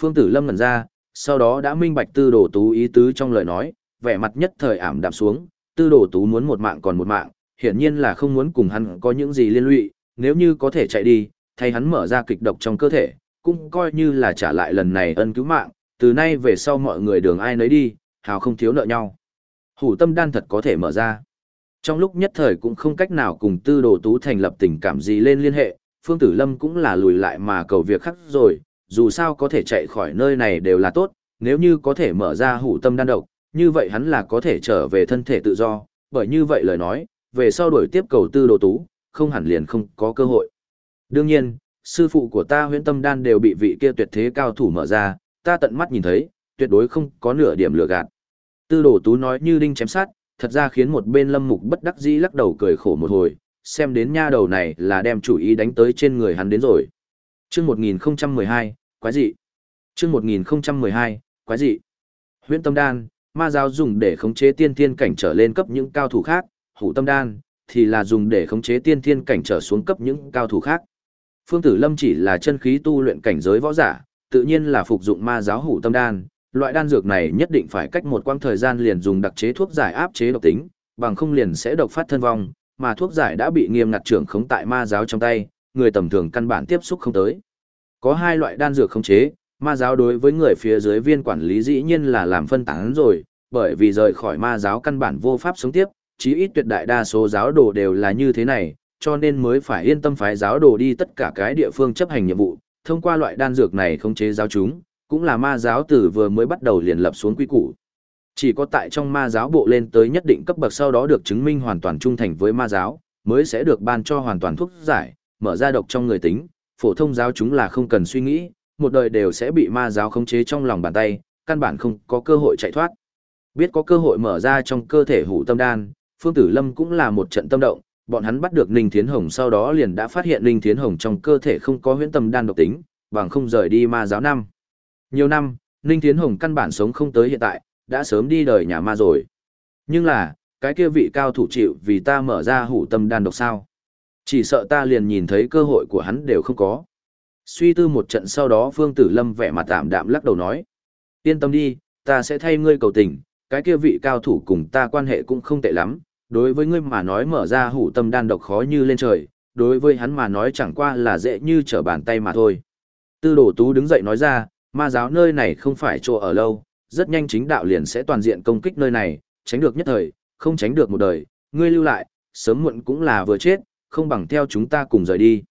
Phương Tử Lâm ngẩn ra, sau đó đã minh bạch tư đồ tú ý tứ trong lời nói, vẻ mặt nhất thời ảm đạm xuống, tư đồ tú muốn một mạng còn một mạng, hiển nhiên là không muốn cùng hắn có những gì liên lụy, nếu như có thể chạy đi, thay hắn mở ra kịch độc trong cơ thể, cũng coi như là trả lại lần này ân cứu mạng, từ nay về sau mọi người đường ai nấy đi, hào không thiếu nợ nhau. Hủ tâm đan thật có thể mở ra. Trong lúc nhất thời cũng không cách nào cùng tư đồ tú thành lập tình cảm gì lên liên hệ, Phương Tử Lâm cũng là lùi lại mà cầu việc khác rồi, dù sao có thể chạy khỏi nơi này đều là tốt, nếu như có thể mở ra hủ tâm đan độc, như vậy hắn là có thể trở về thân thể tự do, bởi như vậy lời nói, về sau đổi tiếp cầu tư đồ tú, không hẳn liền không có cơ hội. Đương nhiên, sư phụ của ta huyễn tâm đan đều bị vị kia tuyệt thế cao thủ mở ra, ta tận mắt nhìn thấy, tuyệt đối không có nửa điểm lừa gạt. Tư đồ tú nói như đinh chém sát, thật ra khiến một bên lâm mục bất đắc dĩ lắc đầu cười khổ một hồi, xem đến nha đầu này là đem chủ ý đánh tới trên người hắn đến rồi. Chương 1012, quái dị. Chương 1012, quái dị. Huyễn tâm đan, ma giáo dùng để khống chế tiên thiên cảnh trở lên cấp những cao thủ khác, hủ tâm đan thì là dùng để khống chế tiên thiên cảnh trở xuống cấp những cao thủ khác. Phương Tử Lâm chỉ là chân khí tu luyện cảnh giới võ giả, tự nhiên là phục dụng ma giáo hủ tâm đan, loại đan dược này nhất định phải cách một quãng thời gian liền dùng đặc chế thuốc giải áp chế độc tính, bằng không liền sẽ độc phát thân vong, mà thuốc giải đã bị nghiêm ngặt trưởng khống tại ma giáo trong tay, người tầm thường căn bản tiếp xúc không tới. Có hai loại đan dược khống chế, ma giáo đối với người phía dưới viên quản lý dĩ nhiên là làm phân tán rồi, bởi vì rời khỏi ma giáo căn bản vô pháp sống tiếp, chí ít tuyệt đại đa số giáo đồ đều là như thế này, cho nên mới phải yên tâm phái giáo đồ đi tất cả cái địa phương chấp hành nhiệm vụ, thông qua loại đan dược này khống chế giáo chúng, cũng là ma giáo từ vừa mới bắt đầu liền lập xuống quy củ. Chỉ có tại trong ma giáo bộ lên tới nhất định cấp bậc sau đó được chứng minh hoàn toàn trung thành với ma giáo, mới sẽ được ban cho hoàn toàn thuốc giải, mở ra độc trong người tính, phổ thông giáo chúng là không cần suy nghĩ, một đời đều sẽ bị ma giáo khống chế trong lòng bàn tay, căn bản không có cơ hội chạy thoát. Biết có cơ hội mở ra trong cơ thể hủ tâm đan, Phương Tử Lâm cũng là một trận tâm động, bọn hắn bắt được Ninh Thiến Hồng sau đó liền đã phát hiện Ninh Thiến Hồng trong cơ thể không có huyễn tâm đan độc tính, bằng không rời đi ma giáo năm. Nhiều năm, Ninh tiến Hồng căn bản sống không tới hiện tại, đã sớm đi đời nhà ma rồi. Nhưng là, cái kia vị cao thủ chịu vì ta mở ra hủ tâm đan độc sao. Chỉ sợ ta liền nhìn thấy cơ hội của hắn đều không có. Suy tư một trận sau đó Phương Tử Lâm vẻ mặt tạm đạm lắc đầu nói. Yên tâm đi, ta sẽ thay ngươi cầu tình, cái kia vị cao thủ cùng ta quan hệ cũng không tệ lắm. Đối với ngươi mà nói mở ra hủ tâm đan độc khó như lên trời, đối với hắn mà nói chẳng qua là dễ như trở bàn tay mà thôi. Tư đổ tú đứng dậy nói ra, ma giáo nơi này không phải chỗ ở lâu, rất nhanh chính đạo liền sẽ toàn diện công kích nơi này, tránh được nhất thời, không tránh được một đời, ngươi lưu lại, sớm muộn cũng là vừa chết, không bằng theo chúng ta cùng rời đi.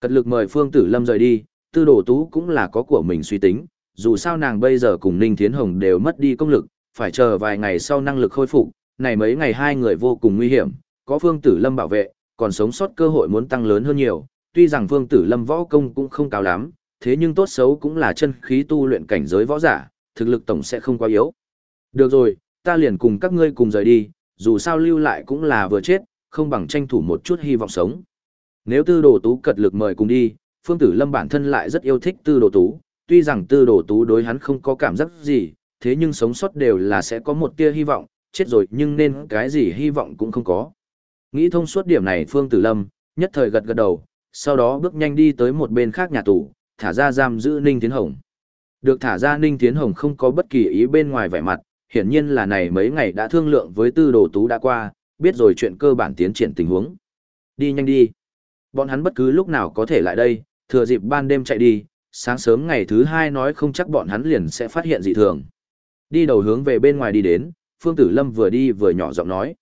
Cật lực mời Phương Tử Lâm rời đi, tư đồ tú cũng là có của mình suy tính, dù sao nàng bây giờ cùng Ninh Thiến Hồng đều mất đi công lực, phải chờ vài ngày sau năng lực khôi phục, này mấy ngày hai người vô cùng nguy hiểm, có Phương Tử Lâm bảo vệ, còn sống sót cơ hội muốn tăng lớn hơn nhiều, tuy rằng Phương Tử Lâm võ công cũng không cao lắm, thế nhưng tốt xấu cũng là chân khí tu luyện cảnh giới võ giả, thực lực tổng sẽ không quá yếu. Được rồi, ta liền cùng các ngươi cùng rời đi, dù sao lưu lại cũng là vừa chết, không bằng tranh thủ một chút hy vọng sống. Nếu tư đồ tú cật lực mời cùng đi, Phương Tử Lâm bản thân lại rất yêu thích tư đồ tú, tuy rằng tư đồ tú đối hắn không có cảm giác gì, thế nhưng sống sót đều là sẽ có một tia hy vọng, chết rồi nhưng nên cái gì hy vọng cũng không có. Nghĩ thông suốt điểm này Phương Tử Lâm, nhất thời gật gật đầu, sau đó bước nhanh đi tới một bên khác nhà tù, thả ra giam giữ Ninh Tiến Hồng. Được thả ra Ninh Tiến Hồng không có bất kỳ ý bên ngoài vẻ mặt, hiển nhiên là này mấy ngày đã thương lượng với tư đồ tú đã qua, biết rồi chuyện cơ bản tiến triển tình huống. Đi nhanh đi. Bọn hắn bất cứ lúc nào có thể lại đây, thừa dịp ban đêm chạy đi, sáng sớm ngày thứ hai nói không chắc bọn hắn liền sẽ phát hiện dị thường. Đi đầu hướng về bên ngoài đi đến, Phương Tử Lâm vừa đi vừa nhỏ giọng nói.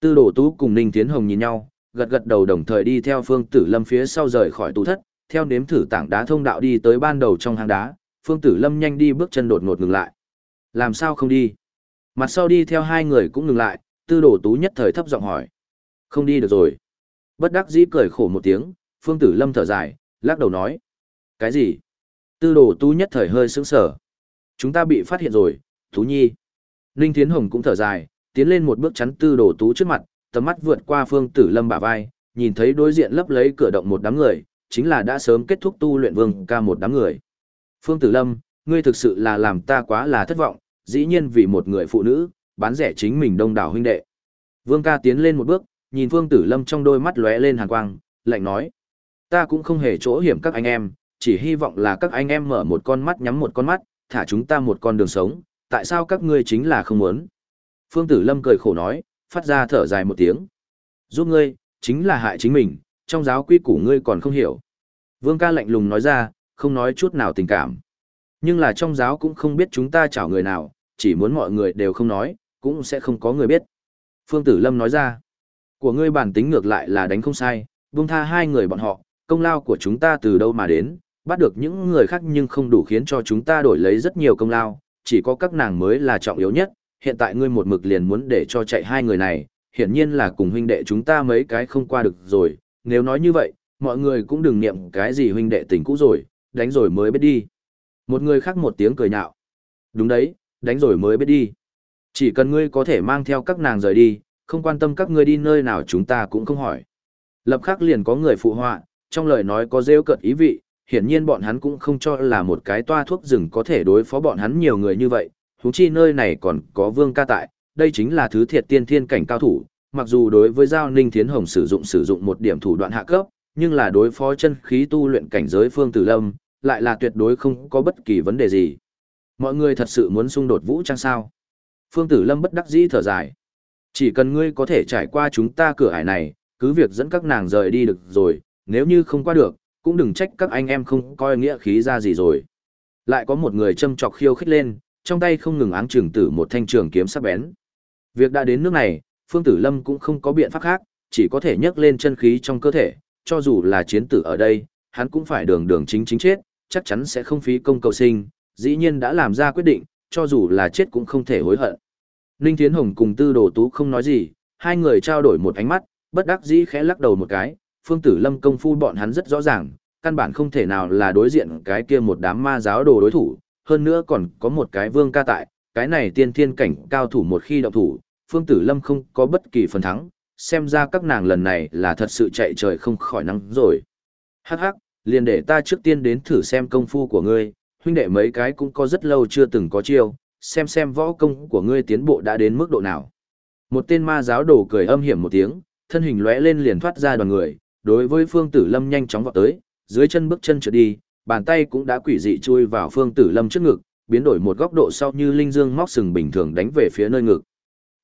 Tư đồ tú cùng Ninh Tiến Hồng nhìn nhau, gật gật đầu đồng thời đi theo Phương Tử Lâm phía sau rời khỏi tủ thất, theo nếm thử tảng đá thông đạo đi tới ban đầu trong hang đá, Phương Tử Lâm nhanh đi bước chân đột ngột ngừng lại. Làm sao không đi? Mặt sau đi theo hai người cũng ngừng lại, tư đồ tú nhất thời thấp giọng hỏi. Không đi được rồi. Bất đắc dĩ cười khổ một tiếng, Phương Tử Lâm thở dài, lắc đầu nói. Cái gì? Tư đồ tú nhất thời hơi sững sờ. Chúng ta bị phát hiện rồi, Tú Nhi. Ninh Thiến Hồng cũng thở dài, tiến lên một bước chắn tư đồ tú trước mặt, tầm mắt vượt qua Phương Tử Lâm bả vai, nhìn thấy đối diện lấp lấy cửa động một đám người, chính là đã sớm kết thúc tu luyện vương ca một đám người. Phương Tử Lâm, ngươi thực sự là làm ta quá là thất vọng, dĩ nhiên vì một người phụ nữ, bán rẻ chính mình đông đảo huynh đệ. Vương ca tiến lên một bước, nhìn Phương Tử Lâm trong đôi mắt lóe lên hàn quang, lạnh nói. Ta cũng không hề chỗ hiểm các anh em, chỉ hy vọng là các anh em mở một con mắt nhắm một con mắt, thả chúng ta một con đường sống, tại sao các ngươi chính là không muốn? Phương Tử Lâm cười khổ nói, phát ra thở dài một tiếng. Giúp ngươi, chính là hại chính mình, trong giáo quy củ ngươi còn không hiểu. Vương ca lạnh lùng nói ra, không nói chút nào tình cảm. Nhưng là trong giáo cũng không biết chúng ta chảo người nào, chỉ muốn mọi người đều không nói, cũng sẽ không có người biết. Phương Tử Lâm nói ra, của ngươi bản tính ngược lại là đánh không sai, buông tha hai người bọn họ, công lao của chúng ta từ đâu mà đến, bắt được những người khác nhưng không đủ khiến cho chúng ta đổi lấy rất nhiều công lao, chỉ có các nàng mới là trọng yếu nhất, hiện tại ngươi một mực liền muốn để cho chạy hai người này, hiển nhiên là cùng huynh đệ chúng ta mấy cái không qua được rồi, nếu nói như vậy, mọi người cũng đừng niệm cái gì huynh đệ tình cũ rồi, đánh rồi mới biết đi. Một người khác một tiếng cười nhạo. Đúng đấy, đánh rồi mới biết đi. Chỉ cần ngươi có thể mang theo các nàng rời đi, không quan tâm các ngươi đi nơi nào chúng ta cũng không hỏi. Lập khắc liền có người phụ họa, trong lời nói có rêu cợt ý vị, hiển nhiên bọn hắn cũng không cho là một cái toa thuốc rừng có thể đối phó bọn hắn nhiều người như vậy, huống chi nơi này còn có vương ca tại, đây chính là thứ thiệt tiên thiên cảnh cao thủ, mặc dù đối với Giao Ninh Thiến Hồng sử dụng sử dụng một điểm thủ đoạn hạ cấp, nhưng là đối phó chân khí tu luyện cảnh giới Phương Tử Lâm, lại là tuyệt đối không có bất kỳ vấn đề gì. Mọi người thật sự muốn xung đột vũ trang sao? Phương Tử Lâm bất đắc dĩ thở dài. Chỉ cần ngươi có thể trải qua chúng ta cửa ải này, cứ việc dẫn các nàng rời đi được rồi, nếu như không qua được, cũng đừng trách các anh em không coi nghĩa khí ra gì rồi. Lại có một người châm chọc khiêu khích lên, trong tay không ngừng áng trường tử một thanh trường kiếm sắc bén. Việc đã đến nước này, Phương Tử Lâm cũng không có biện pháp khác, chỉ có thể nhấc lên chân khí trong cơ thể, cho dù là chiến tử ở đây, hắn cũng phải đường đường chính chính chết, chắc chắn sẽ không phí công cầu sinh, dĩ nhiên đã làm ra quyết định, cho dù là chết cũng không thể hối hận. Ninh Thiến Hồng cùng Tư Đồ Tú không nói gì, hai người trao đổi một ánh mắt, bất đắc dĩ khẽ lắc đầu một cái, Phương Tử Lâm công phu bọn hắn rất rõ ràng, căn bản không thể nào là đối diện cái kia một đám ma giáo đồ đối thủ, hơn nữa còn có một cái vương ca tại, cái này tiên thiên cảnh cao thủ một khi động thủ, Phương Tử Lâm không có bất kỳ phần thắng, xem ra các nàng lần này là thật sự chạy trời không khỏi nắng rồi. Hắc hắc, liền để ta trước tiên đến thử xem công phu của ngươi, huynh đệ mấy cái cũng có rất lâu chưa từng có chiêu, xem xem võ công của ngươi tiến bộ đã đến mức độ nào. Một tên ma giáo đồ cười âm hiểm một tiếng, thân hình lóe lên liền thoát ra đoàn người, đối với Phương Tử Lâm nhanh chóng vọt tới, dưới chân bước chân trượt đi, bàn tay cũng đã quỷ dị chui vào Phương Tử Lâm trước ngực, biến đổi một góc độ sau như linh dương móc sừng bình thường đánh về phía nơi ngực.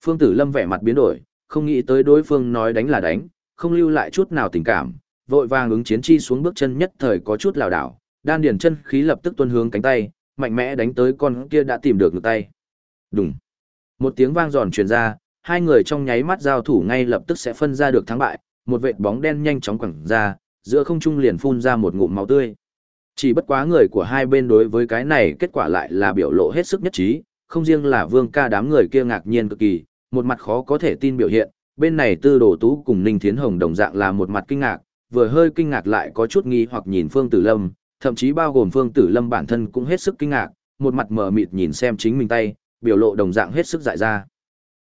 Phương Tử Lâm vẻ mặt biến đổi, không nghĩ tới đối phương nói đánh là đánh, không lưu lại chút nào tình cảm, vội vàng ứng chiến chi xuống bước chân nhất thời có chút lảo đảo, đan điền chân khí lập tức tuôn hướng cánh tay, mạnh mẽ đánh tới con kia đã tìm được ngực tay. Đùng. Một tiếng vang giòn truyền ra, hai người trong nháy mắt giao thủ ngay lập tức sẽ phân ra được thắng bại, một vệt bóng đen nhanh chóng quẳng ra, giữa không trung liền phun ra một ngụm máu tươi. Chỉ bất quá người của hai bên đối với cái này kết quả lại là biểu lộ hết sức nhất trí, không riêng là vương ca đám người kia ngạc nhiên cực kỳ, một mặt khó có thể tin biểu hiện, bên này tư đồ tú cùng Ninh Thiến Hồng đồng dạng là một mặt kinh ngạc, vừa hơi kinh ngạc lại có chút nghi hoặc nhìn Phương Tử Lâm, thậm chí bao gồm Phương Tử Lâm bản thân cũng hết sức kinh ngạc, một mặt mờ mịt nhìn xem chính mình tay, biểu lộ đồng dạng hết sức dại ra.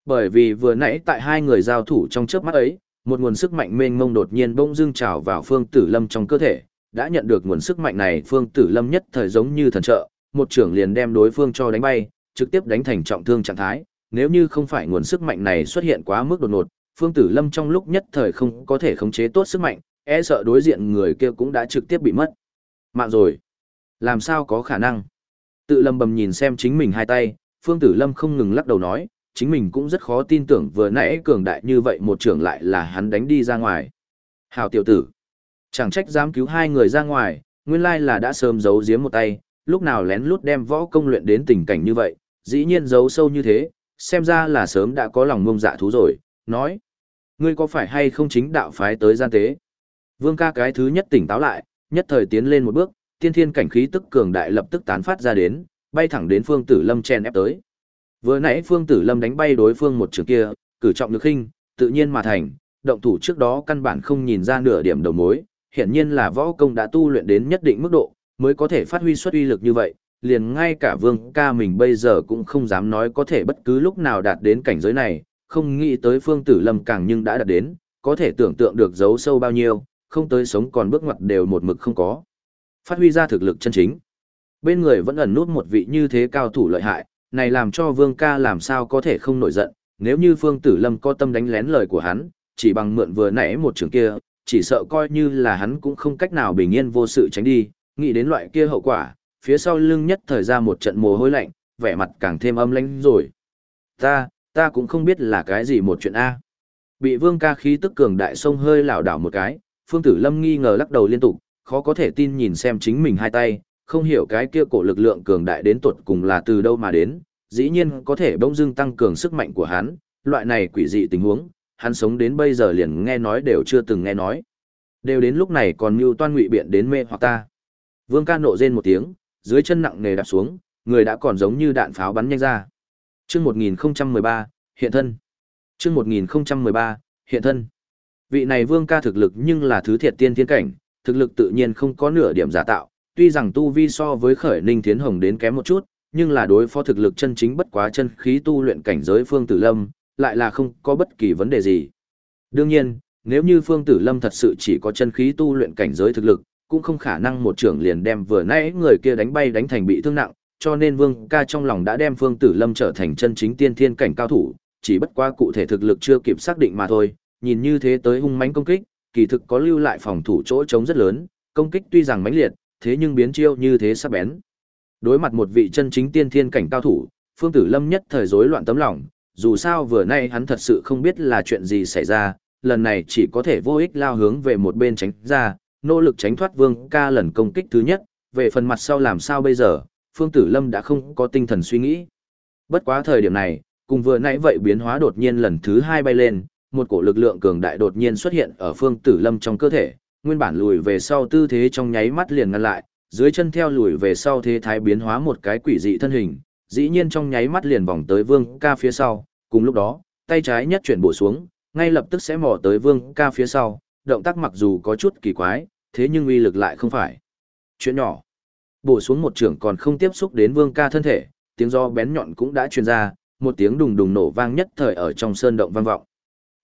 Bởi vì vừa nãy tại hai người giao thủ trong chớp mắt ấy, một nguồn sức mạnh mênh mông đột nhiên bỗng dưng trào vào Phương Tử Lâm trong cơ thể, đã nhận được nguồn sức mạnh này Phương Tử Lâm nhất thời giống như thần trợ, một trưởng liền đem đối phương cho đánh bay, trực tiếp đánh thành trọng thương trạng thái, nếu như không phải nguồn sức mạnh này xuất hiện quá mức đột ngột, Phương Tử Lâm trong lúc nhất thời không có thể khống chế tốt sức mạnh, e sợ đối diện người kia cũng đã trực tiếp bị mất. Mạng rồi. Làm sao có khả năng? Tự lâm bầm nhìn xem chính mình hai tay, Phương Tử Lâm không ngừng lắc đầu nói, chính mình cũng rất khó tin tưởng vừa nãy cường đại như vậy một trưởng lại là hắn đánh đi ra ngoài. Hào tiểu tử. Chẳng trách dám cứu hai người ra ngoài, nguyên lai là đã sớm giấu giếm một tay, lúc nào lén lút đem võ công luyện đến tình cảnh như vậy, dĩ nhiên giấu sâu như thế, xem ra là sớm đã có lòng ngông dạ thú rồi, nói. Ngươi có phải hay không chính đạo phái tới gian tế? Vương ca cái thứ nhất tỉnh táo lại, nhất thời tiến lên một bước, tiên thiên cảnh khí tức cường đại lập tức tán phát ra đến, bay thẳng đến Phương Tử Lâm chen ép tới. Vừa nãy Phương Tử Lâm đánh bay đối phương một trường kia, cử trọng lực khinh, tự nhiên mà thành, động thủ trước đó căn bản không nhìn ra nửa điểm đầu mối, hiện nhiên là võ công đã tu luyện đến nhất định mức độ, mới có thể phát huy xuất uy lực như vậy, liền ngay cả Vương ca mình bây giờ cũng không dám nói có thể bất cứ lúc nào đạt đến cảnh giới này, không nghĩ tới Phương Tử Lâm càng nhưng đã đạt đến, có thể tưởng tượng được giấu sâu bao nhiêu, không tới sống còn bước ngoặt đều một mực không có. Phát huy ra thực lực chân chính. Bên người vẫn ẩn nút một vị như thế cao thủ lợi hại, này làm cho Vương ca làm sao có thể không nổi giận, nếu như Phương Tử Lâm có tâm đánh lén lời của hắn, chỉ bằng mượn vừa nãy một trường kia, chỉ sợ coi như là hắn cũng không cách nào bình yên vô sự tránh đi, nghĩ đến loại kia hậu quả, phía sau lưng nhất thời ra một trận mồ hôi lạnh, vẻ mặt càng thêm âm lãnh rồi. Ta, ta cũng không biết là cái gì một chuyện A. Bị vương ca khí tức cường đại sông hơi lảo đảo một cái, Phương Tử Lâm nghi ngờ lắc đầu liên tục, khó có thể tin nhìn xem chính mình hai tay, không hiểu cái kia cổ lực lượng cường đại đến tuột cùng là từ đâu mà đến, dĩ nhiên có thể bỗng dưng tăng cường sức mạnh của hắn, loại này quỷ dị tình huống, hắn sống đến bây giờ liền nghe nói đều chưa từng nghe nói. Đều đến lúc này còn mưu toan ngụy biện đến mê hoặc ta. Vương ca nộ rên một tiếng, dưới chân nặng nề đạp xuống, người đã còn giống như đạn pháo bắn nhanh ra. Chương 1013, hiện thân. Chương 1013, hiện thân. Vị này vương ca thực lực nhưng là thứ thiệt tiên thiên cảnh, thực lực tự nhiên không có nửa điểm giả tạo, tuy rằng tu vi so với khởi ninh thiến hồng đến kém một chút, nhưng là đối phó thực lực chân chính bất quá chân khí tu luyện cảnh giới phương tử lâm, lại là không có bất kỳ vấn đề gì. Đương nhiên, nếu như phương tử lâm thật sự chỉ có chân khí tu luyện cảnh giới thực lực, cũng không khả năng một trưởng liền đem vừa nãy người kia đánh bay đánh thành bị thương nặng, cho nên Vương ca trong lòng đã đem Phương Tử Lâm trở thành chân chính tiên thiên cảnh cao thủ, chỉ bất quá cụ thể thực lực chưa kịp xác định mà thôi, nhìn như thế tới hung mãnh công kích, kỳ thực có lưu lại phòng thủ chỗ trống rất lớn, công kích tuy rằng mãnh liệt, thế nhưng biến chiêu như thế sắc bén. Đối mặt một vị chân chính tiên thiên cảnh cao thủ, Phương Tử Lâm nhất thời rối loạn tấm lòng, dù sao vừa nay hắn thật sự không biết là chuyện gì xảy ra, lần này chỉ có thể vô ích lao hướng về một bên tránh ra, nỗ lực tránh thoát Vương ca lần công kích thứ nhất, về phần mặt sau làm sao bây giờ, Phương Tử Lâm đã không có tinh thần suy nghĩ. Bất quá thời điểm này, cùng vừa nãy vậy biến hóa đột nhiên lần thứ hai bay lên, một cổ lực lượng cường đại đột nhiên xuất hiện ở Phương Tử Lâm trong cơ thể, nguyên bản lùi về sau tư thế trong nháy mắt liền ngăn lại, dưới chân theo lùi về sau thế thái biến hóa một cái quỷ dị thân hình, dĩ nhiên trong nháy mắt liền vòng tới Vương Ca phía sau, cùng lúc đó, tay trái nhất chuyển bổ xuống, ngay lập tức sẽ mò tới Vương Ca phía sau, động tác mặc dù có chút kỳ quái, thế nhưng uy lực lại không phải. Chuyện nhỏ. Bổ xuống một trường còn không tiếp xúc đến Vương Ca thân thể, tiếng do bén nhọn cũng đã truyền ra, một tiếng đùng đùng nổ vang nhất thời ở trong sơn động vang vọng.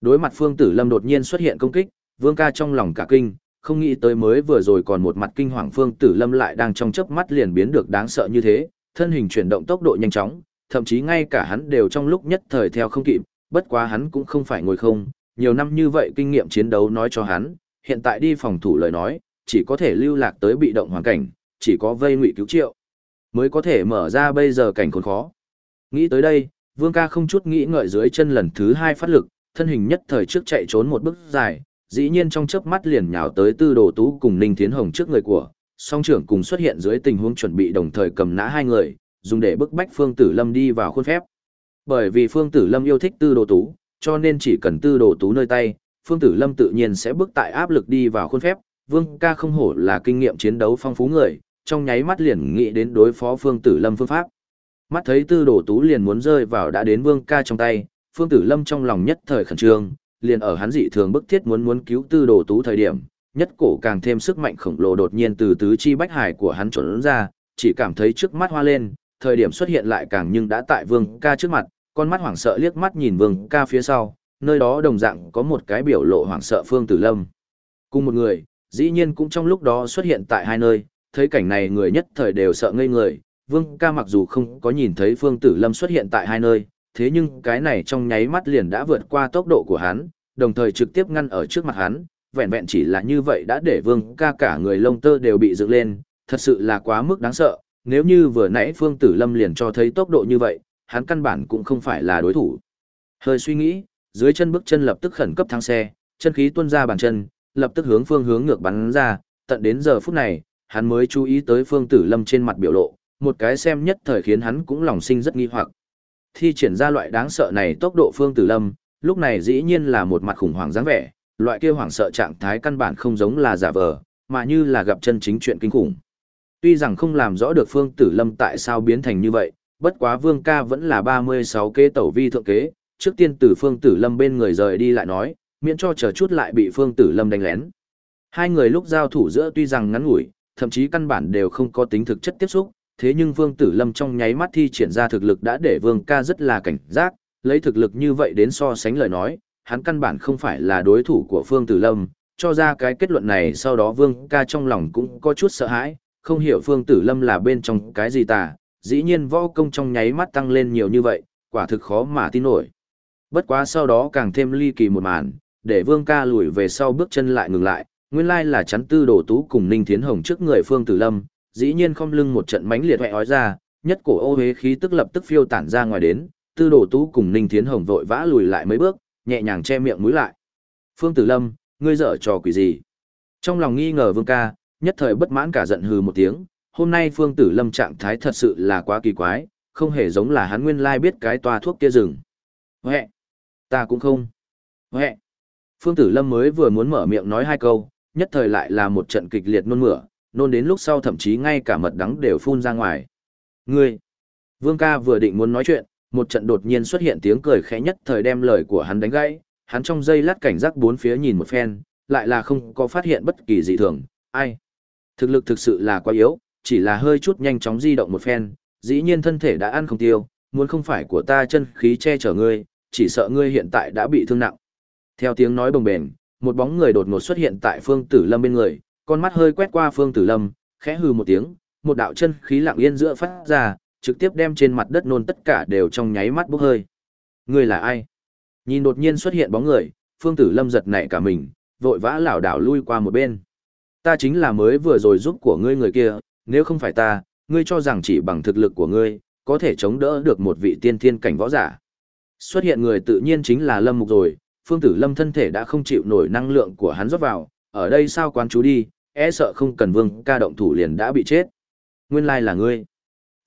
Đối mặt Phương Tử Lâm đột nhiên xuất hiện công kích, Vương Ca trong lòng cả kinh, không nghĩ tới mới vừa rồi còn một mặt kinh hoàng Phương Tử Lâm lại đang trong chớp mắt liền biến được đáng sợ như thế, thân hình chuyển động tốc độ nhanh chóng, thậm chí ngay cả hắn đều trong lúc nhất thời theo không kịp, bất quá hắn cũng không phải ngồi không, nhiều năm như vậy kinh nghiệm chiến đấu nói cho hắn, hiện tại đi phòng thủ lời nói, chỉ có thể lưu lạc tới bị động hoàn cảnh, chỉ có vây ngụy cứu triệu, mới có thể mở ra bây giờ cảnh khốn khó. Nghĩ tới đây, Vương ca không chút nghĩ ngợi dưới chân lần thứ hai phát lực, thân hình nhất thời trước chạy trốn một bước dài, dĩ nhiên trong chớp mắt liền nhào tới tư đồ tú cùng Ninh Thiến Hồng trước người của, song trưởng cùng xuất hiện dưới tình huống chuẩn bị đồng thời cầm nã hai người, dùng để bức bách Phương Tử Lâm đi vào khuôn phép. Bởi vì Phương Tử Lâm yêu thích tư đồ tú, cho nên chỉ cần tư đồ tú nơi tay, Phương Tử Lâm tự nhiên sẽ bước tại áp lực đi vào khuôn phép. Vương ca không hổ là kinh nghiệm chiến đấu phong phú người, trong nháy mắt liền nghĩ đến đối phó Phương Tử Lâm phương pháp. Mắt thấy tư đồ tú liền muốn rơi vào đã đến Vương ca trong tay, Phương Tử Lâm trong lòng nhất thời khẩn trương, liền ở hắn dị thường bức thiết muốn muốn cứu tư đồ tú thời điểm, nhất cổ càng thêm sức mạnh khổng lồ đột nhiên từ tứ chi bách hải của hắn trốn ra, chỉ cảm thấy trước mắt hoa lên, thời điểm xuất hiện lại càng nhưng đã tại Vương ca trước mặt, con mắt hoảng sợ liếc mắt nhìn Vương ca phía sau, nơi đó đồng dạng có một cái biểu lộ hoảng sợ Phương Tử Lâm. Cùng một người, dĩ nhiên cũng trong lúc đó xuất hiện tại hai nơi, thấy cảnh này người nhất thời đều sợ ngây người, Vương ca mặc dù không có nhìn thấy Phương Tử Lâm xuất hiện tại hai nơi, thế nhưng cái này trong nháy mắt liền đã vượt qua tốc độ của hắn, đồng thời trực tiếp ngăn ở trước mặt hắn, vẹn vẹn chỉ là như vậy đã để Vương ca cả người lông tơ đều bị dựng lên, thật sự là quá mức đáng sợ, nếu như vừa nãy Phương Tử Lâm liền cho thấy tốc độ như vậy, hắn căn bản cũng không phải là đối thủ. Hơi suy nghĩ, dưới chân bước chân lập tức khẩn cấp thắng xe, chân khí tuôn ra bàn chân, lập tức hướng phương hướng ngược bắn ra, tận đến giờ phút này, hắn mới chú ý tới Phương Tử Lâm trên mặt biểu lộ, một cái xem nhất thời khiến hắn cũng lòng sinh rất nghi hoặc. Thi triển ra loại đáng sợ này tốc độ Phương Tử Lâm, lúc này dĩ nhiên là một mặt khủng hoảng dáng vẻ, loại kia hoảng sợ trạng thái căn bản không giống là giả vờ, mà như là gặp chân chính chuyện kinh khủng. Tuy rằng không làm rõ được Phương Tử Lâm tại sao biến thành như vậy, bất quá Vương ca vẫn là 36 kế tẩu vi thượng kế, trước tiên từ Phương Tử Lâm bên người rời đi lại nói, miễn cho chờ chút lại bị Phương Tử Lâm đánh lén. Hai người lúc giao thủ giữa tuy rằng ngắn ngủi, thậm chí căn bản đều không có tính thực chất tiếp xúc, thế nhưng Vương Tử Lâm trong nháy mắt thi triển ra thực lực đã để Vương ca rất là cảnh giác, lấy thực lực như vậy đến so sánh lời nói, hắn căn bản không phải là đối thủ của Phương Tử Lâm, cho ra cái kết luận này sau đó Vương ca trong lòng cũng có chút sợ hãi, không hiểu Phương Tử Lâm là bên trong cái gì tà, dĩ nhiên võ công trong nháy mắt tăng lên nhiều như vậy, quả thực khó mà tin nổi. Bất quá sau đó càng thêm ly kỳ một màn, để Vương ca lùi về sau bước chân lại ngừng lại, nguyên lai là chắn tư đồ tú cùng Ninh Thiến Hồng trước người Phương Tử Lâm, dĩ nhiên không lưng một trận mánh liệt hoẹ ói ra, nhất cổ ô hế khí tức lập tức phiêu tản ra ngoài đến, tư đồ tú cùng Ninh Thiến Hồng vội vã lùi lại mấy bước, nhẹ nhàng che miệng mũi lại. Phương Tử Lâm, ngươi dở trò quỷ gì? Trong lòng nghi ngờ Vương ca, nhất thời bất mãn cả giận hừ một tiếng, hôm nay Phương Tử Lâm trạng thái thật sự là quá kỳ quái, không hề giống là hắn nguyên lai biết cái toa thuốc kia rừng. Huệ! Ta cũng không. Huệ! Phương Tử Lâm mới vừa muốn mở miệng nói hai câu, nhất thời lại là một trận kịch liệt nôn mửa, nôn đến lúc sau thậm chí ngay cả mật đắng đều phun ra ngoài. Ngươi! Vương ca vừa định muốn nói chuyện, một trận đột nhiên xuất hiện tiếng cười khẽ nhất thời đem lời của hắn đánh gãy, hắn trong giây lát cảnh giác bốn phía nhìn một phen, lại là không có phát hiện bất kỳ dị thường, ai? Thực lực thực sự là quá yếu, chỉ là hơi chút nhanh chóng di động một phen, dĩ nhiên thân thể đã ăn không tiêu, muốn không phải của ta chân khí che chở ngươi, chỉ sợ ngươi hiện tại đã bị thương nặng. Theo tiếng nói bồng bềnh, một bóng người đột ngột xuất hiện tại Phương Tử Lâm bên người, con mắt hơi quét qua Phương Tử Lâm, khẽ hừ một tiếng, một đạo chân khí lặng yên giữa phát ra, trực tiếp đem trên mặt đất nôn tất cả đều trong nháy mắt bốc hơi. Ngươi là ai? Nhìn đột nhiên xuất hiện bóng người, Phương Tử Lâm giật nảy cả mình, vội vã lảo đảo lui qua một bên. Ta chính là mới vừa rồi giúp của ngươi người kia, nếu không phải ta, ngươi cho rằng chỉ bằng thực lực của ngươi, có thể chống đỡ được một vị tiên thiên cảnh võ giả. Xuất hiện người tự nhiên chính là Lâm Mục rồi, Phương Tử Lâm thân thể đã không chịu nổi năng lượng của hắn rót vào, ở đây sao quán chú đi, e sợ không cần vương ca động thủ liền đã bị chết. Nguyên lai là ngươi.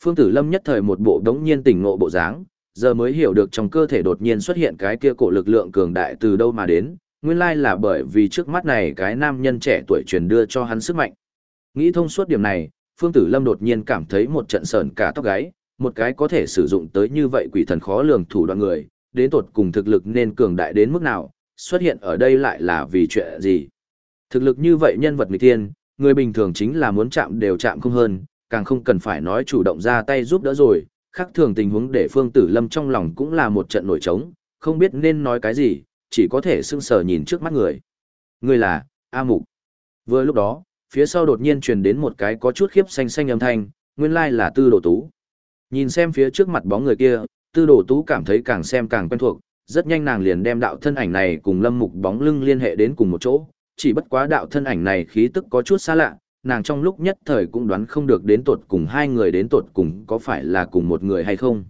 Phương Tử Lâm nhất thời một bộ đống nhiên tỉnh ngộ bộ dáng, giờ mới hiểu được trong cơ thể đột nhiên xuất hiện cái kia cổ lực lượng cường đại từ đâu mà đến, nguyên lai là bởi vì trước mắt này cái nam nhân trẻ tuổi truyền đưa cho hắn sức mạnh. Nghĩ thông suốt điểm này, Phương Tử Lâm đột nhiên cảm thấy một trận sờn cả tóc gáy, một cái có thể sử dụng tới như vậy quỷ thần khó lường thủ đoạn người, đến tột cùng thực lực nên cường đại đến mức nào, xuất hiện ở đây lại là vì chuyện gì. Thực lực như vậy nhân vật nghịch tiên người bình thường chính là muốn chạm đều chạm không hơn, càng không cần phải nói chủ động ra tay giúp đỡ rồi, khác thường tình huống để Phương Tử Lâm trong lòng cũng là một trận nổi trống, không biết nên nói cái gì, chỉ có thể sưng sờ nhìn trước mắt người. Người là, A Mục. Vừa lúc đó, phía sau đột nhiên truyền đến một cái có chút khiếp xanh xanh âm thanh, nguyên lai là Tư Đồ Tú. Nhìn xem phía trước mặt bóng người kia, Tư Đồ Tú cảm thấy càng xem càng quen thuộc, rất nhanh nàng liền đem đạo thân ảnh này cùng Lâm Mục bóng lưng liên hệ đến cùng một chỗ, chỉ bất quá đạo thân ảnh này khí tức có chút xa lạ, nàng trong lúc nhất thời cũng đoán không được đến tột cùng hai người đến tột cùng có phải là cùng một người hay không.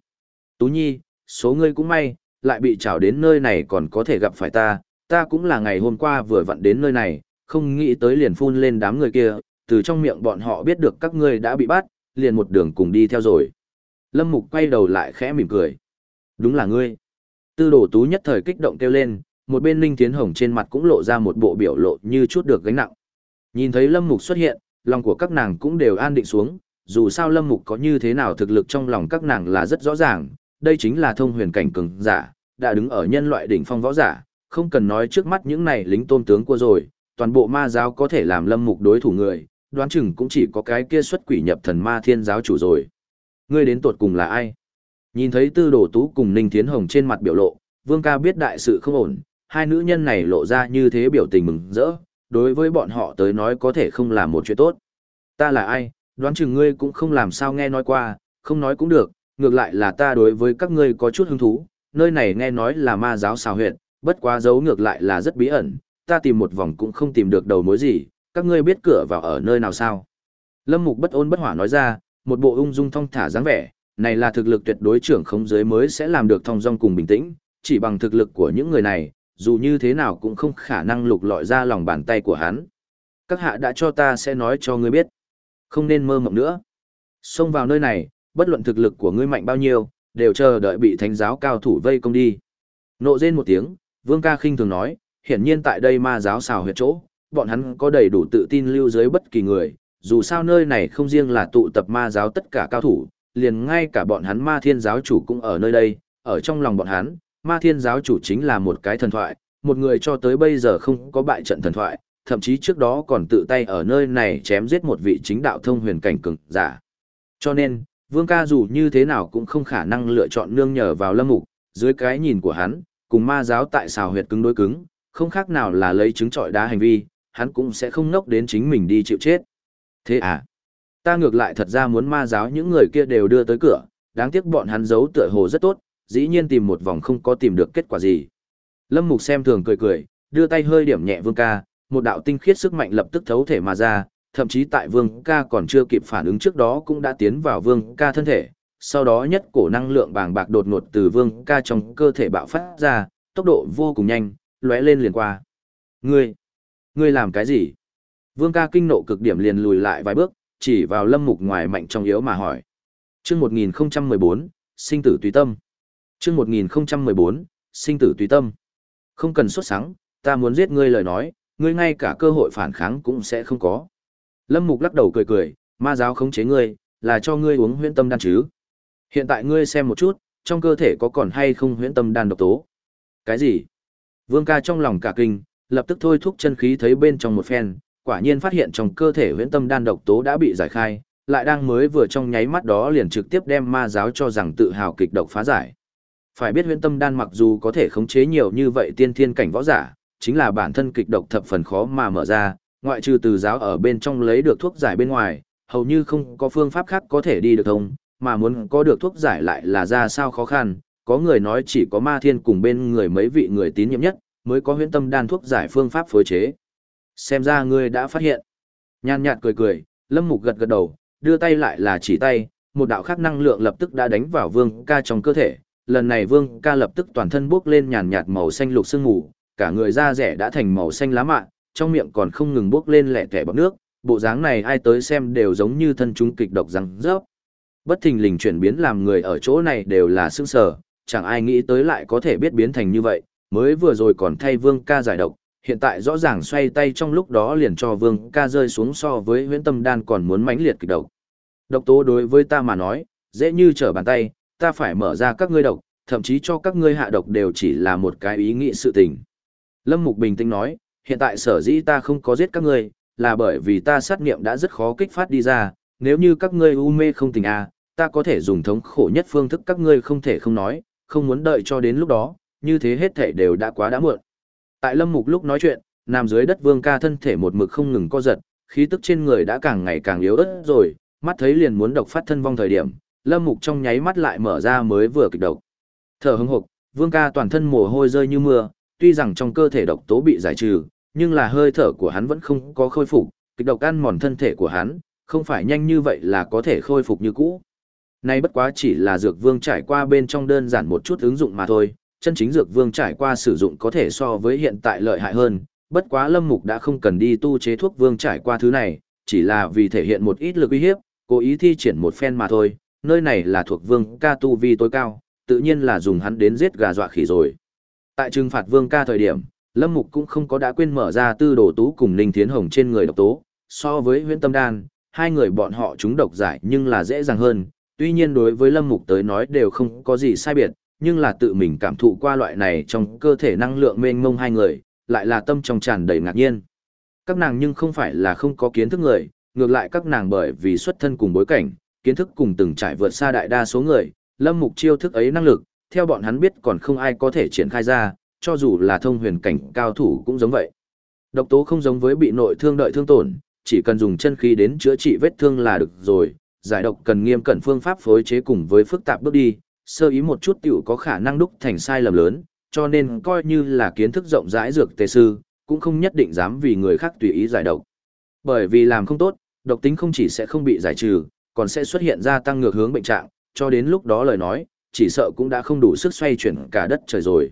Tú Nhi, số ngươi cũng may, lại bị trảo đến nơi này còn có thể gặp phải ta, ta cũng là ngày hôm qua vừa vặn đến nơi này, không nghĩ tới liền phun lên đám người kia, từ trong miệng bọn họ biết được các ngươi đã bị bắt, liền một đường cùng đi theo rồi. Lâm Mục quay đầu lại khẽ mỉm cười. Đúng là ngươi. Tư đồ tú nhất thời kích động kêu lên, một bên Linh Thiến Hồng trên mặt cũng lộ ra một bộ biểu lộ như chút được gánh nặng. Nhìn thấy Lâm Mục xuất hiện, lòng của các nàng cũng đều an định xuống, dù sao Lâm Mục có như thế nào thực lực trong lòng các nàng là rất rõ ràng, đây chính là thông huyền cảnh cường giả, đã đứng ở nhân loại đỉnh phong võ giả, không cần nói trước mắt những này lính tôn tướng của rồi, toàn bộ ma giáo có thể làm Lâm Mục đối thủ người, đoán chừng cũng chỉ có cái kia xuất quỷ nhập thần ma thiên giáo chủ rồi. Ngươi đến tuột cùng là ai? Nhìn thấy Tư Đồ Tú cùng Ninh Thiến Hồng trên mặt biểu lộ, Vương ca biết đại sự không ổn, hai nữ nhân này lộ ra như thế biểu tình mừng rỡ, đối với bọn họ tới nói có thể không là một chuyện tốt. Ta là ai, đoán chừng ngươi cũng không làm sao nghe nói qua, không nói cũng được, ngược lại là ta đối với các ngươi có chút hứng thú, nơi này nghe nói là ma giáo xào huyệt, bất quá giấu ngược lại là rất bí ẩn, ta tìm một vòng cũng không tìm được đầu mối gì, các ngươi biết cửa vào ở nơi nào sao. Lâm Mục bất ôn bất hỏa nói ra, một bộ ung dung thong thả dáng vẻ, này là thực lực tuyệt đối trưởng không giới mới sẽ làm được thong dong cùng bình tĩnh, chỉ bằng thực lực của những người này, dù như thế nào cũng không khả năng lục lọi ra lòng bàn tay của hắn. Các hạ đã cho ta sẽ nói cho ngươi biết. Không nên mơ mộng nữa. Xông vào nơi này, bất luận thực lực của ngươi mạnh bao nhiêu, đều chờ đợi bị thánh giáo cao thủ vây công đi. Nộ rên một tiếng, Vương ca khinh thường nói, hiển nhiên tại đây ma giáo xào huyệt chỗ, bọn hắn có đầy đủ tự tin lưu dưới bất kỳ người, dù sao nơi này không riêng là tụ tập ma giáo tất cả cao thủ, liền ngay cả bọn hắn ma thiên giáo chủ cũng ở nơi đây, ở trong lòng bọn hắn, ma thiên giáo chủ chính là một cái thần thoại, một người cho tới bây giờ không có bại trận thần thoại, thậm chí trước đó còn tự tay ở nơi này chém giết một vị chính đạo thông huyền cảnh cường giả. Cho nên, Vương ca dù như thế nào cũng không khả năng lựa chọn nương nhờ vào lâm mục, dưới cái nhìn của hắn, cùng ma giáo tại xào huyệt cứng đối cứng, không khác nào là lấy trứng trọi đá hành vi, hắn cũng sẽ không nốc đến chính mình đi chịu chết. Thế à? Ta ngược lại thật ra muốn ma giáo những người kia đều đưa tới cửa, đáng tiếc bọn hắn giấu tựa hồ rất tốt, dĩ nhiên tìm một vòng không có tìm được kết quả gì. Lâm Mục xem thường cười cười, đưa tay hơi điểm nhẹ Vương ca, một đạo tinh khiết sức mạnh lập tức thấu thể mà ra, thậm chí tại Vương ca còn chưa kịp phản ứng trước đó cũng đã tiến vào Vương ca thân thể, sau đó nhất cổ năng lượng bàng bạc đột ngột từ Vương ca trong cơ thể bạo phát ra, tốc độ vô cùng nhanh, lóe lên liền qua. Ngươi, ngươi làm cái gì? Vương ca kinh nộ cực điểm liền lùi lại vài bước, chỉ vào lâm mục ngoài mạnh trong yếu mà hỏi. Trước 1014, sinh tử tùy tâm. Trước 1014, sinh tử tùy tâm. Không cần xuất sáng, ta muốn giết ngươi lời nói, ngươi ngay cả cơ hội phản kháng cũng sẽ không có. Lâm Mục lắc đầu cười cười, ma giáo khống chế ngươi, là cho ngươi uống huyễn tâm đan chứ. Hiện tại ngươi xem một chút, trong cơ thể có còn hay không huyễn tâm đan độc tố. Cái gì? Vương ca trong lòng cả kinh, lập tức thôi thúc chân khí thấy bên trong một phen, quả nhiên phát hiện trong cơ thể huyễn tâm đan độc tố đã bị giải khai, lại đang mới vừa trong nháy mắt đó liền trực tiếp đem ma giáo cho rằng tự hào kịch độc phá giải. Phải biết huyễn tâm đan mặc dù có thể khống chế nhiều như vậy tiên thiên cảnh võ giả, chính là bản thân kịch độc thập phần khó mà mở ra, ngoại trừ từ giáo ở bên trong lấy được thuốc giải bên ngoài, hầu như không có phương pháp khác có thể đi được thông, mà muốn có được thuốc giải lại là ra sao khó khăn, có người nói chỉ có ma thiên cùng bên người mấy vị người tín nhiệm nhất, mới có huyễn tâm đan thuốc giải phương pháp phối chế. Xem ra ngươi đã phát hiện. Nhan nhạt cười cười, lâm mục gật gật đầu, đưa tay lại là chỉ tay, một đạo khác năng lượng lập tức đã đánh vào vương ca trong cơ thể. Lần này vương ca lập tức toàn thân bốc lên nhàn nhạt màu xanh lục sương mù, cả người da rẻ đã thành màu xanh lá mạ, trong miệng còn không ngừng bốc lên lẻ tẻ bọt nước, bộ dáng này ai tới xem đều giống như thân chúng kịch độc răng rớp. Bất thình lình chuyển biến làm người ở chỗ này đều là sương sờ chẳng ai nghĩ tới lại có thể biết biến thành như vậy, mới vừa rồi còn thay vương ca giải độc, hiện tại rõ ràng xoay tay trong lúc đó liền cho vương ca rơi xuống so với huyễn tâm đan còn muốn mãnh liệt kịch độc. Độc tố đối với ta mà nói, dễ như trở bàn tay, ta phải mở ra các ngươi độc, thậm chí cho các ngươi hạ độc đều chỉ là một cái ý nghĩ sự tình. Lâm Mục bình tĩnh nói, hiện tại sở dĩ ta không có giết các ngươi, là bởi vì ta sát nghiệm đã rất khó kích phát đi ra, nếu như các ngươi u mê không tình à, ta có thể dùng thống khổ nhất phương thức các ngươi không thể không nói, không muốn đợi cho đến lúc đó, như thế hết thể đều đã quá đã muộn. Tại Lâm Mục lúc nói chuyện, nằm dưới đất Vương Ca thân thể một mực không ngừng co giật, khí tức trên người đã càng ngày càng yếu ớt rồi, mắt thấy liền muốn độc phát thân vong thời điểm, Lâm Mục trong nháy mắt lại mở ra mới vừa kịch độc. Thở hững hộc, Vương Ca toàn thân mồ hôi rơi như mưa, tuy rằng trong cơ thể độc tố bị giải trừ, nhưng là hơi thở của hắn vẫn không có khôi phục, kịch độc ăn mòn thân thể của hắn, không phải nhanh như vậy là có thể khôi phục như cũ. Nay bất quá chỉ là dược vương trải qua bên trong đơn giản một chút ứng dụng mà thôi, chân chính dược vương trải qua sử dụng có thể so với hiện tại lợi hại hơn, bất quá lâm mục đã không cần đi tu chế thuốc vương trải qua thứ này, chỉ là vì thể hiện một ít lực uy hiếp, cố ý thi triển một phen mà thôi, nơi này là thuộc vương ca tu vi tối cao, tự nhiên là dùng hắn đến giết gà dọa khỉ rồi. Tại trừng phạt vương ca thời điểm, lâm mục cũng không có đã quên mở ra tư đồ tú cùng ninh thiến hồng trên người độc tố, so với huyễn tâm đan, hai người bọn họ chúng độc giải nhưng là dễ dàng hơn, tuy nhiên đối với lâm mục tới nói đều không có gì sai biệt, nhưng là tự mình cảm thụ qua loại này trong cơ thể năng lượng mênh mông hai người, lại là tâm trong tràn đầy ngạc nhiên. Các nàng nhưng không phải là không có kiến thức người, ngược lại các nàng bởi vì xuất thân cùng bối cảnh, kiến thức cùng từng trải vượt xa đại đa số người, lâm mục chiêu thức ấy năng lực, theo bọn hắn biết còn không ai có thể triển khai ra, cho dù là thông huyền cảnh cao thủ cũng giống vậy. Độc tố không giống với bị nội thương đợi thương tổn, chỉ cần dùng chân khí đến chữa trị vết thương là được rồi, giải độc cần nghiêm cẩn phương pháp phối chế cùng với phức tạp bước đi, sơ ý một chút tiểu có khả năng đúc thành sai lầm lớn, cho nên coi như là kiến thức rộng rãi dược tề sư, cũng không nhất định dám vì người khác tùy ý giải độc. Bởi vì làm không tốt, độc tính không chỉ sẽ không bị giải trừ, còn sẽ xuất hiện ra tăng ngược hướng bệnh trạng, cho đến lúc đó lời nói, chỉ sợ cũng đã không đủ sức xoay chuyển cả đất trời rồi.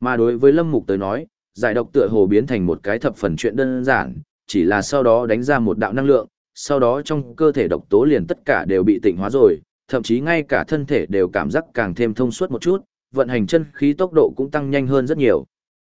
Mà đối với Lâm Mục tới nói, giải độc tựa hồ biến thành một cái thập phần chuyện đơn giản, chỉ là sau đó đánh ra một đạo năng lượng, sau đó trong cơ thể độc tố liền tất cả đều bị tịnh hóa rồi, thậm chí ngay cả thân thể đều cảm giác càng thêm thông suốt một chút, vận hành chân khí tốc độ cũng tăng nhanh hơn rất nhiều.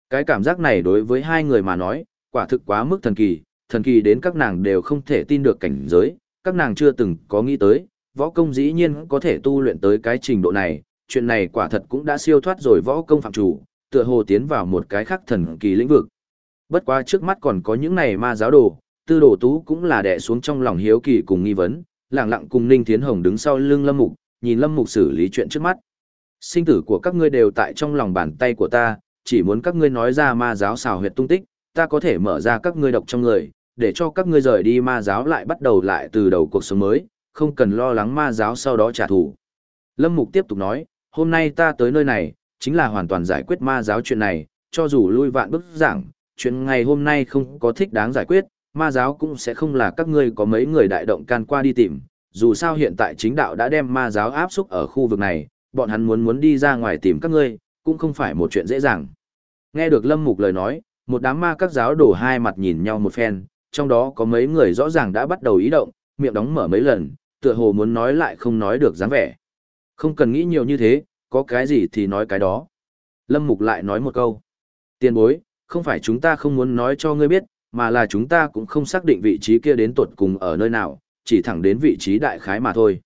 Cái cảm giác này đối với hai người mà nói, quả thực quá mức thần kỳ, thần kỳ đến các nàng đều không thể tin được cảnh giới, các nàng chưa từng có nghĩ tới, võ công dĩ nhiên có thể tu luyện tới cái trình độ này, chuyện này quả thật cũng đã siêu thoát rồi võ công phạm chủ, tựa hồ tiến vào một cái khác thần kỳ lĩnh vực. Bất quá trước mắt còn có những này ma giáo đồ, tư đồ tú cũng là đè xuống trong lòng hiếu kỳ cùng nghi vấn, lẳng lặng cùng Ninh Thiến Hồng đứng sau lưng Lâm Mục, nhìn Lâm Mục xử lý chuyện trước mắt. Sinh tử của các ngươi đều tại trong lòng bàn tay của ta, chỉ muốn các ngươi nói ra ma giáo xào huyệt tung tích, ta có thể mở ra các ngươi độc trong người, để cho các ngươi rời đi ma giáo lại bắt đầu lại từ đầu cuộc sống mới, không cần lo lắng ma giáo sau đó trả thù. Lâm Mục tiếp tục nói, hôm nay ta tới nơi này, chính là hoàn toàn giải quyết ma giáo chuyện này, cho dù lui vạn bức giảng, chuyện ngày hôm nay không có thích đáng giải quyết, ma giáo cũng sẽ không là các ngươi có mấy người đại động can qua đi tìm, dù sao hiện tại chính đạo đã đem ma giáo áp xúc ở khu vực này, bọn hắn muốn muốn đi ra ngoài tìm các ngươi, cũng không phải một chuyện dễ dàng. Nghe được Lâm Mục lời nói, một đám ma các giáo đổ hai mặt nhìn nhau một phen, trong đó có mấy người rõ ràng đã bắt đầu ý động, miệng đóng mở mấy lần, tựa hồ muốn nói lại không nói được dáng vẻ. Không cần nghĩ nhiều như thế, có cái gì thì nói cái đó. Lâm Mục lại nói một câu. Tiền bối, không phải chúng ta không muốn nói cho ngươi biết, mà là chúng ta cũng không xác định vị trí kia đến tuột cùng ở nơi nào, chỉ thẳng đến vị trí đại khái mà thôi.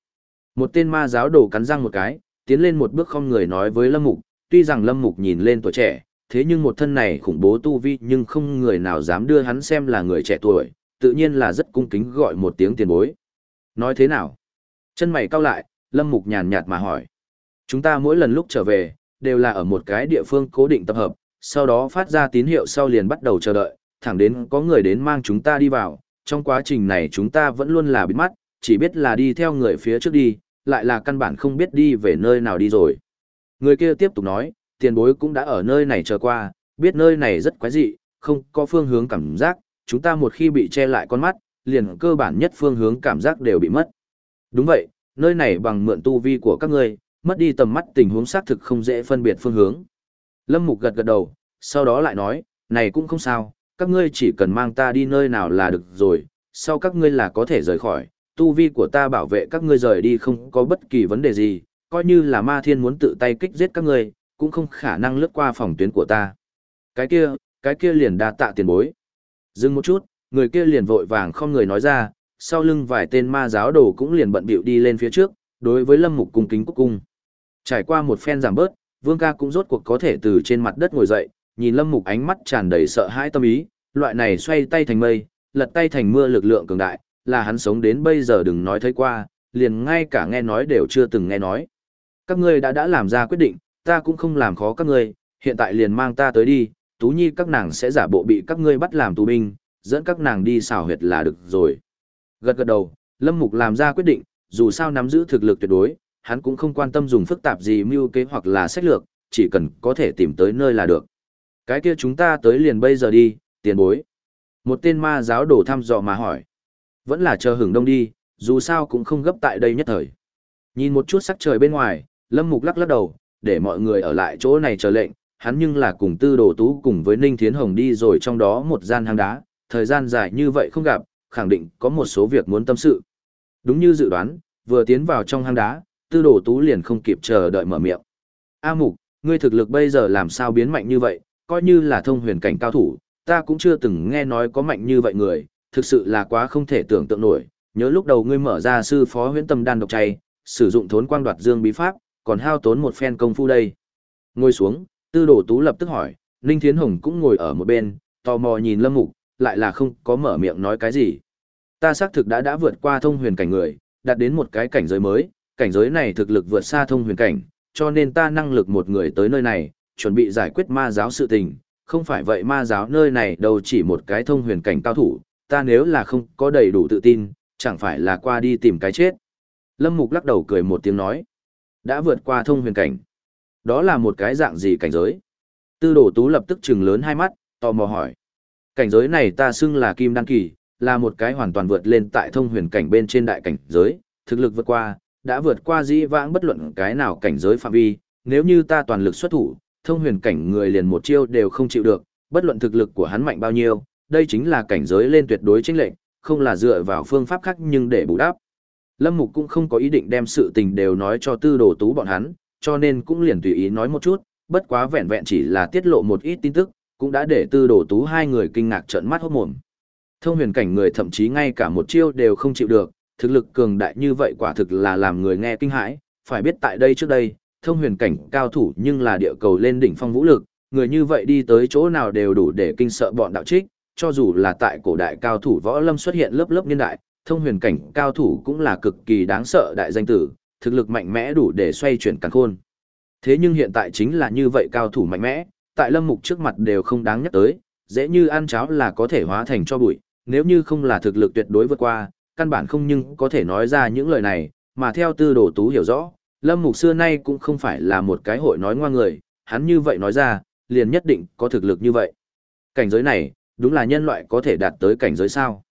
Một tên ma giáo đồ cắn răng một cái, tiến lên một bước không người nói với Lâm Mục, tuy rằng Lâm Mục nhìn lên tuổi trẻ, thế nhưng một thân này khủng bố tu vi nhưng không người nào dám đưa hắn xem là người trẻ tuổi, tự nhiên là rất cung kính gọi một tiếng tiền bối. Nói thế nào? Chân mày cau lại, Lâm Mục nhàn nhạt mà hỏi. Chúng ta mỗi lần lúc trở về, đều là ở một cái địa phương cố định tập hợp, sau đó phát ra tín hiệu sau liền bắt đầu chờ đợi, thẳng đến có người đến mang chúng ta đi vào, trong quá trình này chúng ta vẫn luôn là bịt mắt, chỉ biết là đi theo người phía trước đi, lại là căn bản không biết đi về nơi nào đi rồi. Người kia tiếp tục nói, tiền bối cũng đã ở nơi này chờ qua, biết nơi này rất quái dị, không có phương hướng cảm giác, chúng ta một khi bị che lại con mắt, liền cơ bản nhất phương hướng cảm giác đều bị mất. Đúng vậy, nơi này bằng mượn tu vi của các ngươi, mất đi tầm mắt tình huống xác thực không dễ phân biệt phương hướng. Lâm Mục gật gật đầu, sau đó lại nói, này cũng không sao, các ngươi chỉ cần mang ta đi nơi nào là được rồi, sau các ngươi là có thể rời khỏi, tu vi của ta bảo vệ các ngươi rời đi không có bất kỳ vấn đề gì, coi như là ma thiên muốn tự tay kích giết các ngươi, cũng không khả năng lướt qua phòng tuyến của ta. Cái kia, cái kia liền đa tạ tiền bối. Dừng một chút, người kia liền vội vàng không người nói ra, sau lưng vài tên ma giáo đồ cũng liền bận bịu đi lên phía trước, đối với Lâm Mục cung kính cúc cung. Trải qua một phen giảm bớt, Vương ca cũng rốt cuộc có thể từ trên mặt đất ngồi dậy, nhìn Lâm Mục ánh mắt tràn đầy sợ hãi tâm ý, loại này xoay tay thành mây, lật tay thành mưa lực lượng cường đại, là hắn sống đến bây giờ đừng nói thấy qua, liền ngay cả nghe nói đều chưa từng nghe nói. Các ngươi đã đã làm ra quyết định, ta cũng không làm khó các ngươi, hiện tại liền mang ta tới đi, Tú Nhi các nàng sẽ giả bộ bị các ngươi bắt làm tù binh, dẫn các nàng đi xào huyệt là được rồi. Gật gật đầu, Lâm Mục làm ra quyết định, dù sao nắm giữ thực lực tuyệt đối, hắn cũng không quan tâm dùng phức tạp gì mưu kế hoặc là sách lược, chỉ cần có thể tìm tới nơi là được. Cái kia chúng ta tới liền bây giờ đi, tiền bối. Một tên ma giáo đổ thăm dò mà hỏi. Vẫn là chờ hưởng đông đi, dù sao cũng không gấp tại đây nhất thời. Nhìn một chút sắc trời bên ngoài, Lâm Mục lắc lắc đầu, để mọi người ở lại chỗ này chờ lệnh, hắn nhưng là cùng tư đồ tú cùng với Ninh Thiến Hồng đi rồi trong đó một gian hang đá, thời gian dài như vậy không gặp, khẳng định có một số việc muốn tâm sự. Đúng như dự đoán, vừa tiến vào trong hang đá, tư đồ tú liền không kịp chờ đợi mở miệng. A Mục, ngươi thực lực bây giờ làm sao biến mạnh như vậy, coi như là thông huyền cảnh cao thủ, ta cũng chưa từng nghe nói có mạnh như vậy người, thực sự là quá không thể tưởng tượng nổi. Nhớ lúc đầu ngươi mở ra sư phó huyễn tâm đan độc chay, sử dụng thốn quang đoạt dương bí pháp, còn hao tốn một phen công phu đây. Ngồi xuống, tư đồ tú lập tức hỏi, Ninh Thiến Hồng cũng ngồi ở một bên, tò mò nhìn Lâm Mục, lại là không có mở miệng nói cái gì. Ta xác thực đã đã vượt qua thông huyền cảnh người, đạt đến một cái cảnh giới mới, cảnh giới này thực lực vượt xa thông huyền cảnh, cho nên ta năng lực một người tới nơi này, chuẩn bị giải quyết ma giáo sự tình, không phải vậy ma giáo nơi này đâu chỉ một cái thông huyền cảnh cao thủ, ta nếu là không có đầy đủ tự tin, chẳng phải là qua đi tìm cái chết. Lâm Mục lắc đầu cười một tiếng nói, đã vượt qua thông huyền cảnh. Đó là một cái dạng gì cảnh giới? Tư đồ tú lập tức trừng lớn hai mắt, tò mò hỏi. Cảnh giới này ta xưng là kim đăng kỳ, là một cái hoàn toàn vượt lên tại thông huyền cảnh bên trên đại cảnh giới, thực lực vượt qua, đã vượt qua dĩ vãng bất luận cái nào cảnh giới phạm vi, nếu như ta toàn lực xuất thủ, thông huyền cảnh người liền một chiêu đều không chịu được, bất luận thực lực của hắn mạnh bao nhiêu, đây chính là cảnh giới lên tuyệt đối chính lệnh, không là dựa vào phương pháp khác nhưng để bù đắp. Lâm Mục cũng không có ý định đem sự tình đều nói cho tư đồ tú bọn hắn, cho nên cũng liền tùy ý nói một chút, bất quá vẹn vẹn chỉ là tiết lộ một ít tin tức, cũng đã để tư đồ tú hai người kinh ngạc trợn mắt hốt mồm. Thông huyền cảnh người thậm chí ngay cả một chiêu đều không chịu được, thực lực cường đại như vậy quả thực là làm người nghe kinh hãi, phải biết tại đây trước đây, thông huyền cảnh cao thủ nhưng là địa cầu lên đỉnh phong vũ lực, người như vậy đi tới chỗ nào đều đủ để kinh sợ bọn đạo trích, cho dù là tại cổ đại cao thủ võ lâm xuất hiện lớp lớp niên đại, thông huyền cảnh cao thủ cũng là cực kỳ đáng sợ đại danh tử, thực lực mạnh mẽ đủ để xoay chuyển càn khôn. Thế nhưng hiện tại chính là như vậy cao thủ mạnh mẽ, tại lâm mục trước mặt đều không đáng nhắc tới, dễ như ăn cháo là có thể hóa thành cho bụi, nếu như không là thực lực tuyệt đối vượt qua, căn bản không nhưng có thể nói ra những lời này, mà theo tư đồ tú hiểu rõ, lâm mục xưa nay cũng không phải là một cái hội nói ngoan người, hắn như vậy nói ra, liền nhất định có thực lực như vậy. Cảnh giới này, đúng là nhân loại có thể đạt tới cảnh giới sao.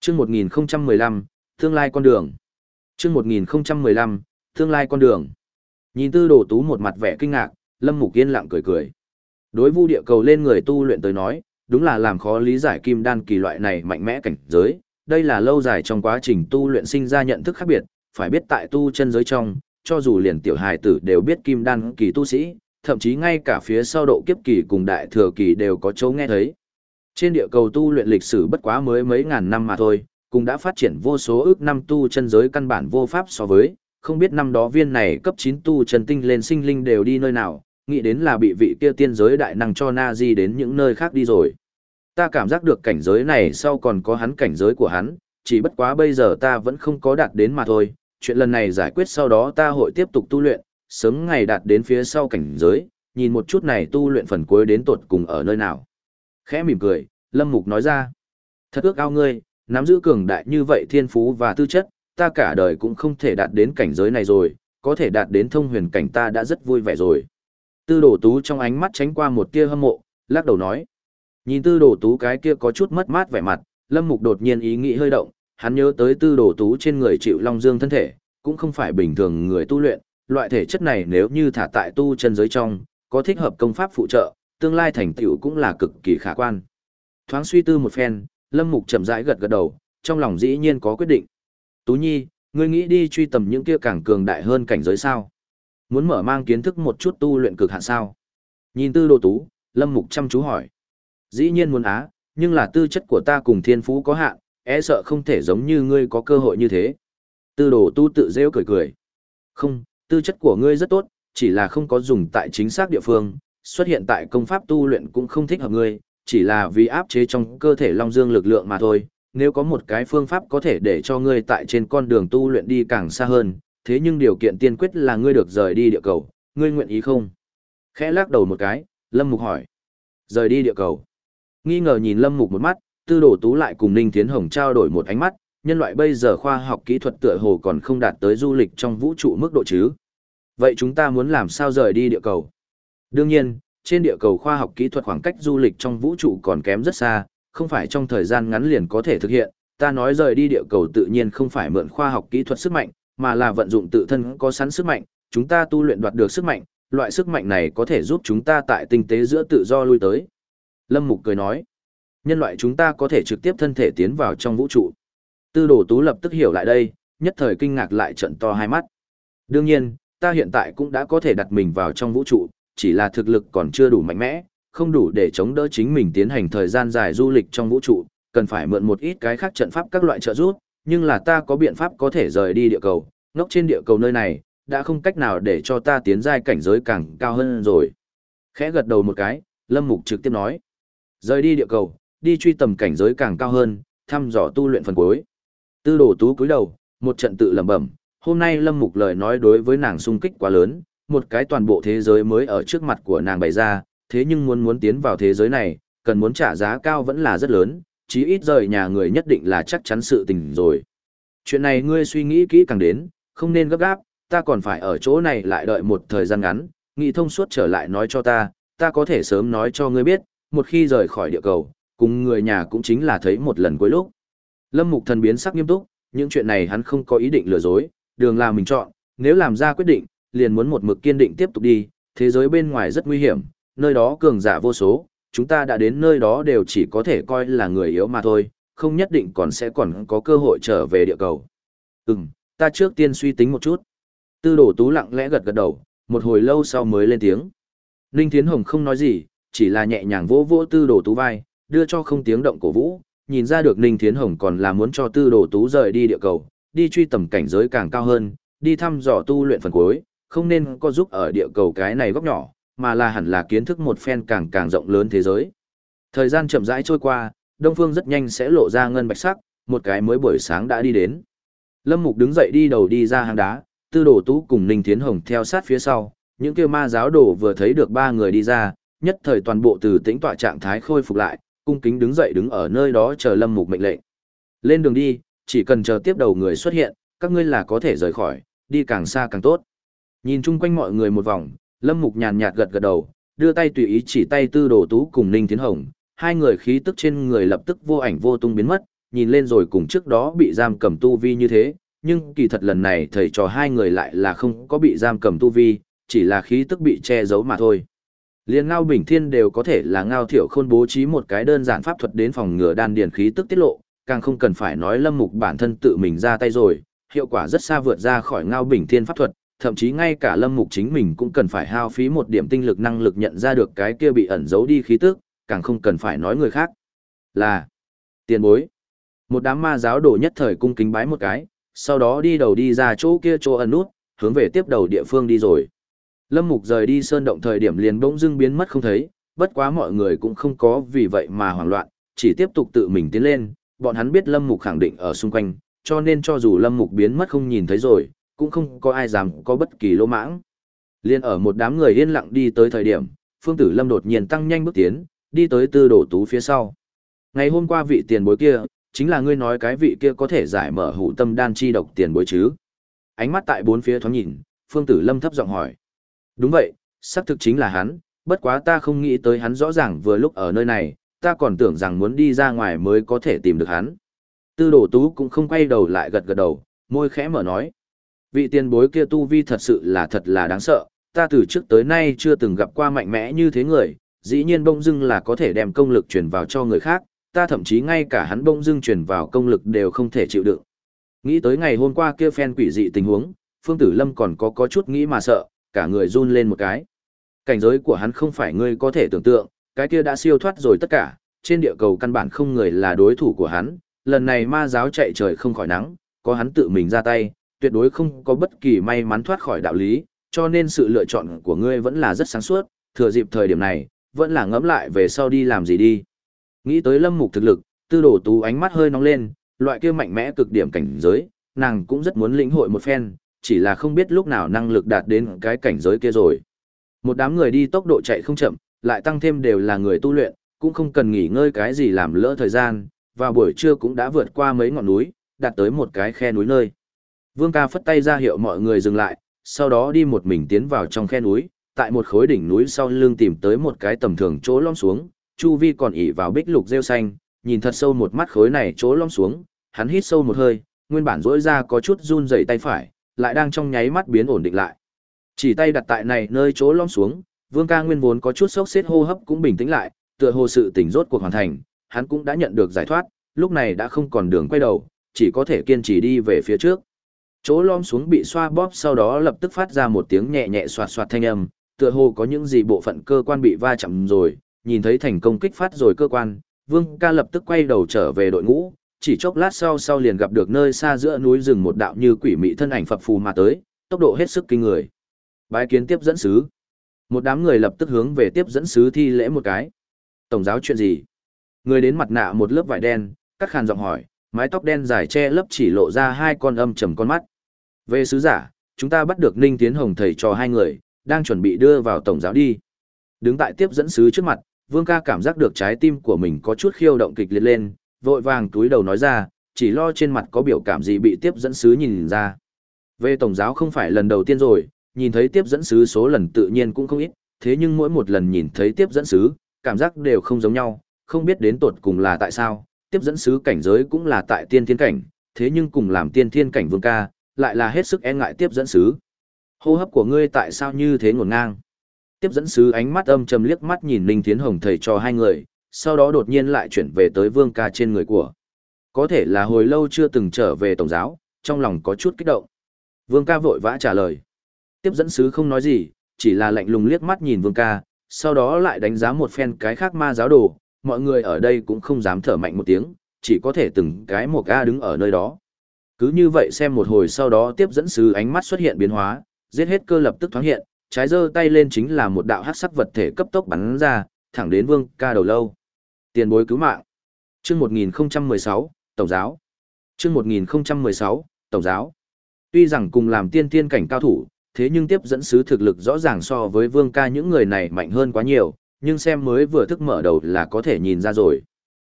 Trước 1015, tương lai con đường. Trước 1015, tương lai con đường. Nhìn tư đồ tú một mặt vẻ kinh ngạc, Lâm Mục yên lặng cười cười. Đối vu địa cầu lên người tu luyện tới nói, đúng là làm khó lý giải kim đan kỳ loại này mạnh mẽ cảnh giới. Đây là lâu dài trong quá trình tu luyện sinh ra nhận thức khác biệt, phải biết tại tu chân giới trong, cho dù liền tiểu hài tử đều biết kim đan kỳ tu sĩ, thậm chí ngay cả phía sau độ kiếp kỳ cùng đại thừa kỳ đều có chỗ nghe thấy. Trên địa cầu tu luyện lịch sử bất quá mới mấy ngàn năm mà thôi, cũng đã phát triển vô số ước năm tu chân giới căn bản vô pháp so với, không biết năm đó viên này cấp 9 tu chân tinh lên sinh linh đều đi nơi nào, nghĩ đến là bị vị kia tiên giới đại năng cho na di đến những nơi khác đi rồi. Ta cảm giác được cảnh giới này sau còn có hắn cảnh giới của hắn, chỉ bất quá bây giờ ta vẫn không có đạt đến mà thôi, chuyện lần này giải quyết sau đó ta hội tiếp tục tu luyện, sớm ngày đạt đến phía sau cảnh giới, nhìn một chút này tu luyện phần cuối đến tột cùng ở nơi nào. Khẽ mỉm cười, Lâm Mục nói ra, thật ước ao ngươi, nắm giữ cường đại như vậy thiên phú và tư chất, ta cả đời cũng không thể đạt đến cảnh giới này rồi, có thể đạt đến thông huyền cảnh ta đã rất vui vẻ rồi. Tư đổ tú trong ánh mắt tránh qua một tia hâm mộ, lắc đầu nói. Nhìn tư đổ tú cái kia có chút mất mát vẻ mặt, lâm mục đột nhiên ý nghĩ hơi động, hắn nhớ tới tư đồ tú trên người chịu long dương thân thể, cũng không phải bình thường người tu luyện, loại thể chất này nếu như thả tại tu chân giới trong, có thích hợp công pháp phụ trợ, tương lai thành tựu cũng là cực kỳ khả quan. Thoáng suy tư một phen, lâm mục chậm rãi gật gật đầu, trong lòng dĩ nhiên có quyết định. Tú Nhi, ngươi nghĩ đi truy tầm những kia càng cường đại hơn cảnh giới sao? Muốn mở mang kiến thức một chút tu luyện cực hạn sao? Nhìn tư đồ tú, Lâm Mục chăm chú hỏi. Dĩ nhiên muốn á, nhưng là tư chất của ta cùng thiên phú có hạn, e sợ không thể giống như ngươi có cơ hội như thế. Tư đồ tu tự rêu cười cười. Không, tư chất của ngươi rất tốt, chỉ là không có dùng tại chính xác địa phương, xuất hiện tại công pháp tu luyện cũng không thích hợp ngươi, chỉ là vì áp chế trong cơ thể long dương lực lượng mà thôi. Nếu có một cái phương pháp có thể để cho ngươi tại trên con đường tu luyện đi càng xa hơn, thế nhưng điều kiện tiên quyết là ngươi được rời đi địa cầu, ngươi nguyện ý không? Khẽ lắc đầu một cái, Lâm Mục hỏi. Rời đi địa cầu. Nghi ngờ nhìn Lâm Mục một mắt, tư đồ tú lại cùng Ninh Thiến Hồng trao đổi một ánh mắt, nhân loại bây giờ khoa học kỹ thuật tựa hồ còn không đạt tới du lịch trong vũ trụ mức độ chứ. Vậy chúng ta muốn làm sao rời đi địa cầu? Đương nhiên, trên địa cầu khoa học kỹ thuật khoảng cách du lịch trong vũ trụ còn kém rất xa, không phải trong thời gian ngắn liền có thể thực hiện. Ta nói rời đi địa cầu tự nhiên không phải mượn khoa học kỹ thuật sức mạnh, mà là vận dụng tự thân có sẵn sức mạnh, chúng ta tu luyện đoạt được sức mạnh, loại sức mạnh này có thể giúp chúng ta tại tinh tế giữa tự do lui tới. Lâm Mục cười nói, nhân loại chúng ta có thể trực tiếp thân thể tiến vào trong vũ trụ. Tư đồ tú lập tức hiểu lại đây, nhất thời kinh ngạc lại trận to hai mắt. Đương nhiên, ta hiện tại cũng đã có thể đặt mình vào trong vũ trụ, chỉ là thực lực còn chưa đủ mạnh mẽ, không đủ để chống đỡ chính mình tiến hành thời gian dài du lịch trong vũ trụ, cần phải mượn một ít cái khác trận pháp các loại trợ giúp, nhưng là ta có biện pháp có thể rời đi địa cầu, ngốc trên địa cầu nơi này, đã không cách nào để cho ta tiến giai cảnh giới càng cao hơn rồi. Khẽ gật đầu một cái, Lâm Mục trực tiếp nói. Rời đi địa cầu, đi truy tầm cảnh giới càng cao hơn, thăm dò tu luyện phần cuối. Tư đồ tú cúi đầu, một trận tự lẩm bẩm, hôm nay Lâm Mục lời nói đối với nàng sung kích quá lớn, một cái toàn bộ thế giới mới ở trước mặt của nàng bày ra, thế nhưng muốn muốn tiến vào thế giới này, cần muốn trả giá cao vẫn là rất lớn, chí ít rời nhà người nhất định là chắc chắn sự tình rồi. Chuyện này ngươi suy nghĩ kỹ càng đến, không nên gấp gáp, ta còn phải ở chỗ này lại đợi một thời gian ngắn, nghị thông suốt trở lại nói cho ta, ta có thể sớm nói cho ngươi biết, một khi rời khỏi địa cầu, cùng người nhà cũng chính là thấy một lần cuối lúc. Lâm Mục Thần biến sắc nghiêm túc, những chuyện này hắn không có ý định lừa dối, đường là mình chọn, nếu làm ra quyết định, liền muốn một mực kiên định tiếp tục đi, thế giới bên ngoài rất nguy hiểm, nơi đó cường giả vô số, chúng ta đã đến nơi đó đều chỉ có thể coi là người yếu mà thôi, không nhất định còn sẽ còn có cơ hội trở về địa cầu. Ừm, ta trước tiên suy tính một chút. Tư đổ tú lặng lẽ gật gật đầu, một hồi lâu sau mới lên tiếng. Ninh Thiến Hồng không nói gì, chỉ là nhẹ nhàng vỗ vỗ tư đổ tú vai, đưa cho không tiếng động cổ vũ, nhìn ra được Ninh Thiến Hồng còn là muốn cho tư Đồ tú rời đi địa cầu, đi truy tầm cảnh giới càng cao hơn, đi thăm dò tu luyện phần cuối, không nên có giúp ở địa cầu cái này góc nhỏ, mà là hẳn là kiến thức một phen càng càng rộng lớn thế giới. Thời gian chậm rãi trôi qua, Đông Phương rất nhanh sẽ lộ ra ngân bạch sắc, một cái mới buổi sáng đã đi đến. Lâm Mục đứng dậy đi đầu đi ra hang đá, Tư Đồ Tú cùng Ninh Thiến Hồng theo sát phía sau, những kêu ma giáo đồ vừa thấy được ba người đi ra, nhất thời toàn bộ từ tĩnh tọa trạng thái khôi phục lại, cung kính đứng dậy đứng ở nơi đó chờ Lâm Mục mệnh lệnh. Lên đường đi, chỉ cần chờ tiếp đầu người xuất hiện, các ngươi là có thể rời khỏi, đi càng xa càng tốt. Nhìn chung quanh mọi người một vòng, Lâm Mục nhàn nhạt gật gật đầu, đưa tay tùy ý chỉ tay Tư Đồ Tú cùng Ninh tiến Hồng, hai người khí tức trên người lập tức vô ảnh vô tung biến mất, nhìn lên rồi cùng trước đó bị giam cầm tu vi như thế, nhưng kỳ thật lần này thầy trò hai người lại là không có bị giam cầm tu vi, chỉ là khí tức bị che giấu mà thôi. Liên Ngao Bình Thiên đều có thể là Ngao Thiệu Khôn bố trí một cái đơn giản pháp thuật đến phòng ngừa đan điền khí tức tiết lộ, càng không cần phải nói Lâm Mục bản thân tự mình ra tay rồi, hiệu quả rất xa vượt ra khỏi Ngao Bình Thiên pháp thuật, thậm chí ngay cả Lâm Mục chính mình cũng cần phải hao phí một điểm tinh lực năng lực nhận ra được cái kia bị ẩn giấu đi khí tức, càng không cần phải nói người khác. Là tiền bối. Một đám ma giáo đồ nhất thời cung kính bái một cái, sau đó đi đầu đi ra chỗ kia chỗ ẩn nút, hướng về tiếp đầu địa phương đi rồi. Lâm Mục rời đi sơn động thời điểm liền bỗng dưng biến mất không thấy, bất quá mọi người cũng không có vì vậy mà hoảng loạn, chỉ tiếp tục tự mình tiến lên, bọn hắn biết Lâm Mục khẳng định ở xung quanh, cho nên cho dù Lâm Mục biến mất không nhìn thấy rồi, cũng không có ai dám có bất kỳ lỗ mãng. Liên ở một đám người yên lặng đi tới thời điểm, Phương Tử Lâm đột nhiên tăng nhanh bước tiến, đi tới tư đổ tú phía sau. Ngày hôm qua vị tiền bối kia, chính là ngươi nói cái vị kia có thể giải mở hủ tâm đan chi độc tiền bối chứ. Ánh mắt tại bốn phía thoáng nhìn, Phương Tử Lâm thấp giọng hỏi. Đúng vậy, xác thực chính là hắn, bất quá ta không nghĩ tới hắn rõ ràng vừa lúc ở nơi này, ta còn tưởng rằng muốn đi ra ngoài mới có thể tìm được hắn. Tư đổ tú cũng không quay đầu lại gật gật đầu, môi khẽ mở nói. Vị tiền bối kia tu vi thật sự là thật là đáng sợ, ta từ trước tới nay chưa từng gặp qua mạnh mẽ như thế người, dĩ nhiên bông dưng là có thể đem công lực truyền vào cho người khác, ta thậm chí ngay cả hắn bông dưng truyền vào công lực đều không thể chịu đựng. Nghĩ tới ngày hôm qua kia phen quỷ dị tình huống, Phương Tử Lâm còn có có chút nghĩ mà sợ, cả người run lên một cái. Cảnh giới của hắn không phải ngươi có thể tưởng tượng, cái kia đã siêu thoát rồi tất cả, trên địa cầu căn bản không người là đối thủ của hắn, lần này ma giáo chạy trời không khỏi nắng, có hắn tự mình ra tay, tuyệt đối không có bất kỳ may mắn thoát khỏi đạo lý, cho nên sự lựa chọn của ngươi vẫn là rất sáng suốt, thừa dịp thời điểm này, vẫn là ngẫm lại về sau đi làm gì đi. Nghĩ tới lâm mục thực lực, tư đồ tú ánh mắt hơi nóng lên, loại kia mạnh mẽ cực điểm cảnh giới, nàng cũng rất muốn lĩnh hội một phen, chỉ là không biết lúc nào năng lực đạt đến cái cảnh giới kia rồi. Một đám người đi tốc độ chạy không chậm, lại tăng thêm đều là người tu luyện, cũng không cần nghỉ ngơi cái gì làm lỡ thời gian, và buổi trưa cũng đã vượt qua mấy ngọn núi, đạt tới một cái khe núi nơi. Vương ca phất tay ra hiệu mọi người dừng lại, sau đó đi một mình tiến vào trong khe núi, tại một khối đỉnh núi sau lưng tìm tới một cái tầm thường chỗ lõm xuống, chu vi còn ỉ vào bích lục rêu xanh, nhìn thật sâu một mắt khối này chỗ lõm xuống, hắn hít sâu một hơi, nguyên bản rỗi ra có chút run rẩy tay phải, lại đang trong nháy mắt biến ổn định lại. Chỉ tay đặt tại này nơi chỗ lõm xuống, Vương ca nguyên vốn có chút sốc xếp hô hấp cũng bình tĩnh lại, tựa hồ sự tỉnh rốt cuộc hoàn thành, hắn cũng đã nhận được giải thoát, lúc này đã không còn đường quay đầu, chỉ có thể kiên trì đi về phía trước. Chỗ lõm xuống bị xoa bóp sau đó lập tức phát ra một tiếng nhẹ nhẹ xoạt xoạt thanh âm, tựa hồ có những gì bộ phận cơ quan bị va chạm rồi, nhìn thấy thành công kích phát rồi cơ quan, Vương ca lập tức quay đầu trở về đội ngũ, chỉ chốc lát sau sau liền gặp được nơi xa giữa núi rừng một đạo như quỷ mị thân ảnh phập phù mà tới, tốc độ hết sức kinh người. Bái kiến tiếp dẫn sứ. Một đám người lập tức hướng về tiếp dẫn sứ thi lễ một cái. Tổng giáo chuyện gì? Người đến mặt nạ một lớp vải đen, các khàn giọng hỏi, mái tóc đen dài che lấp chỉ lộ ra hai con âm trầm con mắt. Về sứ giả, chúng ta bắt được Ninh Tiến Hồng thầy trò hai người, đang chuẩn bị đưa vào tổng giáo đi. Đứng tại tiếp dẫn sứ trước mặt, Vương ca cảm giác được trái tim của mình có chút khiêu động kịch liệt lên, vội vàng túi đầu nói ra, chỉ lo trên mặt có biểu cảm gì bị tiếp dẫn sứ nhìn ra. Về tổng giáo không phải lần đầu tiên rồi, nhìn thấy tiếp dẫn sứ số lần tự nhiên cũng không ít, thế nhưng mỗi một lần nhìn thấy tiếp dẫn sứ, cảm giác đều không giống nhau, không biết đến tột cùng là tại sao, tiếp dẫn sứ cảnh giới cũng là tại tiên thiên cảnh, thế nhưng cùng làm tiên thiên cảnh vương ca, lại là hết sức e ngại tiếp dẫn sứ. Hô hấp của ngươi tại sao như thế ngổn ngang? Tiếp dẫn sứ ánh mắt âm trầm liếc mắt nhìn Ninh Thiến Hồng thầy cho hai người, sau đó đột nhiên lại chuyển về tới vương ca trên người của. Có thể là hồi lâu chưa từng trở về tổng giáo, trong lòng có chút kích động. Vương ca vội vã trả lời. Tiếp dẫn sứ không nói gì, chỉ là lạnh lùng liếc mắt nhìn vương ca, sau đó lại đánh giá một phen cái khác ma giáo đồ, mọi người ở đây cũng không dám thở mạnh một tiếng, chỉ có thể từng cái một ga đứng ở nơi đó. Cứ như vậy xem một hồi sau đó tiếp dẫn sứ ánh mắt xuất hiện biến hóa, giết hết cơ lập tức thoáng hiện, trái giơ tay lên chính là một đạo hắc sắc vật thể cấp tốc bắn ra, thẳng đến vương ca đầu lâu. Tiền bối cứu mạng. Chương 1016, Tổng giáo. Chương 1016, Tổng giáo. Tuy rằng cùng làm tiên tiên cảnh cao thủ, thế nhưng tiếp dẫn sứ thực lực rõ ràng so với vương ca những người này mạnh hơn quá nhiều, nhưng xem mới vừa thức mở đầu là có thể nhìn ra rồi.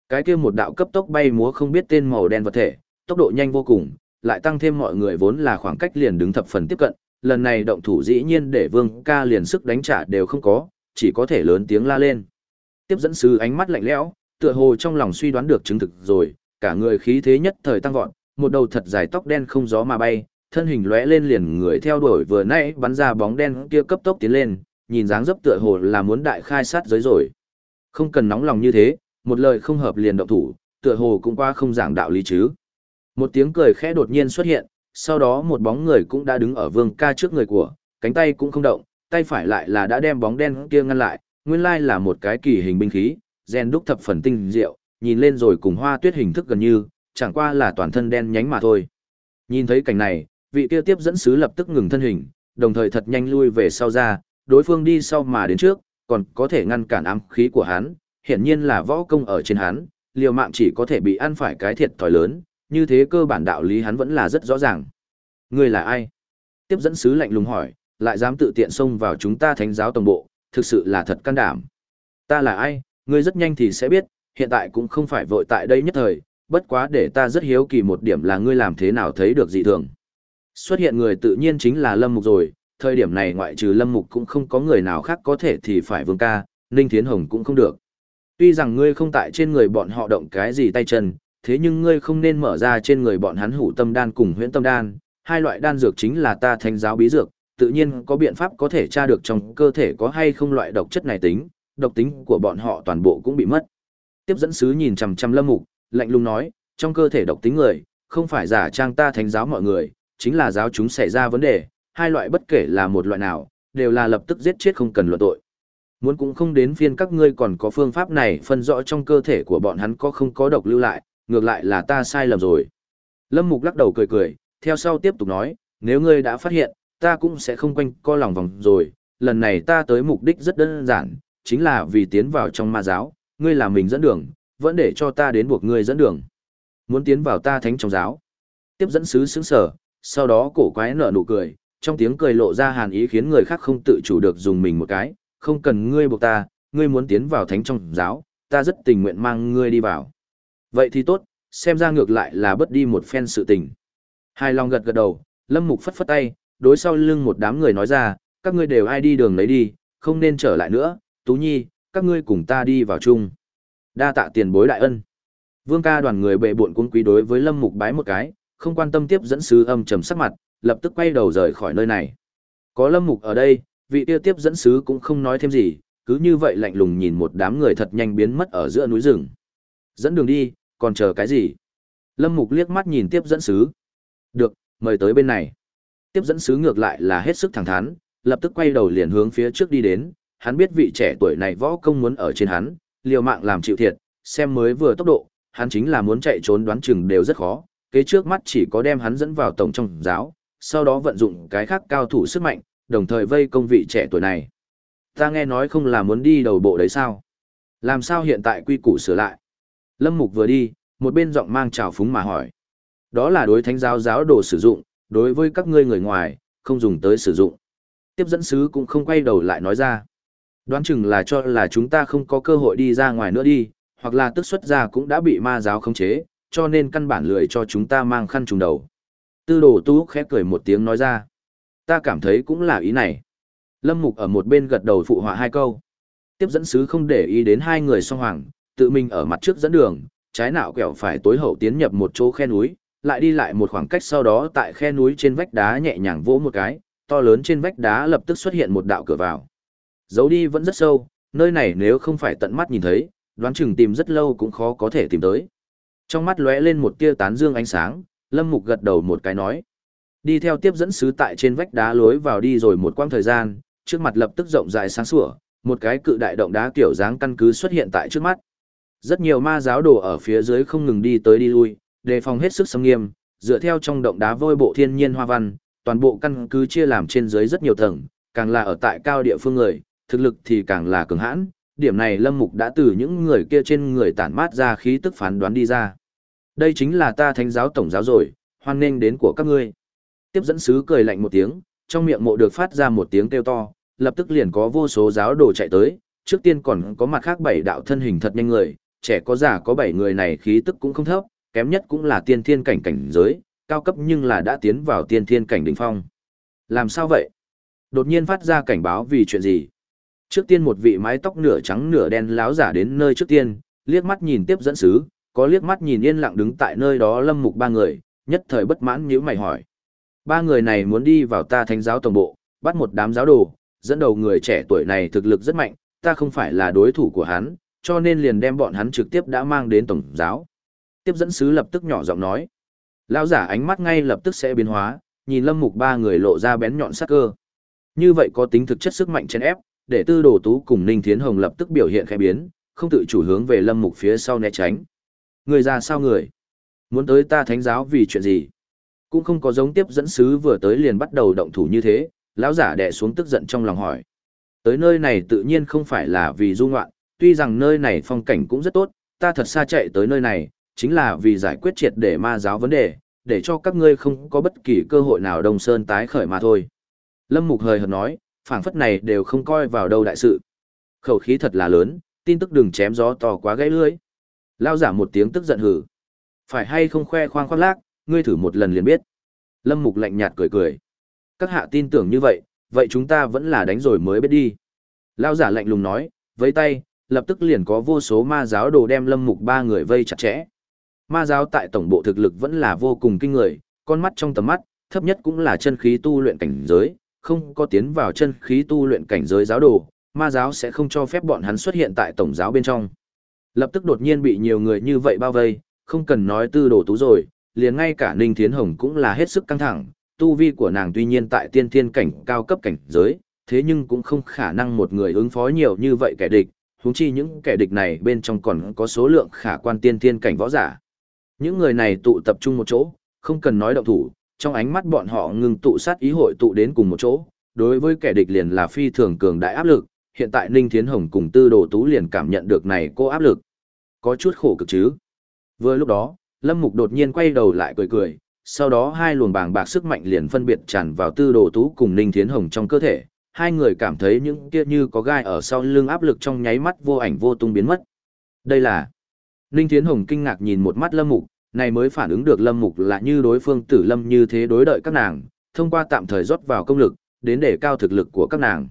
Cái kia một đạo cấp tốc bay múa không biết tên màu đen vật thể, tốc độ nhanh vô cùng, lại tăng thêm mọi người vốn là khoảng cách liền đứng thập phần tiếp cận, lần này động thủ dĩ nhiên để vương ca liền sức đánh trả đều không có, chỉ có thể lớn tiếng la lên. Tiếp dẫn sư ánh mắt lạnh lẽo, tựa hồ trong lòng suy đoán được chứng thực rồi, cả người khí thế nhất thời tăng vọt, một đầu thật dài tóc đen không gió mà bay, thân hình lóe lên liền người theo đuổi vừa nãy bắn ra bóng đen kia cấp tốc tiến lên, nhìn dáng dấp tựa hồ là muốn đại khai sát giới rồi. Không cần nóng lòng như thế, một lời không hợp liền động thủ, tựa hồ cũng qua không giảng đạo lý chứ. Một tiếng cười khẽ đột nhiên xuất hiện, sau đó một bóng người cũng đã đứng ở vương ca trước người của, cánh tay cũng không động, tay phải lại là đã đem bóng đen kia ngăn lại, nguyên lai là một cái kỳ hình binh khí, gen đúc thập phần tinh diệu, nhìn lên rồi cùng hoa tuyết hình thức gần như, chẳng qua là toàn thân đen nhánh mà thôi. Nhìn thấy cảnh này, vị kia tiếp dẫn sứ lập tức ngừng thân hình, đồng thời thật nhanh lui về sau ra, đối phương đi sau mà đến trước, còn có thể ngăn cản ám khí của hắn, hiển nhiên là võ công ở trên hắn, liều mạng chỉ có thể bị ăn phải cái thiệt thòi lớn, như thế cơ bản đạo lý hắn vẫn là rất rõ ràng. Ngươi là ai? Tiếp dẫn sứ lạnh lùng hỏi, lại dám tự tiện xông vào chúng ta thánh giáo tổng bộ, thực sự là thật can đảm. Ta là ai, ngươi rất nhanh thì sẽ biết, hiện tại cũng không phải vội tại đây nhất thời, bất quá để ta rất hiếu kỳ một điểm là ngươi làm thế nào thấy được dị thường. Xuất hiện người tự nhiên chính là Lâm Mục rồi, thời điểm này ngoại trừ Lâm Mục cũng không có người nào khác có thể thì phải Vương ca, Ninh Thiến Hồng cũng không được. Tuy rằng ngươi không tại trên người bọn họ động cái gì tay chân, thế nhưng ngươi không nên mở ra trên người bọn hắn hủ tâm đan cùng huyễn tâm đan, hai loại đan dược chính là ta thánh giáo bí dược, tự nhiên có biện pháp có thể tra được trong cơ thể có hay không loại độc chất này tính, độc tính của bọn họ toàn bộ cũng bị mất. Tiếp dẫn sứ nhìn chằm chằm Lâm Mục, lạnh lùng nói, trong cơ thể độc tính người, không phải giả trang ta thánh giáo mọi người, chính là giáo chúng xảy ra vấn đề, hai loại bất kể là một loại nào, đều là lập tức giết chết không cần luận tội. Muốn cũng không đến phiên các ngươi còn có phương pháp này phân rõ trong cơ thể của bọn hắn có không có độc lưu lại, ngược lại là ta sai lầm rồi. Lâm Mục lắc đầu cười cười, theo sau tiếp tục nói, nếu ngươi đã phát hiện, ta cũng sẽ không quanh co lòng vòng rồi, lần này ta tới mục đích rất đơn giản, chính là vì tiến vào trong ma giáo, ngươi là mình dẫn đường, vẫn để cho ta đến buộc ngươi dẫn đường. Muốn tiến vào ta thánh trong giáo. Tiếp dẫn sứ sướng sở, sau đó cổ quái nở nụ cười, trong tiếng cười lộ ra hàn ý khiến người khác không tự chủ được dùng mình một cái, không cần ngươi buộc ta, ngươi muốn tiến vào thánh trong giáo, ta rất tình nguyện mang ngươi đi vào. Vậy thì tốt, xem ra ngược lại là bất đi một phen sự tình. Hai lòng gật gật đầu, Lâm Mục phất phất tay, đối sau lưng một đám người nói ra, các ngươi đều ai đi đường lấy đi, không nên trở lại nữa, Tú Nhi, các ngươi cùng ta đi vào chung. Đa tạ tiền bối đại ân. Vương ca đoàn người bệ buộn cung quý đối với Lâm Mục bái một cái, không quan tâm tiếp dẫn sứ âm trầm sắc mặt, lập tức quay đầu rời khỏi nơi này. Có Lâm Mục ở đây, vị tiêu tiếp dẫn sứ cũng không nói thêm gì, cứ như vậy lạnh lùng nhìn một đám người thật nhanh biến mất ở giữa núi rừng. Dẫn đường đi, còn chờ cái gì? Lâm Mục liếc mắt nhìn tiếp dẫn sứ. Được, mời tới bên này. Tiếp dẫn sứ ngược lại là hết sức thẳng thắn, lập tức quay đầu liền hướng phía trước đi đến, hắn biết vị trẻ tuổi này võ công muốn ở trên hắn, liều mạng làm chịu thiệt, xem mới vừa tốc độ, hắn chính là muốn chạy trốn đoán chừng đều rất khó, kế trước mắt chỉ có đem hắn dẫn vào tổng trong giáo, sau đó vận dụng cái khác cao thủ sức mạnh, đồng thời vây công vị trẻ tuổi này. Ta nghe nói không là muốn đi đầu bộ đấy sao? Làm sao hiện tại quy củ sửa lại? Lâm Mục vừa đi, một bên giọng mang trào phúng mà hỏi. Đó là đối thánh giáo giáo đồ sử dụng, đối với các ngươi người ngoài, không dùng tới sử dụng. Tiếp dẫn sứ cũng không quay đầu lại nói ra. Đoán chừng là cho là chúng ta không có cơ hội đi ra ngoài nữa đi, hoặc là tức xuất ra cũng đã bị ma giáo khống chế, cho nên căn bản lười cho chúng ta mang khăn trùng đầu. Tư đồ tú khẽ cười một tiếng nói ra. Ta cảm thấy cũng là ý này. Lâm Mục ở một bên gật đầu phụ họa hai câu. Tiếp dẫn sứ không để ý đến hai người song hoàng, tự mình ở mặt trước dẫn đường, trái nạo quẹo phải tối hậu tiến nhập một chỗ khe núi, lại đi lại một khoảng cách sau đó tại khe núi trên vách đá nhẹ nhàng vỗ một cái, to lớn trên vách đá lập tức xuất hiện một đạo cửa vào. Giấu đi vẫn rất sâu, nơi này nếu không phải tận mắt nhìn thấy, đoán chừng tìm rất lâu cũng khó có thể tìm tới. Trong mắt lóe lên một tia tán dương ánh sáng, Lâm Mục gật đầu một cái nói. Đi theo tiếp dẫn sứ tại trên vách đá lối vào đi rồi một quãng thời gian, trước mặt lập tức rộng rãi sáng sủa, một cái cự đại động đá kiểu dáng căn cứ xuất hiện tại trước mắt. Rất nhiều ma giáo đồ ở phía dưới không ngừng đi tới đi lui, đề phòng hết sức sâm nghiêm, dựa theo trong động đá vôi bộ thiên nhiên hoa văn, toàn bộ căn cứ chia làm trên dưới rất nhiều tầng, càng là ở tại cao địa phương người, thực lực thì càng là cường hãn, điểm này Lâm Mục đã từ những người kia trên người tản mát ra khí tức phán đoán đi ra. Đây chính là ta thánh giáo tổng giáo rồi, hoan nghênh đến của các ngươi. Tiếp dẫn sứ cười lạnh một tiếng, trong miệng mộ được phát ra một tiếng kêu to, lập tức liền có vô số giáo đồ chạy tới, trước tiên còn có mặt khác bảy đạo thân hình thật nhanh người, trẻ có già có bảy người này khí tức cũng không thấp, kém nhất cũng là tiên thiên cảnh cảnh giới, cao cấp nhưng là đã tiến vào tiên thiên cảnh đỉnh phong. Làm sao vậy? Đột nhiên phát ra cảnh báo vì chuyện gì? Trước tiên một vị mái tóc nửa trắng nửa đen láo giả đến nơi trước tiên, liếc mắt nhìn tiếp dẫn sứ, có liếc mắt nhìn yên lặng đứng tại nơi đó lâm mục ba người, nhất thời bất mãn nhíu mày hỏi. Ba người này muốn đi vào ta thánh giáo tổng bộ, bắt một đám giáo đồ, dẫn đầu người trẻ tuổi này thực lực rất mạnh, ta không phải là đối thủ của hắn, cho nên liền đem bọn hắn trực tiếp đã mang đến tổng giáo. Tiếp dẫn sứ lập tức nhỏ giọng nói. Lão giả ánh mắt ngay lập tức sẽ biến hóa, nhìn lâm mục ba người lộ ra bén nhọn sắc cơ. Như vậy có tính thực chất sức mạnh chèn ép, để tư đồ tú cùng Ninh Thiến Hồng lập tức biểu hiện khẽ biến, không tự chủ hướng về lâm mục phía sau né tránh. Người ra sao người? Muốn tới ta thánh giáo vì chuyện gì? Cũng không có giống tiếp dẫn sứ vừa tới liền bắt đầu động thủ như thế, lão giả đè xuống tức giận trong lòng hỏi. Tới nơi này tự nhiên không phải là vì du ngoạn, tuy rằng nơi này phong cảnh cũng rất tốt, ta thật xa chạy tới nơi này, chính là vì giải quyết triệt để ma giáo vấn đề, để cho các ngươi không có bất kỳ cơ hội nào Đông Sơn tái khởi mà thôi. Lâm Mục hời hợt nói, phảng phất này đều không coi vào đâu đại sự. Khẩu khí thật là lớn, tin tức đừng chém gió to quá gãy lưỡi. Lao giả một tiếng tức giận hừ. Phải hay không khoe khoang khoác lác, ngươi thử một lần liền biết. Lâm Mục lạnh nhạt cười cười. Các hạ tin tưởng như vậy, vậy chúng ta vẫn là đánh rồi mới biết đi. Lao giả lạnh lùng nói, với tay, lập tức liền có vô số ma giáo đồ đem Lâm Mục ba người vây chặt chẽ. Ma giáo tại tổng bộ thực lực vẫn là vô cùng kinh người, con mắt trong tầm mắt, thấp nhất cũng là chân khí tu luyện cảnh giới, không có tiến vào chân khí tu luyện cảnh giới giáo đồ, ma giáo sẽ không cho phép bọn hắn xuất hiện tại tổng giáo bên trong. Lập tức đột nhiên bị nhiều người như vậy bao vây, không cần nói tư đồ tú rồi, liền ngay cả Ninh Thiến Hồng cũng là hết sức căng thẳng, tu vi của nàng tuy nhiên tại tiên thiên cảnh cao cấp cảnh giới, thế nhưng cũng không khả năng một người ứng phó nhiều như vậy kẻ địch, huống chi những kẻ địch này bên trong còn có số lượng khả quan tiên thiên cảnh võ giả. Những người này tụ tập trung một chỗ, không cần nói động thủ, trong ánh mắt bọn họ ngừng tụ sát ý hội tụ đến cùng một chỗ, đối với kẻ địch liền là phi thường cường đại áp lực, hiện tại Ninh Thiến Hồng cùng Tư Đồ Tú liền cảm nhận được này cô áp lực. Có chút khổ cực chứ. Vừa lúc đó, Lâm Mục đột nhiên quay đầu lại cười cười, sau đó hai luồng bàng bạc sức mạnh liền phân biệt tràn vào Tư Đồ Tú cùng Ninh Thiến Hồng trong cơ thể, hai người cảm thấy những kia như có gai ở sau lưng áp lực trong nháy mắt vô ảnh vô tung biến mất. Đây là Ninh Thiến Hồng kinh ngạc nhìn một mắt Lâm Mục, này mới phản ứng được Lâm Mục là như đối phương Tử Lâm như thế đối đợi các nàng, thông qua tạm thời rót vào công lực, đến để cao thực lực của các nàng.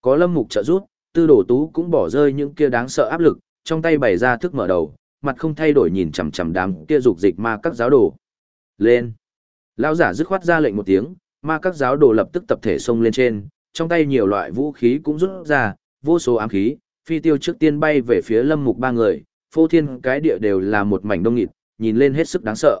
Có Lâm Mục trợ giúp, Tư Đồ Tú cũng bỏ rơi những kia đáng sợ áp lực, trong tay bày ra thức mở đầu, mặt không thay đổi nhìn chằm chằm đám kia dục dịch ma các giáo đồ. Lên. Lão giả dứt khoát ra lệnh một tiếng, ma các giáo đồ lập tức tập thể xông lên trên, trong tay nhiều loại vũ khí cũng rút ra, vô số ám khí, phi tiêu trước tiên bay về phía Lâm Mục ba người, phô thiên cái địa đều là một mảnh đông nghịt, nhìn lên hết sức đáng sợ.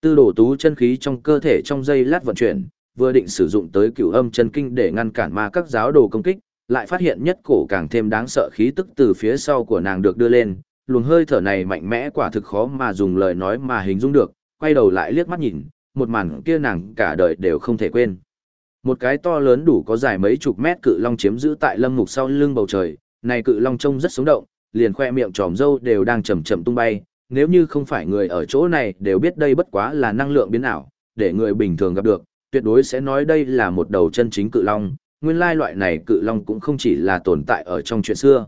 Tư đổ tú chân khí trong cơ thể trong dây lát vận chuyển, vừa định sử dụng tới cửu âm chân kinh để ngăn cản ma các giáo đồ công kích, lại phát hiện nhất cổ càng thêm đáng sợ khí tức từ phía sau của nàng được đưa lên, luồng hơi thở này mạnh mẽ quả thực khó mà dùng lời nói mà hình dung được, quay đầu lại liếc mắt nhìn, một màn kia nàng cả đời đều không thể quên. Một cái to lớn đủ có dài mấy chục mét cự long chiếm giữ tại lâm mục sau lưng bầu trời, này cự long trông rất sống động, liền khoe miệng tròm dâu đều đang chậm chậm tung bay, nếu như không phải người ở chỗ này đều biết đây bất quá là năng lượng biến ảo, để người bình thường gặp được, tuyệt đối sẽ nói đây là một đầu chân chính cự long, nguyên lai loại này cự long cũng không chỉ là tồn tại ở trong chuyện xưa.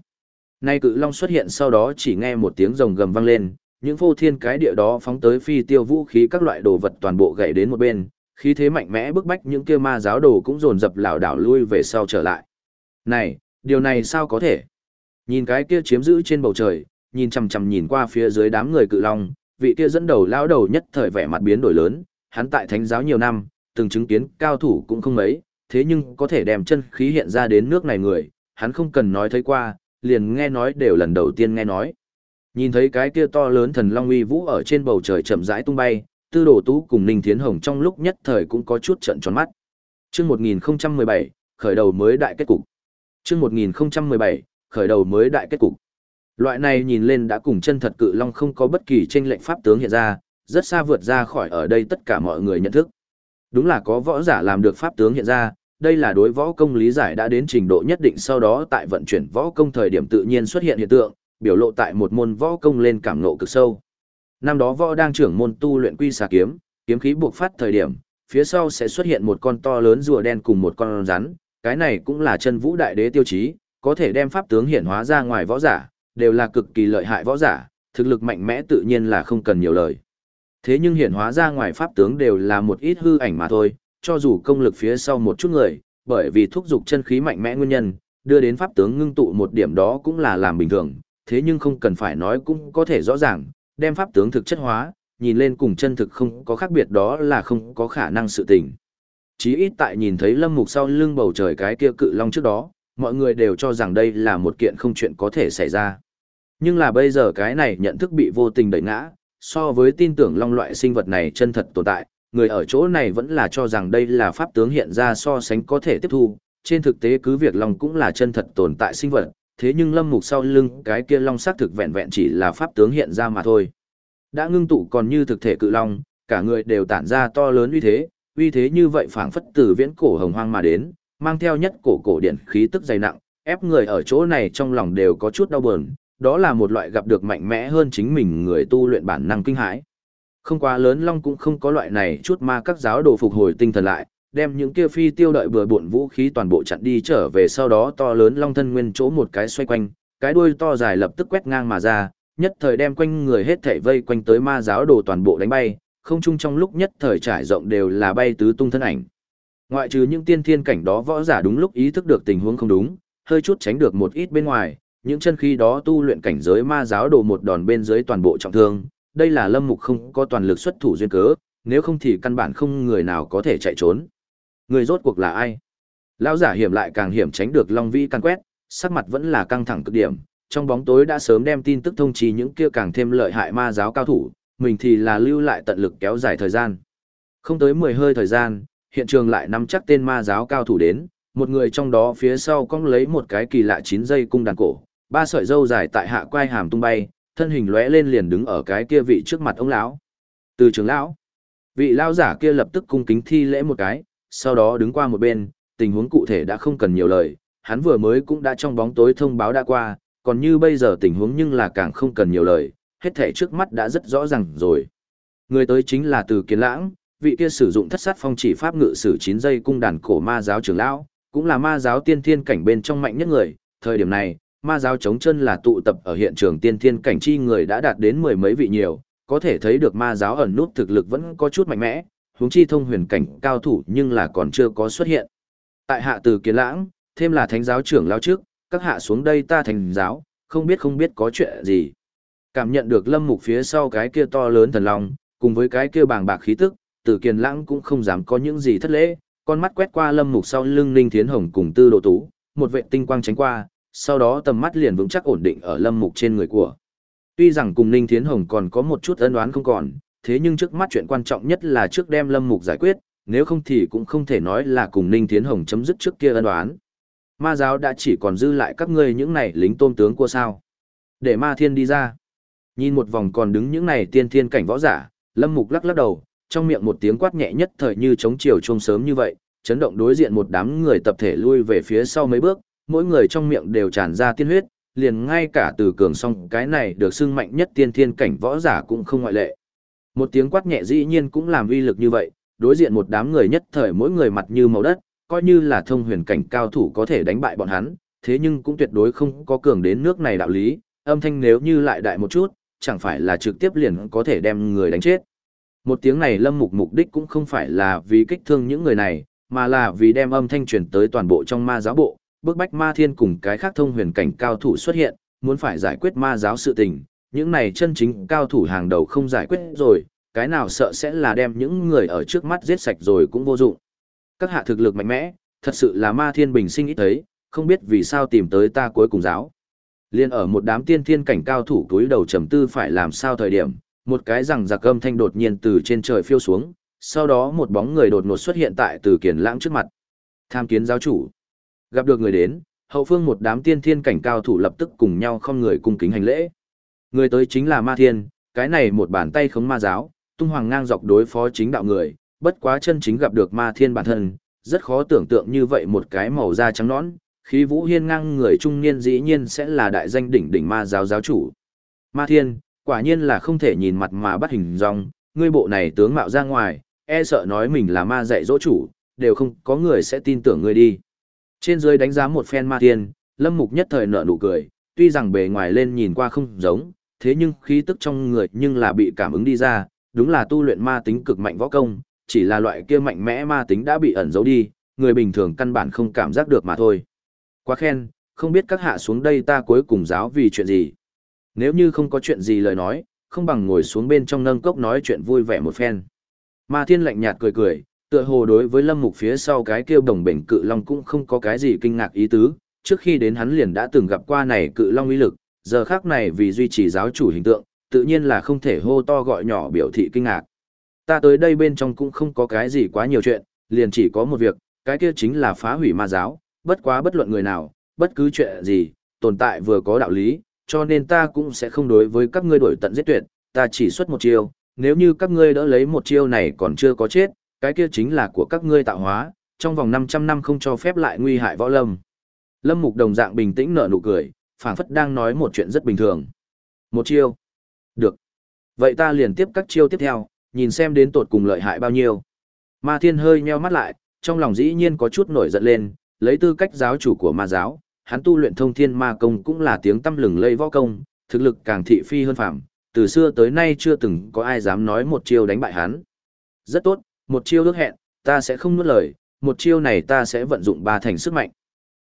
Nay cự long xuất hiện sau đó chỉ nghe một tiếng rồng gầm vang lên, những vô thiên cái địa đó phóng tới phi tiêu vũ khí các loại đồ vật toàn bộ gãy đến một bên, khí thế mạnh mẽ bức bách những kia ma giáo đồ cũng dồn dập lảo đảo lui về sau trở lại. Này, điều này sao có thể? Nhìn cái kia chiếm giữ trên bầu trời, nhìn chằm chằm nhìn qua phía dưới đám người cự long, vị kia dẫn đầu lão đầu nhất thời vẻ mặt biến đổi lớn, hắn tại thánh giáo nhiều năm, từng chứng kiến cao thủ cũng không mấy, thế nhưng có thể đem chân khí hiện ra đến nước này người, hắn không cần nói thấy qua, liền nghe nói đều lần đầu tiên nghe nói. Nhìn thấy cái kia to lớn thần long uy vũ ở trên bầu trời chậm rãi tung bay, Tư Đồ Tú cùng Ninh Thiến Hồng trong lúc nhất thời cũng có chút trận tròn mắt. Chương 1017, khởi đầu mới đại kết cục. Chương 1017, khởi đầu mới đại kết cục. Loại này nhìn lên đã cùng chân thật cự long không có bất kỳ tranh lệnh pháp tướng hiện ra, rất xa vượt ra khỏi ở đây tất cả mọi người nhận thức. Đúng là có võ giả làm được pháp tướng hiện ra, đây là đối võ công lý giải đã đến trình độ nhất định sau đó tại vận chuyển võ công thời điểm tự nhiên xuất hiện hiện tượng, biểu lộ tại một môn võ công lên cảm ngộ cực sâu. Năm đó võ đang trưởng môn tu luyện quy xà kiếm, kiếm khí buộc phát thời điểm, phía sau sẽ xuất hiện một con to lớn rùa đen cùng một con rắn, cái này cũng là chân vũ đại đế tiêu chí, có thể đem pháp tướng hiện hóa ra ngoài võ giả, đều là cực kỳ lợi hại võ giả, thực lực mạnh mẽ tự nhiên là không cần nhiều lời. Thế nhưng hiển hóa ra ngoài pháp tướng đều là một ít hư ảnh mà thôi, cho dù công lực phía sau một chút người, bởi vì thúc dục chân khí mạnh mẽ nguyên nhân, đưa đến pháp tướng ngưng tụ một điểm đó cũng là làm bình thường, thế nhưng không cần phải nói cũng có thể rõ ràng, đem pháp tướng thực chất hóa, nhìn lên cùng chân thực không có khác biệt đó là không có khả năng sự tình. Chí ít tại nhìn thấy lâm mục sau lưng bầu trời cái kia cự long trước đó, mọi người đều cho rằng đây là một kiện không chuyện có thể xảy ra. Nhưng là bây giờ cái này nhận thức bị vô tình đẩy ngã, so với tin tưởng long loại sinh vật này chân thật tồn tại, người ở chỗ này vẫn là cho rằng đây là pháp tướng hiện ra so sánh có thể tiếp thu, trên thực tế cứ việc long cũng là chân thật tồn tại sinh vật, thế nhưng lâm mục sau lưng cái kia long xác thực vẹn vẹn chỉ là pháp tướng hiện ra mà thôi. Đã ngưng tụ còn như thực thể cự long, cả người đều tản ra to lớn uy thế, uy thế như vậy phảng phất từ viễn cổ hồng hoang mà đến, mang theo nhất cổ cổ điện khí tức dày nặng, ép người ở chỗ này trong lòng đều có chút đau buồn, đó là một loại gặp được mạnh mẽ hơn chính mình người tu luyện bản năng kinh hãi. Không quá lớn long cũng không có loại này chút ma các giáo đồ phục hồi tinh thần lại, đem những kia phi tiêu đợi bừa bộn vũ khí toàn bộ chặn đi trở về sau đó to lớn long thân nguyên chỗ một cái xoay quanh, cái đuôi to dài lập tức quét ngang mà ra, nhất thời đem quanh người hết thảy vây quanh tới ma giáo đồ toàn bộ đánh bay, không chung trong lúc nhất thời trải rộng đều là bay tứ tung thân ảnh. Ngoại trừ những tiên thiên cảnh đó võ giả đúng lúc ý thức được tình huống không đúng, hơi chút tránh được một ít bên ngoài, những chân khí đó tu luyện cảnh giới ma giáo đồ một đòn bên dưới toàn bộ trọng thương, đây là lâm mục không có toàn lực xuất thủ duyên cớ, nếu không thì căn bản không người nào có thể chạy trốn. Người rốt cuộc là ai? Lão giả hiểm lại càng hiểm tránh được Long Vĩ căn quét, sắc mặt vẫn là căng thẳng cực điểm, trong bóng tối đã sớm đem tin tức thông trì những kia càng thêm lợi hại ma giáo cao thủ, mình thì là lưu lại tận lực kéo dài thời gian. Không tới 10 hơi thời gian, hiện trường lại nắm chắc tên ma giáo cao thủ đến, một người trong đó phía sau cong lấy một cái kỳ lạ 9 dây cung đàn cổ, ba sợi dâu dài tại hạ quai hàm tung bay, thân hình lóe lên liền đứng ở cái kia vị trước mặt ông lão. Từ trưởng lão, vị lão giả kia lập tức cung kính thi lễ một cái, sau đó đứng qua một bên, tình huống cụ thể đã không cần nhiều lời, hắn vừa mới cũng đã trong bóng tối thông báo đã qua, còn như bây giờ tình huống nhưng là càng không cần nhiều lời, hết thể trước mắt đã rất rõ ràng rồi. Người tới chính là Từ Kiến Lãng, vị kia sử dụng thất sát phong chỉ pháp ngự sử 9 giây cung đàn cổ ma giáo trưởng lão, cũng là ma giáo tiên thiên cảnh bên trong mạnh nhất người, thời điểm này, ma giáo chống chân là tụ tập ở hiện trường tiên thiên cảnh chi người đã đạt đến mười mấy vị nhiều, có thể thấy được ma giáo ẩn nút thực lực vẫn có chút mạnh mẽ, huống chi thông huyền cảnh cao thủ nhưng là còn chưa có xuất hiện. Tại hạ từ kiến lãng, thêm là thánh giáo trưởng lão trước, các hạ xuống đây ta thành giáo, không biết không biết có chuyện gì. Cảm nhận được lâm mục phía sau cái kia to lớn thần long, cùng với cái kia bàng bạc khí tức, tử kiền lãng cũng không dám có những gì thất lễ, con mắt quét qua lâm mục sau lưng ninh thiến hồng cùng tư độ tú, một vệ tinh quang tránh qua, sau đó tầm mắt liền vững chắc ổn định ở lâm mục trên người của. Tuy rằng cùng ninh thiến hồng còn có một chút ân đoán không còn, thế nhưng trước mắt chuyện quan trọng nhất là trước đem lâm mục giải quyết, nếu không thì cũng không thể nói là cùng ninh thiến hồng chấm dứt trước kia ân đoán. Ma giáo đã chỉ còn dư lại các ngươi những này lính tôm tướng của sao. Để ma thiên đi ra. Nhìn một vòng còn đứng những này tiên thiên cảnh võ giả, lâm mục lắc lắc đầu, trong miệng một tiếng quát nhẹ nhất thời như chống chiều chuông sớm như vậy, chấn động đối diện một đám người tập thể lui về phía sau mấy bước, mỗi người trong miệng đều tràn ra tiên huyết, liền ngay cả từ cường song cái này được xưng mạnh nhất tiên thiên cảnh võ giả cũng không ngoại lệ. Một tiếng quát nhẹ dĩ nhiên cũng làm uy lực như vậy, đối diện một đám người nhất thời mỗi người mặt như màu đất, coi như là thông huyền cảnh cao thủ có thể đánh bại bọn hắn, thế nhưng cũng tuyệt đối không có cường đến nước này đạo lý, âm thanh nếu như lại đại một chút, chẳng phải là trực tiếp liền có thể đem người đánh chết. Một tiếng này lâm mục mục đích cũng không phải là vì kích thương những người này, mà là vì đem âm thanh truyền tới toàn bộ trong ma giáo bộ, bức bách ma thiên cùng cái khác thông huyền cảnh cao thủ xuất hiện, muốn phải giải quyết ma giáo sự tình, những này chân chính cao thủ hàng đầu không giải quyết rồi, cái nào sợ sẽ là đem những người ở trước mắt giết sạch rồi cũng vô dụng. Các hạ thực lực mạnh mẽ, thật sự là ma thiên bình sinh ít thấy, không biết vì sao tìm tới ta cuối cùng giáo. Liên ở một đám tiên thiên cảnh cao thủ túi đầu trầm tư phải làm sao thời điểm, một cái rằng giặc âm thanh đột nhiên từ trên trời phiêu xuống, sau đó một bóng người đột ngột xuất hiện tại từ kiền lãng trước mặt. Tham kiến giáo chủ. Gặp được người đến, hậu phương một đám tiên thiên cảnh cao thủ lập tức cùng nhau không người cung kính hành lễ. Người tới chính là ma thiên, cái này một bàn tay khống ma giáo, tung hoàng ngang dọc đối phó chính đạo người, bất quá chân chính gặp được ma thiên bản thân, rất khó tưởng tượng như vậy một cái màu da trắng nõn, khí vũ hiên ngang người trung niên dĩ nhiên sẽ là đại danh đỉnh đỉnh ma giáo giáo chủ. Ma thiên, quả nhiên là không thể nhìn mặt mà bắt hình dong, ngươi bộ này tướng mạo ra ngoài, e sợ nói mình là ma dạy dỗ chủ, đều không có người sẽ tin tưởng ngươi đi. Trên dưới đánh giá một phen ma tiên, lâm mục nhất thời nở nụ cười, tuy rằng bề ngoài lên nhìn qua không giống, thế nhưng khí tức trong người nhưng là bị cảm ứng đi ra, đúng là tu luyện ma tính cực mạnh võ công, chỉ là loại kia mạnh mẽ ma tính đã bị ẩn giấu đi, người bình thường căn bản không cảm giác được mà thôi. Quá khen, không biết các hạ xuống đây ta cuối cùng giáo vì chuyện gì. Nếu như không có chuyện gì lời nói, không bằng ngồi xuống bên trong nâng cốc nói chuyện vui vẻ một phen. Ma thiên lạnh nhạt cười cười, tựa hồ đối với lâm mục phía sau cái kêu đồng bệnh cự long cũng không có cái gì kinh ngạc ý tứ, trước khi đến hắn liền đã từng gặp qua này cự long uy lực, giờ khác này vì duy trì giáo chủ hình tượng, tự nhiên là không thể hô to gọi nhỏ biểu thị kinh ngạc. Ta tới đây bên trong cũng không có cái gì quá nhiều chuyện, liền chỉ có một việc, cái kia chính là phá hủy ma giáo, bất quá bất luận người nào, bất cứ chuyện gì, tồn tại vừa có đạo lý, cho nên ta cũng sẽ không đối với các ngươi đổi tận giết tuyệt, ta chỉ xuất một chiêu, nếu như các ngươi đỡ lấy một chiêu này còn chưa có chết, cái kia chính là của các ngươi tạo hóa, trong vòng 500 năm không cho phép lại nguy hại võ lâm. Lâm Mục đồng dạng bình tĩnh nở nụ cười, phảng phất đang nói một chuyện rất bình thường. Một chiêu. Được. Vậy ta liền tiếp các chiêu tiếp theo, nhìn xem đến tột cùng lợi hại bao nhiêu. Ma Thiên hơi nheo mắt lại, trong lòng dĩ nhiên có chút nổi giận lên, lấy tư cách giáo chủ của ma giáo, hắn tu luyện thông thiên ma công cũng là tiếng tâm lừng lây võ công, thực lực càng thị phi hơn phạm, từ xưa tới nay chưa từng có ai dám nói một chiêu đánh bại hắn. Rất tốt, một chiêu ước hẹn, ta sẽ không nuốt lời, một chiêu này ta sẽ vận dụng ba thành sức mạnh.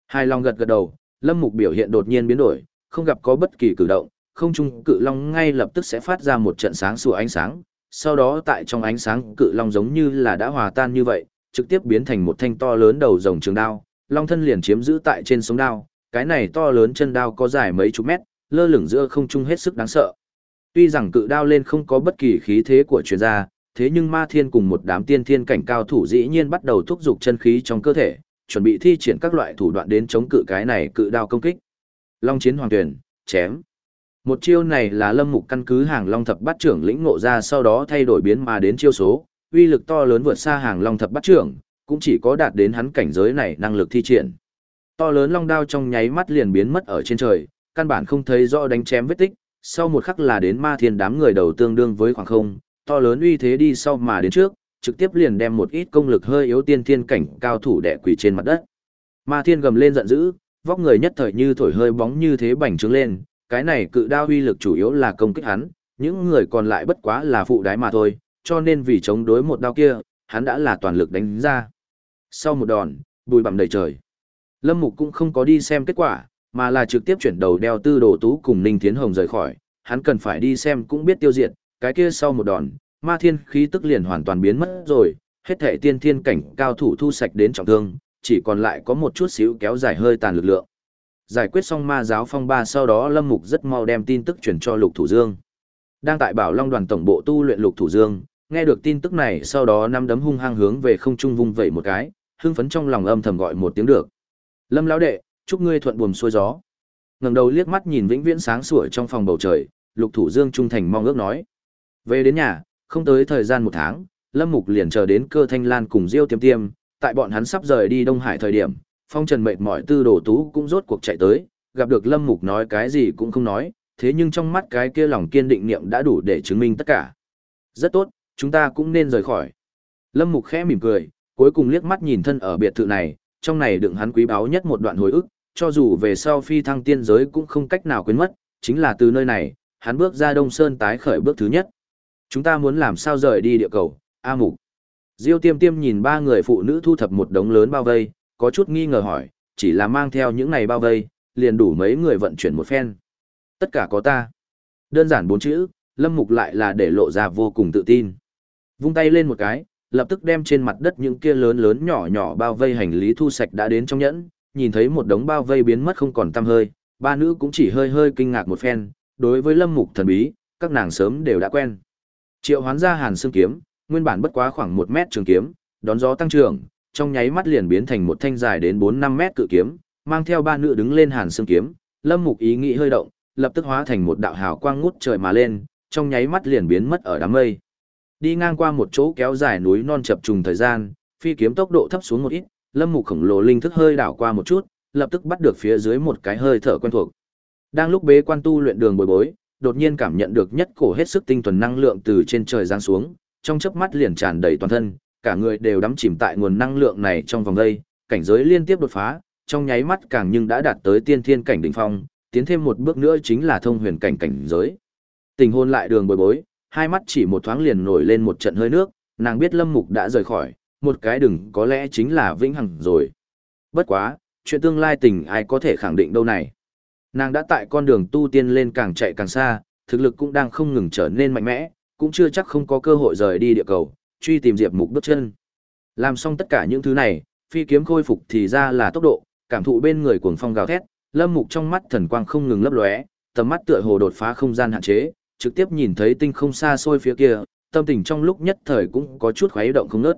Hai long gật gật đầu, lâm mục biểu hiện đột nhiên biến đổi, không gặp có bất kỳ cử động, không trung cự long ngay lập tức sẽ phát ra một trận sáng sủa ánh sáng, sau đó tại trong ánh sáng cự long giống như là đã hòa tan như vậy, trực tiếp biến thành một thanh to lớn đầu rồng trường đao, long thân liền chiếm giữ tại trên sống đao, cái này to lớn chân đao có dài mấy chục mét, lơ lửng giữa không trung hết sức đáng sợ. Tuy rằng cự đao lên không có bất kỳ khí thế của chuyên gia, thế nhưng ma thiên cùng một đám tiên thiên cảnh cao thủ dĩ nhiên bắt đầu thúc giục chân khí trong cơ thể, chuẩn bị thi triển các loại thủ đoạn đến chống cự cái này cự đao công kích. Long chiến hoàng tuyển, chém. Một chiêu này là lâm mục căn cứ hàng long thập bát trưởng lĩnh ngộ ra sau đó thay đổi biến mà đến chiêu số, uy lực to lớn vượt xa hàng long thập bát trưởng, cũng chỉ có đạt đến hắn cảnh giới này năng lực thi triển. To lớn long đao trong nháy mắt liền biến mất ở trên trời, căn bản không thấy rõ đánh chém vết tích, sau một khắc là đến ma thiên đám người đầu tương đương với khoảng không, to lớn uy thế đi sau mà đến trước, trực tiếp liền đem một ít công lực hơi yếu tiên thiên cảnh cao thủ đè quỳ trên mặt đất. Ma thiên gầm lên giận dữ, vóc người nhất thời như thổi hơi bóng như thế bành trướng lên, cái này cự đao uy lực chủ yếu là công kích hắn, những người còn lại bất quá là phụ đái mà thôi, cho nên vì chống đối một đao kia, hắn đã là toàn lực đánh ra. Sau một đòn, bùi bặm đầy trời. Lâm Mục cũng không có đi xem kết quả, mà là trực tiếp chuyển đầu đeo tư đồ tú cùng Ninh Thiến Hồng rời khỏi, hắn cần phải đi xem cũng biết tiêu diệt, cái kia sau một đòn, ma thiên khí tức liền hoàn toàn biến mất rồi, hết thể tiên thiên cảnh cao thủ thu sạch đến trọng thương, chỉ còn lại có một chút xíu kéo dài hơi tàn lực lượng. Giải quyết xong ma giáo phong ba sau đó Lâm Mục rất mau đem tin tức chuyển cho Lục Thủ Dương. Đang tại Bảo Long đoàn tổng bộ tu luyện Lục Thủ Dương, nghe được tin tức này sau đó năm đấm hung hăng hướng về không trung vung vẩy một cái, hưng phấn trong lòng âm thầm gọi một tiếng được. Lâm lão đệ, chúc ngươi thuận buồm xuôi gió. Ngẩng đầu liếc mắt nhìn vĩnh viễn sáng sủa trong phòng bầu trời, Lục Thủ Dương trung thành mong ước nói: "Về đến nhà, không tới thời gian một tháng, Lâm Mục liền chờ đến Cơ Thanh Lan cùng Diêu Tiêm Tiêm, tại bọn hắn sắp rời đi Đông Hải thời điểm, Phong Trần mệt mỏi tư đồ tú cũng rốt cuộc chạy tới, gặp được Lâm Mục nói cái gì cũng không nói, thế nhưng trong mắt cái kia lòng kiên định niệm đã đủ để chứng minh tất cả. Rất tốt, chúng ta cũng nên rời khỏi. Lâm Mục khẽ mỉm cười, cuối cùng liếc mắt nhìn thân ở biệt thự này, trong này đựng hắn quý báu nhất một đoạn hồi ức, cho dù về sau phi thăng tiên giới cũng không cách nào quên mất, chính là từ nơi này, hắn bước ra Đông Sơn tái khởi bước thứ nhất. Chúng ta muốn làm sao rời đi địa cầu, A Mục. Diêu tiêm tiêm nhìn ba người phụ nữ thu thập một đống lớn bao vây, có chút nghi ngờ hỏi, chỉ là mang theo những này bao vây, liền đủ mấy người vận chuyển một phen. Tất cả có ta. Đơn giản bốn chữ, Lâm Mục lại là để lộ ra vô cùng tự tin. Vung tay lên một cái, lập tức đem trên mặt đất những kia lớn lớn nhỏ nhỏ bao vây hành lý thu sạch đã đến trong nhẫn, nhìn thấy một đống bao vây biến mất không còn tăm hơi, ba nữ cũng chỉ hơi hơi kinh ngạc một phen, đối với Lâm Mục thần bí, các nàng sớm đều đã quen. Triệu hoán ra hàn xương kiếm, nguyên bản bất quá khoảng một mét trường kiếm, đón gió tăng trưởng, trong nháy mắt liền biến thành một thanh dài đến bốn năm mét cự kiếm, mang theo ba nữ đứng lên hàn xương kiếm, lâm mục ý nghĩ hơi động, lập tức hóa thành một đạo hào quang ngút trời mà lên, trong nháy mắt liền biến mất ở đám mây. Đi ngang qua một chỗ kéo dài núi non chập trùng thời gian, phi kiếm tốc độ thấp xuống một ít, lâm mục khổng lồ linh thức hơi đảo qua một chút, lập tức bắt được phía dưới một cái hơi thở quen thuộc. Đang lúc bế quan tu luyện đường bồi bối, đột nhiên cảm nhận được nhất cổ hết sức tinh thuần năng lượng từ trên trời giáng xuống, trong chớp mắt liền tràn đầy toàn thân, cả người đều đắm chìm tại nguồn năng lượng này trong vòng đây, cảnh giới liên tiếp đột phá, trong nháy mắt càng nhưng đã đạt tới tiên thiên cảnh đỉnh phong, tiến thêm một bước nữa chính là thông huyền cảnh cảnh giới. Tình hôn lại đường bồi bối, hai mắt chỉ một thoáng liền nổi lên một trận hơi nước, nàng biết Lâm Mục đã rời khỏi, một cái đừng có lẽ chính là vĩnh hằng rồi. Bất quá, chuyện tương lai tình ai có thể khẳng định đâu này. Nàng đã tại con đường tu tiên lên càng chạy càng xa, thực lực cũng đang không ngừng trở nên mạnh mẽ, cũng chưa chắc không có cơ hội rời đi địa cầu, truy tìm Diệp Mục bước chân. Làm xong tất cả những thứ này, phi kiếm khôi phục thì ra là tốc độ, cảm thụ bên người cuồng phong gào thét, Lâm Mục trong mắt thần quang không ngừng lấp lóe, tầm mắt tựa hồ đột phá không gian hạn chế, trực tiếp nhìn thấy tinh không xa xôi phía kia, tâm tình trong lúc nhất thời cũng có chút khuấy động không ngớt.